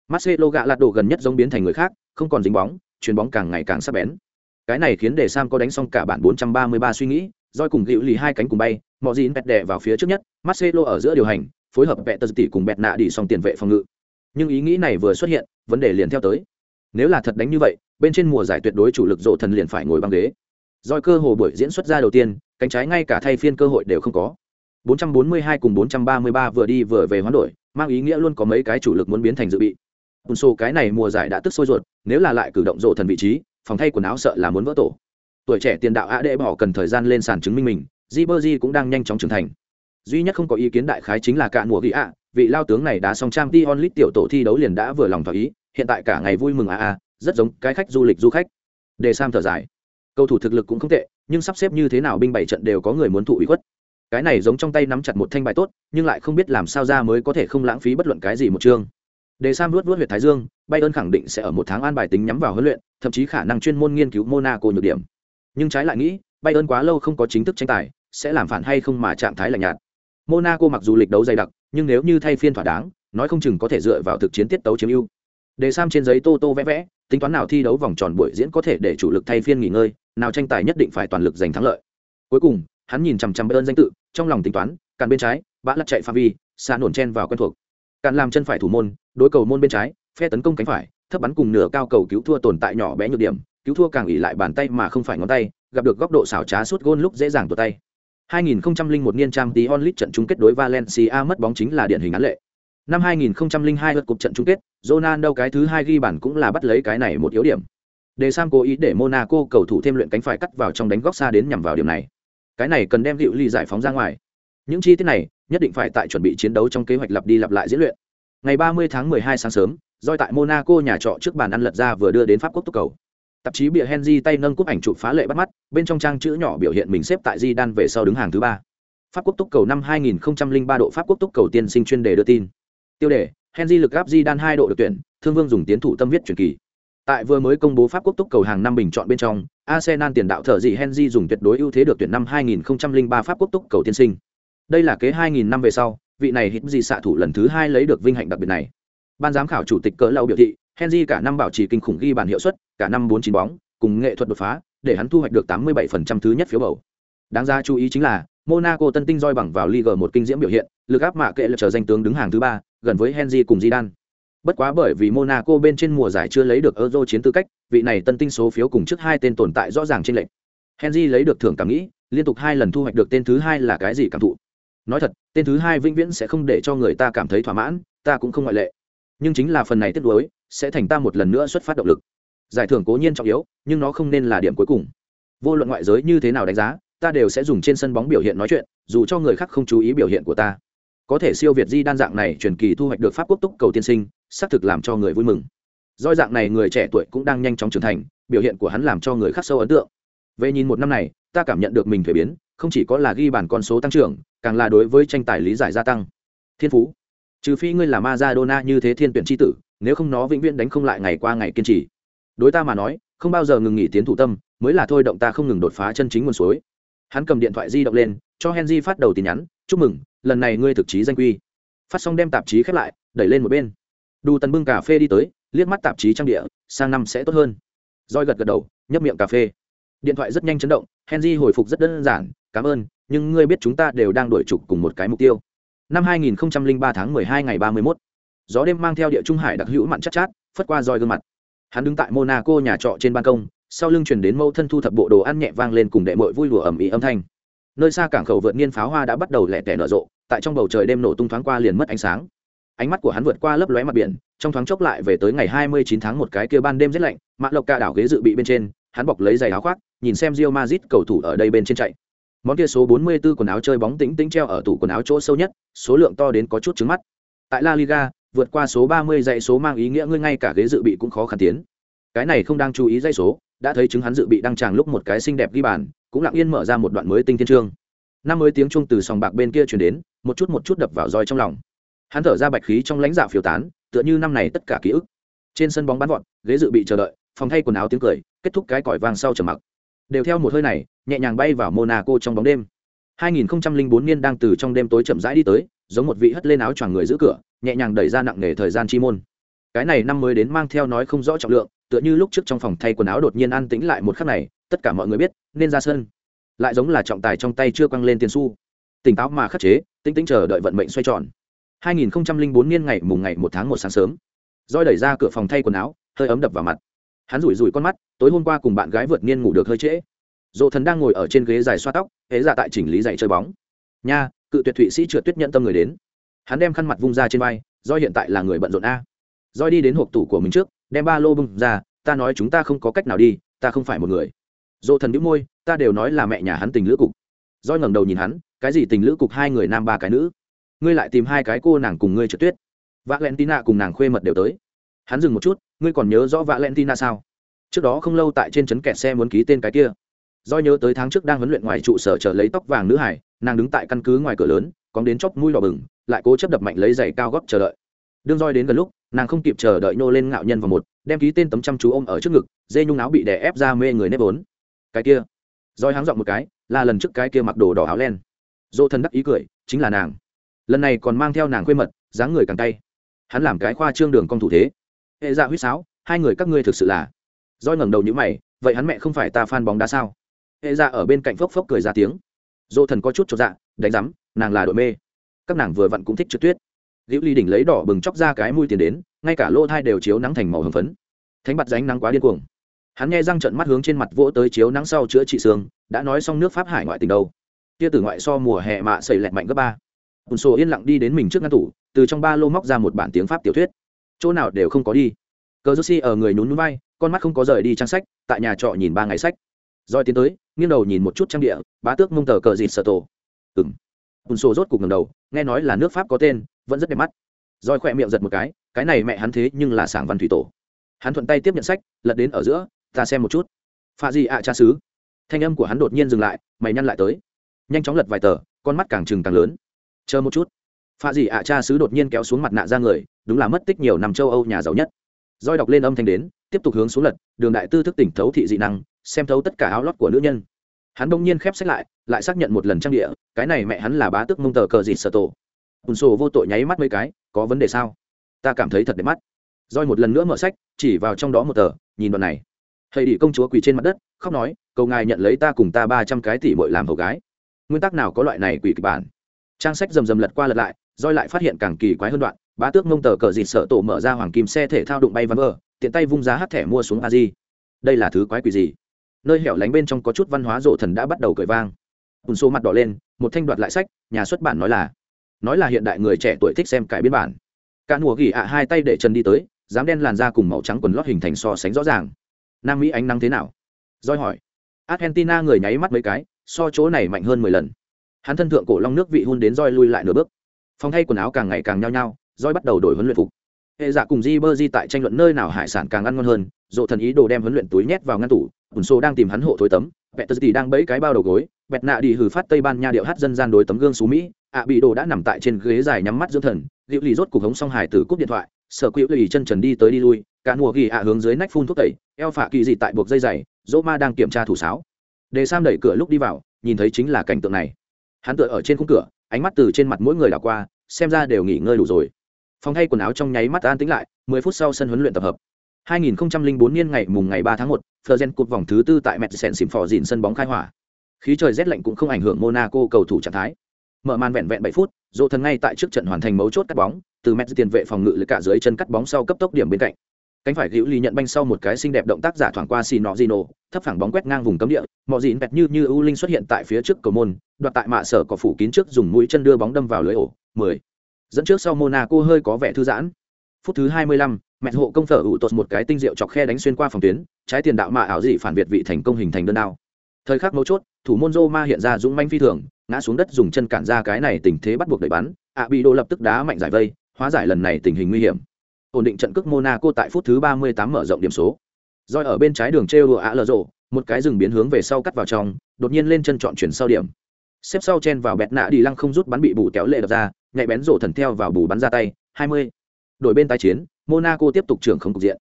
Marcelo gạ lạt đổ gần nhất giống biến thành người khác, không còn dính bóng, chuyền bóng càng ngày càng sắc bén. Cái này khiến để Sam có đánh xong cả bản 433 suy nghĩ, roi cùng gịu lì hai cánh cùng bay, mọi gì bẹt đè vào phía trước nhất, Marcelo ở giữa điều hành, phối hợp vẹt tơ tỷ cùng bẹt nạ đi xong tiền vệ phòng ngự. Nhưng ý nghĩ này vừa xuất hiện, vấn đề liền theo tới. Nếu là thật đánh như vậy, bên trên mùa giải tuyệt đối chủ lực rộ thần liền phải ngồi băng ghế. Doi cơ hồ buổi diễn xuất ra đầu tiên, cánh trái ngay cả thay phiên cơ hội đều không có. 442 cùng 433 vừa đi vừa về hoán đổi, mang ý nghĩa luôn có mấy cái chủ lực muốn biến thành dự bị. Unso cái này mùa giải đã tức sôi ruột, nếu là lại cử động rộ thần vị trí, phòng thay quần áo sợ là muốn vỡ tổ. Tuổi trẻ tiền đạo A đệ bỏ cần thời gian lên sàn chứng minh mình, Ribery cũng đang nhanh chóng trưởng thành. Duy nhất không có ý kiến đại khái chính là cả mùa ghi ạ, vị lao tướng này đã xong trang Dion Lit tiểu tổ thi đấu liền đã vừa lòng thỏa ý, hiện tại cả ngày vui mừng a a, rất giống cái khách du lịch du khách. Đề Sam thở dài. Cầu thủ thực lực cũng không tệ, nhưng sắp xếp như thế nào binh bảy trận đều có người muốn thụ ủy khuất. Cái này giống trong tay nắm chặt một thanh bài tốt, nhưng lại không biết làm sao ra mới có thể không lãng phí bất luận cái gì một chương. Để Sam luốt luốt huyệt thái dương, Bay ơn khẳng định sẽ ở một tháng an bài tính nhắm vào huấn luyện, thậm chí khả năng chuyên môn nghiên cứu Monaco nhược điểm. Nhưng trái lại nghĩ, Bay ơn quá lâu không có chính thức tranh tài, sẽ làm phản hay không mà trạng thái lạnh nhạt. Monaco mặc dù lịch đấu dày đặc, nhưng nếu như thay phiên thỏa đáng, nói không chừng có thể dựa vào thực chiến tiết tấu chiếm ưu. Đề Sam trên giấy tô tô vẽ vẽ, tính toán nào thi đấu vòng tròn buổi diễn có thể để chủ lực thay phiên nghỉ ngơi, nào tranh tài nhất định phải toàn lực giành thắng lợi. Cuối cùng, hắn nhìn chằm chằm Bayern danh tự, trong lòng tính toán, càn bên trái, bã lật chạy phạm vi, xa nổn chen vào quen thuộc. Càn làm chân phải thủ môn, đối cầu môn bên trái, phe tấn công cánh phải, thấp bắn cùng nửa cao cầu cứu thua tồn tại nhỏ bé nhược điểm, cứu thua càng ỉ lại bàn tay mà không phải ngón tay, gặp được góc độ xảo trá suốt gôn lúc dễ dàng tuột tay. 2001 niên trang tí onlit trận chung kết đối Valencia mất bóng chính là điển hình án lệ. Năm 2002 lượt cục trận chung kết, Ronaldo cái thứ hai ghi bàn cũng là bắt lấy cái này một yếu điểm. Đề Sam cố ý để Monaco cầu thủ thêm luyện cánh phải cắt vào trong đánh góc xa đến nhằm vào điểm này. Cái này cần đem Diệu Ly giải phóng ra ngoài. Những chi tiết này nhất định phải tại chuẩn bị chiến đấu trong kế hoạch lặp đi lặp lại diễn luyện. Ngày 30 tháng 12 sáng sớm, doi tại Monaco nhà trọ trước bàn ăn lật ra vừa đưa đến Pháp quốc tốc cầu tạp chí bìa henry tay nâng cúp ảnh chụp phá lệ bắt mắt bên trong trang chữ nhỏ biểu hiện mình xếp tại di đan về sau đứng hàng thứ ba pháp quốc túc cầu năm 2003 độ pháp quốc túc cầu tiên sinh chuyên đề đưa tin tiêu đề henry lực gáp di đan hai độ được tuyển thương vương dùng tiến thủ tâm viết truyền kỳ tại vừa mới công bố pháp quốc túc cầu hàng năm bình chọn bên trong arsenal tiền đạo thợ dị henry dùng tuyệt đối ưu thế được tuyển năm 2003 pháp quốc túc cầu tiên sinh đây là kế 2000 năm về sau vị này hít gì xạ thủ lần thứ hai lấy được vinh hạnh đặc biệt này ban giám khảo chủ tịch cỡ lâu biểu thị Henry cả năm bảo trì kinh khủng ghi bàn hiệu suất, cả năm bốn chín bóng, cùng nghệ thuật đột phá, để hắn thu hoạch được 87% thứ nhất phiếu bầu. Đáng ra chú ý chính là, Monaco tân tinh roi bằng vào Ligue 1 kinh diễm biểu hiện, lực áp mạ kệ lực trở danh tướng đứng hàng thứ ba, gần với Henry cùng Zidane. Bất quá bởi vì Monaco bên trên mùa giải chưa lấy được Euro chiến tư cách, vị này tân tinh số phiếu cùng trước hai tên tồn tại rõ ràng trên lệnh. henry lấy được thưởng cảm nghĩ liên tục hai lần thu hoạch được tên thứ hai là cái gì cảm thụ? Nói thật tên thứ hai vĩnh viễn sẽ không để cho người ta cảm thấy thỏa mãn ta cũng không ngoại lệ. Nhưng chính là phần này tiếc đối, sẽ thành ta một lần nữa xuất phát động lực. Giải thưởng cố nhiên trọng yếu nhưng nó không nên là điểm cuối cùng. Vô luận ngoại giới như thế nào đánh giá ta đều sẽ dùng trên sân bóng biểu hiện nói chuyện dù cho người khác không chú ý biểu hiện của ta. Có thể siêu việt di đan dạng này truyền kỳ thu hoạch được pháp quốc túc cầu tiên sinh xác thực làm cho người vui mừng. Doi dạng này người trẻ tuổi cũng đang nhanh chóng trưởng thành, biểu hiện của hắn làm cho người khác sâu ấn tượng. Về nhìn một năm này, ta cảm nhận được mình thuế biến, không chỉ có là ghi bản con số tăng trưởng, càng là đối với tranh tài lý giải gia tăng. Thiên phú. Trừ phi ngươi là Maradona như thế thiên tuyển chi tử, nếu không nó vĩnh viễn đánh không lại ngày qua ngày kiên trì. Đối ta mà nói, không bao giờ ngừng nghỉ tiến thủ tâm, mới là thôi động ta không ngừng đột phá chân chính nguồn suối. Hắn cầm điện thoại di động lên, cho henry phát đầu tin nhắn, chúc mừng, lần này ngươi thực chí danh quy. Phát xong đem tạp chí khép lại, đẩy lên một bên đu tần bưng cà phê đi tới liếc mắt tạp chí trang địa sang năm sẽ tốt hơn. Roi gật gật đầu nhấp miệng cà phê. Điện thoại rất nhanh chấn động henry hồi phục rất đơn giản cảm ơn nhưng ngươi biết chúng ta đều đang đổi trục cùng một cái mục tiêu. Năm 2003 tháng 12 ngày 31, gió đêm mang theo địa trung hải đặc hữu mặn chát chát phất qua roi gương mặt. Hắn đứng tại monaco nhà trọ trên ban công sau lưng truyền đến mâu thân thu thập bộ đồ ăn nhẹ vang lên cùng đệ mội vui lùa ẩm ý âm thanh. Nơi xa cảng khẩu vượt niên pháo hoa đã bắt đầu lẻ tẻ nở rộ tại trong bầu trời đêm nổ tung thoáng qua liền mất ánh sáng ánh mắt của hắn vượt qua lớp lóe mặt biển, trong thoáng chốc lại về tới ngày 29 tháng một cái kia ban đêm rất lạnh mạ lộc ca đảo ghế dự bị bên trên, hắn bọc lấy giày áo khoác, nhìn xem rio mazit cầu thủ ở đây bên trên chạy. Món kia số 44 quần áo chơi bóng tĩnh tĩnh treo ở tủ quần áo chỗ sâu nhất, số lượng to đến có chút trứng mắt. Tại la liga, vượt qua số 30 dãy số mang ý nghĩa ngươi ngay cả ghế dự bị cũng khó khăn tiến. Cái này không đang chú ý dãy số, đã thấy chứng hắn dự bị đăng tràng lúc một cái xinh đẹp ghi bàn, cũng lặng yên mở ra một đoạn mới tinh thiên trương năm mới tiếng chuông từ sòng bạc bên kia truyền đến, một chút một chút đập vào roi trong lòng hắn thở ra bạch khí trong lãnh dạ phiêu tán, tựa như năm này tất cả ký ức. Trên sân bóng bắn vọt, ghế dự bị chờ đợi, phòng thay quần áo tiếng cười, kết thúc cái còi vàng sau trầm mặc. Đều theo một hơi này, nhẹ nhàng bay vào monaco trong bóng đêm. 2004 niên đang từ trong đêm tối chậm rãi đi tới, giống một vị hất lên áo choàng người giữ cửa, nhẹ nhàng đẩy ra nặng nề thời gian chi môn. Cái này năm mới đến mang theo nói không rõ trọng lượng, tựa như lúc trước trong phòng thay quần áo đột nhiên an tĩnh lại một khắc này, tất cả mọi người biết, nên ra sân. Lại giống là trọng tài trong tay chưa quăng lên tiền xu. Tỉnh táo mà khắc chế tinh tĩnh chờ đợi vận mệnh xoay tròn. 2004 niên ngày mùng ngày một tháng một sáng sớm. Roi đẩy ra cửa phòng thay quần áo, hơi ấm đập vào mặt. Hắn rủi rủi con mắt, tối hôm qua cùng bạn gái vượt niên ngủ được hơi trễ. Dỗ thần đang ngồi ở trên ghế dài xoa tóc hễ giả dạ tại chỉnh lý giày chơi bóng. Nha, cự tuyệt thụy sĩ trượt tuyết nhận tâm người đến. Hắn đem khăn mặt vung ra trên vai do hiện tại là người bận rộn a. Doi đi đến hộp tủ của mình trước, đem ba lô bung ra, ta nói chúng ta không có cách nào đi, ta không phải một người. Dỗ thần đĩu môi, ta đều nói là mẹ nhà hắn tình lữ cục. Doi ngẩng đầu nhìn hắn, cái gì tình lữ cục hai người nam ba cái nữ? Ngươi lại tìm hai cái cô nàng cùng ngươi trượt tuyết. Valentina cùng nàng khuê mật đều tới. Hắn dừng một chút, ngươi còn nhớ rõ valentina sao? Trước đó không lâu tại trên trấn kẹt xe muốn ký tên cái kia. Do nhớ tới tháng trước đang huấn luyện ngoài trụ sở chờ lấy tóc vàng nữ hải, nàng đứng tại căn cứ ngoài cửa lớn, cóng đến chóc mũi đỏ bừng, lại cố chấp đập mạnh lấy giày cao góp chờ đợi. Đương roi đến gần lúc, nàng không kịp chờ đợi nô lên ngạo nhân vào một, đem ký tên tấm chăm chú ôm ở trước ngực, dê nhung áo bị đè ép ra mê người nếp vốn. Cái kia. Roi háng dọn một cái, là lần trước cái kia mặc đồ đỏ áo len. Dô thân đắc ý cười, chính là nàng lần này còn mang theo nàng quê mật, dáng người càng tay hắn làm cái khoa trương đường con thủ thế. Hệ dạ huýt sáo, hai người các ngươi thực sự là. Roi ngẩng đầu như mày, vậy hắn mẹ không phải ta phan bóng đá sao? Hệ dạ ở bên cạnh phốc phốc cười ra tiếng. Dỗ thần có chút cho dạ đánh rắm nàng là đội mê. Các nàng vừa vặn cũng thích trượt tuyết. Liễu ly đỉnh lấy đỏ bừng chóc ra cái mũi tiền đến, ngay cả lỗ thai đều chiếu nắng thành màu hồng phấn. Thánh bặt ránh nắng quá điên cuồng. Hắn nghe răng trận mắt hướng trên mặt vỗ tới chiếu nắng sau chữa trị xương, đã nói xong nước pháp hải ngoại tình đâu. Tia tử ngoại so mùa hè mạ xảy lẹt mạnh gấp ba ùn sổ yên lặng đi đến mình trước ngăn tủ, từ trong ba lô móc ra một bản tiếng pháp tiểu thuyết. Chỗ nào đều không có đi. Cờ Si ở người nhún núi bay con mắt không có rời đi trang sách, tại nhà trọ nhìn ba ngày sách. Roi tiến tới, nghiêng đầu nhìn một chút trang địa, bá tước mông tờ cờ dịt sợ tổ. Ừng ùn sổ rốt cục ngầm đầu, nghe nói là nước pháp có tên, vẫn rất đẹp mắt. Roi khỏe miệng giật một cái cái này mẹ hắn thế nhưng là sảng văn thủy tổ. Hắn thuận tay tiếp nhận sách, lật đến ở giữa, ta xem một chút. Pha gì ạ cha xứ thanh âm của hắn đột nhiên dừng lại, mày nhăn lại tới. Nhanh chóng lật vài tờ, con mắt càng trừng càng lớn chờ một chút. Pha gì ạ cha sứ đột nhiên kéo xuống mặt nạ ra người, đúng là mất tích nhiều năm châu âu nhà giàu nhất. Roi đọc lên âm thanh đến, tiếp tục hướng xuống lật, đường đại tư thức tỉnh thấu thị dị năng, xem thấu tất cả áo lót của nữ nhân. Hắn đông nhiên khép sách lại lại xác nhận một lần trang địa, cái này mẹ hắn là bá tước mông tờ cờ dịt sợ tổ. Ùn sổ vô tội nháy mắt mấy cái, có vấn đề sao? Ta cảm thấy thật đẹp mắt. Roi một lần nữa mở sách, chỉ vào trong đó một tờ, nhìn đoạn này. Hầy đi công chúa quỳ trên mặt đất, khóc nói, cầu ngài nhận lấy ta cùng ta ba trăm cái tỷ bội làm hầu gái. Nguyên tắc nào có loại này quỷ kịch bản? Trang sách rầm rầm lật qua lật lại, roi lại phát hiện càng kỳ quái hơn đoạn, bá tước mông tờ cờ dịt sợ tổ mở ra hoàng kim xe thể thao đụng bay văn vờ tiện tay vung giá hát thẻ mua xuống a di. Đây là thứ quái quỷ gì? Nơi hẻo lánh bên trong có chút văn hóa rộ thần đã bắt đầu cởi vang. Ùn số mặt đỏ lên, một thanh đoạt lại sách, nhà xuất bản nói là nói là hiện đại người trẻ tuổi thích xem cải biên bản. Cả mùa gỉ ạ hai tay để chân đi tới, dám đen làn da cùng màu trắng quần lót hình thành so sánh rõ ràng. Nam mỹ ánh nắng thế nào? Roi hỏi. Argentina người nháy mắt mấy cái, so chỗ này mạnh hơn mười lần hắn thân thượng cổ long nước vị hun đến roi lui lại nửa bước. Phòng thay quần áo càng ngày càng nhao nhao, roi bắt đầu đổi huấn luyện phục. Hệ giả cùng di bơ di tại tranh luận nơi nào hải sản càng ăn ngon hơn dộ thần ý đồ đem huấn luyện túi nhét vào ngăn tủ ủn xô đang tìm hắn hộ thối tấm vẹt tờ đang bẫy cái bao đầu gối, bẹt nạ đi hử phát tây ban nha điệu hát dân gian đối tấm gương xú mỹ, ạ bị đồ đã nằm tại trên ghế dài nhắm mắt dưỡng thần liệu lì rốt cục hống xong hải tử cúp điện thoại, sở quỹ lì chân trần đi tới đi lui, cả mùa ghi ạ hướng dưới nách phun thuốc tẩy, eo phả kỳ dị tại buộc dây dày dỗ ma đang kiểm tra thủ sáo. Đề sam đẩy cửa lúc đi vào, nhìn thấy chính là cảnh tượng này hắn tựa ở trên khung cửa ánh mắt từ trên mặt mỗi người đảo qua xem ra đều nghỉ ngơi đủ rồi phòng thay quần áo trong nháy mắt an tĩnh lại mười phút sau sân huấn luyện tập hợp 2004 niên ngày mùng ngày 3 tháng 1, Fleuren cột vòng thứ tư tại Metzen xỉm phò dịn sân bóng khai hỏa. Khí trời rét lạnh cũng không ảnh hưởng Monaco cầu thủ trạng thái. Mở màn vẹn vẹn 7 phút, Dỗ thần ngay tại trước trận hoàn thành mấu chốt cắt bóng, từ Metz tiền vệ phòng ngự lực cả dưới chân cắt bóng sau cấp tốc điểm bên cạnh. Cánh phải Hữu Ly nhận banh sau một cái xinh đẹp động tác giả thoảng qua xì nọ zinô thấp phẳng bóng quét ngang vùng cấm địa, mọi Dĩn bẹt như như ưu linh xuất hiện tại phía trước cầu môn, đoạt tại mạ sở có phủ kín trước dùng mũi chân đưa bóng đâm vào lưới ổ, 10. Dẫn trước sau Monaco hơi có vẻ thư giãn. Phút thứ 25, mẹ hộ công phở ủ tột một cái tinh diệu chọc khe đánh xuyên qua phòng tuyến trái tiền đạo mạ ảo dị phản việt vị thành công hình thành đơn đao thời khắc mấu chốt thủ môn ma hiện ra dũng manh phi thường ngã xuống đất dùng chân cản ra cái này tình thế bắt buộc đẩy bắn ạ bị đô lập tức đá mạnh giải vây hóa giải lần này tình hình nguy hiểm ổn định trận cước monaco tại phút thứ 38 mở rộng điểm số Rồi ở bên trái đường treo đùa ạ lờ rổ, một cái dừng biến hướng về sau cắt vào trong đột nhiên lên chân chọn chuyển sau điểm xếp sau chen vào bẹt nạ đi lăng không rút bắn bị bù kéo lệ đập ra nhạy bén rổ thần theo vào bù bắn ra tay 20. Đổi bên tái chiến Monaco tiếp tục trưởng không cục diện.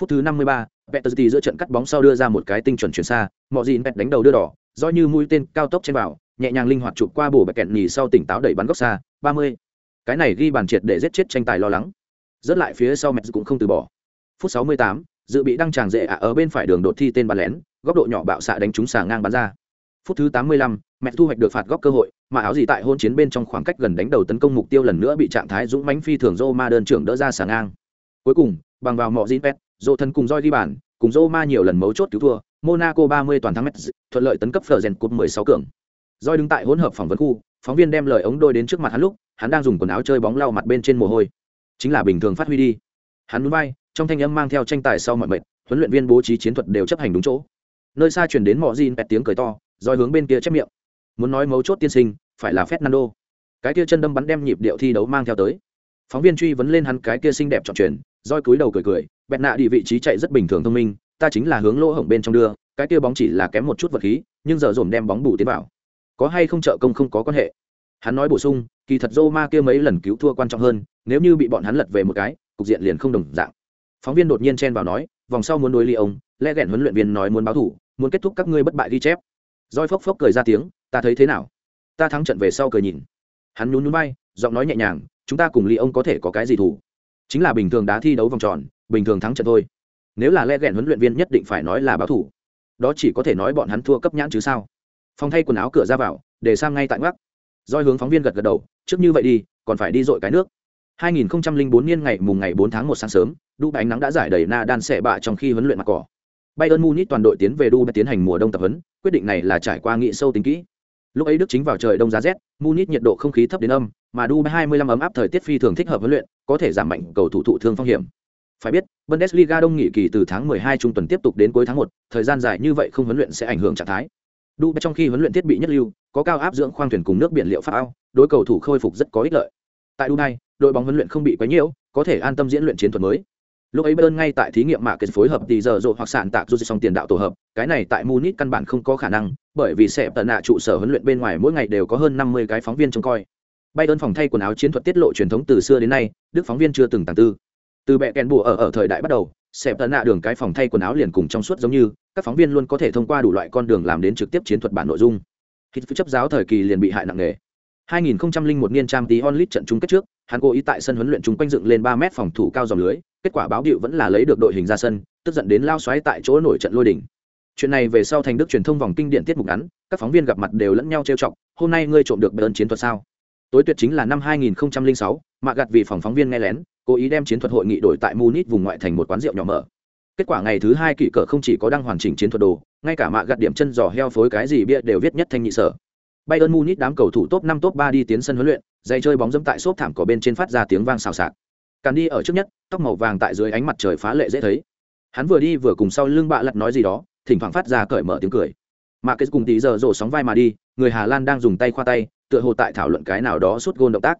Phút thứ 53, Peterzi giữa trận cắt bóng sau đưa ra một cái tinh chuẩn chuyển xa, Mọ Dìn Pet đánh đầu đưa đỏ, do như mũi tên cao tốc trên vào, nhẹ nhàng linh hoạt chụp qua bổ bẹt kẹn nhì sau tỉnh táo đẩy bắn góc xa, 30. Cái này ghi bàn triệt để giết chết tranh tài lo lắng rất lại phía sau mẹ cũng không từ bỏ. Phút 68, dự bị đăng tràng dễ ạ ở bên phải đường đột thi tên bắn lén, góc độ nhỏ bạo xạ đánh trúng xà ngang bắn ra. Phút thứ 85, mẹ thu hoạch được phạt góc cơ hội, mà áo gì tại hôn chiến bên trong khoảng cách gần đánh đầu tấn công mục tiêu lần nữa bị trạng thái dũng mãnh phi thường Roma đơn trưởng đỡ ra xà ngang. Cuối cùng, bằng vào mọi Zinpet, Dỗ thân cùng roi ghi bàn, cùng Roma nhiều lần mấu chốt cứu thua, Monaco 30 toàn thắng mét thuận lợi tấn cấp Fleuren cúp 16 cường. Roi đứng tại hỗn hợp phỏng vấn khu, phóng viên đem lời ống đôi đến trước mặt hắn lúc, hắn đang dùng quần áo chơi bóng lau mặt bên trên mồ hôi. Chính là bình thường phát huy đi. Hắn núi bay trong thanh âm mang theo tranh tài sau mọi mệt, huấn luyện viên bố trí chiến thuật đều chấp hành đúng chỗ. Nơi xa truyền đến mọ bẹt tiếng cười to, rồi hướng bên kia chép miệng. Muốn nói mấu chốt tiên sinh, phải là Fernando. Cái kia chân đâm bắn đem nhịp điệu thi đấu mang theo tới phóng viên truy vấn lên hắn cái kia xinh đẹp trọn chuyển roi cúi đầu cười cười bẹt nạ đi vị trí chạy rất bình thường thông minh ta chính là hướng lỗ hổng bên trong đưa cái kia bóng chỉ là kém một chút vật khí nhưng giờ dồn đem bóng bù tiến vào có hay không trợ công không có quan hệ hắn nói bổ sung kỳ thật Roma kia mấy lần cứu thua quan trọng hơn, nếu như bị bọn hắn lật về một cái, cục diện liền không đồng dạng. Phóng viên đột nhiên chen vào nói, vòng sau muốn đối ly ông, lẽ ghẹn huấn luyện viên nói muốn báo thủ, muốn kết thúc các ngươi bất bại ghi chép. Roi phốc phốc cười ra tiếng, ta thấy thế nào? Ta thắng trận về sau cười nhìn. Hắn nhún nhún bay giọng nói nhẹ nhàng, chúng ta cùng ly ông có thể có cái gì thủ? Chính là bình thường đá thi đấu vòng tròn, bình thường thắng trận thôi. Nếu là lẽ ghẹn huấn luyện viên nhất định phải nói là báo thủ. Đó chỉ có thể nói bọn hắn thua cấp nhãn chứ sao? Phong thay quần áo cửa ra vào, để sang ngay tại ngoắc. Doi hướng phóng viên gật gật đầu trước như vậy đi còn phải đi dội cái nước 2004 niên ngày mùng ngày 4 tháng 1 sáng sớm, đu ánh nắng đã giải đầy na đan xẻ bạ trong khi huấn luyện mặt cỏ. Bayern Munich toàn đội tiến về Dubai tiến hành mùa đông tập huấn, quyết định này là trải qua nghị sâu tính kỹ. Lúc ấy Đức chính vào trời đông giá rét, Munich nhiệt độ không khí thấp đến âm, mà Dubai 25 ấm áp thời tiết phi thường thích hợp huấn luyện, có thể giảm mạnh cầu thủ thụ thương phong hiểm. Phải biết, Bundesliga đông nghỉ kỳ từ tháng 12 trung tuần tiếp tục đến cuối tháng 1, thời gian dài như vậy không huấn luyện sẽ ảnh hưởng trạng thái đu trong khi huấn luyện thiết bị nhất lưu, có cao áp dưỡng khoang thuyền cùng nước biển liệu pháp ao, đối cầu thủ khôi phục rất có ích lợi. Tại Dubai, đội bóng huấn luyện không bị quá nhiều, có thể an tâm diễn luyện chiến thuật mới. Lúc ấy Bayern ngay tại thí nghiệm mạ kết phối hợp tỷ giờ rộ hoặc sản tạc rút xong tiền đạo tổ hợp, cái này tại Munich căn bản không có khả năng, bởi vì sẽ tận nạ trụ sở huấn luyện bên ngoài mỗi ngày đều có hơn 50 cái phóng viên trông coi. Bayern phòng thay quần áo chiến thuật tiết lộ truyền thống từ xưa đến nay, Đức phóng viên chưa từng tàng tư. Từ bệ kèn bùa ở ở thời đại bắt đầu, xẹp tận nạ đường cái phòng thay quần áo liền cùng trong suốt giống như, các phóng viên luôn có thể thông qua đủ loại con đường làm đến trực tiếp chiến thuật bản nội dung. Khi chấp giáo thời kỳ liền bị hại nặng nề. 2001 niên trang tí onlit trận chung kết trước, hắn cố ý tại sân huấn luyện chúng quanh dựng lên 3 mét phòng thủ cao dòng lưới, kết quả báo điệu vẫn là lấy được đội hình ra sân, tức giận đến lao xoáy tại chỗ nổi trận lôi đỉnh. Chuyện này về sau thành đức truyền thông vòng kinh điển tiết mục ngắn, các phóng viên gặp mặt đều lẫn nhau trêu chọc, hôm nay ngươi trộm được ơn chiến thuật sao? Tối tuyệt chính là năm 2006, mạ gạt vì phòng phóng viên nghe lén, cố ý đem chiến thuật hội nghị đổi tại Munich vùng ngoại thành một quán rượu nhỏ mở. Kết quả ngày thứ hai kỷ cờ không chỉ có đăng hoàn chỉnh chiến thuật đồ, ngay cả mạ gặt điểm chân giò heo phối cái gì bia đều viết nhất thanh nhị sở. Bayern munich đám cầu thủ top năm top ba đi tiến sân huấn luyện dây chơi bóng dẫm tại xốp thảm cỏ bên trên phát ra tiếng vang xào xạc. Càn đi ở trước nhất tóc màu vàng tại dưới ánh mặt trời phá lệ dễ thấy. Hắn vừa đi vừa cùng sau lưng bạ lặt nói gì đó thỉnh thoảng phát ra cởi mở tiếng cười mà cái cùng tí giờ rổ sóng vai mà đi người hà lan đang dùng tay khoa tay tựa hồ tại thảo luận cái nào đó suốt gôn động tác.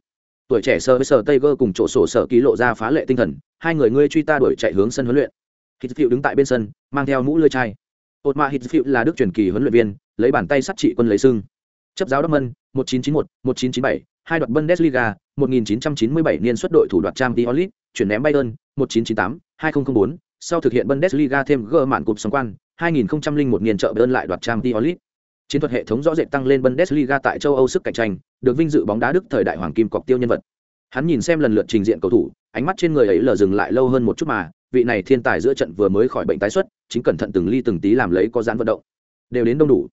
Tuổi trẻ sơ với sơ tây gơ cùng chỗ sổ sở ký lộ ra phá lệ tinh thần hai người ngươi truy ta đuổi chạy hướng sân huấn luyện. Hít phiệu đứng tại bên sân mang theo mũ lưỡi chai. Ột mạ hít phiệu là đức truyền kỳ huấn luyện viên lấy bàn tay sắt trị quân lấy sưng chấp giáo đốc mân 1991, 1997, hai đoạt bundesliga 1997 niên xuất đội thủ đoạt trang diolit chuyển ném bayern 1998, 2004, sau thực hiện bundesliga thêm gơ mạn cụp sóng quan 2001 niên trợ bơn lại đoạt trang t chiến thuật hệ thống rõ rệt tăng lên bundesliga tại châu âu sức cạnh tranh, được vinh dự bóng đá đức thời đại hoàng kim cọc tiêu nhân vật. Hắn nhìn xem lần lượt trình diện cầu thủ, ánh mắt trên người ấy lờ dừng lại lâu hơn một chút mà, vị này thiên tài giữa trận vừa mới khỏi bệnh tái xuất, chính cẩn thận từng ly từng tí làm lấy có dán vận động. Đều đến đông đủ.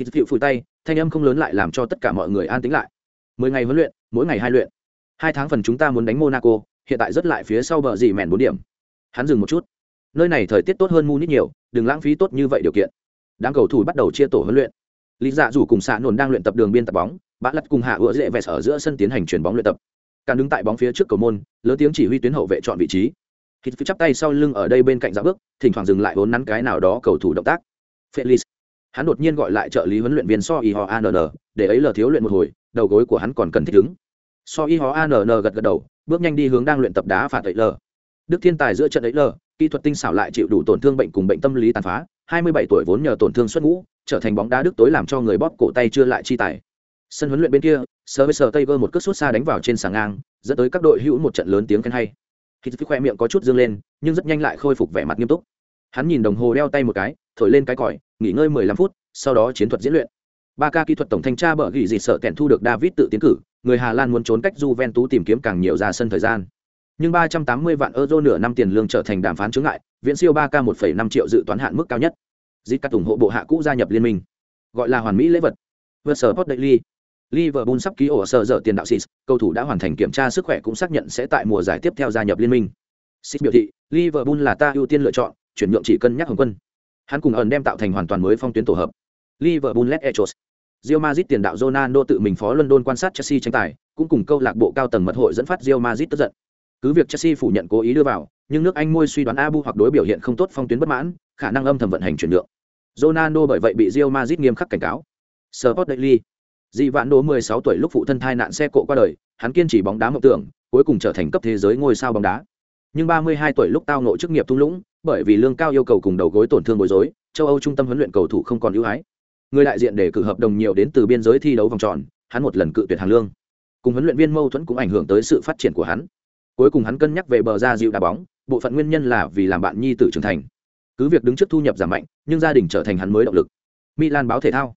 Hít phiệu phủi tay, thanh âm không lớn lại làm cho tất cả mọi người an tĩnh lại. Mười ngày huấn luyện, mỗi ngày hai luyện. Hai tháng phần chúng ta muốn đánh monaco, hiện tại rất lại phía sau bờ gì mèn bốn điểm. Hắn dừng một chút nơi này thời tiết tốt hơn munich nhiều, đừng lãng phí tốt như vậy điều kiện. Đám cầu thủ bắt đầu chia tổ huấn luyện. Lý dạ dù cùng xạ nồn đang luyện tập đường biên tập bóng bã lật cùng hạ ựa dễ vẹt ở giữa sân tiến hành chuyền bóng luyện tập. Cả đứng tại bóng phía trước cầu môn, lớn tiếng chỉ huy tuyến hậu vệ chọn vị trí. Khi chắp tay sau lưng ở đây bên cạnh dạo bước, thỉnh thoảng dừng lại vốn nắn cái nào đó cầu thủ động tác. Felix hắn đột nhiên gọi lại trợ lý huấn luyện viên so y ho ann để ấy lờ thiếu luyện một hồi, đầu gối của hắn còn cần thích ứng. So y ho ann gật gật đầu, bước nhanh đi hướng đang luyện tập đá phạt ấy lờ. Đức thiên tài giữa trận ấy lờ kỹ thuật tinh xảo lại chịu đủ tổn thương bệnh cùng bệnh tâm lý tàn phá 27 tuổi vốn nhờ tổn thương xuất ngũ, trở thành bóng đá đức tối làm cho người bóp cổ tay chưa lại chi tài. Sân huấn luyện bên kia sơ Tiger tây một cước sút xa đánh vào trên sàng ngang, dẫn tới các đội hữu một trận lớn tiếng khen hay. Khi khoe miệng có chút dương lên, nhưng rất nhanh lại khôi phục vẻ mặt nghiêm túc. Hắn nhìn đồng hồ đeo tay một cái, thổi lên cái còi, nghỉ ngơi 15 phút, sau đó chiến thuật diễn luyện. Ba ca kỹ thuật tổng thanh tra bở gỉ gì sợ kẹn thu được david tự tiến cử, người hà lan muốn trốn cách juventus tìm kiếm càng nhiều ra sân thời gian nhưng 380 vạn euro nửa năm tiền lương trở thành đàm phán chướng ngại viễn siêu 3 k 1,5 triệu dự toán hạn mức cao nhất. Dịch cắt ủng hộ bộ hạ cũ gia nhập liên minh gọi là hoàn mỹ lễ vật. Vượt sở daily. Liverpool sắp ký ổ sở dở tiền đạo sis cầu thủ đã hoàn thành kiểm tra sức khỏe cũng xác nhận sẽ tại mùa giải tiếp theo gia nhập liên minh. Sis biểu thị liverpool là ta ưu tiên lựa chọn chuyển nhượng chỉ cân nhắc hồng quân. Hắn cùng ẩn đem tạo thành hoàn toàn mới phong tuyến tổ hợp. Liverpool let echos. Real Madrid tiền đạo Ronaldo tự mình phó London quan sát Chelsea tranh tài, cũng cùng câu lạc bộ cao tầng mật hội dẫn phát Real Madrid tức giận. Cứ việc Chelsea phủ nhận cố ý đưa vào, nhưng nước Anh môi suy đoán Abu hoặc đối biểu hiện không tốt phong tuyến bất mãn, khả năng âm thầm vận hành chuyển nhượng. Ronaldo bởi vậy bị Real Madrid nghiêm khắc cảnh cáo. Sport Daily. Dị vạn đồ 16 tuổi lúc phụ thân thai nạn xe cộ qua đời, hắn kiên trì bóng đá mộng tưởng, cuối cùng trở thành cấp thế giới ngôi sao bóng đá. Nhưng 32 tuổi lúc tao ngộ chức nghiệp thung lũng, bởi vì lương cao yêu cầu cùng đầu gối tổn thương bối rối, châu Âu trung tâm huấn luyện cầu thủ không còn ưu ái. Người đại diện để cử hợp đồng nhiều đến từ biên giới thi đấu vòng tròn, hắn một lần cự tuyệt hàng lương. Cùng huấn luyện viên mâu thuẫn cũng ảnh hưởng tới sự phát triển của hắn. Cuối cùng hắn cân nhắc về bờ ra dịu đá bóng, bộ phận nguyên nhân là vì làm bạn nhi tử trưởng thành. Cứ việc đứng trước thu nhập giảm mạnh, nhưng gia đình trở thành hắn mới động lực. Milan báo thể thao.